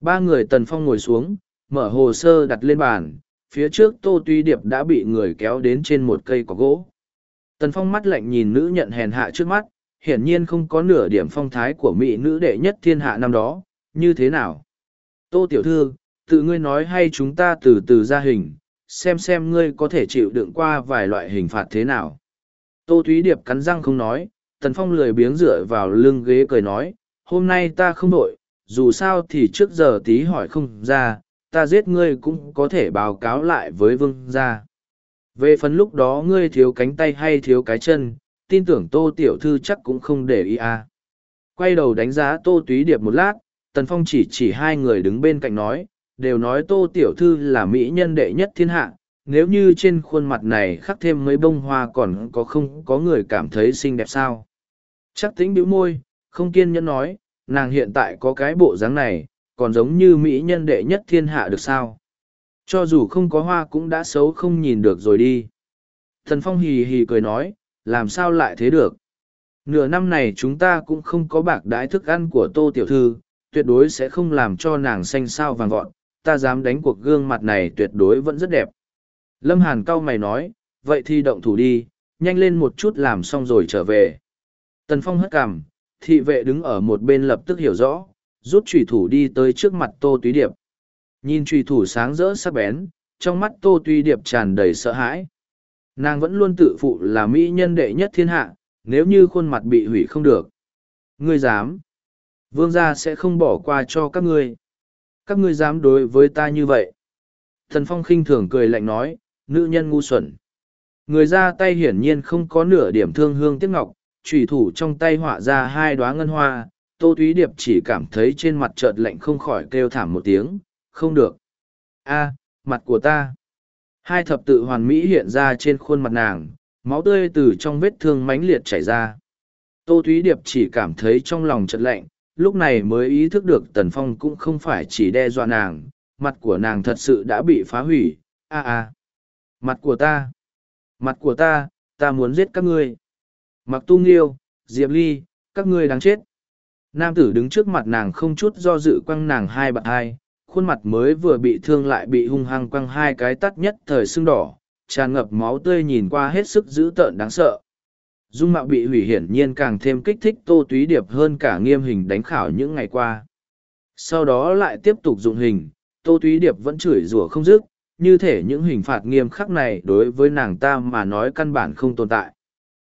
Ba người Tần Phong ngồi xuống, mở hồ sơ đặt lên bàn, phía trước Tô Tuy Điệp đã bị người kéo đến trên một cây có gỗ. Tần Phong mắt lạnh nhìn nữ nhận hèn hạ trước mắt, hiển nhiên không có nửa điểm phong thái của mỹ nữ đệ nhất thiên hạ năm đó, như thế nào? Tô Tiểu Thư, tự ngươi nói hay chúng ta từ từ ra hình, xem xem ngươi có thể chịu đựng qua vài loại hình phạt thế nào. Tô Thúy Điệp cắn răng không nói, Tần Phong lười biếng dựa vào lưng ghế cười nói, hôm nay ta không đội, dù sao thì trước giờ tí hỏi không ra, ta giết ngươi cũng có thể báo cáo lại với vương gia. Về phần lúc đó ngươi thiếu cánh tay hay thiếu cái chân, tin tưởng tô tiểu thư chắc cũng không để ý à. Quay đầu đánh giá tô túy điệp một lát, tần phong chỉ chỉ hai người đứng bên cạnh nói, đều nói tô tiểu thư là mỹ nhân đệ nhất thiên hạ, nếu như trên khuôn mặt này khắc thêm mấy bông hoa còn có không có người cảm thấy xinh đẹp sao. Chắc tính bĩu môi, không kiên nhẫn nói, nàng hiện tại có cái bộ dáng này, còn giống như mỹ nhân đệ nhất thiên hạ được sao. Cho dù không có hoa cũng đã xấu không nhìn được rồi đi. Thần Phong hì hì cười nói, làm sao lại thế được. Nửa năm này chúng ta cũng không có bạc đái thức ăn của Tô Tiểu Thư, tuyệt đối sẽ không làm cho nàng xanh sao vàng gọn, ta dám đánh cuộc gương mặt này tuyệt đối vẫn rất đẹp. Lâm Hàn cau mày nói, vậy thì động thủ đi, nhanh lên một chút làm xong rồi trở về. Tần Phong hất cảm thị vệ đứng ở một bên lập tức hiểu rõ rút trùy thủ đi tới trước mặt tô túy điệp nhìn trùy thủ sáng rỡ sắc bén trong mắt tô túy điệp tràn đầy sợ hãi nàng vẫn luôn tự phụ là mỹ nhân đệ nhất thiên hạ nếu như khuôn mặt bị hủy không được ngươi dám vương gia sẽ không bỏ qua cho các ngươi các ngươi dám đối với ta như vậy thần phong khinh thường cười lạnh nói nữ nhân ngu xuẩn người ra tay hiển nhiên không có nửa điểm thương hương tiếc ngọc trùy thủ trong tay họa ra hai đoá ngân hoa, Tô Thúy Điệp chỉ cảm thấy trên mặt chợt lạnh không khỏi kêu thảm một tiếng, không được. a mặt của ta. Hai thập tự hoàn mỹ hiện ra trên khuôn mặt nàng, máu tươi từ trong vết thương mãnh liệt chảy ra. Tô Thúy Điệp chỉ cảm thấy trong lòng chợt lạnh, lúc này mới ý thức được Tần Phong cũng không phải chỉ đe dọa nàng, mặt của nàng thật sự đã bị phá hủy, a a. Mặt của ta, mặt của ta, ta muốn giết các ngươi mặc tu nghiêu diệp ly các ngươi đáng chết nam tử đứng trước mặt nàng không chút do dự quăng nàng hai bạn hai khuôn mặt mới vừa bị thương lại bị hung hăng quăng hai cái tắt nhất thời sưng đỏ tràn ngập máu tươi nhìn qua hết sức dữ tợn đáng sợ dung mạo bị hủy hiển nhiên càng thêm kích thích tô túy điệp hơn cả nghiêm hình đánh khảo những ngày qua sau đó lại tiếp tục dụng hình tô túy điệp vẫn chửi rủa không dứt như thể những hình phạt nghiêm khắc này đối với nàng ta mà nói căn bản không tồn tại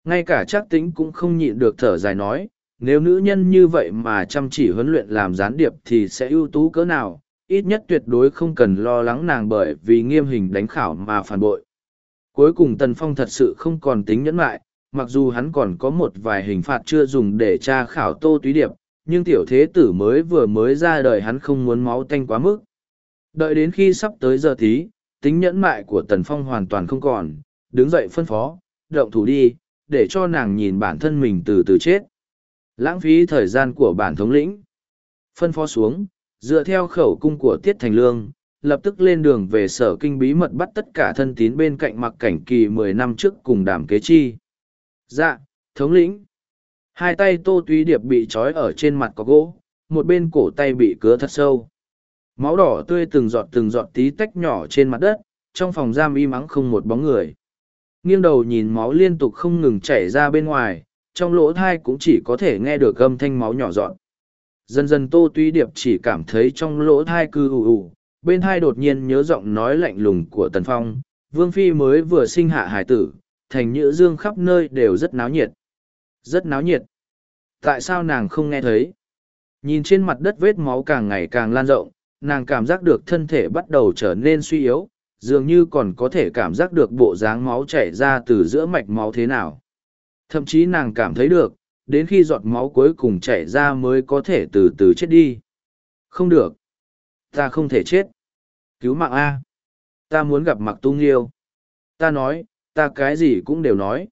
ngay cả Trác tính cũng không nhịn được thở dài nói nếu nữ nhân như vậy mà chăm chỉ huấn luyện làm gián điệp thì sẽ ưu tú cỡ nào ít nhất tuyệt đối không cần lo lắng nàng bởi vì nghiêm hình đánh khảo mà phản bội cuối cùng tần phong thật sự không còn tính nhẫn lại mặc dù hắn còn có một vài hình phạt chưa dùng để tra khảo tô túy điệp nhưng tiểu thế tử mới vừa mới ra đời hắn không muốn máu tanh quá mức đợi đến khi sắp tới giờ tí tính nhẫn mại của tần phong hoàn toàn không còn đứng dậy phân phó động thủ đi để cho nàng nhìn bản thân mình từ từ chết. Lãng phí thời gian của bản thống lĩnh. Phân phó xuống, dựa theo khẩu cung của Tiết Thành Lương, lập tức lên đường về sở kinh bí mật bắt tất cả thân tín bên cạnh mặc cảnh kỳ mười năm trước cùng đàm kế chi. Dạ, thống lĩnh. Hai tay Tô Túy Điệp bị trói ở trên mặt có gỗ, một bên cổ tay bị cứa thật sâu. Máu đỏ tươi từng giọt từng giọt tí tách nhỏ trên mặt đất, trong phòng giam y mắng không một bóng người nghiêng đầu nhìn máu liên tục không ngừng chảy ra bên ngoài, trong lỗ thai cũng chỉ có thể nghe được âm thanh máu nhỏ dọn. Dần dần Tô Tuy Điệp chỉ cảm thấy trong lỗ thai cư ù ù, bên thai đột nhiên nhớ giọng nói lạnh lùng của Tần Phong, Vương Phi mới vừa sinh hạ hải tử, thành nhữ dương khắp nơi đều rất náo nhiệt. Rất náo nhiệt. Tại sao nàng không nghe thấy? Nhìn trên mặt đất vết máu càng ngày càng lan rộng, nàng cảm giác được thân thể bắt đầu trở nên suy yếu, dường như còn có thể cảm giác được bộ dáng máu chảy ra từ giữa mạch máu thế nào. Thậm chí nàng cảm thấy được, đến khi giọt máu cuối cùng chảy ra mới có thể từ từ chết đi. Không được. Ta không thể chết. Cứu mạng A. Ta muốn gặp mặc tung yêu. Ta nói, ta cái gì cũng đều nói.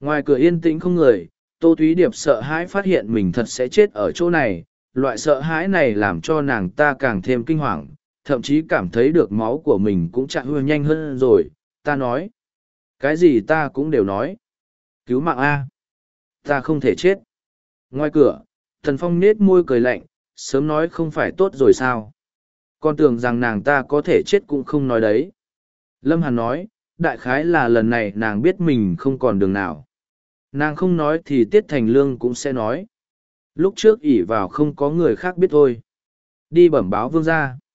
Ngoài cửa yên tĩnh không người, Tô Thúy Điệp sợ hãi phát hiện mình thật sẽ chết ở chỗ này. Loại sợ hãi này làm cho nàng ta càng thêm kinh hoàng, thậm chí cảm thấy được máu của mình cũng chạm hưa nhanh hơn rồi, ta nói. Cái gì ta cũng đều nói. Cứu mạng A. Ta không thể chết. Ngoài cửa, thần phong nết môi cười lạnh, sớm nói không phải tốt rồi sao. Con tưởng rằng nàng ta có thể chết cũng không nói đấy. Lâm Hàn nói, đại khái là lần này nàng biết mình không còn đường nào. Nàng không nói thì Tiết Thành Lương cũng sẽ nói. Lúc trước ỉ vào không có người khác biết thôi. Đi bẩm báo vương gia.